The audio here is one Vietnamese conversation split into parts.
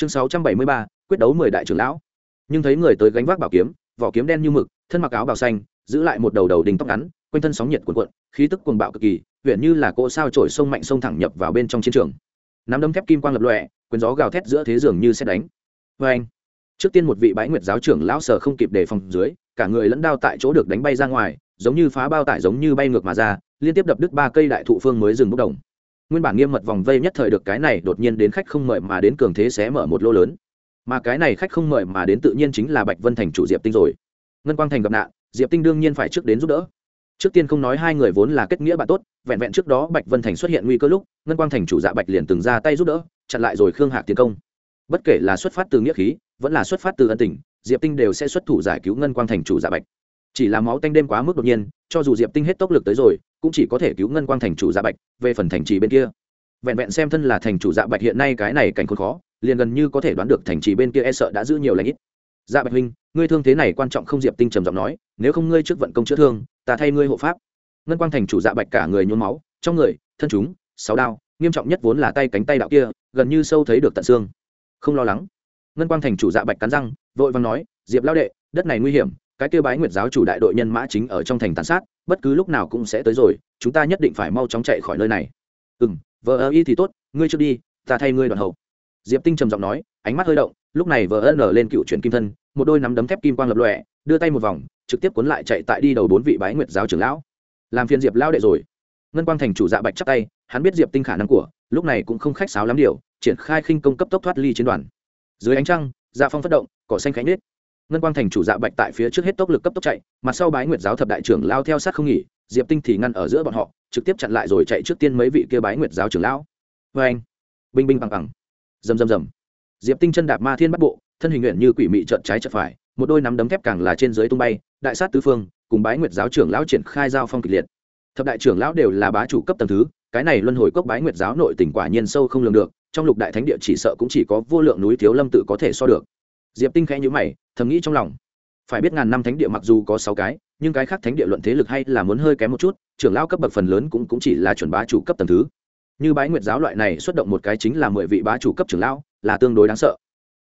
chương sáu trăm bảy mươi ba, quyết đấu mười đại trưởng lão. Nhưng thấy người tới gánh vác bảo kiếm, vỏ kiếm đen như mực, thân mặc áo bào xanh, giữ lại một đầu đầu đình tóc ngắn, quanh thân sóng nhiệt cuồn cuộn, khí tức cuồng bạo cực kỳ, huyện như là cỗ sao trổi sông mạnh sông thẳng nhập vào bên trong chiến trường. Nắm đấm thép kim quang lập lọe quyền gió gào thét giữa thế giường như xét đánh. Vê anh, trước tiên một vị bái nguyệt giáo trưởng lão sở không kịp đề phòng dưới, cả người lẫn đao tại chỗ được đánh bay ra ngoài, giống như phá bao tải giống như bay ngược mà ra, liên tiếp đập đứt ba cây đại thụ phương mới dừng bốc đồng nguyên bản nghiêm mật vòng vây nhất thời được cái này đột nhiên đến khách không mời mà đến cường thế sẽ mở một lô lớn. Mà cái này khách không mời mà đến tự nhiên chính là bạch vân thành chủ diệp tinh rồi. Ngân quang thành gặp nạn, diệp tinh đương nhiên phải trước đến giúp đỡ. Trước tiên không nói hai người vốn là kết nghĩa bạn tốt, vẹn vẹn trước đó bạch vân thành xuất hiện nguy cơ lúc, ngân quang thành chủ dạ bạch liền từng ra tay giúp đỡ, chặn lại rồi khương hạc tiến công. Bất kể là xuất phát từ nghĩa khí, vẫn là xuất phát từ ân tình, diệp tinh đều sẽ xuất thủ giải cứu ngân quang thành chủ dạ bạch. Chỉ là máu tanh đêm quá mức đột nhiên cho dù diệp tinh hết tốc lực tới rồi cũng chỉ có thể cứu ngân quang thành chủ dạ bạch về phần thành trì bên kia vẹn vẹn xem thân là thành chủ dạ bạch hiện nay cái này cảnh khốn khó liền gần như có thể đoán được thành trì bên kia e sợ đã giữ nhiều lãnh ít dạ bạch huynh ngươi thương thế này quan trọng không diệp tinh trầm giọng nói nếu không ngươi trước vận công chữa thương ta thay ngươi hộ pháp ngân quang thành chủ dạ bạch cả người nhuốm máu trong người thân chúng sáu đao nghiêm trọng nhất vốn là tay cánh tay đạo kia gần như sâu thấy được tận xương không lo lắng ngân quang thành chủ dạ bạch cắn răng vội vàng nói diệp lao đệ đất này nguy hiểm cái kêu bái nguyệt giáo chủ đại đội nhân mã chính ở trong thành tàn sát, bất cứ lúc nào cũng sẽ tới rồi, chúng ta nhất định phải mau chóng chạy khỏi nơi này. Ừ m vợ ơ y thì tốt, ngươi trước đi, ta thay ngươi đoàn hậu. Diệp tinh trầm giọng nói, ánh mắt hơi động, lúc này vợ ân lên cựu chuyển kim thân, một đôi nắm đấm thép kim quang lập lọe đưa tay một vòng, trực tiếp cuốn lại chạy tại đi đầu bốn vị bái nguyệt giáo trưởng lão. Làm phiền diệp lao đệ rồi. Ngân quang thành chủ dạ bạch chắc tay, hắn biết diệp tinh khả năng của, lúc này cũng không khách sáo lắm điều, triển khai khinh công cấp tốc thoát ly chiến đoàn. Dưới ánh trăng dạ phong phát động, cỏ xanh khánh nết ngân quang thành chủ dạ bạch tại phía trước hết tốc lực cấp tốc chạy mặt sau bái nguyệt giáo thập đại trưởng lao theo sát không nghỉ, diệp tinh thì ngăn ở giữa bọn họ, trực tiếp chặn lại rồi chạy trước tiên mấy vị kia bái nguyệt giáo trưởng lão. Vê anh, binh binh bằng bằng. Rầm rầm rầm. Diệp tinh chân đạp ma thiên bắt bộ, thân hình nguyện như quỷ mị trợn trái trợn phải, một đôi nắm đấm thép càng là trên dưới tung bay, đại sát tứ phương, cùng bái nguyệt giáo trưởng lão triển khai giao phong kịch liệt. Thập đại trưởng lão đều là bá chủ cấp tầng thứ, cái này luân hồi cốc bái nguyệt giáo nội tỉnh quả nhiên sâu không lường được, trong lục đại thánh địa chỉ sợ cũng chỉ có vô lượng núi thiếu lâm tự có thể so được diệp tinh khẽ nhữ mày thầm nghĩ trong lòng. Phải biết ngàn năm thánh địa mặc dù có sáu cái nhưng cái khác thánh địa luận thế lực hay là muốn hơi kém một chút trưởng lão cấp bậc phần lớn cũng, cũng chỉ là chuẩn bá chủ cấp tầng thứ. Như bái nguyệt giáo loại này xuất động một cái chính là mười vị bá chủ cấp trưởng lão là tương đối đáng sợ.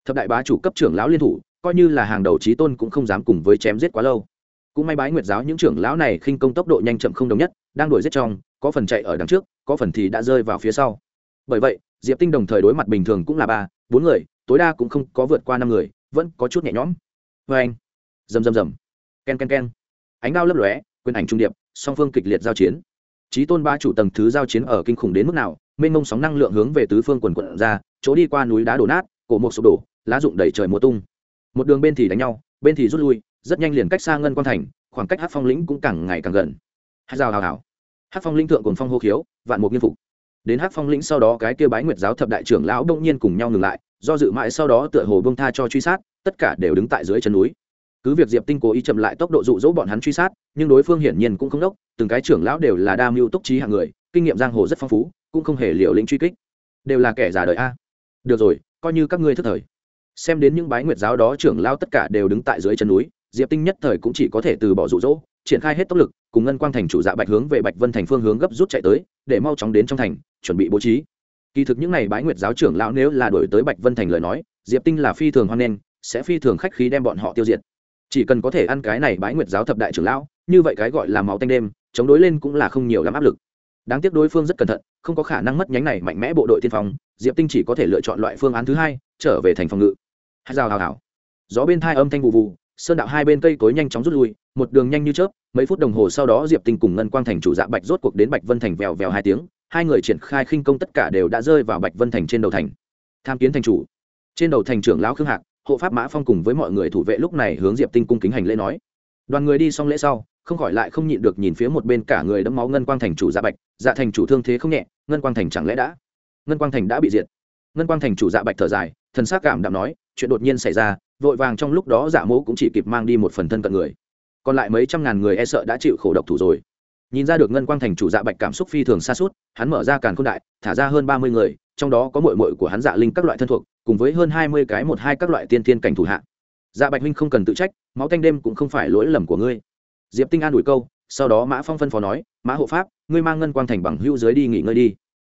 Thập đại bá chủ cấp trưởng lão liên thủ coi như là hàng đầu trí tôn cũng không dám cùng với chém giết quá lâu. Cũng may bái nguyệt giáo những trưởng lão này khinh công tốc độ nhanh chậm không đồng nhất đang đuổi giết trong có phần chạy ở đằng trước có phần thì đã rơi vào phía sau. Bởi vậy diệp tinh đồng thời đối mặt bình thường cũng là ba bốn người tối đa cũng không có vượt qua năm người vẫn có chút nhẹ nhõm. Vê anh. Rầm rầm rầm. Ken ken ken. Ánh đao lấp lóe, quyền ảnh trung điệp, song phương kịch liệt giao chiến. Trí tôn ba chủ tầng thứ giao chiến ở kinh khủng đến mức nào, mênh mông sóng năng lượng hướng về tứ phương quần quận ra, chỗ đi qua núi đá đổ nát, cổ một sụp đổ, lá rụng đầy trời mùa tung. Một đường bên thì đánh nhau, bên thì rút lui, rất nhanh liền cách xa ngân quan thành, khoảng cách hát phong lĩnh cũng càng ngày càng gần. Hát rào hào hào. Hát phong lĩnh thượng cùng phong hô khiếu, vạn mục nghiêm phục đến hát phong lĩnh sau đó cái kia bái nguyệt giáo thập đại trưởng lão đông nhiên cùng nhau ngừng lại, do dự mãi sau đó tựa hồ bông tha cho truy sát, tất cả đều đứng tại dưới chân núi. Cứ việc diệp tinh cố ý chậm lại tốc độ dụ dỗ bọn hắn truy sát, nhưng đối phương hiển nhiên cũng không đốc, từng cái trưởng lão đều là đa mưu túc trí hạng người, kinh nghiệm giang hồ rất phong phú, cũng không hề liều lĩnh truy kích. Đều là kẻ già đời a. Được rồi, coi như các ngươi thức thời. Xem đến những bái nguyệt giáo đó trưởng lão tất cả đều đứng tại dưới chân núi diệp tinh nhất thời cũng chỉ có thể từ bỏ rụ rỗ triển khai hết tốc lực, cùng ngân quang thành chủ dạ bạch hướng về bạch vân thành phương hướng gấp rút chạy tới, để mau chóng đến trong thành, chuẩn bị bố trí. Kỳ thực những n à y bái nguyệt giáo trưởng lão nếu là đổi tới bạch vân thành lời nói, diệp tinh là phi thường hoan nghênh, sẽ phi thường khách khí đem bọn họ tiêu diệt. Chỉ cần có thể ăn cái này bái nguyệt giáo thập đại trưởng lão, như vậy cái gọi là máu tanh đêm, chống đối lên cũng là không nhiều lắm áp lực. Đáng tiếc đối phương rất cẩn thận, không có khả năng mất nhánh này mạnh mẽ bộ đội tiên phong, diệp tinh chỉ có thể lựa chọn loại phương án thứ hai, trở về thành phòng ngự. Hay rào hào hào. Gió bên thai âm thanh vụ vụ sơn đạo hai bên cây cối nhanh chóng rút lui, một đường nhanh như chớp, mấy phút đồng hồ sau đó diệp tinh cùng ngân quang thành chủ dạ bạch rốt cuộc đến bạch vân thành vèo vèo hai tiếng, hai người triển khai khinh công tất cả đều đã rơi vào bạch vân thành trên đầu thành. Tham kiến thành chủ. Trên đầu thành trưởng lão khương hạc, hộ pháp mã phong cùng với mọi người thủ vệ lúc này hướng diệp tinh cung kính hành lễ nói. Đoàn người đi xong lễ sau, không khỏi lại không nhịn được nhìn phía một bên cả người đẫm máu ngân quang thành chủ dạ bạch dạ thành chủ thương thế không nhẹ, ngân quang thành chẳng lẽ đã? Ngân quang thành đã bị diệt. Ngân quang thành chủ dạ bạch thở dài, thần s á c cảm đạm nói, chuyện đột nhiên xảy ra vội vàng trong lúc đó giả mẫu cũng chỉ kịp mang đi một phần thân cận người. Còn lại mấy trăm ngàn người e sợ đã chịu khổ độc thủ rồi. Nhìn ra được ngân quang thành chủ dạ bạch cảm xúc phi thường xa suốt hắn mở ra càn k h ô n đại, thả ra hơn ba mươi người, trong đó có mội mội của hắn dạ linh các loại thân thuộc, cùng với hơn hai mươi cái một hai các loại tiên thiên cảnh thủ hạ. Dạ bạch huynh không cần tự trách, máu thanh đêm cũng không phải lỗi lầm của ngươi. Diệp tinh an ủi câu, sau đó mã phong phân phó nói, mã hộ pháp, ngươi mang ngân quang thành bằng hữu dưới đi nghỉ ngơi đi.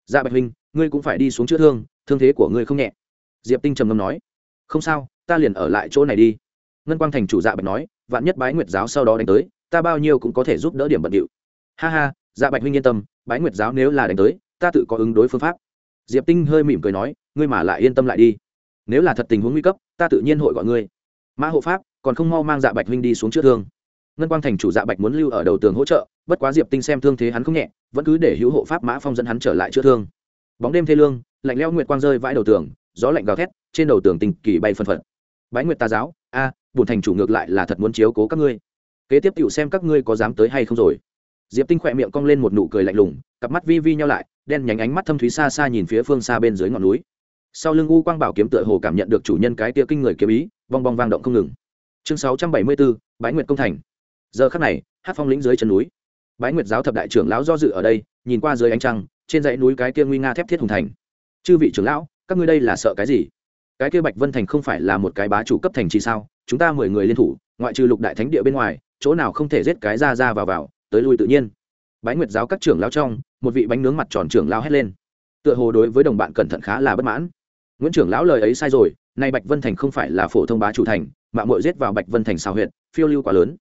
Dạ bạch huynh, ngươi cũng phải đi xuống chữa thương thương thế của ngươi không nhẹ. Diệp tinh trầm ngâm nói không sao, ta liền ở lại chỗ này đi. Ngân quang thành chủ dạ bạch nói, vạn nhất bái nguyệt giáo sau đó đánh tới, ta bao nhiêu cũng có thể giúp đỡ điểm bận điệu. Ha ha dạ bạch huynh yên tâm, bái nguyệt giáo nếu là đánh tới, ta tự có ứng đối phương pháp. Diệp tinh hơi mỉm cười nói, ngươi mà lại yên tâm lại đi. Nếu là thật tình huống nguy cấp, ta tự nhiên hội gọi ngươi. Mã hộ pháp, còn không mau mang dạ bạch huynh đi xuống chữa thương. Ngân quang thành chủ dạ bạch muốn lưu ở đầu tường hỗ trợ, bất quá diệp tinh xem thương thế hắn không nhẹ, vẫn cứ để hữu hộ pháp mã phong dẫn hắn trở lại chữa thương. Bóng đêm thê lương, lạnh leo nguyệt quang rơi vãi đầu tường gió lạnh gào thét trên đầu tường tình kỳ bay phân phật. Bái nguyệt tà giáo a à, bùn thành chủ ngược lại là thật muốn chiếu cố các ngươi. Kế tiếp cựu xem các ngươi có dám tới hay không rồi. Diệp tinh khỏe miệng cong lên một nụ cười lạnh lùng cặp mắt vi vi nhau lại đen nhánh ánh mắt thâm thúy xa xa nhìn phía phương xa bên dưới ngọn núi. Sau lưng u quang bảo kiếm tựa hồ cảm nhận được chủ nhân cái tia kinh người kiếm ý bong bong vang động không ngừng. Chương sáu trăm bảy mươi bốn bái nguyệt công thành. Giờ khắc này hát phong lĩnh dưới chân núi. Bái nguyệt giáo thập đại trưởng lão do dự ở đây nhìn qua dưới ánh trăng trên dãy núi cái kia nguy nga thép thiết hùng thành. Chư vị trưởng lão các ngươi đây là sợ cái gì? Cái kia bạch vân thành không phải là một cái bá chủ cấp thành trì sao? Chúng ta mười người liên thủ, ngoại trừ lục đại thánh địa bên ngoài, chỗ nào không thể giết cái ra ra vào vào, tới lui tự nhiên. Bái nguyệt giáo các trưởng lão trong, một vị bánh nướng mặt tròn trưởng lão hét lên. Tựa hồ đối với đồng bạn cẩn thận khá là bất mãn. Nguyễn trưởng lão lời ấy sai rồi, nay bạch vân thành không phải là phổ thông bá chủ thành mạng mội giết vào bạch vân thành xào huyện phiêu lưu quá lớn.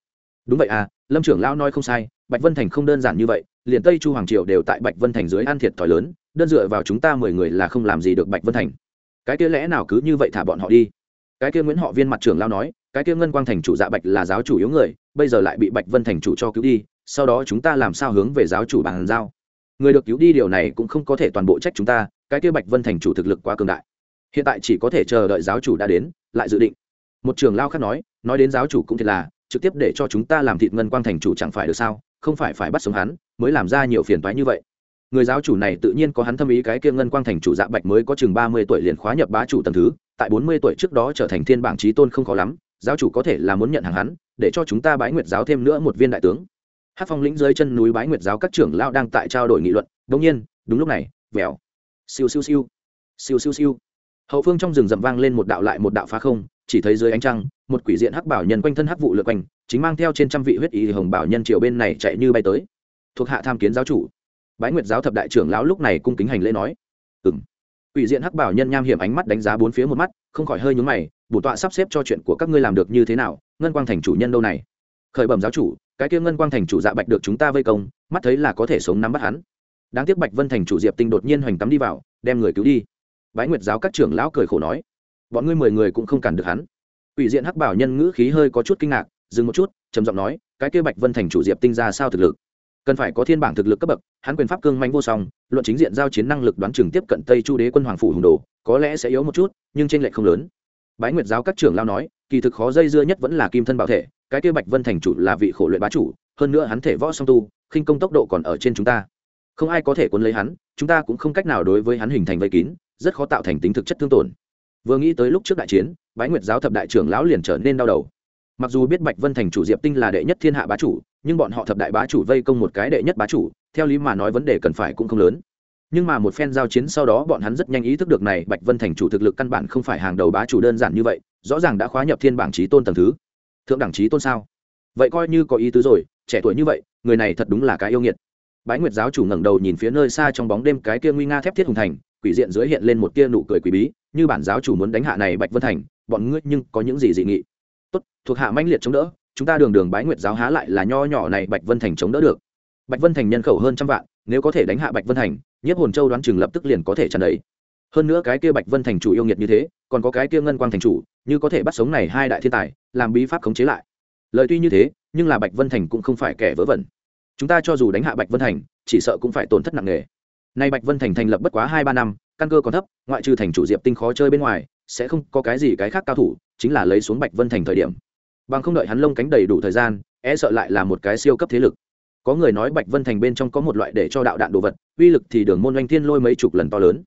Đúng vậy à lâm trưởng lão nói không sai, bạch vân thành không đơn giản như vậy, liền tây chu hoàng triều đều tại bạch vân thành dưới ăn thiệt thòi lớn đơn dựa vào chúng ta mười người là không làm gì được bạch vân thành. Cái kia lẽ nào cứ như vậy thả bọn họ đi? Cái kia nguyễn họ viên mặt trưởng lao nói, cái kia ngân quang thành chủ dạ bạch là giáo chủ yếu người, bây giờ lại bị bạch vân thành chủ cho cứu đi, sau đó chúng ta làm sao hướng về giáo chủ bàn giao? Người được cứu đi điều này cũng không có thể toàn bộ trách chúng ta, cái kia bạch vân thành chủ thực lực quá cường đại. Hiện tại chỉ có thể chờ đợi giáo chủ đã đến, lại dự định. Một trường lao khác nói nói đến giáo chủ cũng thiệt là, trực tiếp để cho chúng ta làm thịt ngân quang thành chủ chẳng phải được sao? Không phải phải bắt sống hắn, mới làm ra nhiều phiền toái như vậy người giáo chủ này tự nhiên có hắn thâm ý cái kia ngân quang thành chủ dạ bạch mới có chừng ba mươi tuổi liền khóa nhập bá chủ tầng thứ, tại bốn mươi tuổi trước đó trở thành thiên bảng trí tôn không khó lắm, giáo chủ có thể là muốn nhận hàng hắn, để cho chúng ta bái nguyệt giáo thêm nữa một viên đại tướng. Hát phong lĩnh dưới chân núi bái nguyệt giáo các trưởng lao đang tại trao đổi nghị luận đông nhiên, đúng lúc này, vèo, siêu siêu siêu siêu siêu siêu. Hậu phương trong rừng rậm vang lên một đạo lại một đạo phá không, chỉ thấy dưới ánh trăng, một quỷ diện hắc bảo nhân quanh thân hắc vụ lượt quanh, chính mang theo trên trăm vị huyết ý hồng bảo nhân triều bên này chạy như bay tới. Thuộc hạ tham kiến giáo chủ bái nguyệt giáo thập đại trưởng lão lúc này cung kính hành lễ nói ừng quỷ diện hắc bảo nhân nham hiểm ánh mắt đánh giá bốn phía một mắt, không khỏi hơi nhúng mày bổ tọa sắp xếp cho chuyện của các ngươi làm được như thế nào? Ngân quang thành chủ nhân đâu này? Khởi bẩm giáo chủ, cái kia ngân quang thành chủ dạ bạch được chúng ta vây công, mắt thấy là có thể sống nắm bắt hắn. Đáng tiếc bạch vân thành chủ diệp tinh đột nhiên hoành tắm đi vào, đem người cứu đi. Bái nguyệt giáo các trưởng lão cười khổ nói, bọn ngươi mười người cũng không cản được hắn. Ủy diện hắc bảo nhân ngữ khí hơi có chút kinh ngạc, dừng một chút, trầm giọng nói, cái kia bạch vân thành chủ diệp tinh ra sao thực lực? Cần phải có thiên bảng thực lực cấp bậc, hắn quyền pháp cương manh vô song, luận chính diện giao chiến năng lực đoán chừng tiếp cận tây chu đế quân hoàng phủ hùng đồ, có lẽ sẽ yếu một chút, nhưng trên lệch không lớn. Bái nguyệt giáo các trưởng lao nói, kỳ thực khó dây dưa nhất vẫn là kim thân bảo thể, cái kia bạch vân thành chủ là vị khổ luyện bá chủ, hơn nữa hắn thể võ song tu, khinh công tốc độ còn ở trên chúng ta. Không ai có thể cuốn lấy hắn, chúng ta cũng không cách nào đối với hắn hình thành vây kín, rất khó tạo thành tính thực chất thương tổn. Vừa nghĩ tới lúc trước đại chiến, bái nguyệt giáo thập đại trưởng lão liền trở nên đau đầu. Mặc dù biết bạch vân thành chủ diệp tinh là đệ nhất thiên hạ bá chủ nhưng bọn họ thập đại bá chủ vây công một cái đệ nhất bá chủ, theo lý mà nói vấn đề cần phải cũng không lớn. Nhưng mà một phen giao chiến sau đó bọn hắn rất nhanh ý thức được này bạch vân thành chủ thực lực căn bản không phải hàng đầu bá chủ đơn giản như vậy, rõ ràng đã khóa nhập thiên bảng trí tôn tầng thứ. Thượng đẳng trí tôn sao? Vậy coi như có ý tứ rồi, trẻ tuổi như vậy, người này thật đúng là cái yêu nghiệt. Bái nguyệt giáo chủ ngẩng đầu nhìn phía nơi xa trong bóng đêm cái kia nguy nga thép thiết hùng thành, quỷ diện dưới hiện lên một tia nụ cười quỷ bí, như bản giáo chủ muốn đánh hạ này bạch vân thành, bọn ngươi nhưng có những gì dị nghị? Tốt, thuộc hạ manh liệt chống đỡ chúng ta đường đường bái nguyệt giáo há lại là nho nhỏ này bạch vân thành chống đỡ được. Bạch vân thành nhân khẩu hơn trăm vạn, nếu có thể đánh hạ bạch vân thành nhất hồn châu đoán chừng lập tức liền có thể tràn đầy. Hơn nữa cái kia bạch vân thành chủ yêu nghiệt như thế, còn có cái kia ngân quang thành chủ, như có thể bắt sống này hai đại thiên tài, làm bí pháp khống chế lại. Lời tuy như thế, nhưng là bạch vân thành cũng không phải kẻ vớ vẩn. Chúng ta cho dù đánh hạ bạch vân thành, chỉ sợ cũng phải tổn thất nặng nề. Nay bạch vân thành thành lập bất quá hai ba năm, căn cơ còn thấp, ngoại trừ thành chủ diệp tinh khó chơi bên ngoài, sẽ không có cái gì cái khác cao thủ, chính là lấy xuống bạch vân thành thời điểm bằng không đợi hắn lông cánh đầy đủ thời gian e sợ lại là một cái siêu cấp thế lực. Có người nói bạch vân thành bên trong có một loại để cho đạo đạn đồ vật, uy lực thì đường môn oanh thiên lôi mấy chục lần to lớn.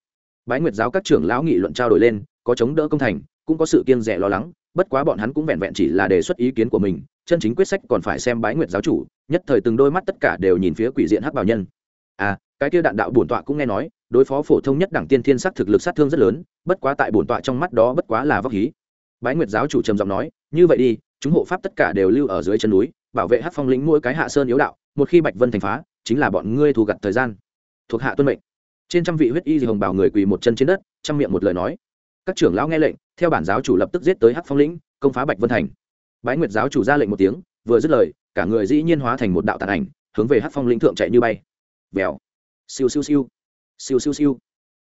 Bái nguyệt giáo các trưởng lão nghị luận trao đổi lên, có chống đỡ công thành, cũng có sự kiên rẻ lo lắng, bất quá bọn hắn cũng vẹn vẹn chỉ là đề xuất ý kiến của mình, chân chính quyết sách còn phải xem bái nguyệt giáo chủ, nhất thời từng đôi mắt tất cả đều nhìn phía quỷ diện hắc bảo nhân. À cái kia đạn đạo bổn tọa cũng nghe nói, đối phó phổ thông nhất đẳng tiên thiên sắc thực lực sát thương rất lớn, bất quá tại bổn tọa trong mắt đó bất quá là vóc hí. Bái nguyệt giáo chủ trầm giọng nói, như vậy đi chúng hộ pháp tất cả đều lưu ở dưới chân núi, bảo vệ hát phong lĩnh mỗi cái hạ sơn yếu đạo, một khi bạch vân thành phá, chính là bọn ngươi thù gặt thời gian. Thuộc hạ tuân mệnh. Trên trăm vị huyết y hồng bảo người quỳ một chân trên đất trăm miệng một lời nói. Các trưởng lão nghe lệnh, theo bản giáo chủ lập tức giết tới hắc phong lĩnh, công phá bạch vân thành. Bái nguyệt giáo chủ ra lệnh một tiếng, vừa dứt lời, cả người dĩ nhiên hóa thành một đạo tàn ảnh, hướng về hắc phong lĩnh thượng chạy như bay. Vèo. Siêu siêu siêu. Siêu siêu siêu.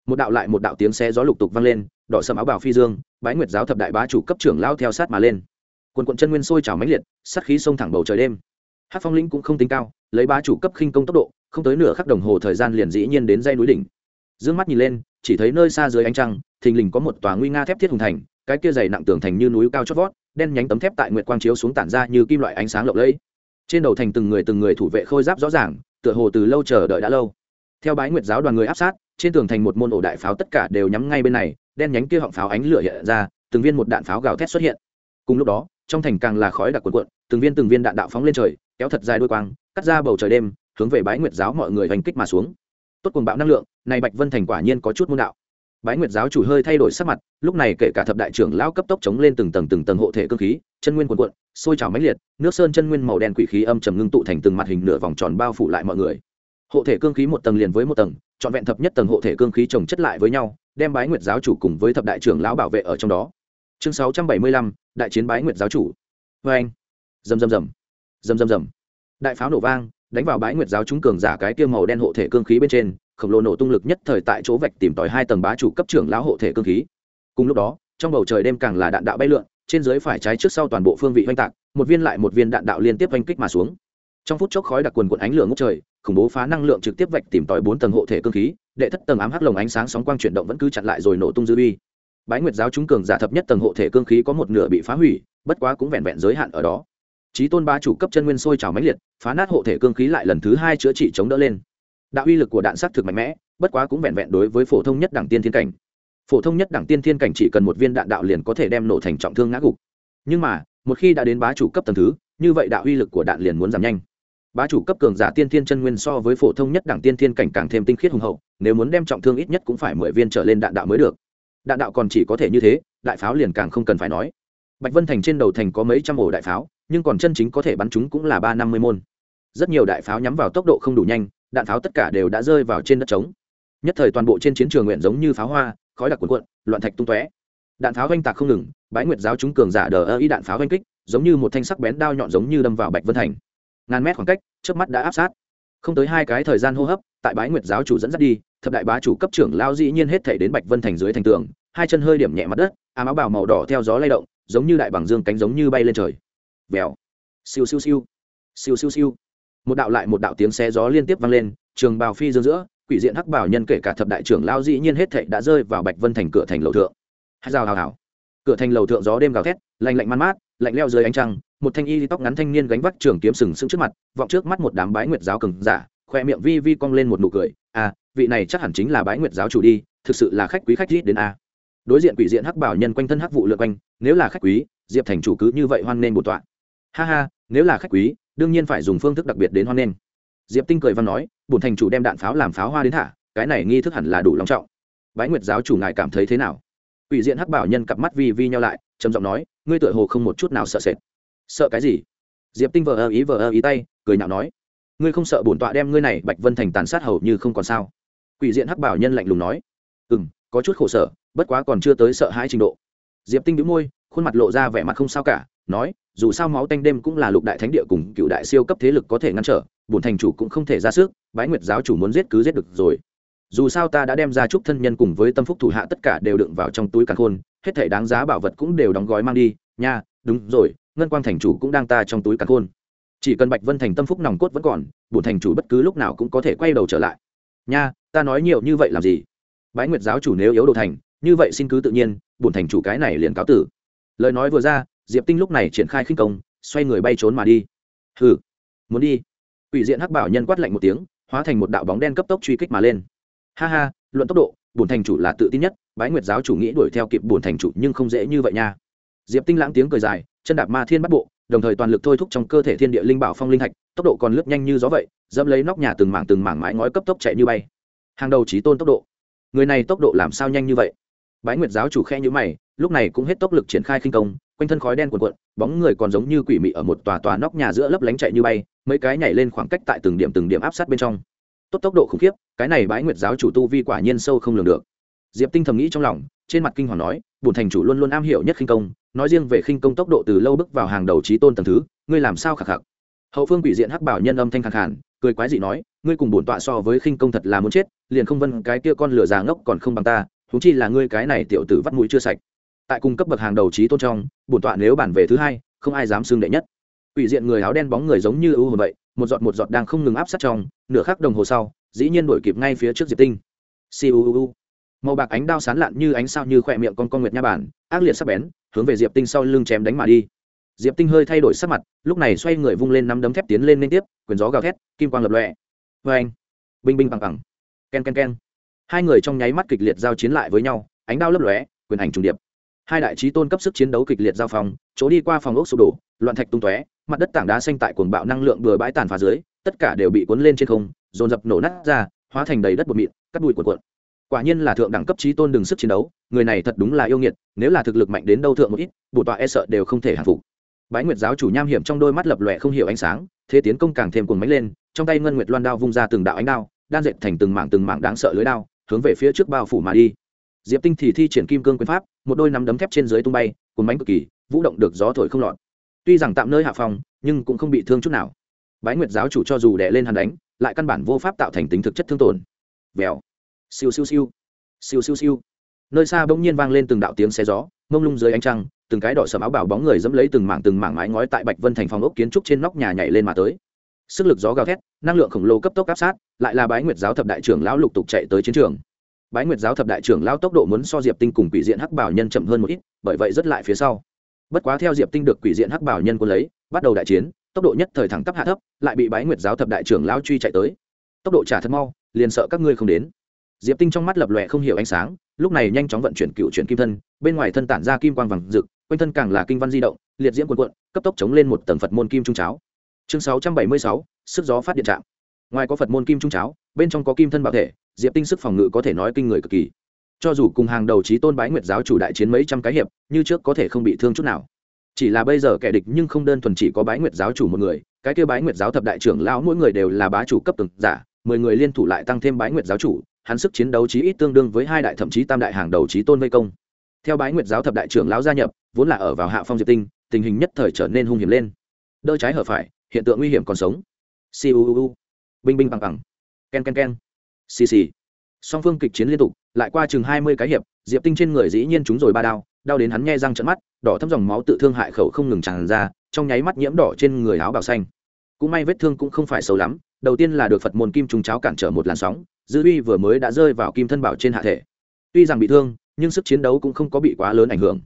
Một đạo lại một đạo tiếng xe gió lục tục vang lên, đỏ sầm áo bào phi dương, bái nguyệt giáo thập đại bá chủ cấp trưởng lao theo sát mà lên quần quận chân nguyên sôi trào mãnh liệt, sát khí sông thẳng bầu trời đêm. Hát phong lĩnh cũng không tính cao, lấy bá chủ cấp khinh công tốc độ, không tới nửa khắc đồng hồ thời gian liền dĩ nhiên đến dây núi đỉnh. D ư ơ n g mắt nhìn lên, chỉ thấy nơi xa dưới ánh trăng, thình lình có một tòa nguy nga thép thiết hùng thành, cái kia dày nặng tường thành như núi cao chót vót, đen nhánh tấm thép tại nguyệt quang chiếu xuống tản ra như kim loại ánh sáng lộng lẫy. Trên đầu thành từng người từng người thủ vệ khôi giáp rõ ràng, tựa hồ từ lâu chờ đợi đã lâu. Theo bái nguyệt giáo đoàn người áp sát, trên tường thành một môn ổ đại pháo tất cả đều nhắm ngay bên này, đen nhánh kia họng pháo ánh lửa hiện ra, từng viên một đạn pháo gào thét xuất hiện. Cùng lúc đó trong thành càng là khói đặc cuộn cuộn, từng viên từng viên đạn đạo phóng lên trời, kéo thật dài đôi quang, cắt ra bầu trời đêm, hướng về bái nguyệt giáo mọi người hành kích mà xuống. Tốt cuồng bạo năng lượng, này bạch vân thành quả nhiên có chút môn đạo. Bái nguyệt giáo chủ hơi thay đổi sắc mặt, lúc này kể cả thập đại trưởng lão cấp tốc chống lên từng tầng từng tầng hộ thể cơ khí, chân nguyên cuồn cuộn, sôi trào mãnh liệt, nước sơn chân nguyên màu đen quỷ khí âm trầm ngưng tụ thành từng mặt hình nửa vòng tròn bao phủ lại mọi người. Hộ thể cương khí một tầng liền với một tầng, trọn vẹn thập nhất tầng hộ thể cương khí trồng chất lại với nhau, đem bái nguyệt giáo chủ cùng với thập đại trưởng lão bảo vệ ở trong đó. Chương sáu trăm bảy mươi lăm đại chiến bái nguyệt giáo chủ. Vê anh. Rầm rầm rầm rầm rầm rầm đại pháo nổ vang, đánh vào bái nguyệt giáo chúng cường giả cái kia màu đen hộ thể cương khí bên trên, khổng lồ nổ tung lực nhất thời tại chỗ vạch tìm tòi hai tầng bá chủ cấp trưởng lão hộ thể cương khí. Cùng lúc đó, trong bầu trời đêm càng là đạn đạo bay lượn, trên dưới phải trái trước sau toàn bộ phương vị oanh tạc, một viên lại một viên đạn đạo liên tiếp oanh kích mà xuống. Trong phút chốc khói đặc quần quần ánh lửa ngốc trời, khủng bố phá năng lượng trực tiếp vạch tìm tòi bốn tầng hộ thể cương khí, đệ thất tầng ám hắc lồng ánh sáng sóng quang chuyển động vẫn cứ chặn lại rồi nổ tung dư uy bái nguyệt giáo chúng cường giả thập nhất tầng hộ thể cương khí có một nửa bị phá hủy, bất quá cũng vẹn vẹn giới hạn ở đó. Trí tôn ba chủ cấp chân nguyên sôi trào mãnh liệt, phá nát hộ thể cương khí lại lần thứ hai chữa trị chống đỡ lên. Đạo uy lực của đạn sắc thực mạnh mẽ, bất quá cũng vẹn vẹn đối với phổ thông nhất đẳng tiên thiên cảnh. Phổ thông nhất đẳng tiên thiên cảnh chỉ cần một viên đạn đạo liền có thể đem nổ thành trọng thương ngã gục. Nhưng mà, một khi đã đến bá chủ cấp tầng thứ, như vậy đạo uy lực của đạn liền muốn giảm nhanh. Bá chủ cấp cường giả tiên thiên chân nguyên so với phổ thông nhất đẳng tiên thiên cảnh càng thêm tinh khiết hùng hậu, nếu muốn đem trọng thương ít nhất cũng phải mười viên trở lên đạn đạo mới được đạn đạo còn chỉ có thể như thế, đại pháo liền càng không cần phải nói. Bạch vân thành trên đầu thành có mấy trăm ổ đại pháo, nhưng còn chân chính có thể bắn chúng cũng là ba năm mươi môn. Rất nhiều đại pháo nhắm vào tốc độ không đủ nhanh, đạn pháo tất cả đều đã rơi vào trên đất trống. Nhất thời toàn bộ trên chiến trường nguyện giống như pháo hoa, khói đặc cuộn cuộn, loạn thạch tung tóe. Đạn pháo oanh tạc không ngừng bãi nguyệt giáo chúng cường giả đờ ơ ý đạn pháo oanh kích, giống như một thanh sắc bén đao nhọn giống như đâm vào bạch vân thành. Ngàn mét khoảng cách trước mắt đã áp sát. Không tới hai cái thời gian hô hấp tại bái nguyệt giáo chủ dẫn dắt đi, thập đại bá chủ cấp trưởng lao dĩ nhiên hết thể đến bạch vân thành dưới thành tường, hai chân hơi điểm nhẹ mặt đất, ám áo bào màu đỏ theo gió lay động, giống như đại bằng dương cánh giống như bay lên trời. Vèo. Siêu siêu siêu. Siêu siêu siêu. Một đạo lại một đạo tiếng xe gió liên tiếp vang lên, trường bào phi dương giữa, quỷ diện hắc bảo nhân kể cả thập đại trưởng lao dĩ nhiên hết thảy đã rơi vào bạch vân thành cửa thành lầu thượng. Hát rào hào hào. Cửa thành lầu thượng gió đêm gào thét, lạnh lạnh man mát, lạnh leo dưới ánh trăng, một thanh y tóc ngắn thanh niên gánh vác trường kiếm sừng sững trước mặt, vọng trước mắt một đám bái nguyệt giáo cường giả khoe miệng vi vi cong lên một nụ cười. À vị này chắc hẳn chính là bái nguyệt giáo chủ đi, thực sự là khách quý khách rít đến a. Đối diện quỷ diện hắc bảo nhân quanh thân hắc vụ lượn quanh, nếu là khách quý, diệp thành chủ cứ như vậy hoan nên bổn tọa. Ha ha, nếu là khách quý, đương nhiên phải dùng phương thức đặc biệt đến hoan nên. Diệp tinh cười văn nói, bổn thành chủ đem đạn pháo làm pháo hoa đến thả, cái này nghi thức hẳn là đủ long trọng. Bái nguyệt giáo chủ ngài cảm thấy thế nào? Quỷ diện hắc bảo nhân cặp mắt vi vi nhau lại, trầm giọng nói, ngươi tựa hồ không một chút nào sợ sệt. Sợ cái gì? Diệp tinh vờ ơ ý vờ ơ ý tay, cười nhạo nói ngươi không sợ bổn tọa đem ngươi này bạch vân thành tàn sát hầu như không còn sao? Quỷ diện hắc bảo nhân lạnh lùng nói. Ừ m có chút khổ sở, bất quá còn chưa tới sợ hãi trình độ. Diệp tinh đĩu môi, khuôn mặt lộ ra vẻ mặt không sao cả, nói, dù sao máu tanh đêm cũng là lục đại thánh địa cùng cựu đại siêu cấp thế lực có thể ngăn trở, bổn thành chủ cũng không thể ra sức, bái nguyệt giáo chủ muốn giết cứ giết được rồi. Dù sao ta đã đem ra chúc thân nhân cùng với tâm phúc thủ hạ tất cả đều đựng vào trong túi càn khôn, hết thể đáng giá bảo vật cũng đều đóng gói mang đi, nha, đúng rồi, ngân quang thành chủ cũng đang ta trong túi càn khôn chỉ cần bạch vân thành tâm phúc nòng cốt vẫn còn, bổn thành chủ bất cứ lúc nào cũng có thể quay đầu trở lại. Nha, ta nói nhiều như vậy làm gì? Bái nguyệt giáo chủ nếu yếu đồ thành, như vậy xin cứ tự nhiên, bổn thành chủ cái này liền cáo tử. Lời nói vừa ra, diệp tinh lúc này triển khai khinh công, xoay người bay trốn mà đi. Hừ, muốn đi. Ủy diện hắc bảo nhân quát lạnh một tiếng, hóa thành một đạo bóng đen cấp tốc truy kích mà lên. Ha ha, luận tốc độ, bổn thành chủ là tự tin nhất, bái nguyệt giáo chủ nghĩ đuổi theo kịp bổn thành chủ nhưng không dễ như vậy nha. Diệp tinh lãng tiếng cười dài, chân đạp ma thiên bắt bộ đồng thời toàn lực thôi thúc trong cơ thể thiên địa linh bảo phong linh thạch, tốc độ còn lướt nhanh như gió vậy, dẫm lấy nóc nhà từng mảng từng mảng mái ngói cấp tốc chạy như bay. Hàng đầu trí tôn tốc độ. Người này tốc độ làm sao nhanh như vậy? Bái nguyệt giáo chủ khe như mày, lúc này cũng hết tốc lực triển khai khinh công, quanh thân khói đen cuồn cuộn, bóng người còn giống như quỷ mị ở một tòa tòa nóc nhà giữa lấp lánh chạy như bay, mấy cái nhảy lên khoảng cách tại từng điểm từng điểm áp sát bên trong. Tốt tốc độ khủng khiếp, cái này bái nguyệt giáo chủ tu vi quả nhiên sâu không lường được. Diệp tinh thầm nghĩ trong lòng, trên mặt kinh hoàng nói bùn thành chủ luôn luôn am hiểu nhất khinh công nói riêng về khinh công tốc độ từ lâu bước vào hàng đầu trí tôn tầng thứ ngươi làm sao khạc khạc? Hậu phương quỷ diện hắc bảo nhân âm thanh khẳng hẳn, cười quái dị nói ngươi cùng bổn tọa so với khinh công thật là muốn chết liền không vân cái kia con lửa già ngốc còn không bằng ta thú chi là ngươi cái này tiểu tử vắt mũi chưa sạch. Tại cung cấp bậc hàng đầu trí tôn trong bổn tọa nếu bản về thứ hai không ai dám xưng đệ nhất. Quỷ diện người áo đen bóng người giống như ưu hồn vậy một giọt một giọt đang không ngừng áp sát trong nửa khắc đồng hồ sau dĩ nhiên đổi kịp ngay phía trước diệp tinh. Siêu màu bạc ánh đao sán lạn như ánh sao như khỏe miệng con con nguyệt nha bản, ác liệt sắc bén, hướng về diệp tinh sau lưng chém đánh mà đi. Diệp tinh hơi thay đổi sắc mặt, lúc này xoay người vung lên nắm đấm thép tiến lên liên tiếp, quyền gió gào thét, kim quang lập lọe vê anh binh binh bằng bằng ken ken ken. Hai người trong nháy mắt kịch liệt giao chiến lại với nhau, ánh đao lấp lóe, quyền ảnh trùng điệp. Hai đại trí tôn cấp sức chiến đấu kịch liệt giao phòng, chỗ đi qua phòng ốc sụp đổ, loạn thạch tung tóe, mặt đất tảng đá xanh tại cuồng bạo năng lượng bừa bãi tàn phá dưới, tất cả đều bị cuốn lên trên không, dồn dập nổ nát ra, hóa thành đầy đất bột mịn, cắt đùi cuộn cuộn quả nhiên là thượng đẳng cấp trí tôn đừng sức chiến đấu, người này thật đúng là yêu nghiệt, nếu là thực lực mạnh đến đâu thượng một ít, bổ tọa e sợ đều không thể hạ phục. Bái nguyệt giáo chủ nham hiểm trong đôi mắt lập lòe không hiểu ánh sáng, thế tiến công càng thêm cuồng máy lên, trong tay ngân nguyệt loan đao vung ra từng đạo ánh đao, đan dệt thành từng mảng từng mảng đáng sợ lưới đao, hướng về phía trước bao phủ mà đi. Diệp tinh thì thi triển kim cương quyền pháp, một đôi nắm đấm thép trên dưới tung bay cuốn bánh cực kỳ, vũ động được gió thổi không lọt. Tuy rằng tạm nơi hạ phòng, nhưng cũng không bị thương chút nào. Bái nguyệt giáo chủ cho dù đè lên hắn đánh, lại căn bản vô pháp tạo thành tính thực chất thương tổn. Vèo siêu siêu siêu. Siêu siêu siêu. Nơi xa bỗng nhiên vang lên từng đạo tiếng xe gió, mông lung dưới ánh trăng, từng cái đỏ sầm áo bảo bóng người dẫm lấy từng mảng từng mảng mái ngói tại bạch vân thành phòng ốc kiến trúc trên nóc nhà nhảy lên mà tới. Sức lực gió gào thét, năng lượng khổng lồ cấp tốc áp sát, lại là bái nguyệt giáo thập đại trưởng lão lục tục chạy tới chiến trường. Bái nguyệt giáo thập đại trưởng lão tốc độ muốn so diệp tinh cùng quỷ diện hắc bảo nhân chậm hơn một ít, bởi vậy rất lại phía sau. Bất quá theo diệp tinh được quỷ diện hắc bảo nhân quân lấy, bắt đầu đại chiến, tốc độ nhất thời thẳng tắp hạ thấp, lại bị bái nguyệt giáo thập đại trưởng lão truy chạy tới. Tốc độ trả thật mau, liền sợ các ngươi không đến diệp tinh trong mắt lập lòe không hiểu ánh sáng, lúc này nhanh chóng vận chuyển cựu chuyển kim thân, bên ngoài thân tản ra kim quang vàng rực, quanh thân càng là kinh văn di động, liệt diễm quần quận cấp tốc chống lên một tầng phật môn kim trung cháo. Chương sáu trăm bảy mươi sáu, sức gió phát điện trạm ngoài có phật môn kim trung cháo, bên trong có kim thân bảo thể, diệp tinh sức phòng ngự có thể nói kinh người cực kỳ. Cho dù cùng hàng đầu trí tôn bái nguyệt giáo chủ đại chiến mấy trăm cái hiệp, như trước có thể không bị thương chút nào. Chỉ là bây giờ kẻ địch nhưng không đơn thuần chỉ có bái nguyệt giáo chủ một người, cái kêu bái nguyệt giáo thập đại trưởng lão mỗi người đều là bá chủ cấp từng giả, mười người liên thủ lại tăng thêm bái nguyệt giáo chủ hắn sức chiến đấu chí ít tương đương với hai đại thậm chí tam đại hàng đầu chí tôn vây công. Theo bái nguyệt giáo thập đại trưởng lão gia nhập, vốn là ở vào hạ phong diệp tinh, tình hình nhất thời trở nên hung hiểm lên. Đỡ trái hở phải, hiện tượng nguy hiểm còn sống. Siêu binh binh bằng bằng. Ken ken ken. Xì xì song phương kịch chiến liên tục, lại qua chừng hai mươi cái hiệp, diệp tinh trên người dĩ nhiên chúng rồi ba đao, đau đến hắn nghe răng trận mắt, đỏ thấm dòng máu tự thương hại khẩu không ngừng tràn ra, trong nháy mắt nhiễm đỏ trên người áo bào xanh cũng may vết thương cũng không phải sâu lắm, đầu tiên là được phật môn kim trùng cháo cản trở một làn sóng, dư uy vừa mới đã rơi vào kim thân bảo trên hạ thể. Tuy rằng bị thương, nhưng sức chiến đấu cũng không có bị quá lớn ảnh hưởng.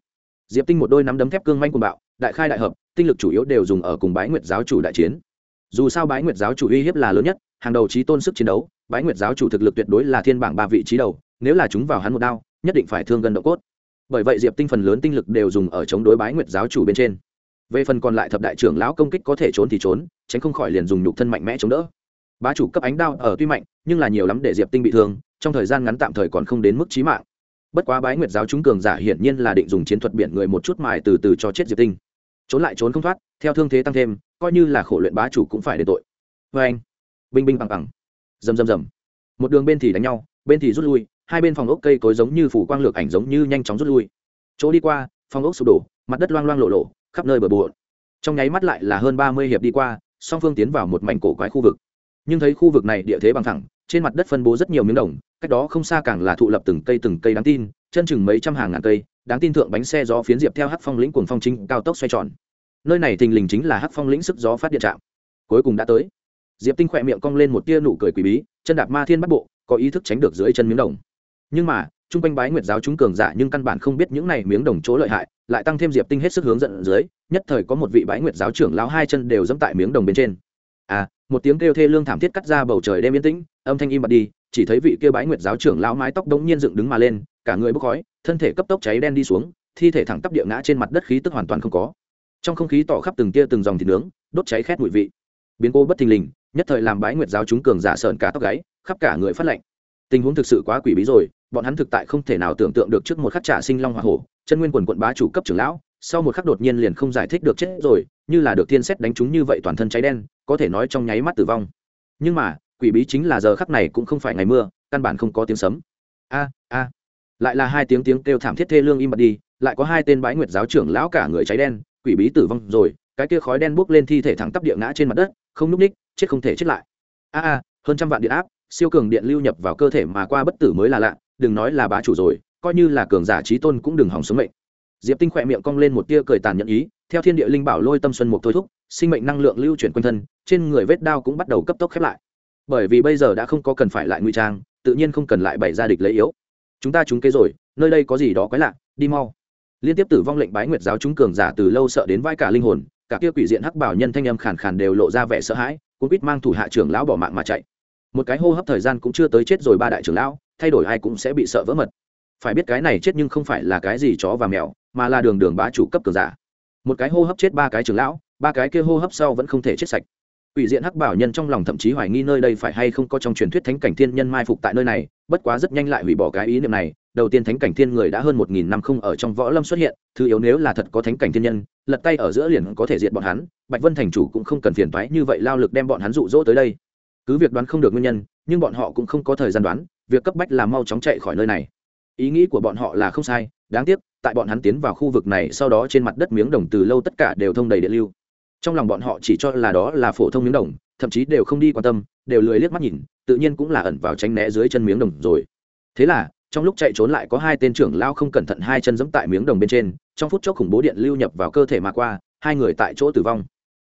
Diệp tinh một đôi nắm đấm thép cương manh cùng bạo, đại khai đại hợp, tinh lực chủ yếu đều dùng ở cùng bái nguyệt giáo chủ đại chiến. Dù sao bái nguyệt giáo chủ uy hiếp là lớn nhất, hàng đầu trí tôn sức chiến đấu, bái nguyệt giáo chủ thực lực tuyệt đối là thiên bảng ba vị trí đầu, nếu là chúng vào hắn một đao, nhất định phải thương gần độ cốt. Bởi vậy diệp tinh phần lớn tinh lực đều dùng ở chống đối bái nguyệt giáo chủ bên trên về phần còn lại thập đại trưởng lão công kích có thể trốn thì trốn, tránh không khỏi liền dùng nhục thân mạnh mẽ chống đỡ. Bá chủ cấp ánh đao ở tuy mạnh, nhưng là nhiều lắm để diệp tinh bị thương, trong thời gian ngắn tạm thời còn không đến mức trí mạng. Bất quá bái nguyệt giáo chúng cường giả hiển nhiên là định dùng chiến thuật biển người một chút mài từ từ cho chết diệp tinh. Trốn lại trốn không thoát, theo thương thế tăng thêm, coi như là khổ luyện bá chủ cũng phải để tội. Vê anh. Binh binh bằng bằng. Rầm rầm rầm. Một đường bên thì đánh nhau, bên thì rút lui, hai bên phòng ốc cây cối giống như phủ quang lược ảnh giống như nhanh chóng rút lui. Chỗ đi qua, phòng ốc sụp đổ, mặt đất loang loang lộ lộ khắp nơi bờ bộn. Trong nháy mắt lại là hơn ba mươi hiệp đi qua, song phương tiến vào một mảnh cổ quái khu vực. Nhưng thấy khu vực này địa thế bằng thẳng trên mặt đất phân bố rất nhiều miếng đồng, cách đó không xa càng là thụ lập từng cây từng cây đáng tin, chân chừng mấy trăm hàng ngàn cây, đáng tin thượng bánh xe gió phiến diệp theo hắc phong lĩnh cuồng phong chính cao tốc xoay tròn. Nơi này thình lình chính là hắc phong lĩnh sức gió phát điện trạm. Cuối cùng đã tới. Diệp tinh khỏe miệng cong lên một tia nụ cười quỷ bí, chân đạp ma thiên bắt bộ, có ý thức tránh được dưới chân miếng đồng. Nhưng mà trung quanh bái nguyệt giáo chúng cường giả nhưng căn bản không biết những này miếng đồng chỗ lợi hại, lại tăng thêm diệp tinh hết sức hướng dẫn dưới, nhất thời có một vị bái nguyệt giáo trưởng lão hai chân đều dẫm tại miếng đồng bên trên. À một tiếng kêu thê lương thảm thiết cắt ra bầu trời đêm yên tĩnh, âm thanh im bặt đi, chỉ thấy vị kia bái nguyệt giáo trưởng lão mái tóc đống nhiên dựng đứng mà lên, cả người bốc khói, thân thể cấp tốc cháy đen đi xuống, thi thể thẳng tắp địa ngã trên mặt đất khí tức hoàn toàn không có. Trong không khí tỏ khắp từng tia từng dòng thịt nướng, đốt cháy khét mùi vị. Biến cô bất thình lình, nhất thời làm bái nguyệt giáo chúng cường giả sợn cả tóc gáy, khắp cả người phát lạnh. Tình huống thực sự quá quỷ bí rồi bọn hắn thực tại không thể nào tưởng tượng được trước một khắc trả sinh long hoa hổ, chân nguyên quần quận bá chủ cấp trưởng lão, sau một khắc đột nhiên liền không giải thích được chết rồi, như là được thiên xét đánh trúng như vậy toàn thân cháy đen, có thể nói trong nháy mắt tử vong. Nhưng mà, quỷ bí chính là giờ khắc này cũng không phải ngày mưa, căn bản không có tiếng sấm. A a. Lại là hai tiếng tiếng kêu thảm thiết thê lương im bặt đi, lại có hai tên bái nguyệt giáo trưởng lão cả người cháy đen, quỷ bí tử vong rồi, cái kia khói đen bốc lên thi thể thẳng tắp địa ngã trên mặt đất, không núp ních, chết không thể chết lại. A a, hơn trăm vạn điện áp, siêu cường điện lưu nhập vào cơ thể mà qua bất tử mới là lạ đừng nói là bá chủ rồi, coi như là cường giả trí tôn cũng đừng hỏng sống mệnh. Diệp tinh khỏe miệng cong lên một tia cười tàn nhẫn ý, theo thiên địa linh bảo lôi tâm xuân mục thôi thúc, sinh mệnh năng lượng lưu chuyển quanh thân, trên người vết đao cũng bắt đầu cấp tốc khép lại. Bởi vì bây giờ đã không có cần phải lại nguy trang, tự nhiên không cần lại bày ra địch lấy yếu. Chúng ta trúng kế rồi, nơi đây có gì đó quái lạ, đi mau. Liên tiếp tử vong lệnh bái nguyệt giáo chúng cường giả từ lâu sợ đến vai cả linh hồn, cả kia quỷ diện hắc bảo nhân thanh âm khàn khàn đều lộ ra vẻ sợ hãi, cuốn quýt mang thủ hạ trưởng lão bỏ mạng mà chạy. Một cái hô hấp thời gian cũng chưa tới chết rồi ba đại trưởng lão thay đổi ai cũng sẽ bị sợ vỡ mật. Phải biết cái này chết nhưng không phải là cái gì chó và mèo mà là đường đường bá chủ cấp cường giả. Một cái hô hấp chết ba cái trưởng lão ba cái kia hô hấp sau vẫn không thể chết sạch. Quỷ diện hắc bảo nhân trong lòng thậm chí hoài nghi nơi đây phải hay không có trong truyền thuyết thánh cảnh thiên nhân mai phục tại nơi này, bất quá rất nhanh lại hủy bỏ cái ý niệm này, đầu tiên thánh cảnh thiên người đã hơn một nghìn năm không ở trong võ lâm xuất hiện, thứ yếu nếu là thật có thánh cảnh thiên nhân, lật tay ở giữa liền có thể diệt bọn hắn, Bạch Vân thành chủ cũng không cần phiền toái như vậy lao lực đem bọn hắn dụ dỗ tới đây. Cứ việc đoán không được nguyên nhân, nhưng bọn họ cũng không có thời gian đoán, việc cấp bách là mau chóng chạy khỏi nơi này. Ý nghĩ của bọn họ là không sai, đáng tiếc, tại bọn hắn tiến vào khu vực này sau đó trên mặt đất miếng đồng từ lâu tất cả đều thông đầy điện lưu. Trong lòng bọn họ chỉ cho là đó là phổ thông miếng đồng thậm chí đều không đi quan tâm đều lười liếc mắt nhìn tự nhiên cũng là ẩn vào tránh né dưới chân miếng đồng rồi. Thế là trong lúc chạy trốn lại có hai tên trưởng lao không cẩn thận hai chân giẫm tại miếng đồng bên trên trong phút chốc khủng bố điện lưu nhập vào cơ thể mà qua hai người tại chỗ tử vong.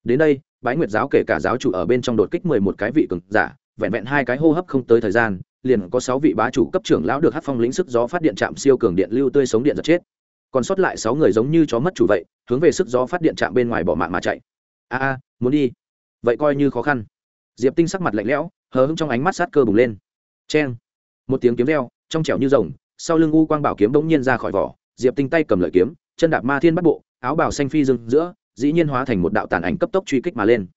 Đến đây bái nguyệt giáo kể cả giáo chủ ở bên trong đột kích mười một cái vị cường giả vẹn vẹn hai cái hô hấp không tới thời gian liền có sáu vị bá chủ cấp trưởng lão được hát phong lĩnh sức gió phát điện chạm siêu cường điện lưu tươi sống điện giật chết. Còn sót lại sáu người giống như chó mất chủ vậy, hướng về sức gió phát điện chạm bên ngoài bỏ mạng mà chạy. A a, muốn đi. Vậy coi như khó khăn. Diệp tinh sắc mặt lạnh lẽo, hờ hững trong ánh mắt sát cơ bùng lên. C h e n một tiếng kiếm reo, trong trẻo như rồng, sau lưng u quang bảo kiếm bỗng nhiên ra khỏi vỏ, diệp tinh tay cầm lợi kiếm, chân đạp ma thiên bắt bộ, áo bào xanh phi dưng giữa, dĩ nhiên hóa thành một đạo tàn ảnh cấp tốc truy kích mà lên.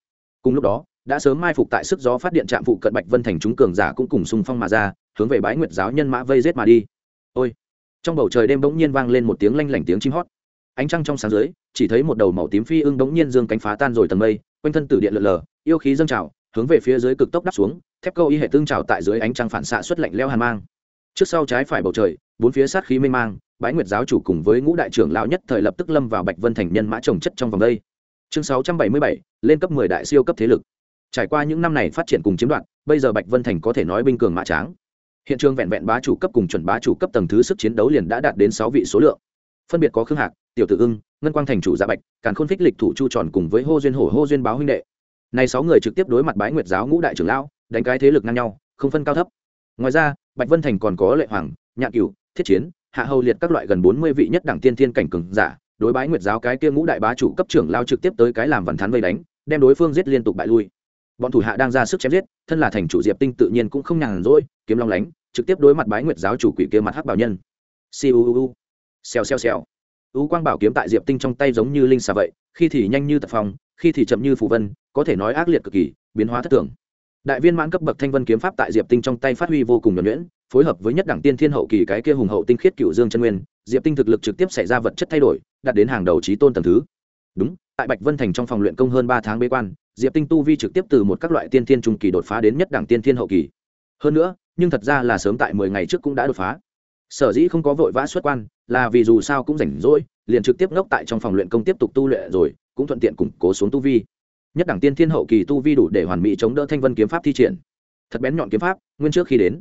Cùng lúc đó đã sớm mai phục tại sức gió phát điện trạm phụ cận bạch vân thành chúng cường giả cũng cùng xung phong mà ra, hướng về bái nguyệt giáo nhân mã vây rết mà đi. Ôi! Trong bầu trời đêm bỗng nhiên vang lên một tiếng lanh lảnh tiếng chim hót. Ánh trăng trong sáng dưới, chỉ thấy một đầu màu tím phi ưng bỗng nhiên dương cánh phá tan rồi tầng mây, quanh thân tử điện lượn lờ, yêu khí dâng trào, hướng về phía dưới cực tốc đắp xuống, thép câu y hệ tương trào tại dưới ánh trăng phản xạ xuất lạnh leo hàn mang. Trước sau trái phải bầu trời, bốn phía sát khí mênh mang bái nguyệt giáo chủ cùng với ngũ đại trưởng lão nhất thời lập tức lâm vào bạch vân thành nhân mã trồng chất trong vòng đây. Chương sáu trăm bảy mươi bảy, lên cấp mười đại siêu cấp thế lực trải qua những năm này phát triển cùng chiếm đoạt, bây giờ bạch vân thành có thể nói binh cường mã tráng. Hiện trường vẹn vẹn bá chủ cấp cùng chuẩn bá chủ cấp tầng thứ sức chiến đấu liền đã đạt đến sáu vị số lượng. Phân biệt có khương hạc, tiểu tử ưng, ngân quang thành chủ dạ bạch, càn khôn phích lịch thủ chu tròn cùng với hô duyên hổ, hô duyên báo huynh đệ. Này sáu người trực tiếp đối mặt bái nguyệt giáo ngũ đại trưởng lão, đánh cái thế lực ngang nhau, không phân cao thấp. Ngoài ra, bạch vân thành còn có lệ hoàng Nhạc cửu, thiết chiến, hạ hầu liệt các loại gần bốn mươi vị nhất đẳng tiên thiên cảnh cường giả, đối bái nguyệt giáo cái kia ngũ đại bá chủ cấp trưởng lao trực tiếp tới cái làm vằn thán vây đánh, đem đối phương giết liên tục bại lui bọn thủ hạ đang ra sức chém giết, thân là thành chủ diệp tinh tự nhiên cũng không nhàn rỗi, kiếm long lánh, trực tiếp đối mặt bái nguyệt giáo chủ quỷ kia mặt hắc bảo nhân. Siêu xèo xèo xèo. U quang bảo kiếm tại diệp tinh trong tay giống như linh xà vậy, khi thì nhanh như tập phong, khi thì chậm như phù vân, có thể nói ác liệt cực kỳ, biến hóa thất thường. Đại viên mãn cấp bậc thanh vân kiếm pháp tại diệp tinh trong tay phát huy vô cùng nhuẩn nhuyễn, phối hợp với nhất đẳng tiên thiên hậu kỳ cái kia hùng hậu tinh khiết cựu dương chân nguyên, diệp tinh thực lực trực tiếp xảy ra vật chất thay đổi, đạt đến hàng đầu trí tôn tầng thứ. Đúng, tại bạch vân thành trong phòng luyện công hơn ba tháng bế quan diệp tinh tu vi trực tiếp từ một các loại tiên thiên trung kỳ đột phá đến nhất đẳng tiên thiên hậu kỳ. Hơn nữa, nhưng thật ra là sớm tại mười ngày trước cũng đã đột phá. Sở dĩ không có vội vã xuất quan, là vì dù sao cũng rảnh rỗi, liền trực tiếp ngốc tại trong phòng luyện công tiếp tục tu luyện rồi, cũng thuận tiện củng cố xuống tu vi. Nhất đẳng tiên thiên hậu kỳ tu vi đủ để hoàn mỹ chống đỡ thanh vân kiếm pháp thi triển. Thật bén nhọn kiếm pháp, nguyên trước khi đến.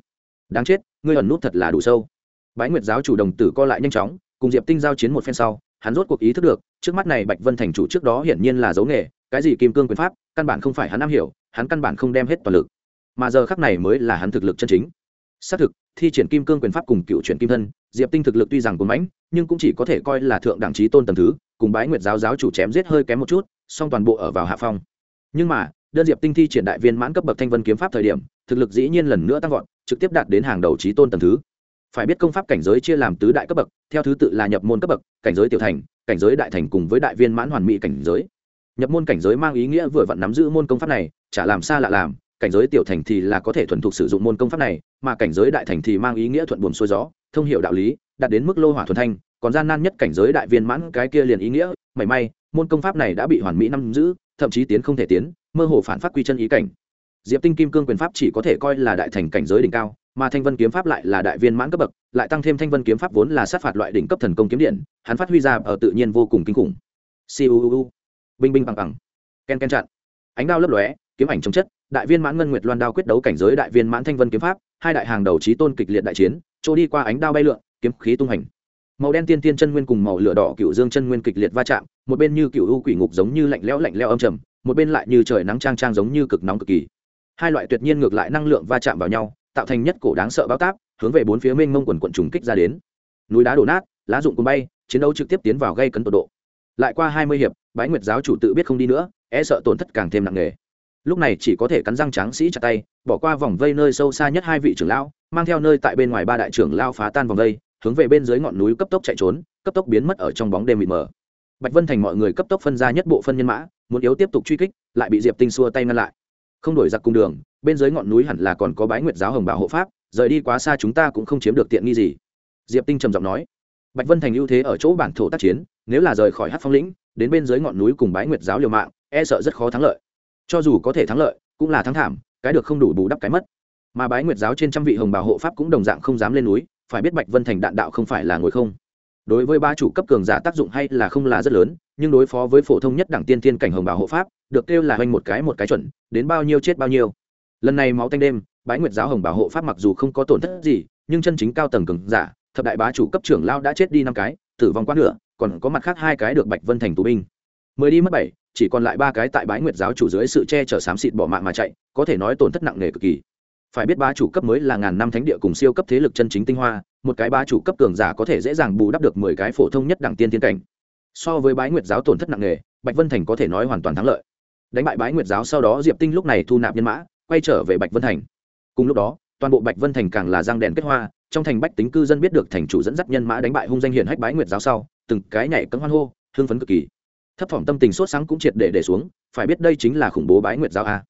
Đáng chết, ngươi ẩn nút thật là đủ sâu. Bái nguyệt giáo chủ đồng tử co lại nhanh chóng, cùng diệp tinh giao chiến một phen sau, hắn rốt cuộc ý thức được, trước mắt này bạch vân thành chủ trước đó hiển nhiên là dấu nghề cái gì kim cương quyền pháp, căn bản không phải hắn am hiểu, hắn căn bản không đem hết toàn lực. Mà giờ khắc này mới là hắn thực lực chân chính. Xác thực, thi triển kim cương quyền pháp cùng cựu chuyển kim thân, diệp tinh thực lực tuy rằng cuốn mãnh, nhưng cũng chỉ có thể coi là thượng đẳng trí tôn tầm thứ, cùng bái nguyệt giáo giáo chủ chém giết hơi kém một chút, song toàn bộ ở vào hạ phong. Nhưng mà, đơn diệp tinh thi triển đại viên mãn cấp bậc thanh vân kiếm pháp thời điểm, thực lực dĩ nhiên lần nữa tăng vọt, trực tiếp đạt đến hàng đầu trí tôn tầm thứ. Phải biết công pháp cảnh giới chia làm tứ đại cấp bậc, theo thứ tự là nhập môn cấp bậc, cảnh giới tiểu thành, cảnh giới đại thành cùng với đại viên mãn hoàn mỹ cảnh giới nhập môn cảnh giới mang ý nghĩa vừa vặn nắm giữ môn công pháp này, chả làm xa lạ làm, cảnh giới tiểu thành thì là có thể thuần thục sử dụng môn công pháp này, mà cảnh giới đại thành thì mang ý nghĩa thuận buồm xuôi gió, thông hiệu đạo lý, đạt đến mức lô hỏa thuần thanh, còn gian nan nhất cảnh giới đại viên mãn cái kia liền ý nghĩa, mảy may, môn công pháp này đã bị hoàn mỹ nắm giữ, thậm chí tiến không thể tiến, mơ hồ phản phát quy chân ý cảnh. Diệp tinh kim cương quyền pháp chỉ có thể coi là đại thành cảnh giới đỉnh cao, mà thanh vân kiếm pháp lại là đại viên mãn cấp bậc, lại tăng thêm thanh vân kiếm pháp vốn là sát phạt loại đỉnh cấp thần công kiếm điện, hắn phát huy ra ở tự nhiên vô cùng kinh khủng. Siêu binh binh bằng bằng. Ken ken chặn. Ánh đao lấp lóe, kiếm ảnh chống chất, đại viên mãn ngân nguyệt loan đao quyết đấu cảnh giới đại viên mãn thanh vân kiếm pháp, hai đại hàng đầu trí tôn kịch liệt đại chiến trôi đi qua ánh đao bay lượn, kiếm khí tung hành. Màu đen tiên tiên chân nguyên cùng màu lửa đỏ cựu dương chân nguyên kịch liệt va chạm, một bên như cựu u quỷ ngục giống như lạnh lẽo lạnh lẽo âm trầm, một bên lại như trời nắng trang trang giống như cực nóng cực kỳ. Hai loại tuyệt nhiên ngược lại năng lượng va chạm vào nhau, tạo thành nhất cổ đáng sợ báo táp, hướng về bốn phía mênh mông quần quận trùng kích ra đến. Núi đá đổ nát, lá dụng cùng bay, chiến đấu trực tiếp tiến vào gây cấn tột độ lại qua hai mươi hiệp, bái nguyệt giáo chủ tự biết không đi nữa e sợ tổn thất càng thêm nặng nề. Lúc này chỉ có thể cắn răng tráng sĩ chặt tay, bỏ qua vòng vây nơi sâu xa nhất hai vị trưởng lão, mang theo nơi tại bên ngoài ba đại trưởng lao phá tan vòng vây, hướng về bên dưới ngọn núi cấp tốc chạy trốn, cấp tốc biến mất ở trong bóng đêm mịt mờ. Bạch vân thành mọi người cấp tốc phân ra nhất bộ phân nhân mã, muốn yếu tiếp tục truy kích, lại bị diệp tinh xua tay ngăn lại. Không đổi giặc cung đường, bên dưới ngọn núi hẳn là còn có bái nguyệt giáo hồng bảo hộ pháp, rời đi quá xa chúng ta cũng không chiếm được tiện nghi gì. Diệp tinh trầm giọng nói. Bạch vân thành ưu thế ở chỗ bản thổ tác chiến nếu là rời khỏi hát phong lĩnh, đến bên dưới ngọn núi cùng bái nguyệt giáo liều mạng e sợ rất khó thắng lợi. Cho dù có thể thắng lợi, cũng là thắng thảm, cái được không đủ bù đắp cái mất. Mà bái nguyệt giáo trên trăm vị hồng bảo hộ pháp cũng đồng dạng không dám lên núi, phải biết bạch vân thành đạn đạo không phải là ngồi không. Đối với ba chủ cấp cường giả tác dụng hay là không là rất lớn, nhưng đối phó với phổ thông nhất đẳng tiên tiên cảnh hồng bảo hộ pháp, được kêu là hoành một cái một cái chuẩn, đến bao nhiêu chết bao nhiêu. Lần này máu tanh đêm, bái nguyệt giáo hồng bảo hộ pháp mặc dù không có tổn thất gì, nhưng chân chính cao tầng cường giả, thập đại bá chủ cấp trưởng lao đã chết đi năm cái, tử vong quá nửa còn có mặt khác hai cái được bạch vân thành tù binh. Mười đi mất bảy, chỉ còn lại ba cái tại bái nguyệt giáo chủ dưới sự che chở xám xịt bỏ mạng mà chạy, có thể nói tổn thất nặng nề cực kỳ. Phải biết ba chủ cấp mới là ngàn năm thánh địa cùng siêu cấp thế lực chân chính tinh hoa, một cái ba chủ cấp cường giả có thể dễ dàng bù đắp được mười cái phổ thông nhất đẳng tiên tiến cảnh. So với bái nguyệt giáo tổn thất nặng nề, bạch vân thành có thể nói hoàn toàn thắng lợi. Đánh bại bái nguyệt giáo sau đó diệp tinh lúc này thu nạp nhân mã, quay trở về bạch vân thành. Cùng lúc đó, toàn bộ bạch vân thành càng là giang đèn kết hoa trong thành bách tính cư dân biết được thành chủ dẫn dắt nhân mã đánh bại hung danh hiển hách bái nguyệt giáo sau, từng cái nhảy cấm hoan hô, hưng phấn cực kỳ. Thấp thỏm tâm tình sốt sáng cũng triệt để để xuống, phải biết đây chính là khủng bố bái nguyệt giáo a.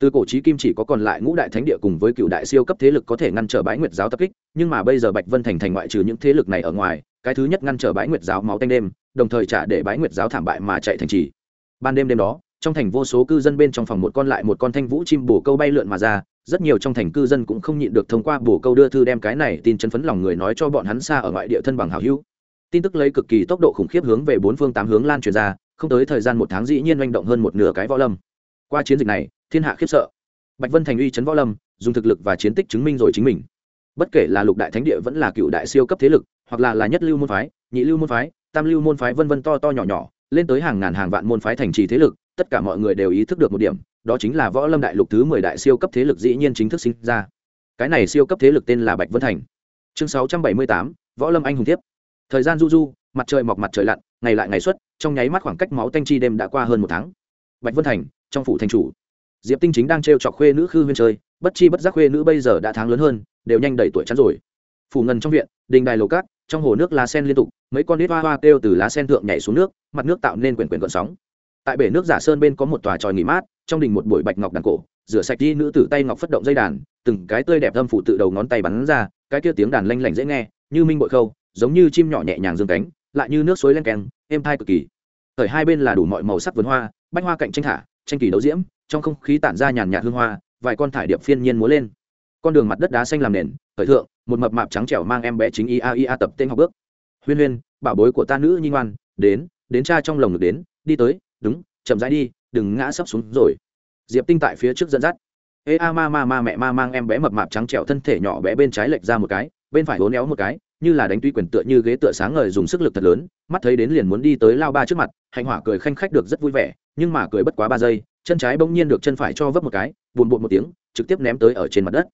Từ cổ trí kim chỉ có còn lại ngũ đại thánh địa cùng với cựu đại siêu cấp thế lực có thể ngăn trở bái nguyệt giáo tập kích, nhưng mà bây giờ bạch vân thành thành ngoại trừ những thế lực này ở ngoài, cái thứ nhất ngăn trở bái nguyệt giáo máu tanh đêm, đồng thời trả để bái nguyệt giáo thảm bại mà chạy thành trì. Ban đêm đêm đó, trong thành vô số cư dân bên trong phòng một con lại một con thanh vũ chim bồ câu bay lượn mà ra rất nhiều trong thành cư dân cũng không nhịn được thông qua bổ câu đưa thư đem cái này tin chấn phấn lòng người nói cho bọn hắn xa ở ngoại địa thân bằng hảo hữu. Tin tức lấy cực kỳ tốc độ khủng khiếp hướng về bốn phương tám hướng lan truyền ra, không tới thời gian một tháng dĩ nhiên manh động hơn một nửa cái võ lâm. Qua chiến dịch này, thiên hạ khiếp sợ. Bạch vân thành uy chấn võ lâm, dùng thực lực và chiến tích chứng minh rồi chính mình. Bất kể là lục đại thánh địa vẫn là cựu đại siêu cấp thế lực, hoặc là là nhất lưu môn phái, nhị lưu môn phái, tam lưu môn phái vân vân to to nhỏ nhỏ, lên tới hàng ngàn hàng vạn môn phái thành trì thế lực tất cả mọi người đều ý thức được một điểm, đó chính là võ lâm đại lục thứ mười đại siêu cấp thế lực dĩ nhiên chính thức sinh ra. Cái này siêu cấp thế lực tên là bạch vân thành. Chương sáu trăm bảy mươi tám, võ lâm anh hùng tiếp thời gian du du, mặt trời mọc mặt trời lặn, ngày lại ngày xuất, trong nháy mắt khoảng cách máu tanh chi đêm đã qua hơn một tháng. Bạch vân thành, trong phủ thành chủ. Diệp tinh chính đang t r e o chọc khuê nữ khư huyên chơi, bất chi bất giác khuê nữ bây giờ đã tháng lớn hơn, đều nhanh đầy tuổi chắn rồi. Phủ ngân trong viện, đình đài lầu cát, trong hồ nước lá sen liên tục, mấy con nít hoa hoa kêu từ lá sen thượng nhảy xuống nước, mặt nước tạo nên quyển quyển gọn sóng tại bể nước giả sơn bên có một tòa tròi nghỉ mát, trong đình một buổi bạch ngọc đàn cổ, rửa sạch đi nữ tử tay ngọc phất động dây đàn, từng cái tươi đẹp âm phụ tự đầu ngón tay bắn ra, cái kia tiếng đàn lanh lảnh dễ nghe, như minh bội khâu, giống như chim nhỏ nhẹ nhàng dương cánh, lại như nước suối len keng, êm thai cực kỳ. Thời hai bên là đủ mọi màu sắc vườn hoa, bách hoa cạnh tranh thả, tranh kỳ đấu diễm, trong không khí tản ra nhàn nhạt hương hoa, vài con thải điệp phiên nhiên múa lên. Con đường mặt đất đá xanh làm nền khởi thượng, một mập mạp trắng trẻo mang em bé chính ia ia tập tên học bước. Huyên huyên, bảo bối của ta nữ nhi ngoan, đến đến cha trong lồng được đến, đi tới đúng, chậm rãi đi, đừng ngã sấp xuống rồi. Diệp tinh tại phía trước dẫn dắt. Ê, a, ma ma ma, mẹ, ma, mang em bé mập mạp trắng trẻo thân thể nhỏ bé bên trái lệch ra một cái, bên phải hố néo một cái, như là đánh tuy quyền tựa như ghế tựa sáng ngời dùng sức lực thật lớn, mắt thấy đến liền muốn đi tới lao ba trước mặt, hạnh hỏa cười khanh khách được rất vui vẻ, nhưng mà cười bất quá ba giây, chân trái bỗng nhiên được chân phải cho vấp một cái bùn bụn một tiếng, trực tiếp ném tới ở trên mặt đất.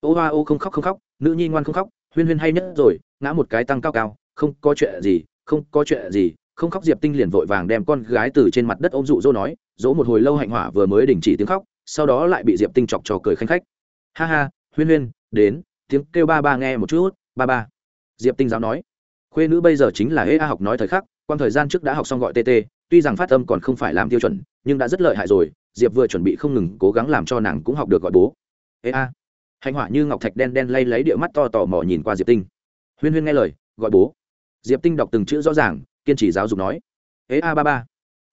Ô hoa ô, không khóc không khóc, nữ nhi ngoan không khóc, huyên huyên hay nhất rồi, ngã một cái tăng cao cao, không có chuyện gì, không có chuyện gì không khóc diệp tinh liền vội vàng đem con gái từ trên mặt đất ôm dụ dỗ nói, dỗ một hồi lâu hạnh hỏa vừa mới đình chỉ tiếng khóc, sau đó lại bị diệp tinh chọc trò cười khanh khách. Ha ha, huyên huyên, đến, tiếng kêu ba ba nghe một chút, ba ba. Diệp tinh giáo nói. Khuê nữ bây giờ chính là ê a học nói thời khắc quan thời gian trước đã học xong gọi tt tuy rằng phát âm còn không phải làm tiêu chuẩn, nhưng đã rất lợi hại rồi, diệp vừa chuẩn bị không ngừng cố gắng làm cho nàng cũng học được gọi bố. Ê a. Hạnh hỏa như ngọc thạch đen đen lay lấy địa mắt to tò mò nhìn qua diệp tinh. Huyên huyên nghe lời, gọi bố. Diệp tinh đọc từng chữ rõ ràng kiên trì giáo dục nói. Ế a ba ba,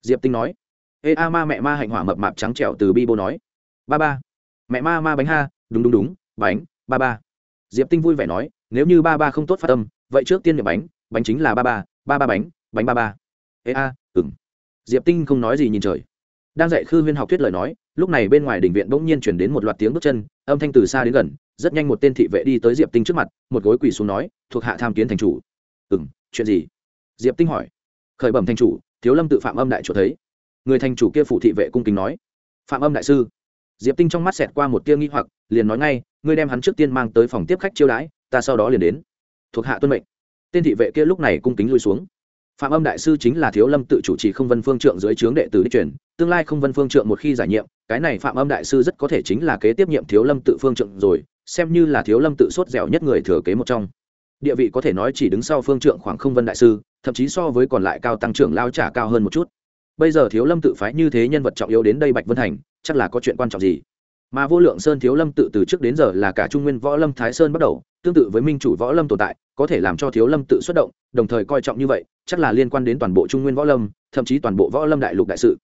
diệp tinh nói. Ế a ma mẹ ma hạnh hỏa mập mạp trắng trẹo từ bi bô nói. Ba ba, mẹ ma ma bánh ha, đúng đúng đúng, bánh, ba ba. Diệp tinh vui vẻ nói, nếu như ba ba không tốt phát tâm vậy trước tiên nhập bánh bánh chính là ba ba ba ba bánh bánh ba ba. Ế a ừng diệp tinh không nói gì nhìn trời. Đang dạy khư huyên học thuyết lời nói, lúc này bên ngoài đình viện bỗng nhiên chuyển đến một loạt tiếng bước chân, âm thanh từ xa đến gần, rất nhanh một tên thị vệ đi tới diệp tinh trước mặt, một gối quỳ xuống nói, thuộc hạ tham kiến thành chủ. Ừng chuyện gì? Diệp tinh hỏi. Khởi bẩm thành chủ, thiếu lâm tự phạm âm đại chủ thấy. Người thành chủ kia phủ thị vệ cung kính nói. Phạm âm đại sư. Diệp tinh trong mắt xẹt qua một tia nghi hoặc, liền nói ngay, ngươi đem hắn trước tiên mang tới phòng tiếp khách chiêu đãi, ta sau đó liền đến. Thuộc hạ tuân mệnh. Tên thị vệ kia lúc này cung kính lui xuống. Phạm âm đại sư chính là thiếu lâm tự chủ trì không vân phương trượng dưới trướng đệ tử đích truyền, tương lai không vân phương trượng một khi giải nhiệm, cái này phạm âm đại sư rất có thể chính là kế tiếp nhiệm thiếu lâm tự phương trượng rồi, xem như là thiếu lâm tự sốt dẻo nhất người thừa kế một trong địa vị có thể nói chỉ đứng sau phương trượng khoảng không vân đại sư, thậm chí so với còn lại cao tăng trưởng lao trả cao hơn một chút. Bây giờ thiếu lâm tự phái như thế nhân vật trọng yếu đến đây bạch vân thành, chắc là có chuyện quan trọng gì? Mà vô lượng sơn thiếu lâm tự từ trước đến giờ là cả trung nguyên võ lâm thái sơn bắt đầu, tương tự với minh chủ võ lâm tồn tại, có thể làm cho thiếu lâm tự xuất động, đồng thời coi trọng như vậy, chắc là liên quan đến toàn bộ trung nguyên võ lâm, thậm chí toàn bộ võ lâm đại lục đại sự.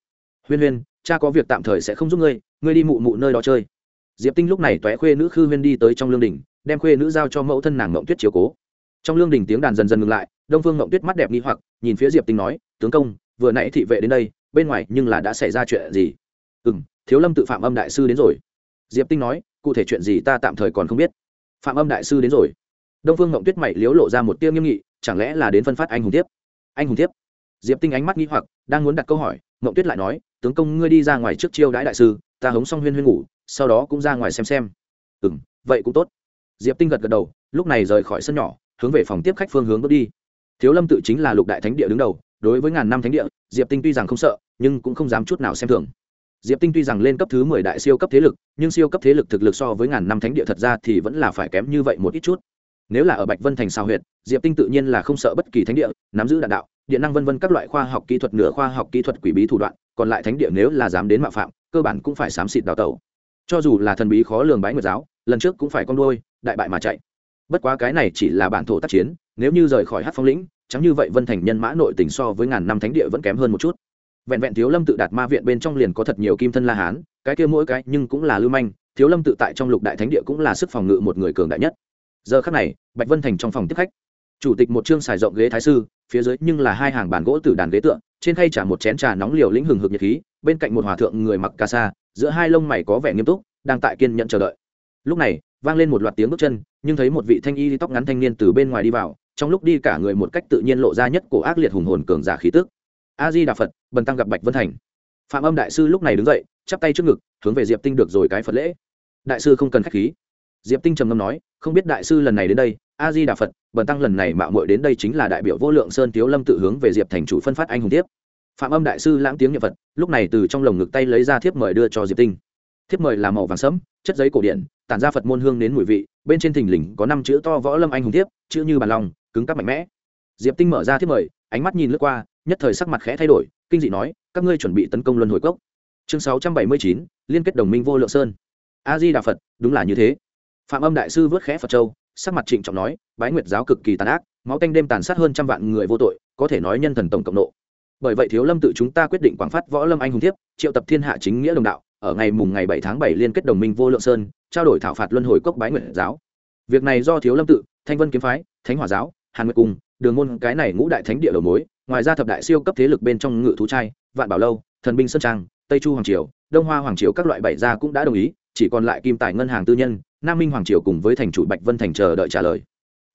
Huyên huyên, cha có việc tạm thời sẽ không giúp ngươi ngươi đi mụ mụ nơi đó chơi. Diệp tinh lúc này t khuê nữ khư huyên đi tới trong lương đình đem khuê nữ giao cho mẫu thân nàng mộng tuyết chiếu cố trong lương đình tiếng đàn dần dần ngừng lại, đông phương ngộng tuyết mắt đẹp nghi hoặc, nhìn phía diệp tinh nói, tướng công, vừa nãy thị vệ đến đây, bên ngoài nhưng là đã xảy ra chuyện gì? Ừ m thiếu lâm tự phạm âm đại sư đến rồi. Diệp tinh nói, cụ thể chuyện gì ta tạm thời còn không biết. Phạm âm đại sư đến rồi. Đông phương ngộng tuyết mày liếu lộ ra một tiêu nghiêm nghị, chẳng lẽ là đến phân phát anh hùng tiếp anh hùng tiếp diệp tinh ánh mắt nghi hoặc, đang muốn đặt câu hỏi ngộng tuyết lại nói, tướng công, ngươi đi ra ngoài trước chiêu đãi đại sư, ta hống xong huyên huyên ngủ, sau đó cũng ra ngoài xem xem. Ừ m vậy cũng tốt. Diệp tinh gật gật đầu, lúc này rời khỏi sân nhỏ hướng về phòng tiếp khách phương hướng bước đi. Thiếu lâm tự chính là lục đại thánh địa đứng đầu, đối với ngàn năm thánh địa, diệp tinh tuy rằng không sợ, nhưng cũng không dám chút nào xem thường. Diệp tinh tuy rằng lên cấp thứ mười đại siêu cấp thế lực, nhưng siêu cấp thế lực thực lực so với ngàn năm thánh địa thật ra thì vẫn là phải kém như vậy một ít chút. Nếu là ở bạch vân thành sao huyệt, diệp tinh tự nhiên là không sợ bất kỳ thánh địa, nắm giữ đạn đạo, điện năng vân vân các loại khoa học kỹ thuật, nửa khoa học kỹ thuật quỷ bí thủ đoạn, còn lại thánh địa nếu là dám đến mạo phạm, cơ bản cũng phải xám xịt đào tẩu. Cho dù là thần bí khó lường bái nguyệt giáo, lần trước cũng phải con đôi đại bại mà chạy bất quá cái này chỉ là bản thổ tác chiến, nếu như rời khỏi hát phong lĩnh, chẳng như vậy vân thành nhân mã nội tình so với ngàn năm thánh địa vẫn kém hơn một chút. Vẹn vẹn thiếu lâm tự đạt ma viện bên trong liền có thật nhiều kim thân la hán, cái kia mỗi cái nhưng cũng là lưu manh, thiếu lâm tự tại trong lục đại thánh địa cũng là sức phòng ngự một người cường đại nhất. Giờ khắc này, bạch vân thành trong phòng tiếp khách. Chủ tịch một chương xài rộng ghế thái sư, phía dưới nhưng là hai hàng bàn gỗ từ đàn ghế tượng trên khay trả một chén trà nóng liều lĩnh hừng hực nhiệt khí, bên cạnh một hòa thượng người mặc ca sa, giữa hai lông mày có vẻ nghiêm túc, đang tại kiên nhận chờ đợi. Lúc này vang lên một loạt tiếng bước chân, nhưng thấy một vị thanh y tóc ngắn thanh niên từ bên ngoài đi vào, trong lúc đi cả người một cách tự nhiên lộ ra nhất cổ ác liệt hùng hồn cường giả khí tức. A di đà phật bần tăng gặp bạch vân thành. Phạm âm đại sư lúc này đứng dậy, chắp tay trước ngực, hướng về diệp tinh được rồi cái phật lễ. Đại sư không cần k h á c h khí. Diệp tinh trầm ngâm nói, không biết đại sư lần này đến đây a di đà phật bần tăng lần này mạo muội đến đây chính là đại biểu vô lượng sơn tiếu lâm tự hướng về diệp thành chủ phân phát anh hùng tiếp. Phạm âm đại sư lãng tiếng nhật phật, lúc này từ trong lồng ngực tay lấy ra thiếp mời đưa cho diệp tinh thiếp mời là màu vàng sẫm, chất giấy cổ điển, tản ra phật môn hương đến mùi vị, bên trên thình lình có năm chữ to võ lâm anh hùng thiếp, chữ như bàn lòng, cứng cắp mạnh mẽ. Diệp tinh mở ra thiếp mời, ánh mắt nhìn lướt qua, nhất thời sắc mặt khẽ thay đổi, kinh dị nói, các ngươi chuẩn bị tấn công luân hồi cốc. Chương sáu trăm bảy mươi chín, liên kết đồng minh vô lượng sơn. A di đà phật, đúng là như thế. Phạm âm đại sư vớt khẽ phật châu, sắc mặt trịnh trọng nói, bái nguyệt giáo cực kỳ tàn ác, máu canh đêm tàn sát hơn trăm vạn người vô tội, có thể nói nhân thần tổng cộng nộ. Bởi vậy thiếu lâm tự chúng ta quyết định quảng phát võ lâm anh hùng thiếp, triệu tập thiên hạ chính nghĩa đồng đạo ở ngày mùng ngày bảy tháng bảy liên kết đồng minh vô lượng sơn, trao đổi thảo phạt luân hồi cốc bái nguyện giáo. Việc này do thiếu lâm tự, thanh vân kiếm phái, thánh hỏa giáo, hàn nguyệt cung đường môn cái này ngũ đại thánh địa đầu mối, ngoài ra thập đại siêu cấp thế lực bên trong ngự thú trai, vạn bảo lâu, thần binh sơn trang, tây chu hoàng triều, đông hoa hoàng triều các loại bảy gia cũng đã đồng ý, chỉ còn lại kim tài ngân hàng tư nhân, nam minh hoàng triều cùng với thành chủ bạch vân thành chờ đợi trả lời.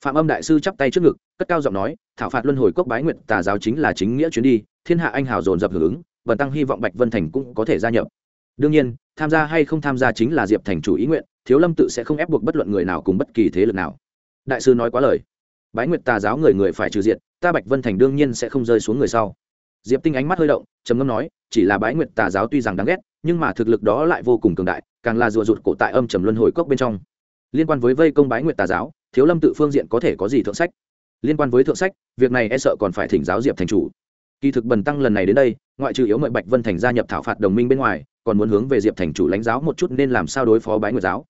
Phạm âm đại sư chắp tay trước ngực, cất cao giọng nói, thảo phạt luân hồi cốc bái nguyện tà giáo chính là chính nghĩa chuyến đi, thiên hạ anh hào dồn dập hưởng ứng và tăng hy vọng bạch vân thành cũng có thể gia nhập đương nhiên, tham gia hay không tham gia chính là diệp thành chủ ý nguyện, thiếu lâm tự sẽ không ép buộc bất luận người nào cùng bất kỳ thế lực nào. Đại sư nói quá lời. Bái nguyệt tà giáo người người phải trừ diệt, ta bạch vân thành đương nhiên sẽ không rơi xuống người sau. Diệp tinh ánh mắt hơi động, trầm ngâm nói, chỉ là bái nguyệt tà giáo tuy rằng đáng ghét, nhưng mà thực lực đó lại vô cùng cường đại, càng là rùa rụt cổ tại âm trầm luân hồi cốc bên trong. Liên quan với vây công bái nguyệt tà giáo, thiếu lâm tự phương diện có thể có gì thượng sách? Liên quan với thượng sách, việc này e sợ còn phải thỉnh giáo diệp thành chủ. Kỳ thực bần tăng lần này đến đây, ngoại trừ yếu mời bạch vân thành gia nhập thảo phạt đồng minh bên ngoài còn muốn hướng về diệp thành chủ lãnh giáo một chút nên làm sao đối phó bái nguyệt giáo?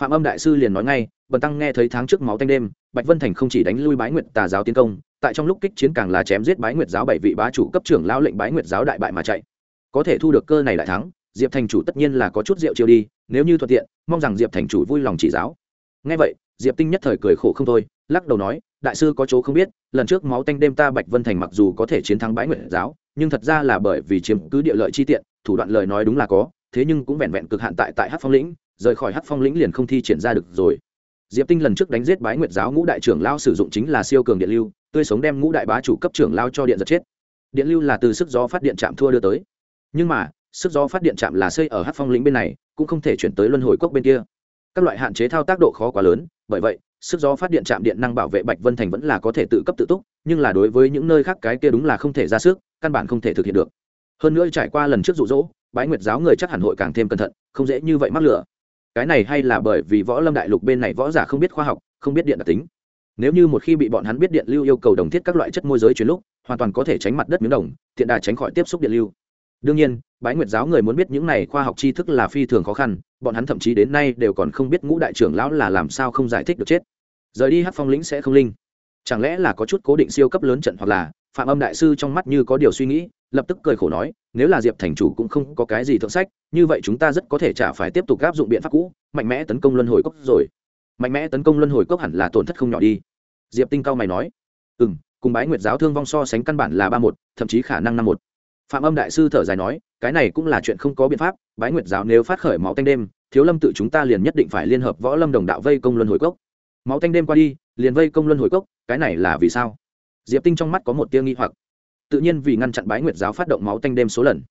Phạm âm đại sư liền nói ngay, bần tăng nghe thấy tháng trước máu tanh đêm, bạch vân thành không chỉ đánh lui bái nguyệt tà giáo tiến công, tại trong lúc kích chiến càng là chém giết bái nguyệt giáo bảy vị bá chủ cấp trưởng lao lệnh bái nguyệt giáo đại bại mà chạy. Có thể thu được cơ này đại thắng, diệp thành chủ tất nhiên là có chút rượu chiêu đi, nếu như thuận tiện, mong rằng diệp thành chủ vui lòng chỉ giáo. Ngay vậy, diệp tinh nhất thời cười khổ không thôi, lắc đầu nói, đại sư có chỗ không biết, lần trước máu tanh đêm ta bạch vân thành mặc dù có thể chiến thắng bãi nguyện giáo, nhưng thật ra là bởi vì chiếm cứ địa lợi chi tiện thủ đoạn lời nói đúng là có, thế nhưng cũng vẹn vẹn cực hạn tại tại hát phong lĩnh, rời khỏi hát phong lĩnh liền không thi triển ra được rồi. Diệp tinh lần trước đánh giết bái nguyệt giáo ngũ đại trưởng lao sử dụng chính là siêu cường điện lưu, tươi sống đem ngũ đại bá chủ cấp trưởng lao cho điện giật chết. Điện lưu là từ sức gió phát điện trạm thua đưa tới. Nhưng mà, sức gió phát điện trạm là xây ở hát phong lĩnh bên này, cũng không thể chuyển tới luân hồi cốc bên kia. Các loại hạn chế thao tác độ khó quá lớn, bởi vậy, sức gió phát điện trạm điện năng bảo vệ bạch vân thành vẫn là có thể tự cấp tự túc, nhưng là đối với những nơi khác cái kia đúng là không thể ra sức, căn bản không thể thực hiện được hơn nữa trải qua lần trước rụ rỗ bái nguyệt giáo người chắc hẳn hội càng thêm cẩn thận, không dễ như vậy mắc lửa cái này hay là bởi vì võ lâm đại lục bên này võ giả không biết khoa học, không biết điện đặc tính. Nếu như một khi bị bọn hắn biết điện lưu yêu cầu đồng thiết các loại chất môi giới chuyển lúc, hoàn toàn có thể tránh mặt đất miếng đồng, thiện đà tránh khỏi tiếp xúc điện lưu. Đương nhiên, bái nguyệt giáo người muốn biết những này khoa học tri thức là phi thường khó khăn, bọn hắn thậm chí đến nay đều còn không biết ngũ đại trưởng lão là làm sao không giải thích được chết. Rời đi hát phong lĩnh sẽ không linh. Chẳng lẽ là có chút cố định siêu cấp lớn trận hoặc là, phạm âm đại sư trong mắt như có điều suy nghĩ lập tức cười khổ nói, nếu là diệp thành chủ cũng không có cái gì thượng sách, như vậy chúng ta rất có thể chả phải tiếp tục áp dụng biện pháp cũ, mạnh mẽ tấn công luân hồi cốc rồi. Mạnh mẽ tấn công luân hồi cốc hẳn là tổn thất không nhỏ đi. Diệp tinh cao mày nói. Ừ m cùng bái nguyệt giáo thương vong so sánh căn bản là ba một, thậm chí khả năng năm một. Phạm âm đại sư thở dài nói, cái này cũng là chuyện không có biện pháp, bái nguyệt giáo nếu phát khởi máu tanh đêm, thiếu lâm tự chúng ta liền nhất định phải liên hợp võ lâm đồng đạo vây công luân hồi cốc. Máu tanh đêm qua đi, liền vây công luân hồi cốc, cái này là vì sao? Diệp tinh trong mắt có một tia nghi hoặc tự nhiên vì ngăn chặn bái nguyệt giáo phát động máu tanh đêm số lần.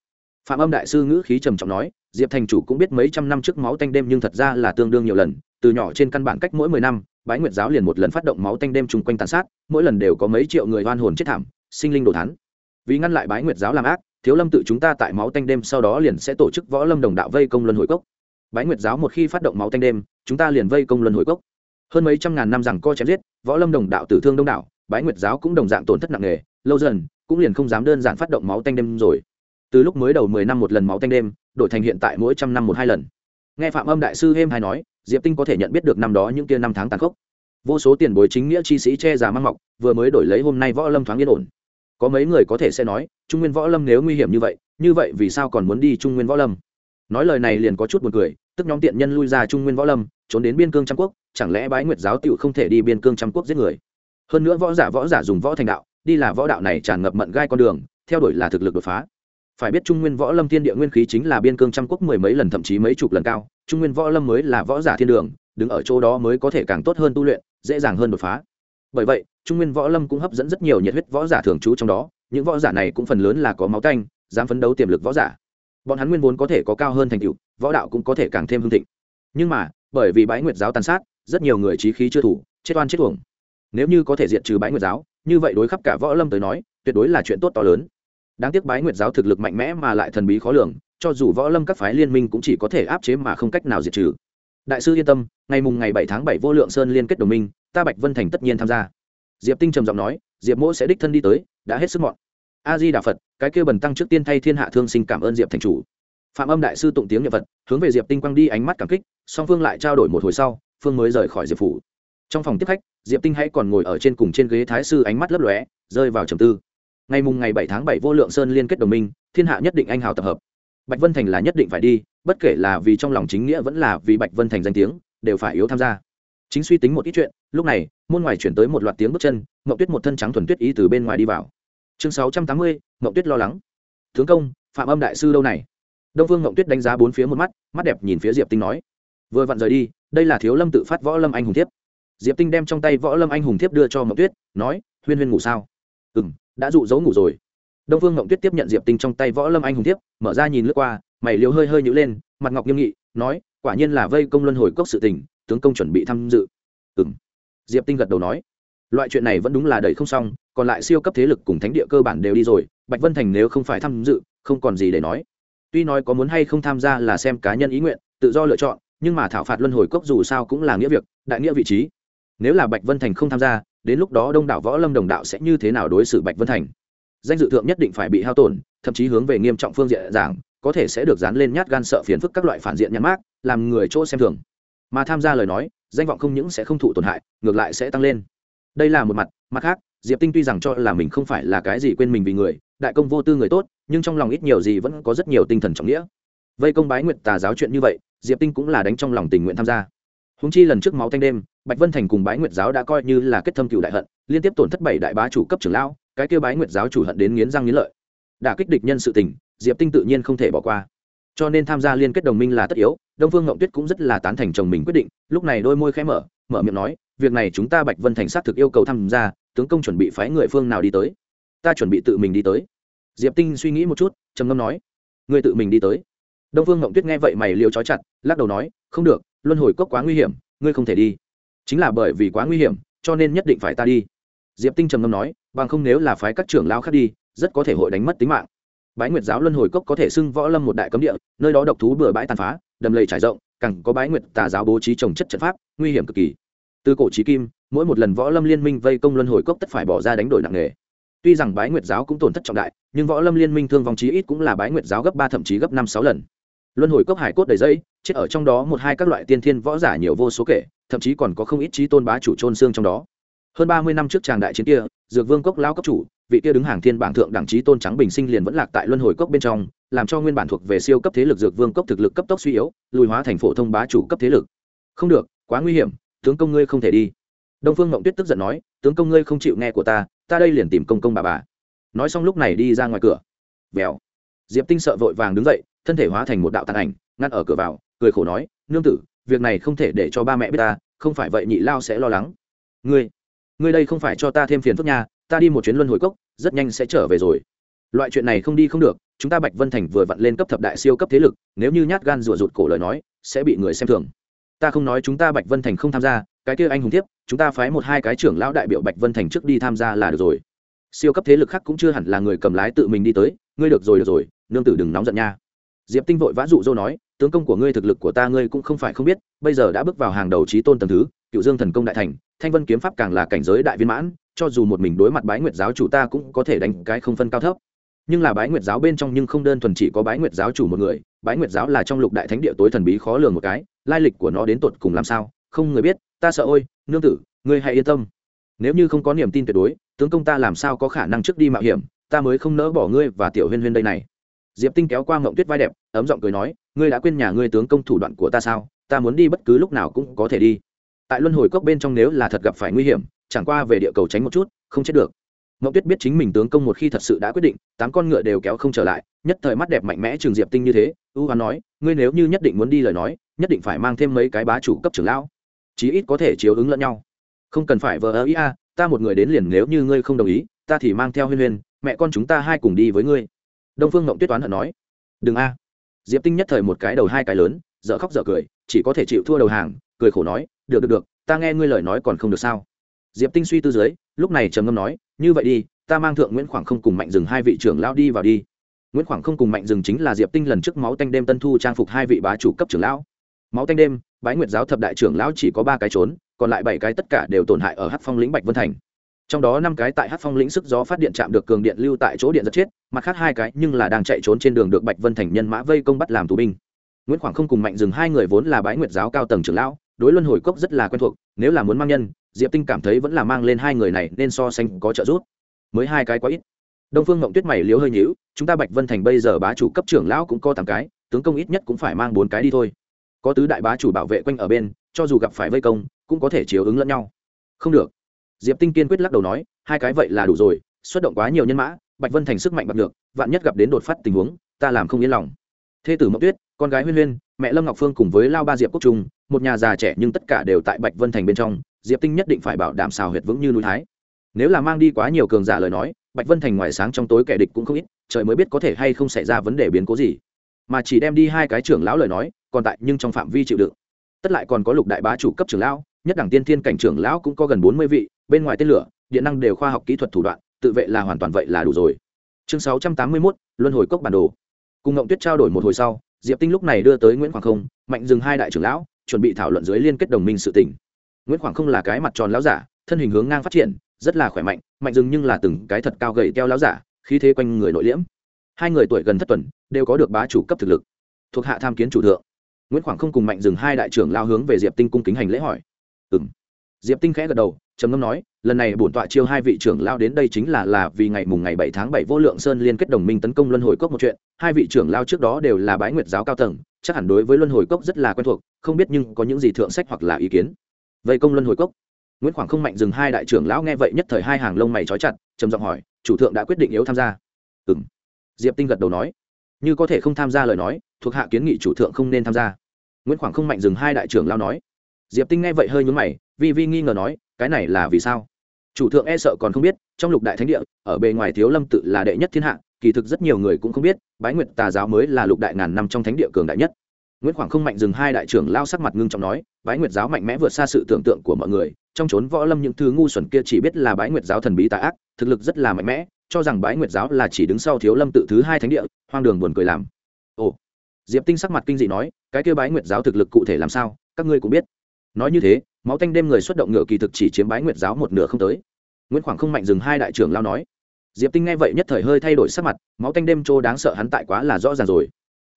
Phạm âm đại sư ngữ khí trầm trọng nói, diệp thành chủ cũng biết mấy trăm năm trước máu tanh đêm nhưng thật ra là tương đương nhiều lần, từ nhỏ trên căn bản cách mỗi mười năm, bái nguyệt giáo liền một lần phát động máu tanh đêm chung quanh tàn sát, mỗi lần đều có mấy triệu người oan hồn chết thảm, sinh linh đồ thán. Vì ngăn lại bái nguyệt giáo làm ác, thiếu lâm tự chúng ta tại máu tanh đêm sau đó liền sẽ tổ chức võ lâm đồng đạo vây công luân hồi cốc. Bái nguyệt giáo một khi phát động máu tanh đêm, chúng ta liền vây công luân hồi cốc. Hơn mấy trăm ngàn năm rằng co chém giết, võ lâm đồng đạo tử thương đông đảo, bái nguyệt giáo cũng đồng dạng tổn thất nặng nề lâu dần, cũng liền không dám đơn giản phát động máu tanh đêm rồi. Từ lúc mới đầu mười năm một lần máu tanh đêm, đổi thành hiện tại mỗi trăm năm một hai lần. Nghe phạm âm đại sư hêm hay nói, diệp tinh có thể nhận biết được năm đó những kia năm tháng tàn khốc. Vô số tiền bối chính nghĩa chi sĩ che già mang mọc, vừa mới đổi lấy hôm nay võ lâm thoáng yên ổn. Có mấy người có thể sẽ nói, trung nguyên võ lâm nếu nguy hiểm như vậy như vậy vì sao còn muốn đi trung nguyên võ lâm? Nói lời này liền có chút buồn cười, tức nhóm tiện nhân lui ra trung nguyên võ lâm, trốn đến biên cương trăm quốc, chẳng lẽ bái nguyệt giáo tựu không thể đi biên cương trăm quốc giết người? Hơn nữa võ giả võ giả dùng võ thành đạo đi là võ đạo này tràn ngập mận gai con đường, theo đuổi là thực lực đột phá. Phải biết trung nguyên võ lâm thiên địa nguyên khí chính là biên cương trăm quốc mười mấy lần thậm chí mấy chục lần cao, trung nguyên võ lâm mới là võ giả thiên đường, đứng ở chỗ đó mới có thể càng tốt hơn tu luyện, dễ dàng hơn đột phá. Bởi vậy, trung nguyên võ lâm cũng hấp dẫn rất nhiều nhiệt huyết võ giả thường trú trong đó, những võ giả này cũng phần lớn là có máu tanh dám phấn đấu tiềm lực võ giả. Bọn hắn nguyên vốn có thể có cao hơn thành tựu, võ đạo cũng có thể càng thêm hương thịnh. Nhưng mà, bởi vì bái nguyệt giáo tàn sát, rất nhiều người trí khí chưa thủ, chết oan chết tuồng nếu như có thể diệt trừ bái nguyệt giáo như vậy đối khắp cả võ lâm tới nói, tuyệt đối là chuyện tốt to lớn. Đáng tiếc bái nguyệt giáo thực lực mạnh mẽ mà lại thần bí khó lường, cho dù võ lâm các phái liên minh cũng chỉ có thể áp chế mà không cách nào diệt trừ. Đại sư yên tâm, ngày mùng ngày bảy tháng bảy vô lượng sơn liên kết đồng minh, ta bạch vân thành tất nhiên tham gia. Diệp tinh trầm giọng nói, diệp mỗ sẽ đích thân đi tới, đã hết sức mọn. A di đà phật, cái kêu bần tăng trước tiên thay thiên hạ thương sinh cảm ơn diệp thành chủ. Phạm âm đại sư tụng tiếng nhật vật hướng về diệp tinh quang đi ánh mắt cảm kích, song phương lại trao đổi một hồi sau, phương mới rời khỏi diệp phủ trong phòng tiếp khách, diệp tinh hãy còn ngồi ở trên cùng trên ghế thái sư ánh mắt lấp lóe, rơi vào trầm tư. Ngày mùng ngày bảy tháng bảy vô lượng sơn liên kết đồng minh, thiên hạ nhất định anh hào tập hợp. Bạch vân thành là nhất định phải đi, bất kể là vì trong lòng chính nghĩa vẫn là vì bạch vân thành danh tiếng, đều phải yếu tham gia. Chính suy tính một ít chuyện, lúc này, môn ngoài chuyển tới một loạt tiếng bước chân, mậu tuyết một thân trắng thuần tuyết ý từ bên ngoài đi vào. Chương sáu trăm tám mươi, mậu tuyết lo lắng. Tướng công, phạm âm đại sư đâu này. Đông Vương mậu tuyết đánh giá bốn phía một mắt mắt đẹp nhìn phía diệp tinh nói. Vừa vặn rời đi, đây là thiếu lâm tự phát võ lâm anh hùng thiếp diệp tinh đem trong tay võ lâm anh hùng thiếp đưa cho mậu tuyết, nói, huyên huyên ngủ sao? Ừ m đã dụ dỗ ngủ rồi. Đông phương mậu tuyết tiếp nhận diệp tinh trong tay võ lâm anh hùng thiếp, mở ra nhìn lướt qua, mày liều hơi hơi nhữ lên, mặt ngọc nghiêm nghị, nói, quả nhiên là vây công luân hồi cốc sự tình, tướng công chuẩn bị tham dự. Ừ m diệp tinh gật đầu nói, loại chuyện này vẫn đúng là đầy không xong, còn lại siêu cấp thế lực cùng thánh địa cơ bản đều đi rồi, bạch vân thành nếu không phải tham dự, không còn gì để nói. Tuy nói có muốn hay không tham gia là xem cá nhân ý nguyện, tự do lựa chọn, nhưng mà thảo phạt luân hồi cốc dù sao cũng là nghĩa việc, đại nghĩa vị trí nếu là bạch vân thành không tham gia, đến lúc đó đông đảo võ lâm đồng đạo sẽ như thế nào đối xử bạch vân thành? Danh dự thượng nhất định phải bị hao tổn, thậm chí hướng về nghiêm trọng phương diện giảng, có thể sẽ được dán lên nhát gan sợ phiền phức các loại phản diện nhãn mát làm người chỗ xem thường. Mà tham gia lời nói, danh vọng không những sẽ không thụ tổn hại, ngược lại sẽ tăng lên. Đây là một mặt mặt khác, diệp tinh tuy rằng cho là mình không phải là cái gì quên mình vì người, đại công vô tư người tốt, nhưng trong lòng ít nhiều gì vẫn có rất nhiều tinh thần trọng nghĩa. Vây công bái nguyệt tà giáo chuyện như vậy, diệp tinh cũng là đánh trong lòng tình nguyện tham gia húng chi lần trước máu thanh đêm, bạch vân thành cùng bái nguyệt giáo đã coi như là kết thâm cựu đại hận, liên tiếp tổn thất bảy đại bá chủ cấp trưởng lão, cái kêu bái nguyệt giáo chủ hận đến nghiến răng nghiến lợi. Đả kích địch nhân sự tình, diệp tinh tự nhiên không thể bỏ qua. Cho nên tham gia liên kết đồng minh là tất yếu, đông phương ngậu tuyết cũng rất là tán thành chồng mình quyết định, lúc này đôi môi khẽ mở mở miệng nói, việc này chúng ta bạch vân thành xác thực yêu cầu tham gia, tướng công chuẩn bị phái người phương nào đi tới? Ta chuẩn bị tự mình đi tới. Diệp tinh suy nghĩ một chút, trầm ngâm nói, người tự mình đi tới đông phương ngộng tuyết nghe vậy mày liều trói chặt, lắc đầu nói, không được, luân hồi cốc quá nguy hiểm, ngươi không thể đi. Chính là bởi vì quá nguy hiểm, cho nên nhất định phải ta đi. Diệp tinh trầm ngâm nói, bằng không nếu là phái các trưởng lao khác đi, rất có thể hội đánh mất tính mạng. Bái nguyệt giáo luân hồi cốc có thể xưng võ lâm một đại cấm địa, nơi đó độc thú bừa bãi tàn phá, đầm lầy trải rộng, càng có bái nguyệt tà giáo bố trí trồng chất trận pháp, nguy hiểm cực kỳ. Từ cổ trí kim, mỗi một lần võ lâm liên minh vây công luân hồi cốc tất phải bỏ ra đánh đổi nặng nề. Tuy rằng bái nguyệt giáo cũng tổn thất trọng đại, nhưng võ lâm liên minh thương vong chí ít cũng là bái nguyệt giáo gấp ba thậm chí gấp năm sáu lần luân hồi cốc hải cốt đầy dây chết ở trong đó một hai các loại tiên thiên võ giả nhiều vô số kể, thậm chí còn có không ít trí tôn bá chủ trôn xương trong đó. Hơn ba mươi năm trước tràng đại chiến kia, dược vương cốc lao cấp chủ, vị kia đứng hàng thiên bảng thượng đẳng trí tôn trắng bình sinh liền vẫn lạc tại luân hồi cốc bên trong, làm cho nguyên bản thuộc về siêu cấp thế lực dược vương cốc thực lực cấp tốc suy yếu, lùi hóa thành phổ thông bá chủ cấp thế lực. Không được, quá nguy hiểm, tướng công ngươi không thể đi. Đông phương mộng tuyết tức giận nói, tướng công ngươi không chịu nghe của ta ta đây liền tìm công công bà bà. Nói xong lúc này đi ra ngoài cửa. Vèo. Diệp tinh sợ vội vàng đứng dậy thân thể hóa thành một đạo tàn ảnh, ngăn ở cửa vào, cười khổ nói, nương tử, việc này không thể để cho ba mẹ biết ta, không phải vậy nhị lao sẽ lo lắng. Ngươi ngươi đây không phải cho ta thêm phiền phức nha, ta đi một chuyến luân hồi cốc, rất nhanh sẽ trở về rồi. Loại chuyện này không đi không được, chúng ta bạch vân thành vừa vặn lên cấp thập đại siêu cấp thế lực, nếu như nhát gan rủa rụt cổ lời nói, sẽ bị người xem thường. Ta không nói chúng ta bạch vân thành không tham gia, cái kia anh hùng tiếp chúng ta phái một hai cái trưởng lão đại biểu bạch vân thành trước đi tham gia là được rồi. Siêu cấp thế lực khác cũng chưa hẳn là người cầm lái tự mình đi tới, ngươi được rồi được rồi, nương tử đừng nóng giận nha diệp tinh vội vã dụ dỗ nói, tướng công của ngươi thực lực của ta ngươi cũng không phải không biết, bây giờ đã bước vào hàng đầu trí tôn tầng thứ, cựu dương thần công đại thành, thanh vân kiếm pháp càng là cảnh giới đại viên mãn, cho dù một mình đối mặt bái nguyệt giáo chủ ta cũng có thể đánh cái không phân cao thấp. Nhưng là bái nguyệt giáo bên trong nhưng không đơn thuần chỉ có bái nguyệt giáo chủ một người, bái nguyệt giáo là trong lục đại thánh địa tối thần bí khó lường một cái, lai lịch của nó đến tột cùng làm sao, không người biết, ta sợ ôi, nương tử, ngươi hãy yên tâm. Nếu như không có niềm tin tuyệt đối, tướng công ta làm sao có khả năng trước đi mạo hiểm, ta mới không nỡ bỏ ngươi và tiểu huyên huyên đây này diệp tinh kéo qua mộng tuyết vai đẹp, ấm giọng cười nói, ngươi đã quên nhà ngươi tướng công thủ đoạn của ta sao? Ta muốn đi bất cứ lúc nào cũng có thể đi. Tại luân hồi cốc bên trong nếu là thật gặp phải nguy hiểm, chẳng qua về địa cầu tránh một chút, không chết được. Mộng tuyết biết chính mình tướng công một khi thật sự đã quyết định, tám con ngựa đều kéo không trở lại, nhất thời mắt đẹp mạnh mẽ trường diệp tinh như thế, ưu hoán nói, ngươi nếu như nhất định muốn đi lời nói, nhất định phải mang thêm mấy cái bá chủ cấp trưởng lão, chí ít có thể chiếu ứng lẫn nhau. Không cần phải vờ ơ ý a, ta một người đến liền nếu như ngươi không đồng ý, ta thì mang theo huyên huyên, mẹ con chúng ta hai cùng đi với ngươi đông phương ngộng tuyết toán hận nói, đừng a. Diệp tinh nhất thời một cái đầu hai cái lớn, dở khóc dở cười, chỉ có thể chịu thua đầu hàng, cười khổ nói, được được được, ta nghe ngươi lời nói còn không được sao? Diệp tinh suy tư dưới, lúc này trầm ngâm nói, như vậy đi, ta mang thượng nguyễn khoảng không cùng mạnh dừng hai vị trưởng lão đi vào đi. Nguyễn khoảng không cùng mạnh dừng chính là diệp tinh lần trước máu tanh đêm tân thu trang phục hai vị bá chủ cấp trưởng lão. Máu tanh đêm, bái nguyệt giáo thập đại trưởng lão chỉ có ba cái trốn, còn lại bảy cái tất cả đều tổn hại ở hát phong lĩnh bạch vân thành trong đó năm cái tại hát phong lĩnh sức gió phát điện chạm được cường điện lưu tại chỗ điện giật chết, mặt khác hai cái nhưng là đang chạy trốn trên đường được bạch vân thành nhân mã vây công bắt làm tù binh. Nguyễn khoảng không cùng mạnh dừng hai người vốn là bái nguyệt giáo cao tầng trưởng lão, đối luân hồi cốc rất là quen thuộc, nếu là muốn mang nhân, diệp tinh cảm thấy vẫn là mang lên hai người này nên so sánh có trợ giúp. Mới hai cái quá ít. Đông phương mộng tuyết mày liếu hơi nhữu chúng ta bạch vân thành bây giờ bá chủ cấp trưởng lão cũng có tám cái, tướng công ít nhất cũng phải mang bốn cái đi thôi. Có tứ đại bá chủ bảo vệ quanh ở bên, cho dù gặp phải vây công, cũng có thể chiếu ứng lẫn nhau. Không được diệp tinh kiên quyết lắc đầu nói, hai cái vậy là đủ rồi, xuất động quá nhiều nhân mã, bạch vân thành sức mạnh bạc được, vạn nhất gặp đến đột phát tình huống, ta làm không yên lòng. Thê tử mộng tuyết, con gái huyên huyên, mẹ lâm ngọc phương cùng với lao ba diệp quốc trung, một nhà già trẻ nhưng tất cả đều tại bạch vân thành bên trong, diệp tinh nhất định phải bảo đảm xào huyệt vững như núi thái. Nếu là mang đi quá nhiều cường giả lời nói, bạch vân thành ngoài sáng trong tối kẻ địch cũng không ít, trời mới biết có thể hay không xảy ra vấn đề biến cố gì. Mà chỉ đem đi hai cái trưởng lão lời nói, còn tại nhưng trong phạm vi chịu đựng. Tất lại còn có lục đại bá chủ cấp trưởng lão, nhất đẳng tiên thiên cảnh trưởng lão cũng có gần bốn mươi vị bên ngoài tên lửa, điện năng đều khoa học kỹ thuật thủ đoạn, tự vệ là hoàn toàn vậy là đủ rồi. Chương sáu trăm tám mươi mốt, luân hồi cốc bản đồ. Cùng ngộng tuyết trao đổi một hồi sau, diệp tinh lúc này đưa tới nguyễn khoảng không, mạnh dừng hai đại trưởng lão, chuẩn bị thảo luận dưới liên kết đồng minh sự tỉnh nguyễn khoảng không là cái mặt tròn lão giả, thân hình hướng ngang phát triển, rất là khỏe mạnh mạnh dừng nhưng là từng cái thật cao gầy keo lão giả, khí thế quanh người nội liễm. Hai người tuổi gần thất tuần, đều có được bá chủ cấp thực lực, thuộc hạ tham kiến chủ thượng. Nguyễn khoảng không cùng mạnh dừng hai đại trưởng lao hướng về diệp tinh cung kính hành lễ hỏi. Ừng diệp tinh khẽ gật đầu trầm ngâm nói, lần này bổn tọa chiêu hai vị trưởng lao đến đây chính là là vì ngày mùng ngày bảy tháng bảy vô lượng sơn liên kết đồng minh tấn công luân hồi cốc một chuyện. Hai vị trưởng lao trước đó đều là bái nguyệt giáo cao tầng, chắc hẳn đối với luân hồi cốc rất là quen thuộc, không biết nhưng có những gì thượng sách hoặc là ý kiến. Vậy công luân hồi cốc. Nguyễn khoảng không mạnh dừng hai đại trưởng lão nghe vậy nhất thời hai hàng lông mày trói chặt, trầm giọng hỏi, chủ thượng đã quyết định yếu tham gia? Ừ m diệp tinh gật đầu nói, như có thể không tham gia lời nói, thuộc hạ kiến nghị chủ thượng không nên tham gia. Nguyễn khoảng không mạnh dừng hai đại trưởng lao nói. Diệp tinh nghe vậy hơi nhún mày, vi vi nghi ngờ nói cái này là vì sao? Chủ thượng e sợ còn không biết, trong lục đại thánh địa, ở bề ngoài thiếu lâm tự là đệ nhất thiên hạ, kỳ thực rất nhiều người cũng không biết, bái nguyệt tà giáo mới là lục đại ngàn năm trong thánh địa cường đại nhất. Nguyễn khoảng không mạnh dừng hai đại trưởng lao sắc mặt ngưng trọng nói, bái nguyệt giáo mạnh mẽ vượt xa sự tưởng tượng của mọi người, trong trốn võ lâm những thứ ngu xuẩn kia chỉ biết là bái nguyệt giáo thần bí tà ác, thực lực rất là mạnh mẽ, cho rằng bái nguyệt giáo là chỉ đứng sau thiếu lâm tự thứ hai thánh địa, hoang đường buồn cười làm. Ồ, diệp tinh sắc mặt kinh dị nói, cái kêu bái nguyệt giáo thực lực cụ thể làm sao, các ngươi cũng biết. Nói như thế máu tanh đêm người xuất động ngựa kỳ thực chỉ chiếm bái nguyệt giáo một nửa không tới. Nguyễn khoảng không mạnh dừng hai đại trưởng lao nói. Diệp tinh nghe vậy nhất thời hơi thay đổi sắc mặt, máu tanh đêm trô đáng sợ hắn tại quá là rõ ràng rồi.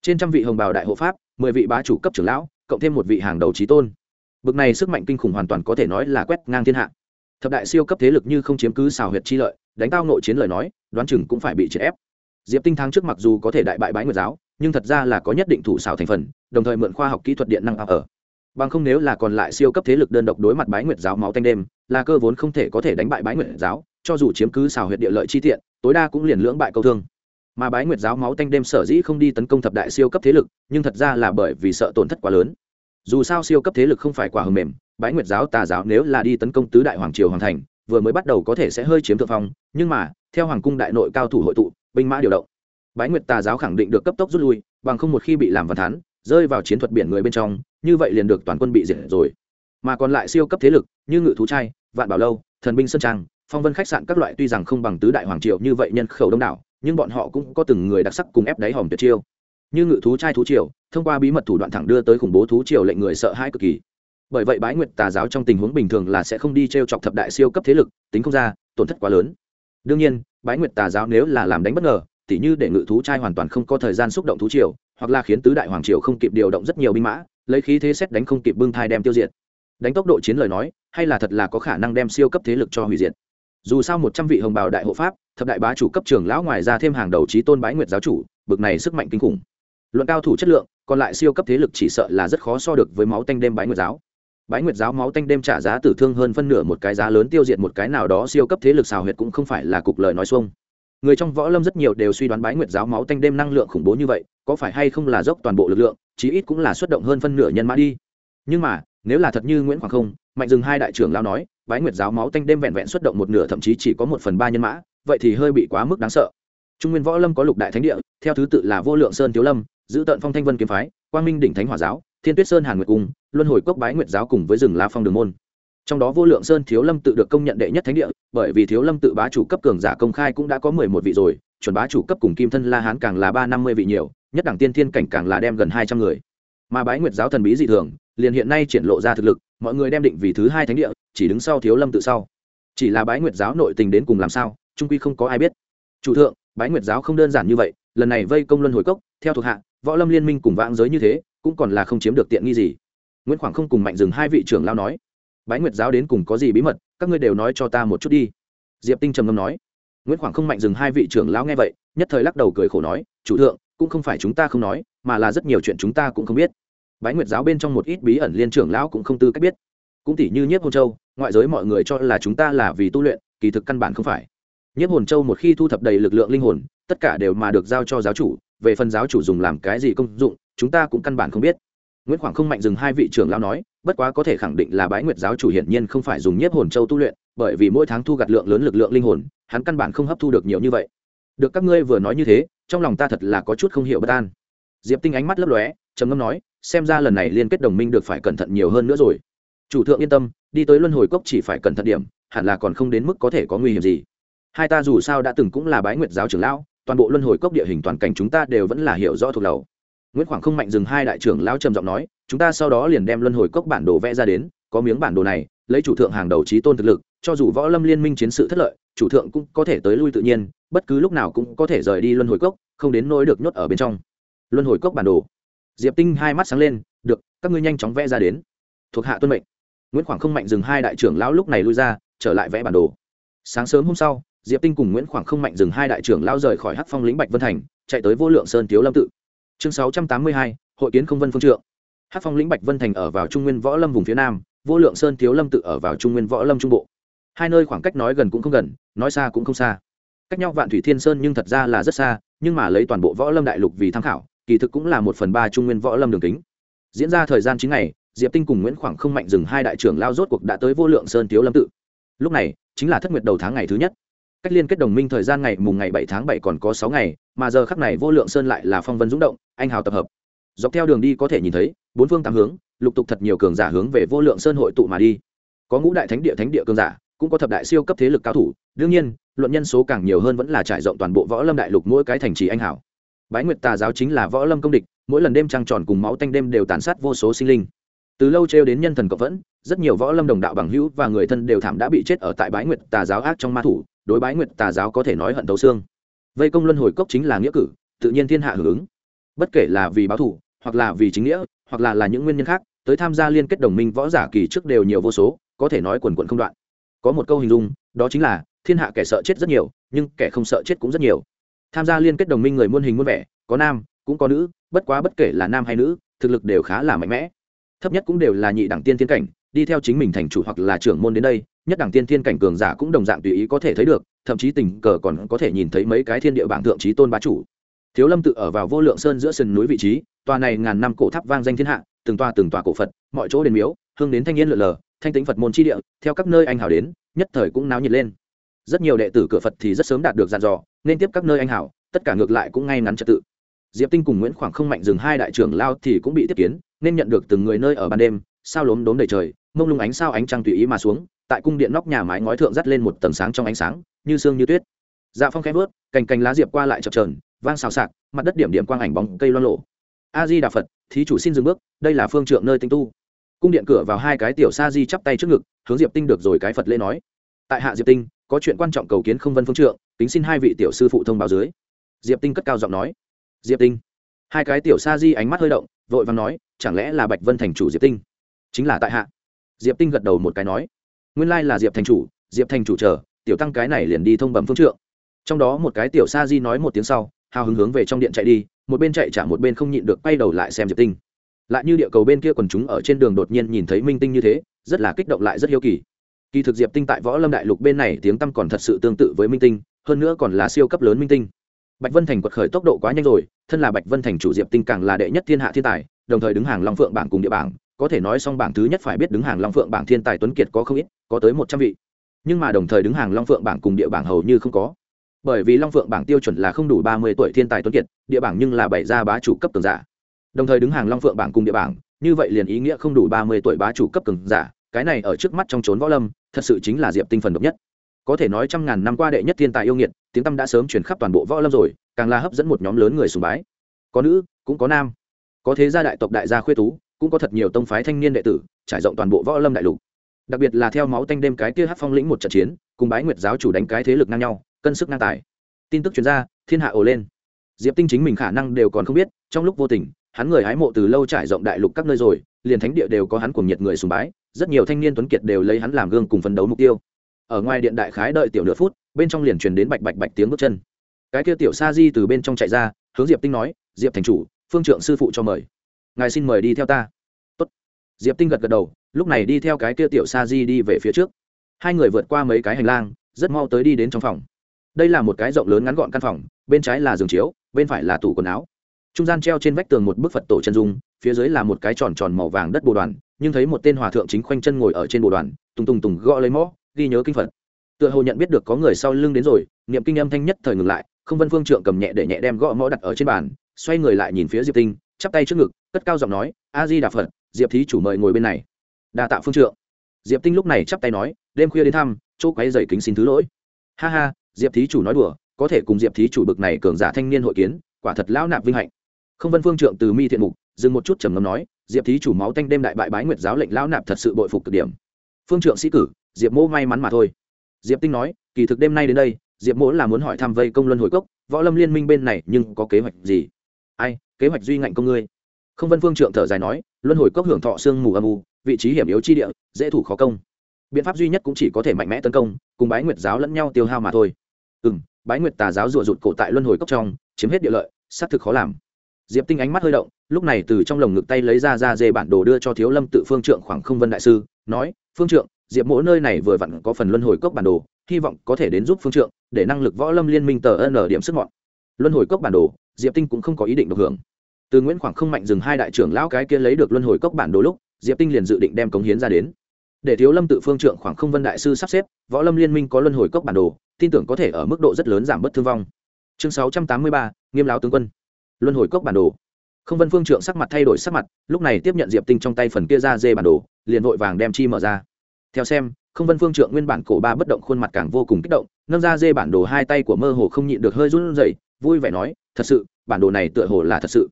Trên trăm vị hồng bào đại hộ pháp, mười vị bá chủ cấp trưởng lão, cộng thêm một vị hàng đầu trí tôn. Bực này sức mạnh kinh khủng hoàn toàn có thể nói là quét ngang thiên hạ. Thập đại siêu cấp thế lực như không chiếm cứ xào huyệt chi lợi, đánh tao nội chiến lời nói, đoán chừng cũng phải bị triệt ép. Diệp tinh thắng trước mặc dù có thể đại bại bái nguyệt giáo, nhưng thật ra là có nhất định thủ xào thành phần, đồng thời mượn khoa học kỹ thuật điện năng ở bằng không nếu là còn lại siêu cấp thế lực đơn độc đối mặt bái nguyệt giáo máu tanh đêm là cơ vốn không thể có thể đánh bại bái nguyệt giáo, cho dù chiếm cứ xào huyệt địa lợi chi tiện, tối đa cũng liền lưỡng bại câu thương. Mà bái nguyệt giáo máu tanh đêm sở dĩ không đi tấn công thập đại siêu cấp thế lực, nhưng thật ra là bởi vì sợ tổn thất quá lớn. Dù sao siêu cấp thế lực không phải quả hầm mềm, bái nguyệt giáo tà giáo nếu là đi tấn công tứ đại hoàng triều hoàng thành, vừa mới bắt đầu có thể sẽ hơi chiếm thượng phong, nhưng mà, theo hoàng cung đại nội cao thủ hội tụ, binh mã điều động, bái nguyệt tà giáo khẳng định được cấp tốc rút lui, bằng không một khi bị làm văn thán, rơi vào chiến thuật biển người bên trong như vậy liền được toàn quân bị diệt rồi. Mà còn lại siêu cấp thế lực, như ngự thú trai, vạn bảo lâu, thần binh sơn trang, phong vân khách sạn các loại tuy rằng không bằng tứ đại hoàng triều như vậy nhân khẩu đông đảo, nhưng bọn họ cũng có từng người đặc sắc cùng ép đáy hòm tuyệt chiêu. Như ngự thú trai thú triều, thông qua bí mật thủ đoạn thẳng đưa tới khủng bố thú triều lệnh người sợ hãi cực kỳ. Bởi vậy bái nguyệt tà giáo trong tình huống bình thường là sẽ không đi t r e o chọc thập đại siêu cấp thế lực, tính không ra, tổn thất quá lớn. Đương nhiên, bái nguyệt tà giáo nếu là làm đánh bất ngờ, tỉ như để ngự thú trai hoàn toàn không có thời gian xúc động thú triều, hoặc là khiến tứ đại hoàng triều không kịp điều động rất nhiều binh mã lấy khí thế xét đánh không kịp bưng thai đem tiêu diệt. Đánh tốc độ chiến lời nói, hay là thật là có khả năng đem siêu cấp thế lực cho hủy diệt. Dù sao một trăm vị hồng bào đại hộ pháp, thập đại bá chủ cấp trưởng lão ngoài ra thêm hàng đầu trí tôn bái nguyệt giáo chủ, bực này sức mạnh kinh khủng. Luận cao thủ chất lượng, còn lại siêu cấp thế lực chỉ sợ là rất khó so được với máu tanh đêm bái nguyệt giáo. Bái nguyệt giáo máu tanh đêm trả giá tử thương hơn phân nửa một cái giá lớn tiêu diệt một cái nào đó siêu cấp thế lực xào huyệt cũng không phải là cục lời nói xuông người trong võ lâm rất nhiều đều suy đoán bái nguyệt giáo máu tanh đêm năng lượng khủng bố như vậy, có phải hay không là dốc toàn bộ lực lượng, chí ít cũng là xuất động hơn phân nửa nhân mã đi. Nhưng mà, nếu là thật như nguyễn hoàng không, mạnh dừng hai đại trưởng lao nói, bái nguyệt giáo máu tanh đêm vẹn vẹn xuất động một nửa thậm chí chỉ có một phần ba nhân mã, vậy thì hơi bị quá mức đáng sợ. Trung nguyên võ lâm có lục đại thánh địa, theo thứ tự là vô lượng sơn thiếu lâm, giữ tận phong thanh vân kiếm phái, quang minh đỉnh thánh hỏa giáo, thiên tuyết sơn hàn nguyệt cung, luân hồi cốc bái nguyệt giáo cùng với rừng la phong đường môn trong đó vô lượng sơn thiếu lâm tự được công nhận đệ nhất thánh địa, bởi vì thiếu lâm tự bá chủ cấp cường giả công khai cũng đã có mười một vị rồi, chuẩn bá chủ cấp cùng kim thân la hán càng là ba năm mươi vị nhiều, nhất đẳng tiên thiên cảnh càng là đem gần hai trăm người. Mà bái nguyệt giáo thần bí dị thường, liền hiện nay triển lộ ra thực lực, mọi người đem định vì thứ hai thánh địa, chỉ đứng sau thiếu lâm tự sau. Chỉ là bái nguyệt giáo nội tình đến cùng làm sao, trung quy không có ai biết. Chủ thượng, bái nguyệt giáo không đơn giản như vậy, lần này vây công luân hồi cốc, theo thuộc hạ, võ lâm liên minh cùng vãng giới như thế, cũng còn là không chiếm được tiện nghi gì. Nguyễn khoảng không cùng mạnh dừng hai vị trưởng lao nói bái nguyệt giáo đến cùng có gì bí mật, các ngươi đều nói cho ta một chút đi. Diệp tinh trầm ngâm nói. Nguyễn khoảng không mạnh dừng hai vị trưởng lão nghe vậy, nhất thời lắc đầu cười khổ nói, chủ thượng, cũng không phải chúng ta không nói, mà là rất nhiều chuyện chúng ta cũng không biết. Bái nguyệt giáo bên trong một ít bí ẩn liên trưởng lão cũng không tư cách biết. Cũng tỉ như nhiếp hồn châu, ngoại giới mọi người cho là chúng ta là vì tu luyện, kỳ thực căn bản không phải. Nhiếp hồn châu một khi thu thập đầy lực lượng linh hồn, tất cả đều mà được giao cho giáo chủ, về phần giáo chủ dùng làm cái gì công dụng, chúng ta cũng căn bản không biết nguyễn khoảng không mạnh dừng hai vị trưởng lão nói, bất quá có thể khẳng định là bái nguyệt giáo chủ hiển nhiên không phải dùng nhiếp hồn châu tu luyện, bởi vì mỗi tháng thu gặt lượng lớn lực lượng linh hồn, hắn căn bản không hấp thu được nhiều như vậy. Được các ngươi vừa nói như thế, trong lòng ta thật là có chút không hiểu bất an. Diệp tinh ánh mắt lấp lóe, trầm ngâm nói, xem ra lần này liên kết đồng minh được phải cẩn thận nhiều hơn nữa rồi. Chủ thượng yên tâm, đi tới luân hồi cốc chỉ phải cẩn thận điểm, hẳn là còn không đến mức có thể có nguy hiểm gì. Hai ta dù sao đã từng cũng là bái nguyệt giáo trưởng lão, toàn bộ luân hồi cốc địa hình toàn cảnh chúng ta đều vẫn là hiểu rõ thuộc lầu nguyễn khoảng không mạnh dừng hai đại trưởng lão trầm giọng nói, chúng ta sau đó liền đem luân hồi cốc bản đồ vẽ ra đến, có miếng bản đồ này, lấy chủ thượng hàng đầu trí tôn thực lực, cho dù võ lâm liên minh chiến sự thất lợi, chủ thượng cũng có thể tới lui tự nhiên, bất cứ lúc nào cũng có thể rời đi luân hồi cốc, không đến nỗi được nhốt ở bên trong. Luân hồi cốc bản đồ. Diệp tinh hai mắt sáng lên, được, các ngươi nhanh chóng vẽ ra đến. Thuộc hạ tuân mệnh. Nguyễn khoảng không mạnh dừng hai đại trưởng lão lúc này lui ra, trở lại vẽ bản đồ. Sáng sớm hôm sau, diệp tinh cùng nguyễn khoảng không mạnh dừng hai đại trưởng lão rời khỏi hắc phong lĩnh bạch vân thành, chạy tới vô lượng sơn tiếu lâm tự chương sáu trăm tám mươi hai, hội kiến không vân phương trượng. Hát phong lĩnh bạch vân thành ở vào trung nguyên võ lâm vùng phía nam, vô lượng sơn thiếu lâm tự ở vào trung nguyên võ lâm trung bộ. Hai nơi khoảng cách nói gần cũng không gần, nói xa cũng không xa. Cách nhau vạn thủy thiên sơn nhưng thật ra là rất xa, nhưng mà lấy toàn bộ võ lâm đại lục vì tham khảo, kỳ thực cũng là một phần ba trung nguyên võ lâm đường kính. Diễn ra thời gian chín ngày, diệp tinh cùng nguyễn khoảng không mạnh dừng hai đại trưởng lao rốt cuộc đã tới vô lượng sơn thiếu lâm tự. Lúc này, chính là thất nguyệt đầu tháng ngày thứ nhất cách liên kết đồng minh thời gian ngày mùng ngày bảy tháng bảy còn có sáu ngày, mà giờ khắc này vô lượng sơn lại là phong vân dũng động, anh hào tập hợp. Dọc theo đường đi có thể nhìn thấy, bốn phương tám hướng, lục tục thật nhiều cường giả hướng về vô lượng sơn hội tụ mà đi. Có ngũ đại thánh địa thánh địa cường giả, cũng có thập đại siêu cấp thế lực cao thủ, đương nhiên, luận nhân số càng nhiều hơn vẫn là trải rộng toàn bộ võ lâm đại lục mỗi cái thành trì anh hảo bái nguyệt tà giáo chính là võ lâm công địch, mỗi lần đêm trăng tròn cùng máu tanh đêm đều tàn sát vô số sinh linh. Từ lâu trêu đến nhân thần cộng vẫn, rất nhiều võ lâm đồng đạo bằng hữu và người thân đều thảm đã bị chết ở tại bái nguyệt tà giáo ác trong ma thủ đối bái nguyệt tà giáo có thể nói hận thấu xương. Vây công luân hồi cốc chính là nghĩa cử, tự nhiên thiên hạ hưởng ứng. Bất kể là vì báo thủ hoặc là vì chính nghĩa, hoặc là là những nguyên nhân khác, tới tham gia liên kết đồng minh võ giả kỳ trước đều nhiều vô số, có thể nói quần quận không đoạn. Có một câu hình dung, đó chính là, thiên hạ kẻ sợ chết rất nhiều, nhưng kẻ không sợ chết cũng rất nhiều. Tham gia liên kết đồng minh người muôn hình muôn vẻ, có nam, cũng có nữ, bất quá bất kể là nam hay nữ, thực lực đều khá là mạnh mẽ. Thấp nhất cũng đều là nhị đẳng tiên thiên cảnh, đi theo chính mình thành chủ hoặc là trưởng môn đến đây nhất đẳng tiên thiên cảnh cường giả cũng đồng dạng tùy ý có thể thấy được, thậm chí tình cờ còn có thể nhìn thấy mấy cái thiên địa bảng thượng trí tôn bá chủ. Thiếu lâm tự ở vào vô lượng sơn giữa sườn núi vị trí, tòa này ngàn năm cổ tháp vang danh thiên hạ, từng tòa từng tòa cổ phật, mọi chỗ đền miếu, hương đến thanh niên lượn lờ, thanh tính phật môn chi địa, theo các nơi anh hào đến, nhất thời cũng náo nhiệt lên. Rất nhiều đệ tử cửa phật thì rất sớm đạt được dàn dò, nên tiếp các nơi anh hảo tất cả ngược lại cũng ngay ngắn trật tự. Diệp tinh cùng nguyễn khoảng không mạnh dừng hai đại trưởng lao thì cũng bị tiếp kiến, nên nhận được từng người nơi ở ban đêm, sao lốm đốm đầy trời, mông lung ánh sao ánh trăng tùy ý mà xuống tại cung điện nóc nhà mái ngói thượng dắt lên một tầng sáng trong ánh sáng, như sương như tuyết. Dạ phong khẽ vớt cành cành lá diệp qua lại chập trờn vang xào xạc, mặt đất điểm điểm quang ảnh bóng cây loan lộ a di đà phật, thí chủ xin dừng bước, đây là phương trượng nơi tinh tu. Cung điện cửa vào hai cái tiểu sa di chắp tay trước ngực, hướng diệp tinh được rồi cái phật lễ nói. Tại hạ diệp tinh, có chuyện quan trọng cầu kiến không vân phương trượng tính xin hai vị tiểu sư phụ thông báo dưới. Diệp tinh cất cao giọng nói. Diệp tinh. Hai cái tiểu sa di ánh mắt hơi động, vội vàng nói, chẳng lẽ là bạch vân thành chủ diệp tinh? Chính là tại hạ. Diệp tinh gật đầu một cái nói nguyên lai là diệp thành chủ, diệp thành chủ chờ, tiểu tăng cái này liền đi thông bẩm phương trượng. Trong đó một cái tiểu sa di nói một tiếng sau, hào hứng hướng về trong điện chạy đi, một bên chạy trả một bên không nhịn được quay đầu lại xem diệp tinh. Lại như địa cầu bên kia quần chúng ở trên đường đột nhiên nhìn thấy minh tinh như thế, rất là kích động lại rất hiếu kỳ. Kỳ thực diệp tinh tại võ lâm đại lục bên này tiếng tăm còn thật sự tương tự với minh tinh, hơn nữa còn là siêu cấp lớn minh tinh. Bạch vân thành quật khởi tốc độ quá nhanh rồi, thân là bạch vân thành chủ diệp tinh càng là đệ nhất thiên hạ thiên tài, đồng thời đứng hàng long phượng bảng cùng địa bảng có thể nói xong bảng thứ nhất phải biết đứng hàng long phượng bảng thiên tài tuấn kiệt có không ít, có tới một trăm vị. Nhưng mà đồng thời đứng hàng long phượng bảng cùng địa bảng hầu như không có. Bởi vì long phượng bảng tiêu chuẩn là không đủ ba mươi tuổi thiên tài tuấn kiệt, địa bảng nhưng là bảy gia bá chủ cấp cường giả. Đồng thời đứng hàng long phượng bảng cùng địa bảng, như vậy liền ý nghĩa không đủ ba mươi tuổi bá chủ cấp cường giả, cái này ở trước mắt trong trốn võ lâm, thật sự chính là diệp tinh phần độc nhất. Có thể nói trăm ngàn năm qua đệ nhất thiên tài yêu nghiệt, tiếng tâm đã sớm chuyển khắp toàn bộ võ lâm rồi, càng là hấp dẫn một nhóm lớn người sùng bái. Có nữ, cũng có nam. Có thế gia đại tộc đại gia khuê tú cũng có thật nhiều tông phái thanh niên đệ tử, trải rộng toàn bộ võ lâm đại lục. Đặc biệt là theo máu tanh đêm cái kia hát phong lĩnh một trận chiến, cùng bái nguyệt giáo chủ đánh cái thế lực ngang nhau, cân sức ngang tài. Tin tức chuyên gia thiên hạ ồ lên. Diệp tinh chính mình khả năng đều còn không biết, trong lúc vô tình, hắn người hái mộ từ lâu trải rộng đại lục các nơi rồi, liền thánh địa đều có hắn cùng nhiệt người sùng bái, rất nhiều thanh niên tuấn kiệt đều lấy hắn làm gương cùng phấn đấu mục tiêu. Ở ngoài điện đại khái đợi tiểu nửa phút, bên trong liền truyền đến bạch bạch bạch tiếng bước chân. Cái kia tiểu sa di từ bên trong chạy ra, hướng diệp tinh nói, diệp thành chủ, phương trượng sư phụ cho mời ngài xin mời đi theo ta. Tốt. diệp tinh gật gật đầu, lúc này đi theo cái kia tiểu sa di đi về phía trước. Hai người vượt qua mấy cái hành lang, rất mau tới đi đến trong phòng. Đây là một cái rộng lớn ngắn gọn căn phòng, bên trái là giường chiếu, bên phải là tủ quần áo. Trung gian treo trên vách tường một bức phật tổ chân dung, phía dưới là một cái tròn tròn màu vàng đất bồ đoàn, nhưng thấy một tên hòa thượng chính khoanh chân ngồi ở trên bồ đoàn, tùng tùng tùng gõ lấy mõ, ghi nhớ kinh phật. Tựa hồ nhận biết được có người sau lưng đến rồi, niệm kinh âm thanh nhất thời ngừng lại, không vân phương trượng cầm nhẹ để nhẹ đem gõ mõ đặt ở trên bàn, xoay người lại nhìn phía diệp tinh, chắp tay trước ngực cất cao giọng nói, a di đà phật, diệp thí chủ mời ngồi bên này. Đa tạ phương trượng. Diệp tinh lúc này chắp tay nói, đêm khuya đến thăm, chỗ quấy dày kính xin thứ lỗi. Ha ha, diệp thí chủ nói đùa, có thể cùng diệp thí chủ bực này cường giả thanh niên hội kiến, quả thật lão nạp vinh hạnh. Không vân phương trượng từ mi thiện mục, dừng một chút trầm ngâm nói, diệp thí chủ máu tanh đêm đại bại bái nguyệt giáo lệnh lão nạp thật sự bội phục cực điểm. Phương trượng sĩ cử, diệp mô may mắn mà thôi. Diệp tinh nói, kỳ thực đêm nay đến đây, diệp mỗ là muốn hỏi thăm vây công luân hồi cốc, võ lâm liên minh bên này nhưng có kế hoạch gì? Ai, kế hoạch duy ngạnh công ngươi không vân phương trượng thở dài nói, luân hồi cốc hưởng thọ sương mù âm u, vị trí hiểm yếu chi địa, dễ thủ khó công. Biện pháp duy nhất cũng chỉ có thể mạnh mẽ tấn công, cùng bái nguyệt giáo lẫn nhau tiêu hao mà thôi. Ừ m bái nguyệt tà giáo rụa rụt cổ tại luân hồi cốc trong, chiếm hết địa lợi, xác thực khó làm. Diệp tinh ánh mắt hơi động, lúc này từ trong lồng ngực tay lấy ra ra dê bản đồ đưa cho thiếu lâm tự phương trượng khoảng không vân đại sư, nói, phương trượng, diệp mỗi nơi này vừa vặn có phần luân hồi cốc bản đồ, hy vọng có thể đến giúp phương trượng, để năng lực võ lâm liên minh tờ n điểm sức mọn. Luân hồi cốc bản đồ, diệp tinh cũng không có ý định được hưởng từ nguyễn khoảng không mạnh dừng hai đại trưởng lão cái kia lấy được luân hồi cốc bản đồ lúc diệp tinh liền dự định đem cống hiến ra đến để thiếu lâm tự phương trượng khoảng không vân đại sư sắp xếp võ lâm liên minh có luân hồi cốc bản đồ tin tưởng có thể ở mức độ rất lớn giảm bớt thương vong chương sáu trăm tám mươi ba nghiêm lão tướng quân luân hồi cốc bản đồ không vân phương trượng sắc mặt thay đổi sắc mặt lúc này tiếp nhận diệp tinh trong tay phần kia ra dê bản đồ liền vội vàng đem chi mở ra theo xem không vân phương trượng nguyên bản cổ ba bất động khuôn mặt càng vô cùng kích động nâng ra dê bản đồ hai tay của mơ hồ không nhịn được hơi run rẩy, vui vẻ nói, thật sự, bản đồ này tựa hồ là thật sự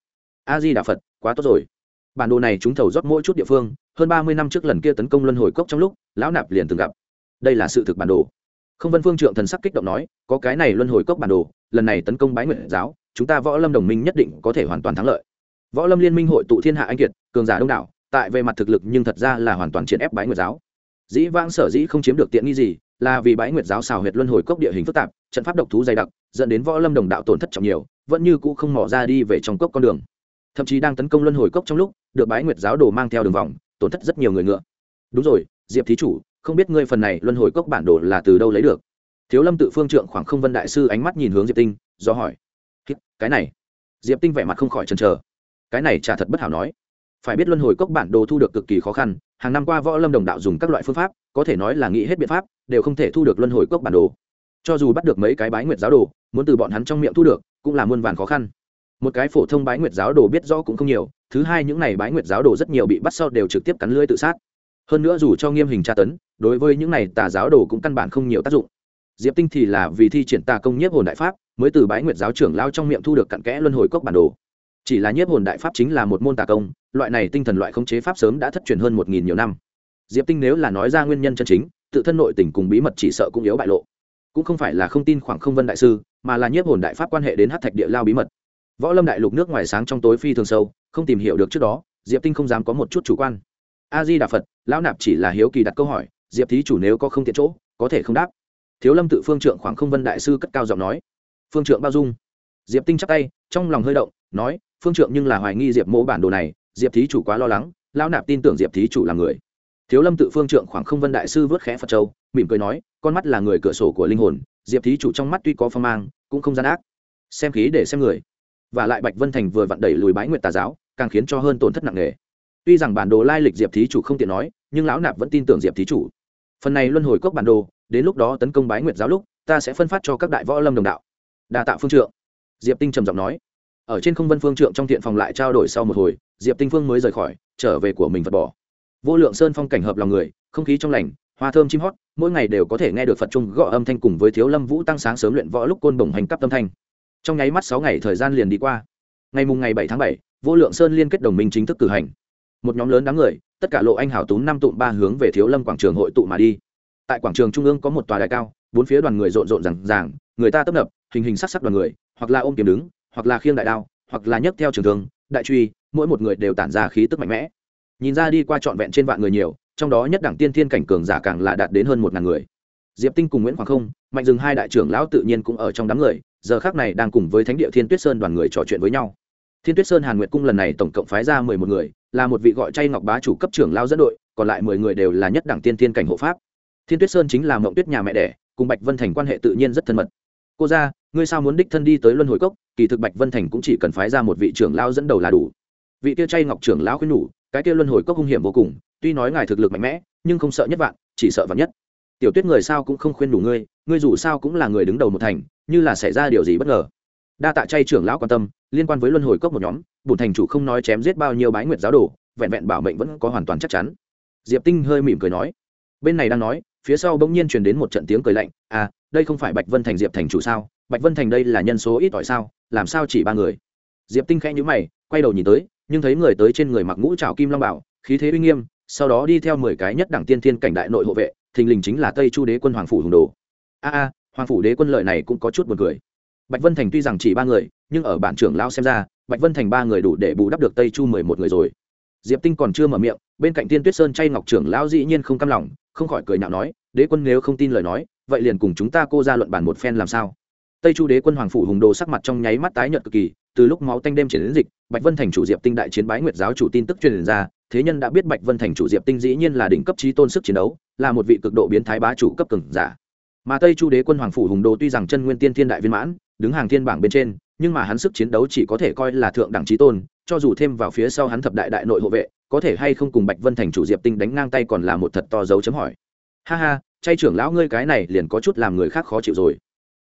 a di đà phật, quá tốt rồi. Bản đồ này chúng thầu rót mỗi chút địa phương, hơn ba mươi năm trước lần kia tấn công luân hồi cốc trong lúc, lão nạp liền từng gặp. Đây là sự thực bản đồ. Không vân phương trượng thần sắc kích động nói, có cái này luân hồi cốc bản đồ, lần này tấn công bái nguyện giáo, chúng ta võ lâm đồng minh nhất định có thể hoàn toàn thắng lợi. Võ lâm liên minh hội tụ thiên hạ anh kiệt, cường giả đông đảo, tại về mặt thực lực nhưng thật ra là hoàn toàn triển ép bái nguyệt giáo. Dĩ vãng sở dĩ không chiếm được tiện nghi gì, là vì bái nguyệt giáo xào huyệt luân hồi cốc địa hình phức tạp, trận pháp độc thú dày đặc, dẫn đến võ lâm đồng đạo tổn thất trọng nhiều, vẫn như cũ không mỏ ra đi về trong cốc con đường thậm chí đang tấn công luân hồi cốc trong lúc, được bái nguyệt giáo đồ mang theo đường vòng, tổn thất rất nhiều người ngựa. Đúng rồi, diệp thí chủ, không biết ngươi phần này luân hồi cốc bản đồ là từ đâu lấy được? Thiếu lâm tự phương trượng khoảng không vân đại sư ánh mắt nhìn hướng diệp tinh, do hỏi. Cái này. Diệp tinh vẻ mặt không khỏi chần chờ. Cái này chả thật bất hảo nói. Phải biết luân hồi cốc bản đồ thu được cực kỳ khó khăn, hàng năm qua võ lâm đồng đạo dùng các loại phương pháp, có thể nói là nghĩ hết biện pháp, đều không thể thu được luân hồi cốc bản đồ. Cho dù bắt được mấy cái bái nguyệt giáo đồ, muốn từ bọn hắn trong miệng thu được, cũng là muôn vàn khó khăn một cái phổ thông bái nguyệt giáo đồ biết rõ cũng không nhiều, thứ hai những này bái nguyệt giáo đồ rất nhiều bị bắt sau đều trực tiếp cắn lưỡi tự sát. Hơn nữa dù cho nghiêm hình tra tấn, đối với những này tà giáo đồ cũng căn bản không nhiều tác dụng. Diệp tinh thì là vì thi triển tà công nhiếp hồn đại pháp, mới từ bái nguyệt giáo trưởng lao trong miệng thu được cặn kẽ luân hồi cốc bản đồ. Chỉ là nhiếp hồn đại pháp chính là một môn tà công, loại này tinh thần loại khống chế pháp sớm đã thất truyền hơn một nghìn nhiều năm. Diệp tinh nếu là nói ra nguyên nhân chân chính, tự thân nội tình cùng bí mật chỉ sợ cũng yếu bại lộ. Cũng không phải là không tin khoảng không vân đại sư, mà là nhiếp hồn đại pháp quan hệ đến hát thạch địa lao bí mật võ lâm đại lục nước ngoài sáng trong tối phi thường sâu, không tìm hiểu được trước đó, diệp tinh không dám có một chút chủ quan. A di đà phật, lão nạp chỉ là hiếu kỳ đặt câu hỏi, diệp thí chủ nếu có không tiện chỗ, có thể không đáp. Thiếu lâm tự phương trượng khoảng không vân đại sư cất cao giọng nói. Phương trượng bao dung. Diệp tinh chắp tay, trong lòng hơi động, nói, phương trượng nhưng là hoài nghi diệp mô bản đồ này, diệp thí chủ quá lo lắng, lão nạp tin tưởng diệp thí chủ là người. Thiếu lâm tự phương trượng khoảng không vân đại sư vớt khẽ phật châu, mỉm cười nói, con mắt là người cửa sổ của linh hồn, diệp thí chủ trong mắt tuy có phong mang, cũng không gian ác. Xem khí để xem người và lại bạch vân thành vừa vặn đẩy lùi bái nguyệt tà giáo, càng khiến cho hơn tổn thất nặng nề. Tuy rằng bản đồ lai lịch diệp thí chủ không tiện nói, nhưng lão nạp vẫn tin tưởng diệp thí chủ. Phần này luân hồi cốc bản đồ, đến lúc đó tấn công bái nguyệt giáo lúc, ta sẽ phân phát cho các đại võ lâm đồng đạo. Đa tạ phương trượng. Diệp tinh trầm giọng nói. Ở trên không vân phương trượng trong thiện phòng lại trao đổi sau một hồi, diệp tinh phương mới rời khỏi, trở về của mình vật bỏ vô lượng sơn phong cảnh hợp lòng người, không khí trong lành, hoa thơm chim hót, mỗi ngày đều có thể nghe được phật trung gõ âm thanh cùng với thiếu lâm vũ tăng sáng sớm luyện võ lúc côn bồng hành cấp tâm thanh trong nháy mắt sáu ngày thời gian liền đi qua. Ngày mùng ngày bảy tháng bảy, vô lượng sơn liên kết đồng minh chính thức cử hành. Một nhóm lớn đám người, tất cả lộ anh hảo tú năm tụm ba hướng về thiếu lâm quảng trường hội tụ mà đi. Tại quảng trường trung ương có một tòa đài cao, bốn phía đoàn người rộn rộn rằng ràng, người ta tấp nập, hình hình sắc sắc đoàn người, hoặc là ôm kiếm đứng, hoặc là khiêng đại đao, hoặc là nhấc theo trường thương, đại truy, mỗi một người đều tản ra khí tức mạnh mẽ. Nhìn ra đi qua trọn vẹn trên vạn người nhiều, trong đó nhất đẳng tiên thiên cảnh cường giả càng là đạt đến hơn một ngàn người diệp tinh cùng nguyễn hoàng không, mạnh dừng hai đại trưởng lão tự nhiên cũng ở trong đám người, giờ khác này đang cùng với thánh địa thiên tuyết sơn đoàn người trò chuyện với nhau. Thiên tuyết sơn hàn nguyệt cung lần này tổng cộng phái ra mười một người, là một vị gọi chay ngọc bá chủ cấp trưởng lao dẫn đội, còn lại mười người đều là nhất đẳng tiên thiên cảnh hộ pháp. Thiên tuyết sơn chính là mộng tuyết nhà mẹ đẻ, cùng bạch vân thành quan hệ tự nhiên rất thân mật. Cô ra ngươi sao muốn đích thân đi tới luân hồi cốc? Kỳ thực bạch vân thành cũng chỉ cần phái ra một vị trưởng lao dẫn đầu là đủ. Vị kia chay ngọc trưởng lão khuyên nhủ, cái kia luân hồi cốc hung hiểm vô cùng, tuy nói ngài thực lực mạnh mẽ, nhưng không sợ nhất vạn, chỉ sợ vạn nhất tiểu tuyết người sao cũng không khuyên đủ ngươi ngươi dù sao cũng là người đứng đầu một thành, như là xảy ra điều gì bất ngờ. Đa tạ chay trưởng lão quan tâm, liên quan với luân hồi cốc một nhóm bùn thành chủ không nói chém giết bao nhiêu bái nguyệt giáo đồ, vẹn vẹn bảo mệnh vẫn có hoàn toàn chắc chắn. Diệp tinh hơi mỉm cười nói. Bên này đang nói, phía sau bỗng nhiên truyền đến một trận tiếng cười lạnh à đây không phải bạch vân thành diệp thành chủ sao? Bạch vân thành đây là nhân số ít ỏi sao? Làm sao chỉ ba người? Diệp tinh khẽ nhữ mày, quay đầu nhìn tới, nhưng thấy người tới trên người mặc ngũ trào kim long bảo, khí thế uy nghiêm, sau đó đi theo mười cái nhất đẳng tiên thiên cảnh đại nội hộ vệ thình lình chính là tây chu đế quân hoàng phủ hùng đồ. A a, hoàng phủ đế quân lợi này cũng có chút buồn cười. Bạch vân thành tuy rằng chỉ ba người, nhưng ở bản trưởng lao xem ra, bạch vân thành ba người đủ để bù đắp được tây chu mười một người rồi. Diệp tinh còn chưa mở miệng, bên cạnh tiên tuyết sơn chay ngọc trưởng lão dĩ nhiên không cam lòng, không khỏi cười nhạo nói, đế quân nếu không tin lời nói, vậy liền cùng chúng ta cô ra luận bàn một phen làm sao? Tây chu đế quân hoàng phủ hùng đồ sắc mặt trong nháy mắt tái nhợt cực kỳ, từ lúc máu tanh đêm triển đến dịch, bạch vân thành chủ diệp tinh đại chiến bái nguyệt giáo chủ tin tức truyền ra thế nhân đã biết bạch vân thành chủ diệp tinh dĩ nhiên là đỉnh cấp trí tôn sức chiến đấu, là một vị cực độ biến thái bá chủ cấp cường giả. Mà tây chu đế quân hoàng phủ hùng đồ tuy rằng chân nguyên tiên thiên đại viên mãn, đứng hàng thiên bảng bên trên, nhưng mà hắn sức chiến đấu chỉ có thể coi là thượng đẳng trí tôn, cho dù thêm vào phía sau hắn thập đại đại nội hộ vệ, có thể hay không cùng bạch vân thành chủ diệp tinh đánh ngang tay còn là một thật to dấu chấm hỏi. Ha ha, chay trưởng lão ngươi cái này liền có chút làm người khác khó chịu rồi.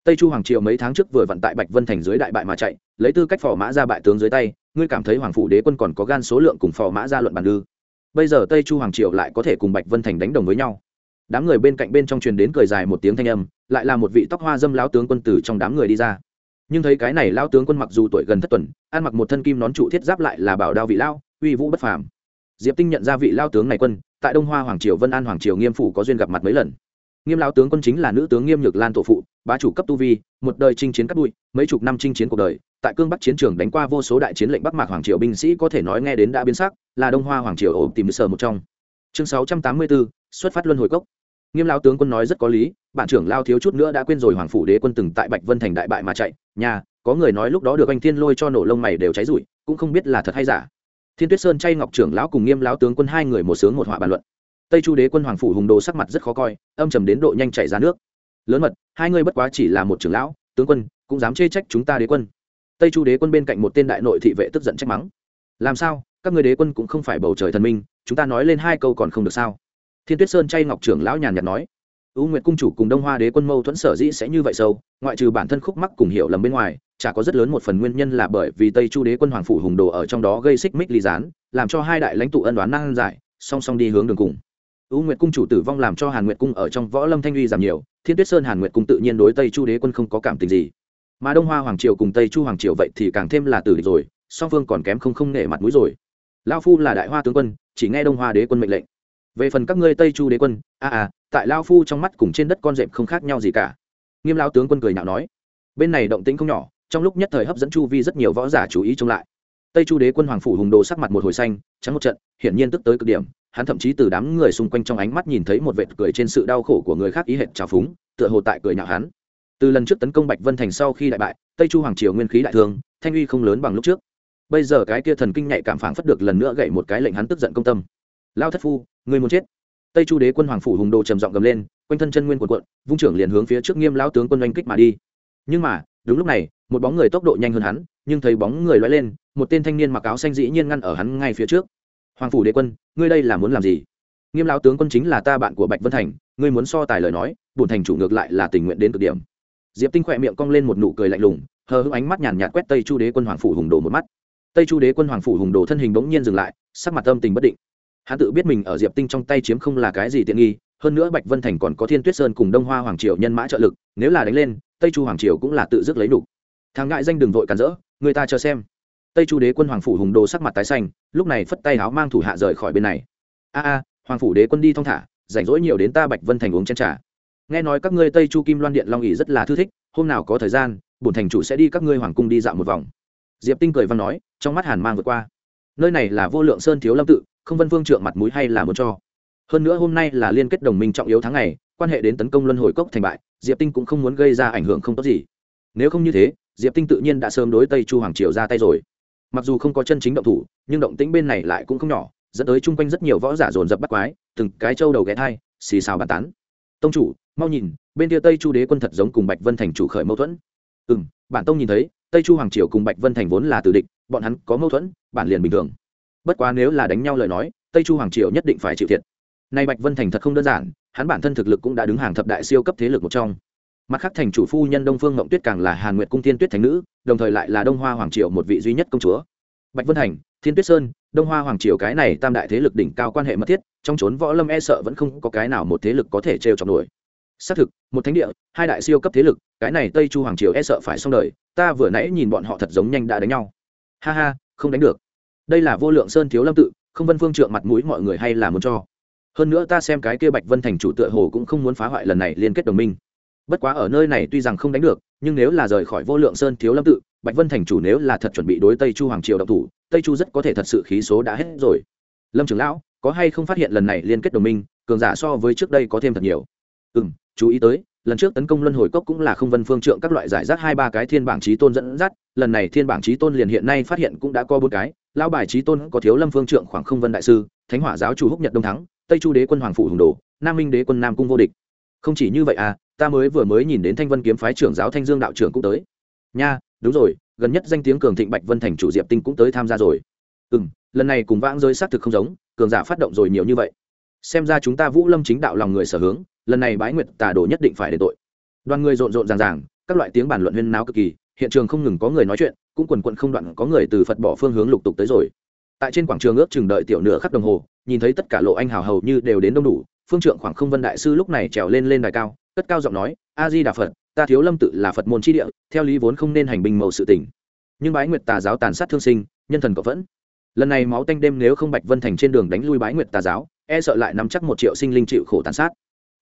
Tây chu hoàng triều mấy tháng trước vừa vận tại bạch vân thành dưới đại bại mà chạy, lấy tư cách phò mã ra bại tướng dưới tay ngươi cảm thấy hoàng phủ đế quân còn có gan số lượng cùng phò mã ra luận bàn ư? Bây giờ tây chu hoàng triều lại có thể cùng bạch vân thành đánh đồng với nhau. Đám người bên cạnh bên trong truyền đến cười dài một tiếng thanh âm, lại là một vị tóc hoa dâm lão tướng quân tử trong đám người đi ra. Nhưng thấy cái này lão tướng quân mặc dù tuổi gần thất tuần, ăn mặc một thân kim nón trụ thiết giáp lại là bảo đao vị lao uy vũ bất phàm. Diệp tinh nhận ra vị lao tướng này quân, tại đông hoa hoàng triều vân an hoàng triều nghiêm phủ có duyên gặp mặt mấy lần nghiêm lão tướng quân chính là nữ tướng nghiêm nhược lan tổ phụ, bá chủ cấp tu vi, một đời chinh chiến cắt bụi, mấy chục năm chinh chiến cuộc đời, tại cương bắc chiến trường đánh qua vô số đại chiến lệnh bắc mạc hoàng triều binh sĩ có thể nói nghe đến đã biến sắc, là đông hoa hoàng triều ổ tìm sờ một trong. Chương sáu trăm tám mươi bốn xuất phát luân hồi cốc. Nghiêm lão tướng quân nói rất có lý, bản trưởng lao thiếu chút nữa đã quên rồi hoàng phủ đế quân từng tại bạch vân thành đại bại mà chạy, nhà, có người nói lúc đó được anh thiên lôi cho nổ lông mày đều cháy rụi, cũng không biết là thật hay giả. Thiên tuyết sơn chay ngọc trưởng lão cùng nghiêm lão tướng quân hai người một sướng một họa bàn luận tây chu đế quân hoàng phủ hùng đồ sắc mặt rất khó coi, âm trầm đến độ nhanh chảy ra nước. Lớn mật, hai người bất quá chỉ là một trưởng lão, tướng quân, cũng dám chê trách chúng ta đế quân. Tây chu đế quân bên cạnh một tên đại nội thị vệ tức giận trách mắng. Làm sao, các người đế quân cũng không phải bầu trời thần minh, chúng ta nói lên hai câu còn không được sao? Thiên tuyết sơn chay ngọc trưởng lão nhàn nhạt nói. U nguyệt cung chủ cùng đông hoa đế quân mâu thuẫn sở dĩ sẽ như vậy sâu, ngoại trừ bản thân khúc mắc cùng hiểu lầm bên ngoài, chả có rất lớn một phần nguyên nhân là bởi vì tây chu đế quân hoàng phủ hùng đồ ở trong đó gây xích mích ly gián, làm cho hai đại lãnh tụ ân đoán năng giải, song song đi hướng đường cùng u nguyệt cung chủ tử vong làm cho hàn nguyệt cung ở trong võ lâm thanh uy giảm nhiều thiên tuyết sơn hàn nguyệt cung tự nhiên đối tây chu đế quân không có cảm tình gì. Mà đông hoa hoàng triều cùng tây chu hoàng triều vậy thì càng thêm là tử địch rồi song phương còn kém không không nể mặt mũi rồi. Lão phu là đại hoa tướng quân chỉ nghe đông hoa đế quân mệnh lệnh. Về phần các ngươi tây chu đế quân a à, à tại Lão phu trong mắt cùng trên đất con rệp không khác nhau gì cả. Nghiêm Lão tướng quân cười nhạo nói bên này động tĩnh không nhỏ trong lúc nhất thời hấp dẫn chu vi rất nhiều võ giả chú ý trông lại. Tây chu đế quân hoàng phủ hùng đồ sắc mặt một hồi xanh trắng một trận hiển nhiên tức tới cực điểm hắn thậm chí từ đám người xung quanh trong ánh mắt nhìn thấy một vệt cười trên sự đau khổ của người khác ý hệt trào phúng, tựa hồ tại cười nhạo hắn. Từ lần trước tấn công bạch vân thành sau khi đại bại, tây chu hoàng triều nguyên khí đại thương, thanh uy không lớn bằng lúc trước. Bây giờ cái kia thần kinh nhạy cảm phảng phất được lần nữa gậy một cái lệnh hắn tức giận công tâm. Lao thất phu, người muốn chết. Tây chu đế quân hoàng phủ hùng đồ trầm giọng gầm lên, quanh thân chân nguyên quần quận vung trưởng liền hướng phía trước nghiêm lao tướng quân oanh kích mà đi. Nhưng mà, đúng lúc này, một bóng người tốc độ nhanh hơn hắn, nhưng thấy bóng người loay lên, một tên thanh niên mặc áo xanh dĩ nhiên ngăn ở hắn ngay phía trước hoàng phủ đế quân, ngươi đây là muốn làm gì? Nghiêm lão tướng quân chính là ta bạn của bạch vân thành, ngươi muốn so tài lời nói bùn thành chủ ngược lại là tình nguyện đến cực điểm. Diệp tinh khỏe miệng cong lên một nụ cười lạnh lùng, hờ hững ánh mắt nhàn nhạt quét tây chu đế quân hoàng phủ hùng đồ một mắt. Tây chu đế quân hoàng phủ hùng đồ thân hình bỗng nhiên dừng lại, sắc mặt âm tình bất định. Hắn tự biết mình ở diệp tinh trong tay chiếm không là cái gì tiện nghi, hơn nữa bạch vân thành còn có thiên tuyết sơn cùng đông hoa hoàng triều nhân mã trợ lực, nếu là đánh lên, tây chu hoàng triều cũng là tự dứt lấy đủ. thằng ngại danh đừng vội cản rỡ, người ta chờ xem tây chu đế quân hoàng phủ hùng đồ sắc mặt tái xanh, lúc này phất tay áo mang thủ hạ rời khỏi bên này. A a, hoàng phủ đế quân đi thong thả, rảnh rỗi nhiều đến ta bạch vân thành uống chén trà. Nghe nói các ngươi tây chu kim loan điện long ỉ rất là thư thích, hôm nào có thời gian, bổn thành chủ sẽ đi các ngươi hoàng cung đi dạo một vòng. Diệp tinh cười văn nói, trong mắt hàn mang vượt qua. Nơi này là vô lượng sơn thiếu lâm tự, không vân vương trượng mặt mũi hay là muốn cho. Hơn nữa hôm nay là liên kết đồng minh trọng yếu tháng này quan hệ đến tấn công luân hồi cốc thành bại, diệp tinh cũng không muốn gây ra ảnh hưởng không tốt gì. Nếu không như thế, diệp tinh tự nhiên đã sớm đối tây chu hoàng triều ra tay rồi mặc dù không có chân chính động thủ, nhưng động tĩnh bên này lại cũng không nhỏ, dẫn tới chung quanh rất nhiều võ giả dồn dập bắt quái, từng cái trâu đầu ghé thai, xì xào bàn tán. Tông chủ, mau nhìn, bên kia tây chu đế quân thật giống cùng bạch vân thành chủ khởi mâu thuẫn. Ừ m bản tông nhìn thấy, tây chu hoàng triều cùng bạch vân thành vốn là tử địch, bọn hắn có mâu thuẫn, bản liền bình thường. Bất quá nếu là đánh nhau lời nói, tây chu hoàng triều nhất định phải chịu thiệt. Nay bạch vân thành thật không đơn giản, hắn bản thân thực lực cũng đã đứng hàng thập đại siêu cấp thế lực một trong mặt khác thành chủ phu nhân đông phương mộng tuyết càng là hàn nguyệt cung thiên tuyết thành nữ, đồng thời lại là đông hoa hoàng triều một vị duy nhất công chúa. Bạch vân thành thiên tuyết sơn, đông hoa hoàng triều cái này tam đại thế lực đỉnh cao quan hệ mật thiết, trong trốn võ lâm e sợ vẫn không có cái nào một thế lực có thể trêu chọc nổi. Xác thực, một thánh địa, hai đại siêu cấp thế lực, cái này tây chu hoàng triều e sợ phải xong đời, ta vừa nãy nhìn bọn họ thật giống nhanh đã đánh nhau. Ha ha, không đánh được. Đây là vô lượng sơn thiếu lâm tự, không vân phương trượng mặt mũi mọi người hay là muốn cho. Hơn nữa ta xem cái kia bạch vân thành chủ tựa hồ cũng không muốn phá hoại lần này liên kết đồng minh bất quá ở nơi này tuy rằng không đánh được, nhưng nếu là rời khỏi vô lượng sơn thiếu lâm tự, bạch vân thành chủ nếu là thật chuẩn bị đối tây chu hoàng triều độc thủ, tây chu rất có thể thật sự khí số đã hết rồi. Lâm trưởng lão, có hay không phát hiện lần này liên kết đồng minh, cường giả so với trước đây có thêm thật nhiều? Ừ m chú ý tới, lần trước tấn công luân hồi cốc cũng là không vân phương trượng các loại giải rác hai ba cái thiên bảng trí tôn dẫn dắt, lần này thiên bảng trí tôn liền hiện nay phát hiện cũng đã có bốn cái lao bài trí tôn có thiếu lâm phương trượng khoảng không vân đại sư, thánh hỏa giáo chủ húc nhật đông thắng, tây chu đế quân hoàng phủ hùng đồ, nam minh đế quân nam cung vô địch. Không chỉ như vậy à ta mới vừa mới nhìn đến thanh vân kiếm phái trưởng giáo thanh dương đạo trưởng cũng tới. Nha, đúng rồi, gần nhất danh tiếng cường thịnh bạch vân thành chủ diệp tinh cũng tới tham gia rồi. Ừ m lần này cùng vãng giới xác thực không giống, cường giả phát động rồi nhiều như vậy. Xem ra chúng ta vũ lâm chính đạo lòng người sở hướng, lần này bái nguyệt tà đồ nhất định phải để tội. Đoàn người rộn rộn ràng ràng, các loại tiếng bàn luận huyên náo cực kỳ, hiện trường không ngừng có người nói chuyện, cũng quần quận không đoạn có người từ phật bỏ phương hướng lục tục tới rồi. Tại trên quảng trường ước chừng đợi tiểu nửa khắp đồng hồ, nhìn thấy tất cả lộ anh hào hầu như đều đến đông đủ phương trượng khoảng không vân đại sư lúc này trèo lên lên đài cao, cất cao giọng nói a di đà phật, ta thiếu lâm tự là phật môn tri địa, theo lý vốn không nên hành bình mầu sự tỉnh nhưng bái nguyệt tà giáo tàn sát thương sinh, nhân thần cậu vẫn. Lần này máu tanh đêm nếu không bạch vân thành trên đường đánh lui bái nguyệt tà giáo e sợ lại nắm chắc một triệu sinh linh chịu khổ tàn sát.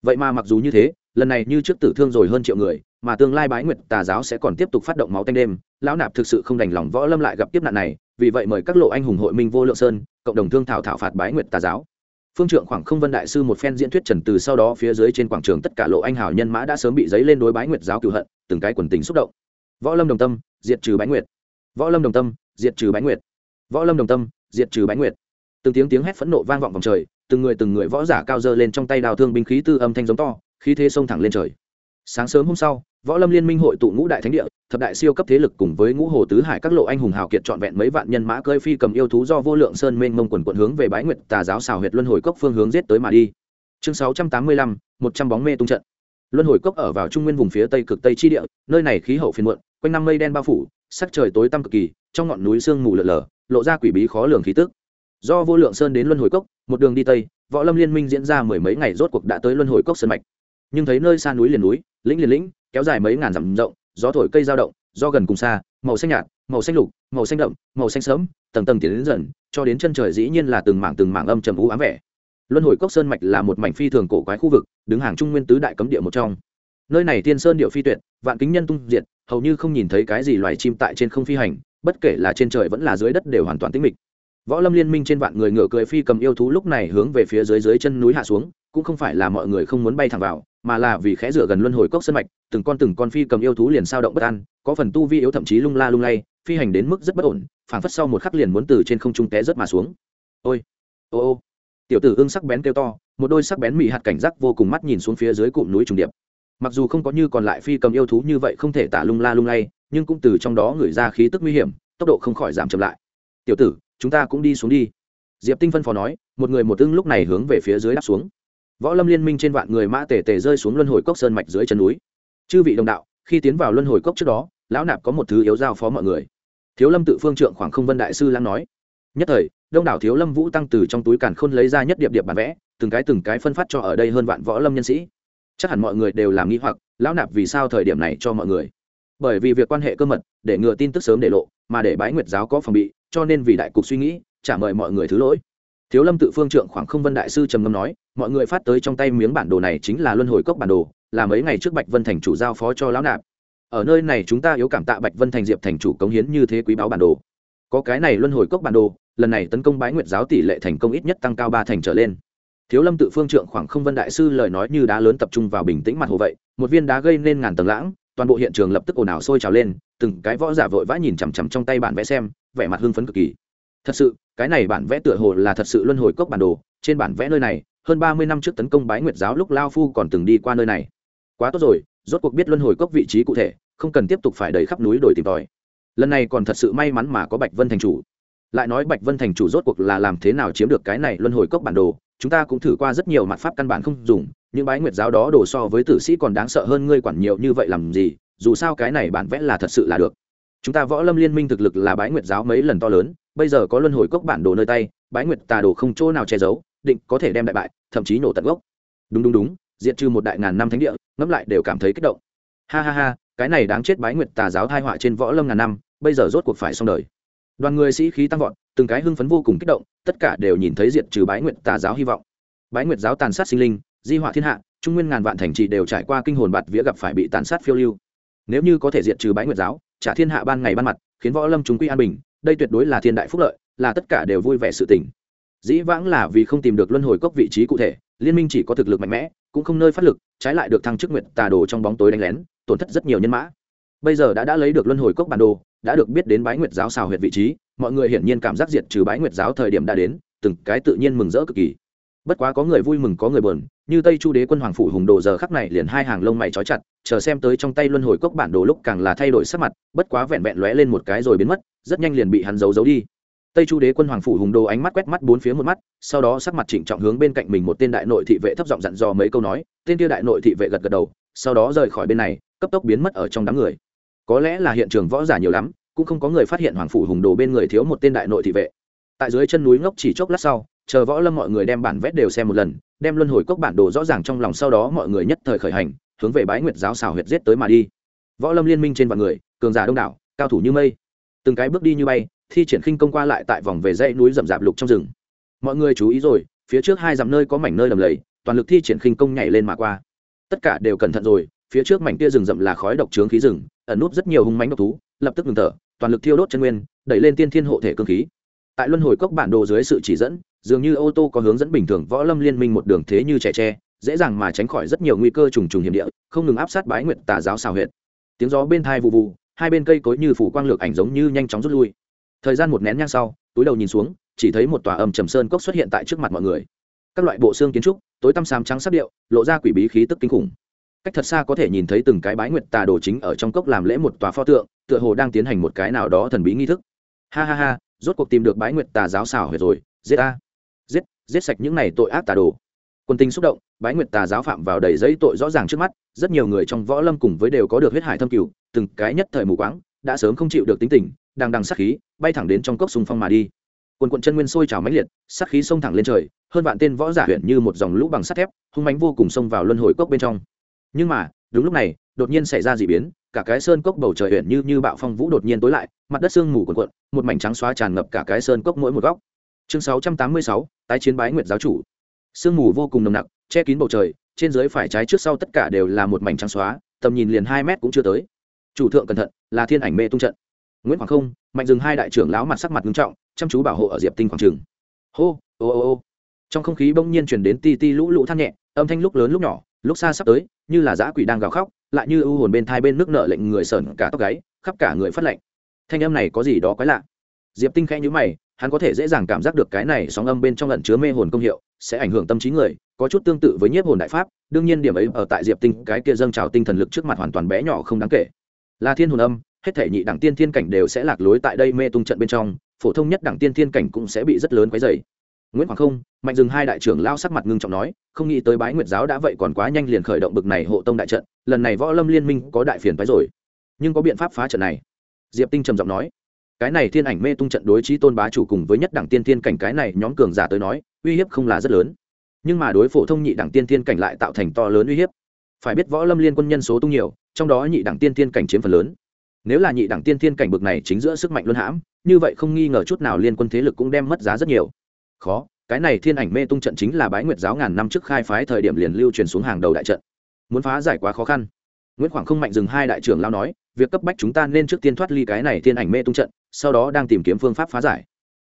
Vậy mà mặc dù như thế, lần này như trước tử thương rồi hơn triệu người, mà tương lai bái nguyệt tà giáo sẽ còn tiếp tục phát động máu tanh đêm, lão nạp thực sự không đành lòng võ lâm lại gặp tiếp nạn này, vì vậy mời các lộ anh hùng hội minh vô lượng sơn, cộng đồng thương thảo thảo phạt bái nguyệt tà giáo phương trượng khoảng không vân đại sư một phen diễn thuyết trần từ sau đó phía dưới trên quảng trường tất cả lộ anh hào nhân mã đã sớm bị giấy lên đối bái nguyệt giáo cựu hận, từng cái quần tình xúc động. Võ lâm đồng tâm, diệt trừ bái nguyệt. Võ lâm đồng tâm, diệt trừ bái nguyệt. Võ lâm đồng tâm, diệt trừ bái nguyệt. Từng tiếng tiếng hét phẫn nộ vang vọng vòng trời, từng người từng người võ giả cao dơ lên trong tay đào thương binh khí tư âm thanh giống to, khí thế xông thẳng lên trời sáng sớm hôm sau, võ lâm liên minh hội tụ ngũ đại thánh địa, thập đại siêu cấp thế lực cùng với ngũ hồ tứ hải các lộ anh hùng hào kiệt trọn vẹn mấy vạn nhân mã cơi phi cầm yêu thú do vô lượng sơn mênh mông quần quận hướng về bái nguyệt tà giáo xào huyệt luân hồi cốc phương hướng giết tới mà đi. Chương sáu trăm tám mươi lăm, một trăm bóng mê tung trận. Luân hồi cốc ở vào trung nguyên vùng phía tây cực tây chi địa, nơi này khí hậu phiền muộn, quanh năm mây đen bao phủ, sắc trời tối tăm cực kỳ, trong ngọn núi sương mù lở lở, lộ ra quỷ bí khó lường khí tức. Do vô lượng sơn đến luân hồi cốc, một đường đi tây, võ lâm liên minh diễn ra mười mấy ngày rốt cuộc đã tới luân hồi cốc sơn mạch nhưng thấy nơi xa núi liền núi, lĩnh liền lĩnh, kéo dài mấy ngàn dặm rộng, gió thổi cây dao động, do gần cùng xa, màu xanh nhạt, màu xanh lục, màu xanh đậm, màu xanh sớm tầng tầng tiến đến dần, cho đến chân trời dĩ nhiên là từng mảng từng mảng âm trầm u ám vẻ. Luân hồi cốc sơn mạch là một mảnh phi thường cổ quái khu vực, đứng hàng trung nguyên tứ đại cấm địa một trong. Nơi này tiên sơn điệu phi tuyệt, vạn kính nhân tung diệt, hầu như không nhìn thấy cái gì loài chim tại trên không phi hành, bất kể là trên trời vẫn là dưới đất đều hoàn toàn tĩnh mịch võ lâm liên minh trên vạn người ngựa cười phi cầm yêu thú lúc này hướng về phía dưới dưới chân núi hạ xuống, cũng không phải là mọi người không muốn bay thẳng vào, mà là vì khẽ rửa gần luân hồi cốc sân mạch, từng con từng con phi cầm yêu thú liền sao động bất an, có phần tu vi yếu thậm chí lung la lung lay, phi hành đến mức rất bất ổn, phảng phất sau một khắc liền muốn từ trên không trung té rớt mà xuống. Ôi, ô ô. Tiểu tử ương sắc bén kêu to, một đôi sắc bén mị hạt cảnh giác vô cùng mắt nhìn xuống phía dưới cụm núi trùng điệp. Mặc dù không có như còn lại phi cầm yêu thú như vậy không thể tả lung la lung lay, nhưng cũng từ trong đó người ra khí tức nguy hiểm, tốc độ không khỏi giảm chậm lại. Tiểu tử chúng ta cũng đi xuống đi. Diệp tinh phân phó nói, một người một ưng lúc này hướng về phía dưới đáp xuống. Võ lâm liên minh trên vạn người mã tề tề rơi xuống luân hồi cốc sơn mạch dưới chân núi. Chư vị đồng đạo, khi tiến vào luân hồi cốc trước đó, lão nạp có một thứ yếu giao phó mọi người. Thiếu lâm tự phương trượng khoảng không vân đại sư lăng nói, nhất thời, đông đảo thiếu lâm vũ tăng từ trong túi càn khôn lấy ra nhất điệp điệp bản vẽ, từng cái từng cái phân phát cho ở đây hơn vạn võ lâm nhân sĩ. Chắc hẳn mọi người đều làm nghi hoặc, lão nạp vì sao thời điểm này cho mọi người? Bởi vì việc quan hệ cơ mật, để ngừa tin tức sớm để lộ, mà để bái nguyệt giáo có phòng bị cho nên vì đại cục suy nghĩ, trả mời mọi người thứ lỗi. Thiếu lâm tự phương trượng khoảng không vân đại sư trầm ngâm nói, mọi người phát tới trong tay miếng bản đồ này chính là luân hồi cốc bản đồ, là mấy ngày trước bạch vân thành chủ giao phó cho lão nạp. Ở nơi này chúng ta yếu cảm tạ bạch vân thành diệp thành chủ cống hiến như thế quý báo bản đồ. Có cái này luân hồi cốc bản đồ, lần này tấn công bái nguyệt giáo tỷ lệ thành công ít nhất tăng cao ba thành trở lên. Thiếu lâm tự phương trượng khoảng không vân đại sư lời nói như đá lớn tập trung vào bình tĩnh mặt hồ vậy, một viên đá gây nên ngàn tầng lãng, toàn bộ hiện trường lập tức ồn ào sôi trào lên, từng cái võ giả vội vã nhìn chằm chằm trong tay bản vẽ xem vẻ mặt hưng phấn cực kỳ. Thật sự, cái này bản vẽ tựa hồ là thật sự luân hồi cốc bản đồ, trên bản vẽ nơi này, hơn ba mươi năm trước tấn công bái nguyệt giáo lúc lao phu còn từng đi qua nơi này. Quá tốt rồi, rốt cuộc biết luân hồi cốc vị trí cụ thể, không cần tiếp tục phải đầy khắp núi đổi tìm tòi. Lần này còn thật sự may mắn mà có bạch vân thành chủ. Lại nói bạch vân thành chủ rốt cuộc là làm thế nào chiếm được cái này luân hồi cốc bản đồ, chúng ta cũng thử qua rất nhiều mặt pháp căn bản không dùng, những bái nguyệt giáo đó đổ so với tử sĩ còn đáng sợ hơn ngươi quản nhiều như vậy làm gì, dù sao cái này bản vẽ là thật sự là được chúng ta võ lâm liên minh thực lực là bái nguyệt giáo mấy lần to lớn, bây giờ có luân hồi cốc bản đồ nơi tay, bái nguyệt tà đồ không chỗ nào che giấu, định có thể đem đại bại, thậm chí nổ tận gốc. Đúng đúng đúng diện trừ một đại ngàn năm thánh địa, ngẫm lại đều cảm thấy kích động. Ha ha ha, cái này đáng chết bái nguyệt tà giáo thai họa trên võ lâm ngàn năm, bây giờ rốt cuộc phải xong đời. Đoàn người sĩ khí tăng vọt, từng cái hưng phấn vô cùng kích động, tất cả đều nhìn thấy diện trừ bái nguyệt tà giáo hy vọng. Bái nguyệt giáo tàn sát sinh linh, di họa thiên hạ, trung nguyên ngàn vạn thành trì đều trải qua kinh hồn bạt vía gặp phải bị tàn sát phiêu lưu. Nếu như có thể diệt trừ bái nguyệt giáo trả thiên hạ ban ngày ban mặt, khiến võ lâm chúng quy an bình, đây tuyệt đối là thiên đại phúc lợi, là tất cả đều vui vẻ sự tình. Dĩ vãng là vì không tìm được luân hồi cốc vị trí cụ thể, liên minh chỉ có thực lực mạnh mẽ, cũng không nơi phát lực, trái lại được thăng chức nguyện tà đồ trong bóng tối đánh lén, tổn thất rất nhiều nhân mã. Bây giờ đã đã lấy được luân hồi cốc bản đồ, đã được biết đến bái nguyệt giáo xào huyệt vị trí, mọi người hiển nhiên cảm giác diệt trừ bái nguyệt giáo thời điểm đã đến, từng cái tự nhiên mừng rỡ cực kỳ bất quá có người vui mừng, có người buồn, như tây chu đế quân hoàng phủ hùng đồ giờ khắc này liền hai hàng lông mày trói chặt, chờ xem tới trong tay luân hồi cốc bản đồ lúc càng là thay đổi sắc mặt, bất quá vẹn vẹn lóe lên một cái rồi biến mất, rất nhanh liền bị hắn giấu giấu đi. Tây chu đế quân hoàng phủ hùng đồ ánh mắt quét mắt bốn phía một mắt, sau đó sắc mặt trịnh trọng hướng bên cạnh mình một tên đại nội thị vệ thấp giọng dặn dò mấy câu nói, tên kia đại nội thị vệ gật gật đầu, sau đó rời khỏi bên này, cấp tốc biến mất ở trong đám người. Có lẽ là hiện trường võ giả nhiều lắm, cũng không có người phát hiện hoàng phủ hùng đồ bên người thiếu một tên đại nội thị vệ. Tại dưới chân núi ngốc chỉ chốc lát sau chờ võ lâm mọi người đem bản vét đều xem một lần, đem luân hồi cốc bản đồ rõ ràng trong lòng sau đó mọi người nhất thời khởi hành, hướng về bái nguyệt giáo xào huyệt giết tới mà đi. Võ lâm liên minh trên vạn người, cường giả đông đảo, cao thủ như mây. Từng cái bước đi như bay, thi triển khinh công qua lại tại vòng về dãy núi rậm rạp lục trong rừng. Mọi người chú ý rồi, phía trước hai dặm nơi có mảnh nơi lầm lầy, toàn lực thi triển khinh công nhảy lên mà qua. Tất cả đều cẩn thận rồi, phía trước mảnh kia rừng rậm là khói độc trướng khí rừng, ẩn núp rất nhiều hung mánh độc thú, lập tức ngừng thở, toàn lực thiêu đốt chân nguyên, đẩy lên tiên thiên hộ thể cơ khí. Tại luân hồi cốc bản đồ dưới sự chỉ dẫn dường như ô tô có hướng dẫn bình thường võ lâm liên minh một đường thế như trẻ tre, dễ dàng mà tránh khỏi rất nhiều nguy cơ trùng trùng hiểm địa, không ngừng áp sát bái nguyện tà giáo xào huyệt. Tiếng gió bên thai vụ vụ, hai bên cây cối như phủ quang lược ảnh giống như nhanh chóng rút lui. Thời gian một nén nhang sau, túi đầu nhìn xuống, chỉ thấy một tòa âm trầm sơn cốc xuất hiện tại trước mặt mọi người. Các loại bộ xương kiến trúc, tối tăm xám trắng sắc điệu, lộ ra quỷ bí khí tức kinh khủng. Cách thật xa có thể nhìn thấy từng cái bái nguyệt tà đồ chính ở trong cốc làm lễ một tòa pho tượng, tựa hồ đang tiến hành một cái nào đó thần bí nghi thức. Ha ha ha, rốt cuộc tìm được bái nguyệt tà giáo xảo huyệt rồi, giết a giết sạch những này tội ác tà đồ. Quân tinh xúc động, bái nguyệt tà giáo phạm vào đầy giấy tội rõ ràng trước mắt, rất nhiều người trong võ lâm cùng với đều có được huyết hải thâm cửu từng cái nhất thời mù quáng, đã sớm không chịu được tính tình, đang đằng sát khí, bay thẳng đến trong cốc sùng phong mà đi. Quần quận chân nguyên sôi trào mãnh liệt, sát khí xông thẳng lên trời, hơn vạn tên võ giả huyện như một dòng lũ bằng sắt thép, hung mãnh vô cùng xông vào luân hồi cốc bên trong. Nhưng mà, đúng lúc này, đột nhiên xảy ra d ị biến, cả cái sơn cốc bầu trời huyện như như bạo phong vũ đột nhiên tối lại, mặt đất sương mù quần quận một mảnh trắng xóa tràn ngập cả cái sơn cốc mỗi một góc chương sáu trăm tám mươi sáu, tái chiến bái nguyệt giáo chủ. Sương mù vô cùng nồng nặc, che kín bầu trời, trên dưới phải trái trước sau tất cả đều là một mảnh trắng xóa, tầm nhìn liền hai mét cũng chưa tới. Chủ thượng cẩn thận, là thiên ảnh mê tung trận. Nguyễn hoàng không, mạnh dừng hai đại trưởng lão mặt sắc mặt nghiêm trọng, chăm chú bảo hộ ở diệp tinh quảng trường. Hô, ô ô ô. Trong không khí bỗng nhiên chuyển đến ti ti lũ lũ than nhẹ, âm thanh lúc lớn lúc nhỏ, lúc xa sắp tới, như là dã quỷ đang gào khóc, lại như ưu hồn bên thai bên nước nợ lệnh người sởn cả tóc gáy, khắp cả người phát lệnh. Thanh âm này có gì đó quái lạ. Diệp tinh khẽ nhíu mày hắn có thể dễ dàng cảm giác được cái này sóng âm bên trong lẩn chứa mê hồn công hiệu, sẽ ảnh hưởng tâm trí người, có chút tương tự với nhiếp hồn đại pháp, đương nhiên điểm ấy ở tại diệp tinh, cái kia dâng trào tinh thần lực trước mặt hoàn toàn bé nhỏ không đáng kể. Là thiên hồn âm, hết thể nhị đẳng tiên thiên cảnh đều sẽ lạc lối tại đây mê tung trận bên trong, phổ thông nhất đẳng tiên thiên cảnh cũng sẽ bị rất lớn quấy dày nguyễn hoàng không, mạnh dừng hai đại trưởng lao sắc mặt ngưng trọng nói, không nghĩ tới bái nguyệt giáo đã vậy còn quá nhanh liền khởi động bực này hộ tông đại trận, lần này võ lâm liên minh có đại phiền phái rồi. Nhưng có biện pháp phá trận này. Diệp tinh trầm giọng nói cái này thiên ảnh mê tung trận đối trí tôn bá chủ cùng với nhất đẳng tiên thiên cảnh cái này nhóm cường giả tới nói, uy hiếp không là rất lớn. Nhưng mà đối phổ thông nhị đẳng tiên thiên cảnh lại tạo thành to lớn uy hiếp. Phải biết võ lâm liên quân nhân số tung nhiều, trong đó nhị đẳng tiên thiên cảnh chiếm phần lớn. Nếu là nhị đẳng tiên thiên cảnh bực này chính giữa sức mạnh luân hãm, như vậy không nghi ngờ chút nào liên quân thế lực cũng đem mất giá rất nhiều. Khó, cái này thiên ảnh mê tung trận chính là bái nguyệt giáo ngàn năm trước khai phái thời điểm liền lưu truyền xuống hàng đầu đại trận. Muốn phá giải quá khó khăn. Nguyễn khoảng không mạnh dừng hai đại trưởng lao nói việc cấp bách chúng ta nên trước tiên thoát ly cái này thiên ảnh mê tung trận, sau đó đang tìm kiếm phương pháp phá giải.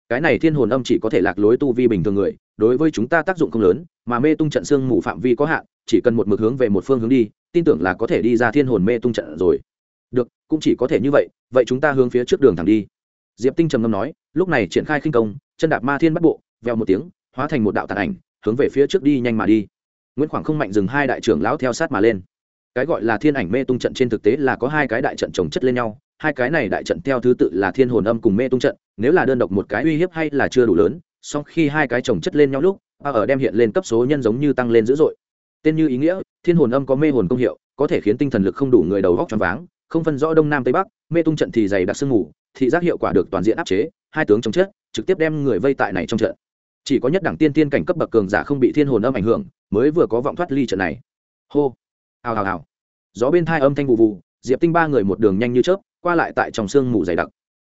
Cái này thiên hồn âm chỉ có thể lạc lối tu vi bình thường người, đối với chúng ta tác dụng không lớn, mà mê tung trận xương mù phạm vi có hạn, chỉ cần một mực hướng về một phương hướng đi, tin tưởng là có thể đi ra thiên hồn mê tung trận rồi. Được, cũng chỉ có thể như vậy vậy chúng ta hướng phía trước đường thẳng đi. Diệp tinh trầm ngâm nói, lúc này triển khai khinh công, chân đạp ma thiên bắt bộ veo một tiếng, hóa thành một đạo tàn ảnh, hướng về phía trước đi nhanh mà đi. Nguyễn khoảng không mạnh dừng hai đại trưởng lão theo sát mà lên cái gọi là thiên ảnh mê tung trận trên thực tế là có hai cái đại trận trồng chất lên nhau, hai cái này đại trận theo thứ tự là thiên hồn âm cùng mê tung trận, nếu là đơn độc một cái uy hiếp hay là chưa đủ lớn, song khi hai cái trồng chất lên nhau lúc a ở đem hiện lên cấp số nhân giống như tăng lên dữ dội. Tên như ý nghĩa, thiên hồn âm có mê hồn công hiệu, có thể khiến tinh thần lực không đủ người đầu góc choáng váng, không phân rõ đông nam tây bắc, mê tung trận thì dày đặc sương mù, thị giác hiệu quả được toàn diện áp chế, hai tướng chống chết trực tiếp đem người vây tại này trong trận. Chỉ có nhất đẳng tiên tiên cảnh cấp bậc cường giả không bị thiên hồn âm ảnh hưởng, mới vừa có vọng thoát ly trận này. Hô hào hào hào. Gió bên thai âm thanh vụ vụ diệp tinh ba người một đường nhanh như chớp, qua lại tại trong sương mù dày đặc.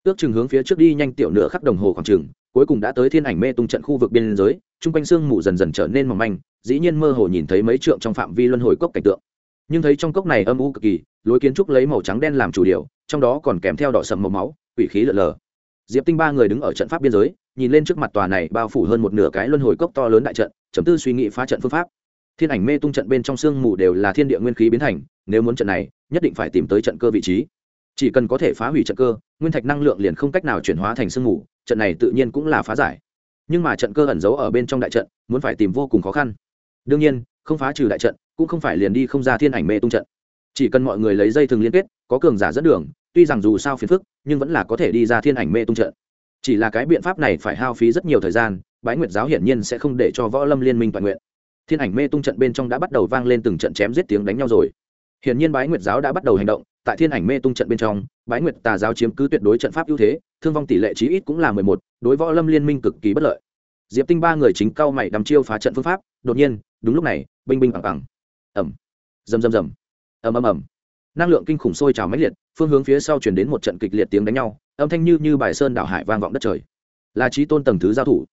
Ước chừng hướng phía trước đi nhanh tiểu nửa khắc đồng hồ khoảng trường cuối cùng đã tới thiên ảnh mê tung trận khu vực biên giới, chung quanh sương mù dần dần trở nên mỏng manh, dĩ nhiên mơ hồ nhìn thấy mấy trượng trong phạm vi luân hồi cốc cảnh tượng. Nhưng thấy trong cốc này âm u cực kỳ, lối kiến trúc lấy màu trắng đen làm chủ điều, trong đó còn kèm theo đỏ sầm màu máu, quỷ khí lợn lờ. Diệp tinh ba người đứng ở trận pháp biên giới, nhìn lên trước mặt tòa này bao phủ hơn một nửa cái luân hồi cốc to lớn đại trận, chấm tư suy nghĩ phá trận phương pháp thiên ảnh mê tung trận bên trong sương mù đều là thiên địa nguyên khí biến thành, nếu muốn trận này, nhất định phải tìm tới trận cơ vị trí. Chỉ cần có thể phá hủy trận cơ, nguyên thạch năng lượng liền không cách nào chuyển hóa thành sương mù, trận này tự nhiên cũng là phá giải. Nhưng mà trận cơ ẩn giấu ở bên trong đại trận, muốn phải tìm vô cùng khó khăn. Đương nhiên, không phá trừ đại trận, cũng không phải liền đi không ra thiên ảnh mê tung trận. Chỉ cần mọi người lấy dây thừng liên kết, có cường giả dẫn đường, tuy rằng dù sao phiền phức, nhưng vẫn là có thể đi ra thiên ảnh mê tung trận. Chỉ là cái biện pháp này phải hao phí rất nhiều thời gian, bái nguyệt giáo hiển nhiên sẽ không để cho võ lâm liên minh toàn nguyện thiên ảnh mê tung trận bên trong đã bắt đầu vang lên từng trận chém giết tiếng đánh nhau rồi. Hiển nhiên bái nguyệt giáo đã bắt đầu hành động, tại thiên ảnh mê tung trận bên trong, bái nguyệt tà giáo chiếm cứ tuyệt đối trận pháp ưu thế, thương vong tỷ lệ chí ít cũng là mười một, đối võ lâm liên minh cực kỳ bất lợi. Diệp tinh ba người chính cao mày đắm chiêu phá trận phương pháp, đột nhiên, đúng lúc này, binh binh bằng bằng ẩm rầm rầm rầm. Ầm ầm ầm. Năng lượng kinh khủng sôi trào mãnh liệt, phương hướng phía sau chuyển đến một trận kịch liệt tiếng đánh nhau, âm thanh như như bài sơn đảo hải vang vọng đất trời. Là trí tôn tầng thứ giao thủ.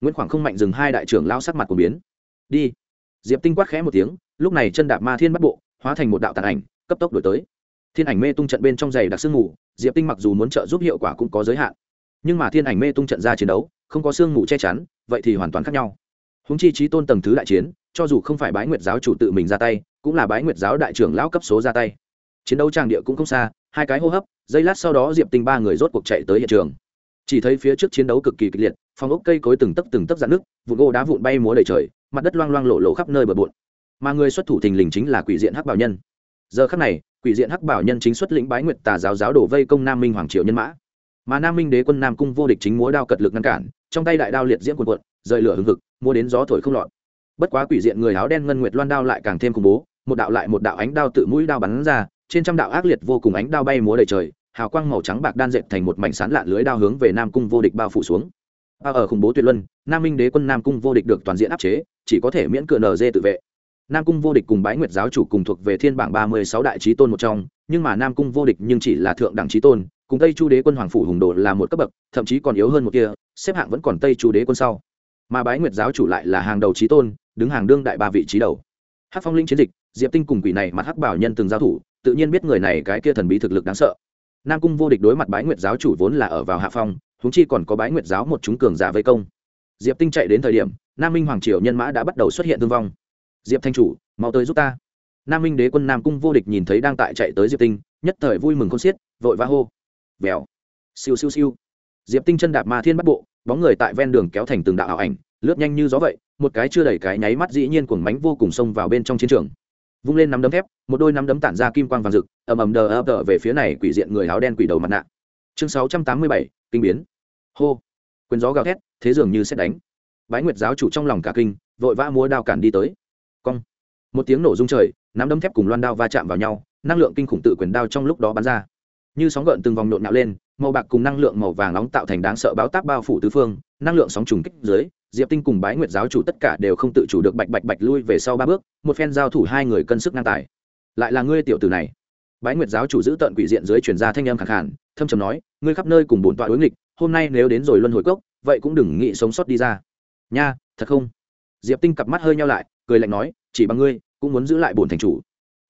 Nguyễn khoảng không mạnh dừng hai đại trưởng lao sắc mặt của biến. Đi diệp tinh quát khẽ một tiếng, lúc này chân đạp ma thiên bắt bộ, hóa thành một đạo tàn ảnh, cấp tốc đổi tới. Thiên ảnh mê tung trận bên trong giày đặc sương mù, diệp tinh mặc dù muốn trợ giúp hiệu quả cũng có giới hạn. Nhưng mà thiên ảnh mê tung trận ra chiến đấu, không có sương mù che chắn, vậy thì hoàn toàn khác nhau. Húng chi trí tôn tầng thứ đại chiến, cho dù không phải bái nguyệt giáo chủ tự mình ra tay, cũng là bái nguyệt giáo đại trưởng lão cấp số ra tay. Chiến đấu tràng địa cũng không xa, hai cái hô hấp, giây lát sau đó diệp tinh ba người rốt cuộc chạy tới hiện trường chỉ thấy phía trước chiến đấu cực kỳ kịch liệt, phòng ốc cây cối từng tấc từng tấc dạn nước vụn gỗ đá vụn bay múa đầy trời, mặt đất loang loang lộ lộ khắp nơi bờ bộn. Mà người xuất thủ thình lình chính là quỷ diện hắc bảo nhân. Giờ khắc này, quỷ diện hắc bảo nhân chính xuất lĩnh bái nguyệt tà giáo giáo đổ vây công nam minh hoàng triều nhân mã. Mà nam minh đế quân nam cung vô địch chính múa đao cật lực ngăn cản, trong tay đại đao liệt diễm quần quận rời lửa hừng hực, múa đến gió thổi không lọt. Bất quá quỷ diện người áo đen ngân nguyệt loan đao lại càng thêm khủng bố, một đạo lại một đạo ánh đao tự mũi đao bắn ra, trên trăm đạo ác liệt vô cùng ánh đao bay múa đầy trời hào quang màu trắng bạc đan dệt thành một mảnh sán lạn lưới đao hướng về nam cung vô địch bao phủ xuống. Ba ở khủng bố tuyệt luân, nam minh đế quân nam cung vô địch được toàn diện áp chế, chỉ có thể miễn cựa nd tự vệ. Nam cung vô địch cùng bái nguyệt giáo chủ cùng thuộc về thiên bảng ba mươi sáu đại trí tôn một trong, nhưng mà nam cung vô địch nhưng chỉ là thượng đẳng trí tôn, cùng tây chu đế quân hoàng phủ hùng đồ là một cấp bậc, thậm chí còn yếu hơn một kia, xếp hạng vẫn còn tây chu đế quân sau. Mà bái nguyệt giáo chủ lại là hàng đầu trí tôn, đứng hàng đương đại ba vị trí đầu. Hát phong linh chiến dịch, diệp tinh cùng quỷ này mặt hắc bảo nhân từng giao thủ, tự nhiên biết người này cái kia thần bí thực lực đáng sợ nam cung vô địch đối mặt bái nguyệt giáo chủ vốn là ở vào hạ phong húng chi còn có bái nguyệt giáo một chúng cường giả vây công. Diệp tinh chạy đến thời điểm, nam minh hoàng triều nhân mã đã bắt đầu xuất hiện thương vong. Diệp thanh chủ, mau tới giúp ta. Nam minh đế quân nam cung vô địch nhìn thấy đang tại chạy tới diệp tinh, nhất thời vui mừng con xiết, vội vã hô. Vèo. Siêu siêu siêu. Diệp tinh chân đạp ma thiên bắt bộ, bóng người tại ven đường kéo thành từng đạo ảo ảnh, lướt nhanh như gió vậy, một cái chưa đẩy cái nháy mắt dĩ nhiên cuồng mánh vô cùng xông vào bên trong chiến trường vung lên nắm đấm thép, một đôi nắm đấm tản ra kim quang vàng rực, ầm ầm đờ ập đờ về phía này quỷ diện người áo đen quỷ đầu mặt nạ. Chương sáu trăm tám mươi bảy, kinh biến. Hô. Quyền gió gào thét, thế dường như xét đánh. Bái nguyệt giáo chủ trong lòng cả kinh, vội vã múa đao cản đi tới. Cong. Một tiếng nổ rung trời, nắm đấm thép cùng loan đao va chạm vào nhau, năng lượng kinh khủng tự quyền đao trong lúc đó bắn ra như sóng gợn từng vòng nhộn nhạo lên, màu bạc cùng năng lượng màu vàng nóng tạo thành đáng sợ báo táp bao phủ tứ phương, năng lượng sóng trùng kích dưới, diệp tinh cùng bái nguyệt giáo chủ tất cả đều không tự chủ được bạch bạch bạch lui về sau ba bước, một phen giao thủ hai người cân sức ngang tài. Lại là ngươi tiểu tử này. Bái nguyệt giáo chủ giữ tận quỷ diện dưới truyền ra thanh âm khẳng hẳn thâm trầm nói, ngươi khắp nơi cùng bổn tọa đối nghịch, hôm nay nếu đến rồi luân hồi cốc, vậy cũng đừng nghĩ sống sót đi ra. Nha, thật không? Diệp tinh cặp mắt hơi nhau lại, cười lạnh nói, chỉ bằng ngươi, cũng muốn giữ lại bổn thành chủ.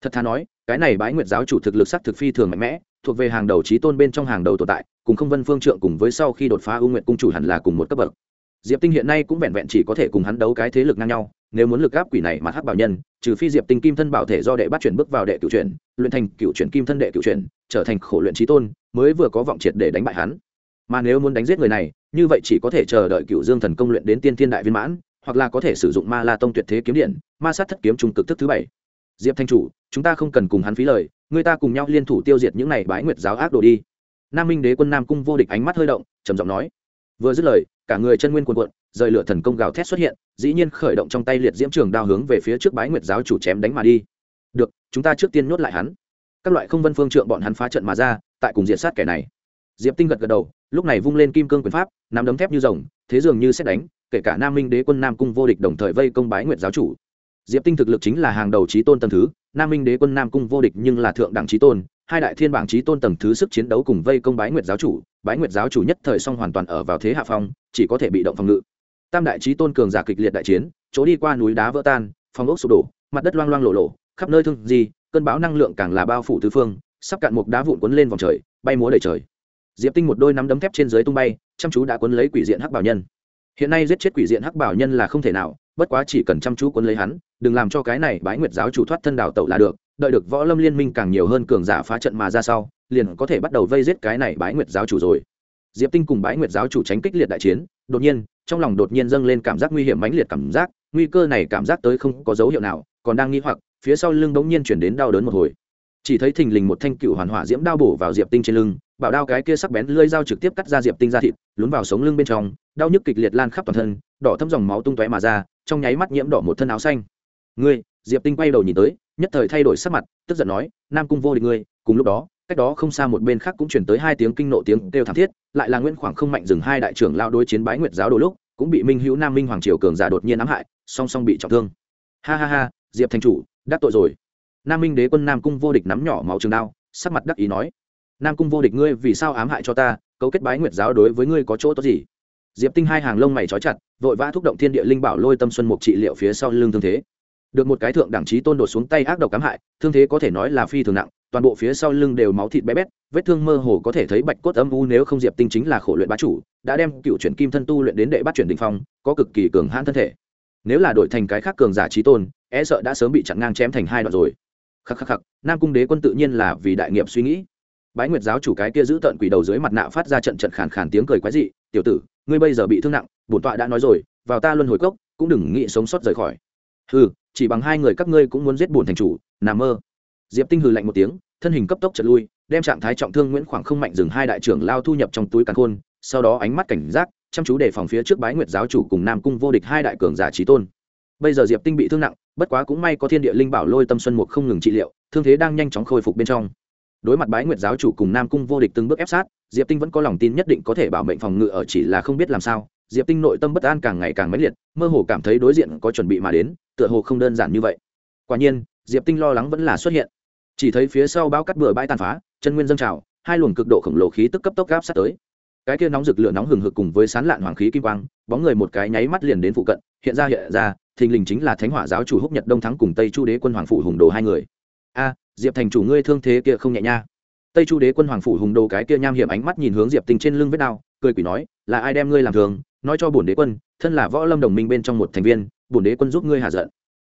Thật thà nói, cái này bái nguyệt giáo chủ thực lực sắc thực phi thường mạnh mẽ thuộc về hàng đầu trí tôn bên trong hàng đầu tồn tại, cùng không vân phương trượng cùng với sau khi đột phá ưu nguyện cung chủ hẳn là cùng một cấp bậc. Diệp tinh hiện nay cũng vẹn vẹn chỉ có thể cùng hắn đấu cái thế lực ngang nhau, nếu muốn lực gáp quỷ này mà hắc bảo nhân, trừ phi diệp tinh kim thân bảo thể do đệ bắt chuyển bước vào đệ cựu chuyển, luyện thành cựu chuyển kim thân đệ cựu chuyển, trở thành khổ luyện trí tôn, mới vừa có vọng triệt để đánh bại hắn. Mà nếu muốn đánh giết người này, như vậy chỉ có thể chờ đợi cựu dương thần công luyện đến tiên thiên đại viên mãn, hoặc là có thể sử dụng ma la tông tuyệt thế kiếm điện, ma sát thất kiếm trung cực thức thứ bảy diệp thanh chủ, chúng ta không cần cùng hắn phí lời, người ta cùng nhau liên thủ tiêu diệt những này bái nguyệt giáo ác đồ đi. Nam minh đế quân nam cung vô địch ánh mắt hơi động, trầm giọng nói. Vừa dứt lời, cả người chân nguyên quần quận rời lửa thần công gào thét xuất hiện, dĩ nhiên khởi động trong tay liệt diễm trường đao hướng về phía trước bái nguyệt giáo chủ chém đánh mà đi. Được, chúng ta trước tiên nhốt lại hắn. Các loại không vân phương trượng bọn hắn phá trận mà ra, tại cùng diệt sát kẻ này. Diệp tinh gật gật đầu, lúc này vung lên kim cương quyền pháp, nắm đấm thép như rồng, thế dường như xét đánh, kể cả nam minh đế quân nam cung vô địch đồng thời vây công bái nguyệt giáo chủ diệp tinh thực lực chính là hàng đầu trí tôn tầng thứ, nam minh đế quân nam cung vô địch nhưng là thượng đẳng trí tôn, hai đại thiên bảng trí tôn tầng thứ sức chiến đấu cùng vây công bái nguyệt giáo chủ, bái nguyệt giáo chủ nhất thời song hoàn toàn ở vào thế hạ phong, chỉ có thể bị động phòng ngự. Tam đại trí tôn cường giả kịch liệt đại chiến, chỗ đi qua núi đá vỡ tan, phòng ốc sụp đổ, mặt đất loang loang lộ lộ, khắp nơi thương gì cơn bão năng lượng càng là bao phủ tứ phương, sắp cạn một đá vụn cuốn lên vòng trời, bay múa đầy trời. Diệp tinh một đôi nắm đấm thép trên dưới tung bay, chăm chú đã cuốn lấy quỷ diện hắc bảo nhân. Hiện nay giết chết quỷ diện hắc bảo nhân là không thể nào bất quá chỉ cần chăm chú quân lấy hắn, đừng làm cho cái này bái nguyệt giáo chủ thoát thân đào tẩu là được, đợi được võ lâm liên minh càng nhiều hơn cường giả phá trận mà ra sau, liền có thể bắt đầu vây giết cái này bái nguyệt giáo chủ rồi. Diệp tinh cùng bái nguyệt giáo chủ tránh kích liệt đại chiến, đột nhiên, trong lòng đột nhiên dâng lên cảm giác nguy hiểm mãnh liệt cảm giác, nguy cơ này cảm giác tới không có dấu hiệu nào, còn đang nghi hoặc, phía sau lưng bỗng nhiên chuyển đến đau đớn một hồi. Chỉ thấy thình lình một thanh cựu hoàn hỏa diễm đao bổ vào diệp tinh trên lưng, bảo đao cái kia sắc bén lưỡi dao trực tiếp cắt ra diệp tinh ra thịt, lún vào sống lưng bên trong, đau nhức kịch liệt lan khắp toàn thân, đỏ thấm dòng máu tung tóe mà ra trong nháy mắt nhiễm đỏ một thân áo xanh. Ngươi, diệp tinh quay đầu nhìn tới, nhất thời thay đổi sắc mặt, tức giận nói, nam cung vô địch ngươi, cùng lúc đó, cách đó không xa một bên khác cũng chuyển tới hai tiếng kinh nộ tiếng kêu thảm thiết, lại là nguyễn khoảng không mạnh dừng hai đại trưởng lao đối chiến bái nguyệt giáo đôi lúc, cũng bị minh hữu nam minh hoàng triều cường giả đột nhiên ám hại, song song bị trọng thương. Ha ha ha, diệp thành chủ, đắc tội rồi. Nam minh đế quân nam cung vô địch nắm nhỏ máu trường đao, sắc mặt đắc ý nói, nam cung vô địch ngươi vì sao ám hại cho ta, cấu kết bái nguyệt giáo đối với ngươi có chỗ tốt gì? Diệp tinh hai hàng lông mày trói chặt, vội vã thúc động thiên địa linh bảo lôi tâm xuân mục trị liệu phía sau lưng thương thế. Được một cái thượng đẳng trí tôn đột xuống tay ác độc cám hại, thương thế có thể nói là phi thường nặng, toàn bộ phía sau lưng đều máu thịt bé bét, vết thương mơ hồ có thể thấy bạch cốt âm u nếu không diệp tinh chính là khổ luyện bá chủ, đã đem cựu chuyển kim thân tu luyện đến đệ bắt chuyển đình phong, có cực kỳ cường hãn thân thể. Nếu là đổi thành cái khác cường giả trí tôn e sợ đã sớm bị chặn ngang chém thành hai đoạn rồi. Khắc khắc khắc, nam cung đế quân tự nhiên là vì đại nghiệp suy nghĩ. Bái nguyệt giáo chủ cái kia giữ tận quỷ đầu dưới mặt nạ phát ra trận trận khàn khàn tiếng cười quái dị, tiểu tử ngươi bây giờ bị thương nặng, bổn tọa đã nói rồi, vào ta luân hồi cốc, cũng đừng nghĩ sống sót rời khỏi. Hừ, chỉ bằng hai người các ngươi cũng muốn giết bổn thành chủ, nằm mơ. Diệp tinh hừ lạnh một tiếng, thân hình cấp tốc trật lui, đem trạng thái trọng thương nguyễn khoảng không mạnh dừng hai đại trưởng lao thu nhập trong túi càn khôn, sau đó ánh mắt cảnh giác, chăm chú đề phòng phía trước bái nguyệt giáo chủ cùng nam cung vô địch hai đại cường giả trí tôn. Bây giờ diệp tinh bị thương nặng, bất quá cũng may có thiên địa linh bảo lôi tâm xuân mục không ngừng trị liệu, thương thế đang nhanh chóng khôi phục bên trong đối mặt bái nguyệt giáo chủ cùng nam cung vô địch từng bước ép sát, diệp tinh vẫn có lòng tin nhất định có thể bảo mệnh phòng ngự ở chỉ là không biết làm sao. Diệp tinh nội tâm bất an càng ngày càng mãnh liệt, mơ hồ cảm thấy đối diện có chuẩn bị mà đến, tựa hồ không đơn giản như vậy. Quả nhiên, diệp tinh lo lắng vẫn là xuất hiện. Chỉ thấy phía sau bao cắt bừa bãi tàn phá, chân nguyên dâng trào, hai luồng cực độ khổng lồ khí tức cấp tốc gáp sát tới. Cái kia nóng rực lửa nóng hừng hực cùng với sán lạn hoàng khí kim quang, bóng người một cái nháy mắt liền đến phụ cận, hiện ra hiện ra, thình lình chính là thánh hỏa giáo chủ húc nhật đông thắng cùng tây chu đế quân hoàng phủ hùng đồ hai người. A diệp thành chủ ngươi thương thế kia không nhẹ nha. Tây chu đế quân hoàng phủ hùng đồ cái kia nham hiểm ánh mắt nhìn hướng diệp tinh trên lưng vết đao, cười quỷ nói, là ai đem ngươi làm thường? Nói cho bổn đế quân, thân là võ lâm đồng minh bên trong một thành viên, bổn đế quân giúp ngươi hạ giận.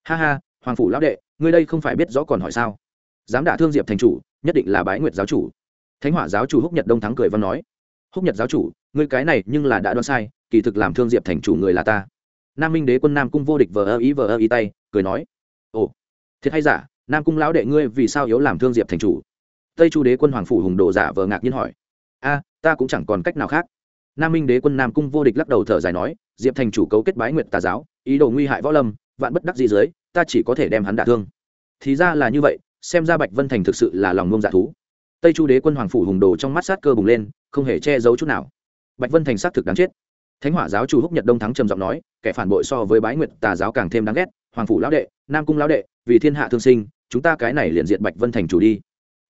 Ha ha, hoàng phủ lão đệ, ngươi đây không phải biết rõ còn hỏi sao? Dám đả thương diệp thành chủ, nhất định là bái nguyệt giáo chủ. Thánh hỏa giáo chủ húc nhật đông thắng cười văn nói, húc nhật giáo chủ, ngươi cái này nhưng là đã đoán sai, kỳ thực làm thương diệp thành chủ người là ta. Nam minh đế quân nam cung vô địch vờ ơ ý vờ ơ ý tay, cười nói, ồ, thiệt hay giả nam cung lão đệ ngươi vì sao yếu làm thương diệp thành chủ? Tây chu đế quân hoàng phủ hùng đồ giả vờ ngạc nhiên hỏi. A, ta cũng chẳng còn cách nào khác. Nam minh đế quân nam cung vô địch lắc đầu thở dài nói, diệp thành chủ cấu kết bái nguyện tà giáo, ý đồ nguy hại võ lâm, vạn bất đắc gì dưới, ta chỉ có thể đem hắn đả thương. Thì ra là như vậy, xem ra bạch vân thành thực sự là lòng ngông dạ thú. Tây chu đế quân hoàng phủ hùng đồ trong mắt sát cơ bùng lên, không hề che giấu chút nào. Bạch vân thành xác thực đáng chết. Thánh hỏa giáo chủ húc nhật đông thắng trầm giọng nói, kẻ phản bội so với bái nguyệt tà giáo càng thêm đáng ghét, hoàng phủ lão đệ, nam cung lão đệ, vì thiên hạ thương sinh chúng ta cái này liền diện bạch vân thành chủ đi.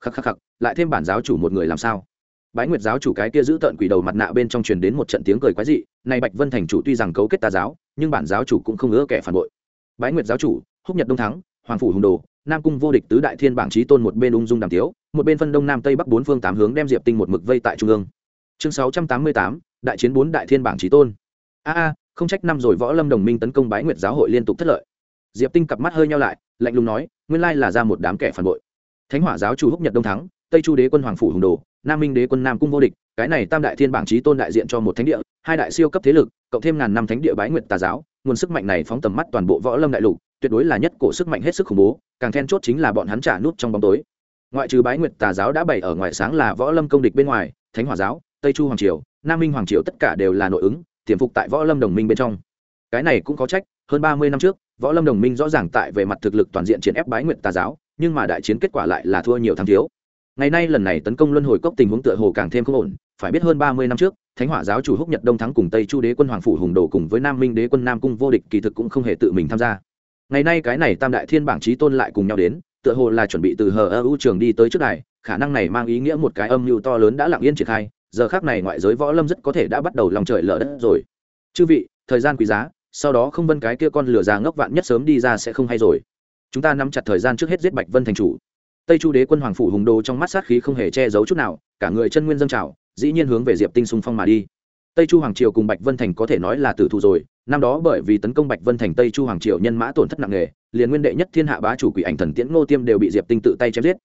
Khắc khắc khắc, lại thêm bản giáo chủ một người làm sao? Bái nguyệt giáo chủ cái kia giữ tợn quỷ đầu mặt nạ bên trong truyền đến một trận tiếng cười quái dị, này bạch vân thành chủ tuy rằng cấu kết tà giáo, nhưng bản giáo chủ cũng không ngỡ kẻ phản bội. Bái nguyệt giáo chủ, húc nhật đông thắng, hoàng phủ hùng đồ, nam cung vô địch tứ đại thiên bảng trí tôn một bên ung dung đàm tiếu, một bên phân đông nam tây bắc bốn phương tám hướng đem diệp tinh một mực vây tại trung ương. Chương sáu trăm tám mươi tám, đại chiến bốn đại thiên bảng trí tôn. A a, không trách năm rồi võ lâm đồng minh tấn công bái nguyệt giáo hội liên tục thất lợi. Diệp tinh cặp mắt hơi nhau lại, lạnh lùng nói nguyên lai là ra một đám kẻ phản bội. Thánh hỏa giáo chủ húc nhật đông thắng, tây chu đế quân hoàng phủ hùng đồ, nam minh đế quân nam cung vô địch, cái này tam đại thiên bảng trí tôn đại diện cho một thánh địa, hai đại siêu cấp thế lực, cộng thêm ngàn năm thánh địa bái nguyệt tà giáo, nguồn sức mạnh này phóng tầm mắt toàn bộ võ lâm đại lục, tuyệt đối là nhất cổ sức mạnh hết sức khủng bố, càng then chốt chính là bọn hắn trả nút trong bóng tối. Ngoại trừ bái nguyệt tà giáo đã bày ở ngoài sáng là võ lâm công địch bên ngoài, thánh hỏa giáo, tây chu hoàng triều, nam minh hoàng triều tất cả đều là nội ứng, tiềm phục tại võ lâm đồng minh bên trong. Cái này cũng có trách, hơn ba mươi năm trước võ lâm đồng minh rõ ràng tại về mặt thực lực toàn diện chiến ép bái Nguyện tà giáo, nhưng mà đại chiến kết quả lại là thua nhiều thắng thiếu. Ngày nay lần này tấn công luân hồi cốc tình huống tựa hồ càng thêm không ổn, phải biết hơn ba mươi năm trước, thánh hỏa giáo chủ húc nhật đông thắng cùng tây chu đế quân hoàng phủ hùng đồ cùng với nam minh đế quân nam cung vô địch kỳ thực cũng không hề tự mình tham gia. Ngày nay cái này tam đại thiên bảng trí tôn lại cùng nhau đến, tựa hồ là chuẩn bị từ hờ ơ u trường đi tới trước này khả năng này mang ý nghĩa một cái âm mưu to lớn đã lặng yên triển khai, giờ khác này ngoại giới võ lâm rất có thể đã bắt đầu lòng trời lở đất rồi. Chư vị, thời gian quý giá sau đó không vân cái kia con lửa già ngốc vạn nhất sớm đi ra sẽ không hay rồi. Chúng ta nắm chặt thời gian trước hết giết bạch vân thành chủ. Tây chu đế quân hoàng phủ hùng đồ trong mắt sát khí không hề che giấu chút nào, cả người chân nguyên dâng trào, dĩ nhiên hướng về diệp tinh xung phong mà đi. Tây chu hoàng triều cùng bạch vân thành có thể nói là tử thù rồi, năm đó bởi vì tấn công bạch vân thành tây chu hoàng triều nhân mã tổn thất nặng nề, liền nguyên đệ nhất thiên hạ bá chủ quỷ ảnh thần tiễn ngô tiêm đều bị diệp tinh tự tay chém giết.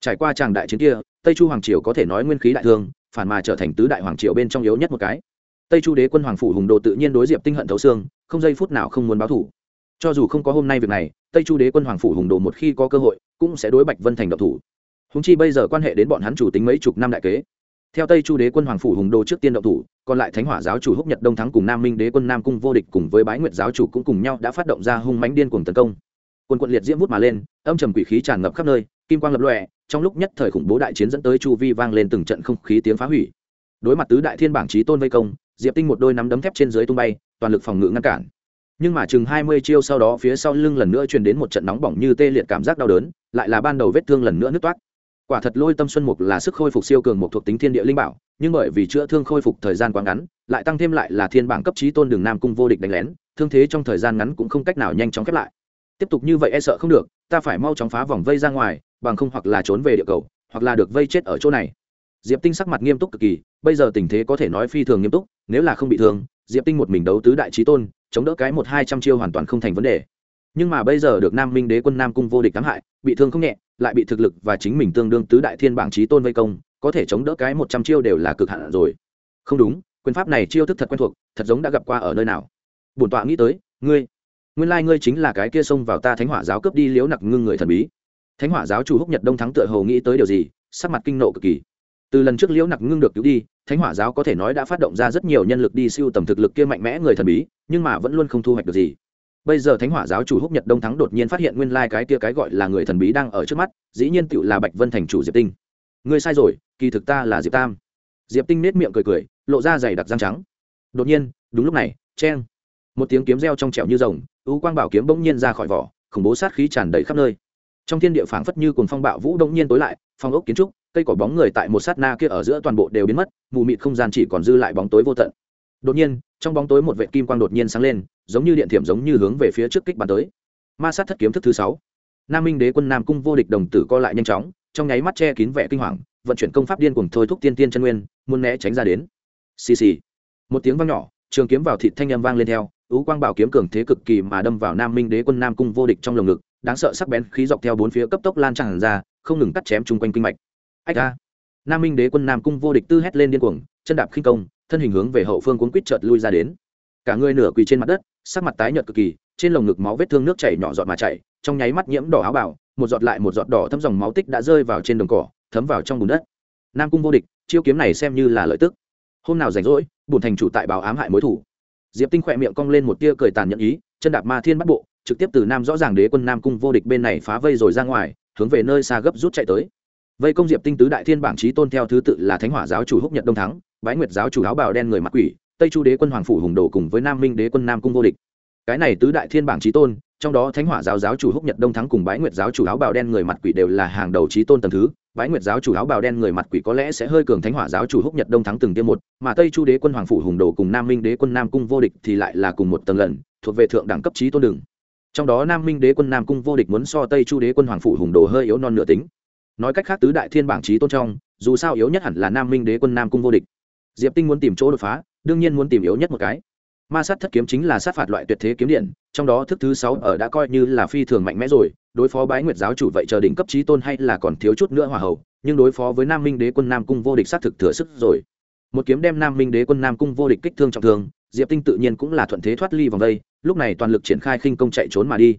Trải qua tràng đại chiến kia, tây chu hoàng triều có thể nói nguyên khí đại thương, phản mà trở thành tứ đại hoàng triều bên trong yếu nhất một cái. Tây chu đế quân hoàng phủ hùng đồ tự nhiên đối diệp tinh hận thấu xương không giây phút nào không muốn báo thủ. Cho dù không có hôm nay việc này, tây chu đế quân hoàng phủ hùng đồ một khi có cơ hội, cũng sẽ đối bạch vân thành độc thủ. Húng chi bây giờ quan hệ đến bọn hắn chủ tính mấy chục năm đại kế. Theo tây chu đế quân hoàng phủ hùng đồ trước tiên động thủ, còn lại thánh hỏa giáo chủ húc nhật đông thắng cùng nam minh đế quân nam cung vô địch cùng với bái nguyệt giáo chủ cũng cùng nhau đã phát động ra hung mánh điên cuồng tấn công. Quân quận liệt diễm vút mà lên, âm trầm quỷ khí tràn ngập khắp nơi, kim quang lập lòe, trong lúc nhất thời khủng bố đại chiến dẫn tới chu vi vang lên từng trận không khí tiếng phá hủy. Đối mặt tứ đại thiên bảng trí tôn vây công diệp tinh một đôi nắm đấm thép trên dưới tung bay, toàn lực phòng ngự ngăn cản. Nhưng mà chừng hai mươi chiêu sau đó phía sau lưng lần nữa truyền đến một trận nóng bỏng như tê liệt cảm giác đau đớn, lại là ban đầu vết thương lần nữa nứt toát. Quả thật lôi tâm xuân mục là sức khôi phục siêu cường một thuộc tính thiên địa linh bảo, nhưng bởi vì chữa thương khôi phục thời gian quá ngắn, lại tăng thêm lại là thiên bảng cấp trí tôn đường nam cung vô địch đánh lén, thương thế trong thời gian ngắn cũng không cách nào nhanh chóng khép lại. Tiếp tục như vậy e sợ không được, ta phải mau chóng phá vòng vây ra ngoài, bằng không hoặc là trốn về địa cầu, hoặc là được vây chết ở chỗ này. Diệp tinh sắc mặt nghiêm túc cực kỳ bây giờ tình thế có thể nói phi thường nghiêm túc, nếu là không bị thương, diệp tinh một mình đấu tứ đại trí tôn, chống đỡ cái một hai trăm chiêu hoàn toàn không thành vấn đề. Nhưng mà bây giờ được nam minh đế quân nam cung vô địch thắng hại, bị thương không nhẹ, lại bị thực lực và chính mình tương đương tứ đại thiên bảng trí tôn vây công, có thể chống đỡ cái một trăm chiêu đều là cực hạn rồi. Không đúng, quyền pháp này chiêu thức thật quen thuộc, thật giống đã gặp qua ở nơi nào. Bổn tọa nghĩ tới, ngươi, nguyên lai ngươi chính là cái kia xông vào ta thánh hỏa giáo cướp đi liếu nặc ngưng người thần bí. Thánh hỏa giáo chủ húc nhật đông thắng tựa hồ nghĩ tới điều gì, sắc mặt kinh nộ cực kỳ từ lần trước liễu nặc ngưng được cứu đi, thánh hỏa giáo có thể nói đã phát động ra rất nhiều nhân lực đi siêu tầm thực lực kia mạnh mẽ người thần bí, nhưng mà vẫn luôn không thu hoạch được gì. Bây giờ thánh hỏa giáo chủ húc nhật đông thắng đột nhiên phát hiện nguyên lai cái kia cái gọi là người thần bí đang ở trước mắt, dĩ nhiên tựu là bạch vân thành chủ diệp tinh. Ngươi sai rồi, kỳ thực ta là diệp tam. Diệp tinh nết miệng cười cười, lộ ra dày đặc răng trắng. Đột nhiên, đúng lúc này, cheng. Một tiếng kiếm reo trong trẻo như rồng, ưu quang bảo kiếm bỗng nhiên ra khỏi vỏ, khủng bố sát khí tràn đầy khắp nơi. Trong thiên địa phảng phất như cồn phong bạo vũ đông nhiên tối lại phong ốc kiến trúc, cây cỏ bóng người tại một sát na kia ở giữa toàn bộ đều biến mất, mù mịt không gian chỉ còn dư lại bóng tối vô tận. Đột nhiên, trong bóng tối một vệ kim quang đột nhiên sáng lên, giống như điện thiểm giống như hướng về phía trước kích bàn tới. Ma sát thất kiếm thức thứ sáu. Nam minh đế quân nam cung vô địch đồng tử co lại nhanh chóng, trong nháy mắt che kín vẻ kinh hoàng, vận chuyển công pháp điên cùng thôi thúc tiên tiên chân nguyên, muốn né tránh ra đến. Xì xì. Một tiếng vang nhỏ, trường kiếm vào thịt thanh âm vang lên theo, ú quang bảo kiếm cường thế cực kỳ mà đâm vào nam minh đế quân nam cung vô địch trong lồng ngực, đáng sợ sắc bén khí dọc theo bốn phía cấp tốc lan tràn ra không ngừng cắt chém chung quanh kinh mạch. Ách a. Nam minh đế quân nam cung vô địch tư hét lên điên cuồng, chân đạp khinh công, thân hình hướng về hậu phương cuốn quýt chợt lui ra đến. Cả người nửa quỳ trên mặt đất, sắc mặt tái nhợt cực kỳ, trên lồng ngực máu vết thương nước chảy nhỏ giọt mà chảy, trong nháy mắt nhiễm đỏ áo bào, một giọt lại một giọt đỏ thấm dòng máu tích đã rơi vào trên đồng cỏ, thấm vào trong bùn đất. Nam cung vô địch, chiêu kiếm này xem như là lợi tức. Hôm nào rảnh rỗi bùn thành chủ tại báo ám hại mối thủ. Diệp tinh khỏe miệng cong lên một tia cười tàn nhẫn ý, chân đạp ma thiên bắt bộ, trực tiếp từ nam rõ ràng đế quân nam cung vô địch bên này phá vây rồi ra ngoài hướng về nơi xa gấp rút chạy tới. Vây công diệp tinh tứ đại thiên bảng trí tôn theo thứ tự là thánh hỏa giáo chủ húc nhật đông thắng, bái nguyệt giáo chủ áo bào đen người mặc quỷ, tây chu đế quân hoàng phủ hùng đồ cùng với nam minh đế quân nam cung vô địch. Cái này tứ đại thiên bảng trí tôn, trong đó thánh hỏa giáo giáo chủ húc nhật đông thắng cùng bái nguyệt giáo chủ áo bào đen người mặt quỷ đều là hàng đầu trí tôn tầng thứ. Bái nguyệt giáo chủ áo bào đen người mặt quỷ có lẽ sẽ hơi cường thánh hỏa giáo chủ húc nhật đông thắng từng tiêm một, mà tây chu đế quân hoàng phủ hùng đồ cùng nam minh đế quân nam cung vô địch thì lại là cùng một tầng lần, thuộc về thượng đẳng cấp trí tôn đường trong đó nam minh đế quân nam cung vô địch muốn so tây chu đế quân hoàng phủ hùng đồ hơi yếu non nửa tính. Nói cách khác tứ đại thiên bảng trí tôn trong, dù sao yếu nhất hẳn là nam minh đế quân nam cung vô địch. Diệp tinh muốn tìm chỗ đột phá, đương nhiên muốn tìm yếu nhất một cái. Ma sát thất kiếm chính là sát phạt loại tuyệt thế kiếm điện, trong đó thức thứ sáu ở đã coi như là phi thường mạnh mẽ rồi, đối phó bái nguyệt giáo chủ vậy chờ đỉnh cấp trí tôn hay là còn thiếu chút nữa hòa hậu, nhưng đối phó với nam minh đế quân nam cung vô địch sát thực thừa sức rồi một kiếm đem nam minh đế quân nam cung vô địch kích thương trọng thương, diệp tinh tự nhiên cũng là thuận thế thoát ly vòng đây, lúc này toàn lực triển khai khinh công chạy trốn mà đi.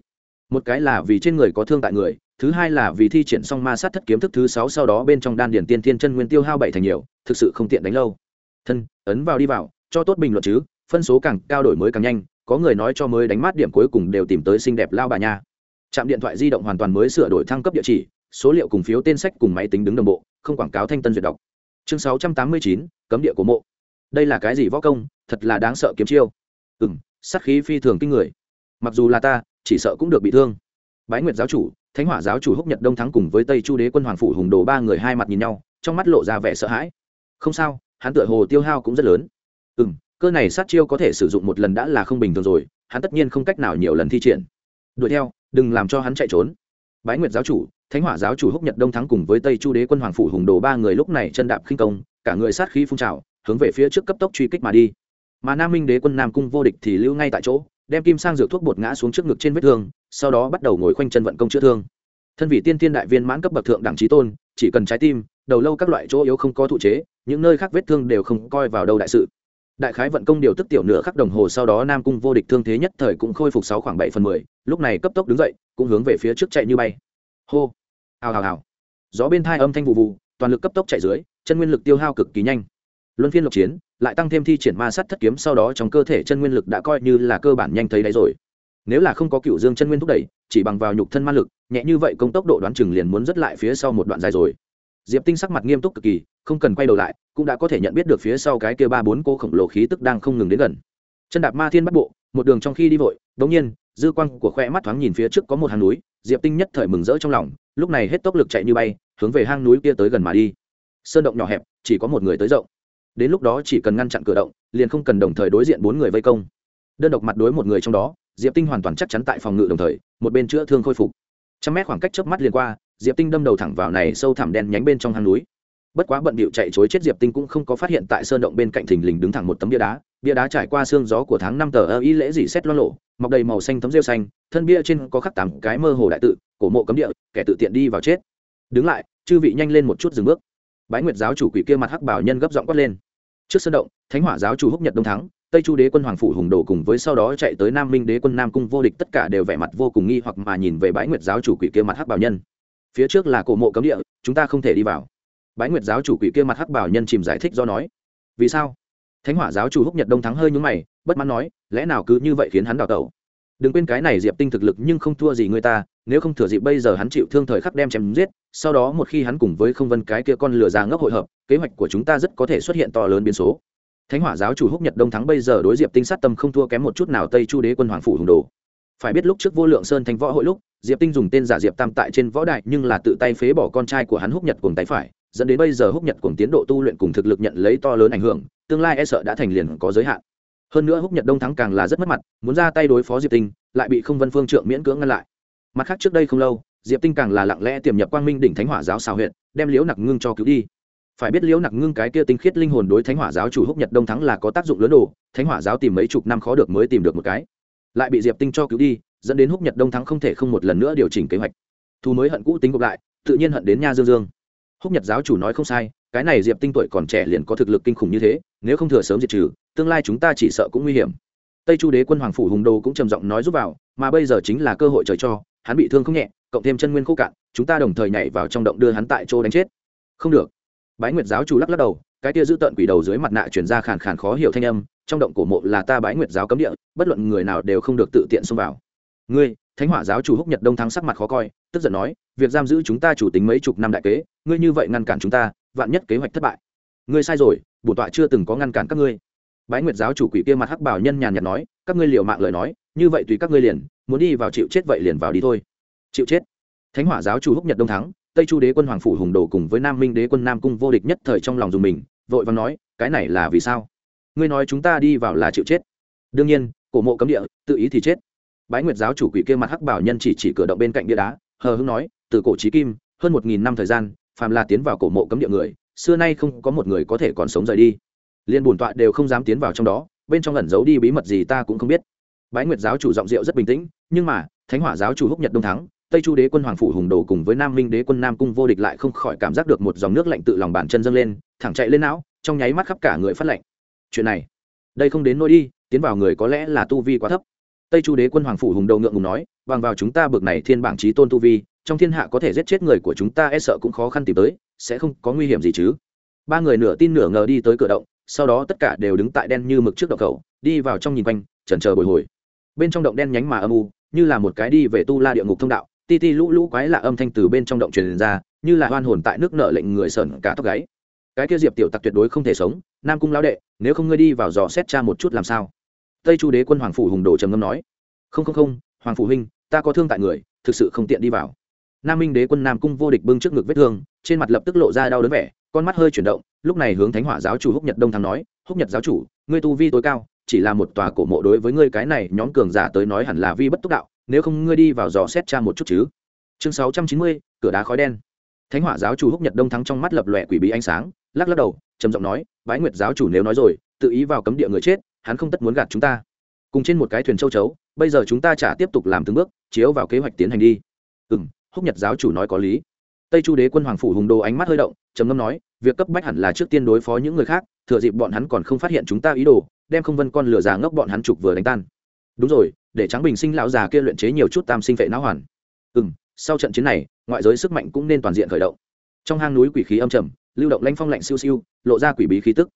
Một cái là vì trên người có thương tại người, thứ hai là vì thi triển xong ma sát thất kiếm thức thứ sáu sau đó bên trong đan điển tiên thiên chân nguyên tiêu hao bảy thành nhiều, thực sự không tiện đánh lâu. Thân, ấn vào đi vào, cho tốt bình luận chứ, phân số càng cao đổi mới càng nhanh, có người nói cho mới đánh mát điểm cuối cùng đều tìm tới xinh đẹp lao bà nha. Trạm điện thoại di động hoàn toàn mới sửa đổi thăng cấp địa chỉ, số liệu cùng phiếu tên sách cùng máy tính đứng đồng bộ, không quảng cáo thanh tân duyệt đọc chương sáu trăm tám mươi chín, cấm địa của mộ. Đây là cái gì võ công? Thật là đáng sợ kiếm chiêu. Ừ m sắc khí phi thường kinh người. Mặc dù là ta, chỉ sợ cũng được bị thương. Bái nguyệt giáo chủ, thánh hỏa giáo chủ húc nhật đông thắng cùng với tây chu đế quân hoàng phủ hùng đồ ba người hai mặt nhìn nhau, trong mắt lộ ra vẻ sợ hãi. Không sao, hắn tựa hồ tiêu hao cũng rất lớn. Ừ m cơ này sát chiêu có thể sử dụng một lần đã là không bình thường rồi, hắn tất nhiên không cách nào nhiều lần thi triển. Đuổi theo, đừng làm cho hắn chạy trốn. Bái nguyệt giáo chủ thánh hỏa giáo chủ húc nhật đông thắng cùng với tây chu đế quân hoàng phủ hùng đồ ba người lúc này chân đạp khinh công, cả người sát khí phun trào, hướng về phía trước cấp tốc truy kích mà đi. Mà nam minh đế quân nam cung vô địch thì lưu ngay tại chỗ, đem kim sang dược thuốc bột ngã xuống trước ngực trên vết thương, sau đó bắt đầu ngồi khoanh chân vận công chữa thương. Thân vị tiên tiên đại viên mãn cấp bậc thượng đẳng trí tôn, chỉ cần trái tim, đầu lâu các loại chỗ yếu không có thụ chế, những nơi khác vết thương đều không coi vào đâu đại sự. Đại khái vận công điều tức tiểu nửa khắc đồng hồ sau đó nam cung vô địch thương thế nhất thời cũng khôi phục sáu khoảng bảy phần mười, lúc này cấp tốc đứng dậy, cũng hướng về phía trước chạy như bay. Hô! Hào hào hào. Gió bên thai âm thanh vụ vụ, toàn lực cấp tốc chạy dưới, chân nguyên lực tiêu hao cực kỳ nhanh. Luân phiên lộc chiến, lại tăng thêm thi triển ma sắt thất kiếm sau đó trong cơ thể chân nguyên lực đã coi như là cơ bản nhanh thấy đấy rồi. Nếu là không có cựu dương chân nguyên thúc đẩy, chỉ bằng vào nhục thân ma lực, nhẹ như vậy công tốc độ đoán chừng liền muốn dứt lại phía sau một đoạn dài rồi. Diệp tinh sắc mặt nghiêm túc cực kỳ, không cần quay đầu lại, cũng đã có thể nhận biết được phía sau cái kia ba bốn cô khổng lồ khí tức đang không ngừng đến gần. Chân đạp ma thiên bắt bộ, một đường trong khi đi vội, đống nhiên dư quang của khoe mắt thoáng nhìn phía trước có một hang núi, diệp tinh nhất thời mừng rỡ trong lòng, lúc này hết tốc lực chạy như bay, hướng về hang núi kia tới gần mà đi. Sơn động nhỏ hẹp, chỉ có một người tới rộng. Đến lúc đó chỉ cần ngăn chặn cửa động, liền không cần đồng thời đối diện bốn người vây công. Đơn độc mặt đối một người trong đó, diệp tinh hoàn toàn chắc chắn tại phòng ngự đồng thời, một bên chữa thương khôi phục. Trăm mét khoảng cách chớp mắt liền qua, diệp tinh đâm đầu thẳng vào này sâu thẳm đen nhánh bên trong hang núi. Bất quá bận bịu chạy chối chết diệp tinh cũng không có phát hiện tại sơn động bên cạnh thình lình đứng thẳng một tấm bia đá bia đá trải qua xương gió của tháng năm tờ ơ y lễ dị xét lo lộ, mọc đầy màu xanh tấm rêu xanh, thân bia trên có khắc tám cái mơ hồ đại tự, cổ mộ cấm địa, kẻ tự tiện đi vào chết. Đứng lại, chư vị nhanh lên một chút dừng bước. Bái nguyệt giáo chủ quỷ kia mặt hắc bảo nhân gấp giọng quát lên. Trước sân động, thánh hỏa giáo chủ húc nhật đông thắng, tây chu đế quân hoàng phủ hùng đồ cùng với sau đó chạy tới nam minh đế quân nam cung vô địch tất cả đều vẻ mặt vô cùng nghi hoặc mà nhìn về bái nguyệt giáo chủ quỷ kia mặt hắc bảo nhân. Phía trước là cổ mộ cấm địa, chúng ta không thể đi vào. Bái nguyệt giáo chủ quỷ kia mặt hắc bảo nhân chìm giải thích do nói. Vì sao? Thánh hỏa giáo chủ húc nhật đông thắng hơi nhúng mày, bất mãn nói, lẽ nào cứ như vậy khiến hắn đào tẩu? Đừng quên cái này diệp tinh thực lực nhưng không thua gì người ta, nếu không thừa dịp bây giờ hắn chịu thương thời khắc đem chém giết, sau đó một khi hắn cùng với không vân cái kia con lửa già ngốc hội hợp, kế hoạch của chúng ta rất có thể xuất hiện to lớn biến số. Thánh hỏa giáo chủ húc nhật đông thắng bây giờ đối diệp tinh sát tâm không thua kém một chút nào tây chu đế quân hoàng phủ hùng đồ. Phải biết lúc trước vô lượng sơn thành võ hội lúc, diệp tinh dùng tên giả diệp tam tại trên võ đại nhưng là tự tay phế bỏ con trai của hắn húc nhật cùng tay phải, dẫn đến bây giờ húc nhật cùng tiến độ tu luyện cùng thực lực nhận lấy to lớn ảnh hưởng tương lai e sợ đã thành liền có giới hạn. Hơn nữa húc nhật đông thắng càng là rất mất mặt, muốn ra tay đối phó diệp tinh, lại bị không vân phương trượng miễn cưỡng ngăn lại. Mặt khác trước đây không lâu, diệp tinh càng là lặng lẽ tiềm nhập quang minh đỉnh thánh hỏa giáo xào huyện đem liễu nặc ngưng cho cứu đi. Phải biết liễu nặc ngưng cái kia tinh khiết linh hồn đối thánh hỏa giáo chủ húc nhật đông thắng là có tác dụng lớn đồ, thánh hỏa giáo tìm mấy chục năm khó được mới tìm được một cái. Lại bị diệp tinh cho cứu đi, dẫn đến húc nhật đông thắng không thể không một lần nữa điều chỉnh kế hoạch. Thu mới hận cũ tính gộp lại, tự nhiên hận đến nha dương dương. Húc nhật giáo chủ nói không sai cái này diệp tinh tuổi còn trẻ liền có thực lực kinh khủng như thế, nếu không thừa sớm diệt trừ, tương lai chúng ta chỉ sợ cũng nguy hiểm. Tây chu đế quân hoàng phủ hùng đồ cũng trầm giọng nói giúp vào, mà bây giờ chính là cơ hội trời cho, hắn bị thương không nhẹ, cộng thêm chân nguyên khô cạn, chúng ta đồng thời nhảy vào trong động đưa hắn tại chỗ đánh chết. Không được. Bái nguyệt giáo chủ lắc lắc đầu, cái kia giữ tận quỷ đầu dưới mặt nạ chuyển ra khàn khàn khó hiểu thanh âm, trong động cổ mộ là ta bái nguyệt giáo cấm địa, bất luận người nào đều không được tự tiện xông vào. Ngươi, thánh hỏa giáo chủ húc nhật đông thắng sắc mặt khó coi, tức giận nói, việc giam giữ chúng ta chủ tính mấy chục năm đại kế, ngươi như vậy ngăn cản chúng ta vạn nhất kế hoạch thất bại. Ngươi sai rồi, bổn tọa chưa từng có ngăn cản các ngươi. Bái nguyệt giáo chủ quỷ kia mặt hắc bảo nhân nhàn nhạt nói, các ngươi liều mạng lời nói, như vậy tùy các ngươi liền, muốn đi vào chịu chết vậy liền vào đi thôi. Chịu chết. Thánh hỏa giáo chủ húc nhật đông thắng, tây chu đế quân hoàng phủ hùng đồ cùng với nam minh đế quân nam cung vô địch nhất thời trong lòng dùng mình, vội vàng nói, cái này là vì sao? Ngươi nói chúng ta đi vào là chịu chết. Đương nhiên, cổ mộ cấm địa, tự ý thì chết. Bái nguyệt giáo chủ quỷ kia mặt hắc bảo nhân chỉ chỉ cửa động bên cạnh bia đá, hờ hưng nói, từ cổ trí kim, hơn một nghìn năm thời gian phàm là tiến vào cổ mộ cấm địa người, xưa nay không có một người có thể còn sống rời đi. Liên bổn tọa đều không dám tiến vào trong đó, bên trong ẩn giấu đi bí mật gì ta cũng không biết. Bái nguyệt giáo chủ giọng rượu rất bình tĩnh, nhưng mà, thánh hỏa giáo chủ húc nhật đông thắng, tây chu đế quân hoàng phủ hùng đồ cùng với nam minh đế quân nam cung vô địch lại không khỏi cảm giác được một dòng nước lạnh tự lòng bàn chân dâng lên, thẳng chạy lên não, trong nháy mắt khắp cả người phát lạnh. Chuyện này, đây không đến nỗi đi, tiến vào người có lẽ là tu vi quá thấp. Tây chu đế quân hoàng phủ hùng đầu ngượng ngùng nói, bằng vào chúng ta bực này thiên bảng trí tôn tu vi trong thiên hạ có thể giết chết người của chúng ta e sợ cũng khó khăn tìm tới, sẽ không có nguy hiểm gì chứ. Ba người nửa tin nửa ngờ đi tới cửa động, sau đó tất cả đều đứng tại đen như mực trước động khẩu, đi vào trong nhìn quanh, chần chờ bồi hồi. Bên trong động đen nhánh mà âm u, như là một cái đi về tu la địa ngục thông đạo, ti ti lũ lũ quái lạ âm thanh từ bên trong động truyền ra, như là hoan hồn tại nước nợ lệnh người sởn cả tóc gáy. Cái kia diệp tiểu tặc tuyệt đối không thể sống, nam cung lão đệ, nếu không ngươi đi vào dò xét cha một chút làm sao? Tây chu đế quân hoàng phủ hùng đồ trầm ngâm nói, không không không, hoàng phủ huynh, ta có thương tại người, thực sự không tiện đi vào nam minh đế quân nam cung vô địch bưng trước ngực vết thương, trên mặt lập tức lộ ra đau đớn vẻ, con mắt hơi chuyển động, lúc này hướng thánh hỏa giáo chủ húc nhật đông thắng nói, húc nhật giáo chủ, ngươi tu vi tối cao, chỉ là một tòa cổ mộ đối với ngươi cái này nhóm cường giả tới nói hẳn là vi bất túc đạo, nếu không ngươi đi vào dò xét cha một chút chứ. Chương sáu trăm chín mươi, cửa đá khói đen. Thánh hỏa giáo chủ húc nhật đông thắng trong mắt lập lòe quỷ bí ánh sáng, lắc lắc đầu, trầm giọng nói, bái nguyệt giáo chủ nếu nói rồi, tự ý vào cấm địa người chết, hắn không tất muốn gạt chúng ta. Cùng trên một cái thuyền châu chấu, bây giờ chúng ta chả tiếp tục làm từng bước, chiếu vào kế hoạch tiến hành đi. Ừ m húc nhật giáo chủ nói có lý. Tây chu đế quân hoàng phủ hùng đồ ánh mắt hơi động, trầm ngâm nói, việc cấp bách hẳn là trước tiên đối phó những người khác, thừa dịp bọn hắn còn không phát hiện chúng ta ý đồ, đem không vân con lửa già ngốc bọn hắn trục vừa đánh tan. Đúng rồi, để trắng bình sinh lão già kia luyện chế nhiều chút tam sinh vệ não hoàn. Ừ sau trận chiến này, ngoại giới sức mạnh cũng nên toàn diện khởi động. Trong hang núi quỷ khí âm trầm, lưu động lanh phong lạnh siêu siêu, lộ ra quỷ bí khí tức.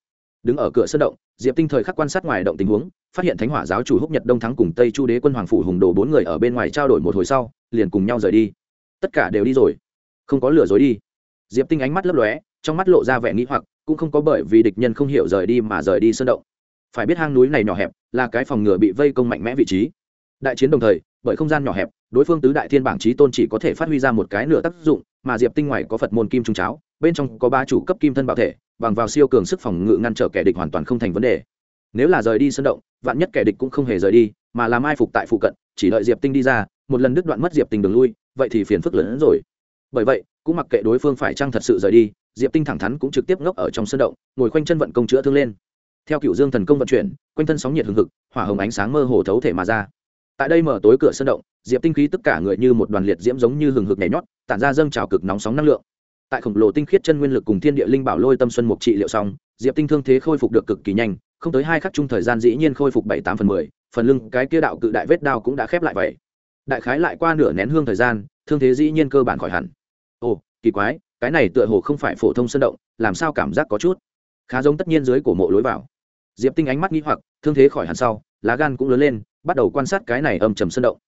Đứng ở cửa sân động, diệp tinh thời khắc quan sát ngoài động tình huống, phát hiện thánh hỏa giáo chủ húc nhật đông thắng cùng tây chu đế quân hoàng phủ hùng đồ bốn người ở bên ngoài trao đổi một hồi sau, liền cùng nhau rời đi tất cả đều đi rồi. Không có lừa dối đi. Diệp tinh ánh mắt lấp lóe, trong mắt lộ ra vẻ nghĩ hoặc, cũng không có bởi vì địch nhân không hiểu rời đi mà rời đi sơn động. Phải biết hang núi này nhỏ hẹp, là cái phòng ngừa bị vây công mạnh mẽ vị trí. Đại chiến đồng thời, bởi không gian nhỏ hẹp, đối phương tứ đại thiên bảng trí tôn chỉ có thể phát huy ra một cái nửa tác dụng, mà diệp tinh ngoài có phật môn kim trung cháo, bên trong có ba chủ cấp kim thân bảo thể, bằng vào siêu cường sức phòng ngự ngăn trở kẻ địch hoàn toàn không thành vấn đề. Nếu là rời đi sân động, vạn nhất kẻ địch cũng không hề rời đi, mà làm ai phục tại phụ cận, chỉ đợi diệp tinh đi ra, một lần đứt đoạn mất diệp tinh đường lui vậy thì phiền phức lớn hơn rồi. Bởi vậy, cũng mặc kệ đối phương phải chăng thật sự rời đi, diệp tinh thẳng thắn cũng trực tiếp ngốc ở trong sân động, ngồi khoanh chân vận công chữa thương lên. Theo cựu dương thần công vận chuyển, quanh thân sóng nhiệt hừng hực, hỏa hồng ánh sáng mơ hồ thấu thể mà ra. Tại đây mở tối cửa sân động, diệp tinh khí tất cả người như một đoàn liệt diễm giống như hừng hực nhảy nhót, tản ra dâng trào cực nóng sóng năng lượng. Tại khổng lồ tinh khiết chân nguyên lực cùng thiên địa linh bảo lôi tâm xuân mục trị liệu xong, diệp tinh thương thế khôi phục được cực kỳ nhanh, không tới hai khắc chung thời gian dĩ nhiên khôi phục bảy tám phần mười, phần lưng cái kia đạo cự đại vết đao cũng đã khép lại vậy đại khái lại qua nửa nén hương thời gian, thương thế dĩ nhiên cơ bản khỏi hẳn. Ồ, kỳ quái, cái này tựa hồ không phải phổ thông sân động, làm sao cảm giác có chút? Khá giống tất nhiên dưới cổ mộ lối vào. Diệp tinh ánh mắt nghĩ hoặc, thương thế khỏi hẳn sau, lá gan cũng lớn lên, bắt đầu quan sát cái này âm trầm sân động.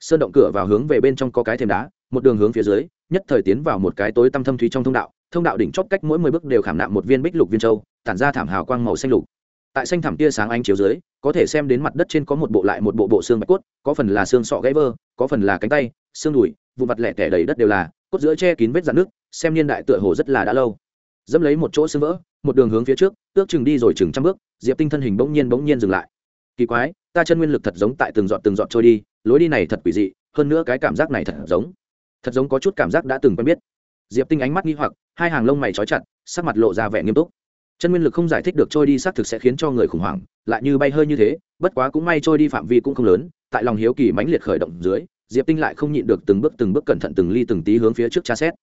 Sơn động cửa vào hướng về bên trong có cái thềm đá, một đường hướng phía dưới, nhất thời tiến vào một cái tối tăm thâm thúy trong thông đạo thông đạo đỉnh chót cách mỗi mười bước đều khảm nạm một viên bích lục viên châu, tản ra thảm hào quang màu xanh lục tại xanh thảm tia sáng ánh chiếu dưới, có thể xem đến mặt đất trên có một bộ lại một bộ bộ xương bạch cốt, có phần là xương sọ gãy vơ có phần là cánh tay, xương đùi vụ mặt lẻ tẻ đầy đất đều là, cốt giữa che kín vết dạn nước xem niên đại tựa hồ rất là đã lâu. Dẫm lấy một chỗ xương vỡ, một đường hướng phía trước, ước chừng đi rồi chừng trăm bước, diệp tinh thân hình bỗng nhiên bỗng nhiên dừng lại. Kỳ quái, ta chân nguyên lực thật giống tại từng dọn từng dọn trôi đi, lối đi này thật quỷ dị, hơn nữa cái cảm giác này thật giống thật giống có chút cảm giác đã từng quen biết. Diệp tinh ánh mắt nghi hoặc, hai hàng lông mày trói chặt, sắc mặt lộ ra vẻ nghiêm túc chân nguyên lực không giải thích được trôi đi xác thực sẽ khiến cho người khủng hoảng, lại như bay hơi như thế, bất quá cũng may trôi đi phạm vi cũng không lớn, tại lòng hiếu kỳ mãnh liệt khởi động dưới, diệp tinh lại không nhịn được từng bước từng bước cẩn thận từng ly từng tí hướng phía trước tra xét.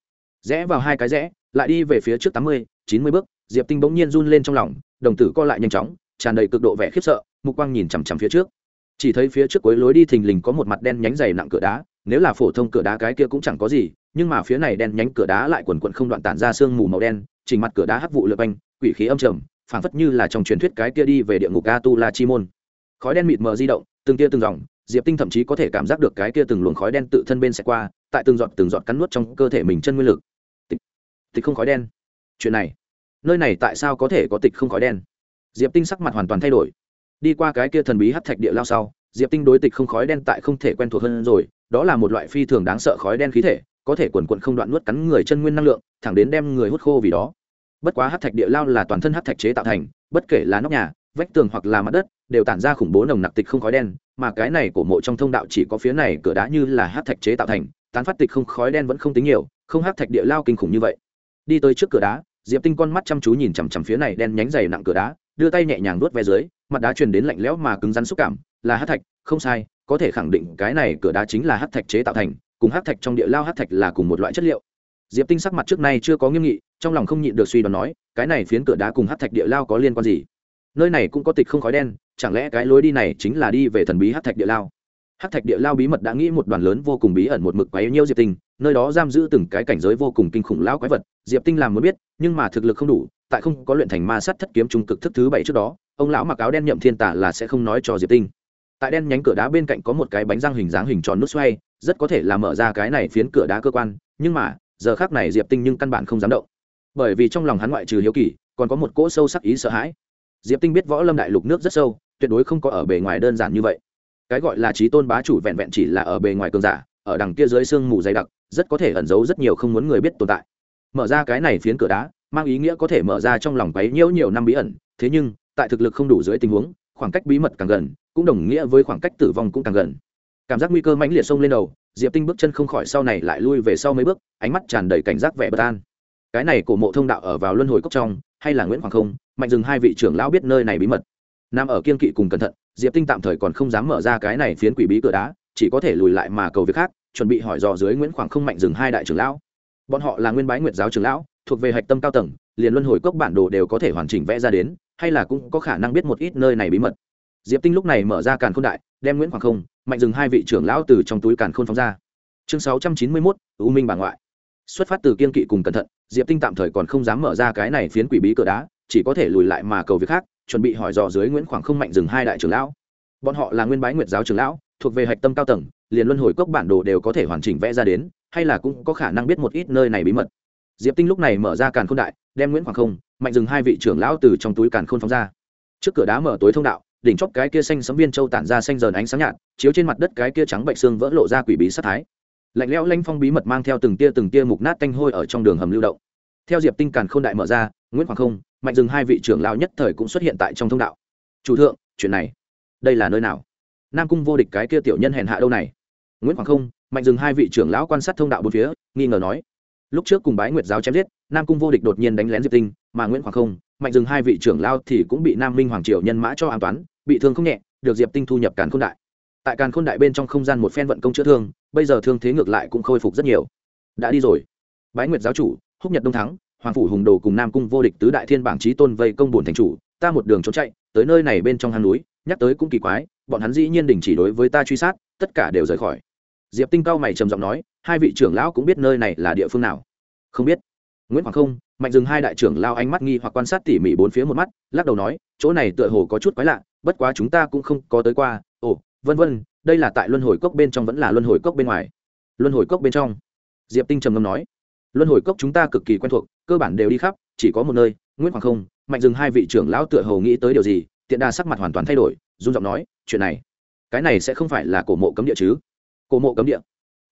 Rẽ vào hai cái rẽ, lại đi về phía trước tám mươi, chín mươi bước, diệp tinh bỗng nhiên run lên trong lòng, đồng tử co lại nhanh chóng, tràn đầy cực độ vẻ khiếp sợ, mục quang nhìn chằm chằm phía trước. Chỉ thấy phía trước cuối lối đi thình lình có một mặt đen nhánh dày nặng cửa đá nếu là phổ thông cửa đá cái kia cũng chẳng có gì nhưng mà phía này đen nhánh cửa đá lại quần quận không đoạn tản ra sương mù màu đen chỉnh mặt cửa đá hắc vụ lượt quanh quỷ khí âm trầm phảng phất như là trong truyền thuyết cái kia đi về địa ngục a tu la chi môn khói đen mịt mờ di động từng tia từng dòng diệp tinh thậm chí có thể cảm giác được cái kia từng luồng khói đen tự thân bên sẽ qua tại từng giọt từng giọt cắn nuốt trong cơ thể mình chân nguyên lực. Tịch, tịch không khói đen. Chuyện này nơi này tại sao có thể có tịch không khói đen? Diệp tinh sắc mặt hoàn toàn thay đổi. Đi qua cái kia thần bí hắc thạch địa lao sau diệp tinh đối tịch không khói đen tại không thể quen thuộc hơn rồi đó là một loại phi thường đáng sợ khói đen khí thể, có thể quần quận không đoạn nuốt cắn người chân nguyên năng lượng, thẳng đến đem người hút khô vì đó. Bất quá hắc thạch địa lao là toàn thân hắc thạch chế tạo thành, bất kể là nóc nhà, vách tường hoặc là mặt đất, đều tản ra khủng bố nồng nặc tịch không khói đen, mà cái này của mộ trong thông đạo chỉ có phía này cửa đá như là hắc thạch chế tạo thành, tán phát tịch không khói đen vẫn không tính nhiều, không hắc thạch địa lao kinh khủng như vậy. Đi tới trước cửa đá, diệp tinh con mắt chăm chú nhìn chằm chằm phía này đen nhánh dày nặng cửa đá, đưa tay nhẹ nhàng nuốt ve dưới, mặt đá truyền đến lạnh lẽo mà cứng rắn xúc cảm, là hắc thạch, không sai có thể khẳng định cái này cửa đá chính là hắc thạch chế tạo thành, cùng hắc thạch trong địa lao hắc thạch là cùng một loại chất liệu. Diệp tinh sắc mặt trước nay chưa có nghiêm nghị, trong lòng không nhịn được suy đoán nói, cái này phiến cửa đá cùng hắc thạch địa lao có liên quan gì? Nơi này cũng có tịch không khói đen, chẳng lẽ cái lối đi này chính là đi về thần bí hắc thạch địa lao? Hắc thạch địa lao bí mật đã nghĩ một đoàn lớn vô cùng bí ẩn một mực quấy nhiêu diệp tinh, nơi đó giam giữ từng cái cảnh giới vô cùng kinh khủng lão quái vật, diệp tinh làm muốn biết, nhưng mà thực lực không đủ, tại không có luyện thành ma sát thất kiếm trung cực thức thứ bảy trước đó, ông lão mặc áo đen nhậm thiên tả là sẽ không nói cho diệp tinh tại đen nhánh cửa đá bên cạnh có một cái bánh răng hình dáng hình tròn nút xoay, rất có thể là mở ra cái này phiến cửa đá cơ quan, nhưng mà, giờ khác này diệp tinh nhưng căn bản không dám động. Bởi vì trong lòng hắn ngoại trừ hiếu kỳ, còn có một cỗ sâu sắc ý sợ hãi. Diệp tinh biết võ lâm đại lục nước rất sâu, tuyệt đối không có ở bề ngoài đơn giản như vậy. Cái gọi là trí tôn bá chủ vẹn vẹn chỉ là ở bề ngoài cường giả, ở đằng kia dưới sương mù dày đặc, rất có thể ẩn giấu rất nhiều không muốn người biết tồn tại. Mở ra cái này phiến cửa đá, mang ý nghĩa có thể mở ra trong lòng quấy nhiễu nhiều năm bí ẩn, thế nhưng, tại thực lực không đủ dưới tình huống khoảng cách bí mật càng gần, cũng đồng nghĩa với khoảng cách tử vong cũng càng gần. Cảm giác nguy cơ mãnh liệt xông lên đầu, diệp tinh bước chân không khỏi sau này lại lui về sau mấy bước, ánh mắt tràn đầy cảnh giác vẻ bất an. Cái này cổ mộ thông đạo ở vào luân hồi cốc trong, hay là nguyễn hoàng không, mạnh dừng hai vị trưởng lão biết nơi này bí mật. Nam ở kiên kỵ cùng cẩn thận, diệp tinh tạm thời còn không dám mở ra cái này phiến quỷ bí cửa đá, chỉ có thể lùi lại mà cầu việc khác, chuẩn bị hỏi dò dưới nguyễn khoảng không mạnh dừng hai đại trưởng lão. Bọn họ là nguyên bái nguyệt giáo trưởng lão, thuộc về hạch tâm cao tầng, liền luân hồi cốc bản đồ đều có thể hoàn chỉnh vẽ ra đến hay là cũng có khả năng biết một ít nơi này bí mật. Diệp tinh lúc này mở ra càn k h ô n đại, đem nguyễn Hoàng không, mạnh dừng hai vị trưởng lão từ trong túi càn khôn phóng ra. Chương sáu trăm chín mươi mốt, u minh bà ngoại. Xuất phát từ kiên kỵ cùng cẩn thận, diệp tinh tạm thời còn không dám mở ra cái này phiến quỷ bí cửa đá, chỉ có thể lùi lại mà cầu việc khác, chuẩn bị hỏi dò dưới nguyễn khoảng không mạnh dừng hai đại trưởng lão. Bọn họ là nguyên bái nguyệt giáo trưởng lão, thuộc về hạch tâm cao tầng, liền luân hồi cốc bản đồ đều có thể hoàn chỉnh vẽ ra đến, hay là cũng có khả năng biết một ít nơi này bí mật diệp tinh lúc này mở ra càn k h ô n đại, đem nguyễn hoàng không, mạnh dừng hai vị trưởng lão từ trong túi càn khôn phóng ra. Trước cửa đá mở tối thông đạo, đỉnh chóp cái kia xanh sấm viên châu tản ra xanh dờn ánh sáng nhạt, chiếu trên mặt đất cái kia trắng bệnh xương vỡ lộ ra quỷ bí sát thái. Lạnh lẽo lanh phong bí mật mang theo từng tia từng tia mục nát tanh hôi ở trong đường hầm lưu động. Theo diệp tinh càn k h ô n đại mở ra, nguyễn hoàng không, mạnh dừng hai vị trưởng lão nhất thời cũng xuất hiện tại trong thông đạo. Chủ thượng, chuyện này, đây là nơi nào? Nam cung vô địch cái kia tiểu nhân hèn hạ đâu này? Nguyễn hoàng không, mạnh dừng hai vị trưởng lão quan sát thông đạo bốn phía, nghi ngờ nói lúc trước cùng bái nguyệt giáo chém giết, nam cung vô địch đột nhiên đánh lén diệp tinh, mà nguyễn hoàng không, mạnh dừng hai vị trưởng lao thì cũng bị nam minh hoàng triều nhân mã cho an toán, bị thương không nhẹ, được diệp tinh thu nhập càn k h ô n đại. Tại càn k h ô n đại bên trong không gian một phen vận công chữa thương, bây giờ thương thế ngược lại cũng khôi phục rất nhiều. Đã đi rồi. Bái nguyệt giáo chủ, húc nhật đông thắng, hoàng phủ hùng đồ cùng nam cung vô địch tứ đại thiên bảng trí tôn vây công bổn thành chủ, ta một đường trốn chạy, tới nơi này bên trong hang núi, nhắc tới cũng kỳ quái, bọn hắn dĩ nhiên đình chỉ đối với ta truy sát, tất cả đều rời khỏi diệp tinh cao mày trầm giọng nói, hai vị trưởng lão cũng biết nơi này là địa phương nào. Không biết. Nguyễn hoàng không, mạnh dừng hai đại trưởng lao ánh mắt nghi hoặc quan sát tỉ mỉ bốn phía một mắt, lắc đầu nói, chỗ này tựa hồ có chút quái lạ, bất quá chúng ta cũng không có tới qua. Ồ, vân vân, đây là tại luân hồi cốc bên trong vẫn là luân hồi cốc bên ngoài? Luân hồi cốc bên trong. Diệp tinh trầm ngâm nói, luân hồi cốc chúng ta cực kỳ quen thuộc, cơ bản đều đi khắp, chỉ có một nơi, nguyễn hoàng không, mạnh dừng hai vị trưởng lão tựa hồ nghĩ tới điều gì, tiện đa sắc mặt hoàn toàn thay đổi, run giọng nói, chuyện này, cái này sẽ không phải là cổ mộ cấm địa chứ? Cổ mộ cấm địa.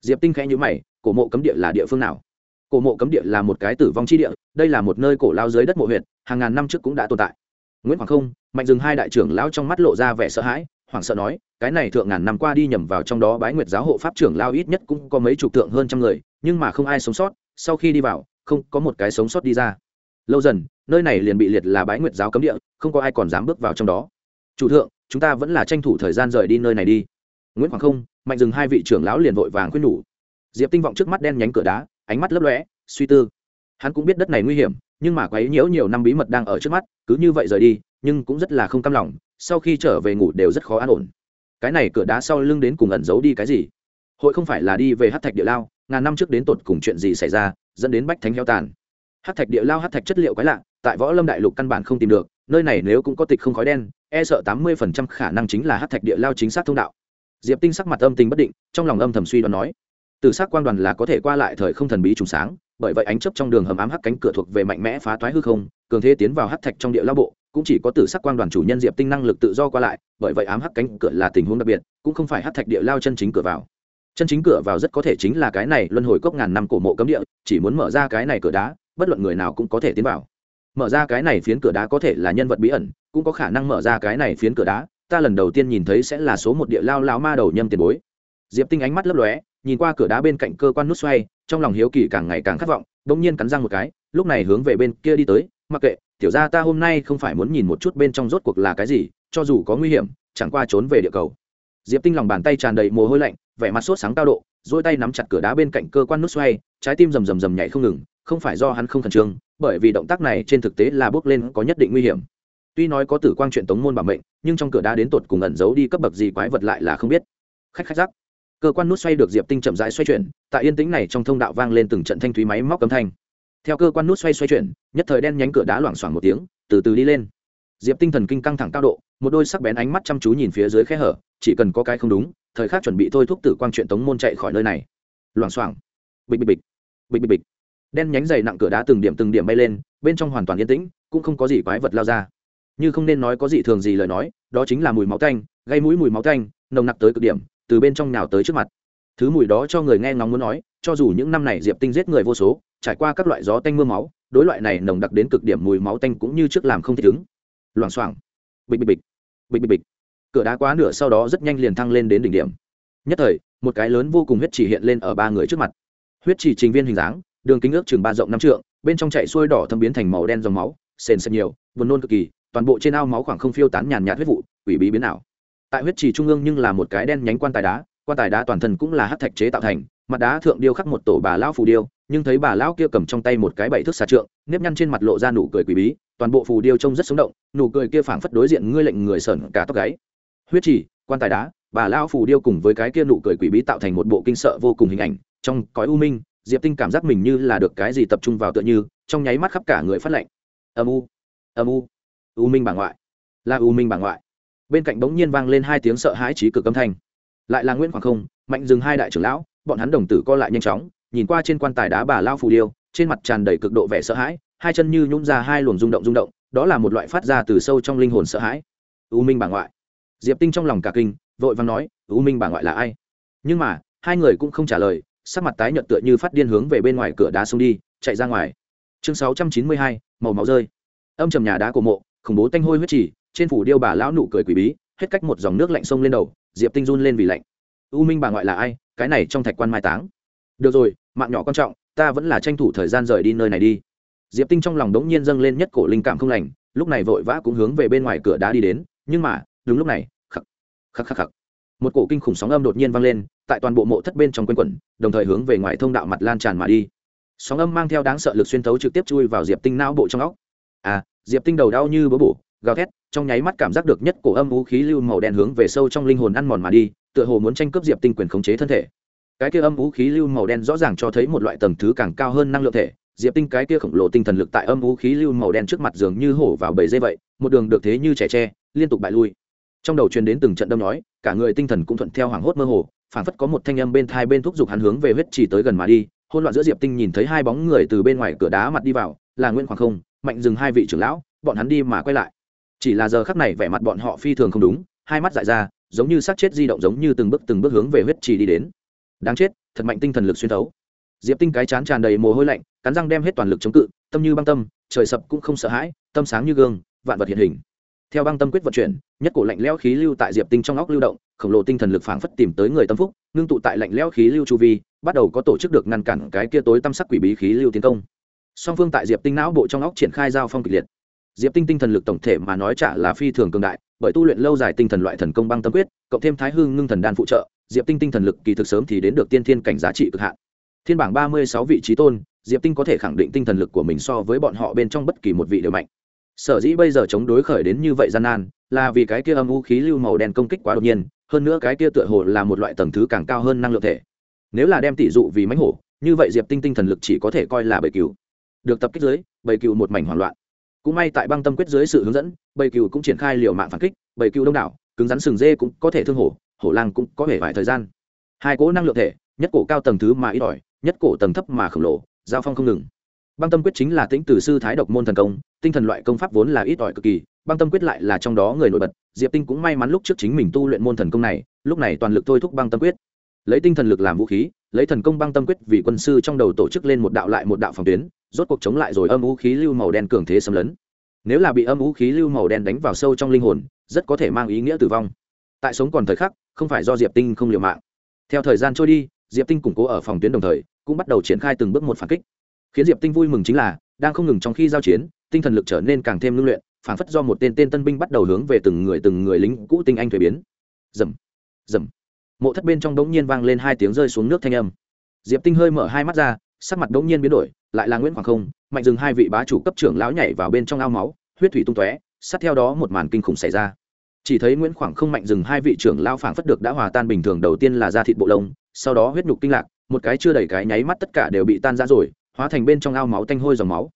Diệp tinh khẽ nhữ mày, cổ mộ cấm địa là địa phương nào? Cổ mộ cấm địa là một cái tử vong chi địa, đây là một nơi cổ lao dưới đất mộ huyện hàng ngàn năm trước cũng đã tồn tại. Nguyễn hoàng không, mạnh dừng hai đại trưởng lão trong mắt lộ ra vẻ sợ hãi, hoảng sợ nói, cái này thượng ngàn năm qua đi nhầm vào trong đó bái nguyệt giáo hộ pháp trưởng lao ít nhất cũng có mấy chục tượng hơn trăm người, nhưng mà không ai sống sót, sau khi đi vào, không có một cái sống sót đi ra. Lâu dần, nơi này liền bị liệt là bái nguyệt giáo cấm địa, không có ai còn dám bước vào trong đó. Chủ thượng, chúng ta vẫn là tranh thủ thời gian rời đi nơi này đi. Nguyễn hoàng không mạnh dừng hai vị trưởng lão liền vội vàng khuyên nhủ. Diệp tinh vọng trước mắt đen nhánh cửa đá, ánh mắt lấp lóe, suy tư. Hắn cũng biết đất này nguy hiểm, nhưng mà quấy nhiễu nhiều năm bí mật đang ở trước mắt, cứ như vậy rời đi, nhưng cũng rất là không cam lòng, sau khi trở về ngủ đều rất khó an ổn. Cái này cửa đá sau lưng đến cùng ẩn giấu đi cái gì? Hội không phải là đi về hát thạch địa lao, ngàn năm trước đến tột cùng chuyện gì xảy ra, dẫn đến bách thánh heo tàn. Hát thạch địa lao hát thạch chất liệu quái lạ, tại võ lâm đại lục căn bản không tìm được, nơi này nếu cũng có tịch không khói đen e sợ tám mươi phần trăm khả năng chính là hát thạch địa lao chính xác thông đạo diệp tinh sắc mặt âm tình bất định, trong lòng âm thầm suy đoán nói, từ sắc quang đoàn là có thể qua lại thời không thần bí trùng sáng, bởi vậy ánh chấp trong đường hầm ám hắc cánh cửa thuộc về mạnh mẽ phá toái hư không, cường thế tiến vào hắc thạch trong địa lao bộ, cũng chỉ có từ sắc quang đoàn chủ nhân diệp tinh năng lực tự do qua lại, bởi vậy ám hắc cánh cửa là tình huống đặc biệt, cũng không phải hắc thạch địa lao chân chính cửa vào. Chân chính cửa vào rất có thể chính là cái này luân hồi cốc ngàn năm cổ mộ cấm địa, chỉ muốn mở ra cái này cửa đá, bất luận người nào cũng có thể tiến vào. Mở ra cái này phiến cửa đá có thể là nhân vật bí ẩn, cũng có khả năng mở ra cái này phiến cửa đá ta lần đầu tiên nhìn thấy sẽ là số một địa lao lao ma đầu nhâm tiền bối. Diệp tinh ánh mắt lấp lóe, nhìn qua cửa đá bên cạnh cơ quan nút xoay, trong lòng hiếu kỳ càng ngày càng khát vọng đ ỗ n g nhiên cắn răng một cái, lúc này hướng về bên kia đi tới, mặc kệ, tiểu ra ta hôm nay không phải muốn nhìn một chút bên trong rốt cuộc là cái gì, cho dù có nguy hiểm, chẳng qua trốn về địa cầu. Diệp tinh lòng bàn tay tràn đầy mồ hôi lạnh, vẻ mặt sốt sáng cao độ dỗi tay nắm chặt cửa đá bên cạnh cơ quan nút xoay, trái tim rầm rầm rầm nhảy không ngừng, không phải do hắn không khẩn trương, bởi vì động tác này trên thực tế là bước lên có nhất định nguy hiểm. Tuy nói có tử quang chuyện tống môn bảo mệnh nhưng trong cửa đá đến tột cùng ẩn giấu đi cấp bậc gì quái vật lại là không biết. Khách khách rắc cơ quan nút xoay được diệp tinh chậm rãi xoay chuyển, tại yên tĩnh này trong thông đạo vang lên từng trận thanh thúy máy móc cấm thanh. Theo cơ quan nút xoay xoay chuyển, nhất thời đen nhánh cửa đá loảng xoảng một tiếng, từ từ đi lên. Diệp tinh thần kinh căng thẳng cao độ, một đôi sắc bén ánh mắt chăm chú nhìn phía dưới khe hở, chỉ cần có cái không đúng, thời khắc chuẩn bị thôi thúc tử quang chuyện tống môn chạy khỏi nơi này. Loảng xoảng. Bịch bịch bịch. Bịch bịch bịch. Đen nhánh dày nặng cửa đá từng điểm từng điểm bay lên, bên trong hoàn toàn yên tĩnh, cũng không có gì quái vật lao ra như không nên nói có gì thường gì lời nói, đó chính là mùi máu tanh, gây mũi mùi máu tanh, nồng nặc tới cực điểm, từ bên trong nào tới trước mặt. Thứ mùi đó cho người nghe ngóng muốn nói, cho dù những năm này diệp tinh giết người vô số, trải qua các loại gió tanh mưa máu, đối loại này nồng đặc đến cực điểm mùi máu tanh cũng như trước làm không thể chứng loảng xoảng. Bịch bịch bịch. Bịch bịch bịch. Cửa đá quá nửa sau đó rất nhanh liền thăng lên đến đỉnh điểm. Nhất thời, một cái lớn vô cùng huyết chỉ hiện lên ở ba người trước mặt. Huyết chỉ trình viên hình dáng, đường kính ước chừng ba rộng năm trượng, bên trong chạy xuôi đỏ thâm biến thành màu đen dòng máu, sền sệt nhiều, buồn nôn cực kỳ toàn bộ trên ao máu khoảng không phiêu tán nhàn nhạt huyết vụ, quỷ bí biến ảo. Tại huyết trì trung ương nhưng là một cái đen nhánh quan tài đá, quan tài đá toàn thân cũng là hát thạch chế tạo thành, mặt đá thượng điêu khắc một tổ bà lão phù điêu, nhưng thấy bà lão kia cầm trong tay một cái bảy thước xà trượng, nếp nhăn trên mặt lộ ra nụ cười quỷ bí, toàn bộ phù điêu trông rất sống động, nụ cười kia phảng phất đối diện ngươi lệnh người sởn cả tóc gáy. Huyết trì, quan tài đá, bà lão phù điêu cùng với cái kia nụ cười quỷ bí tạo thành một bộ kinh sợ vô cùng hình ảnh, trong cõi u minh, diệp tinh cảm giác mình như là được cái gì tập trung vào tựa như, trong nháy mắt khắp cả người phát lạnh. Âm u âm u u minh bà ngoại. Là u minh bà ngoại. Bên cạnh bỗng nhiên vang lên hai tiếng sợ hãi trí cực âm thanh. Lại là nguyễn hoàng không, mạnh dừng hai đại trưởng lão, bọn hắn đồng tử co lại nhanh chóng, nhìn qua trên quan tài đá bà lao phù điêu, trên mặt tràn đầy cực độ vẻ sợ hãi, hai chân như nhún ra hai luồng rung động rung động, đó là một loại phát ra từ sâu trong linh hồn sợ hãi. U minh bà ngoại. Diệp tinh trong lòng cả kinh, vội vàng nói, u minh bà ngoại là ai? Nhưng mà, hai người cũng không trả lời, sắc mặt tái nhợt tựa như phát điên hướng về bên ngoài cửa đá xông đi, chạy ra ngoài. Chương sáu trăm chín mươi hai, màu máu rơi. Âm trầm nhà đá của mộ khủng bố tanh hôi huyết trì, trên phủ điêu bà lão nụ cười quỷ bí, hết cách một dòng nước lạnh sông lên đầu, diệp tinh run lên vì lạnh. U minh bà ngoại là ai? Cái này trong thạch quan mai táng. Được rồi, mạng nhỏ quan trọng, ta vẫn là tranh thủ thời gian rời đi nơi này đi. Diệp tinh trong lòng đống nhiên dâng lên nhất cổ linh cảm không lành, lúc này vội vã cũng hướng về bên ngoài cửa đá đi đến, nhưng mà, đúng lúc này, khắc khắc khắc khắc. Một cổ kinh khủng sóng âm đột nhiên vang lên, tại toàn bộ mộ thất bên trong quanh quẩn, đồng thời hướng về ngoài thông đạo mặt lan tràn mà đi. Sóng âm mang theo đáng sợ lực xuyên thấu trực tiếp chui vào diệp tinh não bộ trong óc. À diệp tinh đầu đau như bớ bổ, gào thét, trong nháy mắt cảm giác được nhất cổ âm vũ khí lưu màu đen hướng về sâu trong linh hồn ăn mòn mà đi, tựa hồ muốn tranh cướp diệp tinh quyền khống chế thân thể. Cái kia âm vũ khí lưu màu đen rõ ràng cho thấy một loại tầng thứ càng cao hơn năng lượng thể. Diệp tinh cái kia khổng lồ tinh thần lực tại âm vũ khí lưu màu đen trước mặt dường như hổ vào bầy dây vậy, một đường được thế như trẻ tre, liên tục bại lui. Trong đầu truyền đến từng trận đâm nói, cả người tinh thần cũng thuận theo hoảng hốt mơ hồ, phảng phất có một thanh âm bên thai bên thúc giục hắn hướng về huyết chỉ tới gần mà đi. Hôn loạn giữa diệp tinh nhìn thấy hai bóng người từ bên ngoài cửa đá mặt đi vào, là nguyễn hoàng không mạnh dừng hai vị trưởng lão, bọn hắn đi mà quay lại. Chỉ là giờ khắc này vẻ mặt bọn họ phi thường không đúng, hai mắt dại ra, giống như sát chết di động giống như từng bước từng bước hướng về huyết trì đi đến. Đáng chết, thật mạnh tinh thần lực xuyên thấu. Diệp tinh cái chán tràn đầy mồ hôi lạnh, cắn răng đem hết toàn lực chống cự, tâm như băng tâm, trời sập cũng không sợ hãi, tâm sáng như gương, vạn vật hiện hình. Theo băng tâm quyết vận chuyển, nhất cổ lạnh lẽo khí lưu tại diệp tinh trong óc lưu động, khổng lồ tinh thần lực phảng phất tìm tới người tâm phúc, ngưng tụ tại lạnh lẽo khí lưu chu vi, bắt đầu có tổ chức được ngăn cản cái kia tối tâm sắc quỷ bí khí lưu tiến công song phương tại diệp tinh não bộ trong óc triển khai giao phong kịch liệt. Diệp tinh tinh thần lực tổng thể mà nói chả là phi thường cường đại, bởi tu luyện lâu dài tinh thần loại thần công băng tâm quyết, cộng thêm thái hương ngưng thần đan phụ trợ, diệp tinh tinh thần lực kỳ thực sớm thì đến được tiên thiên cảnh giá trị cực hạn. Thiên bảng ba mươi sáu vị trí tôn, diệp tinh có thể khẳng định tinh thần lực của mình so với bọn họ bên trong bất kỳ một vị đều mạnh. Sở dĩ bây giờ chống đối khởi đến như vậy gian nan, là vì cái kia âm u khí lưu màu đen công kích quá đột nhiên, hơn nữa cái kia tựa hồ là một loại tầng thứ càng cao hơn năng lượng thể. Nếu là đem tỷ dụ vì mánh hổ, như vậy diệp tinh tinh thần lực chỉ có thể coi là bầy cứu được tập kích dưới, bầy cừu một mảnh hoảng loạn. Cũng may tại băng tâm quyết dưới sự hướng dẫn, bầy cừu cũng triển khai liều mạng phản kích, bầy cừu đông đảo, cứng rắn sừng dê cũng có thể thương hổ hổ lang cũng có thể vài thời gian. Hai cỗ năng lượng thể, nhất cổ cao tầng thứ mà ít ỏi, nhất cổ tầng thấp mà khổng lồ, giao phong không ngừng. Băng tâm quyết chính là tính từ sư thái độc môn thần công, tinh thần loại công pháp vốn là ít ỏi cực kỳ, băng tâm quyết lại là trong đó người nổi bật. Diệp tinh cũng may mắn lúc trước chính mình tu luyện môn thần công này, lúc này toàn lực thôi thúc băng tâm quyết. Lấy tinh thần lực làm vũ khí lấy thần công băng tâm quyết vì quân sư trong đầu tổ chức lên một đạo lại một đạo phòng tuyến, rốt cuộc chống lại rồi âm vũ khí lưu màu đen cường thế xâm lấn. Nếu là bị âm vũ khí lưu màu đen đánh vào sâu trong linh hồn, rất có thể mang ý nghĩa tử vong. Tại sống còn thời khắc, không phải do diệp tinh không liều mạng. Theo thời gian trôi đi, diệp tinh củng cố ở phòng tuyến đồng thời, cũng bắt đầu triển khai từng bước một phản kích. Khiến diệp tinh vui mừng chính là, đang không ngừng trong khi giao chiến, tinh thần lực trở nên càng thêm ngưng luyện, phản phất do một tên tên tân binh bắt đầu hướng về từng người từng người lính cũ tinh anh thuế biến. Dầm dầm mộ thất bên trong đống nhiên vang lên hai tiếng rơi xuống nước thanh âm. Diệp tinh hơi mở hai mắt ra, sắc mặt đống nhiên biến đổi, lại là nguyễn hoàng không, mạnh dừng hai vị bá chủ cấp trưởng lão nhảy vào bên trong ao máu, huyết thủy tung tóe, sát theo đó một màn kinh khủng xảy ra. Chỉ thấy nguyễn khoảng không mạnh dừng hai vị trưởng lão phảng phất được đã hòa tan bình thường đầu tiên là da thịt bộ lông, sau đó huyết nhục kinh lạc, một cái chưa đầy cái nháy mắt tất cả đều bị tan ra rồi, hóa thành bên trong ao máu tanh hôi dòng máu.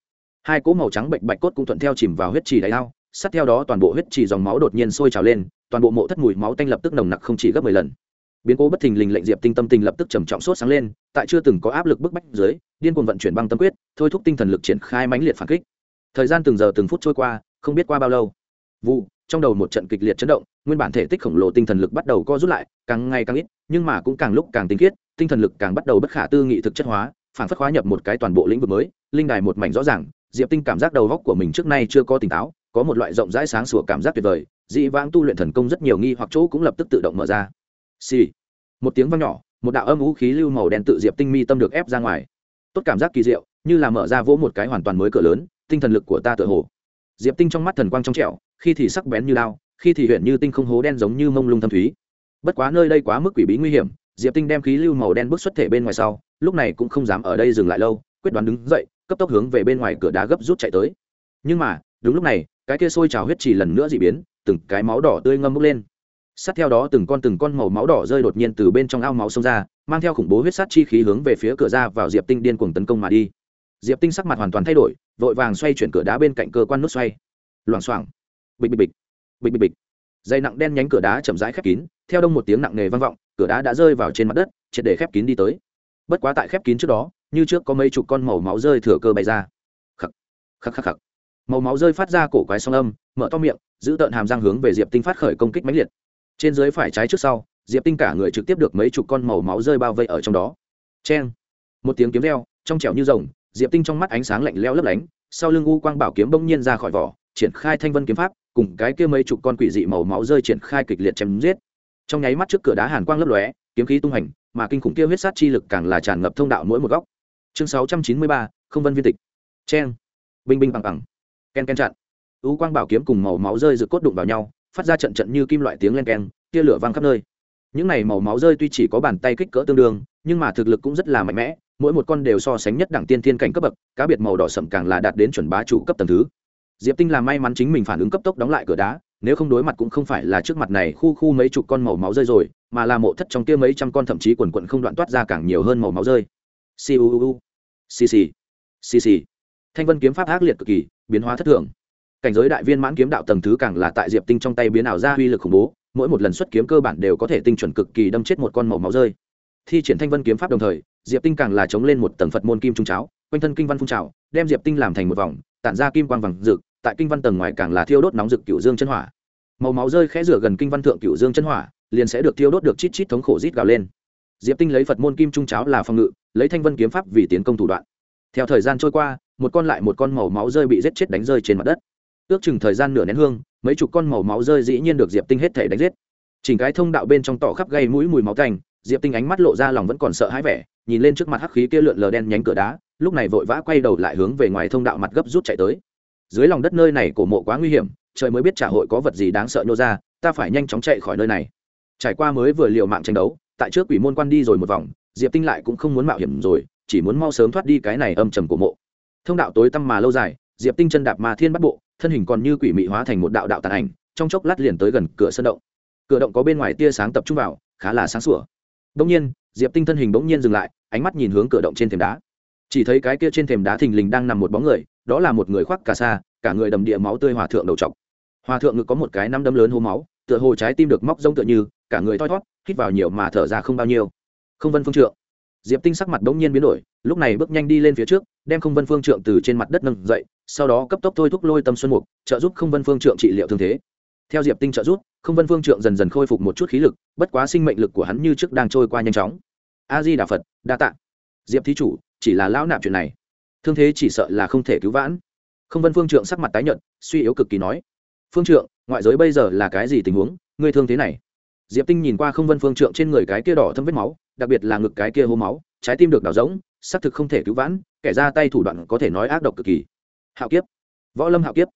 Hai cỗ màu trắng bệnh bạch cốt cũng thuận theo chìm vào huyết trì đáy ao, sát theo đó toàn bộ huyết trì dòng máu đột nhiên sôi trào lên, toàn bộ mộ thất mùi máu tanh lập tức nồng nặc không chỉ gấp mười lần biến cố bất thình lình lệnh diệp tinh tâm tình lập tức trầm trọng sốt sáng lên, tại chưa từng có áp lực bức bách dưới, điên cuồng vận chuyển băng tâm quyết, thôi thúc tinh thần lực triển khai mãnh liệt phản kích. Thời gian từng giờ từng phút trôi qua, không biết qua bao lâu. Vụ, trong đầu một trận kịch liệt chấn động, nguyên bản thể tích khổng lồ tinh thần lực bắt đầu co rút lại, càng ngày càng ít, nhưng mà cũng càng lúc càng tinh khiết, tinh thần lực càng bắt đầu bất khả tư nghị thực chất hóa, phản phất hóa nhập một cái toàn bộ lĩnh vực mới, linh đài một mảnh rõ ràng, diệp tinh cảm giác đầu góc của mình trước nay chưa có tỉnh táo, có một loại rộng rãi sáng sủa cảm giác tuyệt vời, dị vãng tu luyện thần công rất nhiều nghi hoặc chỗ cũng lập tức tự động mở ra xì. Một tiếng vang nhỏ, một đạo âm vũ khí lưu màu đen tự diệp tinh mi tâm được ép ra ngoài. Tốt cảm giác kỳ diệu, như là mở ra vỗ một cái hoàn toàn mới cửa lớn, tinh thần lực của ta tự hồ. Diệp tinh trong mắt thần quang trong trẻo, khi thì sắc bén như lao khi thì huyện như tinh không hố đen giống như mông lung thâm thúy. Bất quá nơi đây quá mức quỷ bí nguy hiểm, diệp tinh đem khí lưu màu đen bước xuất thể bên ngoài sau, lúc này cũng không dám ở đây dừng lại lâu, quyết đoán đứng dậy, cấp tốc hướng về bên ngoài cửa đá gấp rút chạy tới. Nhưng mà, đúng lúc này, cái kia sôi trào huyết chỉ lần nữa dị biến, từng cái máu đỏ tươi ngâm bốc lên sát theo đó từng con từng con màu máu đỏ rơi đột nhiên từ bên trong ao máu xông ra, mang theo khủng bố huyết sát chi khí hướng về phía cửa ra vào diệp tinh điên cuồng tấn công mà đi. Diệp tinh sắc mặt hoàn toàn thay đổi, vội vàng xoay chuyển cửa đá bên cạnh cơ quan nút xoay. Loảng xoảng. Bịch bịch bịch. Bịch bịch bịch. Dây nặng đen nhánh cửa đá chậm rãi khép kín, theo đông một tiếng nặng nề vang vọng, cửa đá đã rơi vào trên mặt đất, triệt để khép kín đi tới. Bất quá tại khép kín trước đó, như trước có mấy chục con màu máu rơi thừa cơ bay ra. Khắc khắc khắc khắc. Màu máu rơi phát ra cổ quái song âm, mở to miệng, giữ tợn hàm răng hướng về diệp tinh phát khởi công kích mãnh liệt trên dưới phải trái trước sau, diệp tinh cả người trực tiếp được mấy chục con màu máu rơi bao vây ở trong đó. C một tiếng kiếm reo, trong trẻo như rồng, diệp tinh trong mắt ánh sáng lạnh lẽo lấp lánh, sau lưng u quang bảo kiếm bỗng nhiên ra khỏi vỏ, triển khai thanh vân kiếm pháp, cùng cái kia mấy chục con quỷ dị màu máu rơi triển khai kịch liệt chém giết. Trong nháy mắt trước cửa đá hàn quang lấp lóe, kiếm khí tung hành, mà kinh khủng kia huyết sát chi lực càng là tràn ngập thông đạo mỗi một góc. Chương sáu trăm chín mươi ba, không vân viên tịch. Cheng. Binh binh bằng bằng. Ken ken chặn. U quang bảo kiếm cùng màu máu rơi rực cốt đụng vào nhau phát ra trận trận như kim loại tiếng len keng, tia lửa văng khắp nơi. Những này màu máu rơi tuy chỉ có bàn tay kích cỡ tương đương, nhưng mà thực lực cũng rất là mạnh mẽ, mỗi một con đều so sánh nhất đẳng tiên thiên cảnh cấp bậc, cá biệt màu đỏ sậm càng là đạt đến chuẩn bá chủ cấp tầng thứ. Diệp tinh là may mắn chính mình phản ứng cấp tốc đóng lại cửa đá, nếu không đối mặt cũng không phải là trước mặt này khu khu mấy chục con màu máu rơi rồi, mà là mộ thất trong kia mấy trăm con thậm chí quần quận không đoạn toát ra càng nhiều hơn màu máu rơi. Siêu xì xì xì xì thanh vân kiếm pháp ác liệt cực kỳ, biến hóa thất thường cảnh giới đại viên mãn kiếm đạo tầng thứ càng là tại diệp tinh trong tay biến ảo ra uy lực khủng bố, mỗi một lần xuất kiếm cơ bản đều có thể tinh chuẩn cực kỳ đâm chết một con màu máu rơi. Thi triển thanh vân kiếm pháp đồng thời, diệp tinh càng là chống lên một tầng phật môn kim trung cháo, quanh thân kinh văn phun trào, đem diệp tinh làm thành một vòng, tản ra kim quang vàng rực, tại kinh văn tầng ngoài càng là thiêu đốt nóng rực cựu dương chân hỏa. Màu máu rơi khẽ rửa gần kinh văn thượng cựu dương chân hỏa, liền sẽ được thiêu đốt được chít chít thống khổ rít gào lên. Diệp tinh lấy phật môn kim trung cháo là phòng ngự, lấy thanh vân kiếm pháp vì tiến công thủ đoạn. Theo thời gian trôi qua, một con lại một con màu máu rơi bị giết chết đánh rơi trên mặt đất ước chừng thời gian nửa nén hương mấy chục con màu máu rơi dĩ nhiên được diệp tinh hết thể đánh giết. Chỉnh cái thông đạo bên trong tỏ khắp gây mũi mùi máu thành, diệp tinh ánh mắt lộ ra lòng vẫn còn sợ hãi vẻ nhìn lên trước mặt hắc khí kia lượn lờ đen nhánh cửa đá lúc này vội vã quay đầu lại hướng về ngoài thông đạo mặt gấp rút chạy tới. Dưới lòng đất nơi này cổ mộ quá nguy hiểm trời mới biết trả hội có vật gì đáng sợ nhô ra ta phải nhanh chóng chạy khỏi nơi này. Trải qua mới vừa liều mạng tranh đấu tại trước quỷ môn quan đi rồi một vòng diệp tinh lại cũng không muốn mạo hiểm rồi chỉ muốn mau sớm thoát đi cái này âm trầm của mộ. Thông đạo tối tăm mà lâu dài diệp tinh chân đạp mà thiên bắt bộ, thân hình còn như quỷ mị hóa thành một đạo đạo tàn ảnh, trong chốc lát liền tới gần cửa sân động. Cửa động có bên ngoài tia sáng tập trung vào, khá là sáng sủa. Bỗng nhiên, diệp tinh thân hình bỗng nhiên dừng lại, ánh mắt nhìn hướng cửa động trên thềm đá. Chỉ thấy cái kia trên thềm đá thình lình đang nằm một bóng người, đó là một người khoác cà sa, cả người đầm địa máu tươi hòa thượng đầu trọc. Hòa thượng ngực có một cái năm đâm lớn hô máu, tựa hồ trái tim được móc rông tựa như, cả người thoi thót, hít vào nhiều mà thở ra không bao nhiêu. Không vân phương trượng. Diệp tinh sắc mặt đ ố n g nhiên biến đổi lúc này bước nhanh đi lên phía trước, đem không vân phương trượng từ trên mặt đất nâng dậy, sau đó cấp tốc thôi thúc lôi tâm xuân mục, trợ giúp không vân phương trượng trị liệu thương thế. Theo diệp tinh trợ giúp, không vân phương trượng dần dần khôi phục một chút khí lực, bất quá sinh mệnh lực của hắn như trước đang trôi qua nhanh chóng. A di đà phật, đa t ạ diệp thí chủ, chỉ là lão nạp chuyện này. Thương thế chỉ sợ là không thể cứu vãn. Không vân phương trượng sắc mặt tái nhợt, suy yếu cực kỳ nói. Phương trượng, ngoại giới bây giờ là cái gì tình huống? Ngươi thương thế này. Diệp tinh nhìn qua không vân phương trượng trên người cái kia đỏ thâm vết máu, đặc biệt là ngực cái kia hô máu, trái tim được đào rỗng xác thực không thể cứu vãn, kẻ ra tay thủ đoạn có thể nói ác độc cực kỳ. Hạo kiếp. Võ lâm hạo kiếp.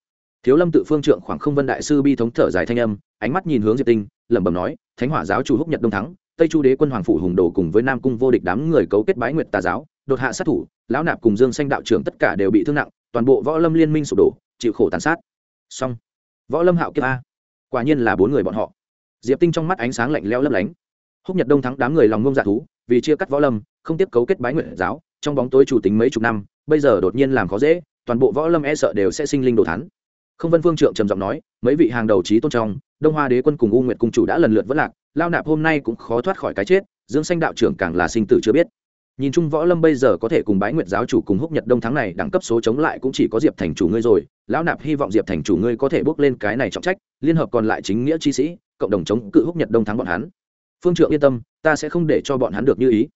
Thiếu lâm tự phương trượng khoảng không vân đại sư bi thống thở dài thanh âm, ánh mắt nhìn hướng diệp tinh, lẩm bẩm nói, thánh hỏa giáo chủ húc nhật đông thắng, tây chu đế quân hoàng phủ hùng đồ cùng với nam cung vô địch đám người cấu kết bái nguyệt tà giáo, đột hạ sát thủ, lão nạp cùng dương xanh đạo trưởng tất cả đều bị thương nặng, toàn bộ võ lâm liên minh sụp đổ, chịu khổ tàn sát. Xong. Võ lâm hạo kiếp a. Quả nhiên là bốn người bọn họ. Diệp tinh trong mắt ánh sáng lạnh leo lấp lánh. Húc nhật đông thắng đám người lòng ngông dạ thú vì chia cắt võ lâm, không tiếp cấu kết bái nguyện giáo, trong bóng tối chủ tính mấy chục năm, bây giờ đột nhiên làm khó dễ, toàn bộ võ lâm e sợ đều sẽ sinh linh đồ thắn không vân phương trượng trầm giọng nói, mấy vị hàng đầu trí tôn trong, đông hoa đế quân cùng u nguyệt cung chủ đã lần lượt vất lạc, lao nạp hôm nay cũng khó thoát khỏi cái chết, dương xanh đạo trưởng càng là sinh tử chưa biết. Nhìn chung võ lâm bây giờ có thể cùng bái nguyệt giáo chủ cùng húc nhật đông thắng này đẳng cấp số chống lại cũng chỉ có diệp thành chủ ngươi rồi lão nạp hy vọng diệp thành chủ ngươi có thể bước lên cái này trọng trách, liên hợp còn lại chính nghĩa chi sĩ, cộng đồng chống cự húc nhật đông thắng bọn hắn. Phương trượng yên tâm ta sẽ không để cho bọn hắn được như ý.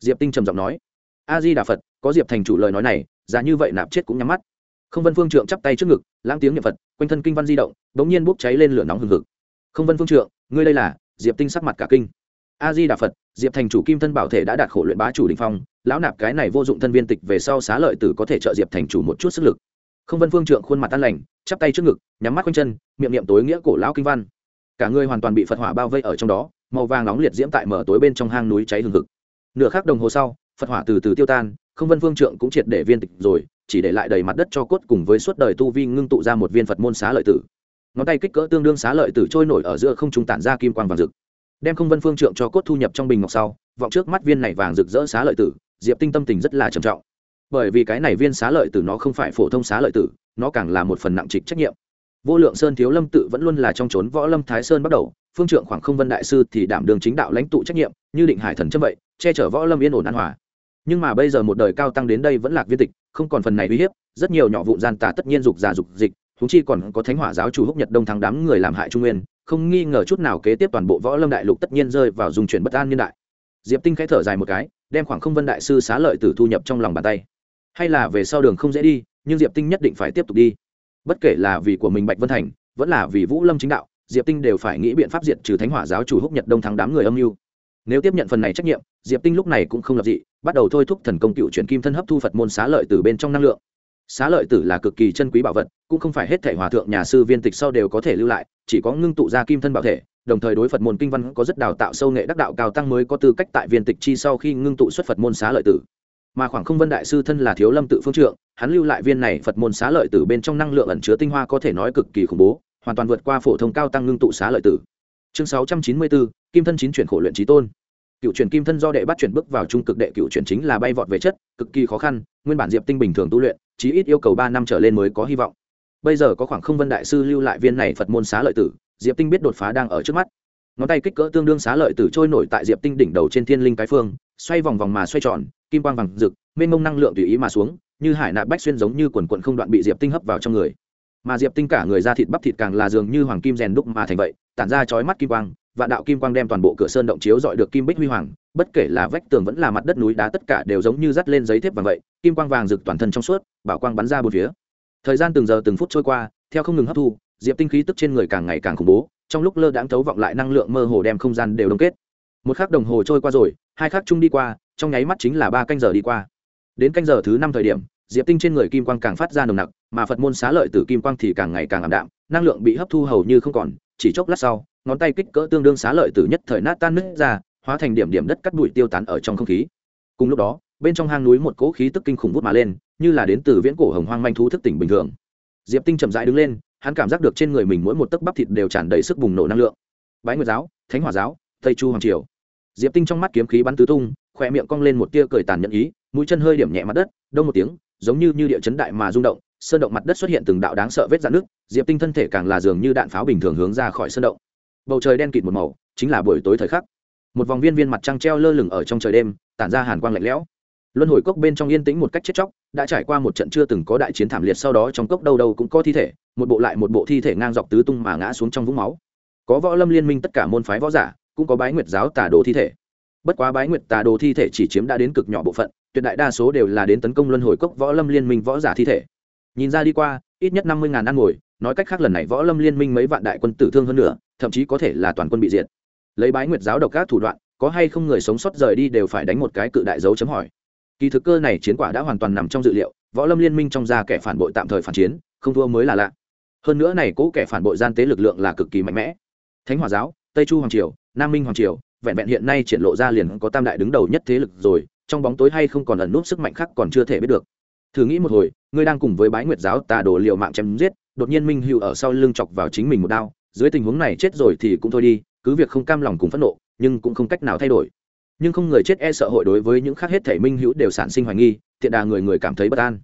Diệp tinh trầm giọng nói. A di đà phật có diệp thành chủ lời nói này giá như vậy nạp chết cũng nhắm mắt. Không vân phương trượng chắp tay trước ngực, lãng tiếng niệm phật, quanh thân kinh văn di động bỗng nhiên bốc cháy lên lửa nóng hừng hực. Không vân phương trượng, ngươi đây là? Diệp tinh sắc mặt cả kinh. A di đà phật diệp thành chủ kim thân bảo thể đã đạt khổ luyện bá chủ đình phong, lão nạp cái này vô dụng thân viên tịch về sau xá lợi tử có thể trợ diệp thành chủ một chút sức lực. Không vân phương trượng khuôn mặt tan lành, chắp tay trước ngực, nhắm mắt quanh chân, miệng niệm tối nghĩa cổ lão kinh văn. Cả người hoàn toàn bị phật hỏa bao vây ở trong đó màu vàng nóng liệt diễm tại mở tối bên trong hang núi cháy hừng hực. Nửa khắc đồng hồ sau, phật hỏa từ từ tiêu tan, không vân phương trượng cũng triệt để viên tịch rồi, chỉ để lại đầy mặt đất cho cốt cùng với suốt đời tu vi ngưng tụ ra một viên phật môn xá lợi tử. Ngón tay kích cỡ tương đương xá lợi tử trôi nổi ở giữa không trung tản ra kim quang vàng rực. Đem không vân phương trượng cho cốt thu nhập trong bình ngọc sau, vọng trước mắt viên này vàng rực rỡ xá lợi tử, diệp tinh tâm tình rất là trầm trọng. Bởi vì cái này viên xá lợi tử nó không phải phổ thông xá lợi tử, nó càng là một phần nặng trịch trách nhiệm vô lượng sơn thiếu lâm tự vẫn luôn là trong trốn võ lâm thái sơn bắt đầu, phương trượng khoảng không vân đại sư thì đảm đường chính đạo lãnh tụ trách nhiệm, như định hải thần chấp vậy, che chở võ lâm yên ổn an hòa. Nhưng mà bây giờ một đời cao tăng đến đây vẫn lạc viên tịch, không còn phần này uy hiếp, rất nhiều nhỏ vụn gian tà tất nhiên dục già dục dịch thúng chi còn có thánh hỏa giáo chủ húc nhật đông thắng đám người làm hại trung nguyên, không nghi ngờ chút nào kế tiếp toàn bộ võ lâm đại lục tất nhiên rơi vào dùng chuyển bất an nhân đại. Diệp tinh khẽ thở dài một cái, đem khoảng không vân đại sư xá lợi tử thu nhập trong lòng bàn tay. Hay là về sau đường không dễ đi, nhưng diệp tinh nhất định phải tiếp tục đi bất kể là vì của mình bạch vân thành, vẫn là vì vũ lâm chính đạo, diệp tinh đều phải nghĩ biện pháp diệt trừ thánh hỏa giáo chủ húc nhật đông thắng đám người âm mưu. Nếu tiếp nhận phần này trách nhiệm, diệp tinh lúc này cũng không lập dị, bắt đầu thôi thúc thần công cựu chuyển kim thân hấp thu phật môn xá lợi từ bên trong năng lượng. Xá lợi tử là cực kỳ chân quý bảo vật, cũng không phải hết thể hòa thượng, nhà sư, viên tịch sau đều có thể lưu lại, chỉ có ngưng tụ ra kim thân bảo thể, đồng thời đối phật môn kinh văn có rất đào tạo sâu nghệ đắc đạo cao tăng mới có tư cách tại viên tịch chi sau khi ngưng tụ xuất phật môn xá lợi tử mà khoảng không vân đại sư thân là thiếu lâm tự phương trượng, hắn lưu lại viên này phật môn xá lợi tử bên trong năng lượng ẩn chứa tinh hoa có thể nói cực kỳ khủng bố, hoàn toàn vượt qua phổ thông cao tăng ngưng tụ xá lợi tử chương sáu trăm chín mươi bốn kim thân chín chuyển khổ luyện trí tôn. Cựu chuyển kim thân do đệ bắt chuyển bước vào trung cực đệ cựu chuyển chính là bay vọt về chất, cực kỳ khó khăn, nguyên bản diệp tinh bình thường tu luyện, chí ít yêu cầu ba năm trở lên mới có hy vọng. Bây giờ có khoảng không vân đại sư lưu lại viên này phật môn xá lợi tử, diệp tinh biết đột phá đang ở trước mắt ngón tay kích cỡ tương đương xá lợi tử trôi nổi tại diệp tinh đỉnh đầu trên thiên linh cái phương, xoay vòng vòng mà xoay tròn, kim quang vàng rực, mênh mông năng lượng tùy ý mà xuống, như hải nạp bách xuyên giống như quần quận không đoạn bị diệp tinh hấp vào trong người. Mà diệp tinh cả người ra thịt bắp thịt càng là dường như hoàng kim rèn đúc mà thành vậy, tản ra chói mắt kim quang, vạn đạo kim quang đem toàn bộ cửa sơn động chiếu dọi được kim bích huy hoàng, bất kể là vách tường vẫn là mặt đất núi đá tất cả đều giống như dắt lên giấy thép vàng vậy, kim quang vàng rực toàn thân trong suốt, bảo quang bắn ra bốn phía. Thời gian từng giờ từng phút trôi qua, theo không ngừng hấp thu, diệp tinh khí tức trên người càng ngày càng khủng bố trong lúc lơ đãng thấu vọng lại năng lượng mơ hồ đem không gian đều đông kết. Một khắc đồng hồ trôi qua rồi, hai khắc chung đi qua, trong nháy mắt chính là ba canh giờ đi qua. Đến canh giờ thứ năm thời điểm, diệp tinh trên người kim quang càng phát ra nồng nặc, mà phật môn xá lợi từ kim quang thì càng ngày càng ảm đạm, năng lượng bị hấp thu hầu như không còn, chỉ chốc lát sau, ngón tay kích cỡ tương đương xá lợi từ nhất thời nát tan nứt ra, hóa thành điểm điểm đất cắt bụi tiêu tán ở trong không khí. Cùng lúc đó, bên trong hang núi một cỗ khí tức kinh khủng vút mà lên, như là đến từ viễn cổ hồng hoang manh thú thức tỉnh bình thường. Diệp tinh chậm rãi đứng lên hắn cảm giác được trên người mình mỗi một tấc bắp thịt đều tràn đầy sức bùng nổ năng lượng. Bái nguyệt giáo, thánh hỏa giáo, tây chu hoàng triều. Diệp tinh trong mắt kiếm khí bắn tứ tung khỏe miệng cong lên một tia cười tàn nhẫn ý, mũi chân hơi điểm nhẹ mặt đất, đông một tiếng, giống như như địa chấn đại mà rung động, sơn động mặt đất xuất hiện từng đạo đáng sợ vết dạn nước diệp tinh thân thể càng là dường như đạn pháo bình thường hướng ra khỏi sơn động. Bầu trời đen kịt một màu, chính là buổi tối thời khắc. Một vòng viên viên mặt trăng treo lơ lửng ở trong trời đêm, tản ra hàn quang lạnh lẽo luân hồi cốc bên trong yên tĩnh một cách chết chóc, đã trải qua một trận chưa từng có đại chiến thảm liệt sau đó trong cốc đâu đâu cũng có thi thể, một bộ lại một bộ thi thể ngang dọc tứ tung mà ngã xuống trong vũng máu. Có võ lâm liên minh tất cả môn phái võ giả, cũng có bái nguyệt giáo tà đồ thi thể. Bất quá bái nguyệt tà đồ thi thể chỉ chiếm đã đến cực nhỏ bộ phận, tuyệt đại đa số đều là đến tấn công luân hồi cốc võ lâm liên minh võ giả thi thể. Nhìn ra đi qua, ít nhất năm mươi ngàn ăn ngồi, nói cách khác lần này võ lâm liên minh mấy vạn đại quân tử thương hơn nữa thậm chí có thể là toàn quân bị diệt. Lấy bái nguyệt giáo độc các thủ đoạn, có hay không người sống sót rời đi đều phải đánh một cái cự đại dấu chấm hỏi kỳ thực cơ này chiến quả đã hoàn toàn nằm trong dự liệu, võ lâm liên minh trong ra kẻ phản bội tạm thời phản chiến, không thua mới là lạ. Hơn nữa này cố kẻ phản bội gian tế lực lượng là cực kỳ mạnh mẽ. Thánh hòa giáo, tây chu hoàng triều, nam minh hoàng triều, vẹn vẹn hiện nay triển lộ ra liền có tam đại đứng đầu nhất thế lực rồi, trong bóng tối hay không còn ẩn núp sức mạnh khác còn chưa thể biết được. Thử nghĩ một hồi, ngươi đang cùng với bái nguyệt giáo tà đồ liệu mạng chém giết, đột nhiên minh hữu ở sau lưng chọc vào chính mình một đao, dưới tình huống này chết rồi thì cũng thôi đi, cứ việc không cam lòng cùng phẫn nộ, nhưng cũng không cách nào thay đổi nhưng không người chết e sợ hội đối với những khác hết thể minh hữu đều sản sinh hoài nghi, thiện đà người người cảm thấy bất an.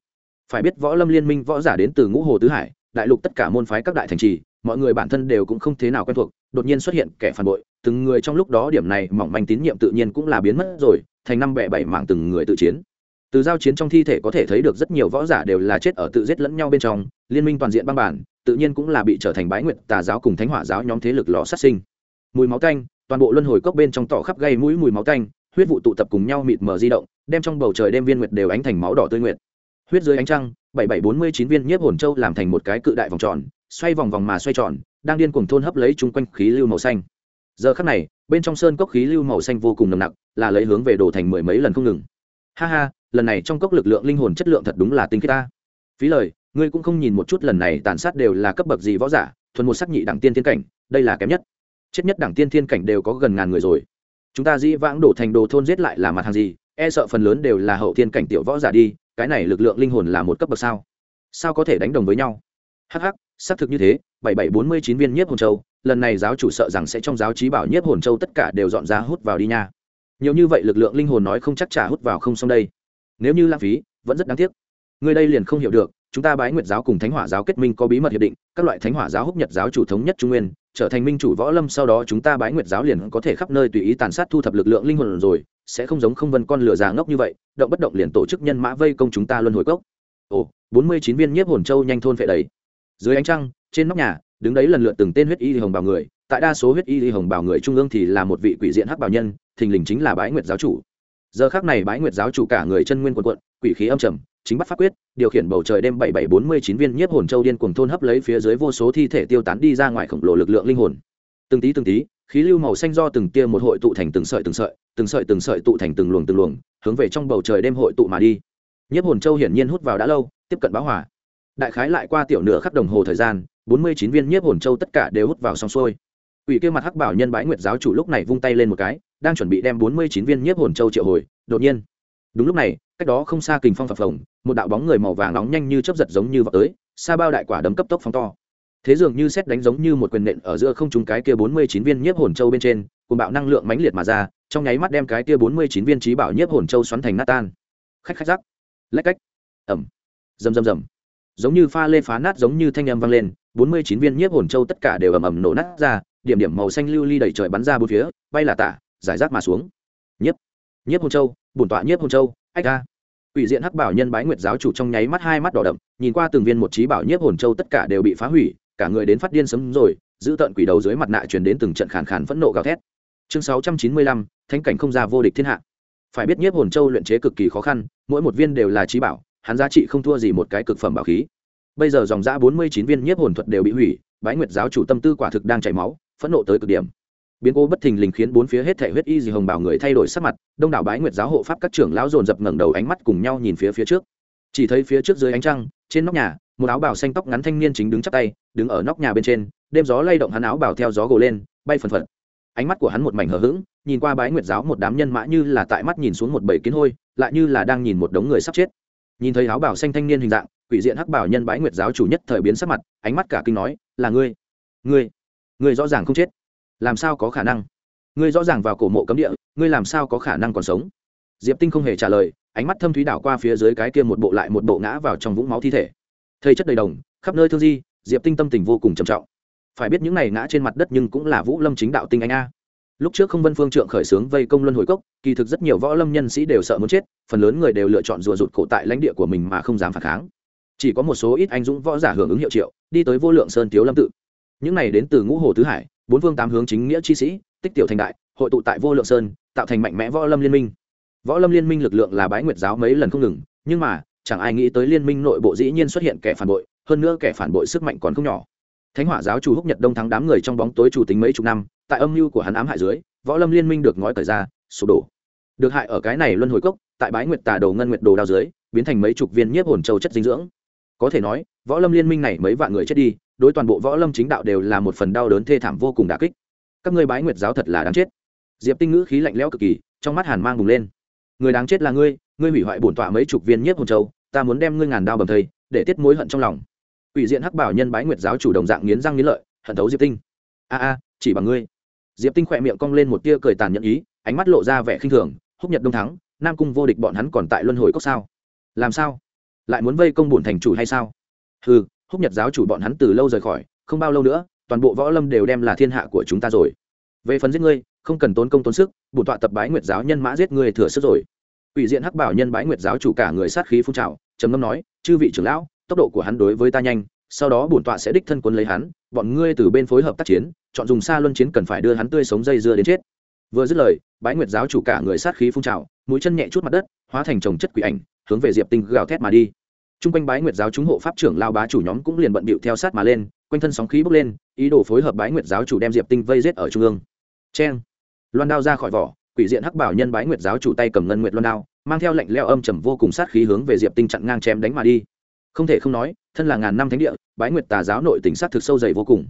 Phải biết võ lâm liên minh võ giả đến từ ngũ hồ tứ hải, đại lục tất cả môn phái các đại thành trì, mọi người bản thân đều cũng không thế nào quen thuộc, đột nhiên xuất hiện kẻ phản bội, từng người trong lúc đó điểm này mỏng manh tín nhiệm tự nhiên cũng là biến mất rồi, thành năm bẻ bảy mạng từng người tự chiến. Từ giao chiến trong thi thể có thể thấy được rất nhiều võ giả đều là chết ở tự giết lẫn nhau bên trong, liên minh toàn diện băng bản, tự nhiên cũng là bị trở thành bái nguyện tà giáo cùng thánh hỏa giáo nhóm thế lực lò sát sinh. Mùi máu tanh toàn bộ luân hồi cốc bên trong tỏ khắp gây mũi mùi máu tanh, huyết vụ tụ tập cùng nhau mịt mờ di động, đem trong bầu trời đêm viên nguyệt đều ánh thành máu đỏ tươi nguyệt. Huyết dưới ánh trăng, bảy bảy bốn mươi chín viên nhiếp hồn châu làm thành một cái cự đại vòng tròn, xoay vòng vòng mà xoay tròn, đang điên cuồng thôn hấp lấy chung quanh khí lưu màu xanh. Giờ khắc này, bên trong sơn cốc khí lưu màu xanh vô cùng nồng nặc, là lấy hướng về đồ thành mười mấy lần không ngừng. Ha ha, lần này trong cốc lực lượng linh hồn chất lượng thật đúng là tinh khiết ta. Phí lời, ngươi cũng không nhìn một chút lần này tàn sát đều là cấp bậc gì võ giả, thuần một sắc nhị đẳng tiên thiên cảnh, đây là kém nhất chết nhất đẳng tiên thiên cảnh đều có gần ngàn người rồi. Chúng ta dĩ vãng đổ thành đồ thôn giết lại là mặt hàng gì? E sợ phần lớn đều là hậu thiên cảnh tiểu võ giả đi, cái này lực lượng linh hồn là một cấp bậc sao? Sao có thể đánh đồng với nhau? Hh xác thực như thế, bảy bảy bốn mươi chín viên nhiếp hồn châu, lần này giáo chủ sợ rằng sẽ trong giáo trí bảo nhiếp hồn châu tất cả đều dọn ra hút vào đi nha. Nhiều như vậy lực lượng linh hồn nói không chắc trả hút vào không xong đây. Nếu như lãng phí, vẫn rất đáng tiếc. Người đây liền không hiểu được, chúng ta bái nguyệt giáo cùng thánh hỏa giáo kết minh có bí mật hiệp định, các loại thánh hỏa giáo húc nhật giáo chủ thống nhất trung nguyên trở thành minh chủ võ lâm, sau đó chúng ta bái nguyệt giáo liền có thể khắp nơi tùy ý tàn sát thu thập lực lượng linh hồn rồi, sẽ không giống không vân con lửa già ngốc như vậy, động bất động liền tổ chức nhân mã vây công chúng ta luân hồi cốc. Ồ, bốn mươi chín viên nhiếp hồn châu nhanh thôn phệ đấy dưới ánh trăng, trên nóc nhà, đứng đấy lần lượt từng tên huyết y hồng bào người, tại đa số huyết y hồng bào người trung ương thì là một vị quỷ diện hắc bào nhân, thình lình chính là bái nguyệt giáo chủ. Giờ khác này bái nguyệt giáo chủ cả người chân nguyên quần quận quỷ khí âm trầm chính bắt pháp quyết, điều khiển bầu trời đêm bảy bảy bốn mươi chín viên nhiếp hồn châu điên cuồng thôn hấp lấy phía dưới vô số thi thể tiêu tán đi ra ngoài khổng lồ lực lượng linh hồn. Từng tí từng tí, khí lưu màu xanh do từng tia một hội tụ thành từng sợi từng sợi từng sợi từng sợi tụ thành từng luồng từng luồng, hướng về trong bầu trời đêm hội tụ mà đi. Nhiếp hồn châu hiển nhiên hút vào đã lâu, tiếp cận báo hỏa đại khái lại qua tiểu nửa khắp đồng hồ thời gian, bốn mươi chín viên nhiếp hồn châu tất cả đều hút vào xong xuôi. Ủy kia mặt hắc bảo nhân bãi nguyệt giáo chủ lúc này vung tay lên một cái, đang chuẩn bị đem bốn mươi chín viên nhiếp hồn châu triệu hồi, đột nhiên. Đúng lúc này, cách đó không xa kình phong phập phồng một đạo bóng người màu vàng nóng nhanh như chớp giật giống như vào tới xa bao đại quả đấm cấp tốc phóng to. Thế dường như xét đánh giống như một quyền nện ở giữa không trung cái kia bốn mươi chín viên nhiếp hồn châu bên trên cùng bạo năng lượng mãnh liệt mà ra, trong nháy mắt đem cái kia bốn mươi chín viên trí bảo nhiếp hồn châu xoắn thành nát tan. Khách khách rắc. Lách cách. Ẩm rầm rầm rầm. Giống như pha lê phá nát giống như thanh âm vang lên, bốn mươi chín viên nhiếp hồn châu tất cả đều ầm ầm nổ nát ra, điểm điểm màu xanh lưu ly đầy trời bắn ra bốn phía, bay là tả, giải rác mà xuống. Nhiếp. Nhiếp hồn châu, bổn tọa nhiếp hồn châu, ách ca Quỷ diện hắc bảo nhân bái nguyệt giáo chủ trong nháy mắt hai mắt đỏ đậm, nhìn qua từng viên một trí bảo nhiếp hồn châu tất cả đều bị phá hủy, cả người đến phát điên sấm rồi, giữ tận quỷ đầu dưới mặt nạ truyền đến từng trận khàn khàn phẫn nộ gào thét. Chương sáu trăm chín mươi lăm, thánh cảnh không ra vô địch thiên hạ. Phải biết nhiếp hồn châu luyện chế cực kỳ khó khăn, mỗi một viên đều là trí bảo, hắn giá trị không thua gì một cái cực phẩm bảo khí. Bây giờ dòng giã bốn mươi chín viên nhiếp hồn thuật đều bị hủy, bái nguyệt giáo chủ tâm tư quả thực đang chảy máu, phẫn nộ tới cực điểm biến cố bất thình lình khiến bốn phía hết thể huyết y gì hồng bảo người thay đổi sắc mặt, đông đảo bái nguyệt giáo hộ pháp các trưởng lão dồn dập ngẩng đầu ánh mắt cùng nhau nhìn phía phía trước. Chỉ thấy phía trước dưới ánh trăng, trên nóc nhà, một áo bào xanh tóc ngắn thanh niên chính đứng chắp tay, đứng ở nóc nhà bên trên, đêm gió lay động hắn áo bào theo gió gồ lên, bay phần phật. Ánh mắt của hắn một mảnh hờ hững, nhìn qua bái nguyệt giáo một đám nhân mã như là tại mắt nhìn xuống một bầy kiến hôi, lại như là đang nhìn một đống người sắp chết. Nhìn thấy áo bào xanh thanh niên hình dạng, quỷ diện hắc bảo nhân bái nguyệt giáo chủ nhất thời biến sắc mặt, ánh mắt cả kinh nói, là ngươi ngươi ngươi rõ ràng không chết làm sao có khả năng? Ngươi rõ ràng vào cổ mộ cấm địa, ngươi làm sao có khả năng còn sống? Diệp tinh không hề trả lời, ánh mắt thâm thúy đảo qua phía dưới cái kia một bộ lại một bộ ngã vào trong vũng máu thi thể. Thầy chất đầy đồng, khắp nơi thương di, diệp tinh tâm tình vô cùng trầm trọng. Phải biết những này ngã trên mặt đất nhưng cũng là vũ lâm chính đạo tinh anh a. Lúc trước không vân phương trượng khởi xướng vây công luân hồi cốc, kỳ thực rất nhiều võ lâm nhân sĩ đều sợ muốn chết, phần lớn người đều lựa chọn rùa rụt cổ tại lãnh địa của mình mà không dám phản kháng. Chỉ có một số ít anh dũng võ giả hưởng ứng hiệu triệu, đi tới vô lượng sơn tiếu lâm tự. Những này đến từ ngũ hồ tứ hải bốn phương tám hướng chính nghĩa chi sĩ, tích tiểu thành đại, hội tụ tại vô lượng sơn, tạo thành mạnh mẽ võ lâm liên minh. Võ lâm liên minh lực lượng là bái nguyệt giáo mấy lần không ngừng, nhưng mà, chẳng ai nghĩ tới liên minh nội bộ dĩ nhiên xuất hiện kẻ phản bội, hơn nữa kẻ phản bội sức mạnh còn không nhỏ. Thánh hỏa giáo chủ húc nhật đông thắng đám người trong bóng tối chủ tính mấy chục năm, tại âm mưu của hắn ám hại dưới, võ lâm liên minh được ngói cởi ra, sụp đổ. Được hại ở cái này luân hồi cốc, tại bái nguyệt tà đầu ngân nguyệt đồ đao dưới, biến thành mấy chục viên nhiếp hồn châu chất dinh dưỡng. Có thể nói, võ lâm liên minh này mấy vạn người chết đi đối toàn bộ võ lâm chính đạo đều là một phần đau đớn thê thảm vô cùng đà kích. Các ngươi bái nguyệt giáo thật là đáng chết. Diệp tinh ngữ khí lạnh lẽo cực kỳ, trong mắt hàn mang bùng lên. Người đáng chết là ngươi ngươi hủy hoại bổn tọa mấy chục viên nhiếp hồn châu, ta muốn đem ngươi ngàn đao bầm thây để tiết mối hận trong lòng. Ủy diện hắc bảo nhân bái nguyệt giáo chủ đồng dạng nghiến răng nghiến lợi, hận thấu diệp tinh. A a, chỉ bằng ngươi. Diệp tinh khỏe miệng cong lên một tia cười tàn nhẫn ý, ánh mắt lộ ra vẻ khinh thường, húc nhật đông thắng, nam cung vô địch bọn hắn còn tại luân hồi cốc sao? Làm sao? Lại muốn vây công bổn thành chủ hay sao? Ừ húc nhật giáo chủ bọn hắn từ lâu rời khỏi, không bao lâu nữa, toàn bộ võ lâm đều đem là thiên hạ của chúng ta rồi. Về phần giết ngươi, không cần tốn công tốn sức, bổn tọa tập bái nguyệt giáo nhân mã giết ngươi thừa sức rồi. Ủy diện hắc bảo nhân bái nguyệt giáo chủ cả người sát khí phun trào, trầm ngâm nói, chư vị trưởng lão, tốc độ của hắn đối với ta nhanh, sau đó bổn tọa sẽ đích thân quân lấy hắn, bọn ngươi từ bên phối hợp tác chiến, chọn dùng xa luân chiến cần phải đưa hắn tươi sống dây dưa đến chết. Vừa dứt lời, bái nguyệt giáo chủ cả người sát khí phun trào, mũi chân nhẹ chút mặt đất, hóa thành chồng chất quỷ ảnh, hướng về diệp tinh gào thét mà đi. Trung quanh bái nguyệt giáo chúng hộ pháp trưởng lao bá chủ nhóm cũng liền bận bịu theo sát mà lên quanh thân sóng khí bốc lên ý đồ phối hợp bái nguyệt giáo chủ đem diệp tinh vây giết ở trung ương. Chen, loan đao ra khỏi vỏ quỷ diện hắc bảo nhân bái nguyệt giáo chủ tay cầm ngân nguyệt loan đao mang theo lệnh leo âm trầm vô cùng sát khí hướng về diệp tinh chặn ngang chém đánh mà đi. Không thể không nói thân là ngàn năm thánh địa bái nguyệt tà giáo nội tình sát thực sâu dày vô cùng.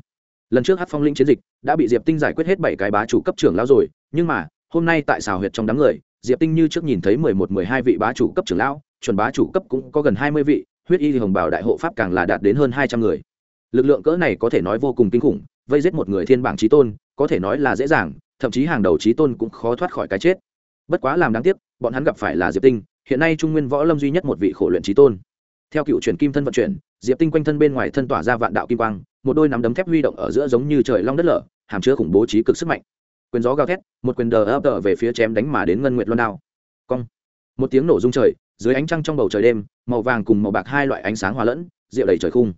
Lần trước Hắc phong linh chiến dịch đã bị diệp tinh giải quyết hết bảy cái bá chủ cấp trưởng lão rồi nhưng mà hôm nay tại xào huyệt trong đám người diệp tinh như trước nhìn thấy mười một mười hai vị bá chủ cấp trưởng lão chuẩn bá chủ cấp cũng có gần hai mươi vị, huyết y hồng bảo đại hộ pháp càng là đạt đến hơn hai trăm người. Lực lượng cỡ này có thể nói vô cùng kinh khủng, vây giết một người thiên bảng trí tôn, có thể nói là dễ dàng, thậm chí hàng đầu trí tôn cũng khó thoát khỏi cái chết. Bất quá làm đáng tiếc, bọn hắn gặp phải là diệp tinh, hiện nay trung nguyên võ lâm duy nhất một vị khổ luyện trí tôn. Theo cựu truyền kim thân vận chuyển, diệp tinh quanh thân bên ngoài thân tỏa ra vạn đạo kim quang, một đôi nắm đấm thép huy động ở giữa giống như trời long đất lở, hàm chứa khủng bố trí cực sức mạnh. Quyền gió gào thét, một quyền đờ ấp đờ về phía chém đánh mà đến ngân nguyệt loan đao. Cong. Một tiếng nổ rung trời dưới ánh trăng trong bầu trời đêm, màu vàng cùng màu bạc hai loại ánh sáng hòa lẫn, rượu đầy trời khung.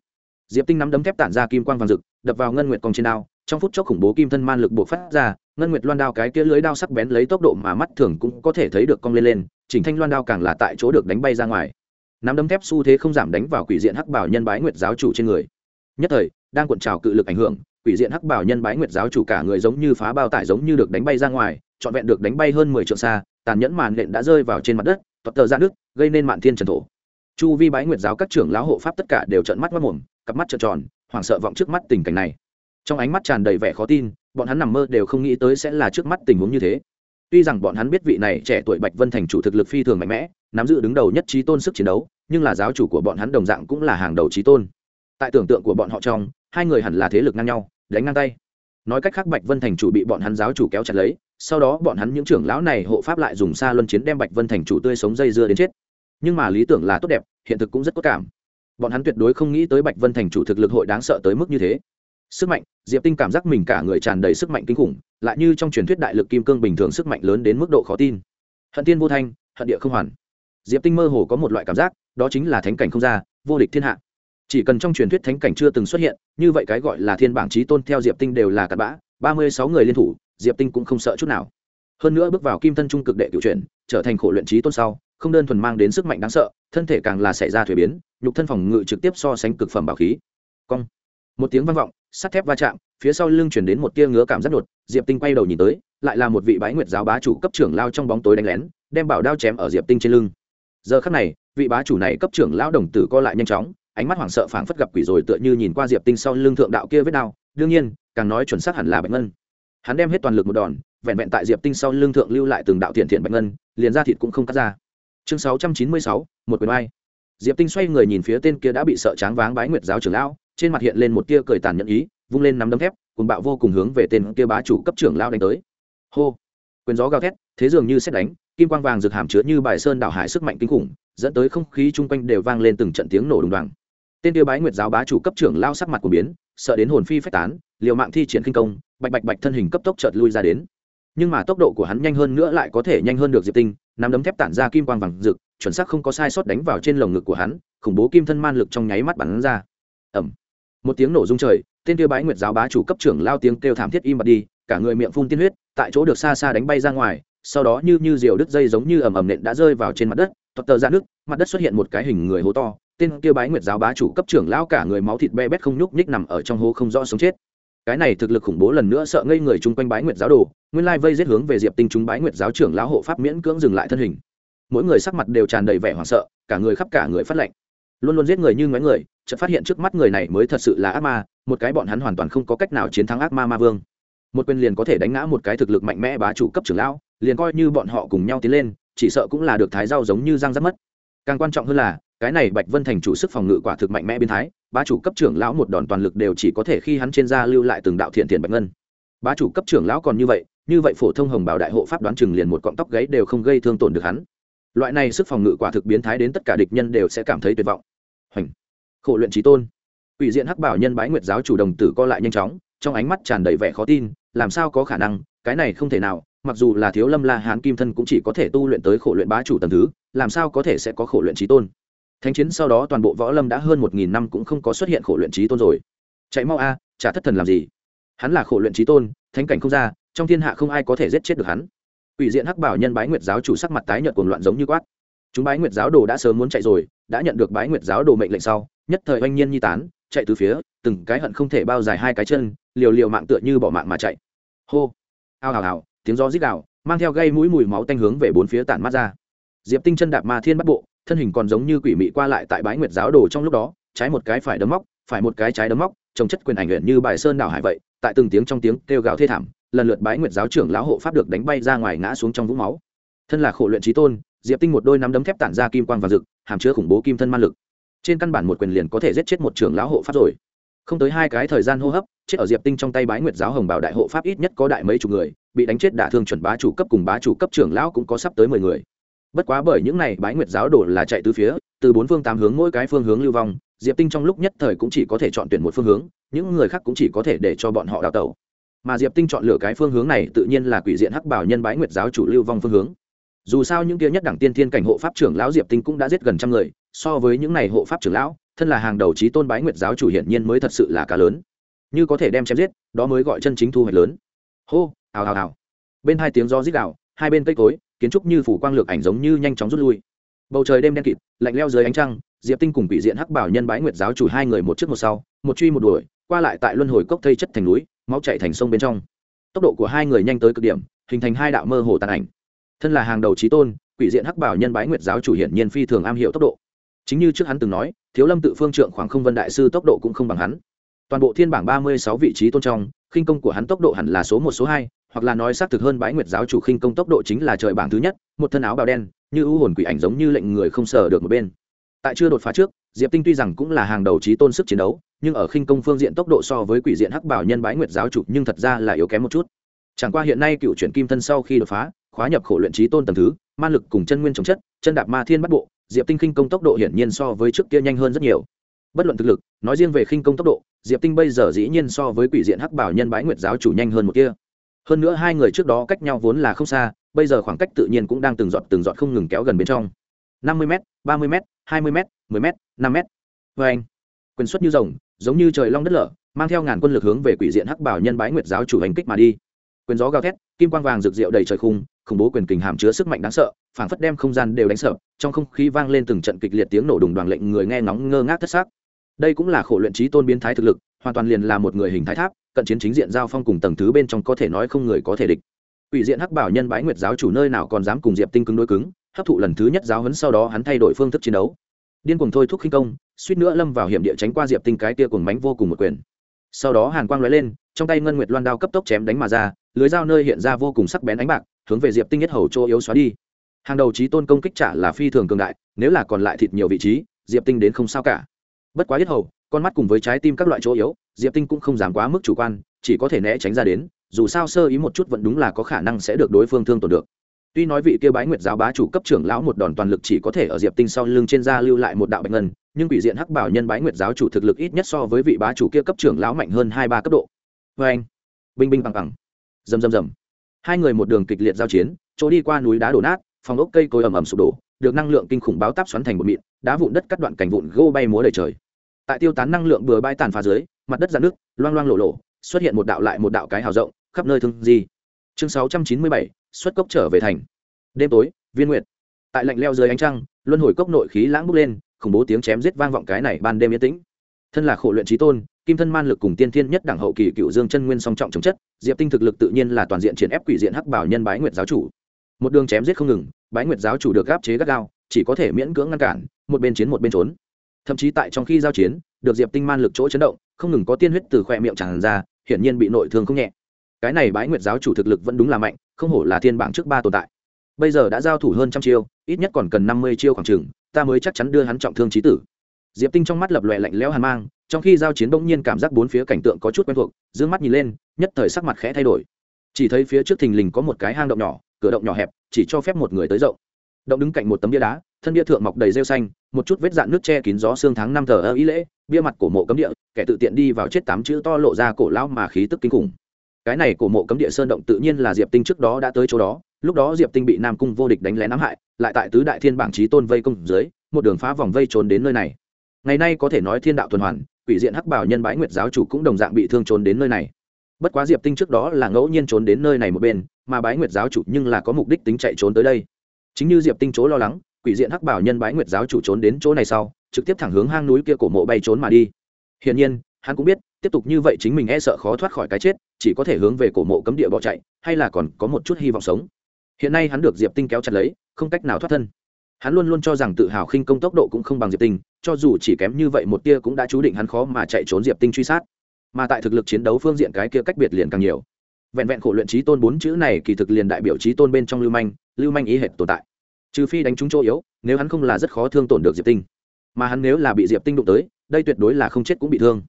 Diệp tinh nắm đấm thép tản ra kim quang vàng rực, đập vào ngân nguyệt cong trên đao, trong phút chốc khủng bố kim thân man lực buộc phát ra, ngân nguyệt loan đao cái kia lưới đao sắc bén lấy tốc độ mà mắt thường cũng có thể thấy được cong lên lên, chỉnh thanh loan đao càng là tại chỗ được đánh bay ra ngoài. Nắm đấm thép xu thế không giảm đánh vào quỷ diện hắc bảo nhân bái nguyệt giáo chủ trên người. Nhất thời, đang cuộn trào cự lực ảnh hưởng, quỷ diện hắc bảo nhân bái nguyệt giáo chủ cả người giống như phá bao tải giống như được đánh bay ra ngoài, trọn vẹn được đánh bay hơn mười triệu xa, tàn nhẫn màn nện đã rơi vào trên mặt đất toật tờ ra nước, gây nên mạn thiên trần thổ. Chu vi bái nguyệt giáo các trưởng lão hộ pháp tất cả đều trợn mắt mất mồm cặp mắt trợn tròn, hoảng sợ vọng trước mắt tình cảnh này. Trong ánh mắt tràn đầy vẻ khó tin, bọn hắn nằm mơ đều không nghĩ tới sẽ là trước mắt tình huống như thế. Tuy rằng bọn hắn biết vị này trẻ tuổi bạch vân thành chủ thực lực phi thường mạnh mẽ, nắm giữ đứng đầu nhất trí tôn sức chiến đấu, nhưng là giáo chủ của bọn hắn đồng dạng cũng là hàng đầu trí tôn. Tại tưởng tượng của bọn họ trong, hai người hẳn là thế lực ngang nhau, đánh ngang tay. Nói cách khác bạch vân thành chủ bị bọn hắn giáo chủ kéo chặt lấy sau đó bọn hắn những trưởng lão này hộ pháp lại dùng xa luân chiến đem bạch vân thành chủ tươi sống dây dưa đến chết. Nhưng mà lý tưởng là tốt đẹp, hiện thực cũng rất có cảm. Bọn hắn tuyệt đối không nghĩ tới bạch vân thành chủ thực lực hội đáng sợ tới mức như thế. Sức mạnh, diệp tinh cảm giác mình cả người tràn đầy sức mạnh kinh khủng, lại như trong truyền thuyết đại lực kim cương bình thường sức mạnh lớn đến mức độ khó tin. Hận tiên vô thanh, hận địa không hoàn. Diệp tinh mơ hồ có một loại cảm giác, đó chính là thánh cảnh không ra, vô địch thiên hạ. Chỉ cần trong truyền thuyết thánh cảnh chưa từng xuất hiện, như vậy cái gọi là thiên bảng trí tôn theo diệp tinh đều là cặp bã, ba mươi sáu người liên thủ diệp tinh cũng không sợ chút nào. Hơn nữa bước vào kim thân trung cực đệ cựu chuyển, trở thành khổ luyện trí tôn sau, không đơn thuần mang đến sức mạnh đáng sợ, thân thể càng là xảy ra thuế biến, nhục thân phòng ngự trực tiếp so sánh cực phẩm bảo khí. Cong. Một tiếng vang vọng, sắt thép va chạm, phía sau lưng chuyển đến một tia ngứa cảm giác đột, diệp tinh quay đầu nhìn tới, lại là một vị bái nguyệt giáo bá chủ cấp trưởng lao trong bóng tối đánh lén, đem bảo đao chém ở diệp tinh trên lưng. Giờ khắc này, vị bá chủ này cấp trưởng lão đồng tử co lại nhanh chóng, ánh mắt hoảng sợ phảng phất gặp quỷ rồi tựa như nhìn qua diệp tinh sau lưng thượng đạo kia vết đao. Đương nhiên, càng nói chuẩn xác hẳn là bạch ngân hắn đem hết toàn lực một đòn, vẹn vẹn tại diệp tinh sau lưng thượng lưu lại từng đạo thiện thiện bạch ngân, liền ra thịt cũng không cắt ra. Chương sáu trăm chín mươi sáu, một quyền ai diệp tinh xoay người nhìn phía tên kia đã bị sợ tráng váng bái nguyệt giáo trưởng lão, trên mặt hiện lên một tia cười tàn nhẫn ý, vung lên nắm đấm thép cùng bạo vô cùng hướng về tên kia bá chủ cấp trưởng lão đánh tới. Hô! Quyền gió gào thét, thế dường như xét đánh, kim quang vàng rực hàm chứa như bài sơn đảo hải sức mạnh kinh khủng, dẫn tới không khí chung quanh đều vang lên từng trận tiếng nổ đùng đoàng. Tên tiêu bái nguyệt giáo bá chủ cấp trưởng lao sắc mặt của biến sợ đến hồn phi phách tán, liều mạng thi triển kinh công, bạch bạch bạch thân hình cấp tốc chợt lui ra đến. Nhưng mà tốc độ của hắn nhanh hơn nữa lại có thể nhanh hơn được diệp tinh, nắm đấm thép tản ra kim quang vàng rực, chuẩn xác không có sai sót đánh vào trên lồng ngực của hắn, khủng bố kim thân man lực trong nháy mắt bắn ra. Ẩm một tiếng nổ rung trời, tên tiêu bái nguyệt giáo bá chủ cấp trưởng lao tiếng kêu thảm thiết im bặt đi, cả người miệng phun tiên huyết, tại chỗ được xa xa đánh bay ra ngoài, sau đó như như diều đứt dây giống như ầm ầm nện đã rơi vào trên mặt đất toật tờ ra nước, mặt đất xuất hiện một cái hình người hố to tên kia bái nguyệt giáo bá chủ cấp trưởng lão cả người máu thịt be bét không nhúc nhích nằm ở trong hố không rõ sống chết. Cái này thực lực khủng bố lần nữa sợ ngây người chung quanh bái nguyệt giáo đồ, nguyên lai vây giết hướng về diệp tinh chúng bái nguyệt giáo trưởng lão hộ pháp miễn cưỡng dừng lại thân hình. Mỗi người sắc mặt đều tràn đầy vẻ hoảng sợ, cả người khắp cả người phát lệnh luôn luôn giết người như ngoái người, chợt phát hiện trước mắt người này mới thật sự là ác ma, một cái bọn hắn hoàn toàn không có cách nào chiến thắng ác ma ma vương. Một quyền liền có thể đánh ngã một cái thực lực mạnh mẽ bá chủ cấp trưởng lão, liền coi như bọn họ cùng nhau tiến lên, chỉ sợ cũng là được thái giao giống như răng rắc mất. Càng quan trọng hơn là cái này bạch vân thành chủ sức phòng ngự quả thực mạnh mẽ biến thái ba chủ cấp trưởng lão một đòn toàn lực đều chỉ có thể khi hắn trên da lưu lại từng đạo thiện thiện bạch ngân. Ba chủ cấp trưởng lão còn như vậy như vậy phổ thông hồng bảo đại hộ pháp đoán chừng liền một cọng tóc gáy đều không gây thương tổn được hắn. Loại này sức phòng ngự quả thực biến thái đến tất cả địch nhân đều sẽ cảm thấy tuyệt vọng. Hoành. Khổ luyện trí tôn. Ủy diện hắc bảo nhân bái nguyệt giáo chủ đồng tử co lại nhanh chóng, trong ánh mắt tràn đầy vẻ khó tin, làm sao có khả năng, cái này không thể nào, mặc dù là thiếu lâm la hán kim thân cũng chỉ có thể tu luyện tới khổ luyện bá chủ tầm thứ, làm sao có thể sẽ có khổ luyện trí tôn? Thánh chiến sau đó toàn bộ võ lâm đã hơn một nghìn năm cũng không có xuất hiện khổ luyện trí tôn rồi. Chạy mau a à, chả thất thần làm gì. Hắn là khổ luyện trí tôn thánh cảnh không ra trong thiên hạ không ai có thể giết chết được hắn. Ủy diện hắc bảo nhân bái nguyệt giáo chủ sắc mặt tái nhợt cuồng loạn giống như quát. Chúng bái nguyệt giáo đồ đã sớm muốn chạy rồi đã nhận được bái nguyệt giáo đồ mệnh lệnh sau nhất thời oanh nhiên nhi tán chạy từ phía từng cái hận không thể bao dài hai cái chân liều liều mạng tựa như bỏ mạng mà chạy. Hô! Ao hào hào tiếng gió rít gào mang theo gây mũi mùi máu tanh hướng về bốn phía tản mắt ra. Diệp tinh chân đạp ma thiên bắt bộ thân hình còn giống như quỷ mị qua lại tại bái nguyệt giáo đồ trong lúc đó, trái một cái phải đấm móc, phải một cái trái đấm móc trồng chất quyền ảnh luyện như bài sơn đảo hải vậy, tại từng tiếng trong tiếng kêu gào thê thảm, lần lượt bái nguyệt giáo trưởng lão hộ pháp được đánh bay ra ngoài ngã xuống trong vũng máu. Thân là khổ luyện trí tôn, diệp tinh một đôi nắm đấm thép tản ra kim quang và rực, hàm chứa khủng bố kim thân man lực. Trên căn bản một quyền liền có thể giết chết một trưởng lão hộ pháp rồi. Không tới hai cái thời gian hô hấp, chết ở diệp tinh trong tay bái nguyệt giáo hồng bảo đại hộ pháp ít nhất có đại mấy chục người, bị đánh chết đả thương chuẩn bá chủ cấp cùng bá chủ cấp trưởng lão cũng có sắp tới mười người bất quá bởi những này bái nguyệt giáo đổ là chạy từ phía, từ bốn phương tám hướng mỗi cái phương hướng lưu vong, diệp tinh trong lúc nhất thời cũng chỉ có thể chọn tuyển một phương hướng, những người khác cũng chỉ có thể để cho bọn họ đào tẩu. Mà diệp tinh chọn lựa cái phương hướng này tự nhiên là quỷ diện hắc bảo nhân bái nguyệt giáo chủ lưu vong phương hướng. Dù sao những kia nhất đẳng tiên thiên cảnh hộ pháp trưởng lão diệp tinh cũng đã giết gần trăm người, so với những này hộ pháp trưởng lão, thân là hàng đầu trí tôn bái nguyệt giáo chủ hiển nhiên mới thật sự là cá lớn. Như có thể đem chém giết, đó mới gọi chân chính thu hoạch lớn. Hô, hào hào hào. Bên hai tiếng do rít đạo hai bên cây cối kiến trúc như phủ quang lược ảnh giống như nhanh chóng rút lui. Bầu trời đêm đen kịt, lạnh leo dưới ánh trăng, diệp tinh cùng quỷ diện hắc bảo nhân bái nguyệt giáo chủ hai người một trước một sau, một truy một đuổi, qua lại tại luân hồi cốc thây chất thành núi, máu chạy thành sông bên trong. Tốc độ của hai người nhanh tới cực điểm, hình thành hai đạo mơ hồ tàn ảnh. Thân là hàng đầu trí tôn, quỷ diện hắc bảo nhân bái nguyệt giáo chủ hiển nhiên phi thường am hiểu tốc độ. Chính như trước hắn từng nói, thiếu lâm tự phương trượng khoảng không vân đại sư tốc độ cũng không bằng hắn toàn bộ thiên bảng ba mươi sáu vị trí tôn trong khinh công của hắn tốc độ hẳn là số một, số hai, hoặc là nói xác thực hơn bái nguyệt giáo chủ khinh công tốc độ chính là trời bảng thứ nhất, một thân áo bào đen, như ưu hồn quỷ ảnh giống như lệnh người không sờ được một bên. Tại chưa đột phá trước, diệp tinh tuy rằng cũng là hàng đầu trí tôn sức chiến đấu, nhưng ở khinh công phương diện tốc độ so với quỷ diện hắc bảo nhân bái nguyệt giáo chủ nhưng thật ra là yếu kém một chút. Chẳng qua hiện nay cựu chuyển kim thân sau khi đột phá, khóa nhập khổ luyện trí tôn tầng thứ, ma lực cùng chân nguyên chống chất, chân đạp ma thiên bắt bộ, diệp tinh khinh công tốc độ hiển nhiên so với trước kia nhanh hơn rất nhiều bất luận thực lực, nói riêng về khinh công tốc độ, diệp tinh bây giờ dĩ nhiên so với quỷ diện hắc bảo nhân bái nguyệt giáo chủ nhanh hơn một kia. Hơn nữa hai người trước đó cách nhau vốn là không xa, bây giờ khoảng cách tự nhiên cũng đang từng giọt từng giọt không ngừng kéo gần bên trong. năm mươi m ba mươi m hai mươi m mười m năm m vê anh, quyền xuất như rồng, giống như trời long đất lở, mang theo ngàn quân lực hướng về quỷ diện hắc bảo nhân bái nguyệt giáo chủ hành kích mà đi. Quyền gió gào thét, kim quang vàng rực rượu đầy trời khung, khủng bố quyền kình hàm chứa sức mạnh đáng sợ, phảng phất đem không gian đều đánh sợ, trong không khí vang lên từng trận kịch liệt tiếng nổ đùng đoàn lệnh người nghe ngóng ngơ ngác thất xác đây cũng là khổ luyện trí tôn biến thái thực lực hoàn toàn liền là một người hình thái tháp cận chiến chính diện giao phong cùng tầng thứ bên trong có thể nói không người có thể địch Quỷ diện Hắc Bảo Nhân bái nguyệt giáo chủ nơi nào còn dám cùng Diệp Tinh cứng đối cứng, hấp thụ lần thứ nhất giáo huấn sau đó hắn thay đổi phương thức chiến đấu. Điên cuồng thôi thúc khinh công, suýt nữa lâm vào hiểm địa tránh qua Diệp Tinh cái tia cùng mánh vô cùng một quyền. Sau đó hàn quang lóe lên, trong tay ngân nguyệt loan đao cấp tốc chém đánh mà ra, lưới dao nơi hiện ra vô cùng sắc bén ánh bạc, hướng về Diệp Tinh nhất hầu chỗ yếu xóa đi. Hàng đầu trí tôn công kích trả là phi thường cường đại, nếu là còn lại thịt nhiều vị trí, Diệp Tinh đến không sao cả. Bất quá yết hầu, con mắt cùng với trái tim các loại chỗ yếu, Diệp Tinh cũng không dám quá mức chủ quan, chỉ có thể né tránh ra đến, dù sao sơ ý một chút vẫn đúng là có khả năng sẽ được đối phương thương tổn được. Tuy nói vị kia bái nguyệt giáo bá chủ cấp trưởng lão một đòn toàn lực chỉ có thể ở diệp tinh sau lưng trên da lưu lại một đạo bạch ngân nhưng quỷ diện hắc bảo nhân bái nguyệt giáo chủ thực lực ít nhất so với vị bá chủ kia cấp trưởng lão mạnh hơn hai ba cấp độ. Vê anh binh binh bằng bằng. Rầm rầm rầm. Hai người một đường kịch liệt giao chiến chỗ đi qua núi đá đổ nát phòng ốc cây cối ầm ầm sụp đổ được năng lượng kinh khủng báo táp xoắn thành một mịn đá vụn đất cắt đoạn cảnh vụn gô bay múa đầy trời. Tại tiêu tán năng lượng bừa bãi tàn phá dưới, mặt đất dạn nước loang loang lộ lộ, xuất hiện một đạo lại một đạo cái hào rộng, khắp nơi thương di. Chương sáu trăm chín mươi bảy, xuất cốc trở về thành. Đêm tối, viên nguyệt. Tại lạnh leo dưới ánh trăng, luân hồi cốc nội khí lãng bốc lên, khủng bố tiếng chém giết vang vọng cái này ban đêm yên tĩnh. Thân là khổ luyện trí tôn, kim thân man lực cùng tiên thiên nhất đẳng hậu kỳ cựu dương chân nguyên song trọng chống chất, diệp tinh thực lực tự nhiên là toàn diện triển ép quỷ diện hắc bảo nhân bái nguyệt giáo chủ. Một đường chém giết không ngừng, bái nguyệt giáo chủ được gáp chế gắt gao, chỉ có thể miễn cưỡng ngăn cản một bên chiến một bên trốn. Thậm chí tại trong khi giao chiến, được diệp tinh man lực chỗ chấn động, không ngừng có tiên huyết từ khoe miệng tràn ra, hiển nhiên bị nội thương không nhẹ. Cái này bái nguyệt giáo chủ thực lực vẫn đúng là mạnh, không hổ là thiên bảng trước ba tồn tại. Bây giờ đã giao thủ hơn trăm chiêu, ít nhất còn cần năm mươi chiêu khoảng chừng, ta mới chắc chắn đưa hắn trọng thương trí tử. Diệp tinh trong mắt lập lòe lạnh lẽo hàn mang, trong khi giao chiến bỗng nhiên cảm giác bốn phía cảnh tượng có chút quen thuộc d ư ơ n g mắt nhìn lên, nhất thời sắc mặt khẽ thay đổi. Chỉ thấy phía trước thình lình có một cái hang động nhỏ, cửa động nhỏ hẹp, chỉ cho phép một người tới rộng. Động đứng cạnh một tấm bia đá thân bia thượng mọc đầy rêu xanh, một chút vết dạn nước che kín gió xương tháng năm thờ ơ ý lễ, bia mặt cổ mộ cấm địa, kẻ tự tiện đi vào chết tám chữ to lộ ra cổ lão mà khí tức kinh khủng. Cái này cổ mộ cấm địa sơn động tự nhiên là diệp tinh trước đó đã tới chỗ đó, lúc đó diệp tinh bị nam cung vô địch đánh lén ám hại, lại tại tứ đại thiên bảng trí tôn vây công dưới, một đường phá vòng vây trốn đến nơi này. Ngày nay có thể nói thiên đạo tuần hoàn, quỷ diện hắc bảo nhân bái nguyệt giáo chủ cũng đồng dạng bị thương trốn đến nơi này. Bất quá diệp tinh trước đó là ngẫu nhiên trốn đến nơi này một bên, mà bái nguyệt giáo chủ nhưng là có mục đích tính chạy trốn tới đây. Chính như diệp tinh chỗ lo lắng quỷ diện hắc bảo nhân bái nguyệt giáo chủ trốn đến chỗ này sau, trực tiếp thẳng hướng hang núi kia cổ mộ bay trốn mà đi. Hiển nhiên, hắn cũng biết, tiếp tục như vậy chính mình e sợ khó thoát khỏi cái chết, chỉ có thể hướng về cổ mộ cấm địa bỏ chạy, hay là còn có một chút hy vọng sống. Hiện nay hắn được diệp tinh kéo chặt lấy, không cách nào thoát thân. Hắn luôn luôn cho rằng tự hào khinh công tốc độ cũng không bằng diệp tinh, cho dù chỉ kém như vậy một tia cũng đã chú định hắn khó mà chạy trốn diệp tinh truy sát. Mà tại thực lực chiến đấu phương diện cái kia cách biệt liền càng nhiều. Vẹn vẹn khổ luyện trí tôn bốn chữ này kỳ thực liền đại biểu trí tôn bên trong lưu manh lưu manh ý hệt tồn tại trừ phi đánh trúng chỗ yếu, nếu hắn không là rất khó thương tổn được diệp tinh. Mà hắn nếu là bị diệp tinh đụng tới, đây tuyệt đối là không chết cũng bị thương.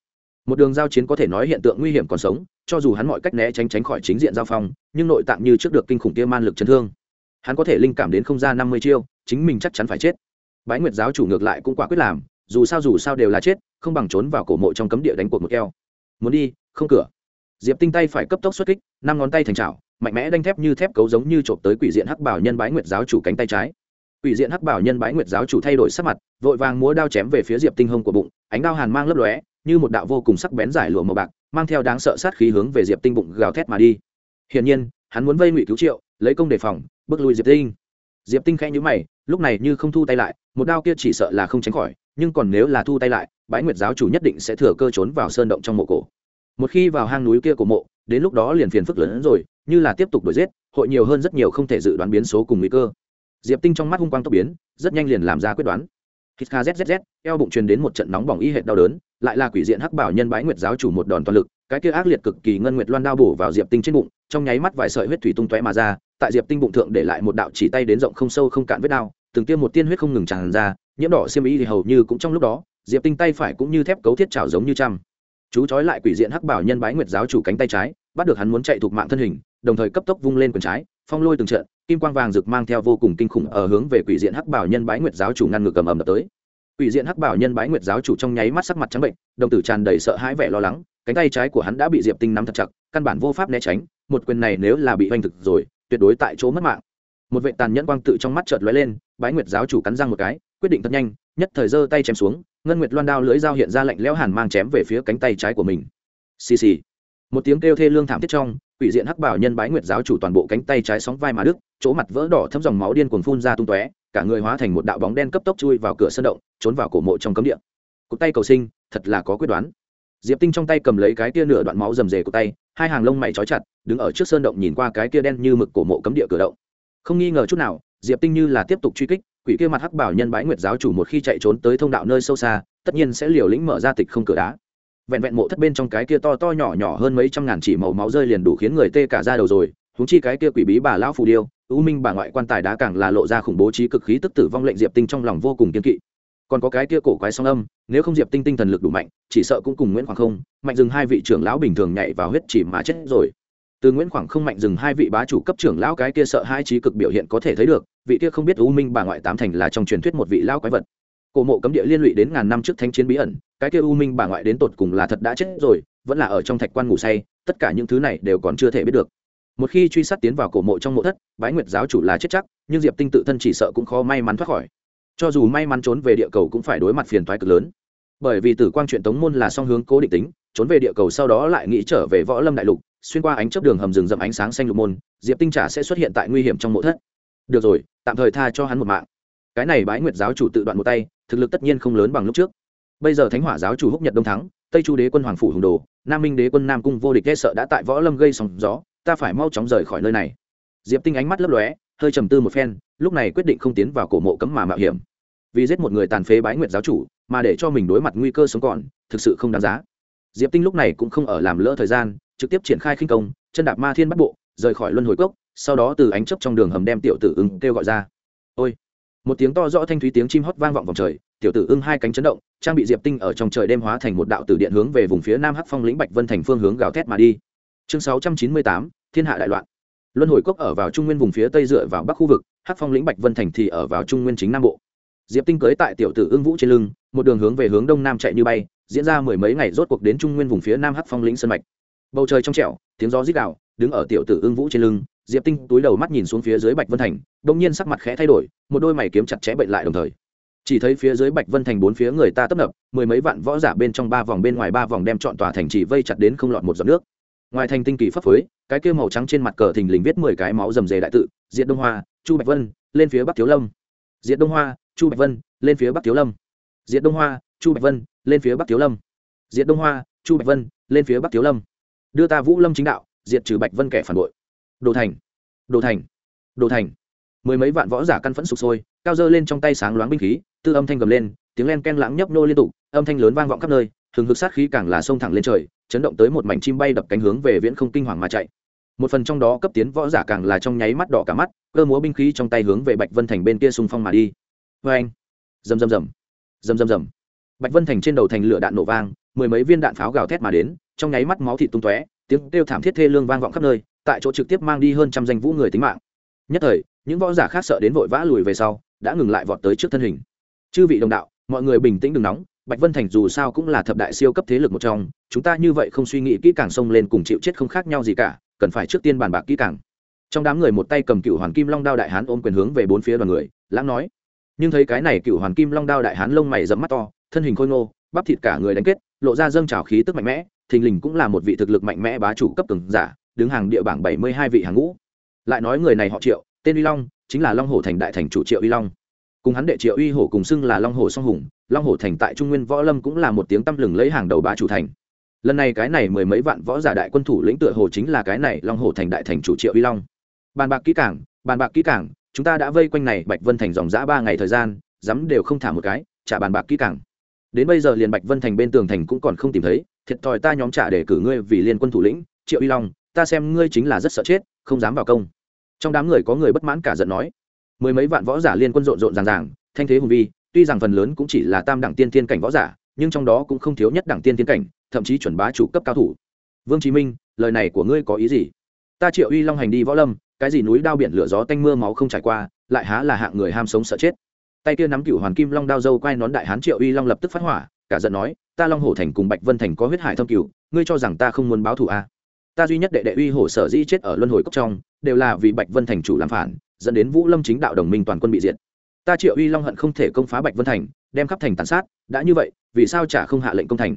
Một đường giao chiến có thể nói hiện tượng nguy hiểm còn sống, cho dù hắn mọi cách né tránh tránh khỏi chính diện giao phong, nhưng nội tạng như trước được kinh khủng kia man lực chấn thương. Hắn có thể linh cảm đến không ra năm mươi chiêu, chính mình chắc chắn phải chết. Bái nguyệt giáo chủ ngược lại cũng quả quyết làm, dù sao dù sao đều là chết, không bằng trốn vào cổ mộ trong cấm địa đánh cuộc một keo. Muốn đi, không cửa. Diệp tinh tay phải cấp tốc xuất kích, năm ngón tay thành trào mạnh mẽ đanh thép như thép cấu giống như trộm tới quỷ diện hắc bảo nhân bái nguyệt giáo chủ cánh tay trái. Quỷ diện hắc bảo nhân bái nguyệt giáo chủ thay đổi sắc mặt, vội vàng múa đao chém về phía diệp tinh hông của bụng, ánh đao hàn mang lấp lóe, như một đạo vô cùng sắc bén giải lụa màu bạc, mang theo đáng sợ sát khí hướng về diệp tinh bụng gào thét mà đi. Hiển nhiên, hắn muốn vây ngụy cứu triệu, lấy công đề phòng, bước lui diệp tinh. Diệp tinh khẽ nhíu mày, lúc này như không thu tay lại, một đao kia chỉ sợ là không tránh khỏi, nhưng còn nếu là thu tay lại, bái nguyệt giáo chủ nhất định sẽ thừa cơ trốn vào sơn động trong mộ cổ. Một khi vào hang núi kia của mộ, đến lúc đó liền phiền phức lớn hơn rồi như là tiếp tục đuổi giết, hội nhiều hơn rất nhiều không thể dự đoán biến số cùng nguy cơ. Diệp tinh trong mắt hung quang tốc biến, rất nhanh liền làm ra quyết đoán. Hít kha zzz eo bụng truyền đến một trận nóng bỏng y hệt đau đớn, lại là quỷ diện hắc bảo nhân bái nguyệt giáo chủ một đòn toàn lực, cái kia ác liệt cực kỳ ngân nguyệt loan đao bổ vào diệp tinh trên bụng, trong nháy mắt vài sợi huyết thủy tung tóe mà ra, tại diệp tinh bụng thượng để lại một đạo chỉ tay đến rộng không sâu không cạn vết đao, từng tiêm một tiên huyết không ngừng tràn ra, nhiễm đỏ xiêm y thì hầu như cũng trong lúc đó, diệp tinh tay phải cũng như thép cấu thiết trào giống như trăm. Chú trói lại quỷ diện hắc bảo nhân bái nguyệt giáo chủ cánh tay trái bắt được hắn muốn chạy thuộc mạng thân hình, đồng thời cấp tốc vung lên quần trái, phong lôi từng trận, kim quang vàng rực mang theo vô cùng kinh khủng ở hướng về quỷ diện hắc bảo nhân bái nguyệt giáo chủ ngăn ngược cầm ầm đập tới. Quỷ diện hắc bảo nhân bái nguyệt giáo chủ trong nháy mắt sắc mặt trắng bệnh, đồng tử tràn đầy sợ hãi vẻ lo lắng, cánh tay trái của hắn đã bị diệp tinh nắm thật chặt, căn bản vô pháp né tránh, một quyền này nếu là bị oanh thực rồi, tuyệt đối tại chỗ mất mạng. Một vệ tàn nhẫn quang tự trong mắt chợt lóe lên, bái nguyệt giáo chủ cắn răng một cái, quyết định thật nhanh, nhất thời giơ tay chém xuống, ngân nguyệt loan đao lưỡi dao hiện ra lạnh lẽo hàn mang chém về phía cánh tay trái của mình. Xì xì một tiếng kêu thê lương thảm thiết trong, quỷ diện hắc bảo nhân bái nguyệt giáo chủ toàn bộ cánh tay trái sóng vai mà đức chỗ mặt vỡ đỏ thấm dòng máu điên cuồng phun ra tung tóe, cả người hóa thành một đạo bóng đen cấp tốc chui vào cửa sân động, trốn vào cổ mộ trong cấm địa. Cụt tay cầu sinh, thật là có quyết đoán. Diệp tinh trong tay cầm lấy cái kia nửa đoạn máu rầm rề của tay, hai hàng lông mày trói chặt, đứng ở trước sơn động nhìn qua cái kia đen như mực cổ mộ cấm địa cửa động. Không nghi ngờ chút nào, diệp tinh như là tiếp tục truy kích, quỷ kia mặt hắc bảo nhân bái nguyệt giáo chủ một khi chạy trốn tới thông đạo nơi sâu xa, tất nhiên sẽ liều lĩnh mở ra tịch không cửa đá vẹn vẹn mộ thất bên trong cái kia to to nhỏ nhỏ hơn mấy trăm ngàn chỉ màu máu rơi liền đủ khiến người tê cả ra đầu rồi húng chi cái kia quỷ bí bà lão phù điêu, u minh bà ngoại quan tài đá càng là lộ ra khủng bố trí cực khí tức tử vong lệnh diệp tinh trong lòng vô cùng kiên kỵ. Còn có cái kia cổ quái song âm, nếu không diệp tinh tinh thần lực đủ mạnh, chỉ sợ cũng cùng nguyễn hoàng không, mạnh dừng hai vị trưởng lão bình thường nhảy vào huyết chỉ mà chết rồi. Từ nguyễn khoảng không mạnh dừng hai vị bá chủ cấp trưởng lão cái kia sợ hai trí cực biểu hiện có thể thấy được, vị kia không biết u minh bà ngoại tám thành là trong truyền thuyết một vị lão quái vật cổ mộ cấm địa liên lụy đến ngàn năm trước thanh chiến bí ẩn, cái kia u minh bà ngoại đến tột cùng là thật đã chết rồi, vẫn là ở trong thạch quan ngủ say, tất cả những thứ này đều còn chưa thể biết được. Một khi truy sát tiến vào cổ mộ trong mộ thất, bái nguyệt giáo chủ là chết chắc, nhưng diệp tinh tự thân chỉ sợ cũng khó may mắn thoát khỏi. Cho dù may mắn trốn về địa cầu cũng phải đối mặt phiền thoái cực lớn. Bởi vì tử quang truyện tống môn là song hướng cố định tính, trốn về địa cầu sau đó lại nghĩ trở về võ lâm đại lục, xuyên qua ánh chấp đường hầm rừng rậm ánh sáng xanh lục môn, diệp tinh trả sẽ xuất hiện tại nguy hiểm trong mộ thất. Được rồi, tạm thời tha cho hắn một mạng. Cái này bái nguyệt giáo chủ tự đoạn một tay thực lực tất nhiên không lớn bằng lúc trước. Bây giờ thánh hỏa giáo chủ húc nhật đông thắng, tây chu đế quân hoàng phủ hùng đồ, nam minh đế quân nam cung vô địch e sợ đã tại võ lâm gây sóng gió, ta phải mau chóng rời khỏi nơi này. Diệp tinh ánh mắt lấp lóe, hơi trầm tư một phen, lúc này quyết định không tiến vào cổ mộ cấm mà mạo hiểm. Vì giết một người tàn phế bái nguyệt giáo chủ, mà để cho mình đối mặt nguy cơ sống còn, thực sự không đáng giá. Diệp tinh lúc này cũng không ở làm lỡ thời gian, trực tiếp triển khai khinh công, chân đạp ma thiên bắt bộ, rời khỏi luân hồi cốc, sau đó từ ánh chấp trong đường hầm đem tiểu tử ứng kêu gọi ra. Ôi một tiếng to rõ thanh thúy tiếng chim hót vang vọng vòng trời, tiểu tử ưng hai cánh chấn động, trang bị diệp tinh ở trong trời đêm hóa thành một đạo tử điện hướng về vùng phía nam hắc phong lĩnh bạch vân thành phương hướng gào thét mà đi. Chương sáu trăm chín mươi tám, thiên hạ đại loạn. Luân hồi cốc ở vào trung nguyên vùng phía tây dựa vào bắc khu vực, hắc phong lĩnh bạch vân thành thì ở vào trung nguyên chính nam bộ. Diệp tinh cưới tại tiểu tử ưng vũ trên lưng, một đường hướng về hướng đông nam chạy như bay, diễn ra mười mấy ngày rốt cuộc đến trung nguyên vùng phía nam hắc phong lĩnh sơn mạch. Bầu trời trong trẻo, tiếng gió rít đạo đứng ở tiểu tử ưng vũ trên lưng diệp tinh túi đầu mắt nhìn xuống phía dưới bạch vân thành đông nhiên sắc mặt khẽ thay đổi, một đôi mày kiếm chặt chẽ bệnh lại đồng thời. Chỉ thấy phía dưới bạch vân thành bốn phía người ta tấp nập, mười mấy vạn võ giả bên trong ba vòng bên ngoài ba vòng đem chọn tòa thành chỉ vây chặt đến không lọt một giọt nước. Ngoài thành tinh kỳ pháp phối cái kia màu trắng trên mặt cờ thình lình viết mười cái máu rầm rề đại tự diệt đông hoa, chu bạch vân, lên phía bắc thiếu lâm. Diệt đông hoa, chu bạch vân, lên phía bắc thiếu lâm. Diệt đông hoa, chu bạch vân, lên phía bắc thiếu lâm. Diệt đông hoa, chu bạch vân, lên phía bắc thiếu lâm. Đưa ta vũ lâm chính đạo, diệt trừ bạch vân kẻ phản bội đồ thành. Đồ thành. Đồ thành. Mười mấy vạn võ giả căn phẫn sụp sôi, cao dơ lên trong tay sáng loáng binh khí, tư âm thanh gầm lên, tiếng len ken lãng nhấp nô liên tục, âm thanh lớn vang vọng khắp nơi thường hực sát khí càng là sông thẳng lên trời, chấn động tới một mảnh chim bay đập cánh hướng về viễn không kinh hoàng mà chạy. Một phần trong đó cấp tiến võ giả càng là trong nháy mắt đỏ cả mắt, cơ múa binh khí trong tay hướng về bạch vân thành bên kia xung phong mà đi. Vê anh rầm rầm rầm. Rầm rầm rầm. Bạch vân thành trên đầu thành lửa đạn nổ vang, mười mấy viên đạn pháo gào thét mà đến, trong nháy mắt máu thịt tung tóe, tiếng kêu thảm thiết thê lương vang vọng khắp nơi tại chỗ trực tiếp mang đi hơn trăm danh vũ người tính mạng. Nhất thời, những võ giả khác sợ đến vội vã lùi về sau, đã ngừng lại vọt tới trước thân hình. Chư vị đồng đạo, mọi người bình tĩnh đừng nóng, bạch vân thành dù sao cũng là thập đại siêu cấp thế lực một trong, chúng ta như vậy không suy nghĩ kỹ càng xông lên cùng chịu chết không khác nhau gì cả, cần phải trước tiên bàn bạc kỹ càng. Trong đám người một tay cầm cựu hoàn kim long đao đại hán ôm quyền hướng về bốn phía đoàn người, lãng nói. Nhưng thấy cái này cựu hoàn kim long đao đại hán lông mày dẫm mắt to, thân hình khôi ngô, bắp thịt cả người đánh kết, lộ ra dâng trào khí tức mạnh mẽ, thình lình cũng là một vị thực lực mạnh mẽ bá chủ cấp từng giả đứng hàng địa bảng bảy mươi hai vị hàng ngũ. Lại nói người này họ triệu, tên uy long, chính là long hồ thành đại thành chủ triệu uy long. Cùng hắn đệ triệu uy hổ cùng xưng là long hồ song hùng, long hồ thành tại trung nguyên võ lâm cũng là một tiếng tăm lừng lấy hàng đầu bá chủ thành. Lần này cái này mười mấy vạn võ giả đại quân thủ lĩnh tựa hồ chính là cái này long hồ thành đại thành chủ triệu uy long. Bàn bạc kỹ cảng bàn bạc kỹ cảng chúng ta đã vây quanh này bạch vân thành dòng giã ba ngày thời gian, dám đều không thả một cái, trả bàn bạc kỹ cảng đến bây giờ liền bạch vân thành bên tường thành cũng còn không tìm thấy, thiệt thòi ta nhóm trả để cử ngươi vì liên quân thủ lĩnh, triệu uy long ta xem ngươi chính là rất sợ chết, không dám vào công. Trong đám người có người bất mãn cả giận nói. Mười mấy vạn võ giả liên quân rộn rộn ràng ràng, thanh thế hùng vi, tuy rằng phần lớn cũng chỉ là tam đẳng tiên thiên cảnh võ giả, nhưng trong đó cũng không thiếu nhất đẳng tiên thiên cảnh, thậm chí chuẩn bá chủ cấp cao thủ. Vương chí minh, lời này của ngươi có ý gì? Ta triệu uy long hành đi võ lâm, cái gì núi đao biển lửa gió tanh mưa máu không trải qua, lại há là hạng người ham sống sợ chết. Tay kia nắm cựu hoàn kim long đao dâu quay nón đại hán triệu uy long lập tức phát hỏa, cả giận nói, ta long hổ thành cùng bạch vân thành có huyết hải thâm cựu ngươi cho rằng ta không muốn báo thù à? Ta duy nhất đệ đệ uy hổ sở dĩ chết ở luân hồi cốc trong, đều là vì bạch vân thành chủ làm phản, dẫn đến vũ lâm chính đạo đồng minh toàn quân bị diệt. Ta triệu uy long hận không thể công phá bạch vân thành, đem khắp thành tàn sát, đã như vậy, vì sao chả không hạ lệnh công thành?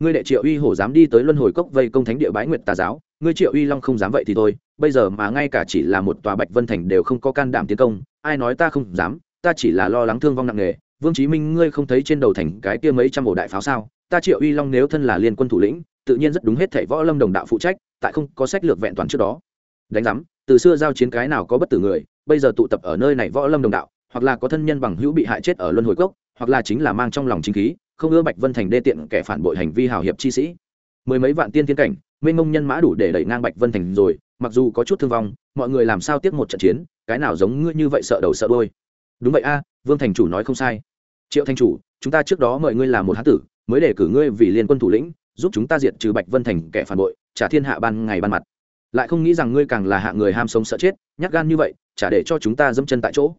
Ngươi đệ triệu uy hổ dám đi tới luân hồi cốc vây công thánh địa bái nguyệt tà giáo, ngươi triệu uy long không dám vậy thì thôi, bây giờ mà ngay cả chỉ là một tòa bạch vân thành đều không có can đảm tiến công, ai nói ta không dám, ta chỉ là lo lắng thương vong nặng nề. Vương chí minh, ngươi không thấy trên đầu thành cái kia mấy trăm ổ đại pháo sao? Ta triệu uy long nếu thân là liên quân thủ lĩnh, tự nhiên rất đúng hết thảy võ lâm đồng đạo phụ trách tại không có sách lược vẹn toàn trước đó. Đánh giám, từ xưa giao chiến cái nào có bất tử người, bây giờ tụ tập ở nơi này võ lâm đồng đạo, hoặc là có thân nhân bằng hữu bị hại chết ở luân hồi cốc, hoặc là chính là mang trong lòng chính khí, không ưa bạch vân thành đê tiện kẻ phản bội hành vi hào hiệp chi sĩ. Mười mấy vạn tiên thiên cảnh, mênh mông nhân mã đủ để đẩy ngang bạch vân thành rồi, mặc dù có chút thương vong, mọi người làm sao tiếc một trận chiến, cái nào giống ngươi như vậy sợ đầu sợ đôi đúng vậy a, vương thành chủ nói không sai. Triệu thành chủ, chúng ta trước đó mời ngươi làm một hán tử, mới để cử ngươi vì liên quân thủ lĩnh, giúp chúng ta diệt trừ bạch vân thành kẻ phản bội trả thiên hạ ban ngày ban mặt. Lại không nghĩ rằng ngươi càng là hạ người ham sống sợ chết, nhát gan như vậy, chả để cho chúng ta dẫm chân tại chỗ.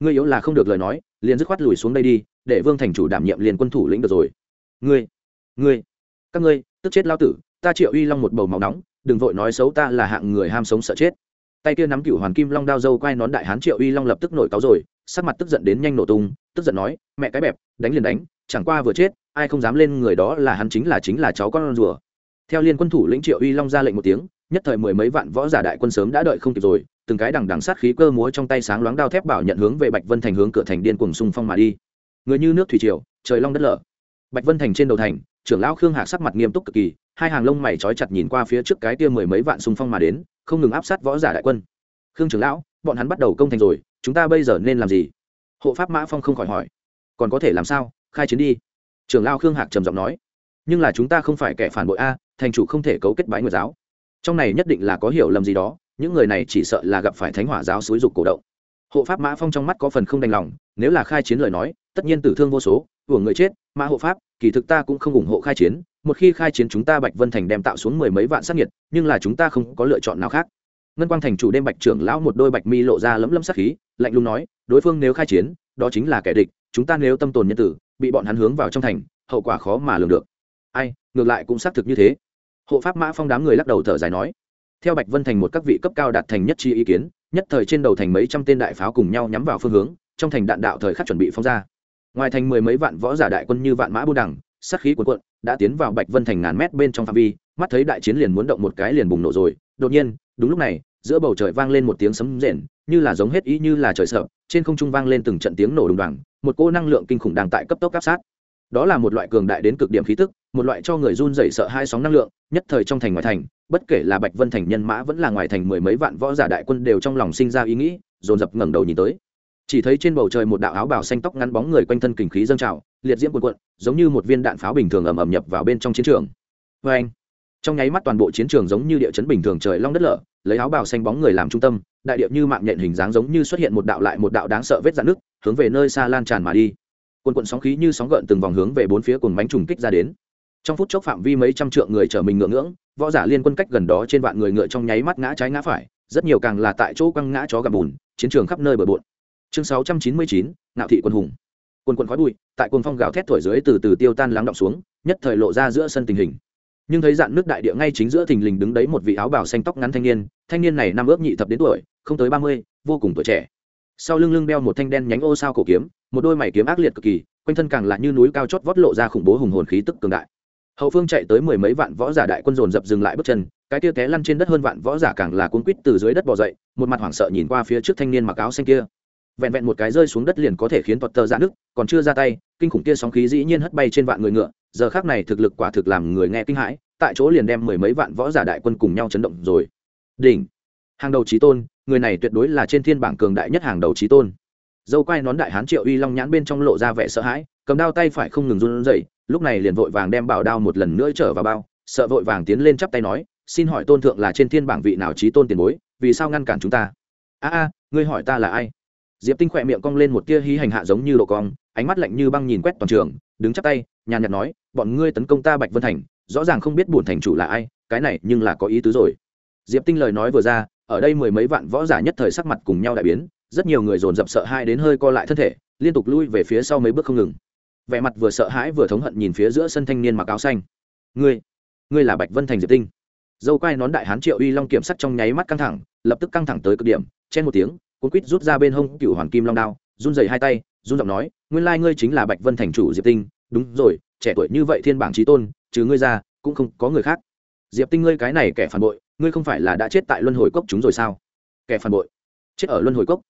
Ngươi yếu là không được lời nói, liền dứt khoát lùi xuống đây đi, để vương thành chủ đảm nhiệm liền quân thủ lĩnh được rồi. Ngươi ngươi, các ngươi, tức chết lao tử, ta triệu uy long một bầu máu nóng, đừng vội nói xấu ta là hạng người ham sống sợ chết. Tay kia nắm cựu hoàn kim long đao dâu quay nón đại hán triệu uy long lập tức nổi cáu rồi, sắc mặt tức giận đến nhanh nổ tung, tức giận nói, mẹ cái bẹp, đánh liền đánh, chẳng qua vừa chết, ai không dám lên người đó là hắn chính là chính là cháu con rùa theo liên quân thủ lĩnh triệu uy long ra lệnh một tiếng, nhất thời mười mấy vạn võ giả đại quân sớm đã đợi không kịp rồi, từng cái đằng đằng sát khí cơ múa trong tay sáng loáng đao thép bảo nhận hướng về bạch vân thành hướng cửa thành điên cuồng xung phong mà đi. Người như nước thủy triều, trời long đất lở. Bạch vân thành trên đầu thành, trưởng lão khương hạc sắc mặt nghiêm túc cực kỳ, hai hàng lông mày trói chặt nhìn qua phía trước cái tia mười mấy vạn xung phong mà đến, không ngừng áp sát võ giả đại quân. Khương trưởng lão, bọn hắn bắt đầu công thành rồi, chúng ta bây giờ nên làm gì? Hộ pháp mã phong không khỏi hỏi. Còn có thể làm sao? Khai chiến đi. Trưởng lão khương hạc trầm giọng nói. Nhưng là chúng ta không phải kẻ phản bội a thành chủ không thể cấu kết bái nguyệt giáo. Trong này nhất định là có hiểu lầm gì đó, những người này chỉ sợ là gặp phải thánh hỏa giáo xúi dục cổ động. Hộ pháp mã phong trong mắt có phần không đành lòng, nếu là khai chiến lời nói, tất nhiên tử thương vô số của người chết, mã hộ pháp, kỳ thực ta cũng không ủng hộ khai chiến, một khi khai chiến chúng ta bạch vân thành đem tạo xuống mười mấy vạn sát nhiệt nhưng là chúng ta không có lựa chọn nào khác. Ngân quang thành chủ đêm bạch trưởng lão một đôi bạch mi lộ ra lấm lấm sát khí, lạnh lùng nói, đối phương nếu khai chiến, đó chính là kẻ địch, chúng ta nếu tâm tồn nhân tử, bị bọn hắn hướng vào trong thành, hậu quả khó mà lường được. Ai, ngược lại cũng xác thực như thế hộ pháp mã phong đám người lắc đầu thở dài nói, theo bạch vân thành một các vị cấp cao đạt thành nhất chi ý kiến, nhất thời trên đầu thành mấy trăm tên đại pháo cùng nhau nhắm vào phương hướng, trong thành đạn đạo thời khắc chuẩn bị phóng ra. Ngoài thành mười mấy vạn võ giả đại quân như vạn mã buôn đẳng sát khí cuộn cuộn, đã tiến vào bạch vân thành ngàn mét bên trong phạm vi, mắt thấy đại chiến liền muốn động một cái liền bùng nổ rồi. Đột nhiên, đúng lúc này, giữa bầu trời vang lên một tiếng sấm rền, như là giống hết ý như là trời sợ, trên không trung vang lên từng trận tiếng nổ đùng đoàng, một cô năng lượng kinh khủng đang tại cấp tốc áp sát đó là một loại cường đại đến cực điểm khí tức, một loại cho người run dày sợ hai sóng năng lượng, nhất thời trong thành ngoài thành, bất kể là bạch vân thành nhân mã vẫn là ngoài thành mười mấy vạn võ giả đại quân đều trong lòng sinh ra ý nghĩ, dồn dập ngẩng đầu nhìn tới. Chỉ thấy trên bầu trời một đạo áo bào xanh tóc ngắn bóng người quanh thân kình khí dâng trào, liệt diễm cuộn cuộn, giống như một viên đạn pháo bình thường ầm ầm nhập vào bên trong chiến trường. Vê anh, trong nháy mắt toàn bộ chiến trường giống như địa chấn bình thường trời long đất lở, lấy áo bào xanh bóng người làm trung tâm, đại điệp như mạng nhện hình dáng giống như xuất hiện một đạo lại một đạo đáng sợ vết dạn nước hướng về nơi xa lan tràn mà đi quần quận sóng khí như sóng gợn từng vòng hướng về bốn phía cùng bánh trùng kích ra đến. Trong phút chốc phạm vi mấy trăm trượng người chở mình ngượng ngưỡng, võ giả liên quân cách gần đó trên vạn người ngựa trong nháy mắt ngã trái ngã phải, rất nhiều càng là tại chỗ quăng ngã chó gặp bùn, chiến trường khắp nơi bờ bộn. Chương sáu trăm chín mươi chín ngạo thị quân hùng. Quân quân khói bụi, tại quân phong gào thét thổi dưới từ từ tiêu tan lắng động xuống, nhất thời lộ ra giữa sân tình hình. Nhưng thấy dạn nước đại địa ngay chính giữa thình lình đứng đấy một vị áo bào xanh tóc ngắn thanh niên thanh niên này năm ước nhị thập đến tuổi, không tới ba mươi, vô cùng tuổi trẻ sau lưng lưng đeo một thanh đen nhánh ô sao cổ kiếm, một đôi mày kiếm ác liệt cực kỳ, quanh thân càng là như núi cao chót vót lộ ra khủng bố hùng hồn khí tức cường đại. Hậu phương chạy tới mười mấy vạn võ giả đại quân dồn dập dừng lại bước chân, cái tia té lăn trên đất hơn vạn võ giả càng là cuốn quýt từ dưới đất bò dậy, một mặt hoảng sợ nhìn qua phía trước thanh niên mặc áo xanh kia. Vẹn vẹn một cái rơi xuống đất liền có thể khiến toật tơ ra nước, còn chưa ra tay, kinh khủng kia sóng khí dĩ nhiên hất bay trên vạn người ngựa, giờ khác này thực lực quả thực làm người nghe kinh hãi, tại chỗ liền đem mười mấy vạn võ giả đại quân cùng nhau chấn động rồi. Đỉnh! Hàng đầu trí tôn người này tuyệt đối là trên thiên bảng cường đại nhất hàng đầu trí tôn. Dâu quai nón đại hán triệu uy long nhãn bên trong lộ ra vẻ sợ hãi, cầm đao tay phải không ngừng run rẩy, lúc này liền vội vàng đem bảo đao một lần nữa trở vào bao, sợ vội vàng tiến lên chắp tay nói, xin hỏi tôn thượng là trên thiên bảng vị nào trí tôn tiền bối, vì sao ngăn cản chúng ta? A a, ngươi hỏi ta là ai? Diệp tinh khỏe miệng cong lên một tia hí hành hạ giống như độ cong, ánh mắt lạnh như băng nhìn quét toàn trường, đứng chắp tay, nhàn nhạt nói, bọn ngươi tấn công ta bạch vân thành, rõ ràng không biết bổn thành chủ là ai, cái này nhưng là có ý tứ rồi. Diệp tinh lời nói vừa ra ở đây mười mấy vạn võ giả nhất thời sắc mặt cùng nhau đại biến, rất nhiều người dồn dập sợ hai đến hơi co lại thân thể, liên tục lui về phía sau mấy bước không ngừng. Vẻ mặt vừa sợ hãi vừa thống hận nhìn phía giữa sân thanh niên mặc áo xanh. Ngươi ngươi là bạch vân thành diệp tinh. Dâu quai nón đại hán triệu uy long kiểm sắt trong nháy mắt căng thẳng, lập tức căng thẳng tới cực điểm, chen một tiếng, cuốn quýt rút ra bên hông cựu hoàn kim long đao, run dày hai tay, run giọng nói, nguyên lai ngươi chính là bạch vân thành chủ diệp tinh. Đúng rồi, trẻ tuổi như vậy thiên bảng trí tôn, trừ ngươi ra, cũng không có người khác. Diệp tinh ngươi cái này kẻ phản bội ngươi không phải là đã chết tại luân hồi cốc chúng rồi sao? Kẻ phản bội. Chết ở luân hồi cốc.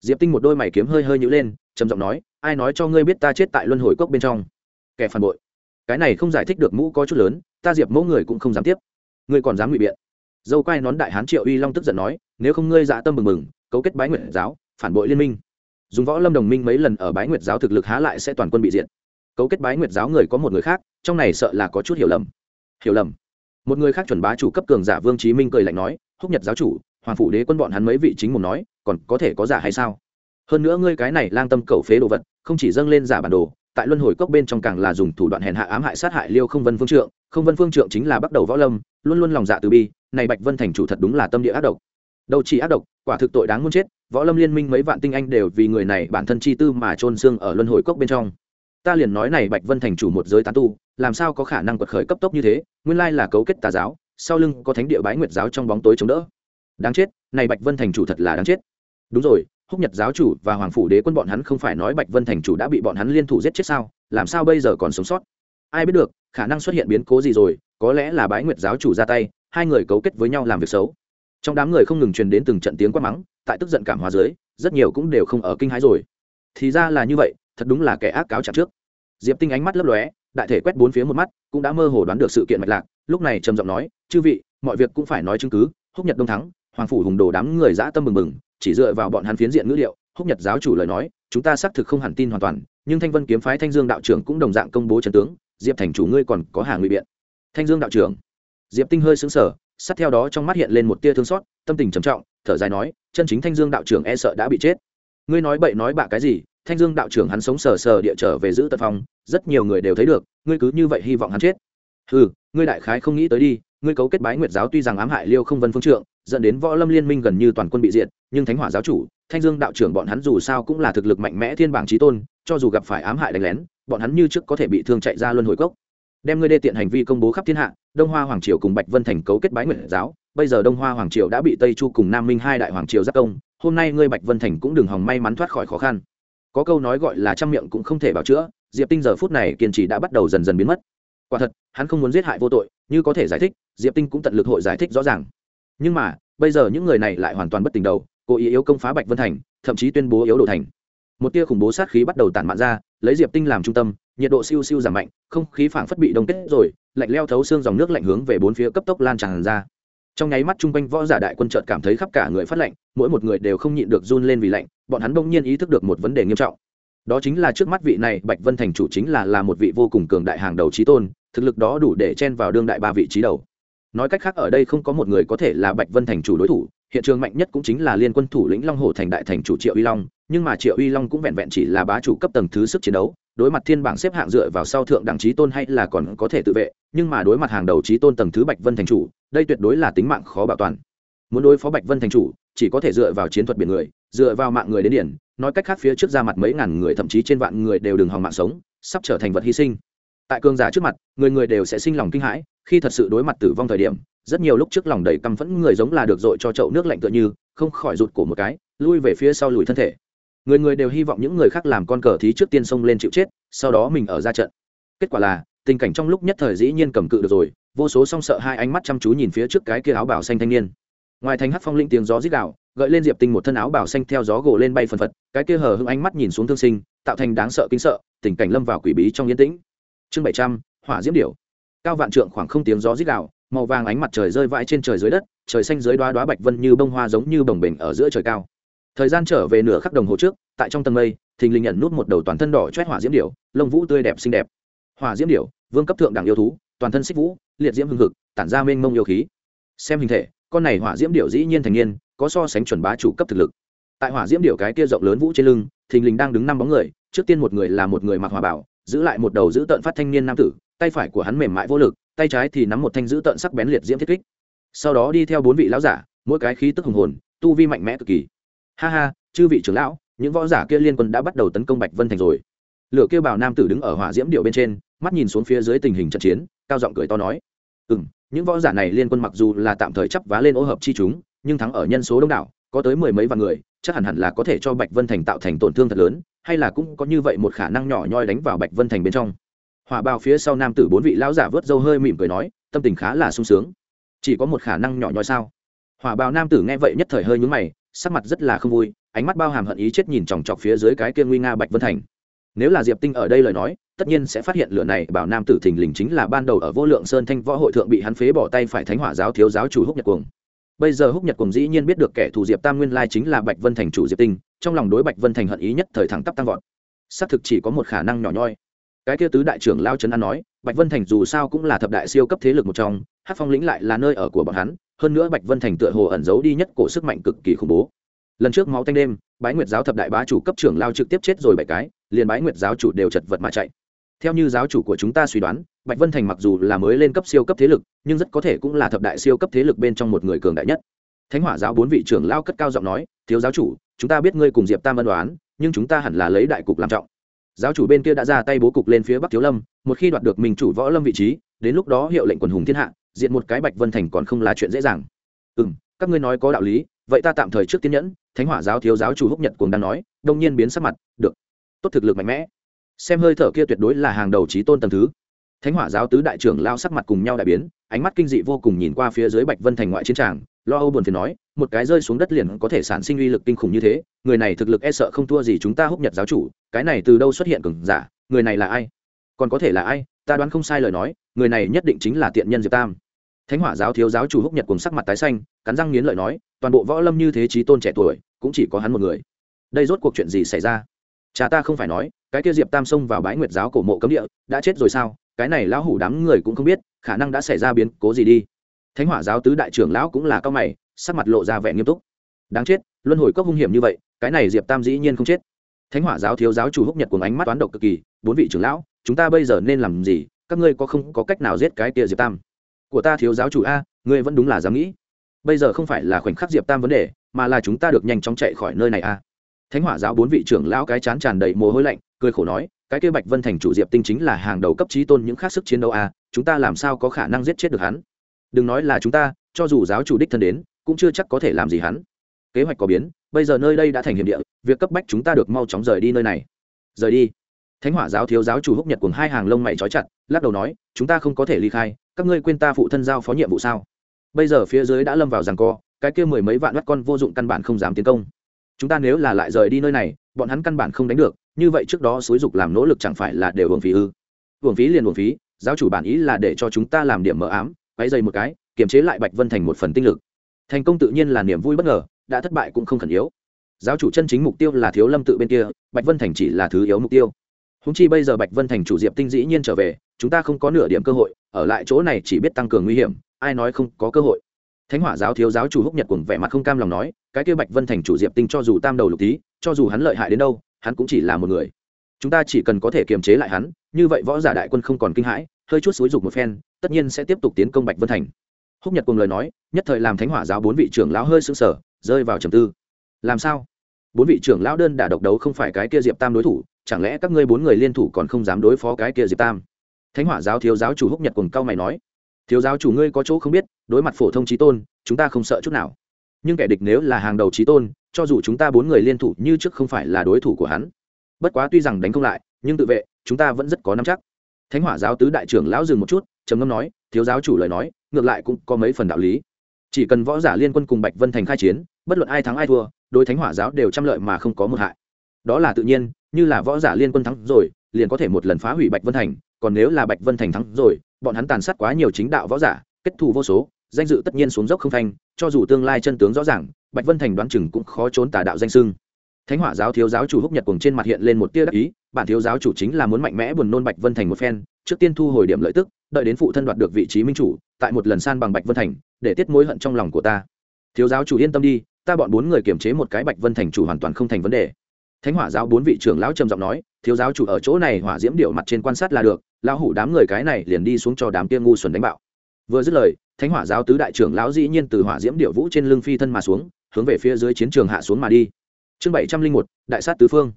Diệp tinh một đôi mày kiếm hơi hơi nhữ lên, trầm giọng nói, ai nói cho ngươi biết ta chết tại luân hồi cốc bên trong? Kẻ phản bội. Cái này không giải thích được mũ có chút lớn, ta diệp mẫu người cũng không dám tiếp. Ngươi còn dám ngụy biện. Dâu quai nón đại hán triệu uy long tức giận nói, nếu không ngươi dạ tâm mừng mừng cấu kết bái nguyệt giáo, phản bội liên minh. Dùng võ lâm đồng minh mấy lần ở bái nguyệt giáo thực lực há lại sẽ toàn quân bị diệt. Cấu kết bái nguyệt giáo người có một người khác, trong này sợ là có chút hiểu lầm. Hiểu lầm một người khác chuẩn bá chủ cấp cường giả vương chí minh cười lạnh nói, húc nhật giáo chủ, hoàng phủ đế quân bọn hắn mấy vị chính một nói, còn có thể có giả hay sao? Hơn nữa ngươi cái này lang tâm cầu phế đồ vật, không chỉ dâng lên giả bản đồ, tại luân hồi cốc bên trong càng là dùng thủ đoạn hèn hạ ám hại sát hại liêu không vân phương trượng, không vân phương trượng chính là bắt đầu võ lâm, luôn luôn lòng dạ từ bi, này bạch vân thành chủ thật đúng là tâm địa ác độc. Đâu chỉ ác độc, quả thực tội đáng muốn chết, võ lâm liên minh mấy vạn tinh anh đều vì người này bản thân chi tư mà trôn xương ở luân hồi cốc bên trong ta liền nói này bạch vân thành chủ một giới tán tu, làm sao có khả năng quật khởi cấp tốc như thế, nguyên lai là cấu kết tà giáo, sau lưng có thánh địa bái nguyệt giáo trong bóng tối chống đỡ. Đáng chết, này bạch vân thành chủ thật là đáng chết. Đúng rồi, húc nhật giáo chủ và hoàng phủ đế quân bọn hắn không phải nói bạch vân thành chủ đã bị bọn hắn liên thủ giết chết sao, làm sao bây giờ còn sống sót? Ai biết được, khả năng xuất hiện biến cố gì rồi, có lẽ là bái nguyệt giáo chủ ra tay, hai người cấu kết với nhau làm việc xấu. Trong đám người không ngừng truyền đến từng trận tiếng quát mắng, tại tức giận cảm hóa dưới, rất nhiều cũng đều không ở kinh hãi rồi. Thì ra là như vậy thật đúng là kẻ ác cáo chặt trước. Diệp tinh ánh mắt lấp lóe, đại thể quét bốn phía một mắt, cũng đã mơ hồ đoán được sự kiện mạch lạc, lúc này trầm giọng nói, chư vị, mọi việc cũng phải nói chứng cứ, húc nhật đông thắng, hoàng phủ hùng đồ đám người dã tâm mừng mừng, chỉ dựa vào bọn hắn phiến diện ngữ liệu, húc nhật giáo chủ lời nói, chúng ta xác thực không hẳn tin hoàn toàn, nhưng thanh vân kiếm phái thanh dương đạo trưởng cũng đồng dạng công bố trần tướng, diệp thành chủ ngươi còn có hàng ngụy biện. Thanh dương đạo trưởng. Diệp tinh hơi xứng sở sát theo đó trong mắt hiện lên một tia thương xót, tâm tình trầm trọng, thở dài nói, chân chính thanh dương đạo trưởng e sợ đã bị chết. Ngươi nói bậy nói bạ cái gì thanh dương đạo trưởng hắn sống sờ sờ địa trở về giữ tật phong rất nhiều người đều thấy được, ngươi cứ như vậy hy vọng hắn chết. Ừ ngươi đại khái không nghĩ tới đi, ngươi cấu kết bái nguyệt giáo tuy rằng ám hại liêu không vân phương trượng, dẫn đến võ lâm liên minh gần như toàn quân bị diệt, nhưng thánh hỏa giáo chủ, thanh dương đạo trưởng bọn hắn dù sao cũng là thực lực mạnh mẽ thiên bảng trí tôn, cho dù gặp phải ám hại đánh lén, bọn hắn như trước có thể bị thương chạy ra luân hồi cốc. Đem ngươi đê tiện hành vi công bố khắp thiên hạ, đông hoa hoàng triều cùng bạch vân thành cấu kết bái nguyệt giáo, bây giờ đông hoa hoàng triều đã bị tây chu cùng nam minh hai đại hoàng triều giáp công, hôm nay ngươi bạch vân thành cũng đừng hòng may mắn thoát khỏi khó khăn có câu nói gọi là trăm miệng cũng không thể bảo chữa, diệp tinh giờ phút này kiên trì đã bắt đầu dần dần biến mất. Quả thật, hắn không muốn giết hại vô tội, như có thể giải thích, diệp tinh cũng tận lực hội giải thích rõ ràng. Nhưng mà, bây giờ những người này lại hoàn toàn bất tình đầu, cố ý yếu công phá bạch vân thành, thậm chí tuyên bố yếu đồ thành. Một tia khủng bố sát khí bắt đầu tản mạn ra, lấy diệp tinh làm trung tâm, nhiệt độ siêu siêu giảm mạnh, không khí phảng phất bị đông kết rồi, lạnh leo thấu xương dòng nước lạnh hướng về bốn phía cấp tốc lan tràn ra trong nháy mắt chung quanh võ giả đại quân chợt cảm thấy khắp cả người phát lạnh, mỗi một người đều không nhịn được run lên vì lạnh, bọn hắn bỗng nhiên ý thức được một vấn đề nghiêm trọng. Đó chính là trước mắt vị này bạch vân thành chủ chính là là một vị vô cùng cường đại hàng đầu trí tôn, thực lực đó đủ để chen vào đương đại ba vị trí đầu. Nói cách khác ở đây không có một người có thể là bạch vân thành chủ đối thủ hiện trường mạnh nhất cũng chính là liên quân thủ lĩnh long hồ thành đại thành chủ triệu uy long, nhưng mà triệu uy long cũng vẹn vẹn chỉ là bá chủ cấp tầng thứ sức chiến đấu, đối mặt thiên bảng xếp hạng dựa vào sau thượng đẳng trí tôn hay là còn có thể tự vệ, nhưng mà đối mặt hàng đầu trí tôn tầng thứ bạch vân thành chủ, đây tuyệt đối là tính mạng khó bảo toàn. Muốn đối phó bạch vân thành chủ, chỉ có thể dựa vào chiến thuật biển người, dựa vào mạng người đến điển, nói cách khác phía trước ra mặt mấy ngàn người, thậm chí trên vạn người đều đừng hòng mạng sống, sắp trở thành vật hy sinh tại cường giả trước mặt, người người đều sẽ sinh lòng kinh hãi, khi thật sự đối mặt tử vong thời điểm, rất nhiều lúc trước lòng đầy căm phẫn người giống là được dội cho chậu nước lạnh tựa như, không khỏi rụt cổ một cái, lui về phía sau lùi thân thể. Người người đều hy vọng những người khác làm con cờ thí trước tiên xông lên chịu chết, sau đó mình ở ra trận. Kết quả là, tình cảnh trong lúc nhất thời dĩ nhiên cầm cự được rồi, vô số song sợ hai ánh mắt chăm chú nhìn phía trước cái kia áo bảo xanh thanh niên. Ngoài thành hát phong linh tiếng gió rít đạo gợi lên diệp tinh một thân áo bảo xanh theo gió gồ lên bay phần phật, cái kia hờ hững ánh mắt nhìn xuống thương sinh, tạo thành đáng sợ kinh sợ, tình cảnh lâm vào quỷ bí trong yên tĩnh chương bảy trăm, hỏa diễm điểu. Cao vạn trượng khoảng không tiếng gió rít đạo màu vàng ánh mặt trời rơi vãi trên trời dưới đất, trời xanh dưới đoá đoá bạch vân như bông hoa giống như bồng bềnh ở giữa trời cao. Thời gian trở về nửa khắc đồng hồ trước, tại trong tầng mây, thình lình nhận nút một đầu toàn thân đỏ chét hỏa diễm điểu, lông vũ tươi đẹp xinh đẹp. Hỏa diễm điểu, vương cấp thượng đẳng yêu thú, toàn thân xích vũ, liệt diễm hưng hực, tản ra mênh mông yêu khí. Xem hình thể, con này hỏa diễm điểu dĩ nhiên thành niên, có so sánh chuẩn bá chủ cấp thực lực. Tại hỏa diễm điểu cái kia rộng lớn vũ trên lưng, thình lình đang đứng năm bóng người, trước tiên một người là một người mặc hỏa bảo giữ lại một đầu giữ tợn phát thanh niên nam tử, tay phải của hắn mềm mại vô lực, tay trái thì nắm một thanh giữ tợn sắc bén liệt diễm thiết kích. Sau đó đi theo bốn vị lão giả, mỗi cái khí tức hùng hồn, tu vi mạnh mẽ cực kỳ. Ha ha, chư vị trưởng lão, những võ giả kia liên quân đã bắt đầu tấn công bạch vân thành rồi. Lửa kêu bảo nam tử đứng ở hỏa diễm điệu bên trên, mắt nhìn xuống phía dưới tình hình trận chiến, cao giọng cười to nói. Ừ m những võ giả này liên quân mặc dù là tạm thời chấp vá lên ô hợp chi chúng, nhưng thắng ở nhân số đông đảo, có tới mười mấy vạn người, chắc hẳn hẳn là có thể cho bạch vân thành tạo thành tổn thương thật lớn hay là cũng có như vậy một khả năng nhỏ nhoi đánh vào bạch vân thành bên trong. Hỏa bào phía sau nam tử bốn vị lão giả vớt râu hơi mỉm cười nói, tâm tình khá là sung sướng. Chỉ có một khả năng nhỏ nhoi sao? Hỏa bào nam tử nghe vậy nhất thời hơi nhúng mày, sắc mặt rất là không vui, ánh mắt bao hàm hận ý chết nhìn chòng chọc phía dưới cái kia nguy nga bạch vân thành. Nếu là diệp tinh ở đây lời nói, tất nhiên sẽ phát hiện lửa này, bảo nam tử thình lình chính là ban đầu ở vô lượng sơn thanh võ hội thượng bị hắn phế bỏ tay phải thánh hỏa giáo thiếu giáo chủ húc nhật cuồng bây giờ húc nhật cùng dĩ nhiên biết được kẻ thù diệp tam nguyên lai chính là bạch vân thành chủ diệp tinh, trong lòng đối bạch vân thành hận ý nhất thời thẳng tắp tăng vọt. Xác thực chỉ có một khả năng nhỏ nhoi. Cái kia tứ đại trưởng lao trấn an nói, bạch vân thành dù sao cũng là thập đại siêu cấp thế lực một trong hát phong lĩnh lại là nơi ở của bọn hắn, hơn nữa bạch vân thành tựa hồ ẩn giấu đi nhất cổ sức mạnh cực kỳ khủng bố. Lần trước máu tanh đêm, bái nguyệt giáo thập đại bá chủ cấp trưởng lao trực tiếp chết rồi bảy cái, liền bái nguyệt giáo chủ đều chật vật mà chạy. Theo như giáo chủ của chúng ta suy đoán bạch vân thành mặc dù là mới lên cấp siêu cấp thế lực, nhưng rất có thể cũng là thập đại siêu cấp thế lực bên trong một người cường đại nhất. Thánh hỏa giáo bốn vị trưởng lao cất cao giọng nói, thiếu giáo chủ, chúng ta biết ngươi cùng diệp tam ân đoán nhưng chúng ta hẳn là lấy đại cục làm trọng. Giáo chủ bên kia đã ra tay bố cục lên phía bắc thiếu lâm, một khi đoạt được mình chủ võ lâm vị trí, đến lúc đó hiệu lệnh quần hùng thiên hạ, diện một cái bạch vân thành còn không là chuyện dễ dàng. Ừ m các ngươi nói có đạo lý, vậy ta tạm thời trước tiên nhẫn, thánh hỏa giáo thiếu giáo chủ húc nhật cùng đang nói, đông nhiên biến sắc mặt, được, tốt thực lực mạnh mẽ. Xem hơi thở kia tuyệt đối là hàng đầu trí tôn tầm thứ thánh hỏa giáo tứ đại trưởng lao sắc mặt cùng nhau đại biến, ánh mắt kinh dị vô cùng nhìn qua phía dưới bạch vân thành ngoại chiến tràng. Lo âu buồn phiền nói, một cái rơi xuống đất liền có thể sản sinh uy lực kinh khủng như thế, người này thực lực e sợ không thua gì chúng ta húc nhật giáo chủ, cái này từ đâu xuất hiện cường giả, người này là ai? Còn có thể là ai? Ta đoán không sai lời nói, người này nhất định chính là tiện nhân diệp tam. Thánh hỏa giáo thiếu giáo chủ húc nhật cùng sắc mặt tái xanh, cắn răng nghiến lợi nói, toàn bộ võ lâm như thế trí tôn trẻ tuổi, cũng chỉ có hắn một người. Đây rốt cuộc chuyện gì xảy ra? Cha ta không phải nói cái kia diệp tam xông vào bái nguyệt giáo cổ mộ cấm địa, đã chết rồi sao? Cái này lão hủ đám người cũng không biết, khả năng đã xảy ra biến cố gì đi. Thánh hỏa giáo tứ đại trưởng lão cũng là cao mày, sắc mặt lộ ra vẻ nghiêm túc. Đáng chết, luân hồi cốc hung hiểm như vậy, cái này diệp tam dĩ nhiên không chết. Thánh hỏa giáo thiếu giáo chủ húc nhật cùng ánh mắt toán độc cực kỳ, bốn vị trưởng lão, chúng ta bây giờ nên làm gì? Các ngươi có không có cách nào giết cái kia diệp tam? Của ta thiếu giáo chủ a, ngươi vẫn đúng là dám nghĩ. Bây giờ không phải là khoảnh khắc diệp tam vấn đề, mà là chúng ta được nhanh chóng chạy khỏi nơi này a. Thánh hỏa giáo bốn vị trưởng lão cái chán tràn đầy mồ hôi lạnh cười khổ nói, cái kia bạch vân thành chủ diệp tinh chính là hàng đầu cấp trí tôn những khác sức chiến đấu a, chúng ta làm sao có khả năng giết chết được hắn? Đừng nói là chúng ta, cho dù giáo chủ đích thân đến, cũng chưa chắc có thể làm gì hắn. Kế hoạch có biến, bây giờ nơi đây đã thành hiểm địa, việc cấp bách chúng ta được mau chóng rời đi nơi này. Rời đi? Thánh hỏa giáo thiếu giáo chủ húc nhật cùng hai hàng lông mày trói chặt, lắc đầu nói, chúng ta không có thể ly khai, các ngươi quên ta phụ thân giao phó nhiệm vụ sao? Bây giờ phía dưới đã lâm vào rằng co, cái kia mười mấy vạn mắt con vô dụng căn bản không dám tiến công. Chúng ta nếu là lại rời đi nơi này bọn hắn căn bản không đánh được, như vậy trước đó xúi dục làm nỗ lực chẳng phải là đều hưởng phí ư? Hưởng phí liền hưởng phí, giáo chủ bản ý là để cho chúng ta làm điểm mờ ám quay dây một cái, kiềm chế lại bạch vân thành một phần tinh lực. Thành công tự nhiên là niềm vui bất ngờ, đã thất bại cũng không khẩn yếu. Giáo chủ chân chính mục tiêu là thiếu lâm tự bên kia, bạch vân thành chỉ là thứ yếu mục tiêu. Húng chi bây giờ bạch vân thành chủ diệp tinh dĩ nhiên trở về, chúng ta không có nửa điểm cơ hội, ở lại chỗ này chỉ biết tăng cường nguy hiểm, ai nói không có cơ hội thánh hỏa giáo thiếu giáo chủ húc nhật cùng vẻ mặt không cam lòng nói, cái kia bạch vân thành chủ diệp tinh cho dù tam đầu lục tí cho dù hắn lợi hại đến đâu, hắn cũng chỉ là một người. Chúng ta chỉ cần có thể kiềm chế lại hắn, như vậy võ giả đại quân không còn kinh hãi, hơi chút xúi dục một phen, tất nhiên sẽ tiếp tục tiến công bạch vân thành. Húc nhật cùng lời nói, nhất thời làm thánh hỏa giáo bốn vị trưởng lão hơi sững sở rơi vào trầm tư. Làm sao? Bốn vị trưởng lão đơn đả độc đấu không phải cái kia diệp tam đối thủ, chẳng lẽ các ngươi bốn người liên thủ còn không dám đối phó cái kia diệp tam? Thánh hỏa giáo thiếu giáo chủ húc nhật cùng cao mày nói thiếu giáo chủ ngươi có chỗ không biết, đối mặt phổ thông trí tôn, chúng ta không sợ chút nào. Nhưng kẻ địch nếu là hàng đầu trí tôn, cho dù chúng ta bốn người liên thủ như trước không phải là đối thủ của hắn. Bất quá tuy rằng đánh không lại, nhưng tự vệ, chúng ta vẫn rất có nắm chắc. Thánh hỏa giáo tứ đại trưởng lão dừng một chút, trầm ngâm nói, thiếu giáo chủ lời nói, ngược lại cũng có mấy phần đạo lý. Chỉ cần võ giả liên quân cùng bạch vân thành khai chiến, bất luận ai thắng ai thua, đối thánh hỏa giáo đều trăm lợi mà không có một hại. Đó là tự nhiên, như là võ giả liên quân thắng rồi, liền có thể một lần phá hủy bạch vân thành, còn nếu là bạch vân thành thắng rồi bọn hắn tàn sát quá nhiều chính đạo võ giả, kết thù vô số, danh dự tất nhiên xuống dốc không thanh cho dù tương lai chân tướng rõ ràng, bạch vân thành đoán chừng cũng khó trốn tà đạo danh sưng. Thánh hỏa giáo thiếu giáo chủ húc nhật cùng trên mặt hiện lên một tia đắc ý, bản thiếu giáo chủ chính là muốn mạnh mẽ buồn nôn bạch vân thành một phen, trước tiên thu hồi điểm lợi tức, đợi đến phụ thân đoạt được vị trí minh chủ, tại một lần san bằng bạch vân thành, để tiết mối hận trong lòng của ta. Thiếu giáo chủ yên tâm đi, ta bọn bốn người kiểm chế một cái bạch vân thành chủ hoàn toàn không thành vấn đề thánh hỏa giáo bốn vị trưởng lão trầm giọng nói, thiếu giáo chủ ở chỗ này hỏa diễm điệu mặt trên quan sát là được, lão hủ đám người cái này liền đi xuống cho đám kia ngu xuẩn đánh bạo. Vừa dứt lời, thánh hỏa giáo tứ đại trưởng lão dĩ nhiên từ hỏa diễm điệu vũ trên lưng phi thân mà xuống, hướng về phía dưới chiến trường hạ xuống mà đi. Chương bảy trăm linh một, đại sát tứ phương.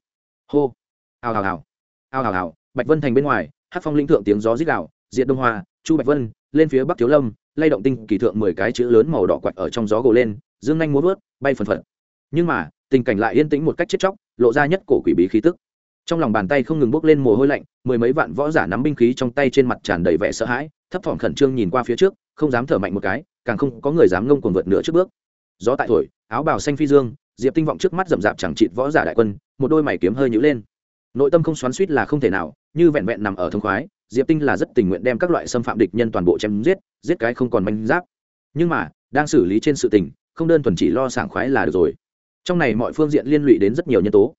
Hô. Hào hào hào. Hào hào hào. Bạch vân thành bên ngoài, hát phong linh thượng tiếng gió rít gạo diện đông hoa, chu bạch vân, lên phía bắc thiếu lâm, lay động tinh kỳ thượng mười cái chữ lớn màu đỏ quạch ở trong gió gồ lên, dương nhanh muốn vớt, bay phần phật. Nhưng mà, tình cảnh lại yên tĩnh một cách chết chóc lộ ra nhất cổ quỷ bí khí tức. Trong lòng bàn tay không ngừng bốc lên mồ hôi lạnh, mười mấy vạn võ giả nắm binh khí trong tay trên mặt tràn đầy vẻ sợ hãi, thấp thỏm khẩn trương nhìn qua phía trước, không dám thở mạnh một cái, càng không có người dám ngông cuồng vượt nửa trước bước. Gió tại thổi, áo bào xanh phi dương, diệp tinh vọng trước mắt rậm rạp chẳng chịt võ giả đại quân, một đôi mày kiếm hơi nhữ lên. Nội tâm không xoắn suýt là không thể nào, như vẹn vẹn nằm ở thông khoái, diệp tinh là rất tình nguyện đem các loại xâm phạm địch nhân toàn bộ chém giết giết cái không còn manh giáp. Nhưng mà, đang xử lý trên sự tình, không đơn thuần chỉ lo sảng khoái là được rồi trong này mọi phương diện liên lụy đến rất nhiều nhân tố.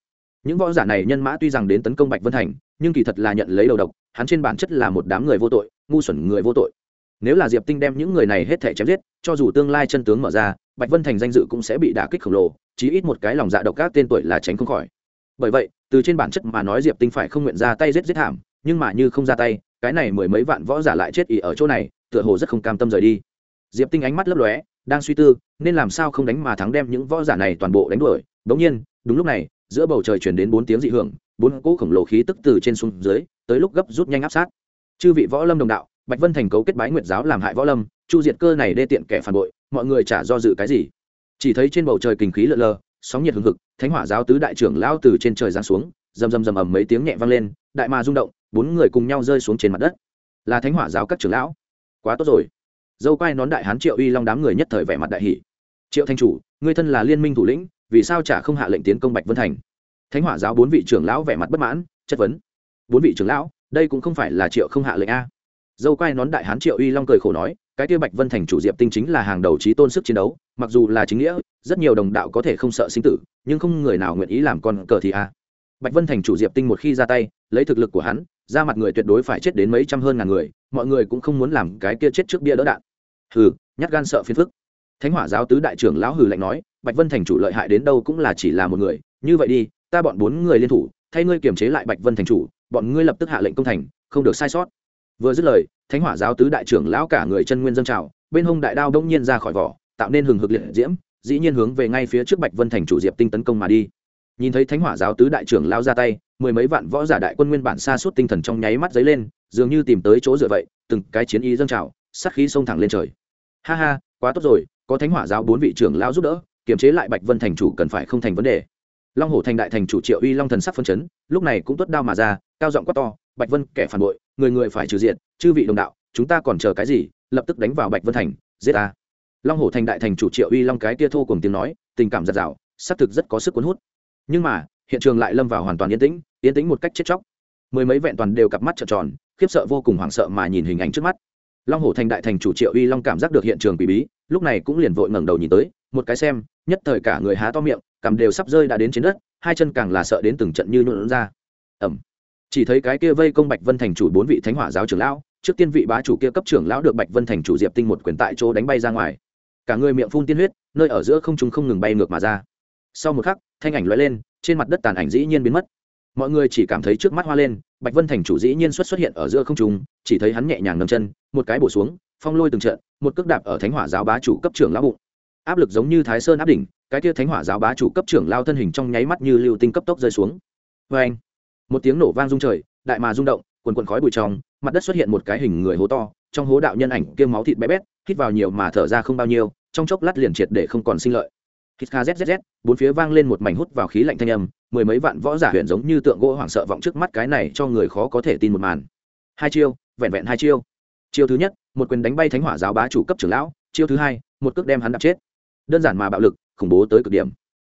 Những võ giả này nhân mã tuy rằng đến tấn công bạch vân thành, nhưng kỳ thật là nhận lấy đầu độc, hắn trên bản chất là một đám người vô tội, ngu xuẩn người vô tội. Nếu là diệp tinh đem những người này hết thể chém giết, cho dù tương lai chân tướng mở ra, bạch vân thành danh dự cũng sẽ bị đả kích khổng lồ, chí ít một cái lòng dạ độc các tên tuổi là tránh không khỏi. Bởi vậy, từ trên bản chất mà nói diệp tinh phải không nguyện ra tay giết giết thảm, nhưng mà như không ra tay, cái này mười mấy vạn võ giả lại chết ỉ ở chỗ này, tựa hồ rất không cam tâm rời đi. Diệp tinh ánh mắt lấp lóe đang suy tư, nên làm sao không đánh mà thắng đem những võ giả này toàn bộ đánh đuổi. Bỗng nhiên, đúng lúc này, giữa bầu trời chuyển đến bốn tiếng dị hưởng, bốn cỗ khổng lồ khí tức từ trên xuống dưới, tới lúc gấp rút nhanh áp sát. Chư vị võ lâm đồng đạo, bạch vân thành cấu kết bái nguyệt giáo làm hại võ lâm, chu diệt cơ này đê tiện kẻ phản bội, mọi người chả do dự cái gì. Chỉ thấy trên bầu trời kinh khí lợn lờ, sóng nhiệt hừng hực, thánh hỏa giáo tứ đại trưởng lao từ trên trời giáng xuống, rầm rầm rầm ầm mấy tiếng nhẹ vang lên, đại mà rung động, bốn người cùng nhau rơi xuống trên mặt đất. Là thánh hỏa giáo các trưởng lão. Quá tốt rồi dâu quai nón đại hán triệu uy long đám người nhất thời vẻ mặt đại hỷ triệu thanh chủ người thân là liên minh thủ lĩnh, vì sao chả không hạ lệnh tiến công bạch vân thành? Thánh hỏa giáo bốn vị trưởng lão vẻ mặt bất mãn, chất vấn. Bốn vị trưởng lão, đây cũng không phải là triệu không hạ lệnh a. Dâu quai nón đại hán triệu uy long cười khổ nói, cái tiêu bạch vân thành chủ diệp tinh chính là hàng đầu trí tôn sức chiến đấu, mặc dù là chính nghĩa, rất nhiều đồng đạo có thể không sợ sinh tử, nhưng không người nào nguyện ý làm con cờ thì a. Bạch vân thành chủ diệp tinh một khi ra tay, lấy thực lực của hắn, ra mặt người tuyệt đối phải chết đến mấy trăm hơn ngàn người, mọi người cũng không muốn làm cái kia chết trước bia đỡ đạn hừ, nhát gan sợ phiền phức. Thánh hỏa giáo tứ đại trưởng lão hừ lạnh nói, bạch vân thành chủ lợi hại đến đâu cũng là chỉ là một người, như vậy đi, ta bọn bốn người liên thủ, thay ngươi kiềm chế lại bạch vân thành chủ, bọn ngươi lập tức hạ lệnh công thành, không được sai sót. Vừa dứt lời, thánh hỏa giáo tứ đại trưởng lão cả người chân nguyên dâng trào, bên hông đại đao đông nhiên ra khỏi vỏ, tạo nên hừng hực liệt diễm, dĩ nhiên hướng về ngay phía trước bạch vân thành chủ diệp tinh tấn công mà đi. Nhìn thấy thánh hỏa giáo tứ đại trưởng lao ra tay, mười mấy vạn võ giả đại quân nguyên bản xa suốt tinh thần trong nháy mắt dấy lên, dường như tìm tới chỗ dựa vậy, từng cái chiến ý dâng trào sát khí xông thẳng lên trời. Ha ha, quá tốt rồi, có thánh hỏa giáo bốn vị trưởng lao giúp đỡ, kiềm chế lại bạch vân thành chủ cần phải không thành vấn đề. Long hổ thành đại thành chủ triệu uy long thần sắc phân chấn, lúc này cũng tuất đao mà ra, cao giọng quát to, bạch vân, kẻ phản bội, người người phải trừ diện chư vị đồng đạo, chúng ta còn chờ cái gì, lập tức đánh vào bạch vân thành, giết ta. Long hổ thành đại thành chủ triệu uy long cái tia thô cùng tiếng nói, tình cảm giặt rào xác thực rất có sức cuốn hút. Nhưng mà, hiện trường lại lâm vào hoàn toàn yên tĩnh yên tĩnh một cách chết chóc. Mười mấy vẹn toàn đều cặp mắt trợn tròn, khiếp sợ vô cùng hoảng sợ mà nhìn hình ảnh trước mắt long hổ thành đại thành chủ triệu uy long cảm giác được hiện trường quỷ bí, lúc này cũng liền vội ngẩng đầu nhìn tới, một cái xem, nhất thời cả người há to miệng, cằm đều sắp rơi đã đến trên đất, hai chân càng là sợ đến từng trận như nhuộn ra. Ẩm chỉ thấy cái kia vây công bạch vân thành chủ bốn vị thánh hỏa giáo trưởng lão, trước tiên vị bá chủ kia cấp trưởng lão được bạch vân thành chủ diệp tinh một quyền tại chỗ đánh bay ra ngoài. Cả người miệng phun tiên huyết, nơi ở giữa không trung không ngừng bay ngược mà ra. Sau một khắc, thanh ảnh lóe lên, trên mặt đất tàn ảnh dĩ nhiên biến mất. Mọi người chỉ cảm thấy trước mắt hoa lên, bạch vân thành chủ dĩ nhiên xuất xuất hiện ở giữa không trung, chỉ thấy hắn nhẹ nhàng nâng chân một cái bổ xuống, phong lôi từng trận, một cước đạp ở thánh hỏa giáo bá chủ cấp trưởng lão bụng. Áp lực giống như thái sơn áp đỉnh, cái kia thánh hỏa giáo bá chủ cấp trưởng lao thân hình trong nháy mắt như lưu tinh cấp tốc rơi xuống. Vê anh, một tiếng nổ vang rung trời, đại mà rung động, quần quần khói bụi trong, mặt đất xuất hiện một cái hình người hố to, trong hố đạo nhân ảnh kia máu thịt bé bét, hít vào nhiều mà thở ra không bao nhiêu, trong chốc lát liền triệt để không còn sinh lợi. Hít kha zzz bốn phía vang lên một mảnh hút vào khí lạnh thanh âm, mười mấy vạn võ giả huyện giống như tượng gỗ hoảng sợ vọng trước mắt cái này cho người khó có thể tin một màn. Hai chiêu, vẹn vẹn hai chiêu chiêu thứ nhất, một quyền đánh bay thánh hỏa giáo bá chủ cấp trưởng lão, chiêu thứ hai, một cước đem hắn đập chết. Đơn giản mà bạo lực, khủng bố tới cực điểm.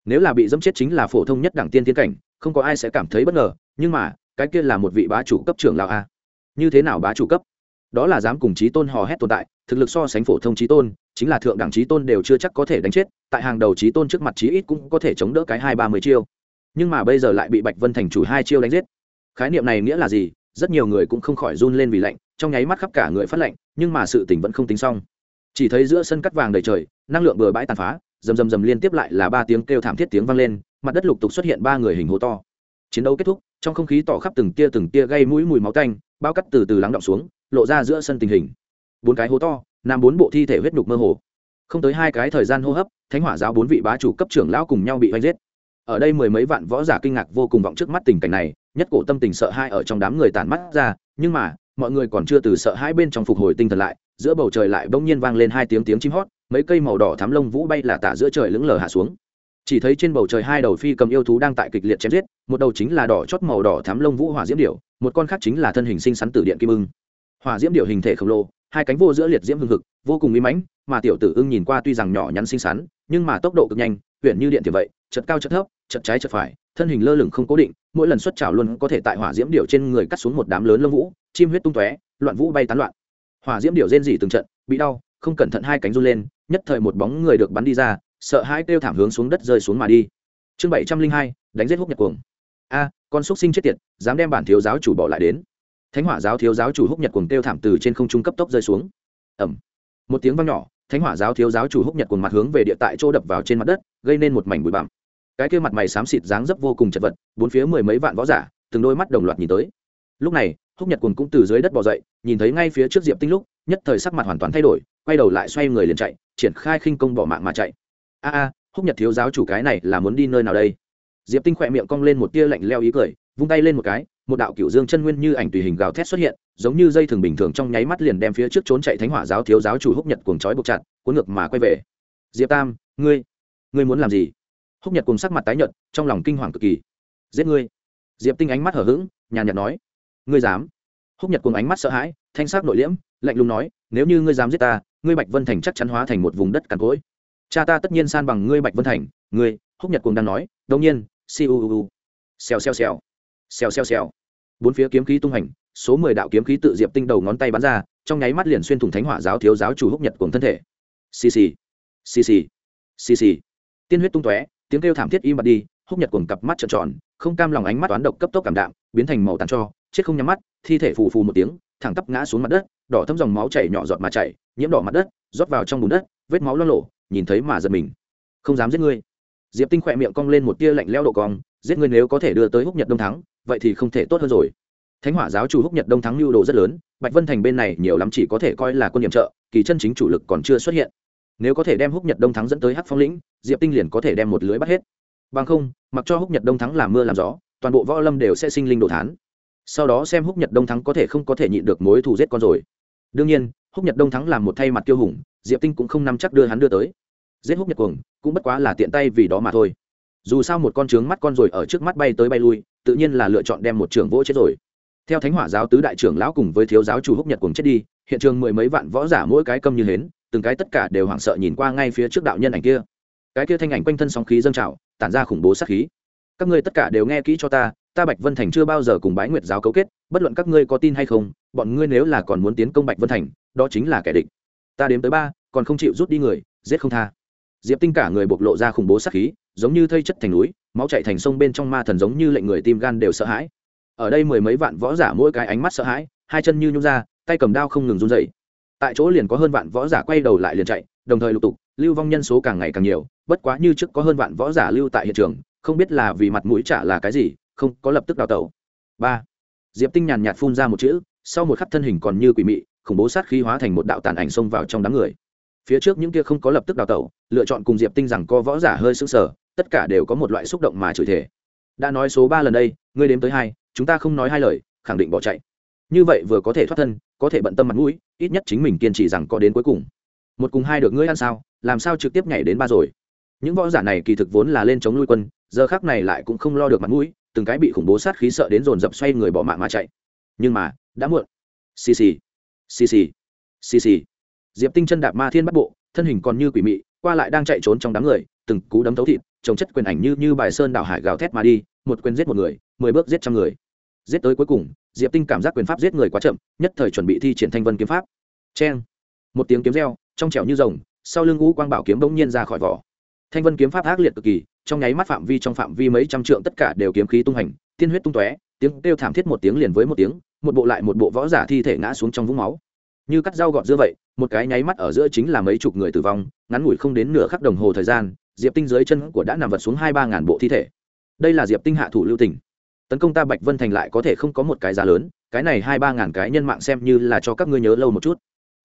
Nếu là bị dẫm chết chính là phổ thông nhất đẳng tiên tiến cảnh, không có ai sẽ cảm thấy bất ngờ, nhưng mà, cái kia là một vị bá chủ cấp trưởng lão a. Như thế nào bá chủ cấp? Đó là dám cùng chí tôn hò hét tồn tại, thực lực so sánh phổ thông chí tôn, chính là thượng đẳng chí tôn đều chưa chắc có thể đánh chết, tại hàng đầu chí tôn trước mặt chí ít cũng có thể chống đỡ cái hai ba mươi chiêu. Nhưng mà bây giờ lại bị bạch vân thành chủ hai chiêu đánh giết. Khái niệm này nghĩa là gì? Rất nhiều người cũng không khỏi run lên vì lạnh trong nháy mắt khắp cả người phát lạnh, nhưng mà sự tình vẫn không tính xong. Chỉ thấy giữa sân cắt vàng đầy trời, năng lượng bừa bãi tàn phá, rầm rầm rầm liên tiếp lại là ba tiếng kêu thảm thiết tiếng vang lên, mặt đất lục tục xuất hiện ba người hình hố to. Chiến đấu kết thúc, trong không khí tỏ khắp từng tia từng tia gây mũi mùi máu tanh, bao cắt từ từ lắng động xuống, lộ ra giữa sân tình hình. Bốn cái hố to nằm bốn bộ thi thể huyết nhục mơ hồ. Không tới hai cái thời gian hô hấp, thánh hỏa giáo bốn vị bá chủ cấp trưởng lão cùng nhau bị vây giết. Ở đây mười mấy vạn võ giả kinh ngạc vô cùng vọng trước mắt tình cảnh này, nhất cổ tâm tình sợ hãi ở trong đám người tản mắt ra, nhưng mà mọi người còn chưa từ sợ hãi bên trong phục hồi tinh thần lại, giữa bầu trời lại bỗng nhiên vang lên hai tiếng tiếng chim hót, mấy cây màu đỏ thám lông vũ bay là tả giữa trời lững lờ hạ xuống. Chỉ thấy trên bầu trời hai đầu phi cầm yêu thú đang tại kịch liệt chém giết, một đầu chính là đỏ chót màu đỏ thám lông vũ hỏa diễm điểu, một con khác chính là thân hình sinh sắn tử điện kim ưng. Hỏa diễm điểu hình thể khổng lồ, hai cánh vô giữa liệt diễm hưng hực, vô cùng mỹ mãnh, mà tiểu tử ưng nhìn qua tuy rằng nhỏ nhắn xinh xắn, nhưng mà tốc độ cực nhanh huyện như điện thì vậy chật cao chật thấp chật trái chật phải, thân hình lơ lửng không cố định, mỗi lần xuất trào luôn có thể tại hỏa diễm điệu trên người cắt xuống một đám lớn lông vũ chim huyết tung tóe, loạn vũ bay tán loạn. Hỏa diễm điệu rên rỉ từng trận, bị đau, không cẩn thận hai cánh run lên, nhất thời một bóng người được bắn đi ra, sợ hãi kêu thảm hướng xuống đất rơi xuống mà đi. Chương bảy trăm linh hai, đánh giết húc nhật cuồng. A, con xúc sinh chết tiệt, dám đem bản thiếu giáo chủ bỏ lại đến. Thánh hỏa giáo thiếu giáo chủ húc nhật cuồng kêu thảm từ trên không trung cấp tốc rơi xuống. Ẩm một tiếng vang nhỏ, thánh hỏa giáo thiếu giáo chủ húc nhật cuồng mặt hướng về địa tại chỗ đập vào trên mặt đất, gây nên một mảnh bụi bặm. Cái kia mặt mày xám xịt dáng dấp vô cùng chật vật, bốn phía mười mấy vạn võ giả, từng đôi mắt đồng loạt nhìn tới. Lúc này húc nhật cùng cũng từ dưới đất bò dậy, nhìn thấy ngay phía trước diệp tinh lúc, nhất thời sắc mặt hoàn toàn thay đổi, quay đầu lại xoay người liền chạy, triển khai khinh công bỏ mạng mà chạy. A a húc nhật thiếu giáo chủ cái này là muốn đi nơi nào đây? Diệp tinh khỏe miệng cong lên một tia lạnh leo ý cười, vung tay lên một cái, một đạo cựu dương chân nguyên như ảnh tùy hình gào thét xuất hiện, giống như dây thường bình thường trong nháy mắt liền đem phía trước trốn chạy thánh hỏa giáo thiếu giáo chủ húc nhật cuồng trói buộc chặt, cuốn ngược mà quay về. Diệp tam, ngươi ngươi muốn làm gì? Húc nhật cùng sắc mặt tái nhợt, trong lòng kinh hoàng cực kỳ. Giết ngươi. Diệp tinh ánh mắt hở h ữ g nhàn nhạt nói ngươi dám? Húc nhật cùng ánh mắt sợ hãi, thanh sắc nội liễm, lạnh lùng nói, nếu như ngươi dám giết ta, ngươi bạch vân thành chắc chắn hóa thành một vùng đất cằn cỗi. Cha ta tất nhiên san bằng ngươi bạch vân thành, ngươi, húc nhật cùng đang nói đông nhiên, si u u u. Xèo xèo xèo. Xèo xèo xèo. Bốn phía kiếm khí tung hành, số mười đạo kiếm khí tự diệp tinh đầu ngón tay bắn ra, trong nháy mắt liền xuyên thủng thánh hỏa giáo thiếu giáo chủ húc nhật cùng thân thể. Xì xì. Xì xì. Xì xì. Tiên huyết tung tóe, tiếng kêu thảm thiết im bặt đi, húc nhật cùng cặp mắt trợn tròn, không cam lòng ánh mắt toán độc cấp tốc cảm đạm, biến thành màu tàn cho chết không nhắm mắt, thi thể phù phù một tiếng, thẳng tắp ngã xuống mặt đất, đỏ thấm dòng máu chảy nhỏ giọt mà chảy, nhiễm đỏ mặt đất, rót vào trong bùn đất, vết máu lo lộ, nhìn thấy mà giật mình. Không dám giết ngươi. Diệp tinh khỏe miệng cong lên một tia lạnh leo độ cong, giết ngươi nếu có thể đưa tới húc nhật đông thắng, vậy thì không thể tốt hơn rồi. Thánh hỏa giáo chủ húc nhật đông thắng lưu đồ rất lớn, bạch vân thành bên này nhiều lắm chỉ có thể coi là quân nhiệm trợ, kỳ chân chính chủ lực còn chưa xuất hiện. Nếu có thể đem húc nhật đông thắng dẫn tới hắc phong lĩnh, diệp tinh liền có thể đem một lưới bắt hết. Bằng không, mặc cho húc nhật đông thắng làm mưa làm gió, toàn bộ võ lâm đều sẽ sinh linh đồ thán sau đó xem húc nhật đông thắng có thể không có thể nhịn được mối thù giết con rồi. Đương nhiên, húc nhật đông thắng làm một thay mặt tiêu hùng, diệp tinh cũng không nắm chắc đưa hắn đưa tới. Giết húc nhật cuồng, cũng bất quá là tiện tay vì đó mà thôi. Dù sao một con trướng mắt con rồi ở trước mắt bay tới bay lui, tự nhiên là lựa chọn đem một trưởng vỗ chết rồi. Theo thánh hỏa giáo tứ đại trưởng lão cùng với thiếu giáo chủ húc nhật cuồng chết đi, hiện trường mười mấy vạn võ giả mỗi cái câm như hến, từng cái tất cả đều hoảng sợ nhìn qua ngay phía trước đạo nhân ảnh kia. Cái kia thanh ảnh quanh thân sóng khí dâng trào, tản ra khủng bố sát khí các ngươi tất cả đều nghe kỹ cho ta ta bạch vân thành chưa bao giờ cùng bái nguyệt giáo cấu kết, bất luận các ngươi có tin hay không, bọn ngươi nếu là còn muốn tiến công bạch vân thành, đó chính là kẻ địch. Ta đếm tới ba, còn không chịu rút đi người, giết không tha. Diệp tinh cả người bộc lộ ra khủng bố sát khí, giống như thây chất thành núi, máu chạy thành sông bên trong ma thần giống như lệnh người tim gan đều sợ hãi. Ở đây mười mấy vạn võ giả mỗi cái ánh mắt sợ hãi, hai chân như nhung ra, tay cầm đao không ngừng run dậy tại chỗ liền có hơn vạn võ giả quay đầu lại liền chạy, đồng thời lục tục, lưu vong nhân số càng ngày càng nhiều, bất quá như trước có hơn vạn võ giả lưu tại hiện trường không biết là vì mặt mũi trả là cái gì, không có lập tức đào tẩu. Ba, diệp tinh nhàn nhạt phun ra một chữ, sau một khắc thân hình còn như quỷ mị, khủng bố sát khí hóa thành một đạo tàn ảnh xông vào trong đám người. Phía trước những kia không có lập tức đào tẩu, lựa chọn cùng diệp tinh rằng co võ giả hơi sững sờ, tất cả đều có một loại xúc động mà chửi thể đã nói số ba lần đây, ngươi đếm tới hai, chúng ta không nói hai lời, khẳng định bỏ chạy. Như vậy vừa có thể thoát thân, có thể bận tâm mặt mũi, ít nhất chính mình kiên trì rằng có đến cuối cùng. Một cùng hai được ngươi ăn sao, làm sao trực tiếp nhảy đến ba rồi? Những võ giả này kỳ thực vốn là lên chống lui quân giờ khác này lại cũng không lo được mặt mũi, từng cái bị khủng bố sát khí sợ đến dồn dập xoay người bỏ mạng mà chạy. Nhưng mà, đã muộn. Xì xì. Xì xì. Xì xì. Diệp tinh chân đạp ma thiên bắt bộ, thân hình còn như quỷ mị, qua lại đang chạy trốn trong đám người, từng cú đấm thấu thịt, trồng chất quyền ảnh như như bài sơn đảo hải gào thét mà đi, một quyền giết một người, mười bước giết trăm người. Giết tới cuối cùng, diệp tinh cảm giác quyền pháp giết người quá chậm, nhất thời chuẩn bị thi triển thanh vân kiếm pháp. Cheng. Một tiếng kiếm reo, trong trẻo như rồng, sau lưng ngũ quang bảo kiếm bỗng nhiên ra khỏi vỏ. Thanh vân kiếm pháp ác liệt cực kỳ trong nháy mắt phạm vi trong phạm vi mấy trăm trượng tất cả đều kiếm khí tung hành, tiên huyết tung tóe, tiếng kêu thảm thiết một tiếng liền với một tiếng, một bộ lại một bộ võ giả thi thể ngã xuống trong vũng máu. Như cắt dao gọt giữa vậy, một cái nháy mắt ở giữa chính là mấy chục người tử vong, ngắn ngủi không đến nửa khắc đồng hồ thời gian, diệp tinh dưới chân của đã nằm vật xuống hai ba ngàn bộ thi thể. Đây là diệp tinh hạ thủ lưu tình. Tấn công ta bạch vân thành lại có thể không có một cái giá lớn, cái này hai ba ngàn cái nhân mạng xem như là cho các ngươi nhớ lâu một chút.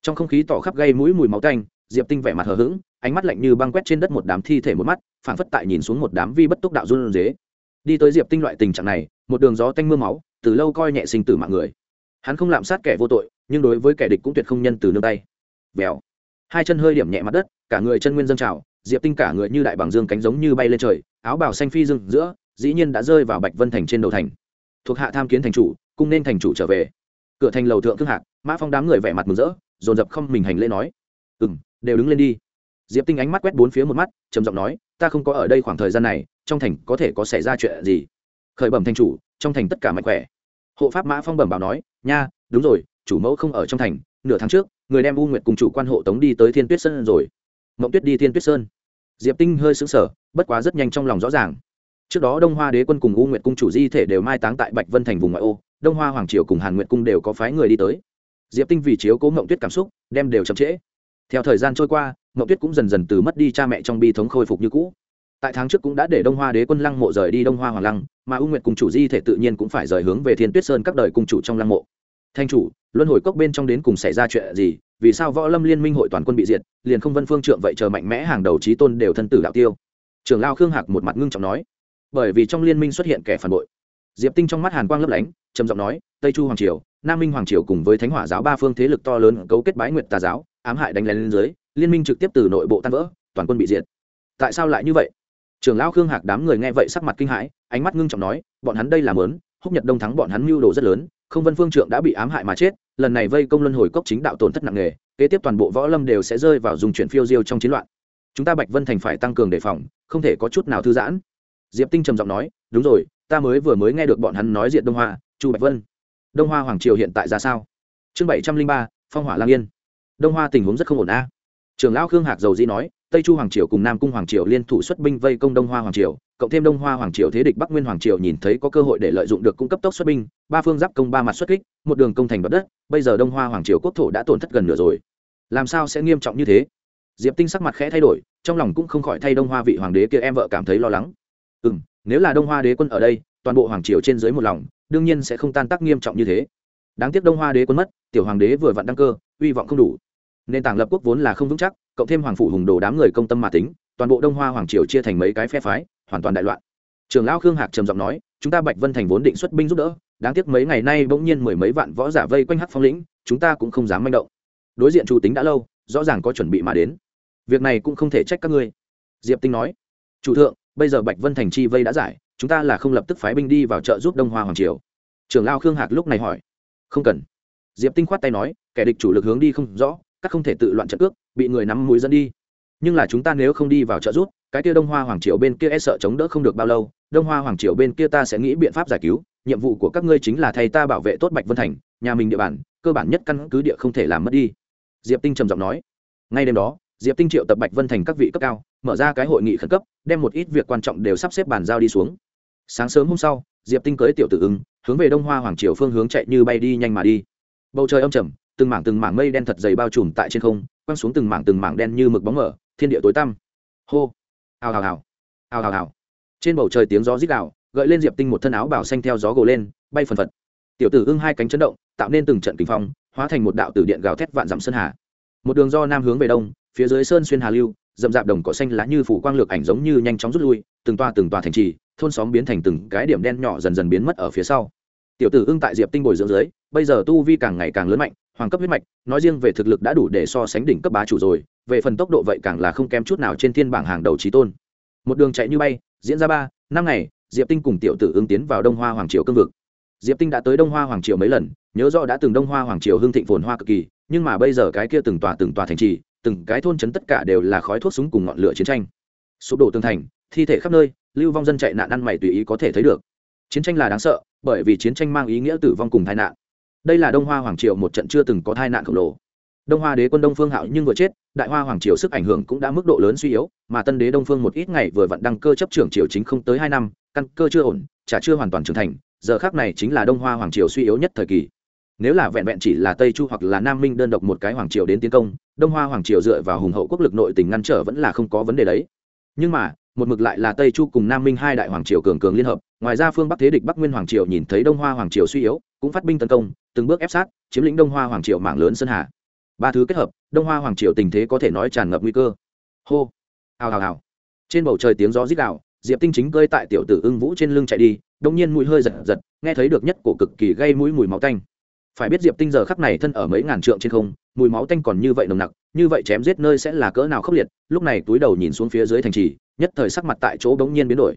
Trong không khí tỏ khắp gây mũi mùi máu tanh diệp tinh vẻ mặt hờ hững, ánh mắt lạnh như băng quét trên đất một đám thi thể một mắt, phảng phất tại nhìn xuống một đám vi bất túc đạo run dế. Đi tới diệp tinh loại tình trạng này, một đường gió tanh mưa máu, từ lâu coi nhẹ sinh tử mạng người. Hắn không lạm sát kẻ vô tội, nhưng đối với kẻ địch cũng tuyệt không nhân từ nương tay. Vèo. Hai chân hơi điểm nhẹ mặt đất, cả người chân nguyên dâng trào, diệp tinh cả người như đại bằng dương cánh giống như bay lên trời, áo bào xanh phi dưng giữa, dĩ nhiên đã rơi vào bạch vân thành trên đầu thành. Thuộc hạ tham kiến thành chủ, cung nên thành chủ trở về. Cửa thành lầu thượng thương hạc, mã phong đám người vẻ mặt mừng rỡ, dồn dập không mình hành lễ nói. Ừ m đều đứng lên đi. Diệp tinh ánh mắt quét bốn phía một mắt, trầm giọng nói, ta không có ở đây khoảng thời gian này, trong thành có thể có xảy ra chuyện gì? Khởi bẩm thành chủ, trong thành tất cả mạnh khỏe. Hộ pháp mã phong bẩm bảo nói, nha, đúng rồi, chủ mẫu không ở trong thành, nửa tháng trước, người đem u nguyệt cùng chủ quan hộ tống đi tới thiên tuyết sơn rồi. Mộng tuyết đi thiên tuyết sơn. Diệp tinh hơi sững sờ, bất quá rất nhanh trong lòng rõ ràng. Trước đó đông hoa đế quân cùng u nguyệt cung chủ di thể đều mai táng tại bạch vân thành vùng ngoại ô, đông hoa hoàng triều cùng hàn nguyệt cung đều có phái người đi tới. Diệp tinh vì chiếu cố mộng tuyết cảm xúc, đem đều chậm trễ theo thời gian trôi qua mậu tuyết cũng dần dần từ mất đi cha mẹ trong bi thống khôi phục như cũ. Tại tháng trước cũng đã để đông hoa đế quân lăng mộ rời đi đông hoa hoàng lăng, mà u nguyệt cùng chủ di thể tự nhiên cũng phải rời hướng về thiên tuyết sơn các đời cung chủ trong lăng mộ. Thanh chủ, luân hồi cốc bên trong đến cùng xảy ra chuyện gì? Vì sao võ lâm liên minh hội toàn quân bị diệt, liền không vân phương trượng vậy chờ mạnh mẽ hàng đầu trí tôn đều thân tử đạo tiêu? Trường lao khương hạc một mặt ngưng trọng nói. Bởi vì trong liên minh xuất hiện kẻ phản bội. Diệp tinh trong mắt hàn quang lấp lánh, trầm giọng nói, tây chu hoàng triều, nam minh hoàng triều cùng với thánh hỏa giáo ba phương thế lực to lớn cấu kết bái nguyệt tà giáo ám hại đánh lén lên dưới, liên minh trực tiếp từ nội bộ tan vỡ, toàn quân bị diệt. Tại sao lại như vậy? Trưởng lão khương hạc đám người nghe vậy sắc mặt kinh hãi, ánh mắt ngưng trọng nói, bọn hắn đây làm lớn húc nhật đông thắng bọn hắn mưu đồ rất lớn, không vân phương trượng đã bị ám hại mà chết, lần này vây công luân hồi cốc chính đạo tổn thất nặng nề, kế tiếp toàn bộ võ lâm đều sẽ rơi vào dùng chuyển phiêu diêu trong chiến loạn. Chúng ta bạch vân thành phải tăng cường đề phòng, không thể có chút nào thư giãn. Diệp tinh trầm giọng nói, đúng rồi, ta mới vừa mới nghe được bọn hắn nói diện đông hoa, chu bạch vân. Đông hoa hoàng triều hiện tại ra sao? Chương bảy trăm linh ba, phong hỏa lang yên đông hoa tình huống rất không ổn a. Trưởng lão khương hạc dầu dĩ nói, tây chu hoàng triều cùng nam cung hoàng triều liên thủ xuất binh vây công đông hoa hoàng triều, cộng thêm đông hoa hoàng triều thế địch bắc nguyên hoàng triều nhìn thấy có cơ hội để lợi dụng được cung cấp tốc xuất binh, ba phương giáp công ba mặt xuất kích, một đường công thành đoạt đất, bây giờ đông hoa hoàng triều quốc thổ đã tổn thất gần nửa rồi. Làm sao sẽ nghiêm trọng như thế? Diệp tinh sắc mặt khẽ thay đổi, trong lòng cũng không khỏi thay đông hoa vị hoàng đế kia em vợ cảm thấy lo lắng. Ừ nếu là đông hoa đế quân ở đây, toàn bộ hoàng triều trên dưới một lòng, đương nhiên sẽ không tan tác nghiêm trọng như thế đáng tiếc đông hoa đế quân mất, tiểu hoàng đế vừa vặn đăng cơ uy vọng không đủ. Nền tảng lập quốc vốn là không vững chắc, cộng thêm hoàng phủ hùng đồ đám người công tâm mà tính, toàn bộ đông hoa hoàng triều chia thành mấy cái phe phái, hoàn toàn đại loạn. Trường lão khương hạc trầm giọng nói, chúng ta bạch vân thành vốn định xuất binh giúp đỡ, đáng tiếc mấy ngày nay bỗng nhiên mười mấy vạn võ giả vây quanh hắc phong lĩnh, chúng ta cũng không dám manh động. Đối diện chủ tính đã lâu, rõ ràng có chuẩn bị mà đến. Việc này cũng không thể trách các ngươi. Diệp tinh nói, chủ thượng, bây giờ bạch vân thành chi vây đã giải, chúng ta là không lập tức phái binh đi vào trợ giúp đông hoa hoàng triều. Trưởng lao khương hạc lúc này hỏi không cần. Diệp tinh khoát tay nói, kẻ địch chủ lực hướng đi không rõ, các không thể tự loạn trận cước, bị người nắm mũi dẫn đi. Nhưng là chúng ta nếu không đi vào trợ giúp, cái kia đông hoa hoàng triều bên kia e sợ chống đỡ không được bao lâu, đông hoa hoàng triều bên kia ta sẽ nghĩ biện pháp giải cứu, nhiệm vụ của các ngươi chính là thay ta bảo vệ tốt bạch vân thành, nhà mình địa bàn, cơ bản nhất căn cứ địa không thể làm mất đi. Diệp tinh trầm giọng nói. Ngay đêm đó, diệp tinh triệu tập bạch vân thành các vị cấp cao, mở ra cái hội nghị khẩn cấp, đem một ít việc quan trọng đều sắp xếp bàn giao đi xuống. Sáng sớm hôm sau diệp tinh cưới tiểu tử ứng, hướng về đông hoa hoàng triều phương hướng chạy như bay đi nhanh mà đi. Bầu trời âm trầm, từng mảng từng mảng mây đen thật dày bao trùm tại trên không, quăng xuống từng mảng từng mảng đen như mực bóng mở thiên địa tối tăm. Hô! Hào hào hào! Hào hào hào! Trên bầu trời tiếng gió rít đạo gợi lên diệp tinh một thân áo bảo xanh theo gió gồ lên, bay phần phật. Tiểu tử ưng hai cánh chấn động, tạo nên từng trận kinh phong, hóa thành một đạo tử điện gào thét vạn dặm sơn hà. Một đường do nam hướng về đông, phía dưới sơn xuyên hà lưu, rậm rạp đồng cỏ xanh lá như phủ quang lược ảnh giống như nhanh chóng rút lui, từng toa từng toa thành trì thôn xóm biến thành từng cái điểm đen nhỏ dần dần biến mất ở phía sau. Tiểu tử ưng tại diệp tinh bồi dưỡng dưới, bây giờ tu vi càng ngày càng lớn mạnh, hoàng cấp huyết mạch, nói riêng về thực lực đã đủ để so sánh đỉnh cấp bá chủ rồi, về phần tốc độ vậy càng là không kém chút nào trên thiên bảng hàng đầu trí tôn. Một đường chạy như bay, diễn ra ba, năm ngày, diệp tinh cùng tiểu tử ưng tiến vào đông hoa hoàng triều cương vực. Diệp tinh đã tới đông hoa hoàng triều mấy lần, nhớ rõ đã từng đông hoa hoàng triều hưng thịnh phồn hoa cực kỳ, nhưng mà bây giờ cái kia từng tòa từng tòa thành trì, từng cái thôn trấn tất cả đều là khói thuốc súng cùng ngọn lửa chiến tranh. Sụp đổ tường thành, thi thể khắp nơi lưu vong dân chạy nạn ăn mày tùy ý có thể thấy được. Chiến tranh là đáng sợ, bởi vì chiến tranh mang ý nghĩa tử vong cùng tai nạn. Đây là đông hoa hoàng triều một trận chưa từng có tai nạn khổng lồ. Đông hoa đế quân đông phương hạo nhưng vừa chết, đại hoa hoàng triều sức ảnh hưởng cũng đã mức độ lớn suy yếu, mà tân đế đông phương một ít ngày vừa vặn đăng cơ chấp trưởng triều chính không tới hai năm, căn cơ chưa ổn, chả chưa hoàn toàn trưởng thành, giờ khác này chính là đông hoa hoàng triều suy yếu nhất thời kỳ. Nếu là vẹn vẹn chỉ là tây chu hoặc là nam minh đơn độc một cái hoàng triều đến tiến công, đông hoa hoàng triều dựa vào hùng hậu quốc lực nội tình ngăn trở vẫn là không có vấn đề đấy. Nhưng mà một mực lại là tây chu cùng nam minh hai đại hoàng triều cường cường liên hợp, ngoài ra phương bắc thế địch bắc nguyên hoàng triều nhìn thấy đông hoa hoàng triều suy yếu, cũng phát binh tấn công, từng bước ép sát, chiếm lĩnh đông hoa hoàng triều mạng lớn sơn hà. Ba thứ kết hợp, đông hoa hoàng triều tình thế có thể nói tràn ngập nguy cơ. Hô, hào hào hào. Trên bầu trời tiếng gió rít đạo diệp tinh chính cơi tại tiểu tử ưng vũ trên lưng chạy đi, đông nhiên mũi hơi giật giật, nghe thấy được nhất cổ cực kỳ gây mũi mùi máu tanh. Phải biết diệp tinh giờ khắc này thân ở mấy ngàn trượng trên không, mùi máu tanh còn như vậy nồng nặc, như vậy chém giết nơi sẽ là cỡ nào khốc liệt, lúc này túi đầu nhìn xuống phía dưới thành trì nhất thời sắc mặt tại chỗ bỗng nhiên biến đổi.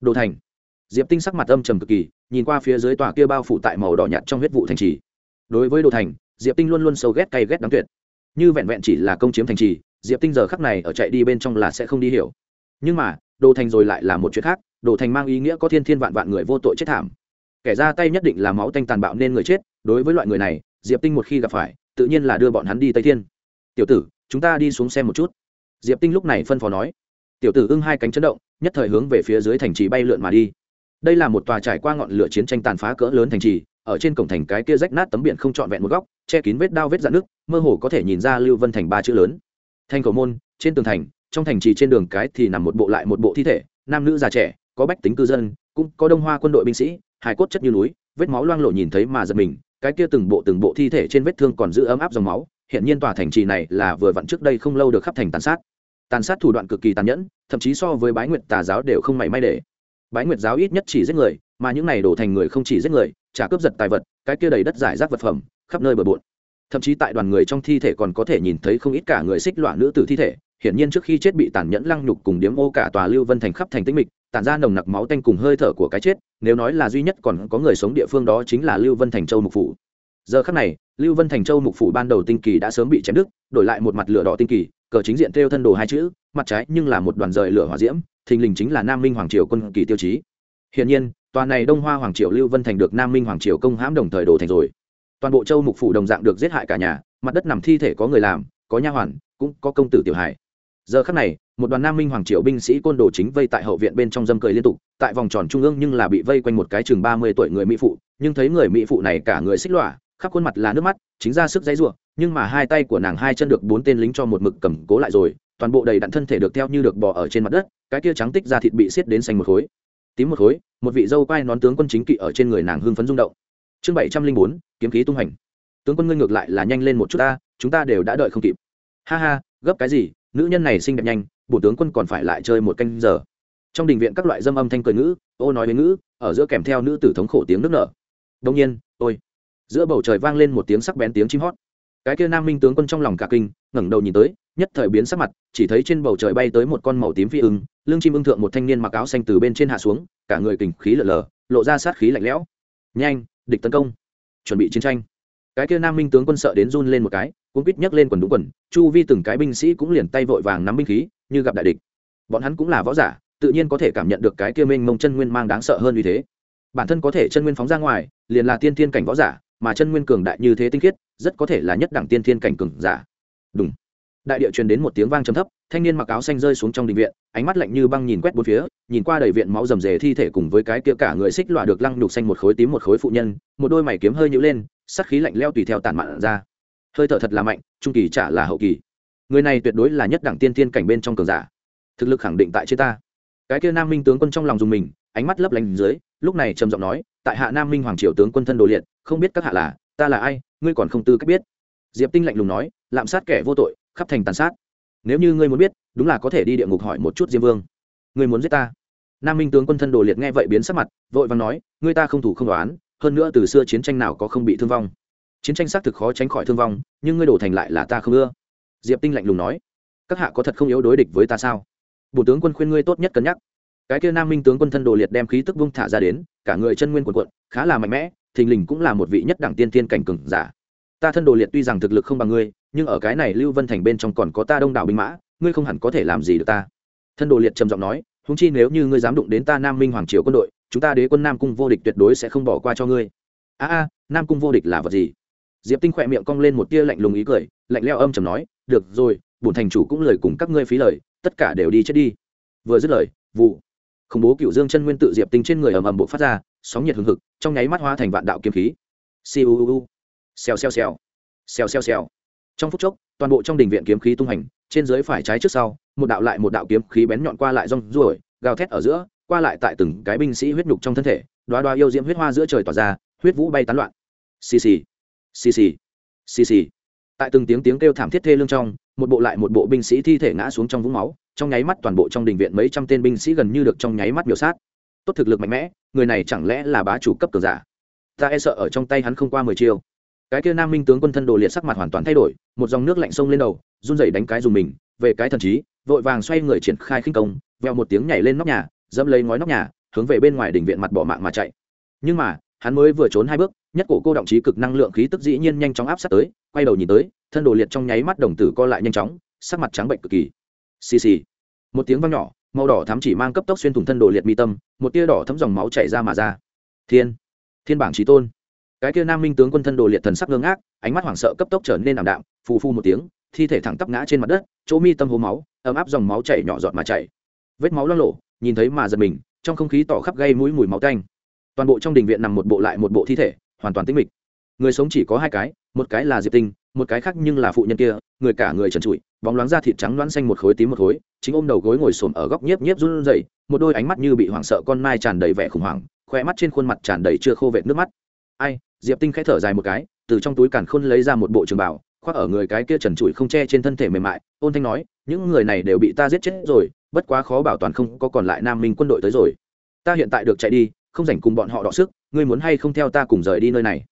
Đồ thành. Diệp tinh sắc mặt âm trầm cực kỳ, nhìn qua phía dưới tòa kia bao phủ tại màu đỏ nhạt trong huyết vụ thành trì. Đối với đồ thành, diệp tinh luôn luôn sâu ghét cay ghét đáng tuyệt. Như vẹn vẹn chỉ là công chiếm thành trì, diệp tinh giờ khắc này ở chạy đi bên trong là sẽ không đi hiểu. Nhưng mà, đồ thành rồi lại là một chuyện khác, đồ thành mang ý nghĩa có thiên thiên vạn vạn người vô tội chết thảm. Kẻ ra tay nhất định là máu tanh tàn bạo nên người chết, đối với loại người này, diệp tinh một khi gặp phải, tự nhiên là đưa bọn hắn đi tây thiên. Tiểu tử, chúng ta đi xuống xem một chút. Diệp tinh lúc này phân phó nói tiểu tử ưng hai cánh chấn động, nhất thời hướng về phía dưới thành trì bay lượn mà đi. Đây là một tòa trải qua ngọn lửa chiến tranh tàn phá cỡ lớn thành trì, ở trên cổng thành cái kia rách nát tấm biển không trọn vẹn một góc, che kín vết đao vết dạn nước mơ hồ có thể nhìn ra lưu vân thành ba chữ lớn. Thành cầu môn, trên tường thành, trong thành trì trên đường cái thì nằm một bộ lại một bộ thi thể, nam nữ già trẻ, có bách tính cư dân, cũng có đông hoa quân đội binh sĩ, hài cốt chất như núi, vết máu loang lộ nhìn thấy mà giật mình, cái kia từng bộ từng bộ thi thể trên vết thương còn giữ ấm áp dòng máu, hiện nhiên tòa thành trì này là vừa vặn trước đây không lâu được khắp thành tàn sát tàn sát thủ đoạn cực kỳ tàn nhẫn, thậm chí so với bái nguyệt tà giáo đều không mảy may để. Bái nguyệt giáo ít nhất chỉ giết người, mà những này đổ thành người không chỉ giết người, trả cướp giật tài vật, cái kia đầy đất giải rác vật phẩm, khắp nơi bờ bộn. Thậm chí tại đoàn người trong thi thể còn có thể nhìn thấy không ít cả người xích loạn nữ tử thi thể, hiển nhiên trước khi chết bị tàn nhẫn lăng nhục cùng điếm ô cả tòa lưu vân thành khắp thành tĩnh mịch, tản ra nồng nặc máu tanh cùng hơi thở của cái chết, nếu nói là duy nhất còn có người sống địa phương đó chính là lưu vân thành châu mục phủ. Giờ khắc này, lưu vân thành châu mục phủ ban đầu tinh kỳ đã sớm bị chém đứt, đổi lại một mặt lửa đỏ tinh kỳ cờ chính diện theo thân đồ hai chữ, mặt trái nhưng là một đoàn rời lửa hỏa diễm, thình lình chính là nam minh hoàng triều quân kỳ tiêu chí. Hiển nhiên, tòa này đông hoa hoàng triều lưu vân thành được nam minh hoàng triều công hãm đồng thời đổ thành rồi. Toàn bộ châu mục phủ đồng dạng được giết hại cả nhà, mặt đất nằm thi thể có người làm, có nha hoàn, cũng có công tử tiểu hải giờ khắc này, một đoàn nam minh hoàng triều binh sĩ côn đồ chính vây tại hậu viện bên trong dâm cười liên tục, tại vòng tròn trung ương nhưng là bị vây quanh một cái chừng ba mươi tuổi người mỹ phụ, nhưng thấy người mỹ phụ này cả người xích lọa khắp khuôn mặt là nước mắt, chính ra sức dãy ruộng nhưng mà hai tay của nàng hai chân được bốn tên lính cho một mực cầm cố lại rồi, toàn bộ đầy đặn thân thể được theo như được bỏ ở trên mặt đất, cái kia trắng tích ra thịt bị xiết đến xanh một khối. Tím một khối, một vị dâu quai nón tướng quân chính kỵ ở trên người nàng hưng phấn rung động. Chương bảy trăm linh bốn, kiếm khí tung hành. Tướng quân ngươi ngược lại là nhanh lên một chút ta, chúng ta đều đã đợi không kịp. Ha ha, gấp cái gì, nữ nhân này xinh đẹp nhanh, bổ tướng quân còn phải lại chơi một canh giờ. Trong đình viện các loại dâm âm thanh cười ngữ, ô nói với ngữ, ở giữa kèm theo nữ tử thống khổ tiếng nước nở. Đông nhiên, ôi giữa bầu trời vang lên một tiếng sắc bén tiếng chim hót. Cái kia nam minh tướng quân trong lòng cả kinh, ngẩng đầu nhìn tới, nhất thời biến sắc mặt, chỉ thấy trên bầu trời bay tới một con màu tím phi ưng lương chim ưng thượng một thanh niên mặc áo xanh từ bên trên hạ xuống, cả người kình khí lở lờ, lộ ra sát khí lạnh lẽo. Nhanh, địch tấn công, chuẩn bị chiến tranh. Cái kia nam minh tướng quân sợ đến run lên một cái cũng quýt nhấc lên quần đúng quần, chu vi từng cái binh sĩ cũng liền tay vội vàng nắm binh khí, như gặp đại địch. Bọn hắn cũng là võ giả, tự nhiên có thể cảm nhận được cái kia mênh mông chân nguyên mang đáng sợ hơn như thế. Bản thân có thể chân nguyên phóng ra ngoài, liền là tiên thiên cảnh võ giả mà chân nguyên cường đại như thế tinh khiết, rất có thể là nhất đẳng tiên thiên cảnh cường giả. Đúng đại địa truyền đến một tiếng vang trầm thấp, thanh niên mặc áo xanh rơi xuống trong đình viện, ánh mắt lạnh như băng nhìn quét bốn phía, nhìn qua đầy viện máu rầm rề thi thể cùng với cái kia cả người xích lọa được lăng đục xanh một khối tím một khối phụ nhân, một đôi mày kiếm hơi nhữ lên sắc khí lạnh leo tùy theo tàn mạn ra. Hơi thở thật là mạnh, trung kỳ chả là hậu kỳ. Người này tuyệt đối là nhất đẳng tiên thiên cảnh bên trong cường giả. Thực lực khẳng định tại trên ta. Cái kia nam minh tướng quân trong lòng dùng mình ánh mắt lấp lánh dưới, lúc này trầm giọng nói, tại hạ nam minh hoàng triều tướng quân thân đồ liệt, không biết các hạ là, ta là ai, ngươi còn không tư cách biết. Diệp tinh lạnh lùng nói, lạm sát kẻ vô tội, khắp thành tàn sát. Nếu như ngươi muốn biết, đúng là có thể đi địa ngục hỏi một chút diêm vương. Ngươi muốn giết ta? Nam minh tướng quân thân đồ liệt nghe vậy biến sắc mặt, vội và nói, ngươi ta không thủ không đoán hơn nữa từ xưa chiến tranh nào có không bị thương vong. Chiến tranh xác thực khó tránh khỏi thương vong, nhưng ngươi đổ thành lại là ta không ưa. Diệp tinh lạnh lùng nói, các hạ có thật không yếu đối địch với ta sao? Bộ tướng quân khuyên ngươi tốt nhất cân nhắc cái kia nam minh tướng quân thân đồ liệt đem khí tức vung thả ra đến, cả người chân nguyên quần quận khá là mạnh mẽ, thình lình cũng là một vị nhất đẳng tiên tiên cảnh cường giả. Ta thân đồ liệt tuy rằng thực lực không bằng ngươi, nhưng ở cái này lưu vân thành bên trong còn có ta đông đảo binh mã, ngươi không hẳn có thể làm gì được ta. Thân đồ liệt trầm giọng nói húng chi nếu như ngươi dám đụng đến ta nam minh hoàng triều quân đội, chúng ta đế quân nam cung vô địch tuyệt đối sẽ không bỏ qua cho ngươi. A a, nam cung vô địch là vật gì? Diệp tinh khỏe miệng cong lên một tia lạnh lùng ý cười, lạnh leo âm chầm nói, được rồi, bổn thành chủ cũng lời cùng các ngươi phí lời, tất cả đều đi chết đi. Vừa dứt lời, vụ khủng bố cựu dương chân nguyên tự diệp tinh trên người ầm ầm bộ phát ra, sóng nhiệt hừng hực, trong nháy mắt hoa thành vạn đạo kiếm khí. Siêu xèo xèo xèo. Xèo xèo xèo. Trong phút chốc, toàn bộ trong đình viện kiếm khí tung hành, trên dưới phải trái trước sau, một đạo lại một đạo kiếm khí bén nhọn qua lại rong ruổi, gào thét ở giữa, qua lại tại từng cái binh sĩ huyết nhục trong thân thể đoá đoá yêu diễm huyết hoa giữa trời tỏa ra, huyết vũ bay tán loạn. Xì xì. Xì xì. Xì xì. Tại từng tiếng tiếng kêu thảm thiết thê lương trong một bộ lại một bộ binh sĩ thi thể ngã xuống trong vũng máu, trong nháy mắt toàn bộ trong đình viện mấy trăm tên binh sĩ gần như được trong nháy mắt miểu sát. Tốt thực lực mạnh mẽ, người này chẳng lẽ là bá chủ cấp cường giả? Ta e sợ ở trong tay hắn không qua mười chiêu. Cái kia nam minh tướng quân thân đồ liệt sắc mặt hoàn toàn thay đổi, một dòng nước lạnh sông lên đầu, run rẩy đánh cái dùng mình, về cái thần trí, vội vàng xoay người triển khai khinh công veo một tiếng nhảy lên nóc nhà, dẫm lấy ngói nóc nhà, hướng về bên ngoài đỉnh viện mặt bỏ mạng mà chạy. Nhưng mà hắn mới vừa trốn hai bước, nhất cổ cô động trí cực năng lượng khí tức dĩ nhiên nhanh chóng áp sát tới, quay đầu nhìn tới, thân đồ liệt trong nháy mắt đồng tử co lại nhanh chóng, sắc mặt trắng bệnh cực kỳ. Xì xì. Một tiếng vang nhỏ, màu đỏ thắm chỉ mang cấp tốc xuyên thủng thân đồ liệt mi tâm, một tia đỏ thấm dòng máu chảy ra mà ra. Thiên thiên bảng trí tôn. Cái kia nam minh tướng quân thân đồ liệt thần sắc ngơ ngác, ánh mắt hoảng sợ cấp tốc trở nên ảm đạm, phù phu một tiếng, thi thể thẳng tắp ngã trên mặt đất, chỗ mi tâm hố máu, ấm áp dòng máu chảy nhỏ giọt mà chảy. Vết máu lo lộ nhìn thấy mà giật mình, trong không khí tỏ khắp gây mũi mùi máu tanh toàn bộ trong đình viện nằm một bộ lại một bộ thi thể, hoàn toàn tĩnh mịch. Người sống chỉ có hai cái, một cái là diệp tinh, một cái khác nhưng là phụ nhân kia, người cả người trần trụi, bóng loáng da thịt trắng loãng xanh một khối tím một khối, chính ôm đầu gối ngồi xổm ở góc nhiếp nhiếp run rẩy, một đôi ánh mắt như bị hoảng sợ con mai tràn đầy vẻ khủng hoảng khoe mắt trên khuôn mặt tràn đầy chưa khô vệt nước mắt. Ai, diệp tinh khẽ thở dài một cái, từ trong túi càn khôn lấy ra một bộ trường bảo khoác ở người cái kia trần trụi không che trên thân thể mềm mại, ôn thanh nói, những người này đều bị ta giết chết rồi, bất quá khó bảo toàn không có còn lại nam minh quân đội tới rồi. Ta hiện tại được chạy đi không rảnh cùng bọn họ đọ sức, ngươi muốn hay không theo ta cùng rời đi nơi này?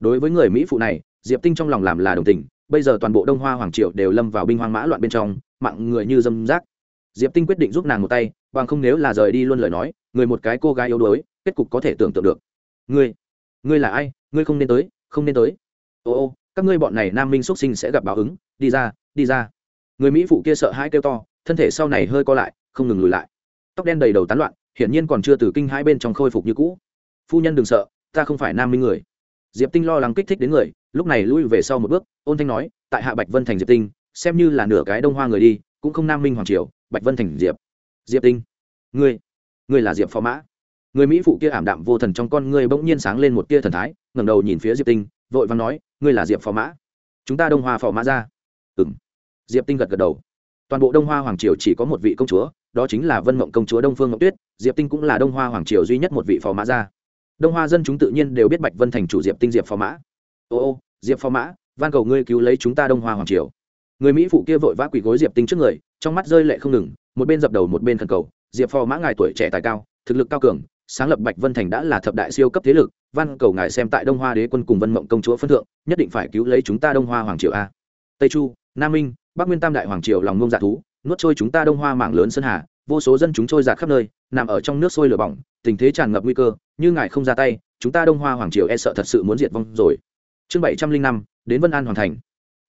Đối với người mỹ phụ này, diệp tinh trong lòng làm là đồng tình, bây giờ toàn bộ đông hoa hoàng Triệu đều lâm vào binh hoang mã loạn bên trong, mạng người như dâm rác. Diệp tinh quyết định giúp nàng một tay, bằng không nếu là rời đi luôn lời nói, người một cái cô gái yếu đuối, kết cục có thể tưởng tượng được. Ngươi ngươi là ai? Ngươi không nên tới, không nên tới. Ô ô, các ngươi bọn này nam minh xuất sinh sẽ gặp báo ứng, đi ra đi ra. Người mỹ phụ kia sợ hãi kêu to, thân thể sau này hơi co lại, không ngừng lùi lại. Tóc đen đầy đầu tán loạn hiển nhiên còn chưa từ kinh hai bên trong khôi phục như cũ. Phu nhân đừng sợ, ta không phải nam minh người. Diệp tinh lo lắng kích thích đến người, lúc này lui về sau một bước, ôn thanh nói, tại hạ bạch vân thành diệp tinh, xem như là nửa cái đông hoa người đi, cũng không nam minh hoàng triều, bạch vân thành diệp. Diệp tinh, ngươi ngươi là diệp phó mã. Người mỹ phụ kia ảm đạm vô thần trong con ngươi bỗng nhiên sáng lên một tia thần thái, ngẩng đầu nhìn phía diệp tinh, vội vàng nói, ngươi là diệp phó mã. Chúng ta đông hoa phò mã ra. Ừng diệp tinh gật gật đầu. Toàn bộ đông hoa hoàng triều chỉ có một vị công chúa đó chính là vân mộng công chúa đông phương ngọc tuyết, diệp tinh cũng là đông hoa hoàng triều duy nhất một vị phò mã ra đông hoa dân chúng tự nhiên đều biết bạch vân thành chủ diệp tinh diệp phò mã. Ô ô, diệp phò mã, van cầu ngươi cứu lấy chúng ta đông hoa hoàng triều. Người mỹ phụ kia vội vã quỳ gối diệp tinh trước người, trong mắt rơi lệ không ngừng, một bên dập đầu một bên khẩn cầu, diệp phò mã, ngài tuổi trẻ tài cao, thực lực cao cường, sáng lập bạch vân thành đã là thập đại siêu cấp thế lực, van cầu ngài xem tại đông hoa đế quân cùng vân mộng công chúa phân thượng, nhất định phải cứu lấy chúng ta đông hoa hoàng triều a. Tây chu, nam minh, bắc nguyên tam đại hoàng triều lòng ngông dạ thú nuốt trôi chúng ta đông hoa mảng lớn sơn hà, vô số dân chúng trôi giạt khắp nơi, nằm ở trong nước sôi lửa bỏng, tình thế tràn ngập nguy cơ, như ngài không ra tay, chúng ta đông hoa hoàng triều e sợ thật sự muốn diệt vong rồi. Chương bảy trăm linh năm, đến vân an hoàn thành.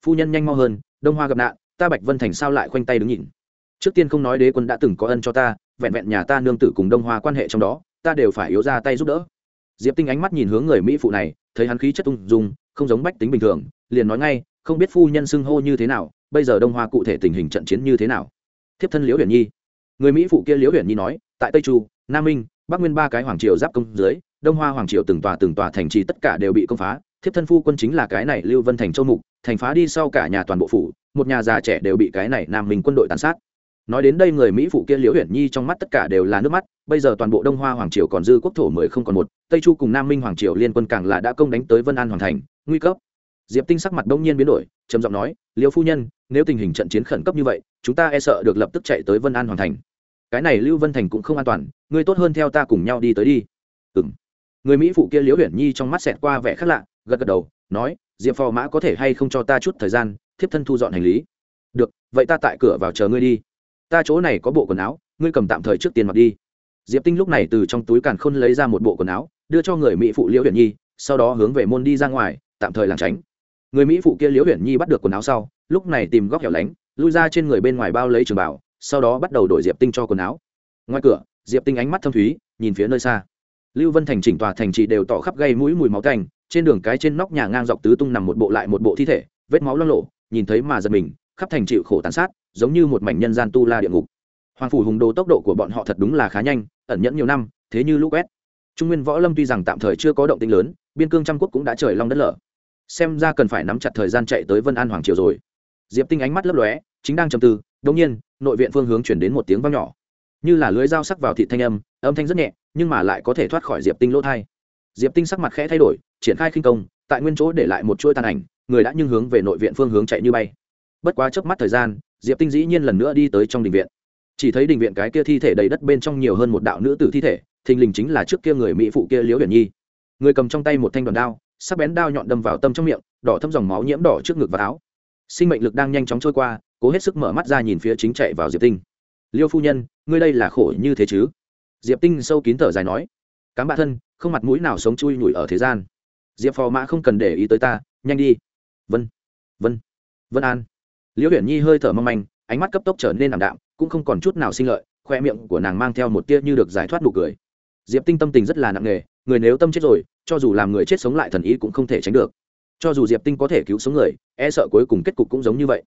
Phu nhân nhanh mau hơn, đông hoa gặp nạn, ta bạch vân thành sao lại khoanh tay đứng nhìn? Trước tiên không nói đế quân đã từng có ân cho ta, vẹn vẹn nhà ta nương tử cùng đông hoa quan hệ trong đó, ta đều phải yếu ra tay giúp đỡ. Diệp tinh ánh mắt nhìn hướng người mỹ phụ này, thấy hắn khí chất ung dung, không giống bách tính bình thường, liền nói ngay, không biết phu nhân xưng hô như thế nào bây giờ đông hoa cụ thể tình hình trận chiến như thế nào? Thiếp thân liễu huyền nhi. Người mỹ phụ kia liễu huyền nhi nói, tại tây chu, nam minh, bắc nguyên ba cái hoàng triều giáp công dưới, đông hoa hoàng triều từng tòa từng tòa thành trì tất cả đều bị công phá. Thiếp thân phu quân chính là cái này lưu vân thành châu mục, thành phá đi sau cả nhà toàn bộ phủ, một nhà già trẻ đều bị cái này nam minh quân đội tàn sát. Nói đến đây người mỹ phụ kia liễu huyền nhi trong mắt tất cả đều là nước mắt, bây giờ toàn bộ đông hoa hoàng triều còn dư quốc thổ mười không còn một, tây chu cùng nam minh hoàng triều liên quân càng là đã công đánh tới vân an hoàng thành, nguy cấp diệp tinh sắc mặt đông nhiên biến đổi, trầm giọng nói, Liêu phu nhân, nếu tình hình trận chiến khẩn cấp như vậy, chúng ta e sợ được lập tức chạy tới vân an hoàn thành. Cái này lưu vân thành cũng không an toàn, ngươi tốt hơn theo ta cùng nhau đi tới đi. Ừ m người mỹ phụ kia liễu huyền nhi trong mắt xẹt qua vẻ khác lạ, gật gật đầu, nói, diệp phò mã có thể hay không cho ta chút thời gian, thiếp thân thu dọn hành lý? Được, vậy ta tại cửa vào chờ ngươi đi. Ta chỗ này có bộ quần áo, ngươi cầm tạm thời trước tiền mặc đi. Diệp tinh lúc này từ trong túi càn khôn lấy ra một bộ quần áo, đưa cho người mỹ phụ liễu huyền nhi, sau đó hướng về môn đi ra ngoài, tạm thời lảng tránh người mỹ phụ kia liễu huyền nhi bắt được quần áo sau, lúc này tìm góc hẻo lánh, lui ra trên người bên ngoài bao lấy trường bảo sau đó bắt đầu đổi diệp tinh cho quần áo. Ngoài cửa, diệp tinh ánh mắt thâm thúy, nhìn phía nơi xa. Lưu vân thành chỉnh tòa thành trì đều tỏ khắp gây mũi mùi máu canh trên đường cái trên nóc nhà ngang dọc tứ tung nằm một bộ lại một bộ thi thể, vết máu lo lộ nhìn thấy mà giật mình, khắp thành chịu khổ tàn sát, giống như một mảnh nhân gian tu la địa ngục. Hoàng phủ hùng đồ tốc độ của bọn họ thật đúng là khá nhanh, ẩn nhẫn nhiều năm, thế như lũ quét. Trung nguyên võ lâm tuy rằng tạm thời chưa có động tĩnh lớn, biên cương trăm quốc cũng đã trời long đất lở xem ra cần phải nắm chặt thời gian chạy tới vân an hoàng triều rồi. Diệp tinh ánh mắt lấp lóe, chính đang trầm tư, đống nhiên, nội viện phương hướng chuyển đến một tiếng vang nhỏ. Như là lưới dao sắc vào thị thanh âm âm thanh rất nhẹ, nhưng mà lại có thể thoát khỏi diệp tinh lỗ thai. Diệp tinh sắc mặt khẽ thay đổi, triển khai khinh công, tại nguyên chỗ để lại một chuỗi tàn ảnh, người đã nhưng hướng về nội viện phương hướng chạy như bay. Bất quá chớp mắt thời gian, diệp tinh dĩ nhiên lần nữa đi tới trong đình viện. Chỉ thấy đình viện cái kia thi thể đầy đất bên trong nhiều hơn một đạo nữ tử thi thể, thình lình chính là trước kia người mỹ phụ kia liễu huyền nhi. Người cầm trong tay một thanh đoàn đao sắc bén đao nhọn đâm vào tâm trong miệng, đỏ thâm dòng máu nhiễm đỏ trước ngực và áo. Sinh mệnh lực đang nhanh chóng trôi qua, cố hết sức mở mắt ra nhìn phía chính chạy vào diệp tinh. Liêu phu nhân, ngươi đây là khổ như thế chứ? Diệp tinh sâu kín thở dài nói. Cám bạn thân, không mặt mũi nào sống chui nhủi ở thế gian. Diệp phò mã không cần để ý tới ta, nhanh đi. Vân vân vân an. Liễu huyền nhi hơi thở mong manh, ánh mắt cấp tốc trở nên ảm đạm, cũng không còn chút nào sinh lợi, khoe miệng của nàng mang theo một tia như được giải thoát nụ cười. Diệp tinh tâm tình rất là nặng nề người nếu tâm chết rồi, cho dù làm người chết sống lại thần ý cũng không thể tránh được. Cho dù diệp tinh có thể cứu sống người e sợ cuối cùng kết cục cũng giống như vậy.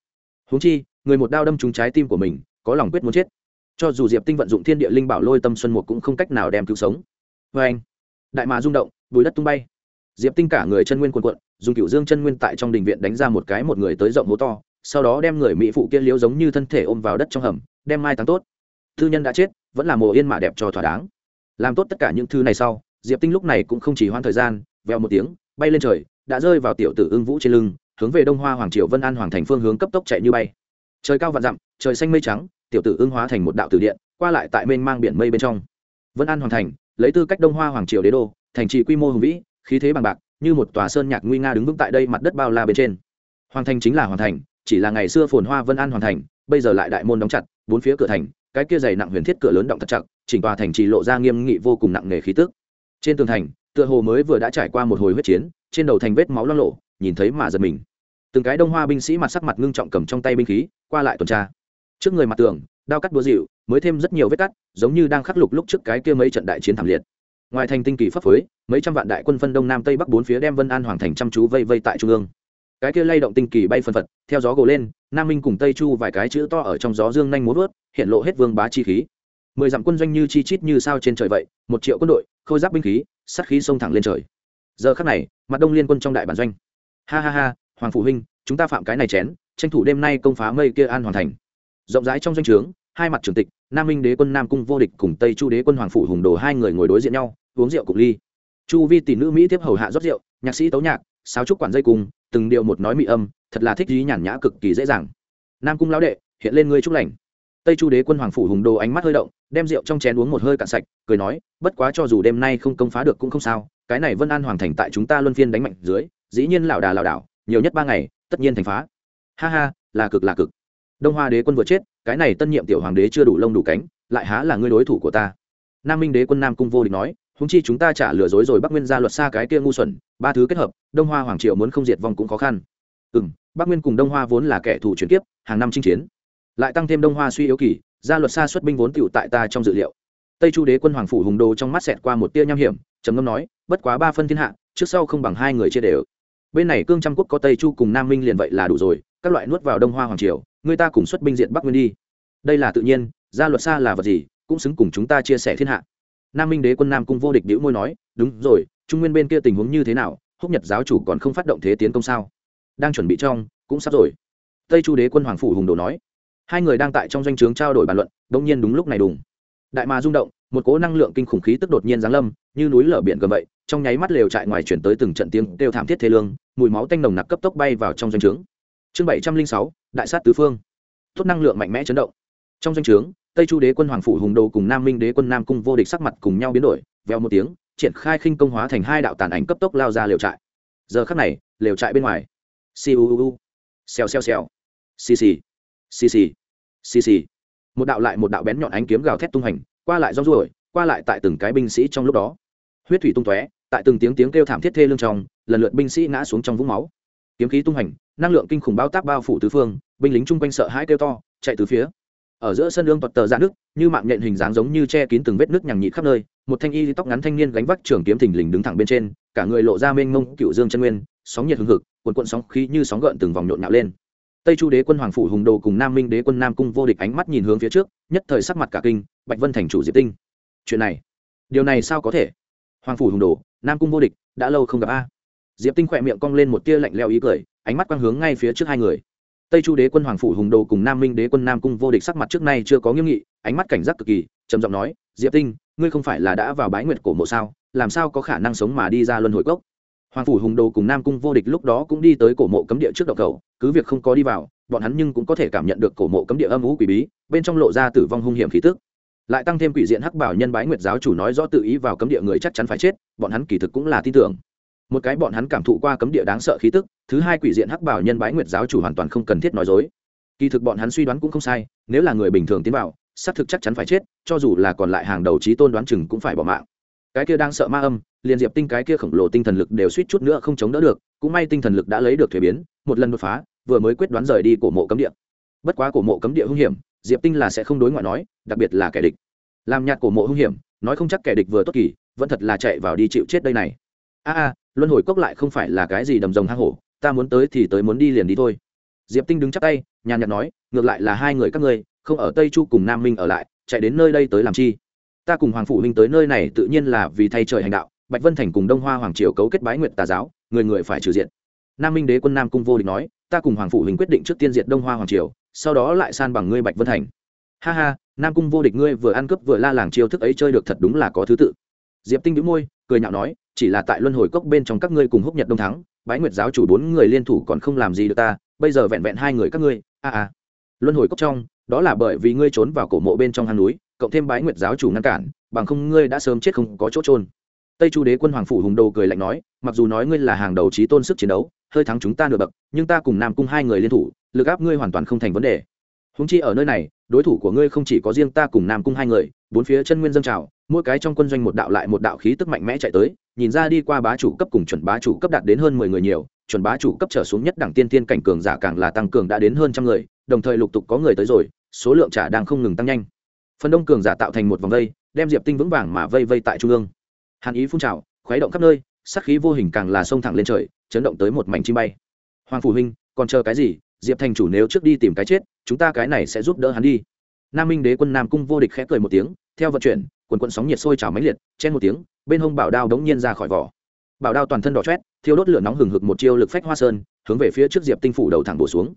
Húng chi, người một đao đâm trúng trái tim của mình, có lòng quyết muốn chết. Cho dù diệp tinh vận dụng thiên địa linh bảo lôi tâm xuân một cũng không cách nào đem cứu sống. Vê anh, đại mà rung động, bùi đất tung bay. Diệp tinh cả người chân nguyên quần quận dùng cựu dương chân nguyên tại trong đình viện đánh ra một cái một người tới rộng hố to, sau đó đem người mỹ phụ kia liếu giống như thân thể ôm vào đất trong hầm, đem mai táng tốt. Thư nhân đã chết, vẫn là mồ yên mà đẹp cho thỏa đáng. Làm tốt tất cả những thứ này sau diệp tinh lúc này cũng không chỉ hoãn thời gian, vèo một tiếng, bay lên trời, đã rơi vào tiểu tử ưng vũ trên lưng, hướng về đông hoa hoàng triều vân an hoàng thành phương hướng cấp tốc chạy như bay. Trời cao vạn dặm, trời xanh mây trắng, tiểu tử ưng hóa thành một đạo tử điện, qua lại tại mênh mang biển mây bên trong. Vân an hoàng thành, lấy tư cách đông hoa hoàng triều đế đô, thành trì quy mô hùng vĩ, khí thế bằng bạc, như một tòa sơn nhạc nguy nga đứng vững tại đây mặt đất bao la bên trên. Hoàng thành chính là hoàng thành, chỉ là ngày xưa phồn hoa vân an Hoàng thành, bây giờ lại đại môn đóng chặt, bốn phía cửa thành, cái kia dày nặng huyền thiết cửa lớn động thật chặt, chỉnh tòa thành trì lộ ra nghiêm nghị vô cùng nặng nề khí tức trên tường thành, tựa hồ mới vừa đã trải qua một hồi huyết chiến, trên đầu thành vết máu lo lộ nhìn thấy mà giật mình. Từng cái đông hoa binh sĩ mặt sắc mặt ngưng trọng cầm trong tay binh khí, qua lại tuần tra. Trước người mặt tường, đao cắt búa dịu, mới thêm rất nhiều vết cắt, giống như đang khắc lục lúc trước cái kia mấy trận đại chiến thảm liệt. Ngoài thành tinh kỳ pháp phối, mấy trăm vạn đại quân phân đông nam tây bắc bốn phía đem vân an hoàng thành chăm chú vây vây tại trung ương. Cái kia lay động tinh kỳ bay phân phật, theo gió gồ lên, nam minh cùng tây chu vài cái chữ to ở trong gió dương nhanh muốn vớt hiện lộ hết vương bá chi khí mười dặm quân doanh như chi chít như sao trên trời vậy, một triệu quân đội, khôi giáp binh khí sắt khí xông thẳng lên trời. Giờ khắc này, mặt đông liên quân trong đại bản doanh. Ha ha ha, hoàng phụ huynh, chúng ta phạm cái này chén, tranh thủ đêm nay công phá mây kia an hoàn thành. Rộng rãi trong doanh trướng, hai mặt trưởng tịch, nam minh đế quân nam cung vô địch cùng tây chu đế quân hoàng phủ hùng đồ hai người ngồi đối diện nhau, uống rượu cục ly. Chu vi tỷ nữ mỹ tiếp hầu hạ rót rượu, nhạc sĩ tấu nhạc, sáo trúc quản dây cùng, từng điệu một nói mỹ âm, thật là thích ý nhàn nhã cực kỳ dễ dàng. Nam cung lão đệ, hiện lên ngươi chúc lành tây chu đế quân hoàng phủ hùng đồ ánh mắt hơi động, đem rượu trong chén uống một hơi cạn sạch, cười nói, bất quá cho dù đêm nay không công phá được cũng không sao, cái này vân an hoàng thành tại chúng ta luân phiên đánh mạnh dưới, dĩ nhiên lảo đà lảo đảo, nhiều nhất ba ngày, tất nhiên thành phá. Ha ha, là cực là cực. Đông hoa đế quân vừa chết, cái này tân nhiệm tiểu hoàng đế chưa đủ lông đủ cánh, lại há là ngươi đối thủ của ta. Nam minh đế quân nam cung vô địch nói húng chi chúng ta trả lừa dối rồi bắc nguyên ra luật xa cái kia ngu xuẩn, ba thứ kết hợp, đông hoa hoàng triệu muốn không diệt vong cũng khó khăn. Ừ m bắc nguyên cùng đông hoa vốn là kẻ thù chuyển kiếp, hàng năm chinh chiến lại tăng thêm đông hoa suy yếu kỳ, gia luật xa xuất binh vốn tựu tại ta trong dự liệu. Tây chu đế quân hoàng phủ hùng đồ trong mắt xẹt qua một tia nham hiểm, trầm ngâm nói, bất quá ba phân thiên hạ, trước sau không bằng hai người chia đều. Bên này cương trăm quốc có tây chu cùng nam minh liền vậy là đủ rồi, các loại nuốt vào đông hoa hoàng triều, người ta cùng xuất binh diện bắc nguyên đi. Đây là tự nhiên, gia luật xa là vật gì, cũng xứng cùng chúng ta chia sẻ thiên hạ. Nam minh đế quân nam cung vô địch đĩu môi nói, đúng rồi, trung nguyên bên kia tình huống như thế nào, húc nhật giáo chủ còn không phát động thế tiến công sao? Đang chuẩn bị trong, cũng sắp rồi. Tây chu đế quân hoàng phủ hùng đồ nói hai người đang tại trong doanh trướng trao đổi bàn luận đông nhiên đúng lúc này đùng. Đại mà rung động, một cỗ năng lượng kinh khủng khí tức đột nhiên giáng lâm, như núi lở biển gầm vậy, trong nháy mắt lều trại ngoài chuyển tới từng trận tiếng kêu thảm thiết thế lương, mùi máu tanh nồng nặc cấp tốc bay vào trong doanh trướng. Chương bảy trăm linh sáu, đại sát tứ phương. Tốt năng lượng mạnh mẽ chấn động. Trong doanh trướng, tây chu đế quân hoàng phủ hùng đồ cùng nam minh đế quân nam cung vô địch sắc mặt cùng nhau biến đổi veo một tiếng, triển khai khinh công hóa thành hai đạo tàn ảnh cấp tốc lao ra lều trại. Giờ khắc này, lều trại bên ngoài. Siêu xèo xèo xèo. Xì xì xì xì. Xì xì. Một đạo lại một đạo bén nhọn ánh kiếm gào thét tung hành, qua lại rong ruổi, qua lại tại từng cái binh sĩ trong lúc đó. Huyết thủy tung tóe, tại từng tiếng tiếng kêu thảm thiết thê lương trong, lần lượt binh sĩ ngã xuống trong vũng máu. Kiếm khí tung hành, năng lượng kinh khủng bao tác bao phủ tứ phương, binh lính chung quanh sợ hãi kêu to, chạy từ phía. Ở giữa sân lương tuật tờ ra nước như mạng nhện hình dáng giống như che kín từng vết nước nhằng nhịt khắp nơi, một thanh y tóc ngắn thanh niên gánh vác trường kiếm thình lình đứng thẳng bên trên, cả người lộ ra mênh mông cựu dương chân nguyên, sóng nhiệt hưng hực, cuộn cuộn sóng khí như sóng gợn từng vòng nhộn nhạo lên tây chu đế quân hoàng phủ hùng đồ cùng nam minh đế quân nam cung vô địch ánh mắt nhìn hướng phía trước, nhất thời sắc mặt cả kinh, bạch vân thành chủ diệp tinh. Chuyện này, điều này sao có thể? Hoàng phủ hùng đồ, nam cung vô địch, đã lâu không gặp a. Diệp tinh khỏe miệng cong lên một tia lạnh leo ý cười, ánh mắt quang hướng ngay phía trước hai người. Tây chu đế quân hoàng phủ hùng đồ cùng nam minh đế quân nam cung vô địch sắc mặt trước nay chưa có nghiêm nghị, ánh mắt cảnh giác cực kỳ, trầm giọng nói, diệp tinh, ngươi không phải là đã vào bái nguyệt cổ mộ sao? Làm sao có khả năng sống mà đi ra luân hồi cốc? Hoàng phủ hùng đồ cùng nam cung vô địch lúc đó cũng đi tới cổ mộ cấm địa trước đầu cầu cứ việc không có đi vào, bọn hắn nhưng cũng có thể cảm nhận được cổ mộ cấm địa âm ú quỷ bí, bên trong lộ ra tử vong hung hiểm khí tức. Lại tăng thêm quỷ diện hắc bảo nhân bái nguyệt giáo chủ nói rõ tự ý vào cấm địa người chắc chắn phải chết, bọn hắn kỳ thực cũng là tin tưởng. Một cái bọn hắn cảm thụ qua cấm địa đáng sợ khí tức, thứ hai quỷ diện hắc bảo nhân bái nguyệt giáo chủ hoàn toàn không cần thiết nói dối. Kỳ thực bọn hắn suy đoán cũng không sai, nếu là người bình thường tiến vào, xác thực chắc chắn phải chết, cho dù là còn lại hàng đầu trí tôn đoán chừng cũng phải bỏ mạng. Cái kia đang sợ ma âm liền diệp tinh cái kia khổng lồ tinh thần lực đều suýt chút nữa không chống đỡ được, cũng may tinh thần lực đã lấy được thuế biến, một lần đột phá, vừa mới quyết đoán rời đi cổ mộ cấm địa. Bất quá cổ mộ cấm địa hung hiểm, diệp tinh là sẽ không đối ngoại nói, đặc biệt là kẻ địch. Làm nhạt cổ mộ hung hiểm, nói không chắc kẻ địch vừa tốt kỳ, vẫn thật là chạy vào đi chịu chết đây này. A a, luân hồi cốc lại không phải là cái gì đầm rồng hang hổ, ta muốn tới thì tới muốn đi liền đi thôi. Diệp tinh đứng chắc tay, nhàn nhạt nói, ngược lại là hai người các ngươi, không ở tây chu cùng nam minh ở lại, chạy đến nơi đây tới làm chi? Ta cùng hoàng phụ huynh tới nơi này tự nhiên là vì thay trời hành đạo bạch vân thành cùng đông hoa hoàng triều cấu kết bái nguyện tà giáo, người người phải trừ diện nam minh đế quân nam cung vô địch nói, ta cùng hoàng phụ Hình quyết định trước tiên diện đông hoa hoàng triều, sau đó lại san bằng ngươi bạch vân thành. Ha ha, nam cung vô địch ngươi vừa ăn cướp vừa la làng chiêu thức ấy chơi được thật đúng là có thứ tự. Diệp tinh đĩu môi, cười nhạo nói, chỉ là tại luân hồi cốc bên trong các ngươi cùng húc nhật đông thắng, bái nguyệt giáo chủ bốn người liên thủ còn không làm gì được ta, bây giờ vẹn vẹn hai người các ngươi, a a. Luân hồi cốc trong, đó là bởi vì ngươi trốn vào cổ mộ bên trong hang núi, cộng thêm bái nguyệt giáo chủ ngăn cản, bằng không ngươi đã sớm chết không có chỗ trôn tây chu đế quân hoàng phủ hùng đầu cười lạnh nói, mặc dù nói ngươi là hàng đầu trí tôn sức chiến đấu, hơi thắng chúng ta nửa bậc, nhưng ta cùng nam cung hai người liên thủ, lực áp ngươi hoàn toàn không thành vấn đề. Húng chi ở nơi này, đối thủ của ngươi không chỉ có riêng ta cùng nam cung hai người, bốn phía chân nguyên dân trào, mỗi cái trong quân doanh một đạo lại một đạo khí tức mạnh mẽ chạy tới, nhìn ra đi qua bá chủ cấp cùng chuẩn bá chủ cấp đạt đến hơn mười người nhiều, chuẩn bá chủ cấp trở xuống nhất đẳng tiên tiên cảnh cường giả càng là tăng cường đã đến hơn trăm người, đồng thời lục tục có người tới rồi, số lượng trả đang không ngừng tăng nhanh. Phần đông cường giả tạo thành một vòng vây, đem diệp tinh vững vàng mà vây vây tại trung ương hàn ý phun trào, khuấy động khắp nơi sắc khí vô hình càng là sông thẳng lên trời, chấn động tới một mảnh chim bay. Hoàng phủ huynh còn chờ cái gì? Diệp thành chủ nếu trước đi tìm cái chết, chúng ta cái này sẽ giúp đỡ hắn đi. Nam minh đế quân nam cung vô địch khẽ cười một tiếng, theo vận chuyển, quần quận sóng nhiệt sôi trào mãnh liệt, chen một tiếng, bên hông bảo đao đống nhiên ra khỏi vỏ. Bảo đao toàn thân đỏ chét thiêu đốt lửa nóng hừng hực một chiêu lực phách hoa sơn, hướng về phía trước diệp tinh phủ đầu thẳng bổ xuống.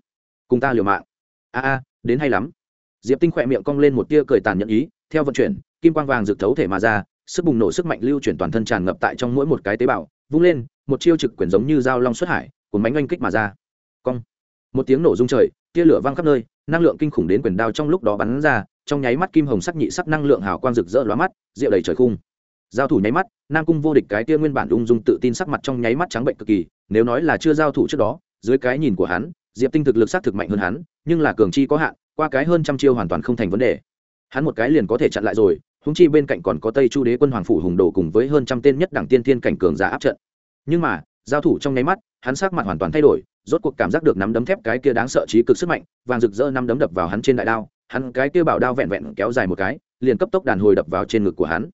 Cùng ta liều mạng. A a, đến hay lắm. Diệp tinh khỏe miệng cong lên một tia cười tàn nhẫn ý, theo vận chuyển, kim quang vàng rực thấu thể mà ra sức bùng nổ sức mạnh lưu chuyển toàn thân tràn ngập tại trong mỗi một cái tế bào, vung lên, một chiêu trực quyền giống như dao long xuất hải, cuốn bánh oanh kích mà ra. Cong. Một tiếng nổ rung trời, tia lửa văng khắp nơi, năng lượng kinh khủng đến quyền đao trong lúc đó bắn ra, trong nháy mắt kim hồng sắc nhị sắc năng lượng hào quang rực rỡ lóa mắt, rượu đầy trời khung. Giao thủ nháy mắt, nam cung vô địch cái tia nguyên bản ung dung tự tin sắc mặt trong nháy mắt trắng bệnh cực kỳ, nếu nói là chưa giao thủ trước đó, dưới cái nhìn của hắn, diệp tinh thực lực sắc thực mạnh hơn hắn, nhưng là cường chi có hạn, qua cái hơn trăm chiêu hoàn toàn không thành vấn đề. Hắn một cái liền có thể chặn lại rồi húng chi bên cạnh còn có tây chu đế quân hoàng phủ hùng đồ cùng với hơn trăm tên nhất đẳng tiên thiên cảnh cường giả áp trận. Nhưng mà, giao thủ trong nháy mắt, hắn sắc mặt hoàn toàn thay đổi, rốt cuộc cảm giác được nắm đấm thép cái kia đáng sợ trí cực sức mạnh, vàng rực rỡ năm đấm đập vào hắn trên đại đao, hắn cái kia bảo đao vẹn vẹn kéo dài một cái, liền cấp tốc đàn hồi đập vào trên ngực của hắn.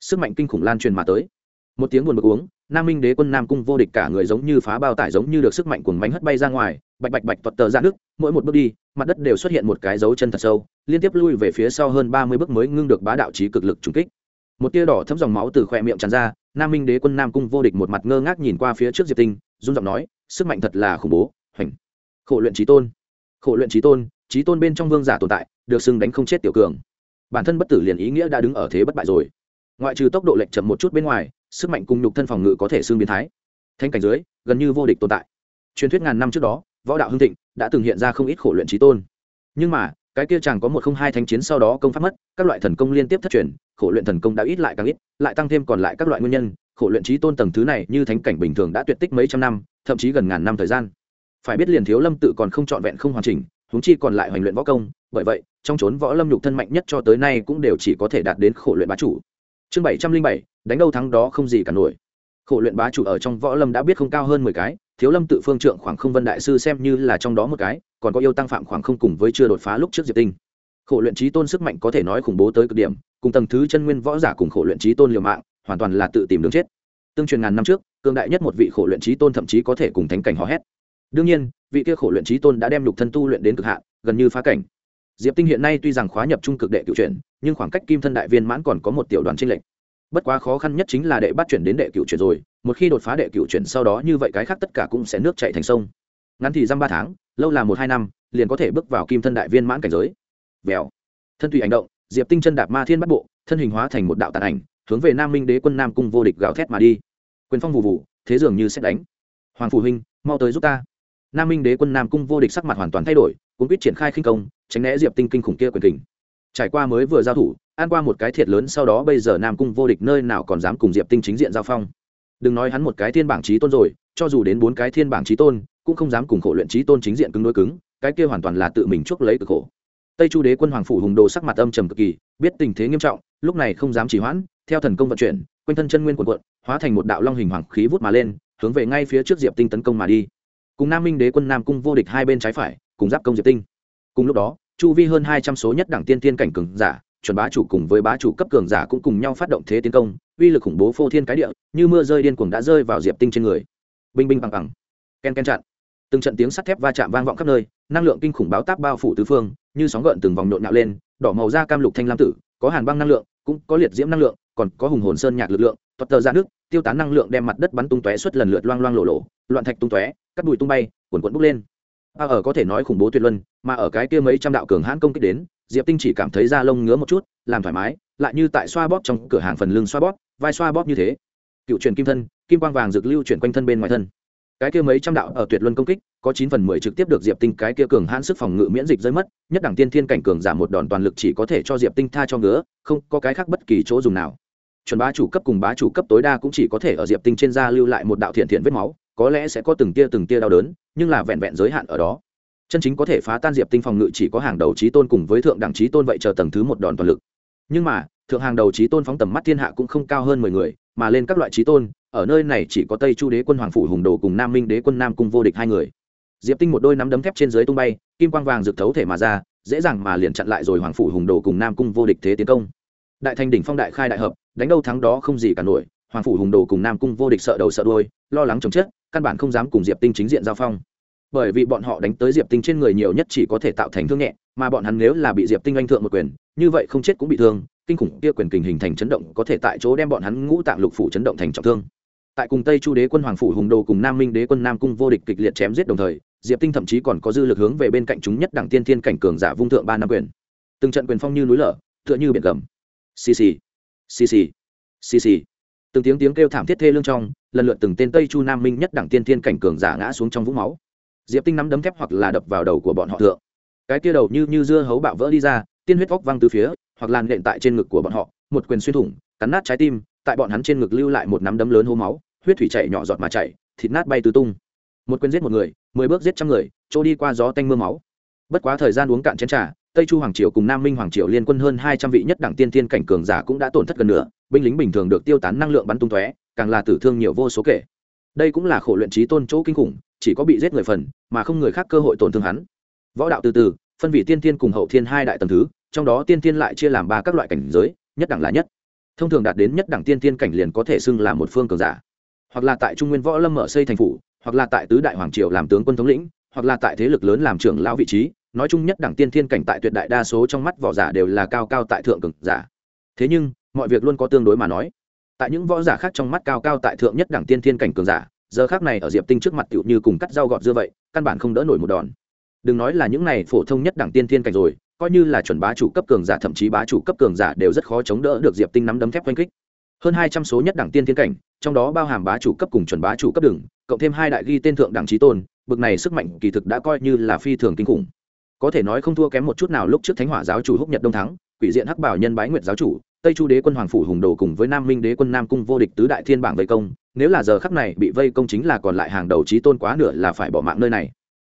Sức mạnh kinh khủng lan truyền mà tới. Một tiếng buồn bực uống nam minh đế quân nam cung vô địch cả người giống như phá bao tải giống như được sức mạnh cuồng bánh hất bay ra ngoài, bạch bạch bạch tuật tờ ra nước, mỗi một bước đi, mặt đất đều xuất hiện một cái dấu chân thật sâu, liên tiếp lui về phía sau hơn ba mươi bước mới ngưng được bá đạo trí cực lực trúng kích. Một tia đỏ thấm dòng máu từ khoe miệng tràn ra, nam minh đế quân nam cung vô địch một mặt ngơ ngác nhìn qua phía trước diệp tinh, run giọng nói, sức mạnh thật là khủng bố, hoành. Khổ luyện trí tôn. Khổ luyện trí tôn trí tôn bên trong vương giả tồn tại, được xưng đánh không chết tiểu cường. Bản thân bất tử liền ý nghĩa đã đứng ở thế bất bại rồi. Ngoại trừ tốc độ lệch chậm một chút bên ngoài sức mạnh cùng nhục thân phòng ngự có thể xương biến thái. Thanh cảnh dưới, gần như vô địch tồn tại. Truyền thuyết ngàn năm trước đó, võ đạo hưng thịnh, đã từng hiện ra không ít khổ luyện trí tôn. Nhưng mà, cái kia chẳng có một không hai thanh chiến sau đó công pháp mất, các loại thần công liên tiếp thất truyền, khổ luyện thần công đã ít lại càng ít, lại tăng thêm còn lại các loại nguyên nhân, khổ luyện trí tôn tầng thứ này như thánh cảnh bình thường đã tuyệt tích mấy trăm năm, thậm chí gần ngàn năm thời gian. Phải biết liền thiếu lâm tự còn không trọn vẹn không hoàn chỉnh, huống chi còn lại hoành luyện võ công, bởi vậy, trong chốn võ lâm nhục thân mạnh nhất cho tới nay cũng đều chỉ có thể đạt đến khổ luyện bá chủ. Chương bảy trăm linh bảy đánh đâu thắng đó không gì cả nổi. Khổ luyện bá chủ ở trong võ lâm đã biết không cao hơn mười cái, thiếu lâm tự phương trượng khoảng không vân đại sư xem như là trong đó một cái, còn có yêu tăng phạm khoảng không cùng với chưa đột phá lúc trước diệp tinh. Khổ luyện trí tôn sức mạnh có thể nói khủng bố tới cực điểm, cùng tầng thứ chân nguyên võ giả cùng khổ luyện trí tôn liều mạng, hoàn toàn là tự tìm đường chết. Tương truyền ngàn năm trước cương đại nhất một vị khổ luyện trí tôn thậm chí có thể cùng thánh cảnh hò hét. Đương nhiên, vị kia khổ luyện trí tôn đã đem lục thân tu luyện đến cực hạn, gần như phá cảnh. Diệp tinh hiện nay tuy rằng khóa nhập trung cực đệ cựu chuyển, nhưng khoảng cách kim thân đại viên mãn còn có một tiểu đoàn tranh lệch bất quá khó khăn nhất chính là đệ bắt chuyển đến đệ cựu chuyển rồi, một khi đột phá đệ cựu chuyển sau đó như vậy cái khác tất cả cũng sẽ nước chạy thành sông. Ngắn thì dăm ba tháng, lâu là một hai năm, liền có thể bước vào kim thân đại viên mãn cảnh giới. Vèo. Thân tùy hành động, diệp tinh chân đạp ma thiên bắt bộ, thân hình hóa thành một đạo tàn ảnh, hướng về nam minh đế quân nam cung vô địch gào thét mà đi. Quyền phong vụ vụ thế dường như xét đánh. Hoàng phủ huynh, mau tới giúp ta. Nam minh đế quân nam cung vô địch sắc mặt hoàn toàn thay đổi cũng biết triển khai khinh công, tránh né diệp tinh kinh khủng kia quyền kình trải qua mới vừa giao thủ, ăn qua một cái thiệt lớn, sau đó bây giờ nam cung vô địch nơi nào còn dám cùng diệp tinh chính diện giao phong. Đừng nói hắn một cái thiên bảng trí tôn rồi, cho dù đến bốn cái thiên bảng trí tôn, cũng không dám cùng khổ luyện trí tôn chính diện cứng đối cứng, cái kia hoàn toàn là tự mình chuốc lấy cực khổ. Tây chu đế quân hoàng phủ hùng đồ sắc mặt âm trầm cực kỳ, biết tình thế nghiêm trọng, lúc này không dám chỉ hoãn, theo thần công vận chuyển, quanh thân chân nguyên quần quận hóa thành một đạo long hình hoàng khí vút mà lên, hướng về ngay phía trước diệp tinh tấn công mà đi. Cùng nam minh đế quân nam cung vô địch hai bên trái phải, cùng giáp công diệp tinh. Cùng lúc đó chu vi hơn hai trăm số nhất đảng tiên tiên cảnh cường giả, chuẩn bá chủ cùng với bá chủ cấp cường giả cũng cùng nhau phát động thế tiến công, uy lực khủng bố phô thiên cái địa, như mưa rơi điên cuồng đã rơi vào diệp tinh trên người. Binh binh bằng bằng. Ken ken chặn. Từng trận tiếng sắt thép va chạm vang vọng khắp nơi, năng lượng kinh khủng báo táp bao phủ tứ phương, như sóng gợn từng vòng nhộn nhạo lên, đỏ màu da cam lục thanh lam tử, có hàn băng năng lượng, cũng có liệt diễm năng lượng, còn có hùng hồn sơn nhạc lực lượng toát tờ ra nước, tiêu tán năng lượng đem mặt đất bắn tung tóe suốt lần lượt loang loang lộ lộ loạn thạch tung tóe, cắt bụi tung bay, cuồn cuộn bốc lên a ở có thể nói khủng bố tuyệt luân, mà ở cái kia mấy trăm đạo cường hãn công kích đến, diệp tinh chỉ cảm thấy da lông ngứa một chút, làm thoải mái, lại như tại xoa bóp trong cửa hàng phần lưng xoa bóp, vai xoa bóp như thế. Cựu truyền kim thân, kim quang vàng dược lưu chuyển quanh thân bên ngoài thân. Cái kia mấy trăm đạo ở tuyệt luân công kích, có chín phần mười trực tiếp được diệp tinh cái kia cường hãn sức phòng ngự miễn dịch rơi mất, nhất đẳng tiên thiên cảnh cường giảm một đòn toàn lực chỉ có thể cho diệp tinh tha cho ngứa, không có cái khác bất kỳ chỗ dùng nào. Chuẩn bá chủ cấp cùng bá chủ cấp tối đa cũng chỉ có thể ở diệp tinh trên da lưu lại một đạo thiện thiện vết máu có lẽ sẽ có từng tia từng tia đau đớn, nhưng là vẹn vẹn giới hạn ở đó. Chân chính có thể phá tan diệp tinh phòng ngự chỉ có hàng đầu trí tôn cùng với thượng đẳng trí tôn vậy chờ tầng thứ một đòn toàn lực. Nhưng mà, thượng hàng đầu trí tôn phóng tầm mắt thiên hạ cũng không cao hơn mười người, mà lên các loại trí tôn, ở nơi này chỉ có tây chu đế quân hoàng phủ hùng đồ cùng nam minh đế quân nam cung vô địch hai người. Diệp tinh một đôi nắm đấm thép trên dưới tung bay, kim quang vàng rực thấu thể mà ra, dễ dàng mà liền chặn lại rồi hoàng phủ hùng đồ cùng nam cung vô địch thế tiến công. Đại thành đỉnh phong đại khai đại hợp, đánh đâu thắng đó không gì cả nổi, hoàng phủ hùng đồ cùng nam cung vô địch sợ đầu sợ đôi lo lắng chống chết căn bản không dám cùng diệp tinh chính diện giao phong. Bởi vì bọn họ đánh tới diệp tinh trên người nhiều nhất chỉ có thể tạo thành thương nhẹ, mà bọn hắn nếu là bị diệp tinh anh thượng một quyền, như vậy không chết cũng bị thương, kinh khủng kia quyền kình hình thành chấn động có thể tại chỗ đem bọn hắn ngũ tạng lục phủ chấn động thành trọng thương. Tại cùng tây chu đế quân hoàng phủ hùng đồ cùng nam minh đế quân nam cung vô địch kịch liệt chém giết đồng thời, diệp tinh thậm chí còn có dư lực hướng về bên cạnh chúng nhất đẳng tiên thiên cảnh cường giả vung thượng ba năm quyền. Từng trận quyền phong như núi lở, tựa như biển gầm. Xì xì. Xì xì. Xì xì từng tiếng tiếng kêu thảm thiết thê lương trong, lần lượt từng tên tây chu nam minh nhất đẳng tiên thiên cảnh cường giả ngã xuống trong vũng máu. Diệp tinh nắm đấm thép hoặc là đập vào đầu của bọn họ thượng. Cái kia đầu như như dưa hấu bạo vỡ đi ra, tiên huyết vóc văng từ phía, hoặc làn nện tại trên ngực của bọn họ, một quyền xuyên thủng, cắn nát trái tim, tại bọn hắn trên ngực lưu lại một nắm đấm lớn hô máu, huyết thủy chảy nhỏ giọt mà chảy, thịt nát bay tứ tung. Một quyền giết một người, mười bước giết trăm người, trôi đi qua gió tanh mưa máu. Bất quá thời gian uống cạn chén trà tây chu hoàng triều cùng nam minh hoàng triều liên quân hơn hai trăm vị nhất đẳng tiên thiên cảnh cường giả cũng đã tổn thất gần nửa, binh lính bình thường được tiêu tán năng lượng bắn tung tóe càng là tử thương nhiều vô số kể. Đây cũng là khổ luyện trí tôn chỗ kinh khủng chỉ có bị giết người phần mà không người khác cơ hội tổn thương hắn. Võ đạo từ từ phân vị tiên thiên cùng hậu thiên hai đại tầng thứ trong đó tiên thiên lại chia làm ba các loại cảnh giới nhất đẳng là nhất. Thông thường đạt đến nhất đẳng tiên tiên cảnh liền có thể xưng là một phương cường giả. Hoặc là tại trung nguyên võ lâm mở xây thành phủ hoặc là tại tứ đại hoàng triều làm tướng quân thống lĩnh hoặc là tại thế lực lớn làm trưởng lão vị trí nói chung nhất đẳng tiên thiên cảnh tại tuyệt đại đa số trong mắt võ giả đều là cao cao tại thượng cường giả. Thế nhưng, mọi việc luôn có tương đối mà nói. Tại những võ giả khác trong mắt cao cao tại thượng nhất đẳng tiên thiên cảnh cường giả, giờ khác này ở diệp tinh trước mặt tựu như cùng cắt rau gọt dưa vậy, căn bản không đỡ nổi một đòn. Đừng nói là những này phổ thông nhất đẳng tiên thiên cảnh rồi, coi như là chuẩn bá chủ cấp cường giả, thậm chí bá chủ cấp cường giả đều rất khó chống đỡ được diệp tinh nắm đấm thép quanh kích. Hơn hai trăm số nhất đẳng tiên thiên cảnh, trong đó bao hàm bá chủ cấp cùng chuẩn bá chủ cấp đường cộng thêm hai đại ghi tên thượng đẳng trí tôn, bực này sức mạnh kỳ thực đã coi như là phi thường kinh khủng có thể nói không thua kém một chút nào lúc trước thánh hỏa giáo chủ húc nhật đông thắng, quỷ diện hắc bảo nhân bái nguyệt giáo chủ, tây chu đế quân hoàng phủ hùng đồ cùng với nam minh đế quân nam cung vô địch tứ đại thiên bảng vây công, nếu là giờ khắc này bị vây công chính là còn lại hàng đầu trí tôn quá nửa là phải bỏ mạng nơi này.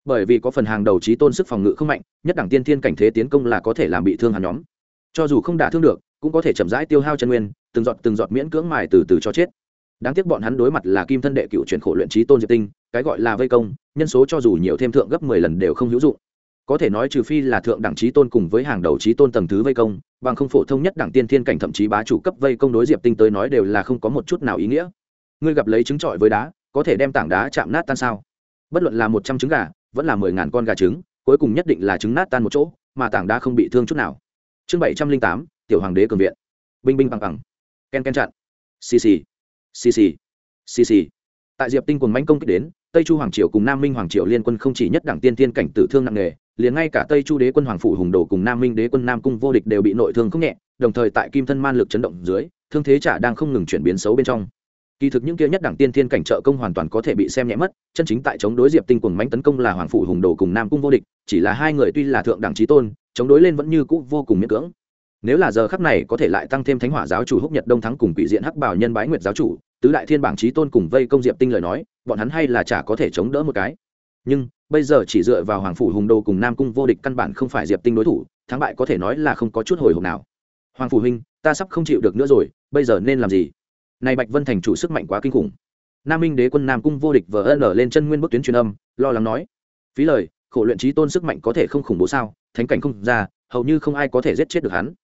Bởi vì có phần hàng đầu trí tôn sức phòng ngự không mạnh, nhất đẳng tiên thiên cảnh thế tiến công là có thể làm bị thương hắn nhóm. Cho dù không đả thương được, cũng có thể chậm rãi tiêu hao chân nguyên, từng giọt từng giọt miễn cưỡng mài từ từ cho chết. Đáng tiếc bọn hắn đối mặt là kim thân đệ cựu truyền khổ luyện trí tôn diệp tinh, cái gọi là vây công, nhân số cho dù nhiều thêm thượng gấp mười lần đều không hữu dụng có thể nói trừ phi là thượng đẳng trí tôn cùng với hàng đầu trí tôn tầng thứ vây công, bằng không phổ thông nhất đẳng tiên thiên cảnh thậm chí bá chủ cấp vây công đối diệp tinh tới nói đều là không có một chút nào ý nghĩa. Ngươi gặp lấy trứng trọi với đá, có thể đem tảng đá chạm nát tan sao? Bất luận là một trăm trứng gà, vẫn là mười ngàn con gà trứng, cuối cùng nhất định là trứng nát tan một chỗ, mà tảng đá không bị thương chút nào. Chương bảy trăm linh tám, tiểu hoàng đế cường viện. Binh binh bằng bằng. Ken ken chặn. Xì xì. Xì xì. Xì xì. Tại diệp tinh quần manh công kích đến, tây chu hoàng triều cùng nam minh hoàng triều liên quân không chỉ nhất đẳng tiên tiên cảnh tử thương nặng nề liền ngay cả tây chu đế quân hoàng phủ hùng đồ cùng nam minh đế quân nam cung vô địch đều bị nội thương không nhẹ, đồng thời tại kim thân man lực chấn động dưới, thương thế trả đang không ngừng chuyển biến xấu bên trong. Kỳ thực những kia nhất đẳng tiên thiên cảnh trợ công hoàn toàn có thể bị xem nhẹ mất, chân chính tại chống đối diệp tinh quần mánh tấn công là hoàng phủ hùng đồ cùng nam cung vô địch, chỉ là hai người tuy là thượng đẳng trí tôn, chống đối lên vẫn như cũ vô cùng miễn cưỡng. Nếu là giờ khắc này có thể lại tăng thêm thánh hỏa giáo chủ húc nhật đông thắng cùng quỷ diện hắc bảo nhân bái nguyệt giáo chủ, tứ đại thiên bảng trí tôn cùng vây công diệp tinh lời nói, bọn hắn hay là chả có thể chống đỡ một cái nhưng, bây giờ chỉ dựa vào hoàng phủ hùng đô cùng nam cung vô địch căn bản không phải diệp tinh đối thủ, thắng bại có thể nói là không có chút hồi hộp nào. Hoàng phủ huynh, ta sắp không chịu được nữa rồi, bây giờ nên làm gì? Này bạch vân thành chủ sức mạnh quá kinh khủng. Nam minh đế quân nam cung vô địch vờ ân ở lên chân nguyên bức tuyến truyền âm, lo lắng nói. Phí lời, khổ luyện trí tôn sức mạnh có thể không khủng bố sao? Thánh cảnh không ra, hầu như không ai có thể giết chết được hắn.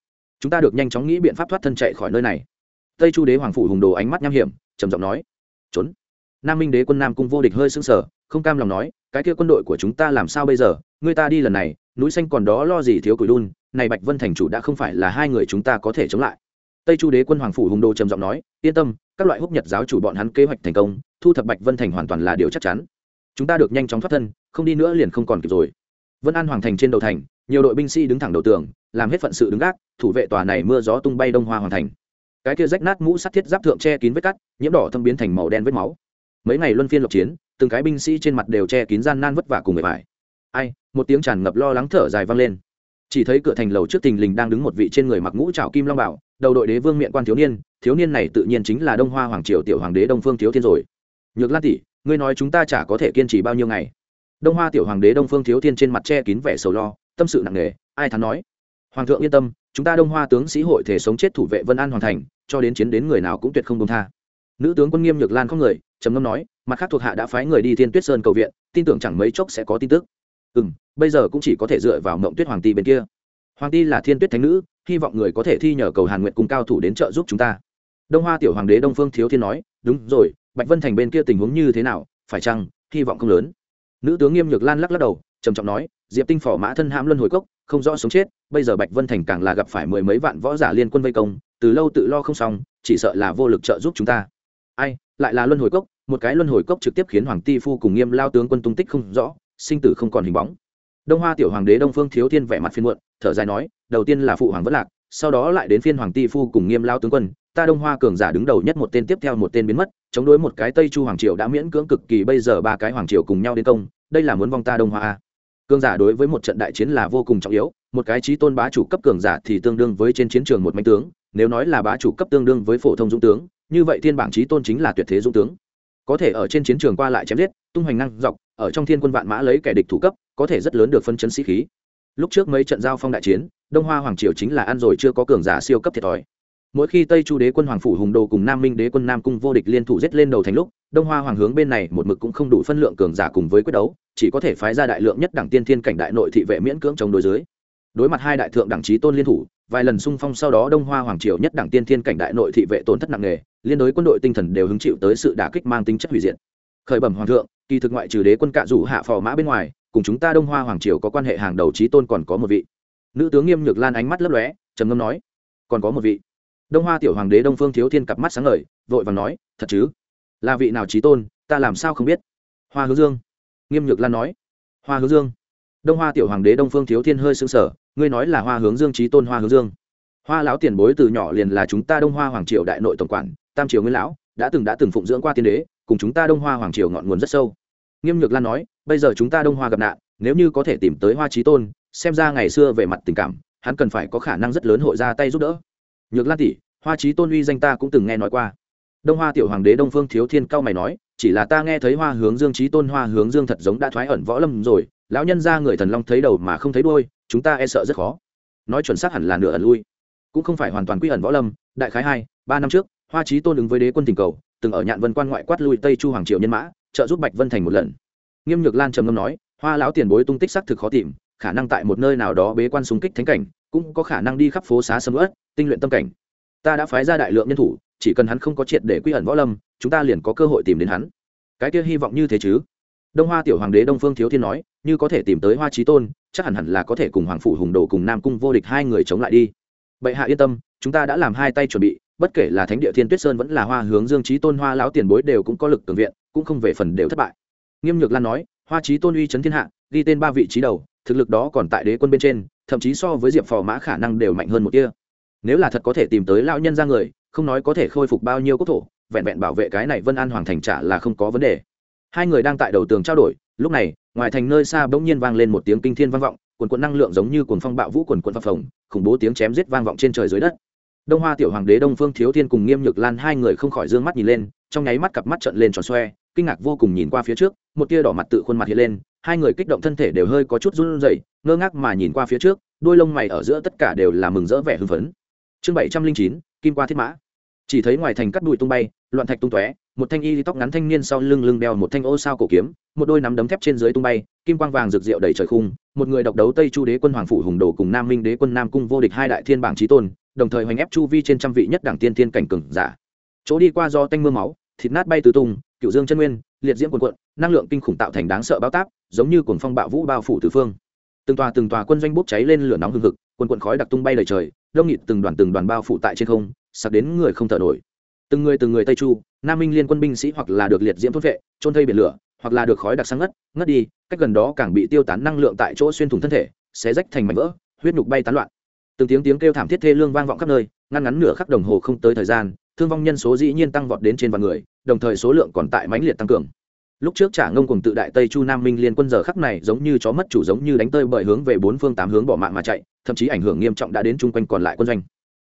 Chúng ta được nhanh chóng nghĩ biện pháp thoát thân chạy khỏi nơi này. Tây chu đế hoàng phủ hùng đồ ánh mắt nham hiểm, trầm giọng nói. Trốn nam minh đế quân nam cung vô địch hơi sững sờ, không cam lòng nói, cái kia quân đội của chúng ta làm sao bây giờ? Người ta đi lần này, núi xanh còn đó lo gì thiếu cửi đun, này bạch vân thành chủ đã không phải là hai người chúng ta có thể chống lại. Tây chu đế quân hoàng phủ hùng Đô trầm giọng nói, yên tâm, các loại húc nhật giáo chủ bọn hắn kế hoạch thành công, thu thập bạch vân thành hoàn toàn là điều chắc chắn. Chúng ta được nhanh chóng thoát thân, không đi nữa liền không còn kịp rồi. Vân an hoàng thành trên đầu thành, nhiều đội binh sĩ đứng thẳng đầu tường, làm hết phận sự đứng gác, thủ vệ tòa này mưa gió tung bay đông hoa hoàng thành. Cái kia rách nát mũ sắt thiết giáp thượng che kín vết cắt, nhiễm đỏ thâm biến thành màu đen vết máu mấy ngày luân phiên lộc chiến, từng cái binh sĩ trên mặt đều che kín gian nan vất vả cùng người phải ai, một tiếng tràn ngập lo lắng thở dài vang lên. Chỉ thấy cửa thành lầu trước tình lình đang đứng một vị trên người mặc ngũ trảo kim long bảo, đầu đội đế vương miệng quan thiếu niên thiếu niên này tự nhiên chính là đông hoa hoàng triều tiểu hoàng đế đông phương thiếu thiên rồi. Nhược lan tỷ, ngươi nói chúng ta chả có thể kiên trì bao nhiêu ngày? Đông hoa tiểu hoàng đế đông phương thiếu thiên trên mặt che kín vẻ sầu lo, tâm sự nặng nề, ai thắn nói? Hoàng thượng yên tâm, chúng ta đông hoa tướng sĩ hội thể sống chết thủ vệ vân an hoàn thành, cho đến chiến đến người nào cũng tuyệt không công tha. Nữ tướng quân nghiêm nhược lan không người trầm ngâm nói, mặt khác thuộc hạ đã phái người đi thiên tuyết sơn cầu viện, tin tưởng chẳng mấy chốc sẽ có tin tức. Ừ m bây giờ cũng chỉ có thể dựa vào mộng tuyết hoàng ti bên kia. Hoàng ti là thiên tuyết thánh nữ, hy vọng người có thể thi nhờ cầu hàn nguyện cùng cao thủ đến trợ giúp chúng ta. Đông hoa tiểu hoàng đế đông phương thiếu thiên nói, đúng rồi, bạch vân thành bên kia tình huống như thế nào, phải chăng, hy vọng không lớn? Nữ tướng nghiêm nhược lan lắc lắc đầu, trầm trọng nói, diệp tinh phỏ mã thân hãm luân hồi cốc, không rõ sống chết, bây giờ bạch vân thành càng là gặp phải mười mấy vạn võ giả liên quân vây công, từ lâu tự lo không xong, chỉ sợ là vô lực trợ giúp chúng ta. Ai, lại là luân hồi cốc một cái luân hồi cốc trực tiếp khiến hoàng ti phu cùng nghiêm lao tướng quân tung tích không rõ, sinh tử không còn hình bóng. Đông hoa tiểu hoàng đế đông phương thiếu thiên vẻ mặt phiên muộn, thở dài nói, đầu tiên là phụ hoàng vất lạc, sau đó lại đến phiên hoàng ti phu cùng nghiêm lao tướng quân, ta đông hoa cường giả đứng đầu nhất một tên tiếp theo một tên biến mất, chống đối một cái tây chu hoàng triều đã miễn cưỡng cực kỳ, bây giờ ba cái hoàng triều cùng nhau đến công, đây là muốn vong ta đông hoa a. Cường giả đối với một trận đại chiến là vô cùng trọng yếu, một cái trí tôn bá chủ cấp cường giả thì tương đương với trên chiến trường một mạnh tướng, nếu nói là bá chủ cấp tương đương với phổ thông dũng tướng, như vậy thiên bảng trí tôn chính là tuyệt thế dũng tướng có thể ở trên chiến trường qua lại chém giết, tung hoành năng dọc, ở trong thiên quân vạn mã lấy kẻ địch thủ cấp, có thể rất lớn được phân chấn sĩ khí. Lúc trước mấy trận giao phong đại chiến, đông hoa hoàng triều chính là ăn rồi chưa có cường giả siêu cấp thiệt thòi. Mỗi khi tây chu đế quân hoàng phủ hùng đồ cùng nam minh đế quân nam cung vô địch liên thủ giết lên đầu thành lúc, đông hoa hoàng hướng bên này một mực cũng không đủ phân lượng cường giả cùng với quyết đấu, chỉ có thể phái ra đại lượng nhất đẳng tiên thiên cảnh đại nội thị vệ miễn cưỡng chống đối dưới. Đối mặt hai đại thượng đẳng trí tôn liên thủ, vài lần xung phong sau đó đông hoa hoàng triều nhất đảng tiên thiên cảnh đại nội thị vệ tổn thất nặng nề liên đối quân đội tinh thần đều hứng chịu tới sự đả kích mang tính chất hủy diệt. Khởi bẩm hoàng thượng, kỳ thực ngoại trừ đế quân cạ rủ hạ phò mã bên ngoài, cùng chúng ta đông hoa hoàng triều có quan hệ hàng đầu trí tôn còn có một vị. Nữ tướng nghiêm nhược lan ánh mắt lấp lóe, trầm ngâm nói, còn có một vị. Đông hoa tiểu hoàng đế đông phương thiếu thiên cặp mắt sáng ngời, vội vàng nói, thật chứ? Là vị nào trí tôn, ta làm sao không biết? Hoa hướng dương. Nghiêm nhược lan nói, hoa hướng dương. Đông hoa tiểu hoàng đế đông phương thiếu thiên hơi xứng sở ngươi nói là hoa hướng dương trí tôn hoa hướng dương. Hoa lão tiền bối từ nhỏ liền là chúng ta đông hoa hoàng triều đại nội tổng quản tam triều nguyên lão đã từng đã từng phụng dưỡng qua tiên đế, cùng chúng ta đông hoa hoàng triều ngọn nguồn rất sâu. Nghiêm nhược lan nói, bây giờ chúng ta đông hoa gặp nạn, nếu như có thể tìm tới hoa trí tôn, xem ra ngày xưa về mặt tình cảm, hắn cần phải có khả năng rất lớn hội ra tay giúp đỡ. Nhược lan tỷ, hoa trí tôn uy danh ta cũng từng nghe nói qua. Đông hoa tiểu hoàng đế đông phương thiếu thiên cao mày nói, chỉ là ta nghe thấy hoa hướng dương trí tôn, hoa hướng dương thật giống đã thoái ẩn võ lâm rồi, lão nhân ra người thần long thấy đầu mà không thấy đôi chúng ta e sợ rất khó. Nói chuẩn xác hẳn là nửa ẩn lui. Cũng không phải hoàn toàn quy ẩn võ lâm, đại khái hai, ba năm trước hoa trí tôn ứng với đế quân tình cầu, từng ở nhạn vân quan ngoại quát lui tây chu hoàng triều nhân mã, trợ giúp bạch vân thành một lần. Nghiêm nhược lan trầm ngâm nói, hoa lão tiền bối tung tích xác thực khó tìm, khả năng tại một nơi nào đó bế quan súng kích thánh cảnh, cũng có khả năng đi khắp phố xá sầm ớt tinh luyện tâm cảnh. Ta đã phái ra đại lượng nhân thủ, chỉ cần hắn không có triệt để quy ẩn võ lâm, chúng ta liền có cơ hội tìm đến hắn. Cái kia hy vọng như thế chứ? Đông hoa tiểu hoàng đế đông phương thiếu thiên nói, như có thể tìm tới hoa trí tôn, chắc hẳn hẳn là có thể cùng hoàng phủ hùng đồ cùng nam cung vô địch hai người chống lại đi. Bệ hạ yên tâm, chúng ta đã làm hai tay chuẩn bị bất kể là thánh địa thiên tuyết sơn vẫn là hoa hướng dương trí tôn hoa lão tiền bối đều cũng có lực cường viện, cũng không về phần đều thất bại. Nghiêm nhược lan nói, hoa trí tôn uy chấn thiên hạ, ghi tên ba vị trí đầu, thực lực đó còn tại đế quân bên trên, thậm chí so với diệp phò mã khả năng đều mạnh hơn một kia nếu là thật có thể tìm tới lão nhân ra người, không nói có thể khôi phục bao nhiêu quốc thổ, vẹn vẹn bảo vệ cái này vân an hoàng thành trả là không có vấn đề. Hai người đang tại đầu tường trao đổi, lúc này, ngoài thành nơi xa bỗng nhiên vang lên một tiếng kinh thiên vang vọng quần quận năng lượng giống như quần phong bạo vũ quần quận phập phồng, khủng bố tiếng chém giết vang vọng trên trời dưới đất đông hoa tiểu hoàng đế đông phương thiếu thiên cùng nghiêm nhược lan hai người không khỏi d ư ơ n g mắt nhìn lên, trong nháy mắt cặp mắt trận lên tròn xoe, kinh ngạc vô cùng nhìn qua phía trước, một tia đỏ mặt tự khuôn mặt hiện lên, hai người kích động thân thể đều hơi có chút run rẩy, ngơ ngác mà nhìn qua phía trước, đôi lông mày ở giữa tất cả đều là mừng rỡ vẻ hưng phấn. Chương bảy trăm linh chín, kim qua thiết mã. Chỉ thấy ngoài thành cắt bụi tung bay, loạn thạch tung tóe, một thanh y tóc ngắn thanh niên sau lưng lưng đeo một thanh ô sao cổ kiếm, một đôi nắm đấm thép trên dưới tung bay, kim quang vàng rực rượu đầy trời khung, một người độc đấu tây chu đế quân hoàng phủ hùng đồ cùng nam minh đế quân nam cung vô địch hai đại thiên bảng trí tôn đồng thời hoành ép chu vi trên trăm vị nhất đảng tiên thiên cảnh cừng giả. Chỗ đi qua do tanh mưa máu, thịt nát bay từ tung, cựu dương chân nguyên, liệt diễm quần quận năng lượng kinh khủng tạo thành đáng sợ bao táp, giống như cuồng phong bạo vũ bao phủ tứ phương. Từng tòa từng tòa quân doanh bốc cháy lên lửa nóng hừng hực quần quận khói đặc tung bay lời trời, đông nghịt từng đoàn từng đoàn bao phủ tại trên không, sặc đến người không thở nổi. Từng người từng người tây chu, nam minh liên quân binh sĩ hoặc là được liệt diễm thốt vệ trôn thây biển lửa, hoặc là được khói đặc sang ngất ngất đi, cách gần đó càng bị tiêu tán năng lượng tại chỗ xuyên thủng thân thể, xé rách thành mảnh vỡ, huyết nhục bay tán loạn từng tiếng tiếng kêu thảm thiết thê lương vang vọng khắp nơi, ngăn ngắn nửa khắc đồng hồ không tới thời gian, thương vong nhân số dĩ nhiên tăng vọt đến trên vạn người, đồng thời số lượng còn tại mãnh liệt tăng cường. Lúc trước trả ngông cùng tự đại tây chu nam minh liên quân giờ khắc này giống như chó mất chủ giống như đánh tơi bởi hướng về bốn phương tám hướng bỏ mạng mà chạy, thậm chí ảnh hưởng nghiêm trọng đã đến chung quanh còn lại quân doanh.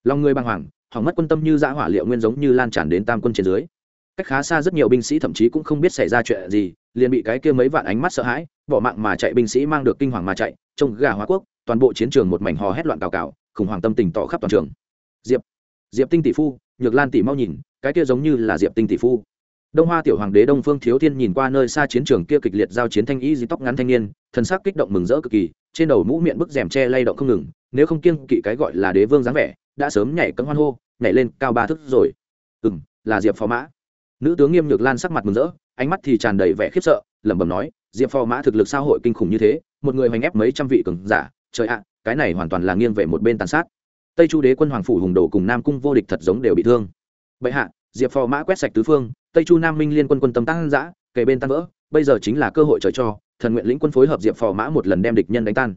Lòng người băng hoàng hỏng mất quân tâm như dã hỏa liệu nguyên giống như lan tràn đến tam quân trên dưới. Cách khá xa rất nhiều binh sĩ thậm chí cũng không biết xảy ra chuyện gì, liền bị cái kia mấy vạn ánh mắt sợ hãi, bỏ mạng mà chạy, binh sĩ mang được kinh hoàng mà chạy, trông gà hóa quốc, toàn bộ chiến trường một mảnh hò hét loạn cào cào khủng hoảng tâm tình tỏ khắp toàn trường. Diệp diệp tinh tỷ phu, nhược lan tỷ mau nhìn, cái kia giống như là diệp tinh tỷ phu. Đông hoa tiểu hoàng đế đông phương thiếu thiên nhìn qua nơi xa chiến trường kia kịch liệt giao chiến thanh y di tóc ngắn thanh niên, thần sắc kích động mừng rỡ cực kỳ, trên đầu mũ miệng bức rèm tre lay động không ngừng, nếu không kiêng kỵ cái gọi là đế vương dáng vẻ, đã sớm nhảy cấm hoan hô, nhảy lên cao ba thức rồi. Ừ m là diệp phò mã. Nữ tướng nghiêm nhược lan sắc mặt mừng rỡ, ánh mắt thì tràn đầy vẻ khiếp sợ, lẩm bẩm nói, diệp phò mã thực lực sao hội kinh khủng như thế, một người hoành ép mấy trăm vị cường giả, trời ạ cái này hoàn toàn là nghiêng về một bên tàn sát. Tây chu đế quân hoàng phủ hùng đồ cùng nam cung vô địch thật giống đều bị thương. Bệ hạ, diệp phò mã quét sạch tứ phương, tây chu nam minh liên quân quân tâm tăng giã kề bên tan vỡ, bây giờ chính là cơ hội trời cho, thần nguyện lĩnh quân phối hợp diệp phò mã một lần đem địch nhân đánh tan.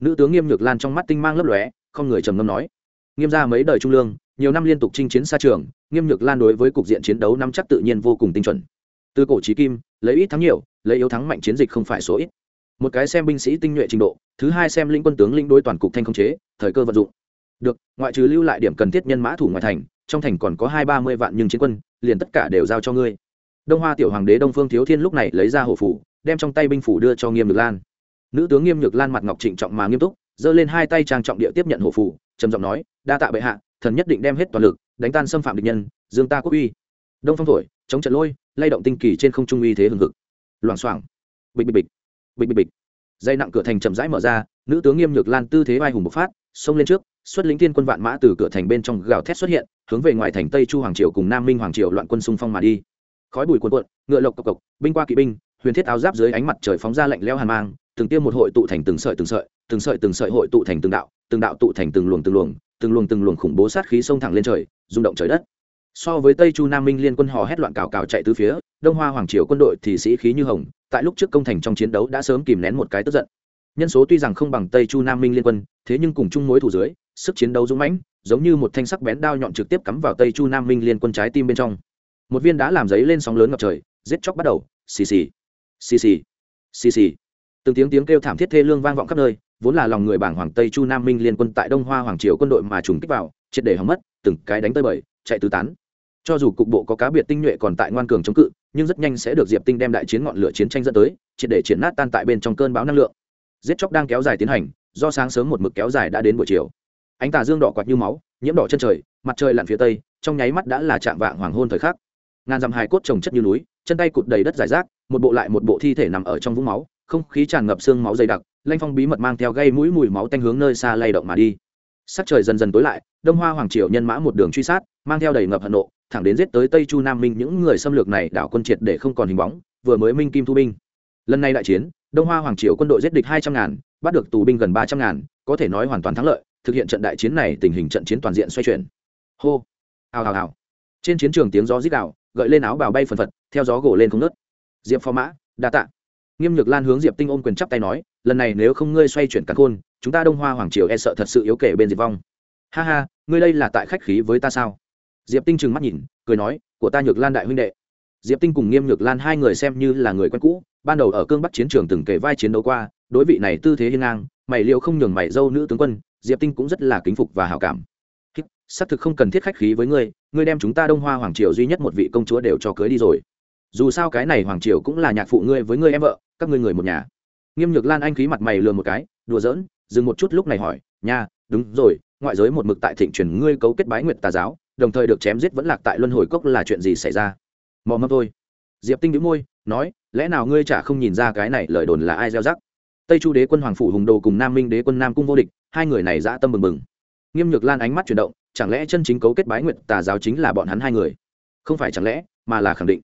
Nữ tướng nghiêm nhược lan trong mắt tinh mang lấp lóe, không người trầm ngâm nói. Nghiêm ra mấy đời trung lương, nhiều năm liên tục chinh chiến xa trường, nghiêm nhược lan đối với cục diện chiến đấu năm chắc tự nhiên vô cùng tinh chuẩn. Từ cổ trí kim, lấy ít thắng nhiều, lấy yếu thắng mạnh chiến dịch không phải số ít một cái xem binh sĩ tinh nhuệ trình độ, thứ hai xem lĩnh quân tướng lĩnh đối toàn cục thanh không chế, thời cơ vận dụng. Được, ngoại trừ lưu lại điểm cần thiết nhân mã thủ ngoài thành, trong thành còn có hai ba mươi vạn nhưng chiến quân, liền tất cả đều giao cho ngươi. Đông hoa tiểu hoàng đế đông phương thiếu thiên lúc này lấy ra hổ phủ, đem trong tay binh phủ đưa cho nghiêm nhược lan. Nữ tướng nghiêm nhược lan mặt ngọc trịnh trọng mà nghiêm túc, giơ lên hai tay trang trọng địa tiếp nhận hổ phủ, trầm giọng nói, đa tạ bệ hạ, thần nhất định đem hết toàn lực, đánh tan xâm phạm địch nhân, dương ta quốc uy. Đông phong thổi, chống trận lôi, lay động tinh kỳ trên không trung uy thế hừng hực. Loảng xoảng. Bịch bịch bịch bịch bịch bịch. Dây nặng cửa thành chậm rãi mở ra, nữ tướng nghiêm nhược lan tư thế vai hùng bộc phát, xông lên trước, xuất lĩnh thiên quân vạn mã từ cửa thành bên trong gào thét xuất hiện, hướng về ngoài thành tây chu hoàng triều cùng nam minh hoàng triều loạn quân xung phong mà đi. Khói bụi cuồn cuộn, ngựa lộc cộc cộc, binh qua kỵ binh, huyền thiết áo giáp dưới ánh mặt trời phóng ra lạnh leo hàn mang, từng tiêm một hội tụ thành từng sợi từng sợi từng sợi từng sợi hội tụ thành từng đạo từng đạo tụ thành từng luồng từng luồng từng luồng từng luồng khủng bố sát khí xông thẳng lên trời, rung động trời đất so với tây chu nam minh liên quân hò hét loạn cào cào chạy từ phía, đông hoa hoàng triều quân đội thì sĩ khí như hồng, tại lúc trước công thành trong chiến đấu đã sớm kìm nén một cái tức giận. Nhân số tuy rằng không bằng tây chu nam minh liên quân, thế nhưng cùng chung mối thủ dưới, sức chiến đấu dũng mãnh, giống như một thanh sắc bén đao nhọn trực tiếp cắm vào tây chu nam minh liên quân trái tim bên trong. Một viên đã làm giấy lên sóng lớn ngập trời, giết chóc bắt đầu, xì xì xì xì xì xì. Từng tiếng tiếng kêu thảm thiết thê lương vang vọng khắp nơi, vốn là lòng người bảng hoàng tây chu nam minh liên quân tại đông hoa hoàng triều quân đội mà trùng kích vào, triệt để hỏng mất, từng cái đánh tơi bời, chạy tứ tán cho dù cục bộ có cá biệt tinh nhuệ còn tại ngoan cường chống cự, nhưng rất nhanh sẽ được diệp tinh đem đại chiến ngọn lửa chiến tranh dẫn tới, triệt để triển nát tan tại bên trong cơn bão năng lượng. Giết chóc đang kéo dài tiến hành, do sáng sớm một mực kéo dài đã đến buổi chiều. Ánh tà dương đỏ quạt như máu, nhiễm đỏ chân trời, mặt trời lặn phía tây, trong nháy mắt đã là chạm vạng hoàng hôn thời khắc. Ngàn dặm hài cốt trồng chất như núi, chân tay cụt đầy đất dài rác, một bộ lại một bộ thi thể nằm ở trong vũng máu, không khí tràn ngập xương máu dày đặc, lanh phong bí mật mang theo gây mũi mùi máu tanh hướng nơi xa lay động mà đi. Sắc trời dần dần tối lại, đông hoa hoàng triều nhân mã một đường truy sát, mang theo đầy ngập hận nộ thẳng đến giết tới tây chu nam minh, những người xâm lược này đảo quân triệt để không còn hình bóng, vừa mới minh kim thu binh. Lần này đại chiến, đông hoa hoàng triều quân đội giết địch hai trăm ngàn, bắt được tù binh gần ba trăm ngàn, có thể nói hoàn toàn thắng lợi, thực hiện trận đại chiến này, tình hình trận chiến toàn diện xoay chuyển. Hô! Hào hào hào. Trên chiến trường tiếng gió rít đạo gợi lên áo bào bay phần phật, theo gió gỗ lên không nớt diệp phó mã, đa tạ. Nghiêm nhược lan hướng diệp tinh ôm quyền chắp tay nói, lần này nếu không ngươi xoay chuyển cắn khôn, chúng ta đông hoa hoàng triều e sợ thật sự yếu kể bên diệt vong. Ha ha, ngươi đây là tại khách khí với ta sao? Diệp tinh trừng mắt nhìn, cười nói, của ta nhược lan đại huynh đệ. Diệp tinh cùng nghiêm nhược lan hai người xem như là người quen cũ, ban đầu ở cương bắc chiến trường từng kể vai chiến đấu qua, đối vị này tư thế hiên ngang, mày liệu không nhường mày dâu nữ tướng quân, diệp tinh cũng rất là kính phục và hảo cảm. Xác thực không cần thiết khách khí với ngươi ngươi đem chúng ta đông hoa hoàng triều duy nhất một vị công chúa đều cho cưới đi rồi. Dù sao cái này hoàng triều cũng là nhạc phụ ngươi với ngươi em vợ, các ngươi người một nhà. Nghiêm nhược lan anh khí mặt mày lừa một cái, đùa giỡn, dừng một chút lúc này hỏi, nha, đúng rồi, ngoại giới một mực tại thịnh truyền ngươi cấu kết bái nguyệt tà giáo đồng thời được chém giết vẫn lạc tại luân hồi cốc là chuyện gì xảy ra? Mò mâm thôi. Diệp tinh đĩu môi, nói, lẽ nào ngươi chả không nhìn ra cái này lời đồn là ai gieo rắc? Tây chu đế quân hoàng phủ hùng đồ cùng nam minh đế quân nam cung vô địch, hai người này dã tâm bừng bừng. Nghiêm nhược lan ánh mắt chuyển động, chẳng lẽ chân chính cấu kết bái nguyệt tà giáo chính là bọn hắn hai người? Không phải chẳng lẽ, mà là khẳng định.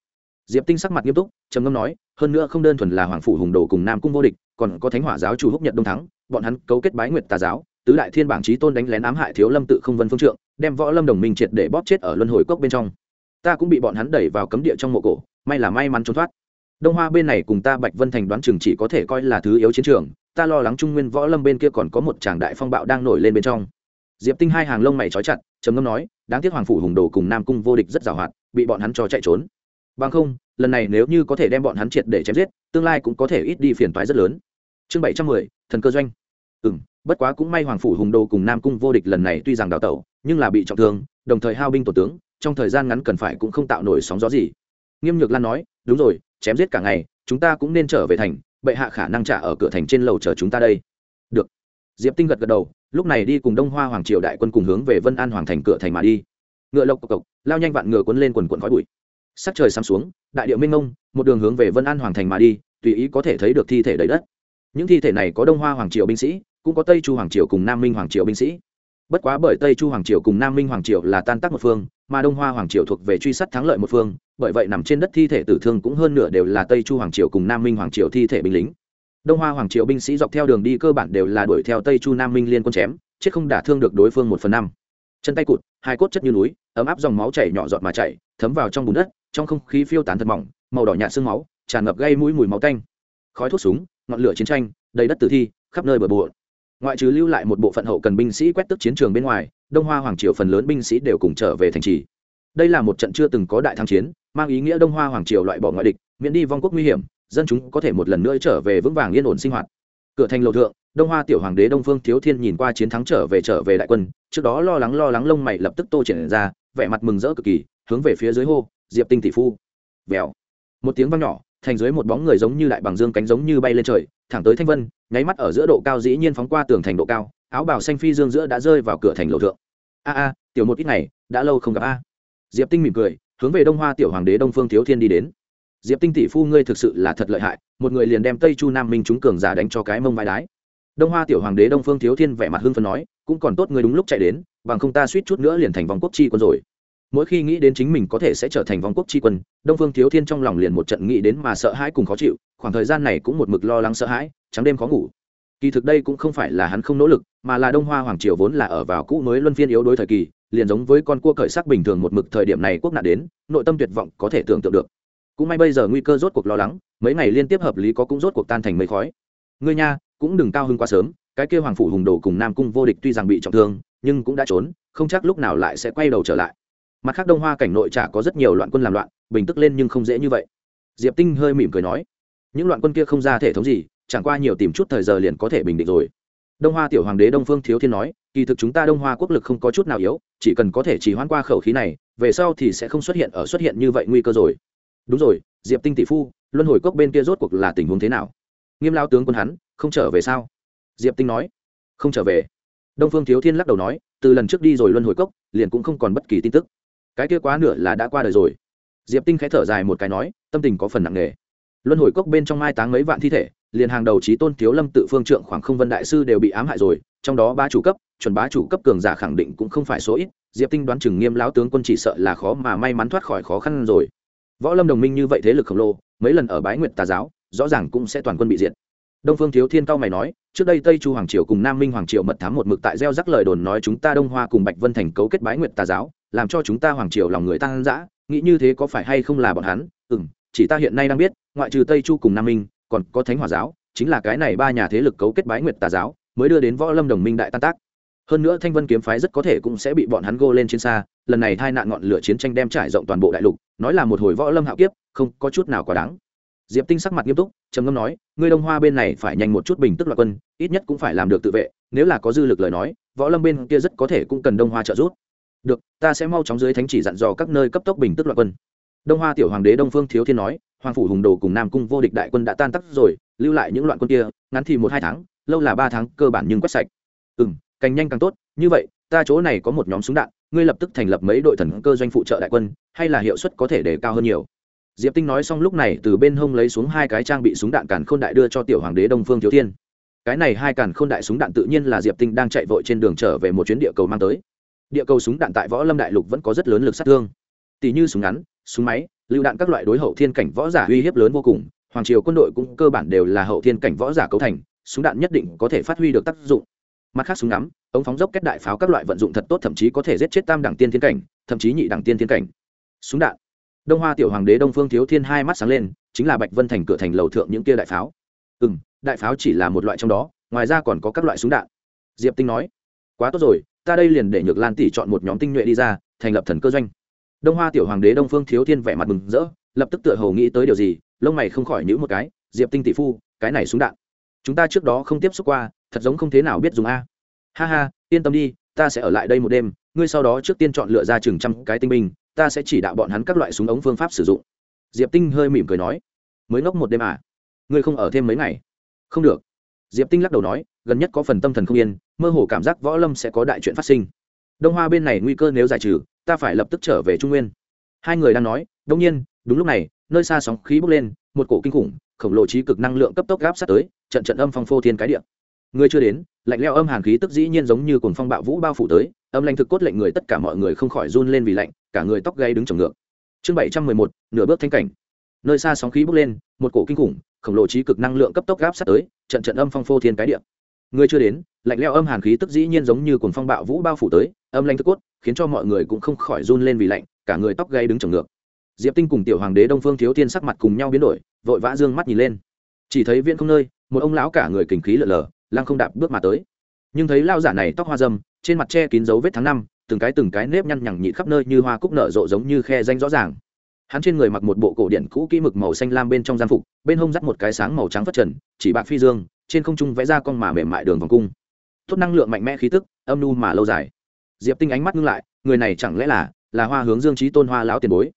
Diệp tinh sắc mặt nghiêm túc, trầm ngâm nói, hơn nữa không đơn thuần là hoàng phủ hùng đồ cùng nam cung vô địch, còn có thánh hỏa giáo chủ húc nhật đông thắng, bọn hắn cấu kết bái nguyệt tà giáo, tứ đại thiên bảng trí tôn đánh lén ám hại thiếu lâm tự không vân phương trượng đem võ lâm đồng minh triệt để bóp chết ở luân hồi cốc bên trong. Ta cũng bị bọn hắn đẩy vào cấm địa trong mộ cổ, may là may mắn trốn thoát. Đông hoa bên này cùng ta bạch vân thành đoán chừng chỉ có thể coi là thứ yếu chiến trường, ta lo lắng trung nguyên võ lâm bên kia còn có một tràng đại phong bạo đang nổi lên bên trong. Diệp tinh hai hàng lông mày trói chặt, trầm ngâm nói, đáng tiếc hoàng phủ hùng đồ cùng nam cung vô địch rất giàu hoạt bị bọn hắn cho chạy trốn. Bằng không, lần này nếu như có thể đem bọn hắn triệt để chém giết, tương lai cũng có thể ít đi phiền toái rất lớn. Chương bảy trăm mười, thần cơ doanh. Ừ m bất quá cũng may hoàng phủ hùng đô cùng nam cung vô địch lần này tuy rằng đào tẩu, nhưng là bị trọng thương, đồng thời hao binh tổ tướng, trong thời gian ngắn cần phải cũng không tạo nổi sóng gió gì. Nghiêm nhược lan nói, đúng rồi, chém giết cả ngày, chúng ta cũng nên trở về thành, bệ hạ khả năng trả ở cửa thành trên lầu chờ chúng ta đây. Được. Diệp tinh gật gật đầu, lúc này đi cùng đông hoa hoàng triều đại quân cùng hướng về vân an hoàng thành cửa thành mà đi. Ngựa lộc cộc cộc, lao nhanh vạn ngựa quấn lên quần quần khói bụi. Sắc trời sáng xuống, đại điệu minh ngông một đường hướng về vân an hoàng thành mà đi, tùy ý có thể thấy được thi thể đầy đất. Những thi thể này có đông hoa hoàng triều binh sĩ cũng có tây chu hoàng triều cùng nam minh hoàng triều binh sĩ. Bất quá bởi tây chu hoàng triều cùng nam minh hoàng triều là tan tác một phương, mà đông hoa hoàng triều thuộc về truy sát thắng lợi một phương, bởi vậy nằm trên đất thi thể tử thương cũng hơn nửa đều là tây chu hoàng triều cùng nam minh hoàng triều thi thể binh lính. Đông hoa hoàng triều binh sĩ dọc theo đường đi cơ bản đều là đuổi theo tây chu nam minh liên quân chém, chết không đả thương được đối phương một phần năm. Chân tay cụt, hai cốt chất như núi, ấm áp dòng máu chảy nhỏ giọt mà chảy, thấm vào trong bùn đất, trong không khí phiêu tán thật mỏng, màu đỏ nhạt sương máu, tràn ngập gây mũi mùi máu tanh. Khói thuốc súng, ngọn lửa chiến tranh, đầy đất tử thi, khắp nơi bờ bộn ngoại trừ lưu lại một bộ phận hậu cần binh sĩ quét tức chiến trường bên ngoài, đông hoa hoàng triều phần lớn binh sĩ đều cùng trở về thành trì. Đây là một trận chưa từng có đại thắng chiến, mang ý nghĩa đông hoa hoàng triều loại bỏ ngoại địch, miễn đi vong quốc nguy hiểm, dân chúng có thể một lần nữa trở về vững vàng yên ổn sinh hoạt. Cửa thành lầu thượng, đông hoa tiểu hoàng đế đông phương thiếu thiên nhìn qua chiến thắng trở về trở về đại quân, trước đó lo lắng lo lắng lông mày lập tức tô triển ra, vẻ mặt mừng rỡ cực kỳ, hướng về phía dưới hô, diệp tinh tỷ phu. Vèo. Một tiếng vang nhỏ thành dưới một bóng người giống như đại bằng dương cánh giống như bay lên trời, thẳng tới thanh vân, nháy mắt ở giữa độ cao dĩ nhiên phóng qua tường thành độ cao, áo bào xanh phi dương giữa đã rơi vào cửa thành lầu thượng. A a, tiểu một ít ngày, đã lâu không gặp a. Diệp tinh mỉm cười, hướng về đông hoa tiểu hoàng đế đông phương thiếu thiên đi đến. Diệp tinh tỷ phu ngươi thực sự là thật lợi hại, một người liền đem tây chu nam minh chúng cường giả đánh cho cái mông vai đái. Đông hoa tiểu hoàng đế đông phương thiếu thiên vẻ mặt hưng phấn nói, cũng còn tốt ngươi đúng lúc chạy đến, bằng không ta suýt chút nữa liền thành vòng quốc chi quân rồi mỗi khi nghĩ đến chính mình có thể sẽ trở thành vòng quốc chi quân, đông phương thiếu thiên trong lòng liền một trận nghĩ đến mà sợ hãi cùng khó chịu, khoảng thời gian này cũng một mực lo lắng sợ hãi, trắng đêm khó ngủ. Kỳ thực đây cũng không phải là hắn không nỗ lực, mà là đông hoa hoàng triều vốn là ở vào cũ mới luân phiên yếu đối thời kỳ, liền giống với con cua cởi sắc bình thường một mực thời điểm này quốc nạn đến, nội tâm tuyệt vọng có thể tưởng tượng được. Cũng may bây giờ nguy cơ rốt cuộc lo lắng, mấy ngày liên tiếp hợp lý có cũng rốt cuộc tan thành mây khói. Ngươi nha, cũng đừng cao hơn quá sớm, cái kêu hoàng phủ hùng đồ cùng nam cung vô địch tuy rằng bị trọng thương, nhưng cũng đã trốn, không chắc lúc nào lại sẽ quay đầu trở lại mặt khác đông hoa cảnh nội chả có rất nhiều loạn quân làm loạn, bình tức lên nhưng không dễ như vậy. Diệp tinh hơi mỉm cười nói, những loạn quân kia không ra thể thống gì, chẳng qua nhiều tìm chút thời giờ liền có thể bình định rồi. Đông hoa tiểu hoàng đế đông phương thiếu thiên nói, kỳ thực chúng ta đông hoa quốc lực không có chút nào yếu, chỉ cần có thể chỉ hoãn qua khẩu khí này, về sau thì sẽ không xuất hiện ở xuất hiện như vậy nguy cơ rồi. Đúng rồi, diệp tinh tỷ phu, luân hồi cốc bên kia rốt cuộc là tình huống thế nào? Nghiêm lao tướng quân hắn, không trở về sao? Diệp tinh nói, không trở về. Đông phương thiếu thiên lắc đầu nói, từ lần trước đi rồi luân hồi cốc liền cũng không còn bất kỳ tin tức cái kia quá nửa là đã qua đời rồi. Diệp tinh khẽ thở dài một cái nói, tâm tình có phần nặng nề. Luân hồi cốc bên trong mai táng mấy vạn thi thể, liền hàng đầu trí tôn thiếu lâm tự phương trượng khoảng không vân đại sư đều bị ám hại rồi, trong đó ba chủ cấp, chuẩn bá chủ cấp cường giả khẳng định cũng không phải số ít, diệp tinh đoán chừng nghiêm lão tướng quân chỉ sợ là khó mà may mắn thoát khỏi khó khăn rồi. Võ lâm đồng minh như vậy thế lực khổng lồ, mấy lần ở bái nguyệt tà giáo, rõ ràng cũng sẽ toàn quân bị diệt. Đông phương thiếu thiên cao mày nói, trước đây tây chu hoàng triều cùng nam minh hoàng triều mật thám một mực tại gieo rắc lời đồn nói chúng ta đông hoa cùng bạch vân thành cấu kết bái nguyệt tà giáo làm cho chúng ta hoàng triều lòng người tăng dã nghĩ như thế có phải hay không là bọn hắn? Ừ chỉ ta hiện nay đang biết, ngoại trừ tây chu cùng nam minh, còn có thánh hòa giáo, chính là cái này ba nhà thế lực cấu kết bái nguyệt tà giáo, mới đưa đến võ lâm đồng minh đại tan tác. Hơn nữa thanh vân kiếm phái rất có thể cũng sẽ bị bọn hắn gô lên trên xa, lần này tai nạn ngọn lửa chiến tranh đem trải rộng toàn bộ đại lục, nói là một hồi võ lâm hạo kiếp, không có chút nào quá đáng. Diệp tinh sắc mặt nghiêm túc, trầm ngâm nói, ngươi đông hoa bên này phải nhanh một chút bình tức loại quân, ít nhất cũng phải làm được tự vệ, nếu là có dư lực lời nói, võ lâm bên kia rất có thể cũng cần đông hoa trợ giúp được, ta sẽ mau chóng dưới thánh chỉ dặn dò các nơi cấp tốc bình tức loạn quân. Đông hoa tiểu hoàng đế đông phương thiếu thiên nói, hoàng phủ hùng đồ cùng nam cung vô địch đại quân đã tan tắc rồi, lưu lại những loạn quân kia, ngắn thì một hai tháng, lâu là ba tháng, cơ bản nhưng quét sạch. Ừ m càng nhanh càng tốt, như vậy, ta chỗ này có một nhóm súng đạn, ngươi lập tức thành lập mấy đội thần cơ doanh phụ trợ đại quân, hay là hiệu suất có thể đề cao hơn nhiều? Diệp tinh nói xong lúc này, từ bên hông lấy xuống hai cái trang bị súng đạn càn khôn đại đưa cho tiểu hoàng đế đông phương thiếu thiên. Cái này hai càn khôn đại súng đạn tự nhiên là diệp tinh đang chạy vội trên đường trở về một chuyến địa cầu mang tới địa cầu súng đạn tại võ lâm đại lục vẫn có rất lớn lực sát thương. Tỷ như súng ngắn, súng máy, lựu đạn các loại đối hậu thiên cảnh võ giả uy hiếp lớn vô cùng. Hoàng triều quân đội cũng cơ bản đều là hậu thiên cảnh võ giả cấu thành, súng đạn nhất định có thể phát huy được tác dụng. Mặt khác súng ngắm, ống phóng dốc kết đại pháo các loại vận dụng thật tốt, thậm chí có thể giết chết tam đẳng tiên thiên cảnh, thậm chí nhị đẳng tiên thiên cảnh. Súng đạn. Đông hoa tiểu hoàng đế đông phương thiếu thiên hai mắt sáng lên, chính là bạch vân thành cửa thành lầu thượng những kia đại pháo. Ừ m đại pháo chỉ là một loại trong đó, ngoài ra còn có các loại súng đạn. Diệp tinh nói, quá tốt rồi ta đây liền để nhược lan tỷ chọn một nhóm tinh nhuệ đi ra, thành lập thần cơ doanh. Đông hoa tiểu hoàng đế đông phương thiếu thiên vẻ mặt mừng rỡ, lập tức tựa hồ nghĩ tới điều gì, lông mày không khỏi nhữ một cái, diệp tinh tỷ phu, cái này súng đạn, chúng ta trước đó không tiếp xúc qua, thật giống không thế nào biết dùng a. Ha ha, yên tâm đi, ta sẽ ở lại đây một đêm, ngươi sau đó trước tiên chọn lựa ra chừng trăm cái tinh binh, ta sẽ chỉ đạo bọn hắn các loại súng ống phương pháp sử dụng. Diệp tinh hơi mỉm cười nói, mới ngốc một đêm à? Ngươi không ở thêm mấy ngày? Không được diệp tinh lắc đầu nói, gần nhất có phần tâm thần không yên, mơ hồ cảm giác võ lâm sẽ có đại chuyện phát sinh. Đông hoa bên này nguy cơ nếu giải trừ, ta phải lập tức trở về trung nguyên. Hai người đang nói, đông nhiên, đúng lúc này, nơi xa sóng khí bốc lên, một cổ kinh khủng, khổng lồ trí cực năng lượng cấp tốc gáp sát tới, trận trận âm phong phô thiên cái địa. Người chưa đến, lạnh leo âm hàn khí tức dĩ nhiên giống như cồn phong bạo vũ bao phủ tới, âm lanh thực cốt lệnh người tất cả mọi người không khỏi run lên vì lạnh, cả người tóc gáy đứng trồng ngược. Chương bảy trăm mười một, nửa bước thanh cảnh. Nơi xa sóng khí bốc lên, một cổ kinh khủng, khổng lồ trí cực năng lượng cấp tốc gáp sát tới trận trận âm phong phô thiên cái địa. Người chưa đến, lạnh leo âm hàn khí tức dĩ nhiên giống như cuồng phong bạo vũ bao phủ tới, âm lanh thức cốt, khiến cho mọi người cũng không khỏi run lên vì lạnh, cả người tóc gáy đứng trồng ngược. Diệp tinh cùng tiểu hoàng đế đông phương thiếu tiên sắc mặt cùng nhau biến đổi, vội vã dương mắt nhìn lên. Chỉ thấy viễn không nơi, một ông lão cả người kình khí lở lở lăng không đạp bước mà tới. Nhưng thấy lao giả này tóc hoa dâm, trên mặt che kín dấu vết tháng năm, từng cái từng cái nếp nhăn nhằng nhịn khắp nơi như hoa cúc nở rộ giống như khe danh rõ ràng hắn trên người mặc một bộ cổ điển cũ kỹ mực màu xanh lam bên trong gian phục, bên hông dắt một cái sáng màu trắng phất trần, chỉ bạc phi dương, trên không trung vẽ ra con mà mềm mại đường vòng cung. Tốt năng lượng mạnh mẽ khí tức, âm nu mà lâu dài. Diệp tinh ánh mắt ngưng lại, người này chẳng lẽ là là hoa hướng dương trí tôn hoa lão tiền bối?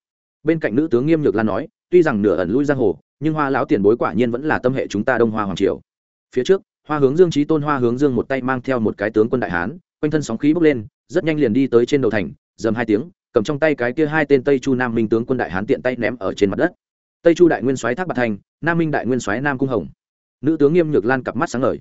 Bên cạnh nữ tướng nghiêm nhược lan nói, tuy rằng nửa ẩn lui giang hồ, nhưng hoa lão tiền bối quả nhiên vẫn là tâm hệ chúng ta đông hoa hoàng triều. Phía trước, hoa hướng dương trí tôn hoa hướng dương một tay mang theo một cái tướng quân đại hán, quanh thân sóng khí bốc lên, rất nhanh liền đi tới trên đầu thành, dầm hai tiếng cầm trong tay cái kia hai tên tây chu nam minh tướng quân đại hán tiện tay ném ở trên mặt đất. Tây chu đại nguyên soái thác bạc thành, nam minh đại nguyên soái nam cung hồng. Nữ tướng nghiêm nhược lan cặp mắt sáng ngời.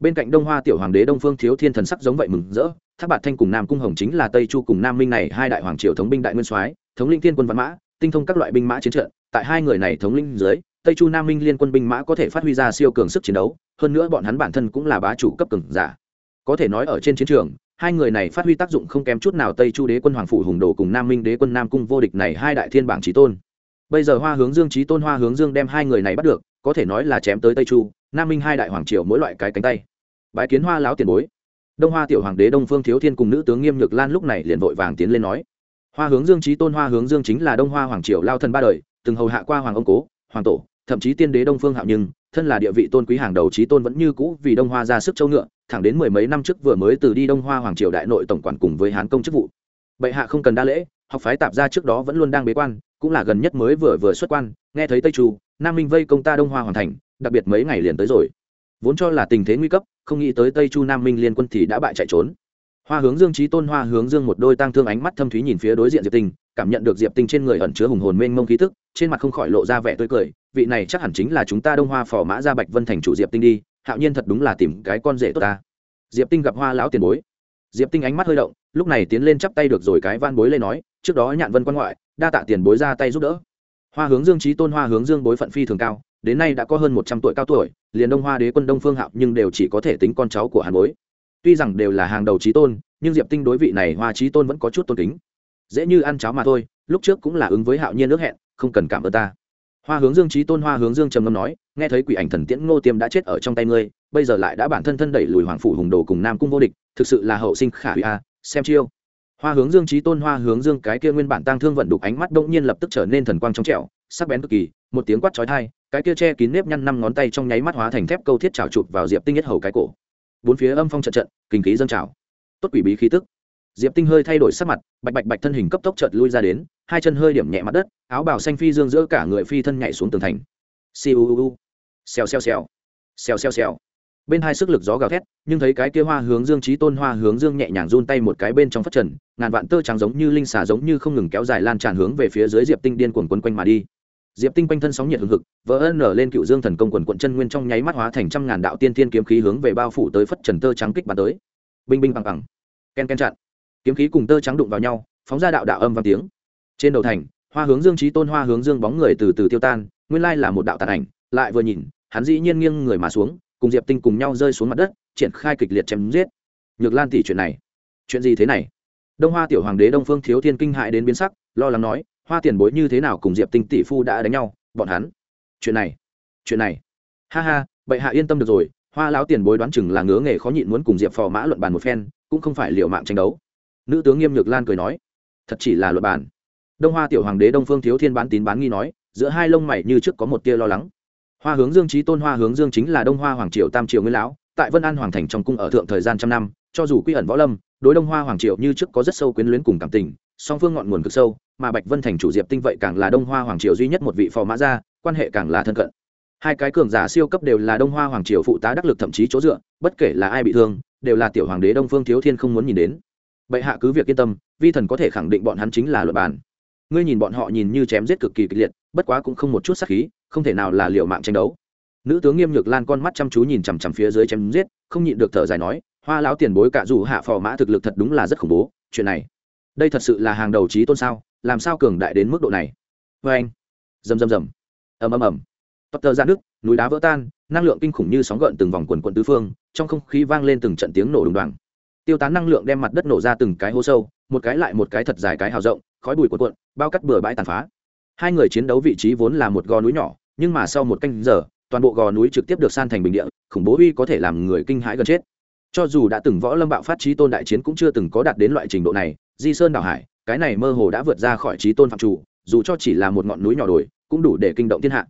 Bên cạnh đông hoa tiểu hoàng đế đông phương thiếu thiên thần sắc giống vậy mừng rỡ, thác bạt thanh cùng nam cung hồng chính là tây chu cùng nam minh này hai đại hoàng triều thống binh đại nguyên soái, thống linh thiên quân văn mã, tinh thông các loại binh mã chiến trận. Tại hai người này thống linh dưới, tây chu nam minh liên quân binh mã có thể phát huy ra siêu cường sức chiến đấu, hơn nữa bọn hắn bản thân cũng là bá chủ cấp cường giả. Có thể nói ở trên chiến trường hai người này phát huy tác dụng không kém chút nào tây chu đế quân hoàng phủ hùng đồ cùng nam minh đế quân nam cung vô địch này hai đại thiên bảng trí tôn. Bây giờ hoa hướng dương trí tôn hoa hướng dương đem hai người này bắt được, có thể nói là chém tới tây chu, nam minh hai đại hoàng triều mỗi loại cái cánh tay. Bái kiến hoa láo tiền bối. Đông hoa tiểu hoàng đế đông phương thiếu thiên cùng nữ tướng nghiêm nhược lan lúc này liền vội vàng tiến lên nói. Hoa hướng dương trí tôn hoa hướng dương chính là đông hoa hoàng triều lao thân ba đời, từng hầu hạ qua hoàng ông cố, hoàng tổ thậm chí tiên đế đông phương hạo nhưng, thân là địa vị tôn quý hàng đầu trí tôn vẫn như cũ vì đông hoa ra sức châu ngựa, thẳng đến mười mấy năm trước vừa mới từ đi đông hoa hoàng triều đại nội tổng quản cùng với hán công chức vụ. Bệ hạ không cần đa lễ, học phái tạp ra trước đó vẫn luôn đang bế quan, cũng là gần nhất mới vừa vừa xuất quan, nghe thấy tây chu, nam minh vây công ta đông hoa hoàn thành, đặc biệt mấy ngày liền tới rồi. Vốn cho là tình thế nguy cấp, không nghĩ tới tây chu nam minh liên quân thì đã bại chạy trốn. Hoa hướng dương trí tôn, hoa hướng dương một đôi tăng thương ánh mắt thâm thúy nhìn phía đối diện diệp tinh cảm nhận được diệp tinh trên người ẩn chứa hùng hồn mênh mông khí tức, trên mặt không khỏi lộ ra vẻ tươi cười, vị này chắc hẳn chính là chúng ta đông hoa phò mã ra bạch vân thành chủ diệp tinh đi, hạo nhiên thật đúng là tìm cái con rể tốt ta. Diệp tinh gặp hoa lão tiền bối. Diệp tinh ánh mắt hơi động, lúc này tiến lên chắp tay được rồi cái van bối lên nói, trước đó nhạn vân quan ngoại, đa tạ tiền bối ra tay giúp đỡ. Hoa hướng dương trí tôn, hoa hướng dương bối phận phi thường cao, đến nay đã có hơn một trăm tuổi cao tuổi, liền đông hoa đế quân đông phương hạo nhưng đều chỉ có thể tính con cháu của hàn bối. Tuy rằng đều là hàng đầu trí tôn, nhưng diệp tinh đối vị này hoa trí tôn vẫn có chút tôn kính dễ như ăn cháo mà thôi, lúc trước cũng là ứng với hạo nhiên ước hẹn, không cần cảm ơn ta. Hoa hướng dương trí tôn, hoa hướng dương trầm ngâm nói, nghe thấy quỷ ảnh thần tiễn ngô tiêm đã chết ở trong tay ngươi, bây giờ lại đã bản thân thân đẩy lùi hoàng phủ hùng đồ cùng nam cung vô địch, thực sự là hậu sinh khả hủy a, xem chiêu. Hoa hướng dương trí tôn, hoa hướng dương cái kia nguyên bản tăng thương vận đục ánh mắt đông nhiên lập tức trở nên thần quang trong trẻo, sắc bén cực kỳ, một tiếng quát chói tai, cái kia che kín nếp nhăn năm ngón tay trong nháy mắt hóa thành thép câu thiết trào chụp vào diệp tinh nhất hầu cái cổ. Bốn phía âm phong trận trận, kinh khí dâng trào. Tốt quỷ bí khí tức diệp tinh hơi thay đổi sắc mặt, bạch bạch bạch thân hình cấp tốc chợt lui ra đến, hai chân hơi điểm nhẹ mặt đất, áo bào xanh phi dương giữa cả người phi thân nhảy xuống tường thành. Siêu xèo xèo xèo. Xèo xèo xèo. Bên hai sức lực gió gào thét, nhưng thấy cái kia hoa hướng dương trí tôn hoa hướng dương nhẹ nhàng run tay một cái bên trong phát trần, ngàn vạn tơ trắng giống như linh xà giống như không ngừng kéo dài lan tràn hướng về phía dưới diệp tinh điên cuồng quấn quanh mà đi. Diệp tinh quanh thân sóng nhiệt hừng hực, vỡ ân nở lên cựu dương thần công quần quận chân nguyên trong nháy mắt hóa thành trăm ngàn đạo tiên tiên kiếm khí hướng về bao phủ tới phất trần tơ trắng kích bắn tới. Binh binh bằng bằng ken ken chặn kiếm khí cùng tơ trắng đụng vào nhau, phóng ra đạo đạo âm vang tiếng. Trên đầu thành, hoa hướng dương trí tôn, hoa hướng dương bóng người từ từ tiêu tan, nguyên lai là một đạo tàn ảnh, lại vừa nhìn, hắn dĩ nhiên nghiêng người mà xuống, cùng diệp tinh cùng nhau rơi xuống mặt đất, triển khai kịch liệt chém giết. Nhược lan tỷ chuyện này, chuyện gì thế này? Đông hoa tiểu hoàng đế đông phương thiếu thiên kinh hại đến biến sắc, lo lắng nói, hoa tiền bối như thế nào cùng diệp tinh tỷ phu đã đánh nhau, bọn hắn? Chuyện này chuyện này. Ha ha, bệ hạ yên tâm được rồi, hoa lão tiền bối đoán chừng là ngứa nghề khó nhịn muốn cùng diệp phò mã luận bàn một phen, cũng không phải liệu mạng tranh đấu nữ tướng nghiêm nhược lan cười nói, thật chỉ là luận bàn đông hoa tiểu hoàng đế đông phương thiếu thiên bán tín bán nghi nói, giữa hai lông mày như trước có một tia lo lắng. Hoa hướng dương trí tôn, hoa hướng dương chính là đông hoa hoàng triều tam triều nguyên lão, tại vân an hoàng thành trong cung ở thượng thời gian trăm năm, cho dù quy ẩn võ lâm, đối đông hoa hoàng triều như trước có rất sâu quyến luyến cùng cảm tình, song phương ngọn nguồn cực sâu, mà bạch vân thành chủ diệp tinh vậy càng là đông hoa hoàng triều duy nhất một vị phò mã gia, quan hệ càng là thân cận. Hai cái cường giả siêu cấp đều là đông hoa hoàng triều phụ tá đắc lực thậm chí chỗ dựa, bất kể là ai bị thương, đều là tiểu hoàng đế đông phương thiếu thiên không muốn nhìn đến bệ hạ cứ việc yên tâm, vi thần có thể khẳng định bọn hắn chính là luật bản. Ngươi nhìn bọn họ nhìn như chém giết cực kỳ kịch liệt, bất quá cũng không một chút sắc khí, không thể nào là liệu mạng tranh đấu. Nữ tướng nghiêm nhược lan con mắt chăm chú nhìn chằm chằm phía dưới chém giết, không nhịn được thở dài nói, hoa lão tiền bối cả dù hạ phò mã thực lực thật đúng là rất khủng bố, chuyện này, đây thật sự là hàng đầu trí tôn sao, làm sao cường đại đến mức độ này? Vê anh, rầm rầm rầm, ầm ầm ầm. Tóc tơ ra nước, núi đá vỡ tan, năng lượng kinh khủng như sóng gợn từng vòng quần quận tứ phương, trong không khí vang lên từng trận tiếng nổ đùng đoàng tiêu tán năng lượng đem mặt đất nổ ra từng cái hố sâu, một cái lại một cái thật dài cái hào rộng, khói bụi cuộn cuộn, bao cắt bừa bãi tàn phá. Hai người chiến đấu vị trí vốn là một gò núi nhỏ, nhưng mà sau một canh giờ, toàn bộ gò núi trực tiếp được san thành bình địa, khủng bố uy có thể làm người kinh hãi gần chết. Cho dù đã từng võ lâm bạo phát trí tôn đại chiến cũng chưa từng có đạt đến loại trình độ này, di sơn đảo hải, cái này mơ hồ đã vượt ra khỏi trí tôn phạm chủ, dù cho chỉ là một ngọn núi nhỏ đồi, cũng đủ để kinh động thiên hạ.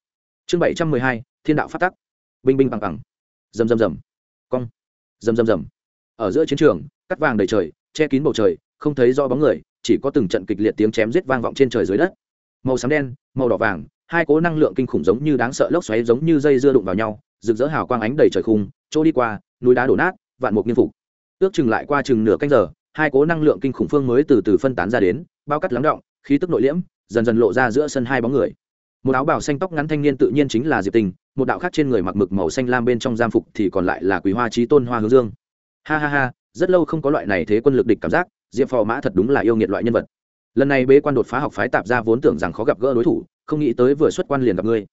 Chương bảy trăm mười hai, thiên đạo phát tắc. Binh binh bằng bằng. Rầm rầm rầm. Cong. Rầm rầm rầm ở giữa chiến trường, cắt vàng đầy trời, che kín bầu trời, không thấy do bóng người, chỉ có từng trận kịch liệt tiếng chém giết vang vọng trên trời dưới đất. Màu xám đen, màu đỏ vàng, hai cố năng lượng kinh khủng giống như đáng sợ lốc xoáy giống như dây dưa đụng vào nhau, rực rỡ hào quang ánh đầy trời khung, chỗ đi qua, núi đá đổ nát, vạn mục nghiêm phục. Ước chừng lại qua chừng nửa canh giờ, hai cố năng lượng kinh khủng phương mới từ từ phân tán ra đến, bao cắt lắng động, khí tức nội liễm, dần dần lộ ra giữa sân hai bóng người. Một áo bào xanh tóc ngắn thanh niên tự nhiên chính là diệp tình, một đạo khác trên người mặc mực màu xanh lam bên trong giam phục thì còn lại là quý hoa trí tôn hoa hướng dương ha ha ha, rất lâu không có loại này thế quân lực địch cảm giác, diệp phò mã thật đúng là yêu nghiệt loại nhân vật. Lần này bế quan đột phá học phái tạp ra vốn tưởng rằng khó gặp gỡ đối thủ, không nghĩ tới vừa xuất quan liền gặp ngươi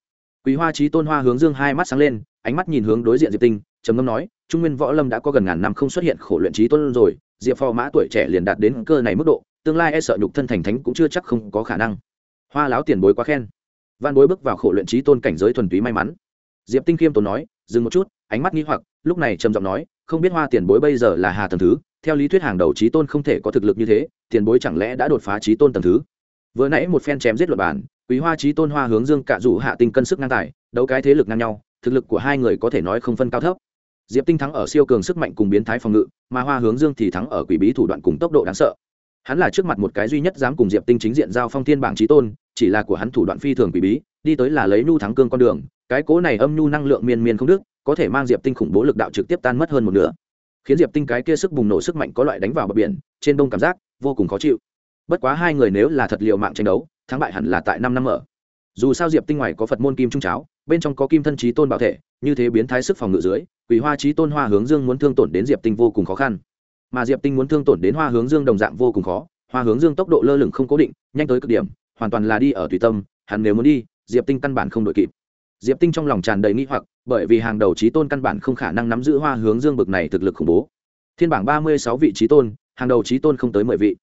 quý hoa trí tôn hoa hướng dương hai mắt sáng lên, ánh mắt nhìn hướng đối diện diệp tinh, trầm ngâm nói, trung nguyên võ lâm đã có gần ngàn năm không xuất hiện khổ luyện trí tôn rồi, diệp phò mã tuổi trẻ liền đạt đến cơ này mức độ, tương lai e sợ nhục thân thành thánh cũng chưa chắc không có khả năng. Hoa láo tiền bối quá khen. Văn bối bước vào khổ luyện trí tôn cảnh giới thuần túy may mắn. Diệp tinh khiêm tốn nói, dừng một chút. Ánh mắt nghi hoặc, lúc này trầm giọng nói không biết hoa tiền bối bây giờ là hà tầng thứ, theo lý thuyết hàng đầu trí tôn không thể có thực lực như thế, tiền bối chẳng lẽ đã đột phá trí tôn tầng thứ? Vừa nãy một phen chém giết luật bản quý hoa trí tôn hoa hướng dương cạ rủ hạ tinh cân sức ngang tài, đấu cái thế lực ngang nhau, thực lực của hai người có thể nói không phân cao thấp. Diệp tinh thắng ở siêu cường sức mạnh cùng biến thái phòng ngự, mà hoa hướng dương thì thắng ở quỷ bí thủ đoạn cùng tốc độ đáng sợ. Hắn là trước mặt một cái duy nhất dám cùng diệp tinh chính diện giao phong thiên bảng trí tôn, chỉ là của hắn thủ đoạn phi thường quỷ bí, đi tới là lấy nhu thắng cương con đường, cái cố này âm nhu năng lượng miên miên không đức có thể mang diệp tinh khủng bố lực đạo trực tiếp tan mất hơn một nửa. Khiến diệp tinh cái kia sức bùng nổ sức mạnh có loại đánh vào bờ biển, trên đông cảm giác vô cùng khó chịu. Bất quá hai người nếu là thật liệu mạng tranh đấu, thắng bại hẳn là tại năm năm ở. Dù sao diệp tinh ngoài có phật môn kim trung cháo, bên trong có kim thân trí tôn bảo thể, như thế biến thái sức phòng ngự dưới, quỷ hoa trí tôn hoa hướng dương muốn thương tổn đến diệp tinh vô cùng khó khăn. Mà diệp tinh muốn thương tổn đến hoa hướng dương đồng dạng vô cùng khó, hoa hướng dương tốc độ lơ lửng không cố định, nhanh tới cực điểm, hoàn toàn là đi ở tùy tâm, hắn nếu muốn đi, diệp tinh căn bản không đội kịp diệp tinh trong lòng tràn đầy nghi hoặc, bởi vì hàng đầu trí tôn căn bản không khả năng nắm giữ hoa hướng dương bực này thực lực khủng bố. Thiên bảng ba mươi sáu vị trí tôn, hàng đầu trí tôn không tới mười vị.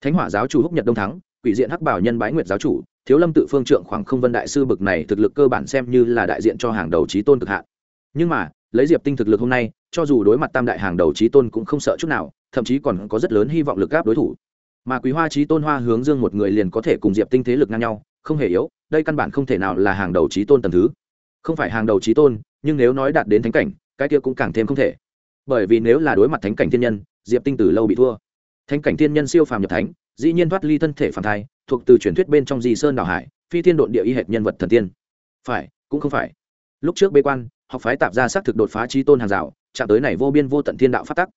Thánh hỏa giáo chủ húc nhật đông thắng, quỷ diện hắc bảo nhân bái nguyệt giáo chủ, thiếu lâm tự phương trượng khoảng không vân đại sư bực này thực lực cơ bản xem như là đại diện cho hàng đầu trí tôn cực hạn. Nhưng mà, lấy diệp tinh thực lực hôm nay, cho dù đối mặt tam đại hàng đầu trí tôn cũng không sợ chút nào, thậm chí còn có rất lớn hy vọng lực gáp đối thủ. Mà quý hoa trí tôn hoa hướng dương một người liền có thể cùng diệp tinh thế lực ngang nhau, không hề yếu, đây căn bản không thể nào là hàng đầu trí tôn tầm thứ không phải hàng đầu trí tôn, nhưng nếu nói đạt đến thánh cảnh, cái kia cũng càng thêm không thể. Bởi vì nếu là đối mặt thánh cảnh thiên nhân, diệp tinh từ lâu bị thua. Thánh cảnh thiên nhân siêu phàm nhập thánh, dĩ nhiên thoát ly thân thể phàm thai, thuộc từ truyền thuyết bên trong di sơn đảo hải, phi thiên độn địa y hệt nhân vật thần tiên. Phải, cũng không phải. Lúc trước bế quan, học phái tạp ra xác thực đột phá trí tôn hàng rào, chạm tới này vô biên vô tận thiên đạo phát tắc.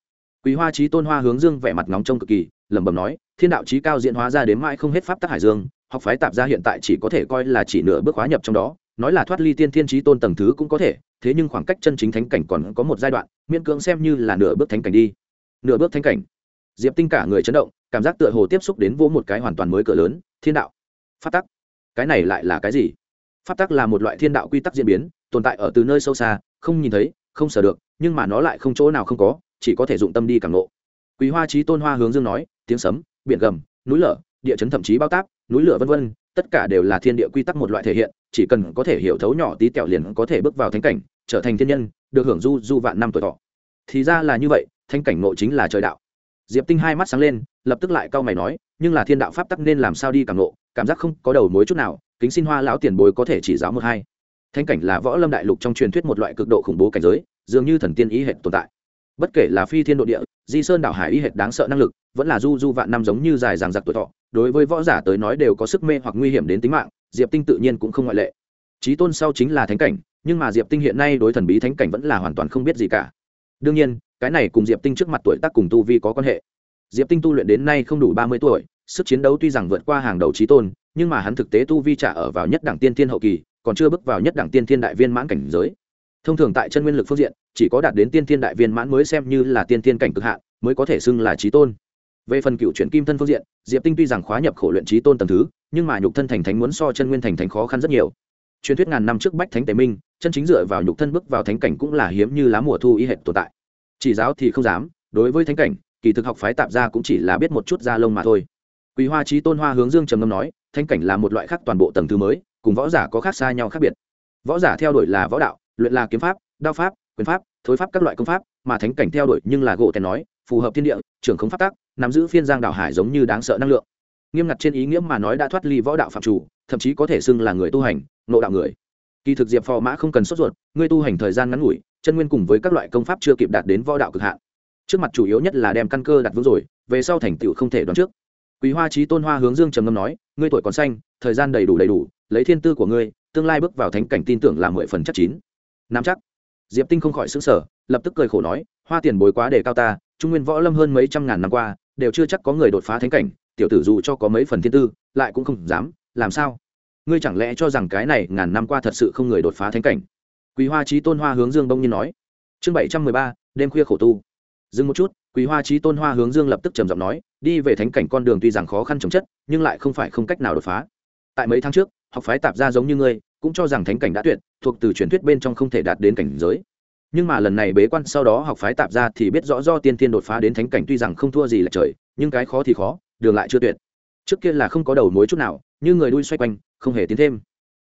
Quý hoa trí tôn hoa hướng dương vẻ mặt nóng trong cực kỳ, lẩm bẩm nói, thiên đạo trí cao diễn hóa ra đến mãi không hết pháp tắc hải dương, học phái tạp ra hiện tại chỉ có thể coi là chỉ nửa bước hóa nhập trong đó nói là thoát ly tiên thiên trí tôn tầng thứ cũng có thể, thế nhưng khoảng cách chân chính thánh cảnh còn có một giai đoạn, miễn cưỡng xem như là nửa bước thánh cảnh đi. Nửa bước thánh cảnh. Diệp tinh cả người chấn động, cảm giác tựa hồ tiếp xúc đến vỗ một cái hoàn toàn mới cửa lớn, thiên đạo. Phát tắc. Cái này lại là cái gì? Phát tắc là một loại thiên đạo quy tắc diễn biến, tồn tại ở từ nơi sâu xa, không nhìn thấy, không sở được, nhưng mà nó lại không chỗ nào không có, chỉ có thể dụng tâm đi càng lộ quý hoa trí tôn hoa hướng dương nói, tiếng sấm, biển gầm, núi lở, địa chấn thậm chí bao táp, núi lửa vân vân, tất cả đều là thiên địa quy tắc một loại thể hiện chỉ cần có thể hiểu thấu nhỏ tí tẹo liền có thể bước vào thánh cảnh, trở thành thiên nhân, được hưởng du du vạn năm tuổi thọ. Thì ra là như vậy, thánh cảnh ngộ chính là trời đạo. Diệp tinh hai mắt sáng lên, lập tức lại cau mày nói, nhưng là thiên đạo pháp tắc nên làm sao đi càng ngộ, cảm giác không có đầu mối chút nào, kính xin hoa lão tiền bối có thể chỉ giáo một hai. Thánh cảnh là võ lâm đại lục trong truyền thuyết một loại cực độ khủng bố cảnh giới, dường như thần tiên ý hệ tồn tại. Bất kể là phi thiên độ địa, di sơn đảo hải y hệt đáng sợ năng lực, vẫn là du du vạn năm giống như dài dàng giặc tuổi thọ, đối với võ giả tới nói đều có sức mê hoặc nguy hiểm đến tính mạng diệp tinh tự nhiên cũng không ngoại lệ. Trí tôn sau chính là thánh cảnh, nhưng mà diệp tinh hiện nay đối thần bí thánh cảnh vẫn là hoàn toàn không biết gì cả. Đương nhiên, cái này cùng diệp tinh trước mặt tuổi tác cùng tu vi có quan hệ. Diệp tinh tu luyện đến nay không đủ ba mươi tuổi, sức chiến đấu tuy rằng vượt qua hàng đầu trí tôn, nhưng mà hắn thực tế tu vi trả ở vào nhất đẳng tiên thiên hậu kỳ, còn chưa bước vào nhất đẳng tiên thiên đại viên mãn cảnh giới. Thông thường tại chân nguyên lực phương diện, chỉ có đạt đến tiên thiên đại viên mãn mới xem như là tiên thiên cảnh cực hạn, mới có thể xưng là trí tôn về phần cựu chuyển kim thân phương diện, diệp tinh tuy rằng khóa nhập khổ luyện trí tôn tầng thứ, nhưng mà nhục thân thành thánh muốn so chân nguyên thành thánh khó khăn rất nhiều. Truyền thuyết ngàn năm trước bách thánh tề minh, chân chính dựa vào nhục thân bước vào thánh cảnh cũng là hiếm như lá mùa thu y hệ tồn tại. Chỉ giáo thì không dám, đối với thánh cảnh, kỳ thực học phái tạp ra cũng chỉ là biết một chút da lông mà thôi. Quý hoa trí tôn hoa hướng dương trầm ngâm nói, thánh cảnh là một loại khác toàn bộ tầng thứ mới, cùng võ giả có khác xa nhau khác biệt. Võ giả theo đuổi là võ đạo, luyện là kiếm pháp, đao pháp, quyền pháp, thối pháp các loại công pháp, mà thánh cảnh theo đuổi nhưng là gỗ tèn nói phù hợp thiên địa, trưởng không phát tác nắm giữ phiên giang đảo hải giống như đáng sợ năng lượng. Nghiêm ngặt trên ý nghĩa mà nói đã thoát ly võ đạo phạm chủ, thậm chí có thể xưng là người tu hành nộ đạo người. Kỳ thực diệp phò mã không cần sốt ruột ngươi tu hành thời gian ngắn ngủi, chân nguyên cùng với các loại công pháp chưa kịp đạt đến võ đạo cực hạn. Trước mặt chủ yếu nhất là đem căn cơ đặt vững rồi, về sau thành tựu không thể đoán trước. Quý hoa trí tôn hoa hướng dương trầm ngâm nói, ngươi tuổi còn xanh, thời gian đầy đủ đầy đủ, lấy thiên tư của ngươi, tương lai bước vào thánh cảnh tin tưởng là mười phần chắc chín. Nắm chắc. Diệp tinh không khỏi xứng sở lập tức cười khổ nói, hoa tiền bối quá đề cao ta trung nguyên võ lâm hơn mấy trăm ngàn năm qua, đều chưa chắc có người đột phá thánh cảnh, tiểu tử dù cho có mấy phần thiên tư, lại cũng không dám, làm sao? Ngươi chẳng lẽ cho rằng cái này ngàn năm qua thật sự không người đột phá thánh cảnh? Quý hoa trí tôn hoa hướng dương bông nhiên nói. Chương bảy trăm mười ba, đêm khuya khổ tu. Dừng một chút quý hoa trí tôn hoa hướng dương lập tức trầm giọng nói, đi về thánh cảnh con đường tuy rằng khó khăn chống chất, nhưng lại không phải không cách nào đột phá. Tại mấy tháng trước, học phái tạp ra giống như ngươi, cũng cho rằng thánh cảnh đã tuyệt, thuộc từ truyền thuyết bên trong không thể đạt đến cảnh giới nhưng mà lần này bế quan sau đó học phái tạp ra thì biết rõ do tiên tiên đột phá đến thánh cảnh tuy rằng không thua gì là trời, nhưng cái khó thì khó, đường lại chưa tuyệt. Trước kia là không có đầu mối chút nào, như người đuôi xoay quanh, không hề tiến thêm.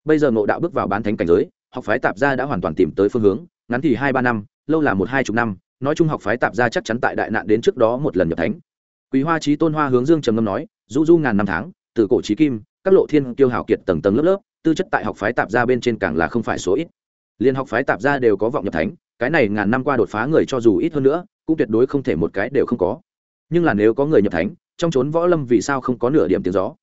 Bây giờ ngộ đạo bước vào bán thánh cảnh giới, học phái tạp gia đã hoàn toàn tìm tới phương hướng, ngắn thì hai ba năm, lâu là một hai chục năm, nói chung học phái tạp gia chắc chắn tại đại nạn đến trước đó một lần nhập thánh. Quý hoa trí tôn hoa hướng dương trầm ngâm nói du du ngàn năm tháng, từ cổ trí kim, các lộ thiên kiêu hào kiệt tầng tầng lớp lớp, tư chất tại học phái tạp gia bên trên càng là không phải số ít. Liên học phái tạp gia đều có vọng nhập thánh cái này ngàn năm qua đột phá người cho dù ít hơn nữa, cũng tuyệt đối không thể một cái đều không có. Nhưng là nếu có người nhập thánh, trong trốn võ lâm vì sao không có nửa điểm tiếng gió?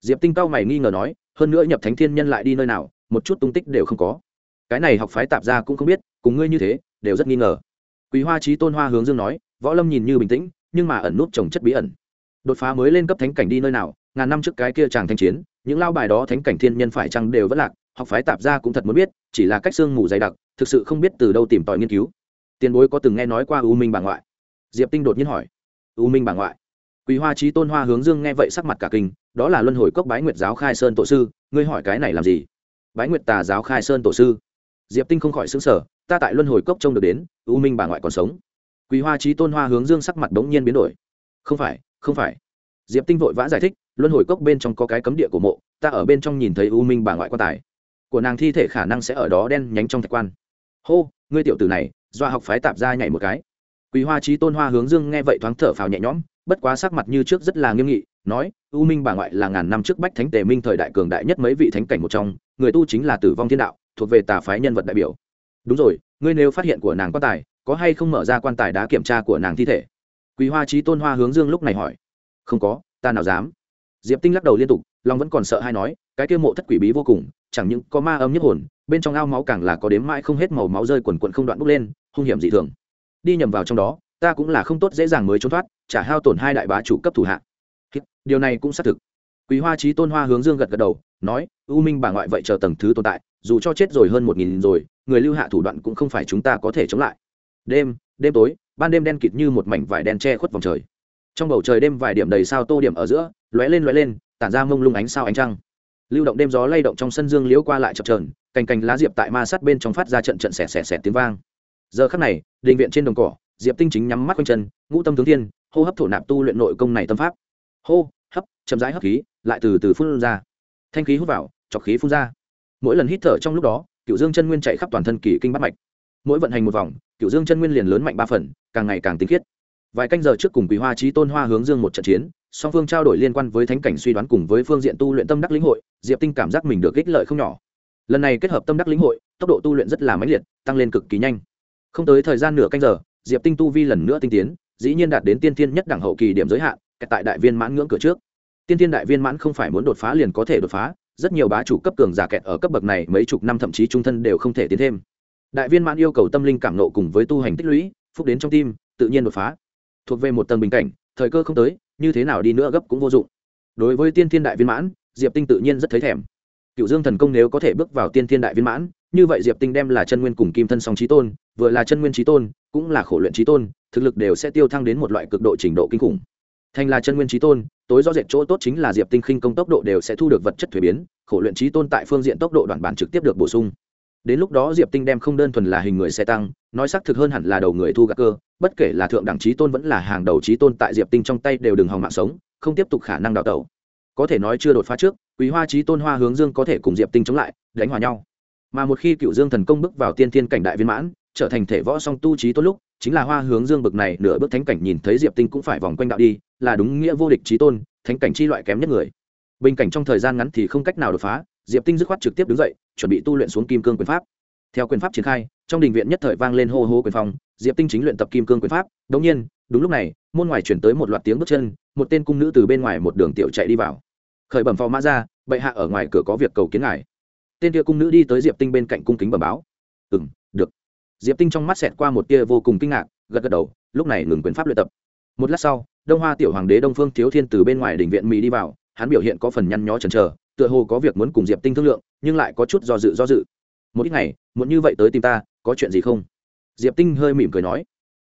Diệp tinh cao mày nghi ngờ nói, hơn nữa nhập thánh thiên nhân lại đi nơi nào, một chút tung tích đều không có. Cái này học phái tạp ra cũng không biết, cùng ngươi như thế, đều rất nghi ngờ. Quý hoa trí tôn hoa hướng dương nói, võ lâm nhìn như bình tĩnh, nhưng mà ẩn nút trồng chất bí ẩn. Đột phá mới lên cấp thánh cảnh đi nơi nào, ngàn năm trước cái kia chàng thanh chiến, những lao bài đó thánh cảnh thiên nhân phải chăng đều vẫn lạc học phái tạp gia cũng thật muốn biết, chỉ là cách xương mù dày đặc, thực sự không biết từ đâu tìm tòi nghiên cứu. Tiền bối có từng nghe nói qua u minh bà ngoại? Diệp tinh đột nhiên hỏi. U minh bà ngoại? Quý hoa trí tôn hoa hướng dương nghe vậy sắc mặt cả kinh, đó là luân hồi cốc bái nguyệt giáo khai sơn tổ sư, ngươi hỏi cái này làm gì? Bái nguyệt tà giáo khai sơn tổ sư. Diệp tinh không khỏi xứng sở ta tại luân hồi cốc trông được đến, u minh bà ngoại còn sống. Quý hoa trí tôn hoa hướng dương sắc mặt bỗng nhiên biến đổi. Không phải không phải. Diệp tinh vội vã giải thích, luân hồi cốc bên trong có cái cấm địa của mộ, ta ở bên trong nhìn thấy u minh bà ngoại quan tài của nàng thi thể khả năng sẽ ở đó đen nhánh trong thạch quan. Hô, ngươi tiểu tử này do học phái tạp ra nhảy một cái. Quý hoa trí tôn hoa hướng dương nghe vậy thoáng thở phào nhẹ nhõm, bất quá sắc mặt như trước rất là nghiêm nghị, nói, u minh bà ngoại là ngàn năm trước bách thánh tề minh thời đại cường đại nhất mấy vị thánh cảnh một trong, người tu chính là tử vong thiên đạo, thuộc về tà phái nhân vật đại biểu. Đúng rồi, ngươi nếu phát hiện của nàng quan tài, có hay không mở ra quan tài đá kiểm tra của nàng thi thể? Quý hoa trí tôn hoa hướng dương lúc này hỏi. Không có, ta nào dám. Diệp tinh lắc đầu liên tục long vẫn còn sợ hay nói, cái kia mộ thất quỷ bí vô cùng chẳng những có ma âm nhất hồn, bên trong ao máu càng là có đếm mãi không hết màu máu rơi quần quần không đoạn bốc lên, hung hiểm dị thường. Đi nhầm vào trong đó, ta cũng là không tốt dễ dàng mới trốn thoát trả hao tổn hai đại bá chủ cấp thủ hạ. Điều này cũng xác thực. Quý hoa trí tôn hoa hướng dương gật gật đầu, nói, u minh bà ngoại vậy chờ tầng thứ tồn tại, dù cho chết rồi hơn một nghìn rồi, người lưu hạ thủ đoạn cũng không phải chúng ta có thể chống lại. Đêm đêm tối, ban đêm đen kịt như một mảnh vải đen che khuất vòng trời. Trong bầu trời đêm vài điểm đầy sao tô điểm ở giữa, lóe lên lóe lên, tản ra mông lung ánh sao ánh trăng lưu động đêm gió lay động trong sân dương liễu qua lại chập trờn cành cành lá diệp tại ma sát bên trong phát ra trận trận xẻ xẻ xẻ tiếng vang. Giờ khắc này, đình viện trên đồng cỏ, diệp tinh chính nhắm mắt quanh chân, ngũ tâm tướng thiên, hô hấp thổ nạp tu luyện nội công này tâm pháp. Hô, hấp, chậm rãi hấp khí, lại từ từ phun ra. Thanh khí hút vào, chọc khí phun ra. Mỗi lần hít thở trong lúc đó cựu dương chân nguyên chạy khắp toàn thân kỳ kinh bắt mạch. Mỗi vận hành một vòng cựu dương chân nguyên liền lớn mạnh ba phần, càng ngày càng tinh khiết. Vài canh giờ trước cùng quý hoa trí tôn hoa hướng dương một trận chiến song phương trao đổi liên quan với thánh cảnh suy đoán cùng với phương diện tu luyện tâm đắc lĩnh hội, diệp tinh cảm giác mình được ích lợi không nhỏ. Lần này kết hợp tâm đắc lĩnh hội, tốc độ tu luyện rất là mãnh liệt, tăng lên cực kỳ nhanh. Không tới thời gian nửa canh giờ, diệp tinh tu vi lần nữa tinh tiến, dĩ nhiên đạt đến tiên tiên nhất đẳng hậu kỳ điểm giới hạn tại đại viên mãn ngưỡng cửa trước. Tiên tiên đại viên mãn không phải muốn đột phá liền có thể đột phá, rất nhiều bá chủ cấp cường giả kẹt ở cấp bậc này mấy chục năm thậm chí trung thân đều không thể tiến thêm. Đại viên mãn yêu cầu tâm linh cảm nộ cùng với tu hành tích lũy, phúc đến trong tim, tự nhiên đột phá. Thuộc về một tầng bình cảnh, thời cơ không tới như thế nào đi nữa gấp cũng vô dụng. Đối với tiên thiên đại viên mãn, diệp tinh tự nhiên rất thấy thèm. Cựu dương thần công nếu có thể bước vào tiên thiên đại viên mãn, như vậy diệp tinh đem là chân nguyên cùng kim thân song trí tôn, vừa là chân nguyên trí tôn, cũng là khổ luyện trí tôn, thực lực đều sẽ tiêu thăng đến một loại cực độ trình độ kinh khủng. Thành là chân nguyên trí tôn, tối rõ rệt chỗ tốt chính là diệp tinh khinh công tốc độ đều sẽ thu được vật chất thuế biến, khổ luyện trí tôn tại phương diện tốc độ đoạn bản trực tiếp được bổ sung. Đến lúc đó diệp tinh đem không đơn thuần là hình người xe tăng, nói xác thực hơn hẳn là đầu người thu gạt cơ bất kể là thượng đẳng trí tôn vẫn là hàng đầu trí tôn tại diệp tinh trong tay đều đừng hòng mạng sống, không tiếp tục khả năng đào tẩu. Có thể nói chưa đột phá trước, quý hoa trí tôn hoa hướng dương có thể cùng diệp tinh chống lại, đánh hòa nhau. Mà một khi cựu dương thần công bước vào tiên thiên cảnh đại viên mãn, trở thành thể võ song tu trí tôn lúc, chính là hoa hướng dương bực này nửa bước thánh cảnh nhìn thấy diệp tinh cũng phải vòng quanh đạo đi, là đúng nghĩa vô địch trí tôn, thánh cảnh chi loại kém nhất người. Bình cảnh trong thời gian ngắn thì không cách nào đột phá, diệp tinh dứt khoát trực tiếp đứng dậy, chuẩn bị tu luyện xuống kim cương quyền pháp. Theo quyền pháp triển khai, trong đình viện nhất thời vang lên hô hô quyền phong diệp tinh chính luyện tập kim cương quyền pháp đống nhiên, đúng lúc này, môn ngoài chuyển tới một loạt tiếng bước chân, một tên cung nữ từ bên ngoài một đường tiểu chạy đi vào. Khởi bẩm phò mã ra, bệ hạ ở ngoài cửa có việc cầu kiến ngài. Tên kia cung nữ đi tới diệp tinh bên cạnh cung kính bẩm báo. Ừ m được. Diệp tinh trong mắt xẹt qua một tia vô cùng kinh ngạc, gật gật đầu, lúc này ngừng quyền pháp luyện tập. Một lát sau, đông hoa tiểu hoàng đế đông phương thiếu thiên từ bên ngoài đình viện mỹ đi vào, hắn biểu hiện có phần nhăn nhó chần chờ, tựa hồ có việc muốn cùng diệp tinh thương lượng, nhưng lại có chút do dự do dự. Một ít ngày muốn như vậy tới tìm ta, có chuyện gì không? Diệp tinh hơi mỉm cười nói,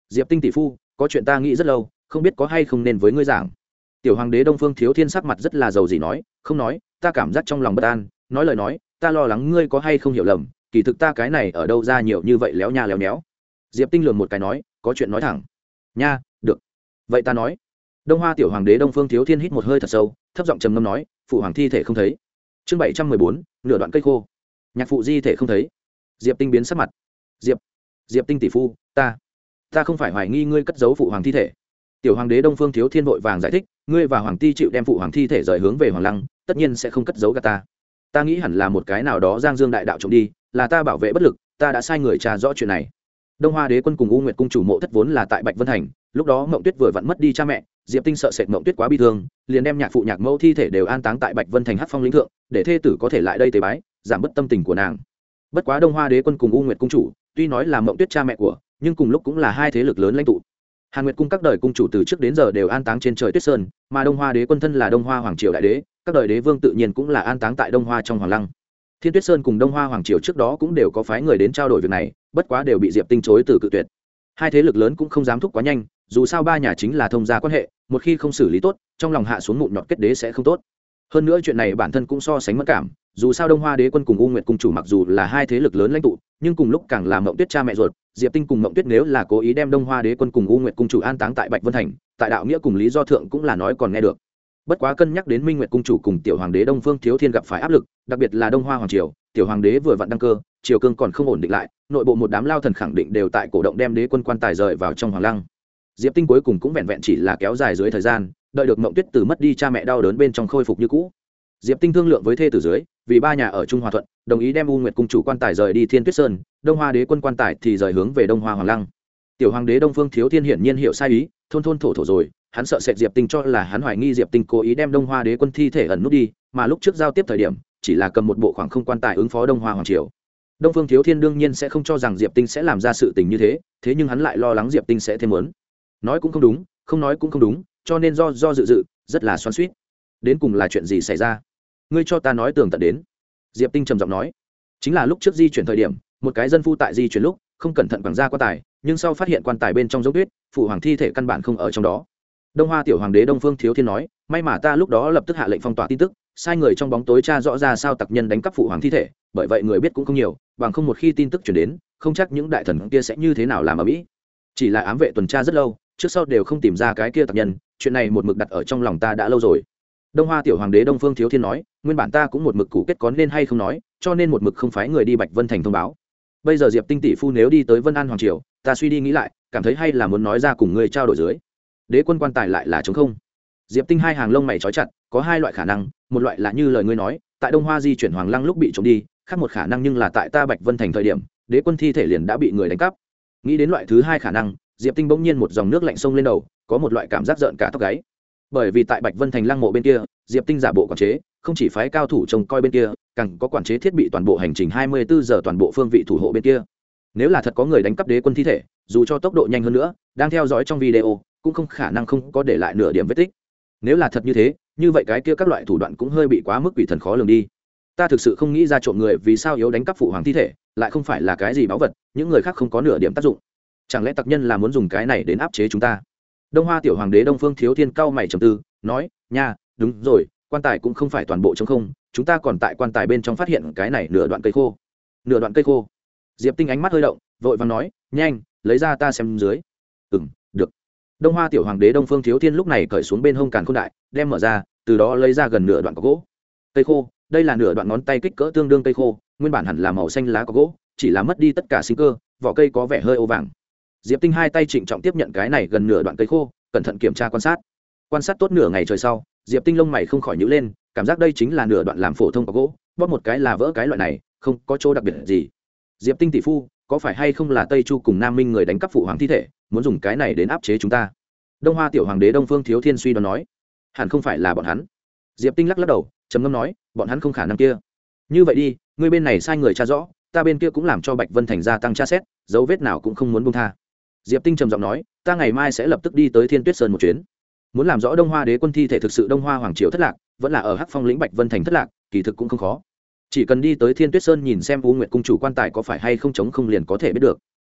diệp tinh tỷ phu, có chuyện ta nghĩ rất lâu, không biết có hay không nên với ngươi giảng. Tiểu hoàng đế đông phương thiếu thiên sắc mặt rất là giàu gì nói, không nói, ta cảm giác trong lòng bất an, nói lời nói, ta lo lắng ngươi có hay không hiểu lầm, kỳ thực ta cái này ở đâu ra nhiều như vậy léo nha léo nhéo. Diệp tinh lường một cái nói, có chuyện nói thẳng. Nha, được. Vậy ta nói. Đông hoa tiểu hoàng đế đông phương thiếu thiên hít một hơi thật sâu, thấp giọng trầm ngâm nói, phụ hoàng thi thể không thấy. Chương bảy trăm mười bốn, nửa đoạn cây khô. Nhạc phụ di thể không thấy. Diệp tinh biến sắc mặt. Diệp diệp tinh tỷ phu, ta ta không phải hoài nghi ngươi cất giấu phụ hoàng thi thể. Tiểu hoàng đế đông phương thiếu thiên vội vàng giải thích, ngươi và hoàng ti chịu đem phụ hoàng thi thể rời hướng về hoàng lăng, tất nhiên sẽ không cất giấu gà ta. Ta nghĩ hẳn là một cái nào đó giang dương đại đạo trộm đi, là ta bảo vệ bất lực, ta đã sai người trà rõ chuyện này. Đông hoa đế quân cùng u nguyệt cung chủ mộ thất vốn là tại bạch vân thành, lúc đó mộng tuyết vừa vặn mất đi cha mẹ, diệp tinh sợ sệt mộng tuyết quá bi thương, liền đem nhạc phụ nhạc mẫu thi thể đều an táng tại bạch vân thành hát phong lĩnh thượng, để thê tử có thể lại đây tế bái, giảm bất tâm tình của nàng. Bất quá đông hoa đế quân cùng u nguyệt cung chủ tuy nói là mộng tuyết cha mẹ của, nhưng cùng lúc cũng là hai thế lực lớn lãnh tụ. Hàn nguyệt cung các đời cung chủ từ trước đến giờ đều an táng trên trời tuyết sơn, mà đông hoa đế quân thân là đông hoa hoàng triều đại đế, các đời đế vương tự nhiên cũng là an táng tại đông hoa trong hoàng lăng. Thiên tuyết sơn cùng đông hoa hoàng triều trước đó cũng đều có phái người đến trao đổi việc này, bất quá đều bị diệp tinh chối từ cự tuyệt. Hai thế lực lớn cũng không dám thúc quá nhanh, dù sao ba nhà chính là thông gia quan hệ, một khi không xử lý tốt, trong lòng hạ xuống mụn nhọt kết đế sẽ không tốt hơn nữa chuyện này bản thân cũng so sánh mất cảm, dù sao đông hoa đế quân cùng u nguyệt cung chủ mặc dù là hai thế lực lớn lãnh tụ, nhưng cùng lúc càng làm mộng tuyết cha mẹ ruột, diệp tinh cùng mộng tuyết nếu là cố ý đem đông hoa đế quân cùng u nguyệt cung chủ an táng tại bạch vân thành, tại đạo nghĩa cùng lý do thượng cũng là nói còn nghe được. Bất quá cân nhắc đến minh nguyệt cung chủ cùng tiểu hoàng đế đông phương thiếu thiên gặp phải áp lực, đặc biệt là đông hoa hoàng triều, tiểu hoàng đế vừa vặn đăng cơ, triều cương còn không ổn định lại, nội bộ một đám lao thần khẳng định đều tại cổ động đem đế quân quan tài rời vào trong hoàng lăng. Diệp tinh cuối cùng cũng vẹn vẹn chỉ là kéo dài dưới thời gian đợi được mộng tuyết từ mất đi cha mẹ đau đớn bên trong khôi phục như cũ. Diệp tinh thương lượng với thê tử dưới, vì ba nhà ở trung hòa thuận, đồng ý đem u nguyệt cung chủ quan tài rời đi thiên tuyết sơn, đông hoa đế quân quan tài thì rời hướng về đông hoa hoàng lăng. Tiểu hoàng đế đông phương thiếu thiên hiển nhiên hiểu sai ý, thôn thôn thổ thổ rồi, hắn sợ sệt diệp tinh cho là hắn hoài nghi diệp tinh cố ý đem đông hoa đế quân thi thể ẩn nút đi, mà lúc trước giao tiếp thời điểm, chỉ là cầm một bộ khoảng không quan tài ứng phó đông hoa hoàng triều. Đông phương thiếu thiên đương nhiên sẽ không cho rằng diệp tinh sẽ làm ra sự tình như thế thế nhưng hắn lại lo lắng diệp tinh sẽ thêm lớn nói cũng không đúng, không nói cũng không đúng cho nên do do dự dự, rất là xoắn suýt đến cùng là chuyện gì xảy ra? Ngươi cho ta nói tường tận đến. Diệp tinh trầm giọng nói. Chính là lúc trước di chuyển thời điểm, một cái dân phu tại di chuyển lúc, không cẩn thận bằng ra quan tài, nhưng sau phát hiện quan tài bên trong dấu tuyết phụ hoàng thi thể căn bản không ở trong đó. Đông hoa tiểu hoàng đế đông phương thiếu thiên nói, may mà ta lúc đó lập tức hạ lệnh phong tỏa tin tức, sai người trong bóng tối tra rõ ra sao tặc nhân đánh cắp phụ hoàng thi thể, bởi vậy người biết cũng không nhiều, bằng không một khi tin tức chuyển đến, không chắc những đại thần kia sẽ như thế nào làm ở mỹ. Chỉ là ám vệ tuần tra rất lâu, trước sau đều không tìm ra cái kia tặc nhân chuyện này một mực đặt ở trong lòng ta đã lâu rồi. Đông hoa tiểu hoàng đế đông phương thiếu thiên nói, nguyên bản ta cũng một mực cũ kết có nên hay không nói, cho nên một mực không phái người đi bạch vân thành thông báo. Bây giờ diệp tinh tỷ phu nếu đi tới vân an hoàng triều, ta suy đi nghĩ lại, cảm thấy hay là muốn nói ra cùng ngươi trao đổi dưới. Đế quân quan tài lại là chống không. Diệp tinh hai hàng lông mày trói chặt, có hai loại khả năng, một loại là như lời ngươi nói, tại đông hoa di chuyển hoàng lăng lúc bị trộm đi, khác một khả năng nhưng là tại ta bạch vân thành thời điểm, đế quân thi thể liền đã bị người đánh cắp. Nghĩ đến loại thứ hai khả năng diệp tinh bỗng nhiên một dòng nước lạnh sông lên đầu, có một loại cảm giác rợn cả tóc gáy. Bởi vì tại bạch vân thành lăng mộ bên kia, diệp tinh giả bộ quản chế, không chỉ phái cao thủ trông coi bên kia, càng có quản chế thiết bị toàn bộ hành trình hai mươi bốn giờ toàn bộ phương vị thủ hộ bên kia. Nếu là thật có người đánh cắp đế quân thi thể, dù cho tốc độ nhanh hơn nữa, đang theo dõi trong video, cũng không khả năng không có để lại nửa điểm vết tích. Nếu là thật như thế, như vậy cái kia các loại thủ đoạn cũng hơi bị quá mức quỷ thần khó lường đi. Ta thực sự không nghĩ ra trộm người vì sao yếu đánh cắp phụ hoàng thi thể, lại không phải là cái gì báu vật, những người khác không có nửa điểm tác dụng chẳng lẽ tặc nhân là muốn dùng cái này đến áp chế chúng ta? Đông hoa tiểu hoàng đế đông phương thiếu thiên cao mày trầm tư, nói, nha, đúng rồi, quan tài cũng không phải toàn bộ chống không, chúng ta còn tại quan tài bên trong phát hiện cái này nửa đoạn cây khô. Nửa đoạn cây khô. Diệp tinh ánh mắt hơi động, vội và nói, nhanh, lấy ra ta xem dưới. Ừ m được. Đông hoa tiểu hoàng đế đông phương thiếu thiên lúc này cởi xuống bên hông càn k h ô n đại, đem mở ra, từ đó lấy ra gần nửa đoạn có gỗ. Cây khô, đây là nửa đoạn ngón tay kích cỡ tương đương cây khô, nguyên bản hẳn là màu xanh lá có gỗ, chỉ là mất đi tất cả sinh cơ, vỏ cây có vẻ hơi ô vàng diệp tinh hai tay trịnh trọng tiếp nhận cái này gần nửa đoạn cây khô, cẩn thận kiểm tra quan sát. Quan sát tốt nửa ngày trời sau, diệp tinh lông mày không khỏi nhữ lên, cảm giác đây chính là nửa đoạn làm phổ thông có gỗ, bóp một cái là vỡ cái loại này, không có chỗ đặc biệt gì. Diệp tinh tỷ phu, có phải hay không là tây chu cùng nam minh người đánh cắp phụ hoàng thi thể, muốn dùng cái này đến áp chế chúng ta? Đông hoa tiểu hoàng đế đông phương thiếu thiên suy đoán nói. Hẳn không phải là bọn hắn. Diệp tinh lắc lắc đầu, trầm ngâm nói, bọn hắn không khả năng kia. Như vậy đi, ngươi bên này sai người tra rõ, ta bên kia cũng làm cho bạch vân thành gia tăng tra xét, dấu vết nào cũng không muốn bông tha diệp tinh trầm giọng nói, ta ngày mai sẽ lập tức đi tới thiên tuyết sơn một chuyến. Muốn làm rõ đông hoa đế quân thi thể thực sự đông hoa hoàng triều thất lạc, vẫn là ở hắc phong lĩnh bạch vân thành thất lạc, kỳ thực cũng không khó. Chỉ cần đi tới thiên tuyết sơn nhìn xem u nguyệt cung chủ quan tài có phải hay không chống không liền có thể biết được.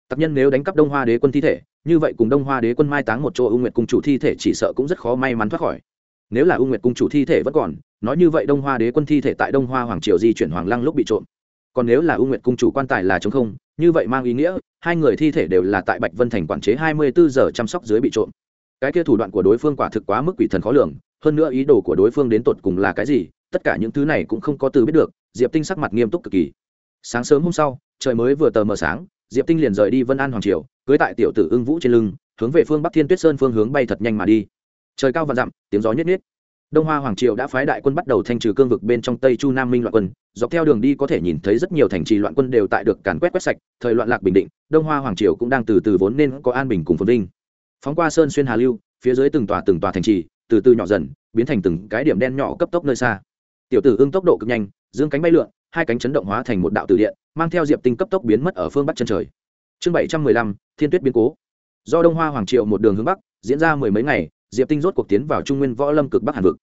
Tặc nhân nếu đánh cắp đông hoa đế quân thi thể, như vậy cùng đông hoa đế quân mai táng một chỗ u nguyệt cung chủ thi thể chỉ sợ cũng rất khó may mắn thoát khỏi. Nếu là u nguyệt cung chủ thi thể vẫn còn, nói như vậy đông hoa đế quân thi thể tại đông hoa hoàng triều di chuyển hoàng lăng lúc bị trộm còn nếu là u nguyệt cung chủ quan tài là chống không, như vậy mang ý nghĩa, hai người thi thể đều là tại bạch vân thành quản chế hai mươi bốn giờ chăm sóc dưới bị trộm. Cái kia thủ đoạn của đối phương quả thực quá mức quỷ thần khó lường, hơn nữa ý đồ của đối phương đến tột cùng là cái gì, tất cả những thứ này cũng không có từ biết được, diệp tinh sắc mặt nghiêm túc cực kỳ. Sáng sớm hôm sau, trời mới vừa tờ mờ sáng, diệp tinh liền rời đi vân an hoàng triều, cưới tại tiểu tử ưng vũ trên lưng, hướng về phương bắc thiên tuyết sơn phương hướng bay thật nhanh mà đi. Trời cao và dặm, tiếng gió nhất nhất đông hoa hoàng triều đã phái đại quân bắt đầu thanh trừ cương vực bên trong tây chu nam minh loạn quân. Dọc theo đường đi có thể nhìn thấy rất nhiều thành trì loạn quân đều tại được càn quét quét sạch. Thời loạn lạc bình định, đông hoa hoàng triều cũng đang từ từ vốn nên có an bình cùng phồn vinh. Phóng qua sơn xuyên hà lưu, phía dưới từng tòa từng tòa thành trì, từ từ nhỏ dần, biến thành từng cái điểm đen nhỏ cấp tốc nơi xa. Tiểu tử ưng tốc độ cực nhanh, dương cánh bay lượn, hai cánh chấn động hóa thành một đạo từ điện, mang theo diệp tinh cấp tốc biến mất ở phương bắc chân trời. Chương bảy trăm mười lăm, thiên tuyết biến cố. Do đông hoa hoàng triệu một đường hướng bắc, diễn ra mười mấy ngày diệp tinh rốt cuộc tiến vào trung nguyên võ lâm cực bắc hàn vực.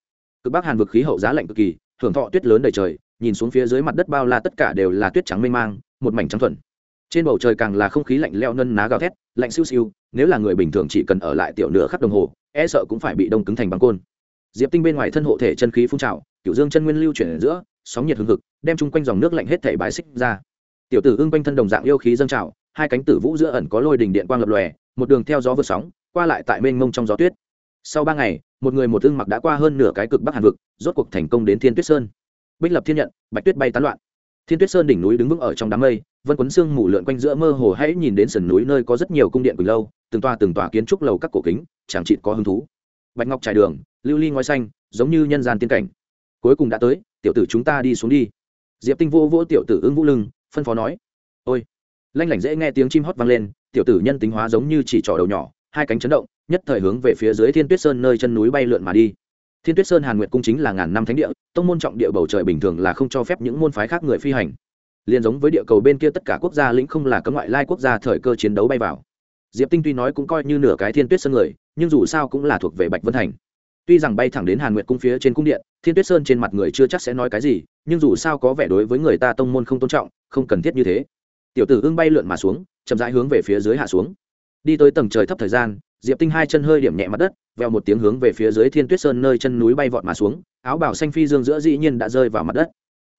Cực bắc hàn vực khí hậu giá lạnh cực kỳ hưởng thọ tuyết lớn đầy trời, nhìn xuống phía dưới mặt đất bao la tất cả đều là tuyết trắng mênh mang, một mảnh trắng thuần. Trên bầu trời càng là không khí lạnh leo nân ná gào thét, lạnh siêu siêu, nếu là người bình thường chỉ cần ở lại tiểu nửa khắp đồng hồ e sợ cũng phải bị đông cứng thành băng côn. Diệp tinh bên ngoài thân hộ thể chân khí phun trào, cửu dương chân nguyên lưu chuyển ở giữa, sóng nhiệt hưng hực, đem chung quanh dòng nước lạnh hết thể bài xích ra. Tiểu tử ưng quanh thân đồng dạng yêu khí dâng trào, hai cánh tử vũ giữa ẩn có lôi đình điện quang lập lòe, một đường theo gió vượt sóng, qua lại tại mênh mông trong gió tuyết sau ba ngày, một người một thương mặc đã qua hơn nửa cái cực bắc hàn vực, rốt cuộc thành công đến thiên tuyết sơn. Bích lập thiên nhận, bạch tuyết bay tán loạn. Thiên tuyết sơn đỉnh núi đứng vững ở trong đám mây, vân quấn xương mù lượn quanh giữa mơ hồ hãy nhìn đến sườn núi nơi có rất nhiều cung điện quỳnh lâu, từng tòa từng tòa kiến trúc lầu các cổ kính, chẳng trị có hứng thú. Bạch ngọc trải đường, lưu ly ngói xanh, giống như nhân gian tiên cảnh. Cuối cùng đã tới, tiểu tử chúng ta đi xuống đi. Diệp tinh vô vỗ tiểu tử ưng vũ lưng, phân phó nói. Ôi! Lanh lảnh dễ nghe tiếng chim hót vang lên, tiểu tử nhân tính hóa giống như chỉ trỏ đầu nhỏ hai cánh chấn động, nhất thời hướng về phía dưới thiên tuyết sơn nơi chân núi bay lượn mà đi. Thiên tuyết sơn hàn nguyệt cung chính là ngàn năm thánh địa, tông môn trọng địa bầu trời bình thường là không cho phép những môn phái khác người phi hành. Liền giống với địa cầu bên kia tất cả quốc gia lĩnh không là cấm ngoại lai quốc gia thời cơ chiến đấu bay vào. Diệp tinh tuy nói cũng coi như nửa cái thiên tuyết sơn người, nhưng dù sao cũng là thuộc về bạch vân thành. Tuy rằng bay thẳng đến hàn nguyệt cung phía trên cung điện, thiên tuyết sơn trên mặt người chưa chắc sẽ nói cái gì, nhưng dù sao có vẻ đối với người ta tông môn không tôn trọng, không cần thiết như thế. Tiểu tử ưng bay lượn mà xuống, chậm rãi hướng về phía dưới hạ xuống đi tới tầng trời thấp thời gian, diệp tinh hai chân hơi điểm nhẹ mặt đất veo một tiếng hướng về phía dưới thiên tuyết sơn nơi chân núi bay vọt mà xuống, áo bảo xanh phi dương giữa dĩ nhiên đã rơi vào mặt đất.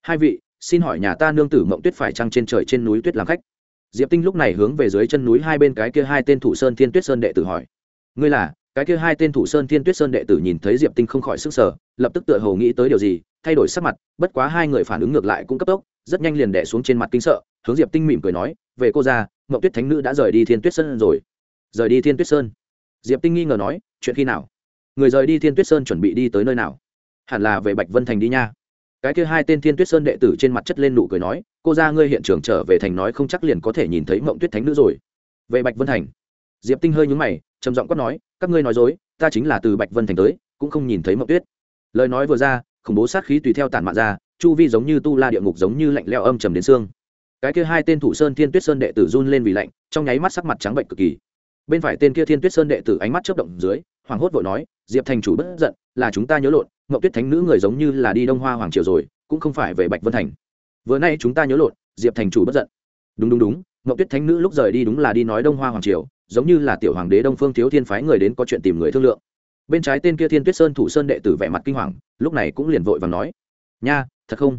Hai vị, xin hỏi nhà ta nương tử mộng tuyết phải trăng trên trời trên núi tuyết làm khách? Diệp tinh lúc này hướng về dưới chân núi hai bên cái kia hai tên thủ sơn thiên tuyết sơn đệ tử hỏi. Ngươi là? Cái kia hai tên thủ sơn thiên tuyết sơn đệ tử nhìn thấy diệp tinh không khỏi sức sở lập tức tựa hồ nghĩ tới điều gì, thay đổi sắc mặt, bất quá hai người phản ứng ngược lại cũng cấp tốc, rất nhanh liền đẻ xuống trên mặt kinh sợ, hướng diệp tinh mỉm cười nói, về cô ra mậu tuyết thánh nữ đã rời đi thiên tuyết sơn rồi rời đi thiên tuyết sơn. Diệp tinh nghi ngờ nói, chuyện khi nào? Người rời đi thiên tuyết sơn chuẩn bị đi tới nơi nào? Hẳn là về bạch vân thành đi nha. Cái kia hai tên thiên tuyết sơn đệ tử trên mặt chất lên nụ cười nói, cô ra ngươi hiện trường trở về thành nói không chắc liền có thể nhìn thấy mộng tuyết thánh nữ rồi. Về bạch vân thành. Diệp tinh hơi nhúng mày, trầm giọng quát nói, các ngươi nói dối, ta chính là từ bạch vân thành tới, cũng không nhìn thấy mộng tuyết. Lời nói vừa ra, khủng bố sát khí tùy theo tản mạn ra, chu vi giống như tu la địa ngục giống như lạnh leo âm trầm đến xương. Cái kia hai tên thủ sơn thiên tuyết sơn đệ tử run lên vì lạnh, trong nháy mắt sắc mặt trắng bệnh cực kỳ bên phải tên kia thiên tuyết sơn đệ tử ánh mắt chớp động dưới hoàng hốt vội nói, diệp thành chủ bất giận, là chúng ta nhớ lộn ngậu tuyết thánh nữ người giống như là đi đông hoa hoàng triều rồi, cũng không phải về bạch vân thành. Vừa nay chúng ta nhớ lộn, diệp thành chủ bất giận. Đúng đúng đúng ngậu tuyết thánh nữ lúc rời đi đúng là đi nói đông hoa hoàng triều, giống như là tiểu hoàng đế đông phương thiếu thiên phái người đến có chuyện tìm người thương lượng. Bên trái tên kia thiên tuyết sơn thủ sơn đệ tử vẻ mặt kinh hoàng, lúc này cũng liền vội và nói, nha, thật không?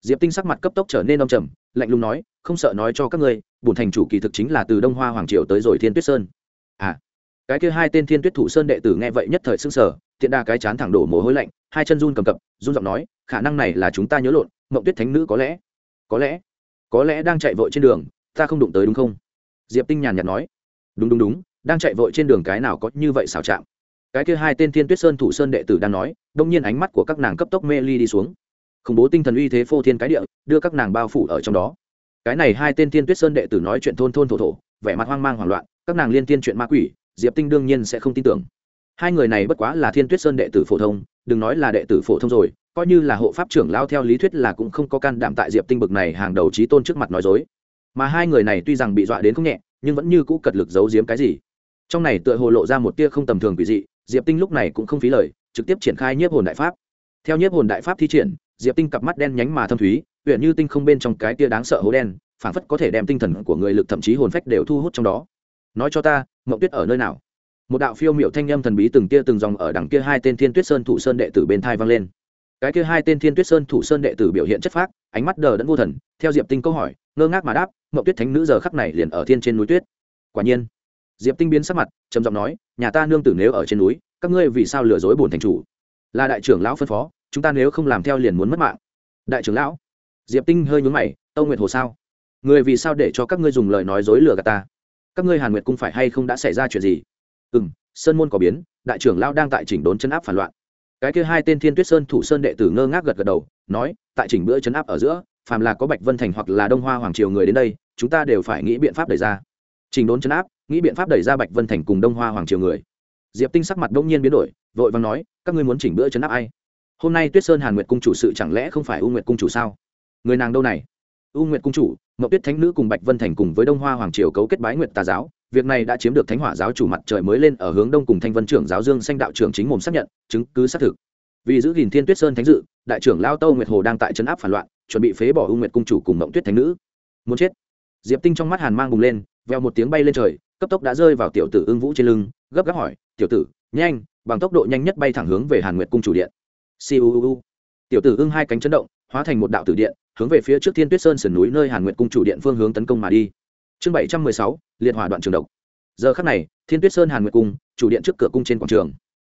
Diệp tinh sắc mặt cấp tốc trở nên đông trầm, lạnh lùng nói, không sợ nói cho các ngươi bùn thành chủ kỳ thực chính là từ đông hoa hoàng triều tới rồi thiên tuyết sơn à cái kia hai tên thiên tuyết thủ sơn đệ tử nghe vậy nhất thời xưng sở tiện đa cái chán thẳng đổ mồ hôi lạnh, hai chân run cầm cập, run giọng nói, khả năng này là chúng ta nhớ lộn, mộng tuyết thánh nữ có lẽ có lẽ có lẽ đang chạy vội trên đường, ta không đụng tới đúng không? Diệp tinh nhàn nhạt nói. Đúng đúng đúng, đang chạy vội trên đường cái nào có như vậy xảo chạm cái kia hai tên thiên tuyết sơn thủ sơn đệ tử đang nói, đông nhiên ánh mắt của các nàng cấp tốc mê ly đi xuống. Khủng bố tinh thần uy thế phô thiên cái địa, đưa các nàng bao phủ ở trong đó. Cái này hai tên thiên tuyết sơn đệ tử nói chuyện thôn thôn thổ thổ vẻ mặt hoang mang hoảng loạn, các nàng liên tiên chuyện ma quỷ, diệp tinh đương nhiên sẽ không tin tưởng. Hai người này bất quá là thiên tuyết sơn đệ tử phổ thông, đừng nói là đệ tử phổ thông rồi, coi như là hộ pháp trưởng lao theo lý thuyết là cũng không có can đảm tại diệp tinh bực này hàng đầu trí tôn trước mặt nói dối. Mà hai người này tuy rằng bị dọa đến không nhẹ, nhưng vẫn như cũ cật lực giấu giếm cái gì. Trong này tựa hồ lộ ra một tia không tầm thường quỷ dị, diệp tinh lúc này cũng không phí lời, trực tiếp triển khai nhiếp hồn đại pháp. Theo nhiếp hồn đại pháp thi triển, diệp tinh cặp mắt đen nhánh mà thâm thúy huyện như tinh không bên trong cái tia đáng sợ hố đen phảng phất có thể đem tinh thần của người lực thậm chí hồn phách đều thu hút trong đó. Nói cho ta, mộng tuyết ở nơi nào? Một đạo phiêu miệu thanh âm thần bí từng tia từng dòng ở đằng kia hai tên thiên tuyết sơn thủ sơn đệ tử bên thai vang lên. Cái kia hai tên thiên tuyết sơn thủ sơn đệ tử biểu hiện chất phác, ánh mắt đờ đẫn vô thần, theo diệp tinh câu hỏi, ngơ ngác mà đáp, mộng tuyết thánh nữ giờ khắc này liền ở thiên trên núi tuyết. Quả nhiên, diệp tinh biến sắc mặt, trầm giọng nói, nhà ta nương tử nếu ở trên núi, các ngươi vì sao lừa dối bổn thành chủ? Là đại trưởng lão phân phó, chúng ta nếu không làm theo liền muốn mất mạng. Đại trưởng lão, diệp tinh hơi nhún mày, tâu nguyệt hồ sao? Người vì sao để cho các ngươi dùng lời nói dối lừa gạt ta? Các ngươi hàn nguyệt cung phải hay không đã xảy ra chuyện gì? Ừ m sơn môn có biến, đại trưởng lão đang tại chỉnh đốn chấn áp phản loạn. Cái kia hai tên thiên tuyết sơn thủ sơn đệ tử ngơ ngác gật gật đầu, nói, tại chỉnh bữa chấn áp ở giữa, phàm là có bạch vân thành hoặc là đông hoa hoàng triều người đến đây, chúng ta đều phải nghĩ biện pháp đẩy ra. Chỉnh đốn chấn áp, nghĩ biện pháp đẩy ra bạch vân thành cùng đông hoa hoàng triều người. Diệp tinh sắc mặt đông nhiên biến đổi, vội vàng nói, các ngươi muốn chỉnh bữa chấn áp ai? Hôm nay tuyết sơn hàn nguyệt cung chủ sự chẳng lẽ không phải u nguyệt cung chủ sao? Người nàng đâu này? U nguyệt cung chủ, mậu tuyết thánh nữ cùng bạch vân thành cùng với đông hoa hoàng triều cấu kết bái nguyệt tà giáo. Việc này đã chiếm được thánh hỏa giáo chủ mặt trời mới lên ở hướng đông cùng thanh vân trưởng giáo dương xanh đạo trưởng chính mồm xác nhận, chứng cứ xác thực. Vì giữ gìn thiên tuyết sơn thánh dự, đại trưởng lao tâu nguyệt hồ đang tại trấn áp phản loạn, chuẩn bị phế bỏ u nguyệt cung chủ cùng mộng tuyết thánh nữ. Muốn chết. Diệp tinh trong mắt hàn mang bùng lên veo một tiếng bay lên trời, cấp tốc đã rơi vào tiểu tử ưng vũ trên lưng, gấp gáp hỏi, tiểu tử, nhanh, bằng tốc độ nhanh nhất bay thẳng hướng về hàn nguyệt cung chủ điện. Siêu tiểu tử ưng hai cánh chấn động, hóa thành một đạo tử điện hướng về phía trước thiên tuyết sơn sườn núi nơi hàn nguyệt cung chủ điện phương hướng tấn công mà đi. Chương bảy trăm mười sáu, liệt hỏa đoạn trường độc. Giờ khắc này, thiên tuyết sơn hàn nguyệt cung, chủ điện trước cửa cung trên quảng trường.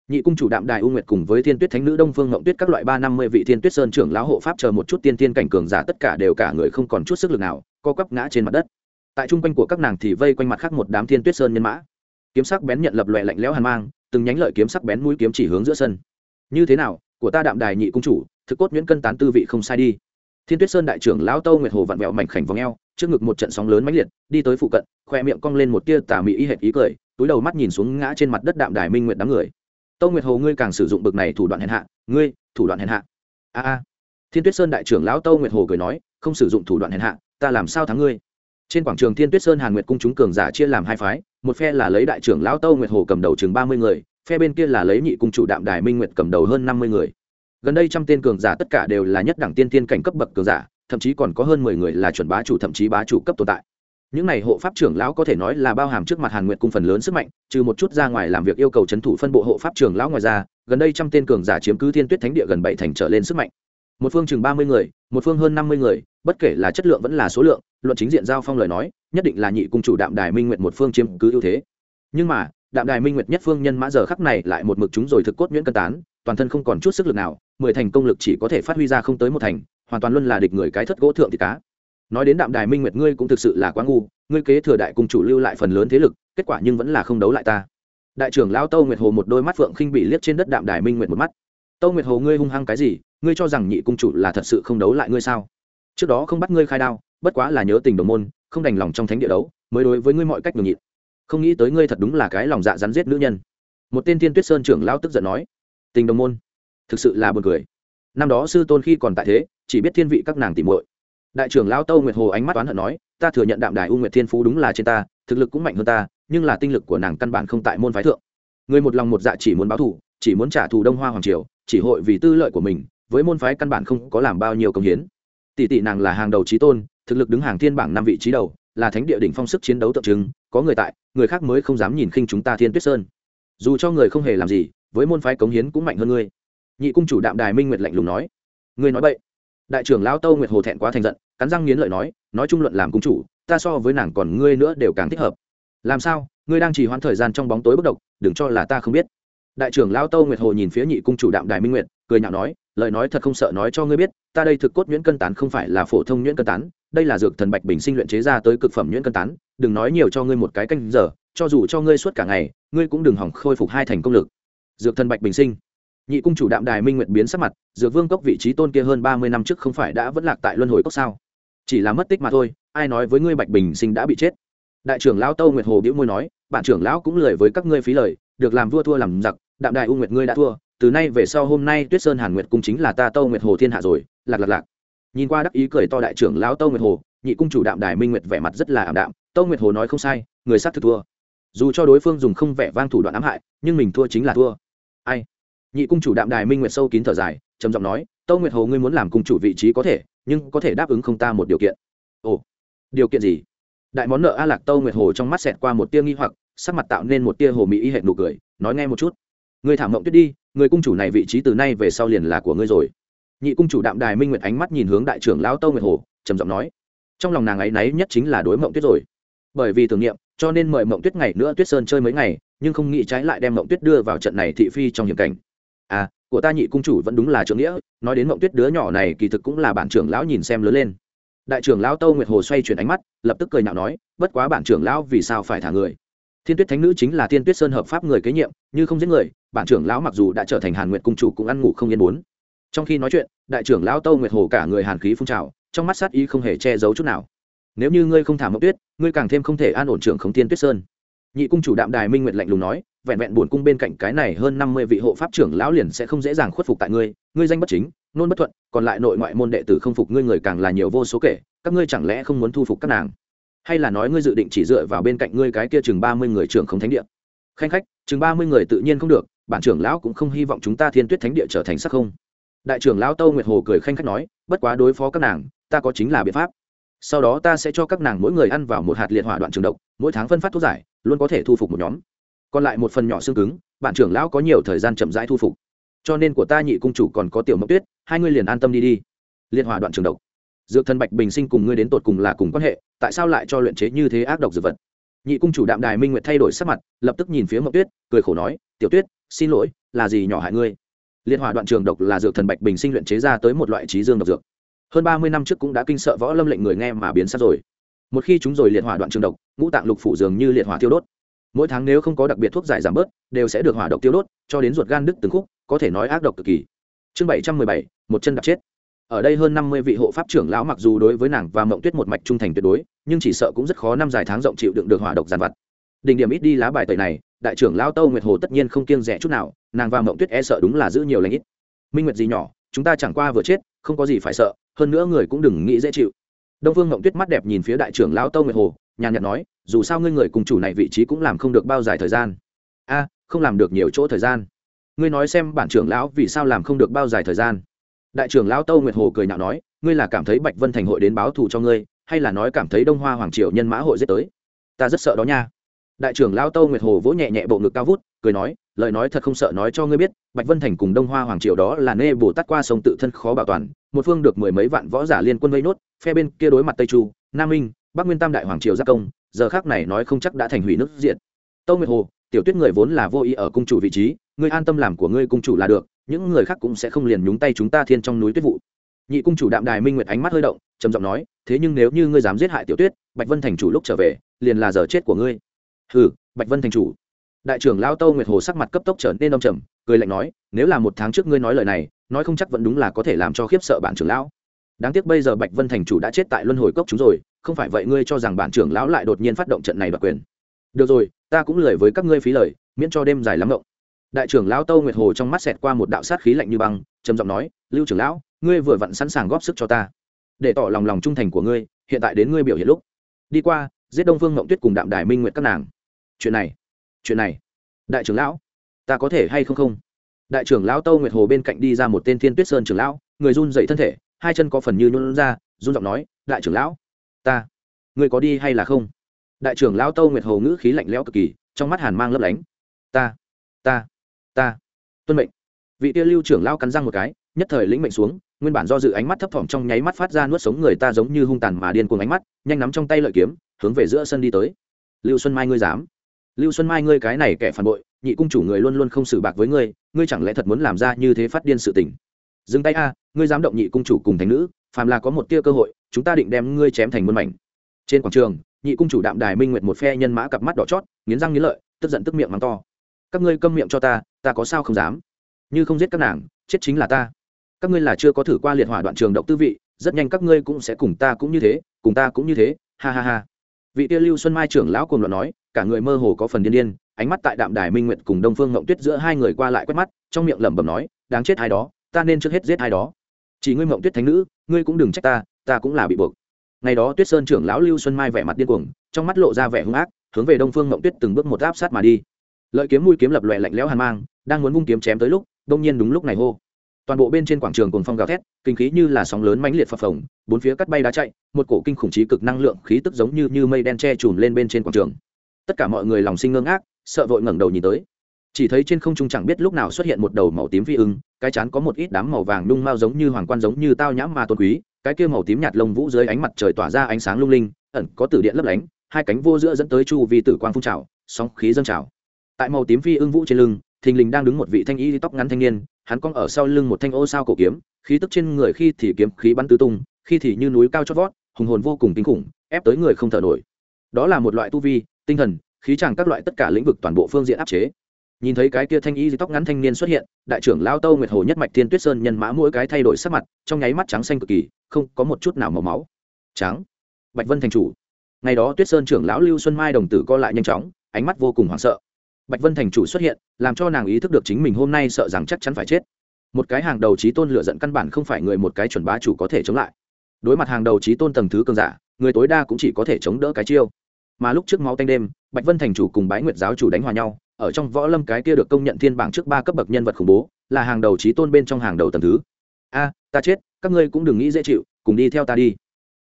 Nhị cung chủ đạm đài u nguyệt cùng với thiên tuyết thánh nữ đông phương ngộng tuyết các loại ba năm mươi vị thiên tuyết sơn trưởng lão hộ pháp chờ một chút tiên tiên cảnh cường giả tất cả đều cả người không còn chút sức lực nào, co quắp ngã trên mặt đất. Tại trung quanh của các nàng thì vây quanh mặt khác một đám thiên tuyết sơn nhân mã. Kiếm sắc bén nhận lập loẹ lạnh lẽo hàn mang, từng nhánh lợi kiếm sắc bén mũi kiếm chỉ hướng giữa sân. Như thế nào, của ta đạm đài nhị cung chủ, thực cốt nhuyễn cân tán tư vị không sai đi thiên tuyết sơn đại trưởng lão tâu nguyệt hồ vặn vẹo mảnh khảnh vòng eo, trước ngực một trận sóng lớn mãnh liệt, đi tới phụ cận, khoe miệng cong lên một tia tà mị y hệt ý cười, túi đầu mắt nhìn xuống ngã trên mặt đất đạm đài minh nguyệt đám người. Tâu nguyệt hồ, ngươi càng sử dụng bực này thủ đoạn hèn hạ, ngươi, thủ đoạn hèn hạ. A a. Thiên tuyết sơn đại trưởng lão tâu nguyệt hồ cười nói, không sử dụng thủ đoạn hèn hạ, ta làm sao thắng ngươi? Trên quảng trường thiên tuyết sơn hàn nguyệt cung chúng cường giả chia làm hai phái, một phe là lấy đại trưởng lão tâu nguyệt hồ cầm đầu chừng ba mươi người, phe bên kia là lấy nhị cung chủ đạm đài minh nguyệt cầm đầu hơn năm mươi người gần đây trăm tên cường giả tất cả đều là nhất đẳng tiên tiên cảnh cấp bậc cường giả, thậm chí còn có hơn mười người là chuẩn bá chủ, thậm chí bá chủ cấp tồn tại. Những này hộ pháp trưởng lão có thể nói là bao hàm trước mặt hàn nguyện cung phần lớn sức mạnh, trừ một chút ra ngoài làm việc yêu cầu c h ấ n thủ phân bộ hộ pháp trưởng lão ngoài ra, gần đây trăm tên cường giả chiếm cứ thiên tuyết thánh địa gần bảy thành trở lên sức mạnh. Một phương chừng ba mươi người, một phương hơn năm mươi người, bất kể là chất lượng vẫn là số lượng, luận chính diện giao phong lời nói, nhất định là nhị cung chủ đạm đài minh nguyện một phương chiếm cứ ưu thế. Nhưng mà, đạm đài minh nguyệt nhất phương nhân mã giờ khắc này lại một mực chúng rồi thực cốt nhuyễn cân tán, toàn thân không còn chút sức lực nào mười thành công lực chỉ có thể phát huy ra không tới một thành, hoàn toàn luôn là địch người cái thất gỗ thượng thì cá. Nói đến đạm đài minh nguyệt ngươi cũng thực sự là quá ngu, ngươi kế thừa đại cung chủ lưu lại phần lớn thế lực, kết quả nhưng vẫn là không đấu lại ta. Đại trưởng lao tâu nguyệt hồ một đôi mắt phượng khinh bị liếc trên đất đạm đài minh nguyệt một mắt. Tâu nguyệt hồ ngươi hung hăng cái gì, ngươi cho rằng nhị cung chủ là thật sự không đấu lại ngươi sao? Trước đó không bắt ngươi khai đao, bất quá là nhớ tình đồng môn, không đành lòng trong thánh địa đấu, mới đối với ngươi mọi cách nhường nhịn. Không nghĩ tới ngươi thật đúng là cái lòng dạ rắn giết nữ nhân. Một tên thiên tuyết sơn trưởng lao tức giận nói. Tình đồng môn thực sự là buồn cười. Năm đó sư tôn khi còn tại thế, chỉ biết thiên vị các nàng tìm muội. Đại trưởng lão tâu nguyệt hồ ánh mắt oán hận nói, ta thừa nhận đạm đài u nguyệt thiên phú đúng là trên ta, thực lực cũng mạnh hơn ta, nhưng là tinh lực của nàng căn bản không tại môn phái thượng. Người một lòng một dạ chỉ muốn báo thù, chỉ muốn trả thù đông hoa hoàng triều, chỉ hội vì tư lợi của mình, với môn phái căn bản không có làm bao nhiêu công hiến. Tỷ tỷ nàng là hàng đầu trí tôn, thực lực đứng hàng thiên bảng năm vị trí đầu, là thánh địa đỉnh phong sức chiến đấu tượng trưng, có người tại, người khác mới không dám nhìn khinh chúng ta thiên tuyết sơn. Dù cho người không hề làm gì, với môn phái cống hiến cũng mạnh hơn ngươi nhị cung chủ đạm đài minh nguyệt lạnh lùng nói. Ngươi nói vậy đại trưởng lão tâu nguyệt hồ thẹn quá thành giận, cắn răng nghiến lợi nói nói trung luận làm cung chủ, ta so với nàng còn ngươi nữa đều càng thích hợp. Làm sao? Ngươi đang chỉ hoãn thời gian trong bóng tối bất động đừng cho là ta không biết. Đại trưởng lão tâu nguyệt hồ nhìn phía nhị cung chủ đạm đài minh nguyệt, cười nhạo nói, lời nói thật không sợ nói cho ngươi biết, ta đây thực cốt nhuyễn cân tán không phải là phổ thông nhuyễn cân tán, đây là dược thần bạch bình sinh luyện chế ra tới cực phẩm nhuyễn cân tán, đừng nói nhiều cho ngươi một cái canh giờ, cho dù cho ngươi suốt cả ngày, ngươi cũng đừng hỏng khôi phục hai thành công lực. Dược thần bạch bình sinh nhị cung chủ đạm đài minh nguyệt biến sắc mặt, dược vương cốc vị trí tôn kia hơn ba mươi năm trước không phải đã vẫn lạc tại luân hồi cốc sao? Chỉ là mất tích mà thôi, ai nói với ngươi bạch bình sinh đã bị chết? Đại trưởng lão tâu nguyệt hồ biễu môi nói bản trưởng lão cũng lời với các ngươi phí lời, được làm vua thua làm giặc, đạm đài u nguyệt ngươi đã thua, từ nay về sau hôm nay tuyết sơn hàn nguyệt cung chính là ta tâu nguyệt hồ thiên hạ rồi, lạc lạc lạc. Nhìn qua đắc ý cười to đại trưởng lão tâu nguyệt hồ, nhị cung chủ đạm đài minh nguyệt vẻ mặt rất là ảm đạm, tâu nguyệt hồ nói không sai, người sát thực thua. Dù cho đối phương dùng không vẻ vang thủ đoạn ám hại, nhưng mình thua chính là thua. Ai? Nhị cung chủ đạm đài minh nguyệt sâu kín thở dài, trầm giọng nói, tâu nguyệt hồ, ngươi muốn làm cung chủ vị trí có thể, nhưng có thể đáp ứng không ta một điều kiện. Ồ, điều kiện gì? Đại món nợ a lạc tâu nguyệt hồ trong mắt xẹt qua một tia nghi hoặc, sắc mặt tạo nên một tia hồ mỹ y hệt nụ cười, nói nghe một chút. Người thảm mộng tuyết đi, người cung chủ này vị trí từ nay về sau liền là của ngươi rồi. Nhị cung chủ đạm đài minh nguyệt ánh mắt nhìn hướng đại trưởng lão tâu nguyệt hồ, trầm giọng nói, trong lòng nàng ấy náy nhất chính là đối mộng tuyết rồi. Bởi vì tưởng niệm, cho nên mời mộng tuyết ngày nữa tuyết sơn chơi mấy ngày, nhưng không nghĩ trái lại đem mộng tuyết đưa vào trận này thị phi trong hiểm cảnh à của ta nhị cung chủ vẫn đúng là trưởng nghĩa, nói đến mộng tuyết đứa nhỏ này kỳ thực cũng là bản trưởng lão nhìn xem lớn lên. Đại trưởng lão tâu nguyệt hồ xoay chuyển ánh mắt, lập tức cười nhạo nói, bất quá bản trưởng lão vì sao phải thả người? Thiên tuyết thánh nữ chính là thiên tuyết sơn hợp pháp người kế nhiệm, như không giết người, bản trưởng lão mặc dù đã trở thành hàn nguyệt cung chủ cũng ăn ngủ không yên bốn. Trong khi nói chuyện, đại trưởng lão tâu nguyệt hồ cả người hàn khí phun trào, trong mắt sát ý không hề che giấu chút nào. Nếu như ngươi không thả mộng tuyết, ngươi càng thêm không thể an ổn trưởng khống thiên tuyết sơn. Nhị cung chủ đạm đài minh nguyệt lạnh lùng nói vẹn vẹn buồn cung bên cạnh cái này hơn năm mươi vị hộ pháp trưởng lão liền sẽ không dễ dàng khuất phục tại ngươi ngươi danh bất chính, nôn bất thuận, còn lại nội ngoại môn đệ tử không phục ngươi người càng là nhiều vô số kể, các ngươi chẳng lẽ không muốn thu phục các nàng? Hay là nói ngươi dự định chỉ dựa vào bên cạnh ngươi cái kia chừng ba mươi người trưởng không thánh địa? Khanh khách, chừng ba mươi người tự nhiên không được, bản trưởng lão cũng không hy vọng chúng ta thiên tuyết thánh địa trở thành sắc không. Đại trưởng lão tâu nguyệt hồ cười khanh khách nói, bất quá đối phó các nàng, ta có chính là biện pháp. Sau đó ta sẽ cho các nàng mỗi người ăn vào một hạt liệt hỏa đoạn trường độc, mỗi tháng phân phát thuốc giải, luôn có thể thu phục một nhóm còn lại một phần nhỏ xương cứng, bạn trưởng lão có nhiều thời gian chậm rãi thu phục. Cho nên của ta nhị cung chủ còn có tiểu mộng tuyết, hai ngươi liền an tâm đi đi. Liên hỏa đoạn trường độc. Dược thần bạch bình sinh cùng ngươi đến tột cùng là cùng quan hệ, tại sao lại cho luyện chế như thế ác độc dược vật? Nhị cung chủ đạm đài minh nguyệt thay đổi sắc mặt, lập tức nhìn phía mộng tuyết, cười khổ nói, tiểu tuyết, xin lỗi, là gì nhỏ hại ngươi? Liên hỏa đoạn trường độc là dược thần bạch bình sinh luyện chế ra tới một loại trí dương độc dược. Hơn ba mươi năm trước cũng đã kinh sợ võ lâm lệnh người nghe mà biến sát rồi. Một khi chúng rồi liệt hỏa đoạn trường độc, ngũ tạng lục phủ dường như liệt hỏa thiêu đốt mỗi tháng nếu không có đặc biệt thuốc giải giảm bớt, đều sẽ được hỏa độc tiêu đốt, cho đến ruột gan đứt từng khúc, có thể nói ác độc cực kỳ. Chương bảy trăm mười bảy, một chân đạp chết. Ở đây hơn năm mươi vị hộ pháp trưởng lão mặc dù đối với nàng và mộng tuyết một mạch trung thành tuyệt đối, nhưng chỉ sợ cũng rất khó năm dài tháng rộng chịu đựng được hỏa độc giàn vặt. Đỉnh điểm ít đi lá bài tẩy này, đại trưởng lão tâu nguyệt hồ tất nhiên không kiêng rẻ chút nào, nàng và mộng tuyết e sợ đúng là giữ nhiều lãnh ít. Minh nguyệt gì nhỏ, chúng ta chẳng qua vừa chết, không có gì phải sợ, hơn nữa người cũng đừng nghĩ dễ chịu. Đông phương mộng tuyết mắt đẹp nhìn phía đại trưởng lão tâu nguyệt hồ nhàn nhạt nói, dù sao ngươi người cùng chủ này vị trí cũng làm không được bao dài thời gian. A, không làm được nhiều chỗ thời gian. Ngươi nói xem bản trưởng lão vì sao làm không được bao dài thời gian. Đại trưởng lão tâu nguyệt hồ cười nhạo nói, ngươi là cảm thấy bạch vân thành hội đến báo thù cho ngươi, hay là nói cảm thấy đông hoa hoàng triều nhân mã hội giết tới? Ta rất sợ đó nha. Đại trưởng lão tâu nguyệt hồ vỗ nhẹ nhẹ bộ ngực cao vút, cười nói, lời nói thật không sợ nói cho ngươi biết, bạch vân thành cùng đông hoa hoàng triều đó là nê bồ tát qua sông tự thân khó bảo toàn, một phương được mười mấy vạn võ giả liên quân vây nốt, phe bên kia đối mặt tây chu, nam minh bắc nguyên tam đại hoàng triều giác công, giờ khác này nói không chắc đã thành hủy nước diện tâu nguyệt hồ, tiểu tuyết người vốn là vô ý ở cung chủ vị trí ngươi an tâm làm của ngươi cung chủ là được, những người khác cũng sẽ không liền nhúng tay chúng ta thiên trong núi tuyết vụ. Nhị cung chủ đạm đài minh nguyệt ánh mắt hơi động, trầm giọng nói, thế nhưng nếu như ngươi dám giết hại tiểu tuyết, bạch vân thành chủ lúc trở về, liền là giờ chết của ngươi. Hừ, bạch vân thành chủ. Đại trưởng lao tâu nguyệt hồ sắc mặt cấp tốc trở nên đông trầm, cười lạnh nói, nếu là một tháng trước ngươi nói lời này, nói không chắc vẫn đúng là có thể làm cho khiếp sợ bản trưởng lão. Đáng tiếc bây giờ bạch vân thành chủ đã chết tại luân hồi cốc chúng rồi không phải vậy ngươi cho rằng bản trưởng lão lại đột nhiên phát động trận này đoạt quyền. Được rồi, ta cũng lười với các ngươi phí lời, miễn cho đêm dài lắm động. đại trưởng lão tâu nguyệt hồ trong mắt xẹt qua một đạo sát khí lạnh như băng, trầm giọng nói, lưu trưởng lão, ngươi vừa vặn sẵn sàng góp sức cho ta. Để tỏ lòng lòng trung thành của ngươi, hiện tại đến ngươi biểu hiện lúc. Đi qua, giết đông phương mộng tuyết cùng đạm đài minh nguyện các nàng. Chuyện này chuyện này. Đại trưởng lão, ta có thể hay không không? Đại trưởng lão tâu nguyệt hồ bên cạnh đi ra một tên thiên tuyết sơn trưởng lão, người run dậy thân thể, hai chân có phần như nôn ra, run giọng nói, đại trưởng lão ta người có đi hay là không? Đại trưởng lão tâu nguyệt hồ ngữ khí lạnh lẽo cực kỳ, trong mắt hàn mang lấp lánh. Ta ta ta, tuân mệnh. Vị tia lưu trưởng lão cắn răng một cái, nhất thời lĩnh mệnh xuống, nguyên bản do dự ánh mắt thấp thỏm trong nháy mắt phát ra nuốt sống người ta giống như hung tàn mà điên cuồng ánh mắt, nhanh nắm trong tay lợi kiếm, hướng về giữa sân đi tới. Lưu xuân mai ngươi dám? Lưu xuân mai ngươi cái này kẻ phản bội, nhị cung chủ người luôn luôn không xử bạc với ngươi ngươi chẳng lẽ thật muốn làm ra như thế phát điên sự tình? Dừng tay a, ngươi dám động nhị cung chủ cùng thành nữ, phàm là có một tia cơ hội chúng ta định đem ngươi chém thành muôn mảnh. Trên quảng trường, nhị cung chủ đạm đài minh nguyệt một phe nhân mã cặp mắt đỏ chót, nghiến răng nghiến lợi, tức giận tức miệng mắng to. Các ngươi câm miệng cho ta ta có sao không dám? Như không giết các nàng, chết chính là ta. Các ngươi là chưa có thử qua liệt hỏa đoạn trường độc tư vị, rất nhanh các ngươi cũng sẽ cùng ta cũng như thế, cùng ta cũng như thế, ha ha ha. Vị tiêu lưu xuân mai trưởng lão cùng luận nói, cả người mơ hồ có phần điên điên, ánh mắt tại đạm đài minh nguyệt cùng đông phương ngộng tuyết giữa hai người qua lại quét mắt, trong miệng lẩm bẩm nói, đáng chết ai đó, ta nên trước hết giết ai đó. Chỉ ngươi ngộng tuyết thánh nữ, ngươi cũng đừng trách ta ta cũng là bị buộc. Ngày đó tuyết sơn trưởng lão lưu xuân mai vẻ mặt điên cuồng trong mắt lộ ra vẻ hung ác hướng về đông phương mộng tuyết từng bước một áp sát mà đi. Lợi kiếm mũi kiếm lập lòe lạnh lẽo hàn mang đang muốn vung kiếm chém tới lúc đông nhiên đúng lúc này hô. Toàn bộ bên trên quảng trường cùng phong gào thét kinh khí như là sóng lớn mãnh liệt phập phồng bốn phía cắt bay đá chạy một cổ kinh khủng trí cực năng lượng khí tức giống như như mây đen che trùm lên bên trên quảng trường. Tất cả mọi người lòng sinh ngưng ác, sợ vội ngẩng đầu nhìn tới. Chỉ thấy trên không trung chẳng biết lúc nào xuất hiện một đầu màu tím phi ưng cái chán có một ít đám màu vàng nung mao giống như hoàng quan giống như tao nhãm mà tôn quý cái kia màu tím nhạt lông vũ dưới ánh mặt trời tỏa ra ánh sáng lung linh, ẩn có tử điện lấp lánh, hai cánh vô giữa dẫn tới chu vi tử quang phun trào, sóng khí dâng trào. Tại màu tím phi ưng vũ trên lưng, thình lình đang đứng một vị thanh y tóc ngắn thanh niên, hắn cong ở sau lưng một thanh ô sao cổ kiếm, khí tức trên người khi thì kiếm khí bắn tứ tung, khi thì như núi cao chót vót, hùng hồn vô cùng kinh khủng, ép tới người không thở nổi. Đó là một loại tu vi, tinh thần, khí tràng các loại tất cả lĩnh vực toàn bộ phương diện áp chế nhìn thấy cái kia thanh y tóc ngắn thanh niên xuất hiện, đại trưởng lao tâu nguyệt hồ nhất mạch thiên tuyết sơn nhân mã mỗi cái thay đổi sắc mặt, trong nháy mắt trắng xanh cực kỳ, không có một chút nào màu máu. Trắng. Bạch vân thành chủ. Ngày đó tuyết sơn trưởng lão lưu xuân mai đồng tử co lại nhanh chóng, ánh mắt vô cùng hoảng sợ. Bạch vân thành chủ xuất hiện, làm cho nàng ý thức được chính mình hôm nay sợ rằng chắc chắn phải chết. Một cái hàng đầu trí tôn lựa giận căn bản không phải người một cái chuẩn bá chủ có thể chống lại. Đối mặt hàng đầu trí tôn tầng thứ cường giả, người tối đa cũng chỉ có thể chống đỡ cái chiêu. Mà lúc trước máu tanh đêm, bạch vân thành chủ cùng bái nguyệt giáo chủ đánh hòa nhau ở trong võ lâm cái kia được công nhận thiên bảng trước ba cấp bậc nhân vật khủng bố, là hàng đầu trí tôn bên trong hàng đầu tầm thứ. A, ta chết, các ngươi cũng đừng nghĩ dễ chịu, cùng đi theo ta đi.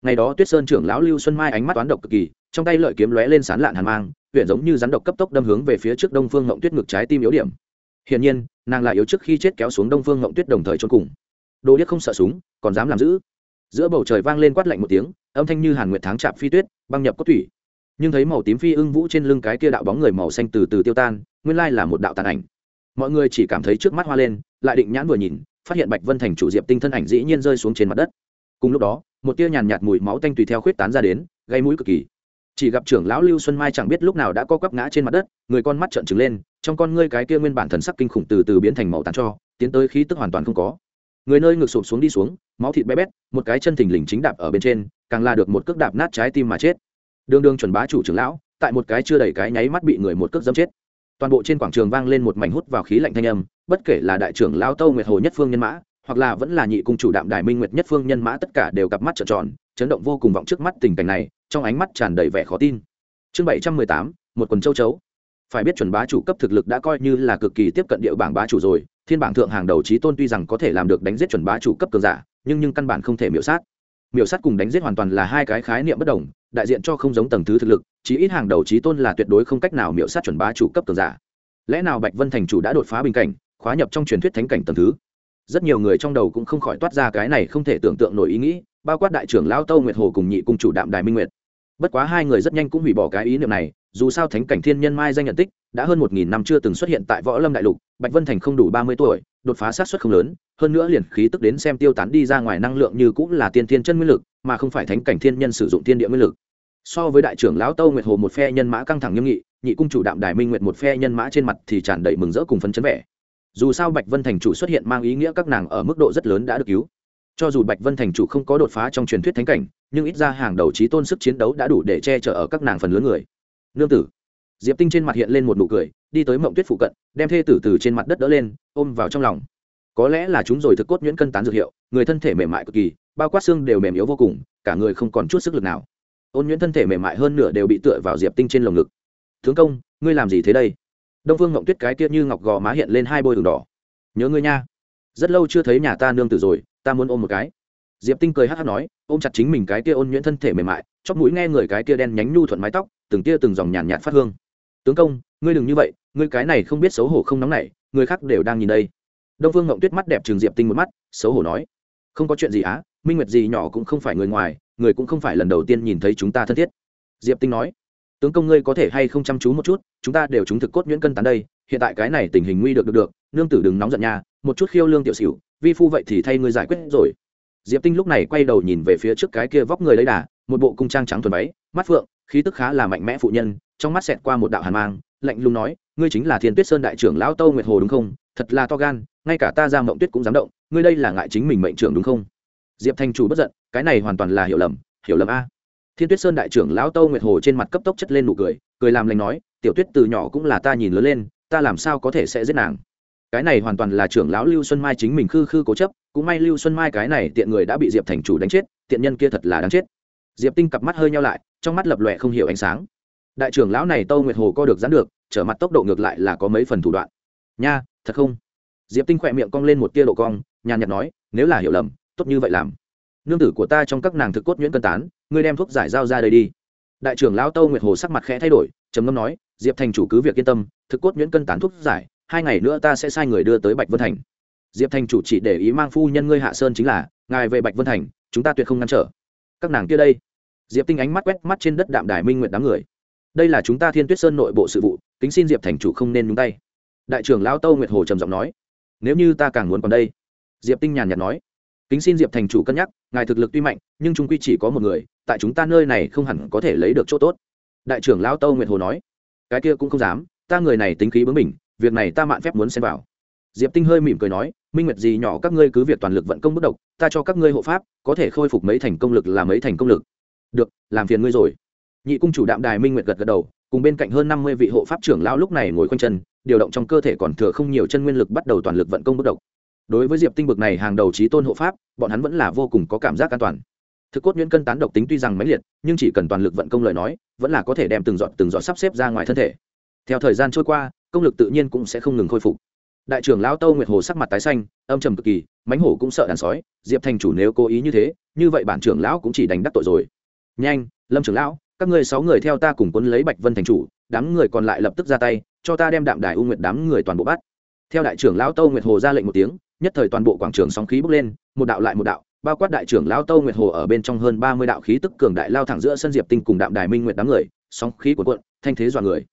Ngày đó tuyết sơn trưởng lão lưu xuân mai ánh mắt toán độc cực kỳ, trong tay lợi kiếm lóe lên sán lạn hàn mang huyện giống như rắn độc cấp tốc đâm hướng về phía trước đông phương ngộng tuyết ngực trái tim yếu điểm. Hiển nhiên, nàng lại yếu trước khi chết kéo xuống đông phương ngộng tuyết đồng thời trốn cùng. Đồ điếc không sợ súng, còn dám làm giữ giữa bầu trời vang lên quát lạnh một tiếng, âm thanh như hàn nguyệt tháng chạm phi tuyết, băng nhập cốt thủy nhưng thấy màu tím phi ưng vũ trên lưng cái kia đạo bóng người màu xanh từ từ tiêu tan, nguyên lai là một đạo tàn ảnh. Mọi người chỉ cảm thấy trước mắt hoa lên, lại định nhãn vừa nhìn, phát hiện bạch vân thành chủ diệp tinh thân ảnh dĩ nhiên rơi xuống trên mặt đất. Cùng lúc đó, một tia nhàn nhạt mùi máu tanh tùy theo khuyết tán ra đến, gây mũi cực kỳ. Chỉ gặp trưởng lão lưu xuân mai chẳng biết lúc nào đã co quắp ngã trên mặt đất, người con mắt trợn trừng lên, trong con ngươi cái kia nguyên bản thần sắc kinh khủng từ từ biến thành màu tàn cho, tiến tới khí tức hoàn toàn không có. Người nơi ngực sụp xuống đi xuống, máu thịt bé bét, một cái chân thình lình chính đạp ở bên trên, càng là được một cước đạp nát trái tim mà chết đương đương chuẩn bá chủ trưởng lão, tại một cái chưa đầy cái nháy mắt bị người một cước dâm chết. Toàn bộ trên quảng trường vang lên một mảnh hút vào khí lạnh thanh âm, bất kể là đại trưởng lão tâu nguyệt hồ nhất phương nhân mã, hoặc là vẫn là nhị cung chủ đạm đài minh nguyệt nhất phương nhân mã, tất cả đều cặp mắt trợn tròn, chấn động vô cùng vọng trước mắt tình cảnh này, trong ánh mắt tràn đầy vẻ khó tin. Chương bảy trăm mười tám, một quần châu chấu. Phải biết chuẩn bá chủ cấp thực lực đã coi như là cực kỳ tiếp cận địa bảng bá chủ rồi, thiên bảng thượng hàng đầu trí tôn tuy rằng có thể làm được đánh giết chuẩn bá chủ cấp cường giả, nhưng nhưng căn bản không thể miểu sát. Miểu sát cùng đánh giết hoàn toàn là hai cái khái niệm bất đồng đại diện cho không giống tầng thứ thực lực, chí ít hàng đầu trí tôn là tuyệt đối không cách nào miễu sát chuẩn bá chủ cấp cường giả. Lẽ nào bạch vân thành chủ đã đột phá bình cảnh, khóa nhập trong truyền thuyết thánh cảnh tầng thứ? Rất nhiều người trong đầu cũng không khỏi toát ra cái này không thể tưởng tượng nổi ý nghĩ, bao quát đại trưởng lão tâu nguyệt hồ cùng nhị cung chủ đạm đài minh nguyệt. Bất quá hai người rất nhanh cũng hủy bỏ cái ý niệm này, dù sao thánh cảnh thiên nhân mai danh nhận tích, đã hơn một nghìn năm chưa từng xuất hiện tại võ lâm đại lục, bạch vân thành không đủ ba mươi tuổi, đột phá sát xuất không lớn, hơn nữa liền khí tức đến xem tiêu tán đi ra ngoài năng lượng như cũng là tiên thiên chân nguyên lực mà không phải thánh cảnh thiên nhân sử dụng thiên địa nguyên lực. So với đại trưởng lão tâu nguyệt hồ một phe nhân mã căng thẳng nghiêm nghị, nhị cung chủ đạm đài minh nguyệt một phe nhân mã trên mặt thì tràn đầy mừng rỡ cùng phấn chấn vẻ. Dù sao bạch vân thành chủ xuất hiện mang ý nghĩa các nàng ở mức độ rất lớn đã được cứu. Cho dù bạch vân thành chủ không có đột phá trong truyền thuyết thánh cảnh, nhưng ít ra hàng đầu trí tôn sức chiến đấu đã đủ để che chở ở các nàng phần lớn người. Nương tử. Diệp tinh trên mặt hiện lên một nụ cười, đi tới mộng tuyết phụ cận, đem thê tử từ trên mặt đất đỡ lên, ôm vào trong lòng. Có lẽ là chúng rồi thực cốt nhuyễn cân tán dược hiệu, người thân thể mềm mại cực kỳ bao quát xương đều mềm yếu vô cùng, cả người không còn chút sức lực nào. Ôn nhuyễn thân thể mềm mại hơn nửa đều bị tựa vào diệp tinh trên lồng ngực. Tướng công, ngươi làm gì thế đây? Đông phương ngộng tuyết cái tiết như ngọc gò má hiện lên hai bôi đường đỏ. Nhớ ngươi nha. Rất lâu chưa thấy nhà ta nương tử rồi, ta muốn ôm một cái. Diệp tinh cười hát hát nói, ôm chặt chính mình cái tia ôn nhuyễn thân thể mềm mại, chóp mũi nghe người cái tia đen nhánh nhu thuận mái tóc, từng tia từng dòng nhàn nhạt phát hương. Tướng công, ngươi đừng như vậy, ngươi cái này không biết xấu hổ không nóng nảy, người khác đều đang nhìn đây. Đông phương ngộng tuyết mắt đẹp trường diệp tinh một mắt, xấu hổ nói, không có chuyện gì á minh nguyệt gì nhỏ cũng không phải người ngoài, người cũng không phải lần đầu tiên nhìn thấy chúng ta thân thiết. Diệp tinh nói, tướng công ngươi có thể hay không chăm chú một chút, chúng ta đều chúng thực cốt nhuyễn cân tán đây, hiện tại cái này tình hình nguy được được được, nương tử đừng nóng giận nha, một chút khiêu lương tiểu xỉu, vi phu vậy thì thay ngươi giải quyết rồi. Diệp tinh lúc này quay đầu nhìn về phía trước cái kia vóc người lấy đà, một bộ cung trang trắng thuần váy, mắt phượng, khí tức khá là mạnh mẽ phụ nhân, trong mắt xẹt qua một đạo hàn mang, lạnh lùng nói, ngươi chính là thiên tuyết sơn đại trưởng lão tâu nguyệt hồ đúng không? Thật là to gan, ngay cả ta ra mộng tuyết cũng dám động, ngươi đây là ngại chính mình mệnh trưởng đúng không? Diệp thanh chủ bất giận, cái này hoàn toàn là hiểu lầm hiểu lầm a. Thiên tuyết sơn đại trưởng lão tâu nguyệt hồ trên mặt cấp tốc chất lên nụ cười cười làm lành nói, tiểu tuyết từ nhỏ cũng là ta nhìn lớn lên, ta làm sao có thể sẽ giết nàng? Cái này hoàn toàn là trưởng lão lưu xuân mai chính mình khư khư cố chấp, cũng may lưu xuân mai cái này tiện người đã bị diệp thành chủ đánh chết, tiện nhân kia thật là đáng chết. Diệp tinh cặp mắt hơi nhau lại, trong mắt lập lòe không hiểu ánh sáng. Đại trưởng lão này tâu nguyệt hồ co được dán được, trở mặt tốc độ ngược lại là có mấy phần thủ đoạn. Nha, thật không? Diệp tinh khỏe miệng cong lên một tia độ cong, nhàn nhạt nói, nếu là hiểu lầm tốt như vậy làm. Nương tử của ta trong các nàng thực cốt nhuyễn cân tán, ngươi đem thuốc giải giao ra đây đi. Đại trưởng lão tâu nguyệt hồ sắc mặt khẽ thay đổi, trầm ngâm nói, diệp thành chủ cứ việc yên tâm, thực cốt nhuyễn cân tán thuốc giải, hai ngày nữa ta sẽ sai người đưa tới bạch vân thành. Diệp thành chủ chỉ để ý mang phu nhân ngươi hạ sơn chính là, ngài về bạch vân thành, chúng ta tuyệt không ngăn trở. Các nàng kia đây. Diệp tinh ánh mắt quét mắt trên đất đạm đài minh nguyện đám người. Đây là chúng ta thiên tuyết sơn nội bộ sự vụ, kính xin diệp thành chủ không nên nhúng tay. Đại trưởng lão tâu nguyệt hồ trầm giọng nói, nếu như ta càng muốn còn đây. Diệp tinh nhàn nhạt nói kính xin diệp thành chủ cân nhắc, ngài thực lực tuy mạnh, nhưng chúng quy chỉ có một người, tại chúng ta nơi này không hẳn có thể lấy được chỗ tốt. Đại trưởng lão tâu nguyệt hồ nói. Cái kia cũng không dám, ta người này tính khí bướng mình việc này ta mạn phép muốn xem vào. Diệp tinh hơi mỉm cười nói, minh nguyệt gì nhỏ các ngươi cứ việc toàn lực vận công bất độc, ta cho các ngươi hộ pháp, có thể khôi phục mấy thành công lực là mấy thành công lực. Được, làm phiền ngươi rồi. Nhị cung chủ đạm đài minh nguyệt gật gật đầu, cùng bên cạnh hơn năm mươi vị hộ pháp trưởng lão lúc này ngồi quanh chân, điều động trong cơ thể còn thừa không nhiều chân nguyên lực bắt đầu toàn lực vận công bất độc đối với diệp tinh bực này hàng đầu trí tôn hộ pháp, bọn hắn vẫn là vô cùng có cảm giác an toàn. Thực cốt nhuyễn cân tán độc tính tuy rằng mãnh liệt, nhưng chỉ cần toàn lực vận công lời nói, vẫn là có thể đem từng giọt từng giọt sắp xếp ra ngoài thân thể. Theo thời gian trôi qua, công lực tự nhiên cũng sẽ không ngừng khôi phục. Đại trưởng lão tâu nguyệt hồ sắc mặt tái xanh, âm trầm cực kỳ mánh hổ cũng sợ đàn sói, diệp thành chủ nếu cố ý như thế, như vậy bản trưởng lão cũng chỉ đánh đắc tội rồi. Nhanh, lâm trưởng lão, các ngươi sáu người theo ta cùng quân lấy bạch vân thành chủ, đám người còn lại lập tức ra tay, cho ta đem đạm đài u nguyệt đám người toàn bộ bắt. Theo đại trưởng lão tâu nguyệt hồ ra lệnh một tiếng nhất thời toàn bộ quảng trường sóng khí bốc lên, một đạo lại một đạo, bao quát đại trưởng lão tâu nguyệt hồ ở bên trong hơn ba mươi đạo khí tức cường đại lao thẳng giữa sân diệp tinh cùng đạm đài minh nguyệt đám người, sóng khí cuộn cuộn, thanh thế dọa người.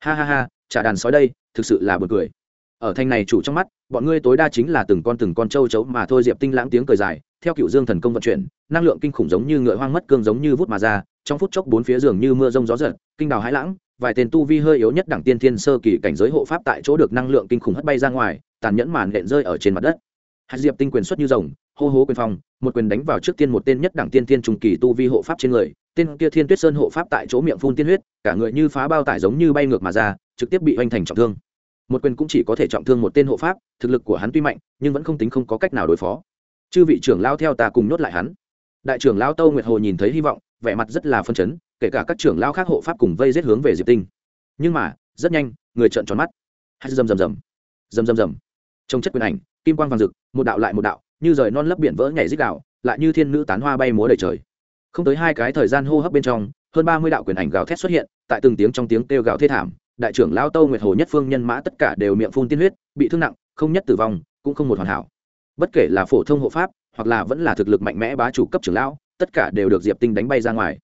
Ha ha ha trả đàn sói đây, thực sự là buồn cười. Ở thanh này chủ trong mắt, bọn ngươi tối đa chính là từng con từng con châu chấu mà thôi, diệp tinh lãng tiếng cười dài, theo cựu dương thần công vận chuyển, năng lượng kinh khủng giống như ngựa hoang mất cương giống như vút mà ra, trong phút chốc bốn phía giường như mưa rông gió giật, kinh đào hãi lãng vài tên tu vi hơi yếu nhất đẳng tiên thiên sơ kỳ cảnh giới hộ pháp tại chỗ được năng lượng kinh khủng hất bay ra ngoài, tàn nhẫn màn lện rơi ở trên mặt đất. Hạt diệp tinh quyền xuất như rồng, hô hố quyền phong, một quyền đánh vào trước tiên một tên nhất đẳng tiên thiên trung kỳ tu vi hộ pháp trên người, tên kia thiên tuyết sơn hộ pháp tại chỗ miệng phun tiên huyết, cả người như phá bao tải giống như bay ngược mà ra, trực tiếp bị hoành thành trọng thương. Một quyền cũng chỉ có thể trọng thương một tên hộ pháp, thực lực của hắn tuy mạnh, nhưng vẫn không tính không có cách nào đối phó. Chư vị trưởng lao theo ta cùng nhốt lại hắn. Đại trưởng lao tâu nguyệt hồ nhìn thấy hy vọng, vẻ mặt rất là phân chấn kể cả các trưởng lao khác hộ pháp cùng vây giết hướng về diệp tinh. Nhưng mà, rất nhanh, người trợn tròn mắt. Hay rầm rầm rầm. Rầm rầm rầm. Trong chất quyền ảnh, kim quang vàng rực, một đạo lại một đạo, như rời non lấp biển vỡ nhảy dích đạo lại như thiên nữ tán hoa bay múa đầy trời. Không tới hai cái thời gian hô hấp bên trong, hơn ba mươi đạo quyền ảnh gào thét xuất hiện, tại từng tiếng trong tiếng kêu gào thê thảm, đại trưởng lao tâu nguyệt hồ nhất phương nhân mã tất cả đều miệng phun tiên huyết, bị thương nặng, không nhất tử vong, cũng không một hoàn hảo. Bất kể là phổ thông hộ pháp, hoặc là vẫn là thực lực mạnh mẽ bá chủ cấp trưởng lão, tất cả đều được diệp tinh đánh bay ra ngoài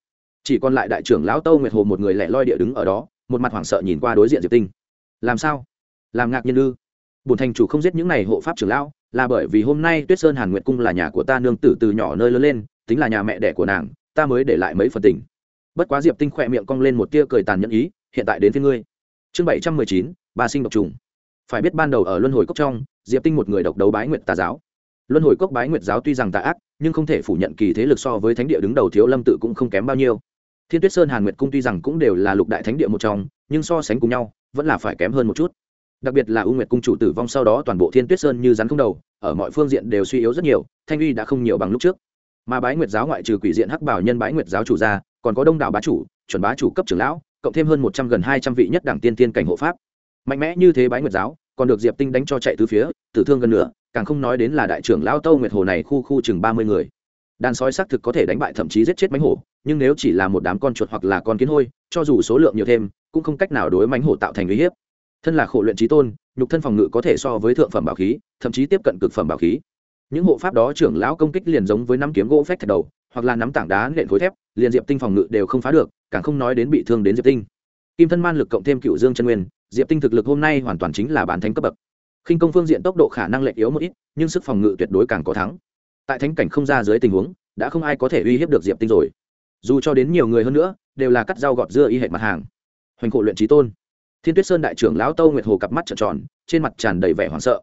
chỉ còn lại đại trưởng lão tâu nguyệt hồ một người lẻ loi địa đứng ở đó, một mặt hoảng sợ nhìn qua đối diện diệp tinh. Làm sao? Làm ngạc nhiên ư? Bùn thành chủ không giết những này hộ pháp trưởng lão, là bởi vì hôm nay tuyết sơn hàn nguyệt cung là nhà của ta nương tử từ nhỏ nơi lớn lên, tính là nhà mẹ đẻ của nàng, ta mới để lại mấy phần tình. Bất quá diệp tinh khỏe miệng cong lên một tia cười tàn nhẫn ý, hiện tại đến phía ngươi. Chương bảy trăm mười chín ba sinh độc trùng. Phải biết ban đầu ở luân hồi cốc trong, diệp tinh một người độc đấu bái nguyệt tà giáo luân hồi cốc bái nguyệt giáo tuy rằng tà ác, nhưng không thể phủ nhận kỳ thế lực so với thánh địa đứng đầu thiếu lâm tự cũng không kém bao nhiêu. Thiên tuyết sơn hàn nguyệt cung tuy rằng cũng đều là lục đại thánh địa một trong, nhưng so sánh cùng nhau, vẫn là phải kém hơn một chút. Đặc biệt là u nguyệt cung chủ tử vong sau đó toàn bộ thiên tuyết sơn như rắn không đầu, ở mọi phương diện đều suy yếu rất nhiều, thanh uy đã không nhiều bằng lúc trước. Mà bái nguyệt giáo ngoại trừ quỷ diện hắc bảo nhân bái nguyệt giáo chủ ra, còn có đông đảo bá chủ, chuẩn bá chủ cấp trưởng lão, cộng thêm hơn một trăm gần hai trăm vị nhất đảng tiên tiên cảnh hộ pháp. Mạnh mẽ như thế bái nguyệt giáo, còn được diệp tinh đánh cho chạy từ phía, tử thương gần nửa càng không nói đến là đại trưởng lão tâu nguyệt hồ này khu khu chừng ba mươi người. Đàn sói xác thực có thể đánh bại thậm chí giết chết mánh hổ, nhưng nếu chỉ là một đám con chuột hoặc là con kiến hôi, cho dù số lượng nhiều thêm, cũng không cách nào đối mánh hổ tạo thành uy hiếp. Thân là khổ luyện trí tôn, nhục thân phòng ngự có thể so với thượng phẩm bảo khí, thậm chí tiếp cận cực phẩm bảo khí. Những hộ pháp đó trưởng lão công kích liền giống với năm kiếm gỗ phách thạch đầu, hoặc là nắm tảng đá nện khối thép, liền diệp tinh phòng ngự đều không phá được, càng không nói đến bị thương đến diệp tinh. Kim thân man lực cộng thêm cựu dương chân nguyên, diệp tinh thực lực hôm nay hoàn toàn chính là bản thánh cấp bậc khinh công phương diện tốc độ khả năng lệch yếu một ít, nhưng sức phòng ngự tuyệt đối càng có thắng. Tại thánh cảnh không ra dưới tình huống, đã không ai có thể uy hiếp được diệp tinh rồi. Dù cho đến nhiều người hơn nữa, đều là cắt rau gọt dưa y hệ mặt hàng. Hoành Cổ luyện trí tôn. Thiên tuyết sơn đại trưởng lão tâu nguyệt hồ cặp mắt trợn tròn, trên mặt tràn đầy vẻ hoảng sợ.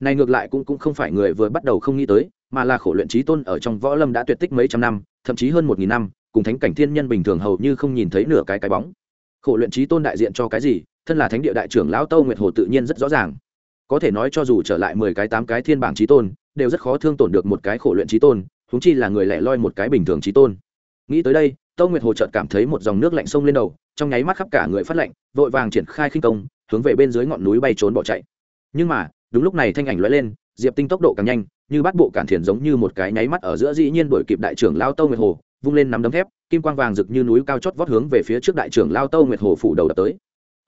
Này ngược lại cũng cũng không phải người vừa bắt đầu không nghĩ tới, mà là khổ luyện trí tôn ở trong võ lâm đã tuyệt tích mấy trăm năm, thậm chí hơn một nghìn năm, cùng thánh cảnh thiên nhân bình thường hầu như không nhìn thấy nửa cái cái bóng. Khổ luyện trí tôn đại diện cho cái gì? Thân là thánh địa đại trưởng lão tâu nguyệt hồ tự nhiên rất rõ ràng có thể nói cho dù trở lại mười cái tám cái thiên bảng trí tôn, đều rất khó thương tổn được một cái khổ luyện trí tôn húng chi là người lẻ loi một cái bình thường trí tôn. Nghĩ tới đây, tâu nguyệt hồ chợt cảm thấy một dòng nước lạnh sông lên đầu, trong nháy mắt khắp cả người phát lạnh, vội vàng triển khai khinh công, hướng về bên dưới ngọn núi bay trốn bỏ chạy. Nhưng mà, đúng lúc này thanh ảnh lóe lên, diệp tinh tốc độ càng nhanh, như bắt bộ cản thiền giống như một cái nháy mắt ở giữa dĩ nhiên đổi kịp đại trưởng lao tâu nguyệt hồ, vung lên nắm đấm thép, kim quang vàng rực như núi cao chót vót hướng về phía trước đại trưởng lao tâu nguyệt hồ phủ đầu đập tới.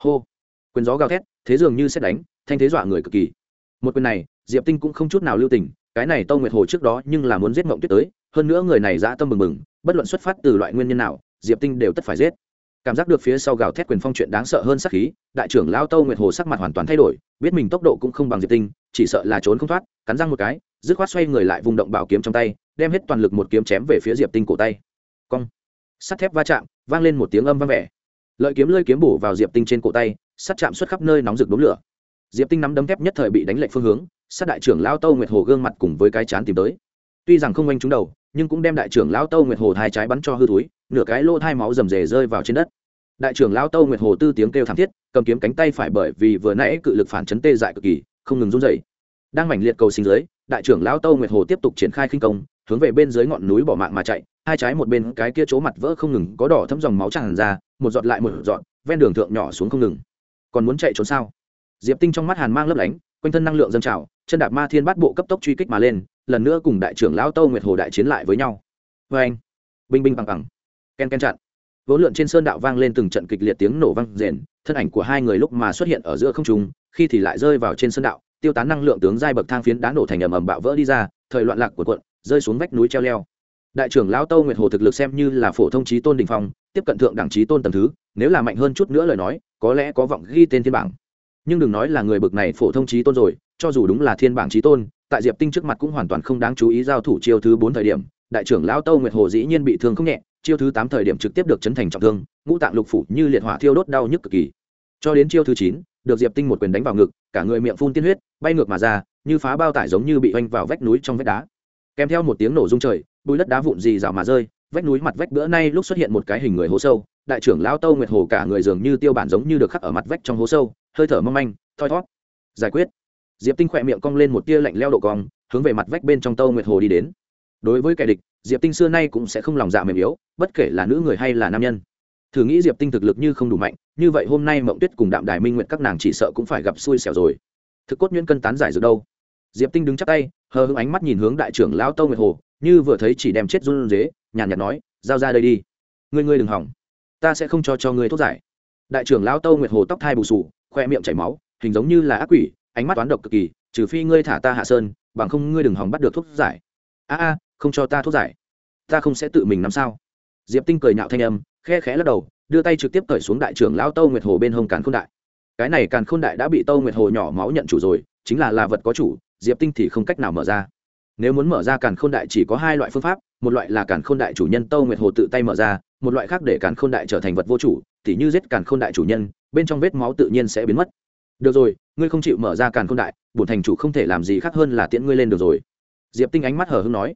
Hô! Quyền gió gào thét, thế dường như xét đánh thanh thế dọa người cực kỳ. Một quyền này, diệp tinh cũng không chút nào lưu tình, cái này tâu nguyệt hồ trước đó nhưng là muốn giết mộng tuyết tới, hơn nữa người này dã tâm mừng mừng bất luận xuất phát từ loại nguyên nhân nào, diệp tinh đều tất phải giết. Cảm giác được phía sau gào thét quyền phong chuyện đáng sợ hơn sắc khí, đại trưởng lao tâu nguyệt hồ sắc mặt hoàn toàn thay đổi, biết mình tốc độ cũng không bằng diệp tinh, chỉ sợ là trốn không thoát, cắn răng một cái, dứt khoát xoay người lại vùng động bảo kiếm trong tay, đem hết toàn lực một kiếm chém về phía diệp tinh cổ tay. Cong. Sắt thép va chạm, vang lên một tiếng âm vang vẻ. Lợi kiếm lơi kiếm bổ vào diệp tinh trên cổ tay, sắt chạm xuất khắp nơi nóng rực đốm lửa diệp tinh nắm đấm thép nhất thời bị đánh lệch phương hướng, sát đại trưởng lao tâu nguyệt hồ gương mặt cùng với cái chán tìm tới. Tuy rằng không oanh trúng đầu, nhưng cũng đem đại trưởng lao tâu nguyệt hồ hai trái bắn cho hư túi nửa cái lô thai máu rầm rề rơi vào trên đất. Đại trưởng lao tâu nguyệt hồ tư tiếng kêu thảm thiết, cầm kiếm cánh tay phải bởi vì vừa nãy cự lực phản chấn tê dại cực kỳ, không ngừng run dậy đang mảnh liệt cầu sinh dưới, đại trưởng lao tâu nguyệt hồ tiếp tục triển khai khinh công, hướng về bên dưới ngọn núi bỏ mạng mà chạy, hai trái một bên cái kia chỗ mặt vỡ không ngừng có đỏ thấm dòng máu tràn ra, một giọt lại một giọt, ven đường thượng nhỏ xuống không ngừng. Còn muốn chạy trốn sao? Diệp tinh trong mắt hàn mang lấp lánh, quanh thân năng lượng dâng trào, chân đạp ma thiên bát bộ cấp tốc truy kích mà lên, lần nữa cùng đại trưởng lão tâu nguyệt hồ đại chiến lại với nhau. Vê anh, binh binh bằng bằng, ken ken chặn. Vốn lượn trên sơn đạo vang lên từng trận kịch liệt tiếng nổ vang rền, thân ảnh của hai người lúc mà xuất hiện ở giữa không trung, khi thì lại rơi vào trên sơn đạo, tiêu tán năng lượng tướng giai bậc thang phiến đá nổ thành ầm ầm bạo vỡ đi ra, thời loạn lạc của quận rơi xuống vách núi treo leo. Đại trưởng lão tâu nguyệt hồ thực lực xem như là phổ thông trí tôn đình phong, tiếp cận thượng đẳng trí tôn tầm thứ, nếu là mạnh hơn chút nữa lời nói, có lẽ có vọng ghi tên thiên bảng nhưng đừng nói là người bực này phổ thông trí tôn rồi, cho dù đúng là thiên bảng trí tôn, tại diệp tinh trước mặt cũng hoàn toàn không đáng chú ý giao thủ chiêu thứ bốn thời điểm, đại trưởng lão tâu nguyệt hồ dĩ nhiên bị thương không nhẹ, chiêu thứ tám thời điểm trực tiếp được chấn thành trọng thương, ngũ tạng lục phủ như liệt hỏa thiêu đốt đau nhức cực kỳ. Cho đến chiêu thứ chín, được diệp tinh một quyền đánh vào ngực, cả người miệng phun tiên huyết, bay ngược mà ra, như phá bao tải giống như bị oanh vào vách núi trong vách đá. Kèm theo một tiếng nổ rung trời, bụi đất đá vụn gì rào mà rơi, vách núi mặt vách bữa nay lúc xuất hiện một cái hình người hố sâu, đại trưởng lão tâu nguyệt hồ cả người dường như tiêu bản giống như được khắc ở mặt vách trong hố sâu hơi thở mong manh, thoi thót. Giải quyết. Diệp tinh khỏe miệng cong lên một tia lạnh leo độ cong, hướng về mặt vách bên trong tâu nguyệt hồ đi đến. Đối với kẻ địch, diệp tinh xưa nay cũng sẽ không lòng dạ mềm yếu, bất kể là nữ người hay là nam nhân. Thử nghĩ diệp tinh thực lực như không đủ mạnh, như vậy hôm nay mộng tuyết cùng đạm đài minh nguyện các nàng chỉ sợ cũng phải gặp xui xẻo rồi. Thực cốt nhuyễn cân tán giải dược đâu? Diệp tinh đứng chắc tay, hờ hững ánh mắt nhìn hướng đại trưởng lão tâu nguyệt hồ, như vừa thấy chỉ đem chết run dế nhàn nhạt nói, giao ra đây đi. Ngươi ngươi đừng hỏng. Ta sẽ không cho cho ngươi thuốc giải. Đại trưởng lão tâu nguyệt hồ tóc thai bù sù khoe miệng chảy máu, hình giống như là ác quỷ, ánh mắt toán độc cực kỳ, trừ phi ngươi thả ta hạ sơn, bằng không ngươi đừng hòng bắt được thuốc giải. A a, không cho ta thuốc giải. Ta không sẽ tự mình nắm sao? Diệp tinh cười nhạo thanh âm, khe khẽ lắc đầu, đưa tay trực tiếp cởi xuống đại trưởng lão tâu nguyệt hồ bên hông càn khôn đại. Cái này càn khôn đại đã bị tâu nguyệt hồ nhỏ máu nhận chủ rồi, chính là là vật có chủ, diệp tinh thì không cách nào mở ra. Nếu muốn mở ra càn khôn đại chỉ có hai loại phương pháp, một loại là càn khôn đại chủ nhân tâu nguyệt hồ tự tay mở ra, một loại khác để càn khôn đại trở thành vật vô chủ tỉ như giết càn khôn đại chủ nhân, bên trong vết máu tự nhiên sẽ biến mất. Được rồi, ngươi không chịu mở ra càn khôn đại, bổn thành chủ không thể làm gì khác hơn là tiễn ngươi lên được rồi. Diệp tinh ánh mắt hờ hưng nói.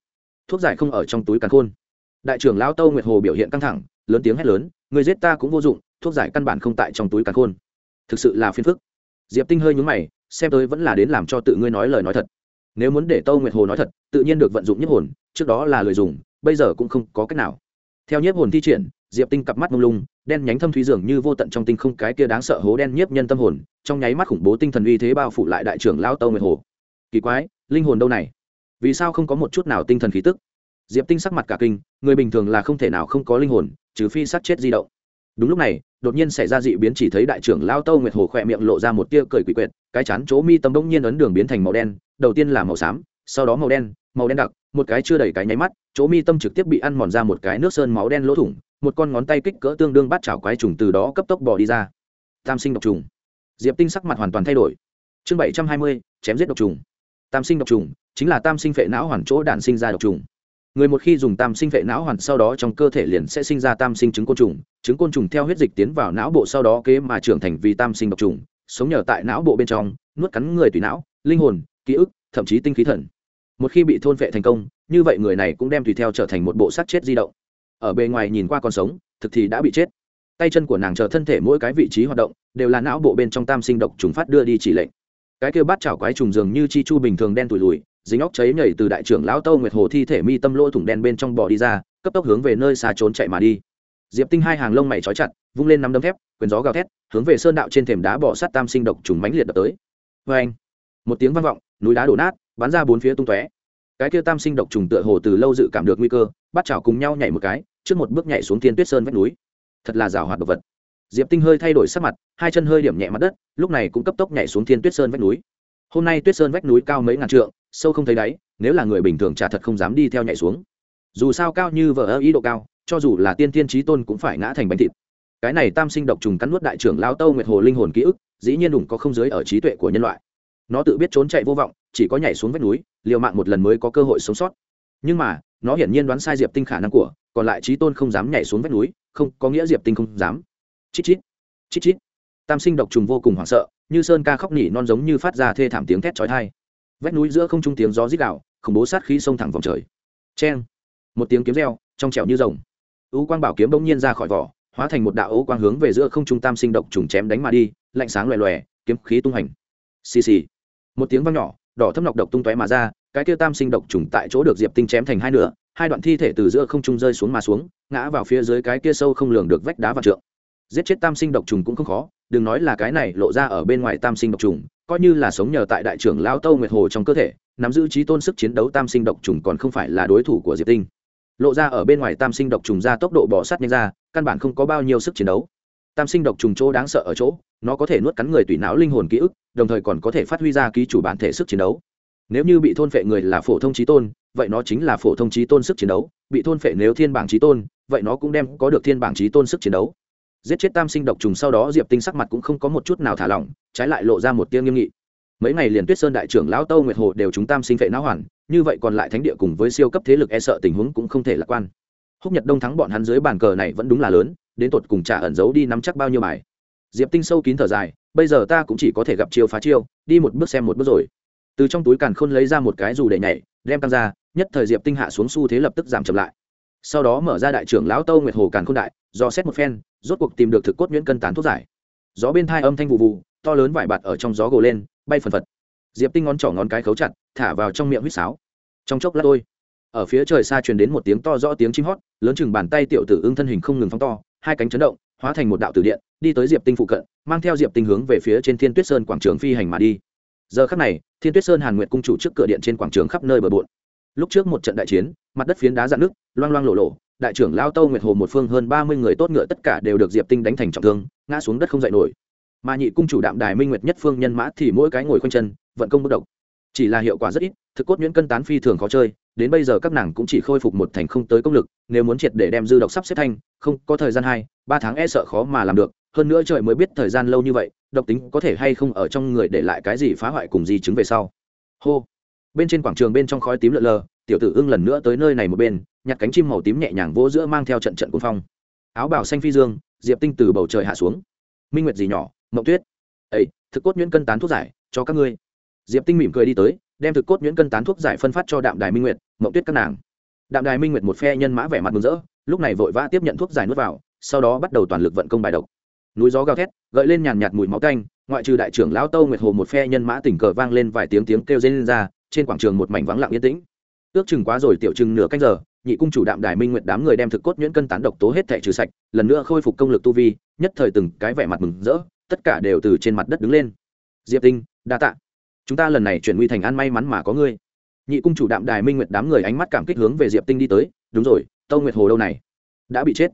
Thuốc giải không ở trong túi càn khôn. Đại trưởng lão tâu nguyệt hồ biểu hiện căng thẳng, lớn tiếng hét lớn người giết ta cũng vô dụng, thuốc giải căn bản không tại trong túi càn khôn. Thực sự là phiền phức. Diệp tinh hơi nhúng mày, xem tới vẫn là đến làm cho tự ngươi nói lời nói thật. Nếu muốn để tâu nguyệt hồ nói thật, tự nhiên được vận dụng nhất hồn, trước đó là lời dùng, bây giờ cũng không có cách nào theo nhiếp hồn thi triển, diệp tinh cặp mắt mông lung, đen nhánh thâm thúy dường như vô tận trong tinh không cái kia đáng sợ hố đen nhiếp nhân tâm hồn, trong nháy mắt khủng bố tinh thần uy thế bao phủ lại đại trưởng lao tâu nguyệt hồ. Kỳ quái, linh hồn đâu này? Vì sao không có một chút nào tinh thần khí tức? Diệp tinh sắc mặt cả kinh, người bình thường là không thể nào không có linh hồn, trừ phi sát chết di động. Đúng lúc này, đột nhiên xảy ra dị biến chỉ thấy đại trưởng lao tâu nguyệt hồ khỏe miệng lộ ra một tia cười quỷ quyệt, cái chán chỗ mi tâm đông nhiên ấn đường biến thành màu đen, đầu tiên là màu xám, sau đó màu đen màu đen đặc một cái chưa đầy cái nháy mắt, chỗ mi tâm trực tiếp bị ăn mòn ra một cái nước sơn máu đen lỗ thủng, một con ngón tay kích cỡ tương đương bắt chảo quái trùng từ đó cấp tốc bỏ đi ra. Tam sinh độc trùng. Diệp tinh sắc mặt hoàn toàn thay đổi. Chương bảy trăm hai mươi, chém giết độc trùng. Tam sinh độc trùng chính là tam sinh phệ não hoàn chỗ đản sinh ra độc trùng. Người một khi dùng tam sinh phệ não hoàn sau đó trong cơ thể liền sẽ sinh ra tam sinh trứng côn trùng, trứng côn trùng theo huyết dịch tiến vào não bộ sau đó kế mà trưởng thành vì tam sinh độc trùng, sống nhờ tại não bộ bên trong, nuốt cắn người tùy não, linh hồn, ký ức, thậm chí tinh khí thần một khi bị thôn vệ thành công, như vậy người này cũng đem tùy theo trở thành một bộ xác chết di động. Ở bề ngoài nhìn qua còn sống, thực thì đã bị chết. Tay chân của nàng chờ thân thể mỗi cái vị trí hoạt động, đều là não bộ bên trong tam sinh độc trùng phát đưa đi chỉ lệnh. Cái kêu bát chảo quái trùng dường như chi chu bình thường đen tủi lùi dính óc cháy nhảy từ đại trưởng lão tâu nguyệt hồ thi thể mi tâm lỗ thủng đen bên trong bò đi ra, cấp tốc hướng về nơi xa trốn chạy mà đi. Diệp tinh hai hàng lông mày trói chặt, vung lên nắm đấm thép, quyền gió gào thét, hướng về sơn đạo trên thềm đá bỏ sát tam sinh độc trùng mãnh liệt đập tới. Vê anh một tiếng vang vọng, núi đá đổ nát bắn ra bốn phía tung tóe. Cái kia tam sinh độc trùng tựa hồ từ lâu dự cảm được nguy cơ, bắt chảo cùng nhau nhảy một cái, trước một bước nhảy xuống thiên tuyết sơn vách núi. Thật là rào hoạt độc vật. Diệp tinh hơi thay đổi sắc mặt, hai chân hơi điểm nhẹ mặt đất, lúc này cũng cấp tốc nhảy xuống thiên tuyết sơn vách núi. Hôm nay tuyết sơn vách núi cao mấy ngàn trượng, sâu không thấy đáy, nếu là người bình thường chả thật không dám đi theo nhảy xuống. Dù sao cao như vợ ơ ý độ cao, cho dù là tiên tiên trí tôn cũng phải ngã thành bánh thịt. Cái này tam sinh độc trùng cắn nuốt đại trưởng lao tâu nguyệt hồ linh hồn ký ức, dĩ nhiên đủng có không giới ở trí tuệ của nhân loại. Nó tự biết trốn chạy vô vọng chỉ có nhảy xuống vách núi, liều mạng một lần mới có cơ hội sống sót. Nhưng mà, nó hiển nhiên đoán sai diệp tinh khả năng của, còn lại trí tôn không dám nhảy xuống vách núi, không, có nghĩa diệp tinh không dám. Chít chít chít chít. Tam sinh độc trùng vô cùng hoảng sợ, như sơn ca khóc nỉ non giống như phát ra thê thảm tiếng thét chói tai. Vách núi giữa không trung tiếng gió rít đạo khủng bố sát khí xông thẳng vòng trời. Cheng. Một tiếng kiếm reo, trong trẻo như rồng. Ú quang bảo kiếm bỗng nhiên ra khỏi vỏ, hóa thành một đạo ấu quang hướng về giữa không trung tam sinh độc trùng chém đánh mà đi, lạnh sáng loè loè, kiếm khí tung hành xì xì. Một tiếng vang nhỏ đỏ thâm nọc độc tung tóe mà ra, cái kia tam sinh độc trùng tại chỗ được diệp tinh chém thành hai nửa, hai đoạn thi thể từ giữa không trung rơi xuống mà xuống, ngã vào phía dưới cái kia sâu không lường được vách đá và trượng. Giết chết tam sinh độc trùng cũng không khó, đừng nói là cái này lộ ra ở bên ngoài tam sinh độc trùng, coi như là sống nhờ tại đại trưởng lao tâu nguyệt hồ trong cơ thể, nắm giữ trí tôn sức chiến đấu tam sinh độc trùng còn không phải là đối thủ của diệp tinh. Lộ ra ở bên ngoài tam sinh độc trùng ra tốc độ bỏ sát nhanh ra, căn bản không có bao nhiêu sức chiến đấu. Tam sinh độc trùng chỗ đáng sợ ở chỗ nó có thể nuốt cắn người tùy não linh hồn ký ức, đồng thời còn có thể phát huy ra ký chủ bản thể sức chiến đấu. Nếu như bị thôn phệ người là phổ thông trí tôn, vậy nó chính là phổ thông trí tôn sức chiến đấu. Bị thôn phệ nếu thiên bảng trí tôn, vậy nó cũng đem có được thiên bảng trí tôn sức chiến đấu. Giết chết tam sinh độc trùng sau đó diệp tinh sắc mặt cũng không có một chút nào thả lỏng, trái lại lộ ra một tiêu nghiêm nghị. Mấy ngày liền tuyết sơn đại trưởng lão tâu nguyệt hồ đều chúng tam sinh phệ não hoàn, như vậy còn lại thánh địa cùng với siêu cấp thế lực e sợ tình huống cũng không thể lạc quan. Húc nhật đông thắng bọn hắn dưới bàn cờ này vẫn đúng là lớn, đến tột cùng trả ẩn giấu đi nắm chắc bao nhiêu bài diệp tinh sâu kín thở dài, bây giờ ta cũng chỉ có thể gặp chiêu phá chiêu, đi một bước xem một bước rồi. Từ trong túi càn khôn lấy ra một cái dù để nhảy, đem tăng ra, nhất thời diệp tinh hạ xuống xu thế lập tức giảm chậm lại. Sau đó mở ra đại trưởng lão tâu nguyệt hồ càn khôn đại, do xét một phen, rốt cuộc tìm được thực cốt nhuyễn cân tán thuốc giải. Gió bên thai âm thanh vụ vụ, to lớn vải bạt ở trong gió gồ lên, bay phần phật. Diệp tinh ngón trỏ ngón cái khấu chặt, thả vào trong miệng huýt sáo. Trong chốc lát tôi ở phía trời xa truyền đến một tiếng to rõ tiếng chim hót, lớn chừng bàn tay tiểu tử ưng thân hình không ngừng phóng to hai cánh chấn động, hóa thành một đạo tử điện, đi tới diệp tinh phụ cận, mang theo diệp tinh hướng về phía trên thiên tuyết sơn quảng trường phi hành mà đi. Giờ khắc này, thiên tuyết sơn hàn nguyệt cung chủ trước cửa điện trên quảng trường khắp nơi bờ bộn. Lúc trước một trận đại chiến, mặt đất phiến đá dạn nước loang loang lộ lộ đại trưởng lao tâu nguyệt hồ một phương hơn ba mươi người tốt ngựa tất cả đều được diệp tinh đánh thành trọng thương, ngã xuống đất không dậy nổi. Mà nhị cung chủ đạm đài minh nguyệt nhất phương nhân mã thì mỗi cái ngồi khoanh chân, vận công bất động. Chỉ là hiệu quả rất ít, thực cốt nhuyễn cân tán phi thường khó chơi đến bây giờ các nàng cũng chỉ khôi phục một thành không tới công lực, nếu muốn triệt để đem dư độc sắp xếp thanh không, có thời gian hai, ba tháng e sợ khó mà làm được. Hơn nữa trời mới biết thời gian lâu như vậy, độc tính có thể hay không ở trong người để lại cái gì phá hoại cùng di chứng về sau. Hô. Bên trên quảng trường bên trong khói tím lợn lờ, tiểu tử ưng lần nữa tới nơi này một bên, nhặt cánh chim màu tím nhẹ nhàng vỗ giữa mang theo trận trận cuồng phong. Áo bào xanh phi dương, diệp tinh từ bầu trời hạ xuống. Minh nguyệt gì nhỏ, mộng tuyết. Ấy thực cốt nhuyễn cân tán thuốc giải, cho các ngươi. Diệp tinh mỉm cười đi tới, đem thực cốt nhuyễn cân tán thuốc giải phân phát cho đạm đài minh nguyệt mộng tuyết các nàng. Đạm đài minh nguyệt một phe nhân mã vẻ mặt mừng rỡ, lúc này vội vã tiếp nhận thuốc giải nuốt vào, sau đó bắt đầu toàn lực vận công bài độc. Núi gió gào thét, gợi lên nhàn nhạt mùi máu canh ngoại trừ đại trưởng lão tâu nguyệt hồ một phe nhân mã tỉnh cờ vang lên vài tiếng tiếng kêu dây lên ra, trên quảng trường một mảnh vắng lặng yên tĩnh. Ước chừng quá rồi tiểu chừng nửa canh giờ, nhị cung chủ đạm đài minh nguyệt đám người đem thực cốt nhuyễn cân tán độc tố hết thẻ trừ sạch, lần nữa khôi phục công lực tu vi, nhất thời từng cái vẻ mặt mừng rỡ, tất cả đều từ trên mặt đất đứng lên. Diệp tinh, đa tạ. Chúng ta lần này chuyển nguy thành an may mắn mà có ngươi nhị cung chủ đạm đài minh nguyệt đám người ánh mắt cảm kích hướng về diệp tinh đi tới, đúng rồi, tâu nguyệt hồ đâu này đã bị chết.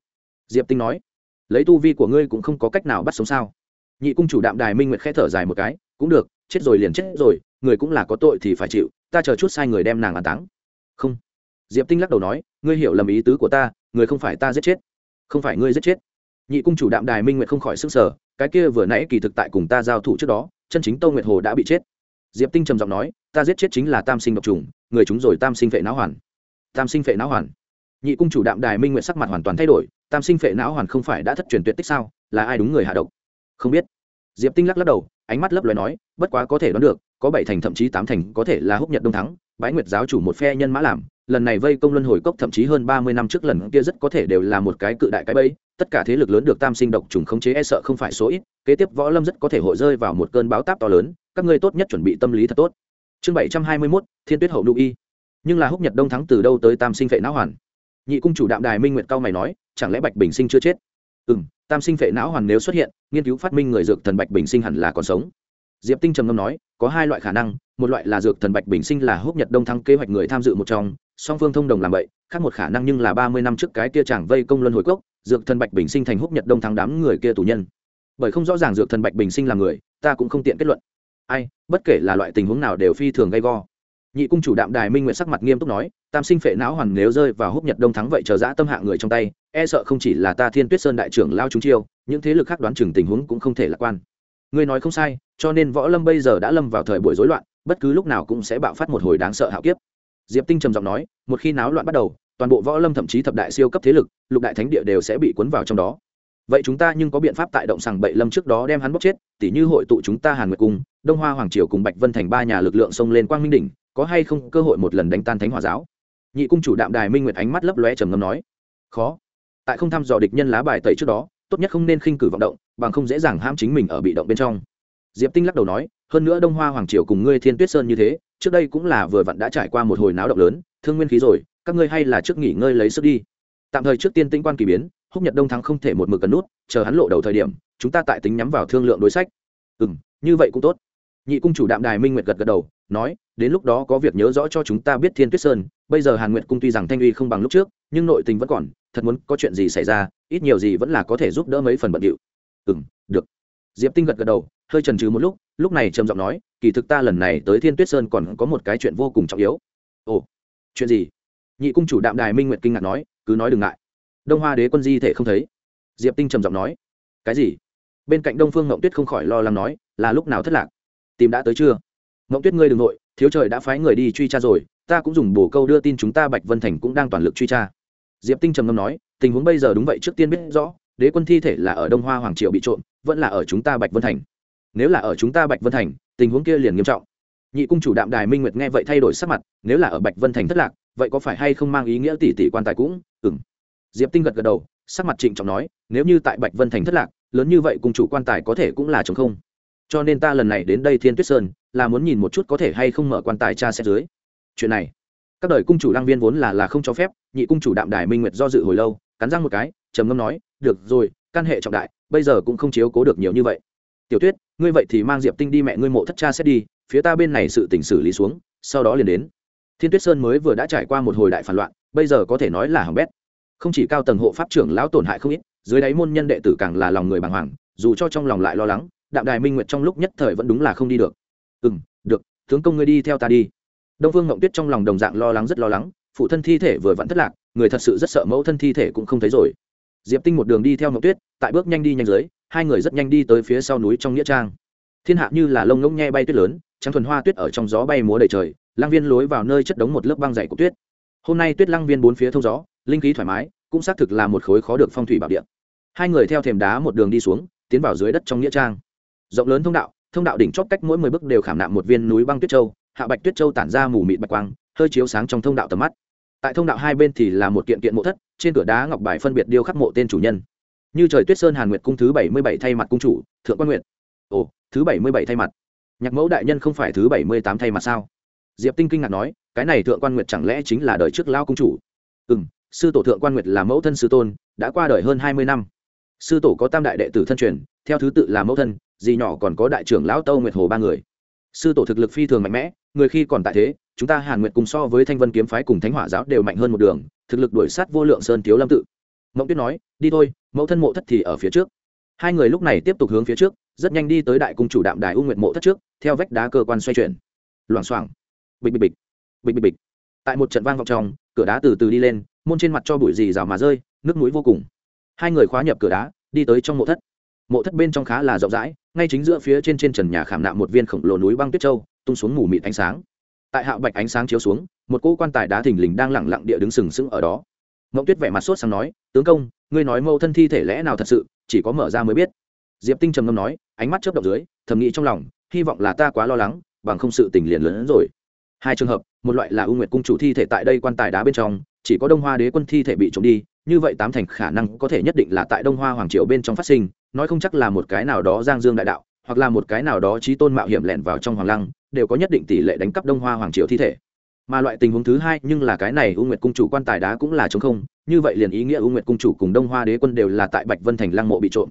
Diệp tinh nói, lấy tu vi của ngươi cũng không có cách nào bắt sống sao? Nhị cung chủ đạm đài minh nguyệt k h ẽ thở dài một cái, cũng được, chết rồi liền chết rồi, người cũng là có tội thì phải chịu, ta chờ chút sai người đem nàng an táng. Không. Diệp tinh lắc đầu nói, ngươi hiểu lầm ý tứ của ta, người không phải ta giết chết, không phải ngươi giết chết. Nhị cung chủ đạm đài minh nguyệt không khỏi s ư n g sở cái kia vừa nãy kỳ thực tại cùng ta giao thủ trước đó, chân chính tâu nguyệt hồ đã bị chết. Diệp tinh trầm giọng nói ta giết chết chính là tam sinh độc trùng, người chúng rồi tam sinh vệ não hoàn. Tam sinh vệ não hoàn. Nhị cung chủ đạm đài minh nguyện sắc mặt hoàn toàn thay đổi, tam sinh vệ não hoàn không phải đã thất truyền tuyệt tích sao? Là ai đúng người hạ độc? Không biết. Diệp tinh lắc lắc đầu, ánh mắt lấp loài nói, bất quá có thể đoán được, có bảy thành thậm chí tám thành có thể là húc nhật đông thắng, bái nguyệt giáo chủ một phe nhân mã làm, lần này vây công luân hồi cốc thậm chí hơn ba mươi năm trước lần kia rất có thể đều là một cái cự đại cái bẫy, tất cả thế lực lớn được tam sinh độc trùng khống chế e sợ không phải số ít, kế tiếp võ lâm rất có thể hội rơi vào một cơn báo táp to lớn, các ngươi tốt nhất chuẩn bị tâm lý thật tốt chương bảy trăm hai mươi mốt, thiên tuyết hậu Lưu y. Nhưng là húc nhật đông thắng từ đâu tới tam sinh phệ não hoàn? Nhị cung chủ đạm đài minh nguyệt cao mày nói, chẳng lẽ bạch bình sinh chưa chết? Ừ m tam sinh phệ não hoàn nếu xuất hiện, nghiên cứu phát minh người dược thần bạch bình sinh hẳn là còn sống. Diệp tinh trầm ngâm nói, có hai loại khả năng, một loại là dược thần bạch bình sinh là húc nhật đông thắng kế hoạch người tham dự một trong, song phương thông đồng làm vậy, khác một khả năng nhưng là ba mươi năm trước cái kia chẳng vây công luân hồi cốc, dược thần bạch bình sinh thành húc nhật đông thắng đám người kia tù nhân. Bởi không rõ ràng dược thần bạch bình sinh là người, ta cũng không tiện kết luận ai, bất kể là loại tình huống nào đều phi thường gay go. Nhị cung chủ đạm đài minh nguyện sắc mặt nghiêm túc nói, tam sinh phệ não hoàn nếu rơi vào húc nhật đông thắng vậy chờ giã tâm hạ người trong tay e sợ không chỉ là ta thiên tuyết sơn đại trưởng lao chúng chiêu, những thế lực khác đoán chừng tình huống cũng không thể lạc quan. Ngươi nói không sai, cho nên võ lâm bây giờ đã lâm vào thời buổi rối loạn, bất cứ lúc nào cũng sẽ bạo phát một hồi đáng sợ hạo kiếp. Diệp tinh trầm giọng nói, một khi náo loạn bắt đầu, toàn bộ võ lâm thậm chí thập đại siêu cấp thế lực, lục đại thánh địa đều sẽ bị cuốn vào trong đó. Vậy chúng ta nhưng có biện pháp tại động sàng bậy lâm trước đó đem hắn bóc chết, tỉ như hội tụ chúng ta hàn nguyệt cung đông hoa hoàng triều cùng bạch vân thành ba nhà lực lượng xông lên quang minh đỉnh, có hay không cơ hội một lần đánh tan thánh hòa giáo? Nhị cung chủ đạm đài minh nguyệt ánh mắt lấp lóe trầm ngâm nói, khó. Tại không thăm dò địch nhân lá bài tẩy trước đó, tốt nhất không nên khinh cử vọng động, bằng không dễ dàng ham chính mình ở bị động bên trong. Diệp tinh lắc đầu nói, hơn nữa đông hoa hoàng triều cùng ngươi thiên tuyết sơn như thế, trước đây cũng là vừa vặn đã trải qua một hồi náo động lớn, thương nguyên khí rồi, các ngươi hay là trước nghỉ ngơi lấy sức đi. Tạm thời trước tiên tinh quan kỳ biến, húc nhật đông thắng không thể một mực cần nút, chờ hắn lộ đầu thời điểm, chúng ta tại tính nhắm vào thương lượng đối sách. Ừ như vậy cũng tốt nhị cung chủ đạm đài minh nguyệt gật gật đầu, nói, đến lúc đó có việc nhớ rõ cho chúng ta biết thiên tuyết sơn, bây giờ hàn nguyệt cung tuy rằng thanh uy không bằng lúc trước, nhưng nội tình vẫn còn, thật muốn có chuyện gì xảy ra, ít nhiều gì vẫn là có thể giúp đỡ mấy phần bận điệu. Ừ m được. Diệp tinh gật gật đầu, hơi trần trừ một lúc lúc này trầm giọng nói, kỳ thực ta lần này tới thiên tuyết sơn còn có một cái chuyện vô cùng trọng yếu. Ồ, chuyện gì? Nhị cung chủ đạm đài minh nguyệt kinh ngạc nói, cứ nói đừng ngại. Đông hoa đế quân di thể không thấy. Diệp tinh trầm giọng nói, cái gì? Bên cạnh đông phương ngộng tuyết không khỏi lo lắng nói, là lúc nào thất lạc? Tìm đã tới chưa? Mộng tuyết ngươi đ ừ n g nội, thiếu trời đã phái người đi truy tra rồi, ta cũng dùng bổ câu đưa tin chúng ta bạch vân thành cũng đang toàn lực truy tra. Diệp tinh trầm ngâm nói, tình huống bây giờ đúng vậy trước tiên biết rõ, đế quân thi thể là ở đông hoa hoàng triệu bị trộm, vẫn là ở chúng ta bạch vân thành. Nếu là ở chúng ta bạch vân thành, tình huống kia liền nghiêm trọng. Nhị cung chủ đạm đài minh nguyệt nghe vậy thay đổi sắc mặt, nếu là ở bạch vân thành thất lạc, vậy có phải hay không mang ý nghĩa tỷ tỷ quan tài cũng? Ừng diệp tinh gật gật đầu, sắc mặt trịnh trọng nói, nếu như tại bạch vân thành thất lạc, lớn như vậy cung chủ quan tài có thể cũng là chống không cho nên ta lần này đến đây thiên tuyết sơn, là muốn nhìn một chút có thể hay không mở quan tài cha xét dưới. Chuyện này, các đời cung chủ lang viên vốn là là không cho phép, nhị cung chủ đạm đài minh nguyệt do dự hồi lâu, cắn răng một cái, trầm ngâm nói, được rồi, căn hệ trọng đại, bây giờ cũng không chiếu cố được nhiều như vậy. Tiểu tuyết, ngươi vậy thì mang diệp tinh đi mẹ ngươi mộ thất cha xét đi, phía ta bên này sự tỉnh xử lý xuống, sau đó liền đến. Thiên tuyết sơn mới vừa đã trải qua một hồi đại phản loạn, bây giờ có thể nói là hỏng bét. Không chỉ cao tầng hộ pháp trưởng lão tổn hại không ít, dưới đáy môn nhân đệ tử càng là lòng người bàng hoàng, dù cho trong lòng lại lo lắng đạm đài minh nguyệt trong lúc nhất thời vẫn đúng là không đi được. Ừ m được, tướng công ngươi đi theo ta đi. Đông phương ngộng tuyết trong lòng đồng dạng lo lắng rất lo lắng, phụ thân thi thể vừa vẫn thất lạc, người thật sự rất sợ mẫu thân thi thể cũng không thấy rồi. Diệp tinh một đường đi theo ngộng tuyết, tại bước nhanh đi nhanh dưới, hai người rất nhanh đi tới phía sau núi trong nghĩa trang. Thiên hạ như là lông ngỗng nhe bay tuyết lớn, trắng thuần hoa tuyết ở trong gió bay múa đầy trời, lang viên lối vào nơi chất đống một lớp băng dày của tuyết. Hôm nay tuyết lang viên bốn phía thông gió, linh khí thoải mái, cũng xác thực là một khối khó được phong thủy bảo địa. Hai người theo thềm đá một đường đi xuống, tiến vào dưới đất trong nghĩa trang rộng lớn thông đạo thông đạo đỉnh chót cách mỗi mười bước đều khảm nạm một viên núi băng tuyết châu, hạ bạch tuyết châu tản ra mù mịt bạch quang, hơi chiếu sáng trong thông đạo tầm mắt. Tại thông đạo hai bên thì là một kiện kiện mộ thất, trên cửa đá ngọc bài phân biệt điêu khắc mộ tên chủ nhân. Như trời tuyết sơn hàn nguyệt cung thứ bảy mươi bảy thay mặt cung chủ, thượng quan nguyệt. Ồ, thứ bảy mươi bảy thay mặt. Nhạc mẫu đại nhân không phải thứ bảy mươi tám thay mặt sao? Diệp tinh kinh ngạc nói, cái này thượng quan nguyệt chẳng lẽ chính là đời trước lao cung chủ? Ừ m sư tổ thượng quan nguyệt là mẫu thân sư tôn, đã qua đời hơn hai mươi năm. Sư tổ có tam đại đệ tử thân truyền, theo thứ tự là mẫu thân dì nhỏ còn có đại trưởng lão tâu nguyệt hồ ba người. Sư tổ thực lực phi thường mạnh mẽ, người khi còn tại thế, chúng ta hàn nguyệt cùng so với thanh vân kiếm phái cùng thánh hỏa giáo đều mạnh hơn một đường, thực lực đuổi sát vô lượng sơn thiếu lâm tự. Mộng tuyết nói, đi thôi, mẫu thân mộ thất thì ở phía trước. Hai người lúc này tiếp tục hướng phía trước, rất nhanh đi tới đại cung chủ đạm đài u nguyệt mộ thất trước, theo vách đá cơ quan xoay chuyển. Loảng xoảng. Bịch bịch bịch. Bịch bịch bịch. Tại một trận vang vọng trong, cửa đá từ từ đi lên, môn trên mặt cho bụi gì rào mà rơi, nước mũi vô cùng. Hai người khóa nhập cửa đá, đi tới trong mộ thất. Mộ thất bên trong khá là rộng rãi ngay chính giữa phía trên trên trần nhà khảm nạm một viên khổng lồ núi băng tuyết châu, tung xuống mù mịt ánh sáng. Tại hạo bạch ánh sáng chiếu xuống, một cỗ quan tài đá thình lình đang lẳng lặng địa đứng sừng sững ở đó. Ngộng tuyết vẻ mặt sốt sáng nói, tướng công, ngươi nói mâu thân thi thể lẽ nào thật sự, chỉ có mở ra mới biết. Diệp tinh trầm ngâm nói, ánh mắt chớp động dưới, thầm nghĩ trong lòng, hy vọng là ta quá lo lắng, bằng không sự tình liền lớn hơn rồi. Hai trường hợp, một loại là ưu nguyệt cung chủ thi thể tại đây quan tài đá bên trong, chỉ có đông hoa đế quân thi thể bị trộm đi như vậy tám thành khả năng có thể nhất định là tại đông hoa hoàng triều bên trong phát sinh, nói không chắc là một cái nào đó giang dương đại đạo, hoặc là một cái nào đó trí tôn mạo hiểm lẻn vào trong hoàng lăng, đều có nhất định tỷ lệ đánh cắp đông hoa hoàng triều thi thể. Mà loại tình huống thứ hai, nhưng là cái này u nguyệt cung chủ quan tài đá cũng là chống không, như vậy liền ý nghĩa u nguyệt cung chủ cùng đông hoa đế quân đều là tại bạch vân thành lăng mộ bị trộm.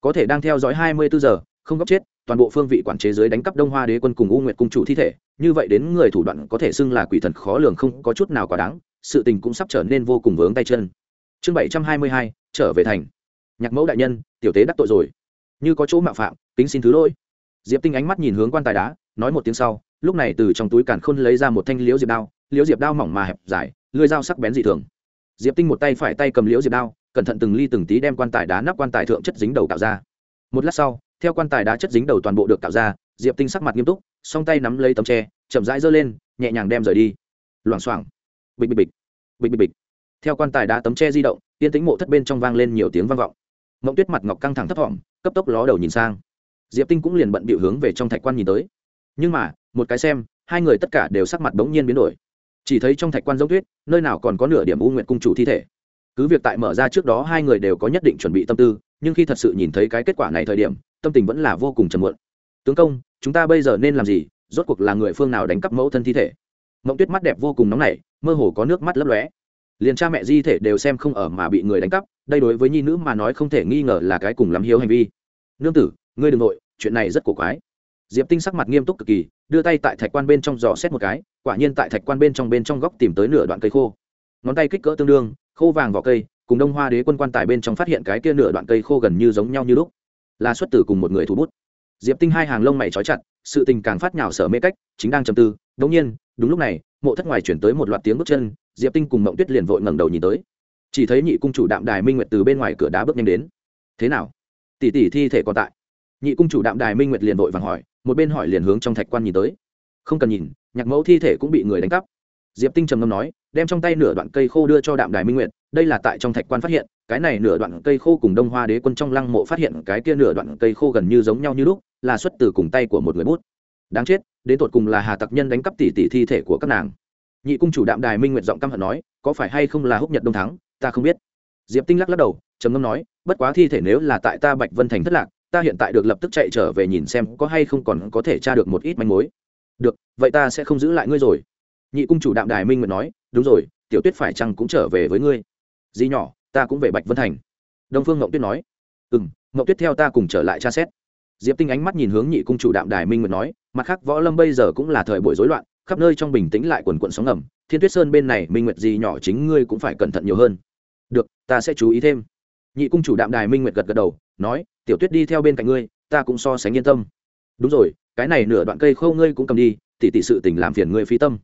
Có thể đang theo dõi hai mươi bốn giờ, không góc chết, toàn bộ phương vị quản chế giới đánh cắp đông hoa đế quân cùng u nguyệt cung chủ thi thể, như vậy đến người thủ đoạn có thể xưng là quỷ thần khó lường không có chút nào quá đáng, sự tình cũng sắp trở nên vô cùng vướng tay chân chương bảy trăm hai mươi hai, trở về thành. Nhạc mẫu đại nhân, tiểu tế đắc tội rồi. Như có chỗ mạo phạm, kính xin thứ lỗi. Diệp tinh ánh mắt nhìn hướng quan tài đá, nói một tiếng sau, lúc này từ trong túi càn khôn lấy ra một thanh liễu diệp đao, liễu diệp đao mỏng mà hẹp dài, lưỡi dao sắc bén dị thường. Diệp tinh một tay phải tay cầm liễu diệp đao, cẩn thận từng ly từng tí đem quan tài đá nắp quan tài thượng chất dính đầu tạo ra. Một lát sau, theo quan tài đá chất dính đầu toàn bộ được tạo ra, diệp tinh sắc mặt nghiêm túc, song tay nắm lấy tấm tre, chậm rãi giơ lên, nhẹ nhàng đem rời đi. Loảng xoảng. Bịch bịch bịch. Bịch bịch bịch theo quan tài đá tấm tre di động, tiên tính mộ thất bên trong vang lên nhiều tiếng vang vọng. Mộng tuyết mặt ngọc căng thẳng thấp thỏm, cấp tốc ló đầu nhìn sang. Diệp tinh cũng liền bận bịu hướng về trong thạch quan nhìn tới. Nhưng mà, một cái xem, hai người tất cả đều sắc mặt bỗng nhiên biến đổi. Chỉ thấy trong thạch quan giống tuyết, nơi nào còn có nửa điểm u nguyện cung chủ thi thể. Cứ việc tại mở ra trước đó hai người đều có nhất định chuẩn bị tâm tư, nhưng khi thật sự nhìn thấy cái kết quả này thời điểm, tâm tình vẫn là vô cùng trầm muộn. Tướng công, chúng ta bây giờ nên làm gì? Rốt cuộc là người phương nào đánh cắp mẫu thân thi thể? Mộng tuyết mắt đẹp vô cùng nóng nảy, mơ hồ có nước mắt lấp lóe liền cha mẹ di thể đều xem không ở mà bị người đánh cắp, đây đối với nhi nữ mà nói không thể nghi ngờ là cái cùng lắm hiếu hành vi. Nương tử, ngươi đ ừ n g nội, chuyện này rất cổ quái. Diệp tinh sắc mặt nghiêm túc cực kỳ, đưa tay tại thạch quan bên trong giò xét một cái, quả nhiên tại thạch quan bên trong bên trong góc tìm tới nửa đoạn cây khô. Ngón tay kích cỡ tương đương, khô vàng vỏ cây, cùng đông hoa đế quân quan tài bên trong phát hiện cái kia nửa đoạn cây khô gần như giống nhau như lúc. Là xuất tử cùng một người thủ bút. Diệp tinh hai hàng lông mày trói chặt, sự tình càng phát nhào sở mê cách, chính đang trầm tư đống nhiên, đúng lúc này, mộ thất ngoài chuyển tới một loạt tiếng bước chân diệp tinh cùng mộng tuyết liền vội ngẩng đầu nhìn tới chỉ thấy nhị cung chủ đạm đài minh nguyệt từ bên ngoài cửa đá bước nhanh đến thế nào tỷ tỷ thi thể còn tại nhị cung chủ đạm đài minh nguyệt liền vội vàng hỏi một bên hỏi liền hướng trong thạch quan nhìn tới không cần nhìn nhạc mẫu thi thể cũng bị người đánh cắp diệp tinh trầm ngâm nói đem trong tay nửa đoạn cây khô đưa cho đạm đài minh nguyệt đây là tại trong thạch quan phát hiện cái này nửa đoạn cây khô cùng đông hoa đế quân trong lăng mộ phát hiện cái kia nửa đoạn cây khô gần như giống nhau như lúc là xuất từ cùng tay của một người bút đáng chết đến tột cùng là hà tặc nhân đánh cắp tỷ tỷ thi thể của các nàng nhị cung chủ đạm đài minh nguyệt giọng căm hận nói, có phải hay không là húc nhật đông thắng? Ta không biết. Diệp tinh lắc lắc đầu, trầm ngâm nói, bất quá thi thể nếu là tại ta bạch vân thành thất lạc, ta hiện tại được lập tức chạy trở về nhìn xem có hay không còn có thể tra được một ít manh mối. Được, vậy ta sẽ không giữ lại ngươi rồi. Nhị cung chủ đạm đài minh nguyệt nói, đúng rồi, tiểu tuyết phải chăng cũng trở về với ngươi? Di nhỏ, ta cũng về bạch vân thành. Đông phương ngậu tuyết nói ừ m ngậu tuyết theo ta cùng trở lại tra xét. Diệp tinh ánh mắt nhìn hướng nhị cung chủ đạm đài minh nguyệt nói, mặt khác võ lâm bây giờ cũng là thời buổi rối loạn khắp nơi trong bình tĩnh lại quần quận sóng ngầm, thiên tuyết sơn bên này, minh nguyệt gì nhỏ chính ngươi cũng phải cẩn thận nhiều hơn. Được, ta sẽ chú ý thêm. Nhị cung chủ đạm đài minh nguyệt gật gật đầu, nói, tiểu tuyết đi theo bên cạnh ngươi, ta cũng so sánh yên tâm. Đúng rồi, cái này nửa đoạn cây khâu ngươi cũng cầm đi tỉ tỉ sự tình làm phiền ngươi phi tâm.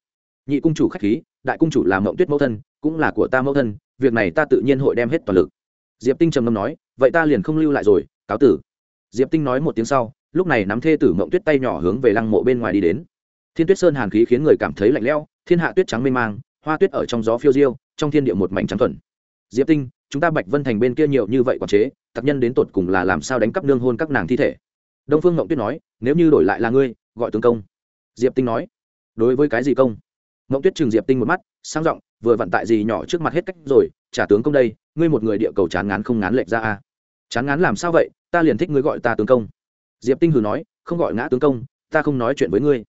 Nhị cung chủ khách khí, đại cung chủ làm mộng tuyết mẫu thân, cũng là của ta mẫu thân, việc này ta tự nhiên hội đem hết toàn lực. Diệp tinh trầm ngâm nói, vậy ta liền không lưu lại rồi, cáo tử. Diệp tinh nói một tiếng sau, lúc này nắm thê tử mộng tuyết tay nhỏ hướng về lăng mộ bên ngoài đi đến thiên tuyết sơn hàn khí khiến người cảm thấy lạnh lẽo, thiên hạ tuyết trắng mê mang, hoa tuyết ở trong gió phiêu diêu, trong thiên địa một mảnh trắng thuần. Diệp tinh, chúng ta bạch vân thành bên kia nhiều như vậy quản chế, tặc nhân đến tột cùng là làm sao đánh cắp nương hôn các nàng thi thể? Đông phương ngộng tuyết nói, nếu như đổi lại là ngươi, gọi tướng công. Diệp tinh nói, đối với cái gì công? Ngộng tuyết chừng diệp tinh một mắt, sang giọng, vừa vận tại gì nhỏ trước mặt hết cách rồi, trả tướng công đây, ngươi một người địa cầu chán ngán không ngán lệch ra a. Chán ngán làm sao vậy, ta liền thích ngươi gọi ta tướng công. Diệp tinh hừ nói, không gọi ngã tướng công, ta không nói chuyện với ngươi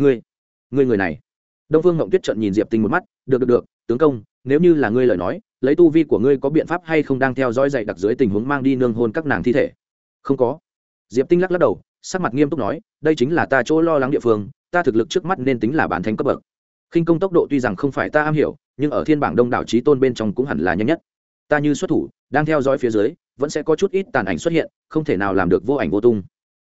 ngươi ngươi người này. Đông phương ngộng tuyết trận nhìn diệp tinh một mắt, được được được, tướng công, nếu như là ngươi lời nói, lấy tu vi của ngươi có biện pháp hay không đang theo dõi dạy đặc dưới tình huống mang đi nương hôn các nàng thi thể? Không có. Diệp tinh lắc lắc đầu, sắc mặt nghiêm túc nói, đây chính là ta chỗ lo lắng địa phương, ta thực lực trước mắt nên tính là bản thành cấp bậc. Khinh công tốc độ tuy rằng không phải ta am hiểu, nhưng ở thiên bảng đông đảo trí tôn bên trong cũng hẳn là nhanh nhất. Ta như xuất thủ, đang theo dõi phía dưới, vẫn sẽ có chút ít tàn ảnh xuất hiện, không thể nào làm được vô ảnh vô tung.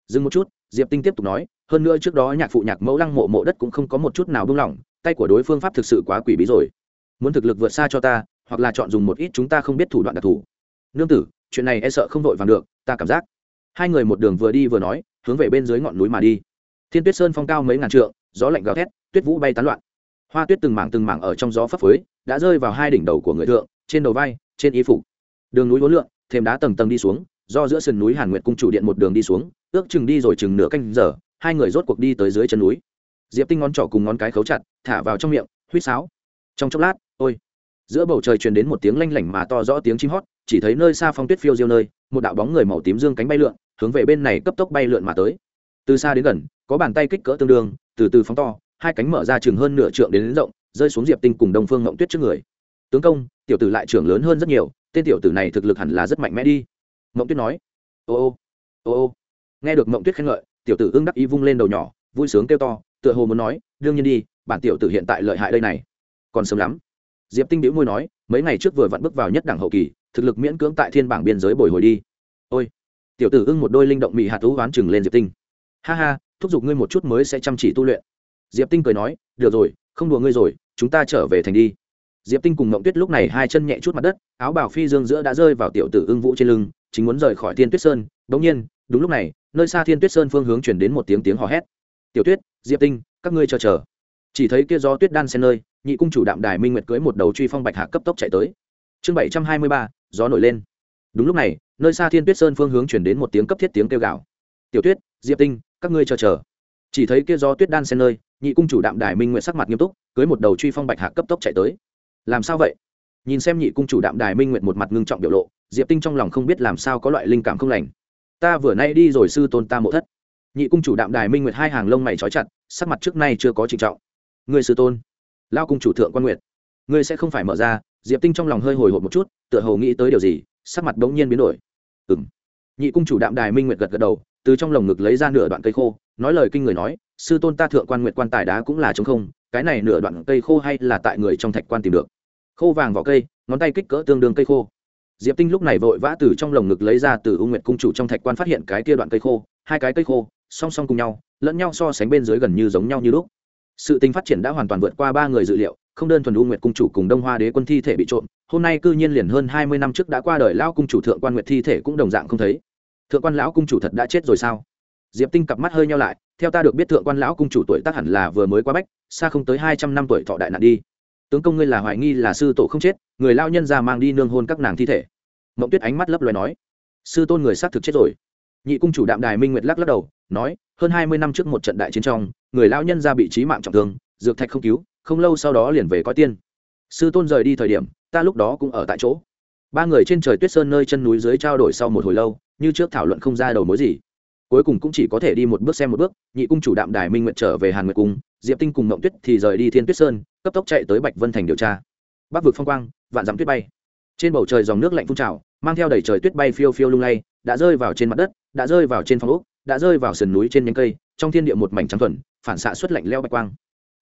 Dừng một chút, diệp tinh tiếp tục nói hơn nữa trước đó nhạc phụ nhạc mẫu lăng mộ mộ đất cũng không có một chút nào buông lỏng, tay của đối phương pháp thực sự quá quỷ bí rồi. Muốn thực lực vượt xa cho ta, hoặc là chọn dùng một ít chúng ta không biết thủ đoạn đặc thù. Nương tử, chuyện này e sợ không vội vàng được, ta cảm giác. Hai người một đường vừa đi vừa nói, hướng về bên dưới ngọn núi mà đi. Thiên tuyết sơn phong cao mấy ngàn trượng, gió lạnh gào thét, tuyết vũ bay tán loạn. Hoa tuyết từng mảng từng mảng ở trong gió phấp phới, đã rơi vào hai đỉnh đầu của người thượng, trên đầu vai, trên y phục. Đường núi vốn lượn, thêm đá tầng tầng đi xuống, do giữa sườn núi hàn nguyệt cung chủ điện một đường đi xuống, ước chừng đi rồi chừng nửa canh giờ hai người rốt cuộc đi tới dưới chân núi. Diệp tinh ngón trỏ cùng ngón cái khấu chặt thả vào trong miệng huýt sáo. Trong chốc lát ôi. Giữa bầu trời truyền đến một tiếng lanh lảnh mà to rõ tiếng chim hót chỉ thấy nơi xa phong tuyết phiêu diêu nơi một đạo bóng người màu tím dương cánh bay lượn hướng về bên này cấp tốc bay lượn mà tới. Từ xa đến gần có bàn tay kích cỡ tương đương từ từ phóng to hai cánh mở ra chừng hơn nửa trượng đến, đến rộng rơi xuống diệp tinh cùng đông phương ngộng tuyết trước người. Tướng công tiểu tử lại trưởng lớn hơn rất nhiều tên tiểu tử này thực lực hẳn là rất mạnh mẽ đi. Ngộng tuyết nói. Ô ô ô ô. Nghe được ngộng tuyết khen ngợi tiểu tử ưng đắc ý vung lên đầu nhỏ, vui sướng kêu to, tựa hồ muốn nói, đương nhiên đi, bản tiểu tử hiện tại lợi hại đây này. Còn sớm lắm. Diệp tinh đĩu môi nói, mấy ngày trước vừa vặn bước vào nhất đẳng hậu kỳ, thực lực miễn cưỡng tại thiên bảng biên giới bồi hồi đi. Ôi. Tiểu tử ưng một đôi linh động mị hạt thú oán chừng lên diệp tinh. Ha ha, thúc giục ngươi một chút mới sẽ chăm chỉ tu luyện. Diệp tinh cười nói, được rồi, không đùa ngươi rồi, chúng ta trở về thành đi. Diệp tinh cùng ngộng tuyết lúc này hai chân nhẹ chút mặt đất, áo bảo phi dương giữa đã rơi vào tiểu tử ưng vũ trên lưng, chính muốn rời khỏi thiên tuyết sơn. Bỗng nhiên, đúng lúc này nơi xa thiên tuyết sơn phương hướng chuyển đến một tiếng tiếng hò hét. Tiểu tuyết, diệp tinh, các ngươi chờ chờ. Chỉ thấy kia gió tuyết đan xen nơi, nhị cung chủ đạm đài minh nguyệt cưới một đầu truy phong bạch hạ cấp tốc chạy tới. Chương bảy trăm hai mươi ba, gió nổi lên. Đúng lúc này, nơi xa thiên tuyết sơn phương hướng chuyển đến một tiếng cấp thiết tiếng kêu gạo tiểu tuyết, diệp tinh, các ngươi chờ chờ. Chỉ thấy kia gió tuyết đan xen nơi, nhị cung chủ đạm đài minh nguyệt sắc mặt nghiêm túc cưới một đầu truy phong bạch hạ cấp tốc chạy tới. Làm sao vậy? Nhìn xem nhị cung chủ đạm đài minh nguyệt một mặt ngưng trọng biểu lộ, diệp tinh trong lòng không biết làm sao có loại linh cảm không lành ta vừa nay đi rồi sư tôn ta mộ thất. Nhị cung chủ đạm đài minh nguyệt hai hàng lông mày trói chặt, sắc mặt trước nay chưa có trịnh trọng. Người sư tôn lao cung chủ thượng quan nguyệt, ngươi sẽ không phải mở ra, diệp tinh trong lòng hơi hồi hộp một chút, tựa hồ nghĩ tới điều gì, sắc mặt bỗng nhiên biến đổi. Ừ m nhị cung chủ đạm đài minh nguyệt gật gật đầu, từ trong lồng ngực lấy ra nửa đoạn cây khô, nói lời kinh người nói, sư tôn ta thượng quan nguyệt quan tài đá cũng là chống không, cái này nửa đoạn cây khô hay là tại người trong thạch quan tìm được. Khô vàng vỏ cây, ngón tay kích cỡ tương đương cây khô diệp tinh lúc này vội vã từ trong lồng ngực lấy ra từ u nguyệt cung chủ trong thạch quan phát hiện cái kia đoạn cây khô, hai cái cây khô, song song cùng nhau, lẫn nhau so sánh bên dưới gần như giống nhau như lúc. Sự tình phát triển đã hoàn toàn vượt qua ba người dự liệu, không đơn thuần u nguyệt cung chủ cùng đông hoa đế quân thi thể bị trộm, hôm nay cư nhiên liền hơn hai mươi năm trước đã qua đời lão cung chủ thượng quan nguyệt thi thể cũng đồng dạng không thấy. Thượng quan lão cung chủ thật đã chết rồi sao? Diệp tinh cặp mắt hơi nhau lại, theo ta được biết thượng quan lão cung chủ tuổi tác hẳn là vừa mới qua bách, xa không tới hai trăm năm tuổi thọ đại nạn đi tướng công ngươi là hoài nghi là sư tổ không chết, người lao nhân ra mang đi nương hôn các nàng thi thể. Mộng tuyết ánh mắt lấp loài nói, sư tôn người xác thực chết rồi. Nhị cung chủ đạm đài minh nguyệt lắc lắc đầu, nói, hơn hai mươi năm trước một trận đại chiến trong, người lao nhân ra bị trí mạng trọng thương, dược thạch không cứu, không lâu sau đó liền về có tiên. Sư tôn rời đi thời điểm, ta lúc đó cũng ở tại chỗ. Ba người trên trời tuyết sơn nơi chân núi dưới trao đổi sau một hồi lâu, như trước thảo luận không ra đầu mối gì. Cuối cùng cũng chỉ có thể đi một bước xem một bước, nhị cung chủ đạm đài minh nguyện trở về hàn nguyệt cung, diệp tinh cùng mộng tuyết thì rời đi thiên tuyết sơn cấp tốc chạy tới bạch vân thành điều tra. Bắc vực phong quang, vạn dặm tuyết bay. Trên bầu trời dòng nước lạnh phun trào, mang theo đầy trời tuyết bay phiêu phiêu lung lay, đã rơi vào trên mặt đất, đã rơi vào trên phong úc đã rơi vào sườn núi trên nhánh cây, trong thiên địa một mảnh trắng thuần, phản xạ xuất lạnh leo bạch quang.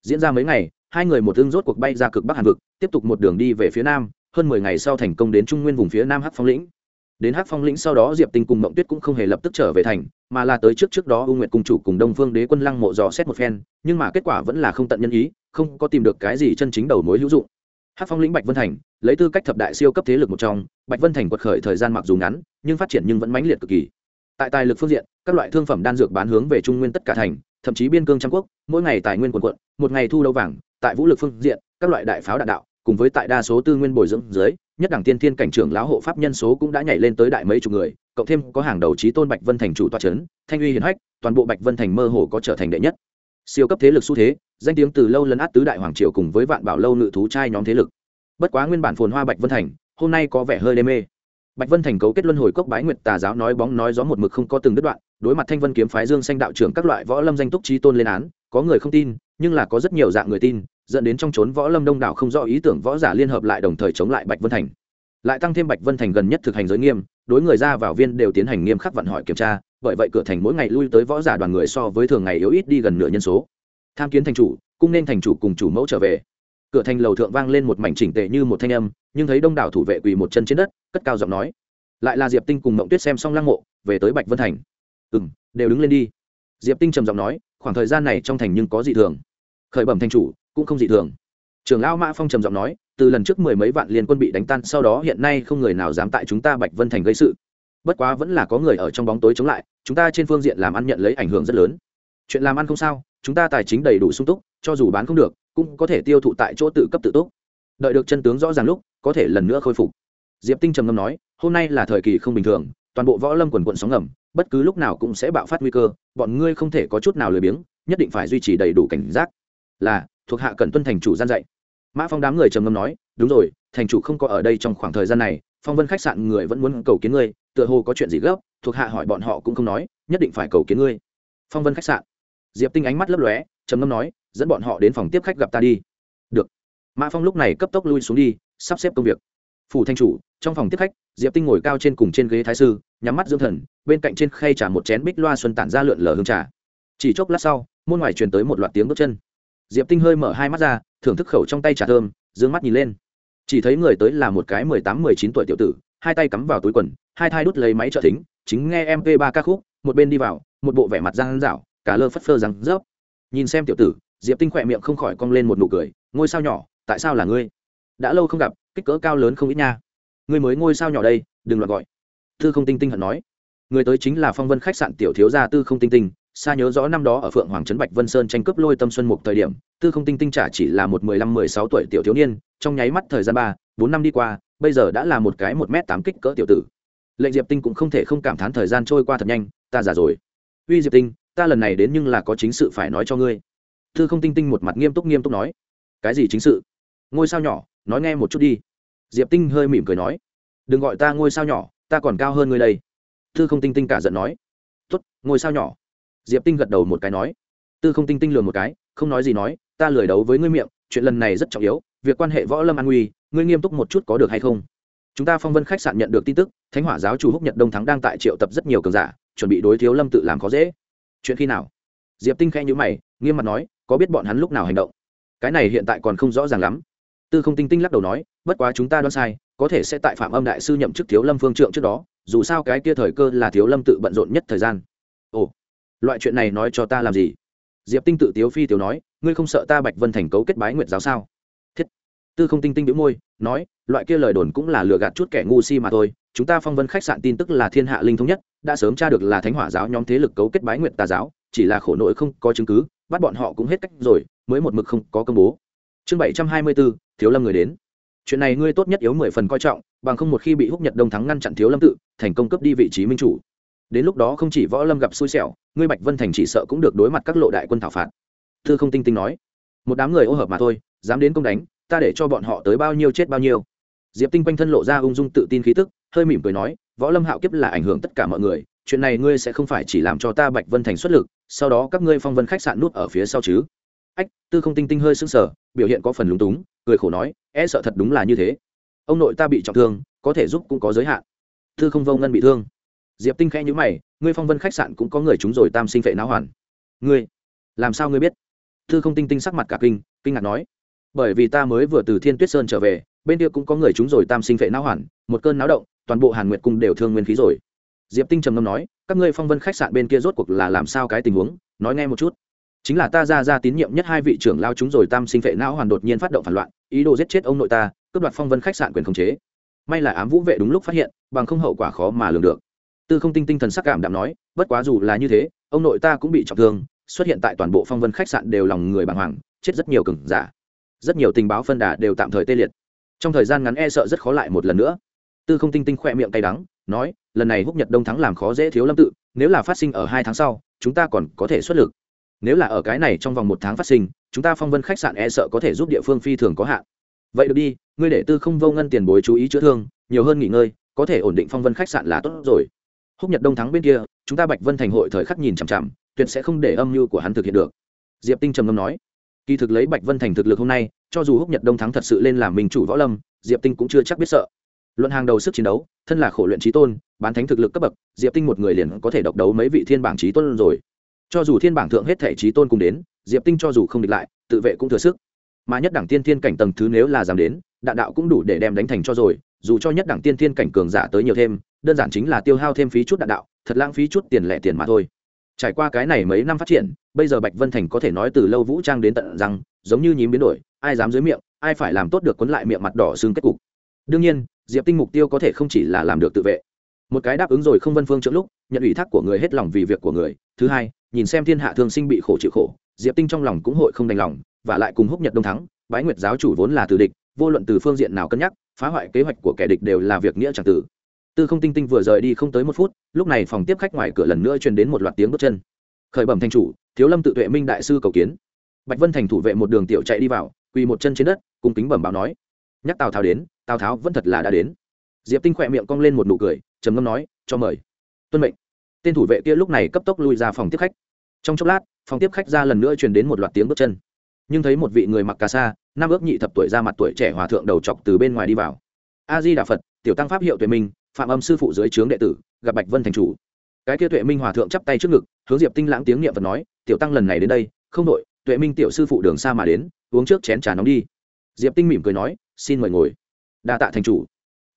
Diễn ra mấy ngày, hai người một thương rốt cuộc bay ra cực bắc hàn vực, tiếp tục một đường đi về phía nam, hơn mười ngày sau thành công đến trung nguyên vùng phía nam hắc phong lĩnh đến hắc phong lĩnh sau đó diệp tinh cùng mộng tuyết cũng không hề lập tức trở về thành, mà là tới trước trước đó u nguyệt cùng chủ cùng đông phương đế quân lăng mộ dò xét một phen, nhưng mà kết quả vẫn là không tận nhân ý, không có tìm được cái gì chân chính đầu mối hữu dụng. Hắc phong lĩnh bạch vân thành, lấy tư cách thập đại siêu cấp thế lực một trong, bạch vân thành quật khởi thời gian mặc dù ngắn, nhưng phát triển nhưng vẫn mãnh liệt cực kỳ. Tại tài lực phương diện, các loại thương phẩm đan dược bán hướng về trung nguyên tất cả thành, thậm chí biên cương trăm quốc, mỗi ngày tài nguyên quần quận một ngày thu lâu vàng, tại vũ lực phương diện, các loại đại pháo đạn đạo, cùng với tại đa số tư nguyên bồi dưỡng dưới nhất đẳng tiên thiên cảnh trưởng lão hộ pháp nhân số cũng đã nhảy lên tới đại mấy chục người, cộng thêm có hàng đầu trí tôn bạch vân thành chủ toa trấn thanh uy hiển hách, toàn bộ bạch vân thành mơ hồ có trở thành đệ nhất. Siêu cấp thế lực xu thế, danh tiếng từ lâu lấn át tứ đại hoàng triều cùng với vạn bảo lâu ngự thú trai nhóm thế lực. Bất quá nguyên bản phồn hoa bạch vân thành, hôm nay có vẻ hơi đê mê. Bạch vân thành cấu kết luân hồi cốc bái nguyệt tà giáo nói bóng nói gió một mực không có từng đứt đoạn, đối mặt thanh vân kiếm phái dương xanh đạo trưởng các loại võ lâm danh túc trí tôn lên án có người không tin, nhưng là có rất nhiều dạng người tin, dẫn đến trong trốn võ lâm đông đảo không rõ ý tưởng võ giả liên hợp lại đồng thời chống lại bạch vân thành. Lại tăng thêm bạch vân thành gần nhất thực hành giới nghiêm, đối người ra vào viên đều tiến hành nghiêm khắc vận hỏi kiểm tra, bởi vậy cửa thành mỗi ngày lui tới võ giả đoàn người so với thường ngày yếu ít đi gần nửa nhân số. Tham kiến thành chủ, cung nên thành chủ cùng chủ mẫu trở về. Cửa thành lầu thượng vang lên một mảnh chỉnh tệ như một thanh âm, nhưng thấy đông đảo thủ vệ quỳ một chân trên đất, cất cao giọng nói. Lại là diệp tinh cùng mộng tuyết xem xong lăng mộ, về tới bạch vân thành. Ừ m đều đứng lên đi. Diệp tinh trầm giọng nói khoảng thời gian này trong thành nhưng có dị thường. Khởi bẩm thành chủ, cũng không dị thường. Trưởng lão mã phong trầm giọng nói, từ lần trước mười mấy vạn liên quân bị đánh tan, sau đó hiện nay không người nào dám tại chúng ta bạch vân thành gây sự. Bất quá vẫn là có người ở trong bóng tối chống lại, chúng ta trên phương diện làm ăn nhận lấy ảnh hưởng rất lớn. Chuyện làm ăn không sao, chúng ta tài chính đầy đủ sung túc, cho dù bán không được, cũng có thể tiêu thụ tại chỗ tự cấp tự túc. Đợi được chân tướng rõ ràng lúc, có thể lần nữa khôi phục. Diệp tinh trầm ngâm nói, hôm nay là thời kỳ không bình thường, toàn bộ võ lâm quần quận sóng ngầm, bất cứ lúc nào cũng sẽ bạo phát nguy cơ bọn ngươi không thể có chút nào lười biếng, nhất định phải duy trì đầy đủ cảnh giác. Là, thuộc hạ cần tuân thành chủ gian dạy. Mã phong đám người trầm ngâm nói, đúng rồi, thành chủ không có ở đây trong khoảng thời gian này, phong vân khách sạn người vẫn muốn cầu kiến ngươi, tựa hồ có chuyện gì gấp, thuộc hạ hỏi bọn họ cũng không nói, nhất định phải cầu kiến ngươi. Phong vân khách sạn. Diệp tinh ánh mắt lấp lóe, trầm ngâm nói, dẫn bọn họ đến phòng tiếp khách gặp ta đi. Được. Mã phong lúc này cấp tốc lui xuống đi, sắp xếp công việc phủ thanh chủ, trong phòng tiếp khách, diệp tinh ngồi cao trên cùng trên ghế thái sư, nhắm mắt dưỡng thần, bên cạnh trên khay trà một chén bích loa xuân tản ra lượn lờ hương trà. Chỉ chốc lát sau, môn ngoài truyền tới một loạt tiếng bước chân. Diệp tinh hơi mở hai mắt ra, thưởng thức khẩu trong tay trà thơm d ư ơ n g mắt nhìn lên. Chỉ thấy người tới là một cái mười tám, mười chín tuổi tiểu tử, hai tay cắm vào túi quần, hai thai đút lấy máy trợ thính, chính nghe mp ba ca khúc, một bên đi vào, một bộ vẻ mặt răng rảo cả lơ phất phơ răng rớp. Nhìn xem tiểu tử, diệp tinh khỏe miệng không khỏi cong lên một nụ cười, ngôi sao nhỏ, tại sao là ngươi? Đã lâu không gặp kích cỡ cao lớn không ít nha. Ngươi mới ngôi sao nhỏ đây, đừng loạt gọi. Tư không tinh tinh hận nói. Người tới chính là phong vân khách sạn tiểu thiếu gia tư không tinh tinh. Xa nhớ rõ năm đó ở phượng hoàng trấn bạch vân sơn tranh cướp lôi tâm xuân mục thời điểm, tư không tinh tinh trả chỉ là một mười lăm mười sáu tuổi tiểu thiếu niên, trong nháy mắt thời gian ba, bốn năm đi qua, bây giờ đã là một cái một m tám kích cỡ tiểu tử. Lệnh diệp tinh cũng không thể không cảm thán thời gian trôi qua thật nhanh, ta già rồi. Uy diệp tinh, ta lần này đến nhưng là có chính sự phải nói cho ngươi. Tư không tinh tinh một mặt nghiêm túc nghiêm túc nói. Cái gì chính sự? Ngôi sao nhỏ, nói nghe một chút đi diệp tinh hơi mỉm cười nói, đừng gọi ta ngôi sao nhỏ, ta còn cao hơn ngươi đây. Tư không tinh tinh cả giận nói, tốt, ngôi sao nhỏ. Diệp tinh gật đầu một cái nói, tư không tinh tinh lừa một cái, không nói gì nói, ta lười đấu với ngươi miệng, chuyện lần này rất trọng yếu, việc quan hệ võ lâm an nguy, ngươi nghiêm túc một chút có được hay không? Chúng ta phong vân khách sạn nhận được tin tức, thánh hỏa giáo chủ húc nhật đông thắng đang tại triệu tập rất nhiều cường giả, chuẩn bị đối thiếu lâm tự làm khó dễ. Chuyện khi nào? Diệp tinh khen nhữ mày, nghiêm mặt nói, có biết bọn hắn lúc nào hành động? Cái này hiện tại còn không rõ ràng lắm tư không tinh tinh lắc đầu nói, bất quá chúng ta đoán sai, có thể sẽ tại phạm âm đại sư nhậm chức thiếu lâm phương trượng trước đó, dù sao cái kia thời cơ là thiếu lâm tự bận rộn nhất thời gian. Ồ, loại chuyện này nói cho ta làm gì? Diệp tinh tự tiếu phi tiếu nói, ngươi không sợ ta bạch vân thành cấu kết bái nguyệt giáo sao? Thiết. Tư không tinh tinh đĩu môi, nói, loại kia lời đồn cũng là lừa gạt chút kẻ ngu si mà thôi, chúng ta phong vân khách sạn tin tức là thiên hạ linh thống nhất, đã sớm tra được là thánh hỏa giáo nhóm thế lực cấu kết bái nguyệt tà giáo, chỉ là khổ nội không có chứng cứ, bắt bọn họ cũng hết cách rồi, mới một mực không có công bố chương bảy trăm hai mươi bốn thiếu lâm người đến. Chuyện này ngươi tốt nhất yếu mười phần coi trọng, bằng không một khi bị húc nhật đông thắng ngăn chặn thiếu lâm tự, thành công cấp đi vị trí minh chủ. Đến lúc đó không chỉ võ lâm gặp xui xẻo, ngươi bạch vân thành chỉ sợ cũng được đối mặt các lộ đại quân thảo phạt. Thư không tinh tinh nói, một đám người ô hợp mà thôi, dám đến công đánh, ta để cho bọn họ tới bao nhiêu chết bao nhiêu. Diệp tinh quanh thân lộ ra ung dung tự tin khí tức, hơi mỉm cười nói, võ lâm hạo kiếp là ảnh hưởng tất cả mọi người, chuyện này ngươi sẽ không phải chỉ làm cho ta bạch vân thành xuất lực, sau đó các ngươi phong vân khách sạn nút ở phía sau chứ ách, tư không tinh tinh hơi sững sờ, biểu hiện có phần lúng túng, cười khổ nói e sợ thật đúng là như thế. Ông nội ta bị trọng thương, có thể giúp cũng có giới hạn. Tư không vô ngân bị thương. Diệp tinh khẽ nhữ mày, ngươi phong vân khách sạn cũng có người chúng rồi, tam sinh phệ não hoàn. Ngươi? Làm sao ngươi biết? Tư không tinh tinh sắc mặt cả kinh kinh ngạc nói, bởi vì ta mới vừa từ thiên tuyết sơn trở về, bên kia cũng có người chúng rồi, tam sinh phệ não hoàn, một cơn náo động, toàn bộ hàn nguyệt cung đều thương nguyên khí rồi. Diệp tinh trầm ngâm nói, các ngươi phong vân khách sạn bên kia rốt cuộc là làm sao cái tình huống? Nói nghe một chút chính là ta ra ra tín nhiệm nhất hai vị trưởng lao chúng rồi tam sinh phệ não hoàn đột nhiên phát động phản loạn, ý đồ giết chết ông nội ta, cướp đoạt phong vân khách sạn quyền khống chế. May là ám vũ vệ đúng lúc phát hiện, bằng không hậu quả khó mà lường được. Tư không tinh tinh thần sắc cảm đạm nói, bất quá dù là như thế, ông nội ta cũng bị trọng thương, xuất hiện tại toàn bộ phong vân khách sạn đều lòng người bàng hoàng, chết rất nhiều cừng giả. Rất nhiều tình báo phân đà đều tạm thời tê liệt. Trong thời gian ngắn e sợ rất khó lại một lần nữa. Tư không tinh tinh khoe miệng cay đắng, nói, lần này húc nhật đông thắng làm khó dễ thiếu lâm tự, nếu là phát sinh ở hai tháng sau, chúng ta còn có thể xuất lực nếu là ở cái này trong vòng một tháng phát sinh, chúng ta phong vân khách sạn e sợ có thể giúp địa phương phi thường có hạn. Vậy được đi, ngươi để tư không vô ngân tiền bối chú ý chữa thương, nhiều hơn nghỉ ngơi, có thể ổn định phong vân khách sạn là tốt rồi. Húc nhật đông thắng bên kia, chúng ta bạch vân thành hội thời khắc nhìn chằm chằm, tuyệt sẽ không để âm mưu của hắn thực hiện được. Diệp tinh trầm ngâm nói, kỳ thực lấy bạch vân thành thực lực hôm nay, cho dù húc nhật đông thắng thật sự lên làm mình chủ võ lâm, diệp tinh cũng chưa chắc biết sợ. Luận hàng đầu sức chiến đấu, thân là khổ luyện trí tôn, bán thánh thực lực cấp bậc, diệp tinh một người liền có thể độc đấu mấy vị thiên bảng trí tôn rồi cho dù thiên bảng thượng hết thể trí tôn cùng đến, diệp tinh cho dù không địch lại, tự vệ cũng thừa sức. Mà nhất đẳng tiên thiên cảnh tầng thứ nếu là dám đến, đạn đạo cũng đủ để đem đánh thành cho rồi, dù cho nhất đẳng tiên thiên cảnh cường giả tới nhiều thêm, đơn giản chính là tiêu hao thêm phí chút đạn đạo, thật lãng phí chút tiền lẻ tiền mà thôi. Trải qua cái này mấy năm phát triển, bây giờ bạch vân thành có thể nói từ lâu vũ trang đến tận rằng giống như nhím biến đổi, ai dám dưới miệng, ai phải làm tốt được cuốn lại miệng mặt đỏ xương kết cục. Đương nhiên, diệp tinh mục tiêu có thể không chỉ là làm được tự vệ. Một cái đáp ứng rồi không vân phương trước lúc, nhận ủy thác của người hết lòng vì việc của người. Thứ hai nhìn xem thiên hạ thương sinh bị khổ chịu khổ, diệp tinh trong lòng cũng hội không đành lòng, và lại cùng húc nhật đông thắng, bái nguyệt giáo chủ vốn là từ địch, vô luận từ phương diện nào cân nhắc, phá hoại kế hoạch của kẻ địch đều là việc nghĩa chẳng tử. Tư không tinh tinh vừa rời đi không tới một phút, lúc này phòng tiếp khách ngoài cửa lần nữa truyền đến một loạt tiếng bước chân. Khởi bẩm thanh chủ, thiếu lâm tự tuệ minh đại sư cầu kiến. Bạch vân thành thủ vệ một đường tiểu chạy đi vào, quỳ một chân trên đất cùng kính bẩm báo nói. Nhắc tào tháo đến, tào tháo vẫn thật là đã đến. Diệp tinh khỏe miệng cong lên một nụ cười, trầm ngâm nói, cho mời. Tuân mệnh tên thủ vệ kia lúc này cấp tốc lui ra phòng tiếp khách. Trong chốc lát, phòng tiếp khách ra lần nữa truyền đến một loạt tiếng bước chân. Nhưng thấy một vị người mặc cà sa, năm ước nhị thập tuổi ra mặt tuổi trẻ hòa thượng đầu chọc từ bên ngoài đi vào. A di đà phật, tiểu tăng pháp hiệu tuệ minh, phạm âm sư phụ dưới trướng đệ tử, gặp bạch vân thành chủ. Cái kia tuệ minh hòa thượng chắp tay trước ngực, hướng diệp tinh lãng tiếng niệm phật nói, tiểu tăng lần này đến đây, không đội tuệ minh tiểu sư phụ đường xa mà đến, uống trước chén trà nóng đi. Diệp tinh mỉm cười nói, xin mời ngồi. Đa tạ thành chủ.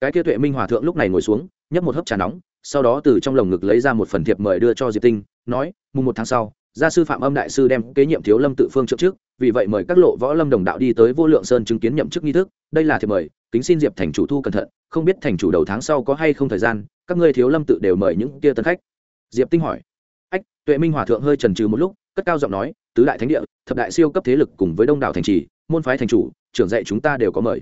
Cái kia tuệ minh hòa thượng lúc này ngồi xuống, nhấp một hớp trà nóng sau đó từ trong lồng ngực lấy ra một phần thiệp mời đưa cho diệp tinh, nói, mùng một tháng sau, gia sư phạm âm đại sư đem kế nhiệm thiếu lâm tự phương trước trước, vì vậy mời các lộ võ lâm đồng đạo đi tới vô lượng sơn chứng kiến nhậm chức nghi thức, đây là thiệp mời, kính xin diệp thành chủ thu cẩn thận, không biết thành chủ đầu tháng sau có hay không thời gian, các ngươi thiếu lâm tự đều mời những kia tân khách. Diệp tinh hỏi. Ách, tuệ minh hòa thượng hơi trần trừ một lúc, cất cao giọng nói, tứ đại thánh địa, thập đại siêu cấp thế lực cùng với đông đảo thành trì, môn phái thành chủ, trưởng dạy chúng ta đều có mời.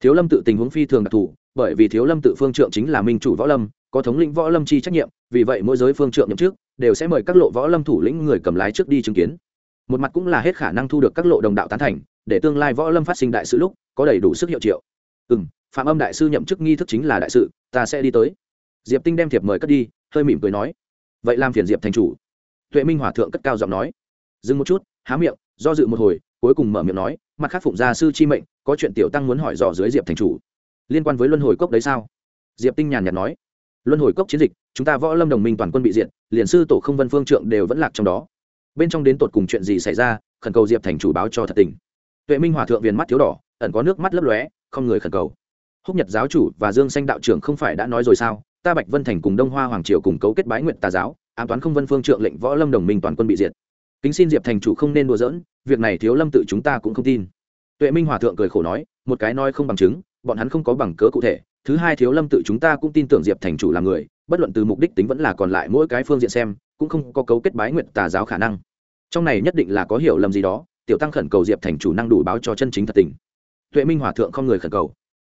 Thiếu lâm tự tình huống phi thường đặc thù, bởi vì thiếu lâm tự phương trượng chính là minh chủ võ lâm có thống lĩnh võ lâm chi trách nhiệm, vì vậy mỗi giới phương trượng nhậm chức đều sẽ mời các lộ võ lâm thủ lĩnh người cầm lái trước đi chứng kiến. Một mặt cũng là hết khả năng thu được các lộ đồng đạo tán thành, để tương lai võ lâm phát sinh đại sự lúc có đầy đủ sức hiệu triệu. Ừ m phạm âm đại sư nhậm chức nghi thức chính là đại sự, ta sẽ đi tới. Diệp tinh đem thiệp mời cất đi, hơi mỉm cười nói. Vậy làm phiền diệp thành chủ. Tuệ minh hòa thượng cất cao giọng nói. Dừng một chút, há miệng, do dự một hồi, cuối cùng mở miệng nói, mặt khác phụng gia sư chi mệnh, có chuyện tiểu tăng muốn hỏi dò dưới diệp thành chủ. Liên quan với luân hồi cốc đấy sao? Diệp tinh nhàn nhạt nói luân hồi cốc chiến dịch, chúng ta võ lâm đồng minh toàn quân bị diện liền sư tổ không vân phương trượng đều vẫn lạc trong đó. Bên trong đến tột cùng chuyện gì xảy ra, khẩn cầu diệp thành chủ báo cho thật tình. Tuệ minh hòa thượng viền mắt thiếu đỏ, ẩn có nước mắt lấp lóe, không người khẩn cầu. Húc nhật giáo chủ và dương xanh đạo trưởng không phải đã nói rồi sao? Ta bạch vân thành cùng đông hoa hoàng triều cùng cấu kết bái nguyện tà giáo, ám toán không vân phương trượng lệnh võ lâm đồng minh toàn quân bị diệt. Kính xin diệp thành chủ không nên đùa giỡn, việc này thiếu lâm tự chúng ta cũng không tin. Tuệ minh hòa thượng cười khổ nói, một cái nói không bằng chứng, bọn hắn không có bằng cớ cụ thể thứ hai thiếu lâm tự chúng ta cũng tin tưởng diệp thành chủ là người, bất luận từ mục đích tính vẫn là còn lại mỗi cái phương diện xem, cũng không có cấu kết bái nguyện tà giáo khả năng. Trong này nhất định là có hiểu lầm gì đó, tiểu tăng khẩn cầu diệp thành chủ năng đủ báo cho chân chính thật tình. Tuệ minh hòa thượng không người khẩn cầu.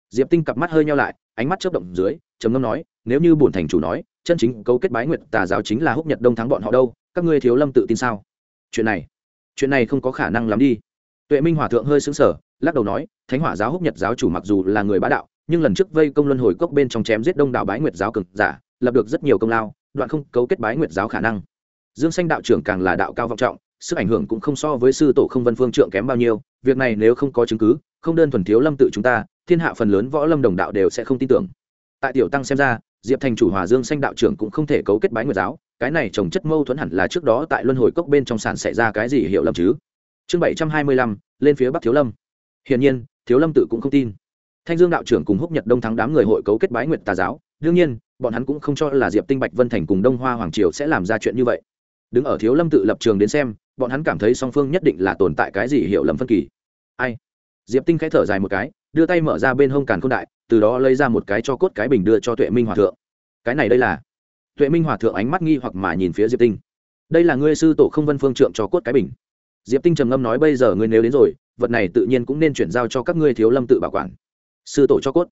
Diệp tinh cặp mắt hơi nhau lại, ánh mắt chớp động dưới, trầm ngâm nói, nếu như bổn thành chủ nói, chân chính cấu kết bái nguyệt tà giáo chính là húc nhật đông thắng bọn họ đâu, các ngươi thiếu lâm tự tin sao? Chuyện này chuyện này không có khả năng lắm đi. Tuệ minh hòa thượng hơi xứng sở lắc đầu nói, thánh hỏa giáo húc nhật giáo chủ mặc dù là người bá đạo nhưng lần trước vây công luân hồi cốc bên trong chém giết đông đảo bái nguyệt giáo cực giả, lập được rất nhiều công lao, đoạn không cấu kết bái nguyệt giáo khả năng. Dương xanh đạo trưởng càng là đạo cao vọng trọng, sức ảnh hưởng cũng không so với sư tổ không vân phương trượng kém bao nhiêu, việc này nếu không có chứng cứ, không đơn thuần thiếu lâm tự chúng ta, thiên hạ phần lớn võ lâm đồng đạo đều sẽ không tin tưởng. Tại tiểu tăng xem ra, diệp thành chủ hòa dương xanh đạo trưởng cũng không thể cấu kết bái nguyệt giáo, cái này trồng chất mâu thuẫn hẳn là trước đó tại luân hồi cốc bên trong sản xảy ra cái gì hiểu lầm chứ? Chương bảy trăm hai mươi lăm, lên phía bắc thiếu lâm. Hiển nhiên, thiếu lâm tự cũng không tin thanh dương đạo trưởng cùng húc nhật đông thắng đám người hội cấu kết bái nguyệt tà giáo. Đương nhiên, bọn hắn cũng không cho là diệp tinh bạch, vân thành cùng đông hoa hoàng triều sẽ làm ra chuyện như vậy. Đứng ở thiếu lâm tự lập trường đến xem, bọn hắn cảm thấy song phương nhất định là tồn tại cái gì hiểu lầm phân kỳ. Ai? Diệp tinh khẽ thở dài một cái, đưa tay mở ra bên hông càn k h ô n đại, từ đó lấy ra một cái cho cốt cái bình đưa cho tuệ minh hòa thượng. Cái này đây là? Tuệ minh hòa thượng ánh mắt nghi hoặc mà nhìn phía diệp tinh. Đây là ngươi sư tổ không vân phương trượng cho cốt cái bình. Diệp tinh trầm ngâm nói bây giờ ngươi nếu đến rồi, vật này tự nhiên cũng nên chuyển giao cho các ngươi thiếu lâm tự bảo quản sư tổ cho cốt.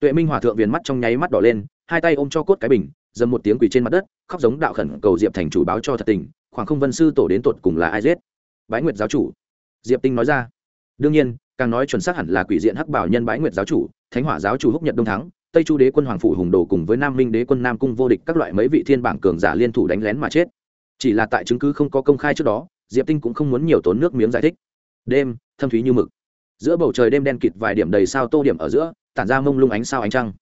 Tuệ minh hòa thượng viền mắt trong nháy mắt đỏ lên, hai tay ôm cho cốt cái bình, dầm một tiếng quỳ trên mặt đất, khóc giống đạo khẩn cầu diệp thành chủ báo cho thật tình, khoảng không vân sư tổ đến tột cùng là ai giết? Bái nguyệt giáo chủ. Diệp tinh nói ra. Đương nhiên, càng nói chuẩn xác hẳn là quỷ diện hắc bảo nhân bái nguyệt giáo chủ, thánh hỏa giáo chủ húc nhật đông thắng, tây chu đế quân hoàng phủ hùng đồ cùng với nam minh đế quân nam cung vô địch các loại mấy vị thiên bảng cường giả liên thủ đánh lén mà chết. Chỉ là tại chứng cứ không có công khai trước đó, diệp tinh cũng không muốn nhiều tốn nước miếng giải thích. Đêm, thâm thúy như mực giữa bầu trời đêm đen kịt vài điểm đầy sao tô điểm ở giữa, tản ra mông lung ánh sao ánh trăng.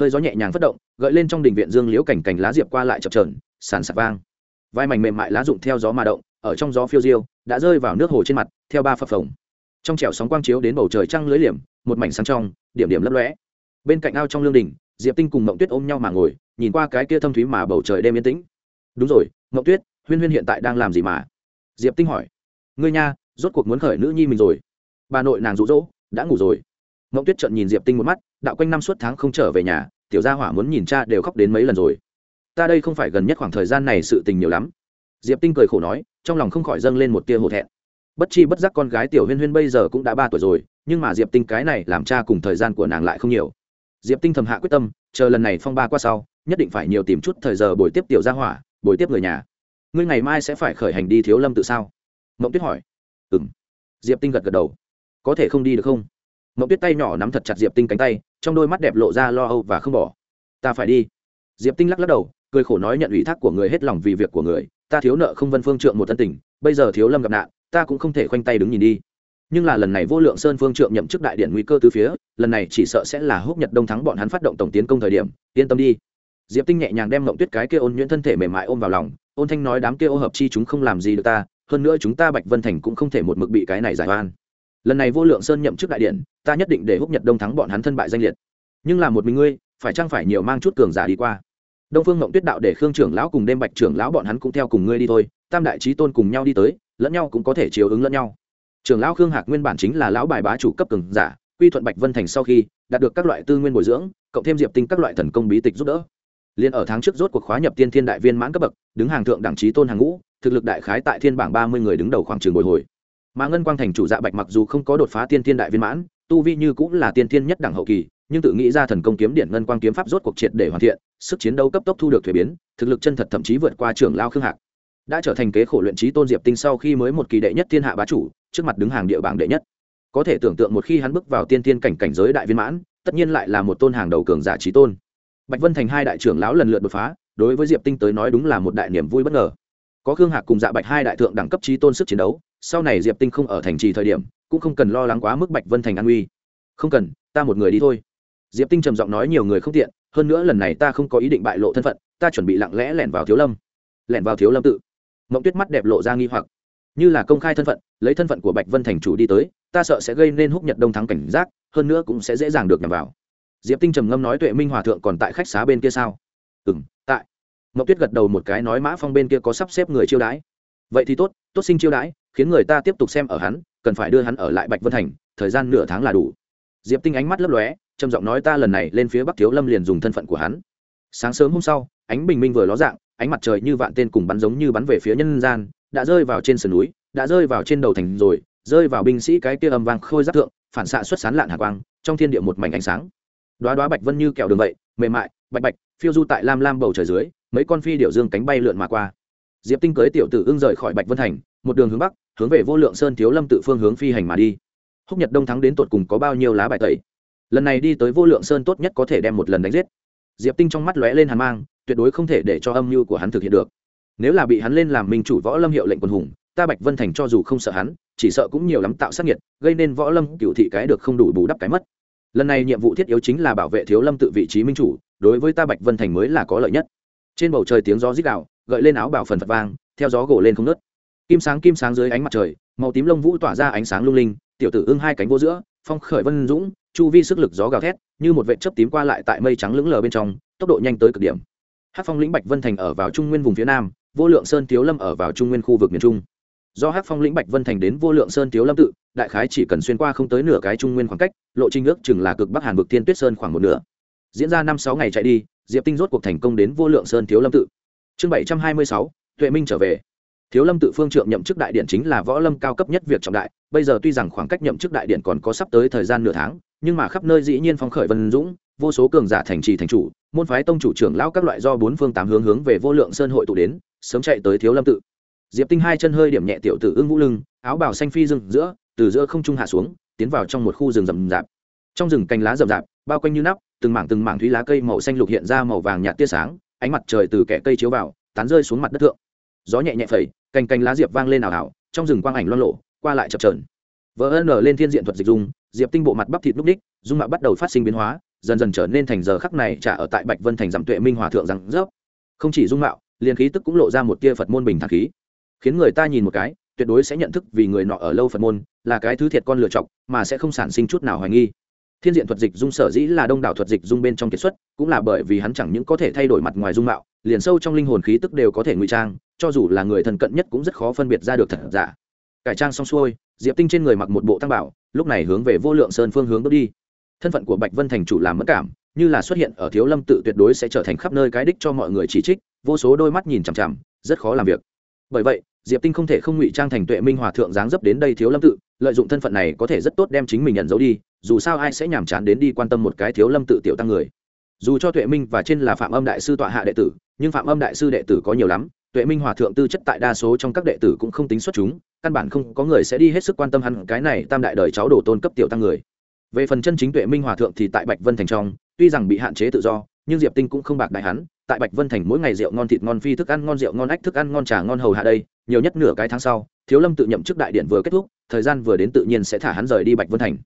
Hơi gió nhẹ nhàng phất động, gợi lên trong đình viện dương liễu cảnh cành lá diệp qua lại chập trờn sàn sạt vang. Vai mảnh mềm mại lá rụng theo gió mà động, ở trong gió phiêu diêu, đã rơi vào nước hồ trên mặt, theo ba phập phồng. Trong trẻo sóng quang chiếu đến bầu trời trăng lưới liềm, một mảnh sáng trong, điểm điểm lấp lóe. Bên cạnh ao trong lương đình diệp tinh cùng mộng tuyết ôm nhau mà ngồi, nhìn qua cái kia thâm thúy mà bầu trời đêm yên tĩnh. Đúng rồi, mộng tuyết, huyên huyên hiện tại đang làm gì mà? Diệp tinh hỏi. Ngươi nha, rốt cuộc muốn khởi nữ nhi mình rồi bà nội nàng rụ rỗ, đã ngủ rồi. Mộng tuyết trận nhìn diệp tinh một mắt, đạo quanh năm suốt tháng không trở về nhà, tiểu gia hỏa muốn nhìn cha đều khóc đến mấy lần rồi. Ta đây không phải gần nhất khoảng thời gian này sự tình nhiều lắm. Diệp tinh cười khổ nói, trong lòng không khỏi dâng lên một tia hổ thẹn. Bất chi bất giác con gái tiểu huyên huyên bây giờ cũng đã ba tuổi rồi, nhưng mà diệp tinh cái này làm cha cùng thời gian của nàng lại không nhiều. Diệp tinh thầm hạ quyết tâm, chờ lần này phong ba qua sau, nhất định phải nhiều tìm chút thời giờ buổi tiếp tiểu gia hỏa buổi tiếp người nhà. Ngươi ngày mai sẽ phải khởi hành đi thiếu lâm tự sao? Mộng tuyết hỏi. Ừ m diệp tinh gật gật đầu có thể không đi được không? Mậu tuyết tay nhỏ nắm thật chặt diệp tinh cánh tay, trong đôi mắt đẹp lộ ra lo âu và không bỏ. Ta phải đi. Diệp tinh lắc lắc đầu, cười khổ nói nhận ủy thác của người hết lòng vì việc của người, ta thiếu nợ không vân phương trượng một thân tình, bây giờ thiếu lâm gặp nạn, ta cũng không thể khoanh tay đứng nhìn đi. Nhưng là lần này vô lượng sơn phương trượng nhậm chức đại điện nguy cơ từ phía, lần này chỉ sợ sẽ là húc nhật đông thắng bọn hắn phát động tổng tiến công thời điểm, yên tâm đi. Diệp tinh nhẹ nhàng đem mộng tuyết cái kia ôn nhuyễn thân thể mềm mại ôm vào lòng, ôn thanh nói đám kia ô hợp chi chúng không làm gì được ta, hơn nữa chúng ta bạch vân thành cũng không thể một mực bị cái này giải oan lần này vô lượng sơn nhậm chức đại điện, ta nhất định để húc nhật đông thắng bọn hắn thân bại danh liệt. Nhưng là một mình ngươi, phải chăng phải nhiều mang chút cường giả đi qua? Đông phương mộng tuyết đạo để khương trưởng lão cùng đêm bạch trưởng lão bọn hắn cũng theo cùng ngươi đi thôi, tam đại trí tôn cùng nhau đi tới, lẫn nhau cũng có thể chiều ứng lẫn nhau. Trưởng lão khương hạc nguyên bản chính là lão bài bá chủ cấp cường giả, quy thuận bạch vân thành sau khi, đạt được các loại tư nguyên bồi dưỡng, cộng thêm diệp tinh các loại thần công bí tịch giúp đỡ. Liền ở tháng trước rốt cuộc khóa nhập tiên thiên đại viên mãn cấp bậc, đứng hàng thượng đẳng trí tôn hàng ngũ, thực lực đại khái tại thiên bảng ba mươi người đứng đầu khoảng trường bồi hồi mà ngân quang thành chủ dạ bạch mặc dù không có đột phá tiên thiên đại viên mãn, tu vi như cũng là tiên thiên nhất đẳng hậu kỳ, nhưng tự nghĩ ra thần công kiếm điện ngân quang kiếm pháp rốt cuộc triệt để hoàn thiện, sức chiến đấu cấp tốc thu được thuế biến, thực lực chân thật thậm chí vượt qua trưởng lao khương hạc. Đã trở thành kế khổ luyện trí tôn diệp tinh sau khi mới một kỳ đệ nhất thiên hạ bá chủ, trước mặt đứng hàng địa bảng đệ nhất. Có thể tưởng tượng một khi hắn bước vào tiên thiên cảnh cảnh giới đại viên mãn, tất nhiên lại là một tôn hàng đầu cường giả trí tôn. Bạch vân thành hai đại trưởng lão lần lượt đột phá, đối với diệp tinh tới nói đúng là một đại niềm vui bất ngờ. Có khương hạc cùng dạ bạch hai đại thượng đẳng cấp trí tôn sức chiến đấu sau này diệp tinh không ở thành trì thời điểm, cũng không cần lo lắng quá mức bạch vân thành an nguy. Không cần, ta một người đi thôi. Diệp tinh trầm giọng nói nhiều người không tiện, hơn nữa lần này ta không có ý định bại lộ thân phận, ta chuẩn bị lặng lẽ lẻn vào thiếu lâm. Lẻn vào thiếu lâm tự. Mộng tuyết mắt đẹp lộ ra nghi hoặc. Như là công khai thân phận, lấy thân phận của bạch vân thành chủ đi tới, ta sợ sẽ gây nên húc nhật đông thắng cảnh giác, hơn nữa cũng sẽ dễ dàng được nhằm vào. Diệp tinh trầm ngâm nói tuệ minh hòa thượng còn tại khách xá bên kia sao? Ừ m tại. Mậu tuyết gật đầu một cái nói mã phong bên kia có sắp xếp người chiêu đãi. Vậy thì tốt tốt sinh chiêu đãi khiến người ta tiếp tục xem ở hắn, cần phải đưa hắn ở lại bạch vân thành, thời gian nửa tháng là đủ. Diệp tinh ánh mắt lấp lóe, trầm giọng nói ta lần này lên phía bắc thiếu lâm liền dùng thân phận của hắn. Sáng sớm hôm sau, ánh bình minh vừa ló dạng, ánh mặt trời như vạn tên cùng bắn giống như bắn về phía nhân gian, đã rơi vào trên sườn núi, đã rơi vào trên đầu thành rồi, rơi vào binh sĩ cái kia âm vang khôi giáp thượng, phản xạ xuất sán lạn hạ quang, trong thiên địa một mảnh ánh sáng. Đoá đoá bạch vân như kẹo đường vậy, mềm mại, bạch bạch, phiêu du tại lam lam bầu trời dưới, mấy con phi điệu dương cánh bay lượn mà qua. Diệp tinh cưới tiểu tử ưng rời khỏi bạch vân thành một đường hướng bắc, hướng về vô lượng sơn thiếu lâm tự phương hướng phi hành mà đi. Húc nhật đông thắng đến tột cùng có bao nhiêu lá bài tẩy? Lần này đi tới vô lượng sơn tốt nhất có thể đem một lần đánh giết. Diệp tinh trong mắt lóe lên hàn mang, tuyệt đối không thể để cho âm mưu của hắn thực hiện được. Nếu là bị hắn lên làm minh chủ võ lâm hiệu lệnh quân hùng, ta bạch vân thành cho dù không sợ hắn, chỉ sợ cũng nhiều lắm tạo sát nhiệt gây nên võ lâm cựu thị cái được không đủ bù đắp cái mất. Lần này nhiệm vụ thiết yếu chính là bảo vệ thiếu lâm tự vị trí minh chủ, đối với ta bạch vân thành mới là có lợi nhất. Trên bầu trời tiếng gió rít đạo gợi lên áo bảo phần phật vang, theo gió gỗ lên không nớt kim sáng kim sáng dưới ánh mặt trời, màu tím lông vũ tỏa ra ánh sáng lung linh, tiểu tử ưng hai cánh vô giữa, phong khởi vân dũng, chu vi sức lực gió gào thét, như một vệ chớp tím qua lại tại mây trắng lững lờ bên trong, tốc độ nhanh tới cực điểm. Hát phong lĩnh bạch vân thành ở vào trung nguyên vùng phía nam, vô lượng sơn thiếu lâm ở vào trung nguyên khu vực miền trung. Do hát phong lĩnh bạch vân thành đến vô lượng sơn thiếu lâm tự, đại khái chỉ cần xuyên qua không tới nửa cái trung nguyên khoảng cách, lộ trình ước chừng là cực bắc hàn vực thiên tuyết sơn khoảng một nửa. Diễn ra năm sáu ngày chạy đi, diệp tinh rốt cuộc thành công đến vô lượng sơn thiếu lâm tự. Chương bảy trăm hai mươi sáu, tuệ minh trở về thiếu lâm tự phương trượng nhậm chức đại điện chính là võ lâm cao cấp nhất việc trọng đại, bây giờ tuy rằng khoảng cách nhậm chức đại điện còn có sắp tới thời gian nửa tháng, nhưng mà khắp nơi dĩ nhiên phong khởi vân dũng, vô số cường giả thành trì thành chủ, môn phái tông chủ trưởng lão các loại do bốn phương tám hướng hướng về vô lượng sơn hội tụ đến, sớm chạy tới thiếu lâm tự. Diệp tinh hai chân hơi điểm nhẹ tiểu tử ưng vũ lưng, áo bào xanh phi rừng giữa, từ giữa không trung hạ xuống, tiến vào trong một khu rừng rậm rạp. Trong rừng cành lá rậm rạp, bao quanh như nắp, từng mảng từng mảng thúy lá cây màu xanh lục hiện ra màu vàng nhạt tia sáng, ánh mặt trời từ kẽ cây chiếu vào, tán rơi xuống mặt đất thượng. Gió nhẹ nhẹ phẩy cành cành lá diệp vang lên ảo ảo, trong rừng quang ảnh loan lộ qua lại chập trờn vỡ nở lên thiên diện thuật dịch dung, diệp tinh bộ mặt bắp thịt núc đích dung mạo bắt đầu phát sinh biến hóa, dần dần trở nên thành giờ khắc này trả ở tại bạch vân thành dặm tuệ minh hòa thượng rằng rớp. Không chỉ dung mạo, liền khí tức cũng lộ ra một tia phật môn bình thản khí. Khiến người ta nhìn một cái, tuyệt đối sẽ nhận thức vì người nọ ở lâu phật môn là cái thứ thiệt con lựa chọc, mà sẽ không sản sinh chút nào hoài nghi. Thiên diện thuật dịch dung sở dĩ là đông đảo thuật dịch dung bên trong kiệt xuất, cũng là bởi vì hắn chẳng những có thể thay đổi mặt ngoài dung mạo liền sâu trong linh hồn khí tức đều có thể ngụy trang, cho dù là người thân cận nhất cũng rất khó phân biệt ra được thật giả. Cải trang xong xuôi, diệp tinh trên người mặc một bộ tăng bảo, lúc này hướng về vô lượng sơn phương hướng bước đi. Thân phận của bạch vân thành chủ làm mất cảm, như là xuất hiện ở thiếu lâm tự tuyệt đối sẽ trở thành khắp nơi cái đích cho mọi người chỉ trích, vô số đôi mắt nhìn chằm chằm, rất khó làm việc. Bởi vậy, diệp tinh không thể không ngụy trang thành tuệ minh hòa thượng dáng dấp đến đây thiếu lâm tự, lợi dụng thân phận này có thể rất tốt đem chính mình nhận dấu đi, dù sao ai sẽ nhàm chán đến đi quan tâm một cái thiếu lâm tự tiểu tăng người dù cho tuệ minh và trên là phạm âm đại sư tọa hạ đệ tử, nhưng phạm âm đại sư đệ tử có nhiều lắm, tuệ minh hòa thượng tư chất tại đa số trong các đệ tử cũng không tính xuất chúng, căn bản không có người sẽ đi hết sức quan tâm hẳn cái này tam đại đời cháu đồ tôn cấp tiểu tăng người. Về phần chân chính tuệ minh hòa thượng thì tại bạch vân thành trong, tuy rằng bị hạn chế tự do, nhưng diệp tinh cũng không bạc đại hắn, tại bạch vân thành mỗi ngày rượu ngon thịt ngon, phi thức ăn ngon, rượu ngon, ách thức ăn ngon, trà ngon hầu hạ đây, nhiều nhất nửa cái tháng sau, thiếu lâm tự nhậm chức đại điện vừa kết thúc, thời gian vừa đến tự nhiên sẽ thả hắn rời đi bạch vân thành.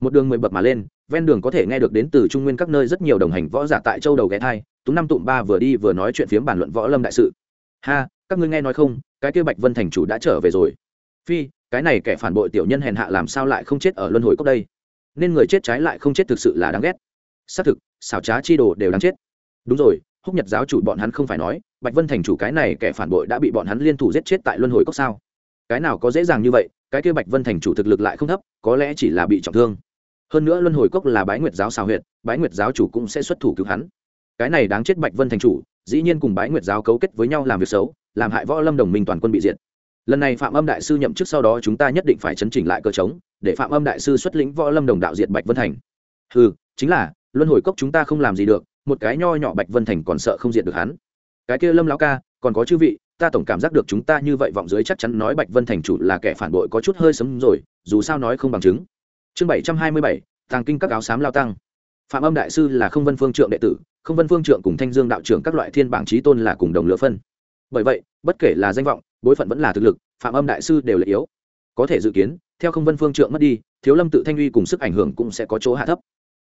Một đường mười bậc mà lên ven đường có thể nghe được đến từ trung nguyên các nơi rất nhiều đồng hành võ giả tại châu đầu ghé thai tú năm tụm ba vừa đi vừa nói chuyện phiếm bản luận võ lâm đại sự. Ha, các ngươi nghe nói không, cái kia bạch vân thành chủ đã trở về rồi. Phi, cái này kẻ phản bội tiểu nhân hèn hạ làm sao lại không chết ở luân hồi cốc đây? Nên người chết trái lại không chết thực sự là đáng ghét. Xác thực, xảo trá chi đồ đều đáng chết. Đúng rồi, húc nhật giáo chủ bọn hắn không phải nói, bạch vân thành chủ cái này kẻ phản bội đã bị bọn hắn liên thủ giết chết tại luân hồi cốc sao? Cái nào có dễ dàng như vậy, cái kia bạch vân thành chủ thực lực lại không thấp, có lẽ chỉ là bị trọng thương hơn nữa luân hồi cốc là bái nguyệt giáo xào huyệt, bái nguyệt giáo chủ cũng sẽ xuất thủ cứu hắn. Cái này đáng chết bạch vân thành chủ, dĩ nhiên cùng bái nguyệt giáo cấu kết với nhau làm việc xấu, làm hại võ lâm đồng minh toàn quân bị diệt. Lần này phạm âm đại sư nhậm chức sau đó chúng ta nhất định phải chấn chỉnh lại cơ chống, để phạm âm đại sư xuất lĩnh võ lâm đồng đạo diệt bạch vân thành. Ừ chính là, luân hồi cốc chúng ta không làm gì được, một cái nho nhỏ bạch vân thành còn sợ không diệt được hắn. Cái kia lâm lão ca, còn có chư vị, ta tổng cảm giác được chúng ta như vậy vọng dưới chắc chắn nói bạch vân thành chủ là kẻ phản bội có chút hơi sấm rồi, dù sao nói không bằng chứng chương bảy trăm hai mươi bảy, tàng kinh các áo xám lao tăng. Phạm âm đại sư là không vân phương trượng đệ tử, không vân phương trượng cùng thanh dương đạo trưởng các loại thiên bảng trí tôn là cùng đồng lửa phân. Bởi vậy, bất kể là danh vọng, bối phận vẫn là thực lực, phạm âm đại sư đều là yếu. Có thể dự kiến, theo không vân phương trượng mất đi, thiếu lâm tự thanh uy cùng sức ảnh hưởng cũng sẽ có chỗ hạ thấp.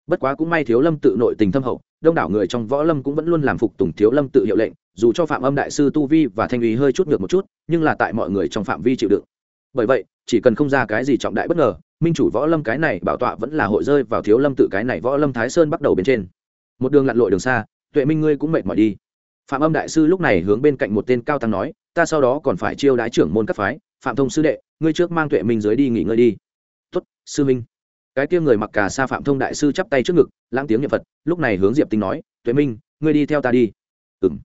Bất quá cũng may thiếu lâm tự nội tình thâm hậu, đông đảo người trong võ lâm cũng vẫn luôn làm phục tùng thiếu lâm tự hiệu lệnh, dù cho phạm âm đại sư tu vi và thanh uy hơi chút ngược một chút, nhưng là tại mọi người trong phạm vi chịu đựng. Bởi vậy, chỉ cần không ra cái gì trọng đại bất ngờ minh chủ võ lâm cái này bảo tọa vẫn là hội rơi vào thiếu lâm tự cái này võ lâm thái sơn bắt đầu bên trên. Một đường lặn lội đường xa, tuệ minh ngươi cũng mệt mỏi đi. Phạm âm đại sư lúc này hướng bên cạnh một tên cao tăng nói, ta sau đó còn phải chiêu đái trưởng môn các phái, phạm thông sư đệ, ngươi trước mang tuệ minh dưới đi nghỉ ngơi đi. Tuất sư minh. Cái kia người mặc cà sa phạm thông đại sư chắp tay trước ngực, lãng tiếng niệm phật, lúc này hướng diệp tinh nói, tuệ minh, ngươi đi theo ta đi. Ừ m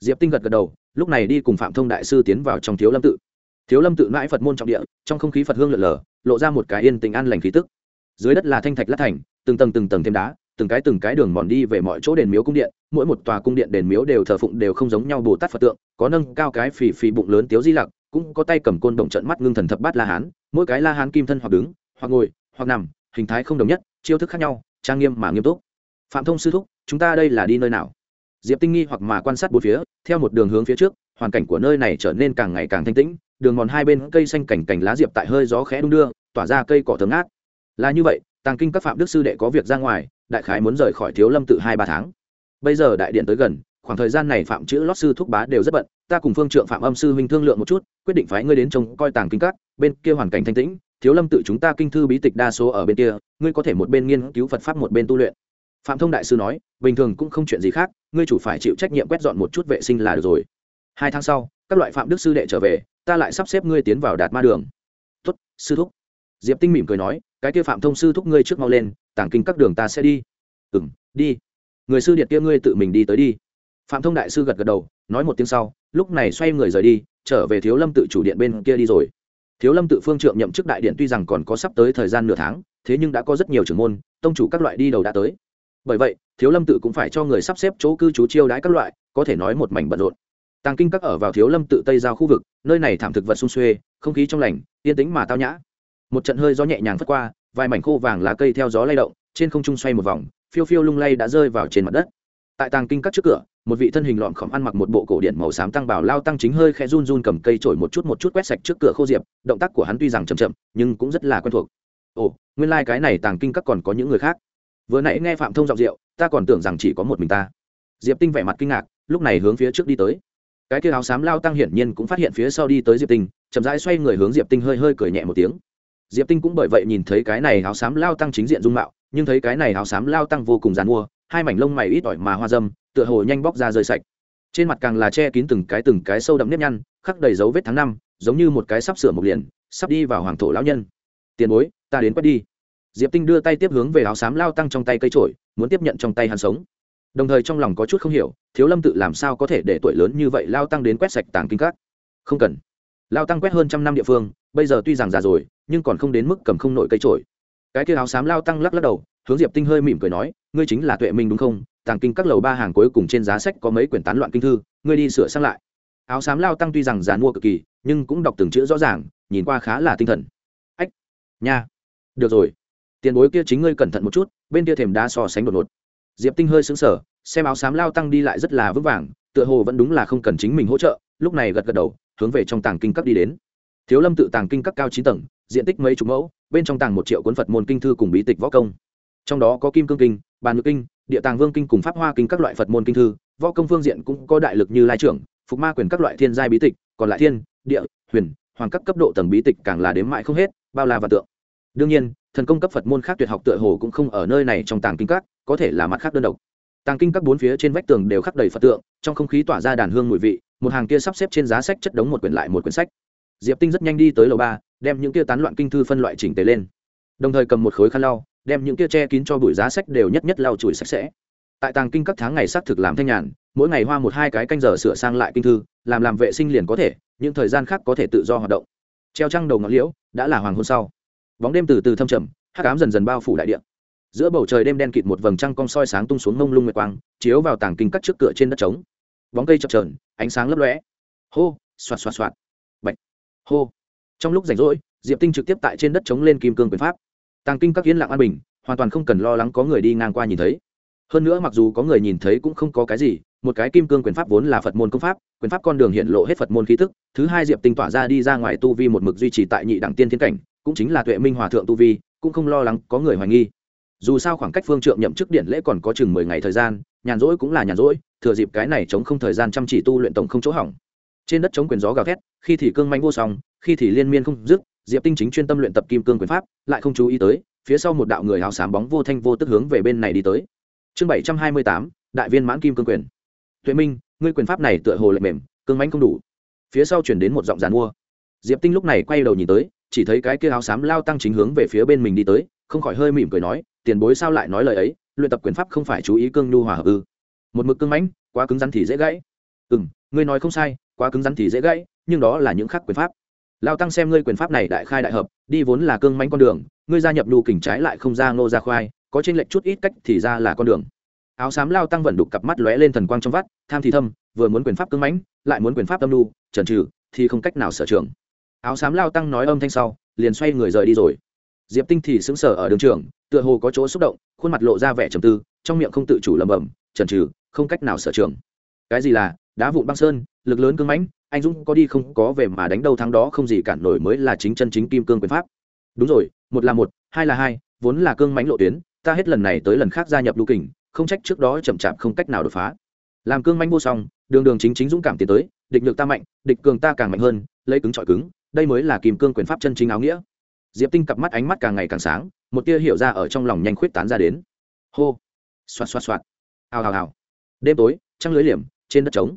diệp tinh gật gật đầu, lúc này đi cùng phạm thông đại sư tiến vào trong thiếu lâm tự. Thiếu lâm tự mãi phật môn trọng địa, trong không khí phật hương lượn lờ lộ ra một cái yên tình an lành khí tức. Dưới đất là thanh thạch lát thành, từng tầng từng tầng thêm đá, từng cái từng cái đường mòn đi về mọi chỗ đền miếu cung điện, mỗi một tòa cung điện đền miếu đều thờ phụng đều không giống nhau bồ tát phật tượng, có nâng cao cái phì phì bụng lớn tiếu di lặc, cũng có tay cầm côn động trận mắt ngưng thần thập bát la hán, mỗi cái la hán kim thân hoặc đứng, hoặc ngồi, hoặc nằm, hình thái không đồng nhất, chiêu thức khác nhau, trang nghiêm mà nghiêm túc. Phạm thông sư thúc, chúng ta đây là đi nơi nào? Diệp tinh nghi hoặc mà quan sát bốn phía, theo một đường hướng phía trước, hoàn cảnh của nơi này trở nên càng ngày càng thanh tĩnh đường mòn hai bên cây xanh cảnh cảnh lá diệp tại hơi gió khẽ đung đưa, tỏa ra cây cỏ thơm ngát. Là như vậy, tàng kinh các phạm đức sư đệ có việc ra ngoài, đại khái muốn rời khỏi thiếu lâm tự hai ba tháng. Bây giờ đại điện tới gần, khoảng thời gian này phạm chữ lót sư thúc bá đều rất bận, ta cùng phương trượng phạm âm sư huynh thương lượng một chút, quyết định phái ngươi đến trông coi tàng kinh các, bên kia hoàn cảnh thanh tĩnh, thiếu lâm tự chúng ta kinh thư bí tịch đa số ở bên kia, ngươi có thể một bên nghiên cứu phật pháp một bên tu luyện. Phạm thông đại sư nói, bình thường cũng không chuyện gì khác, ngươi chủ phải chịu trách nhiệm quét dọn một chút vệ sinh là được rồi. Hai tháng sau, các loại phạm đức sư đệ trở về ta lại sắp xếp ngươi tiến vào đạt ma đường. Tuất sư thúc. Diệp tinh mỉm cười nói, cái kia phạm thông sư thúc ngươi trước mau lên tàng kinh các đường ta sẽ đi. Ừ m đi. Người sư điện kia ngươi tự mình đi tới đi. Phạm thông đại sư gật gật đầu, nói một tiếng sau, lúc này xoay người rời đi, trở về thiếu lâm tự chủ điện bên kia đi rồi. Thiếu lâm tự phương trượng nhậm chức đại điện tuy rằng còn có sắp tới thời gian nửa tháng, thế nhưng đã có rất nhiều trưởng môn, tông chủ các loại đi đầu đã tới. Bởi vậy, thiếu lâm tự cũng phải cho người sắp xếp chỗ cư trú chiêu đãi các loại, có thể nói một mảnh bận rộn tàng kinh các ở vào thiếu lâm tự tây giao khu vực, nơi này thảm thực vật sung xuê, không khí trong lành, yên tĩnh mà tao nhã. Một trận hơi gió nhẹ nhàng phất qua, vài mảnh khô vàng lá cây theo gió lay động, trên không trung xoay một vòng, phiêu phiêu lung lay đã rơi vào trên mặt đất. Tại tàng kinh các trước cửa, một vị thân hình lọn khỏm ăn mặc một bộ cổ điện màu xám tăng bảo lao tăng chính hơi khẽ run run cầm cây trổi một chút một chút quét sạch trước cửa khô diệp, động tác của hắn tuy rằng chậm chậm, nhưng cũng rất là quen thuộc. Ồ, nguyên lai、like、cái này tàng kinh các còn có những người khác. Vừa nãy nghe phạm thông giọng rượu, ta còn tưởng rằng chỉ có một mình ta. Diệp tinh vẻ mặt kinh ngạc, lúc này hướng phía trước đi tới cái kia áo xám lao tăng hiển nhiên cũng phát hiện phía sau đi tới diệp tinh, chậm rãi xoay người hướng diệp tinh hơi hơi cười nhẹ một tiếng. Diệp tinh cũng bởi vậy nhìn thấy cái này áo xám lao tăng chính diện dung mạo, nhưng thấy cái này áo xám lao tăng vô cùng dàn mua, hai mảnh lông mày ít ỏi mà hoa dâm, tựa hồ nhanh bóc ra rơi sạch. Trên mặt càng là che kín từng cái từng cái sâu đậm nếp nhăn, khắc đầy dấu vết tháng năm, giống như một cái sắp sửa một liền, sắp đi vào hoàng thổ lão nhân. Tiền bối, ta đến quét đi. Diệp tinh đưa tay tiếp hướng về áo xám lao tăng trong tay cây trổi muốn tiếp nhận trong tay hắn sống đồng thời trong lòng có chút không hiểu, thiếu lâm tự làm sao có thể để tuổi lớn như vậy lao tăng đến quét sạch tàng kinh các? Không cần. Lao tăng quét hơn trăm năm địa phương, bây giờ tuy rằng già rồi, nhưng còn không đến mức cầm không nổi cây trổi cái kia áo xám lao tăng lắc lắc đầu, hướng diệp tinh hơi mỉm cười nói, ngươi chính là tuệ minh đúng không? Tàng kinh các lầu ba hàng cuối cùng trên giá sách có mấy quyển tán loạn kinh thư, ngươi đi sửa sang lại. Áo xám lao tăng tuy rằng giàn mua cực kỳ, nhưng cũng đọc từng chữ rõ ràng, nhìn qua khá là tinh thần. Ách, nha. Được rồi. Tiền bối kia chính ngươi cẩn thận một chút, bên kia thềm đá so sánh đột ngột diệp tinh hơi xứng sở xem áo xám lao tăng đi lại rất là vững vàng, tựa hồ vẫn đúng là không cần chính mình hỗ trợ, lúc này gật gật đầu, hướng về trong tàng kinh các đi đến. Thiếu lâm tự tàng kinh các cao chín tầng, diện tích mấy chục mẫu, bên trong tàng một triệu cuốn phật môn kinh thư cùng bí tịch võ công. Trong đó có kim cương kinh, bàn ngự kinh, địa tàng vương kinh cùng pháp hoa kinh các loại phật môn kinh thư, võ công phương diện cũng có đại lực như lai trưởng, phục ma quyền các loại thiên giai bí tịch, còn lại thiên, địa, huyền, hoàng các cấp độ tầng bí tịch càng là đếm mãi không hết, bao la và tượng đương nhiên, thần công cấp phật môn khác tuyệt học tựa hồ cũng không ở nơi này trong tàng kinh các, có thể là mặt khác đơn độc. Tàng kinh các bốn phía trên vách tường đều khắc đầy phật tượng, trong không khí tỏa ra đàn hương mùi vị, một hàng kia sắp xếp trên giá sách chất đống một quyển lại một quyển sách. Diệp tinh rất nhanh đi tới lầu ba, đem những kia tán loạn kinh thư phân loại chỉnh tề lên. Đồng thời cầm một khối khăn lau, đem những kia che kín cho bụi giá sách đều nhất nhất lau chùi sạch sẽ. Tại tàng kinh các tháng ngày xác thực làm thanh nhàn, mỗi ngày hoa một hai cái canh giờ sửa sang lại kinh thư, làm làm vệ sinh liền có thể, những thời gian khác có thể tự do hoạt động. Treo trăng đầu ngọn liễu, đã là hoàng hôn sau bóng đêm từ từ thâm trầm, hắc ám dần dần bao phủ đại điện giữa bầu trời đêm đen kịt một vầng trăng cong soi sáng tung xuống mông lung nguyệt quang, chiếu vào tảng kinh cắt trước cửa trên đất trống. Bóng cây chập trờn ánh sáng lấp lóe. Hô, xoạt xoạt xoạt. Bạch. Hô. Trong lúc rảnh rỗi, diệp tinh trực tiếp tại trên đất trống lên kim cương quyền pháp. Tàng kinh các yên lặng an bình, hoàn toàn không cần lo lắng có người đi ngang qua nhìn thấy. Hơn nữa mặc dù có người nhìn thấy cũng không có cái gì, một cái kim cương quyền pháp vốn là phật môn công pháp, quyền pháp con đường hiện lộ hết phật môn khí tức. Thứ hai diệp tinh tỏa ra đi ra ngoài tu vi một mực duy trì tại nhị đẳng tiên thiên cảnh cũng chính là tuệ minh hòa thượng tu vi, cũng không lo lắng có người hoài nghi. Dù sao khoảng cách phương trượng nhậm chức điện lễ còn có chừng mười ngày thời gian, nhàn rỗi cũng là nhàn rỗi, thừa dịp cái này chống không thời gian chăm chỉ tu luyện tổng không chỗ hỏng. Trên đất chống quyền gió gào thét, khi thì cương manh vô song, khi thì liên miên không dứt, diệp tinh chính chuyên tâm luyện tập kim cương quyền pháp, lại không chú ý tới, phía sau một đạo người áo xám bóng vô thanh vô tức hướng về bên này đi tới. Chương bảy trăm hai mươi tám, đại viên mãn kim cương quyền. Tuệ minh, ngươi quyền pháp này tựa hồ lệ mềm, cương mánh không đủ. Phía sau chuyển đến một giọng giàn mua. Diệp tinh lúc này quay đầu nhìn tới chỉ thấy cái kia áo xám lao tăng chính hướng về phía bên mình đi tới, không khỏi hơi mỉm cười nói, tiền bối sao lại nói lời ấy? Luyện tập quyền pháp không phải chú ý cương nhu hòa hợp ư? Một mực cương mãnh, quá cứng rắn thì dễ gãy. Ừ m ngươi nói không sai, quá cứng rắn thì dễ gãy, nhưng đó là những khác quyền pháp. Lao tăng xem ngươi quyền pháp này đại khai đại hợp, đi vốn là cương mãnh con đường, ngươi gia nhập nhu kỉnh trái lại không ra ngô ra khoai, có trên lệch chút ít cách thì ra là con đường. Áo xám lao tăng vẩn đục cặp mắt lóe lên thần quang trong vắt, tham thì thâm, vừa muốn quyền pháp cưng mãnh, lại muốn quyền pháp tâm nhu trần trừ thì không cách nào sở trường áo xám lao tăng nói âm thanh sau, liền xoay người rời đi rồi. Diệp tinh thì sững sờ ở đường trường, tựa hồ có chỗ xúc động, khuôn mặt lộ ra vẻ trầm tư, trong miệng không tự chủ lẩm bẩm, trần trừ, không cách nào sở trường. Cái gì là? Đá vụn băng sơn, lực lớn cưng mãnh, anh dũng có đi không có về mà đánh đâu thắng đó không gì cản nổi mới là chính chân chính kim cương quyền pháp. Đúng rồi, một là một, hai là hai, vốn là cương mãnh lộ tuyến, ta hết lần này tới lần khác gia nhập lưu kình, không trách trước đó chậm chạp không cách nào đột phá. Làm cương mãnh vô song, đường đường chính chính dũng cảm tiến tới, địch nhược ta mạnh, địch cường ta càng mạnh hơn, lấy cứng trọi cứng đây mới là kim cương quyền pháp chân chính áo nghĩa. Diệp tinh cặp mắt ánh mắt càng ngày càng sáng, một tia hiểu ra ở trong lòng nhanh khuyết tán ra đến. Hô, xoạt xoạt xoạt, hào hào hào. Đêm tối, trăng lưới liềm, trên đất trống.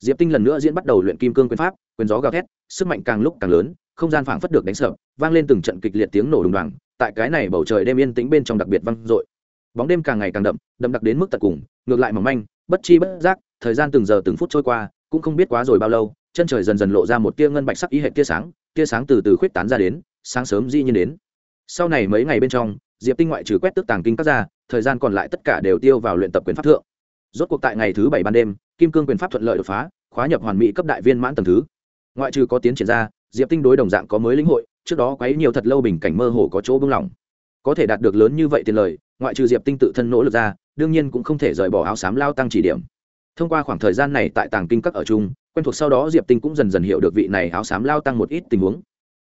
Diệp tinh lần nữa diễn bắt đầu luyện kim cương quyền pháp, quyền gió gào thét, sức mạnh càng lúc càng lớn, không gian phảng phất được đánh sợ, vang lên từng trận kịch liệt tiếng nổ đùng đoàng, tại cái này bầu trời đêm yên tĩnh bên trong đặc biệt vang dội. Bóng đêm càng ngày càng đậm đậm đặc đến mức tận cùng, ngược lại mỏng manh, bất chi bất giác, thời gian từng giờ từng phút trôi qua, cũng không biết quá rồi bao lâu chân trời dần dần lộ ra một tia ngân bạch sắc ý hệ tia sáng tia sáng từ từ khuyết tán ra đến, sáng sớm dĩ nhiên đến. Sau này mấy ngày bên trong, diệp tinh ngoại trừ quét tước tàng kinh các ra thời gian còn lại tất cả đều tiêu vào luyện tập quyền pháp thượng. Rốt cuộc tại ngày thứ bảy ban đêm, kim cương quyền pháp thuận lợi đột phá, khóa nhập hoàn mỹ cấp đại viên mãn tầng thứ. Ngoại trừ có tiến triển ra, diệp tinh đối đồng dạng có mới lĩnh hội, trước đó quấy nhiều thật lâu bình cảnh mơ hồ có chỗ bưng lỏng có thể đạt được lớn như vậy tiền lời, ngoại trừ diệp tinh tự thân nỗ lực ra, đương nhiên cũng không thể rời bỏ áo xám lao tăng chỉ điểm. Thông qua khoảng thời gian này tại tàng kinh các ở chung quen thuộc sau đó diệp tinh cũng dần dần hiểu được vị này áo xám lao tăng một ít tình huống.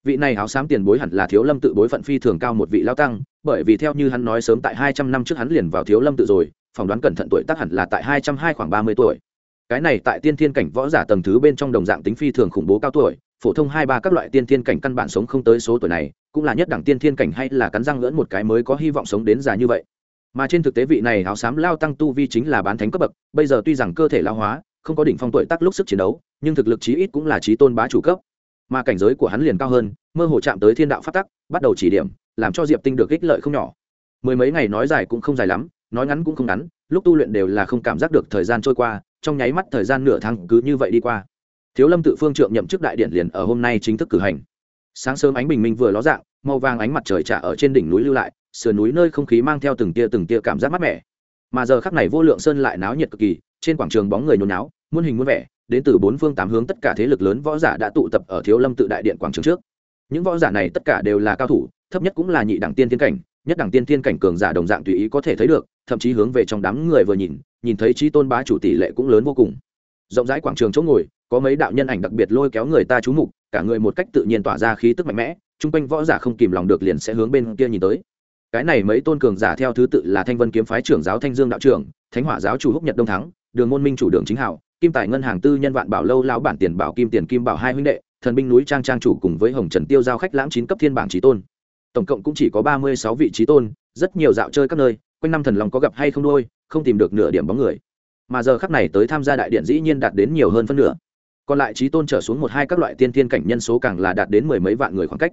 Vị này áo xám tiền bối hẳn là thiếu lâm tự bối phận phi thường cao một vị lao tăng, bởi vì theo như hắn nói sớm tại hai trăm năm trước hắn liền vào thiếu lâm tự rồi, phỏng đoán cẩn thận tuổi tác hẳn là tại hai trăm hai khoảng ba mươi tuổi. Cái này tại tiên thiên cảnh võ giả tầng thứ bên trong đồng dạng tính phi thường khủng bố cao tuổi, phổ thông hai ba các loại tiên thiên cảnh căn bản sống không tới số tuổi này, cũng là nhất đẳng tiên thiên cảnh hay là cắn răng lẫn một cái mới có hy vọng sống đến già như vậy. Mà trên thực tế vị này áo xám lao tăng tu vi chính là bán thánh cấp bậc, bây giờ tuy rằng cơ thể lao hóa không có đỉnh phong tuổi tác lúc sức chiến đấu, nhưng thực lực chí ít cũng là trí tôn bá chủ cấp. Mà cảnh giới của hắn liền cao hơn, mơ hồ chạm tới thiên đạo phát tắc, bắt đầu chỉ điểm, làm cho diệp tinh được ích lợi không nhỏ. Mười mấy ngày nói dài cũng không dài lắm, nói ngắn cũng không ngắn, lúc tu luyện đều là không cảm giác được thời gian trôi qua, trong nháy mắt thời gian nửa tháng cứ như vậy đi qua. Thiếu lâm tự phương trượng nhậm chức đại điện liền ở hôm nay chính thức cử hành. Sáng sớm ánh bình minh vừa ló dạng, màu vàng ánh mặt trời trả ở trên đỉnh núi lưu lại, sườn núi nơi không khí mang theo từng tia từng tia cảm giác mát mẻ. Mà giờ khắc này vô lượng sơn lại náo nhiệt cực kỳ trên quảng trường bóng người nhốn náo muôn hình muôn vẻ, đến từ bốn phương tám hướng tất cả thế lực lớn võ giả đã tụ tập ở thiếu lâm tự đại điện quảng trường trước. Những võ giả này tất cả đều là cao thủ, thấp nhất cũng là nhị đẳng tiên thiên cảnh, nhất đẳng tiên thiên cảnh cường giả đồng dạng tùy ý có thể thấy được, thậm chí hướng về trong đám người vừa nhìn nhìn thấy trí tôn bá chủ tỷ lệ cũng lớn vô cùng. Rộng rãi quảng trường chỗ ngồi, có mấy đạo nhân ảnh đặc biệt lôi kéo người ta chú mục, cả người một cách tự nhiên tỏa ra khí tức mạnh mẽ, chung quanh võ giả không kìm lòng được liền sẽ hướng bên kia nhìn tới. Cái này mấy tôn cường giả theo thứ tự là thanh vân kiếm phái trưởng giáo thanh dương đạo trưởng, thánh hỏa giáo chủ húc nhật đông thắng đường môn minh chủ đường chính hảo, kim tài ngân hàng tư nhân vạn bảo lâu lão bản tiền bảo kim tiền kim bảo hai huynh đệ, thần binh núi trang trang chủ cùng với hồng trần tiêu giao khách lãng chín cấp thiên bảng trí tôn. Tổng cộng cũng chỉ có ba mươi sáu vị trí tôn, rất nhiều dạo chơi các nơi, quanh năm thần lòng có gặp hay không đôi, không tìm được nửa điểm bóng người. Mà giờ khắc này tới tham gia đại điện dĩ nhiên đạt đến nhiều hơn phân nửa. Còn lại trí tôn trở xuống một hai các loại tiên thiên cảnh nhân số càng là đạt đến mười mấy vạn người khoảng cách.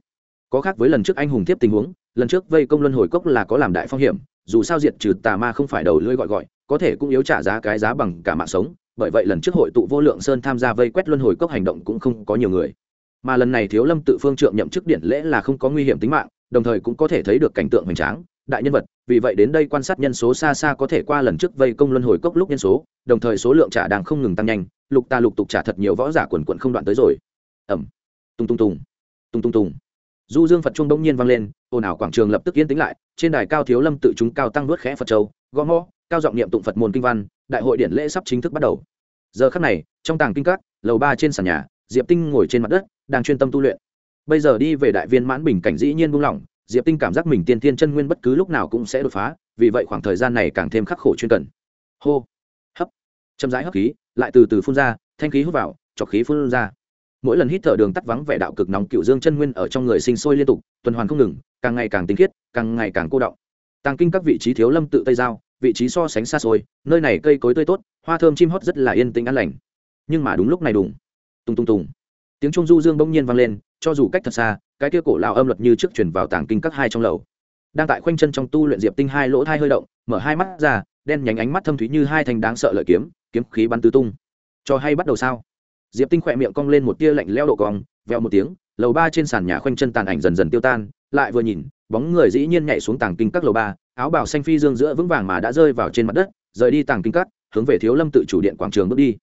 Có khác với lần trước anh hùng tiếp tình huống, lần trước vây công luân hồi cốc là có làm đại phong hiểm, dù sao diệt trừ tà ma không phải đầu lưỡi gọi gọi có thể cũng yếu trả giá cái giá bằng cả mạng sống, bởi vậy lần trước hội tụ vô lượng sơn tham gia vây quét luân hồi cốc hành động cũng không có nhiều người. Mà lần này thiếu lâm tự phương trượng nhậm chức điện lễ là không có nguy hiểm tính mạng, đồng thời cũng có thể thấy được cảnh tượng hoành tráng, đại nhân vật, vì vậy đến đây quan sát nhân số xa xa có thể qua lần trước vây công luân hồi cốc lúc nhân số, đồng thời số lượng trả đang không ngừng tăng nhanh, lục ta lục tục trả thật nhiều võ giả quần quận không đoạn tới rồi. Ẩm tung tung tung. Tung tung tung du dương phật trung Đông nhiên vang lên ồn ào quảng trường lập tức yên tĩnh lại trên đài cao thiếu lâm tự chúng cao tăng nuốt khẽ phật châu gõ mõ, cao giọng niệm tụng phật môn kinh văn đại hội điện lễ sắp chính thức bắt đầu giờ khắc này trong tàng kinh các lầu ba trên sàn nhà diệp tinh ngồi trên mặt đất đang chuyên tâm tu luyện bây giờ đi về đại viên mãn bình cảnh dĩ nhiên buông lỏng diệp tinh cảm giác mình tiên thiên chân nguyên bất cứ lúc nào cũng sẽ đột phá vì vậy khoảng thời gian này càng thêm khắc khổ chuyên cần hô hấp chậm rãi hấp khí lại từ từ phun ra thanh khí hút vào chọc khí phun ra mỗi lần hít thở đường tắt vắng vẻ đạo cực nóng cựu dương chân nguyên ở trong người sinh sôi liên tục, tuần hoàn không ngừng, càng ngày càng tinh khiết, càng ngày càng cô động tàng kinh các vị trí thiếu lâm tự tây giao, vị trí so sánh xa xôi, nơi này cây cối tươi tốt, hoa thơm chim hót rất là yên tĩnh an lành. Nhưng mà đúng lúc này đùng, tùng tùng tùng. Tiếng trung du dương bỗng nhiên vang lên, cho dù cách thật xa, cái kia cổ lão âm luật như trước chuyển vào tàng kinh các hai trong lầu. Đang tại khoanh chân trong tu luyện diệp tinh hai lỗ thai hơi động, mở hai mắt ra, đen nhánh ánh mắt thâm thúy như hai thành đáng sợ lợi kiếm kiếm khí bắn tứ tung. Cho hay bắt đầu sao? Diệp tinh khỏe miệng cong lên một tia lạnh leo độ cong veo một tiếng, lầu ba trên sàn nhà khoanh chân tàn ảnh dần dần tiêu tan, lại vừa nhìn, bóng người dĩ nhiên nhảy xuống tàng kinh các lầu ba, áo bào xanh phi dương giữa vững vàng mà đã rơi vào trên mặt đất, rời đi tàng kinh các, hướng về thiếu lâm tự chủ điện quảng trường bước đi.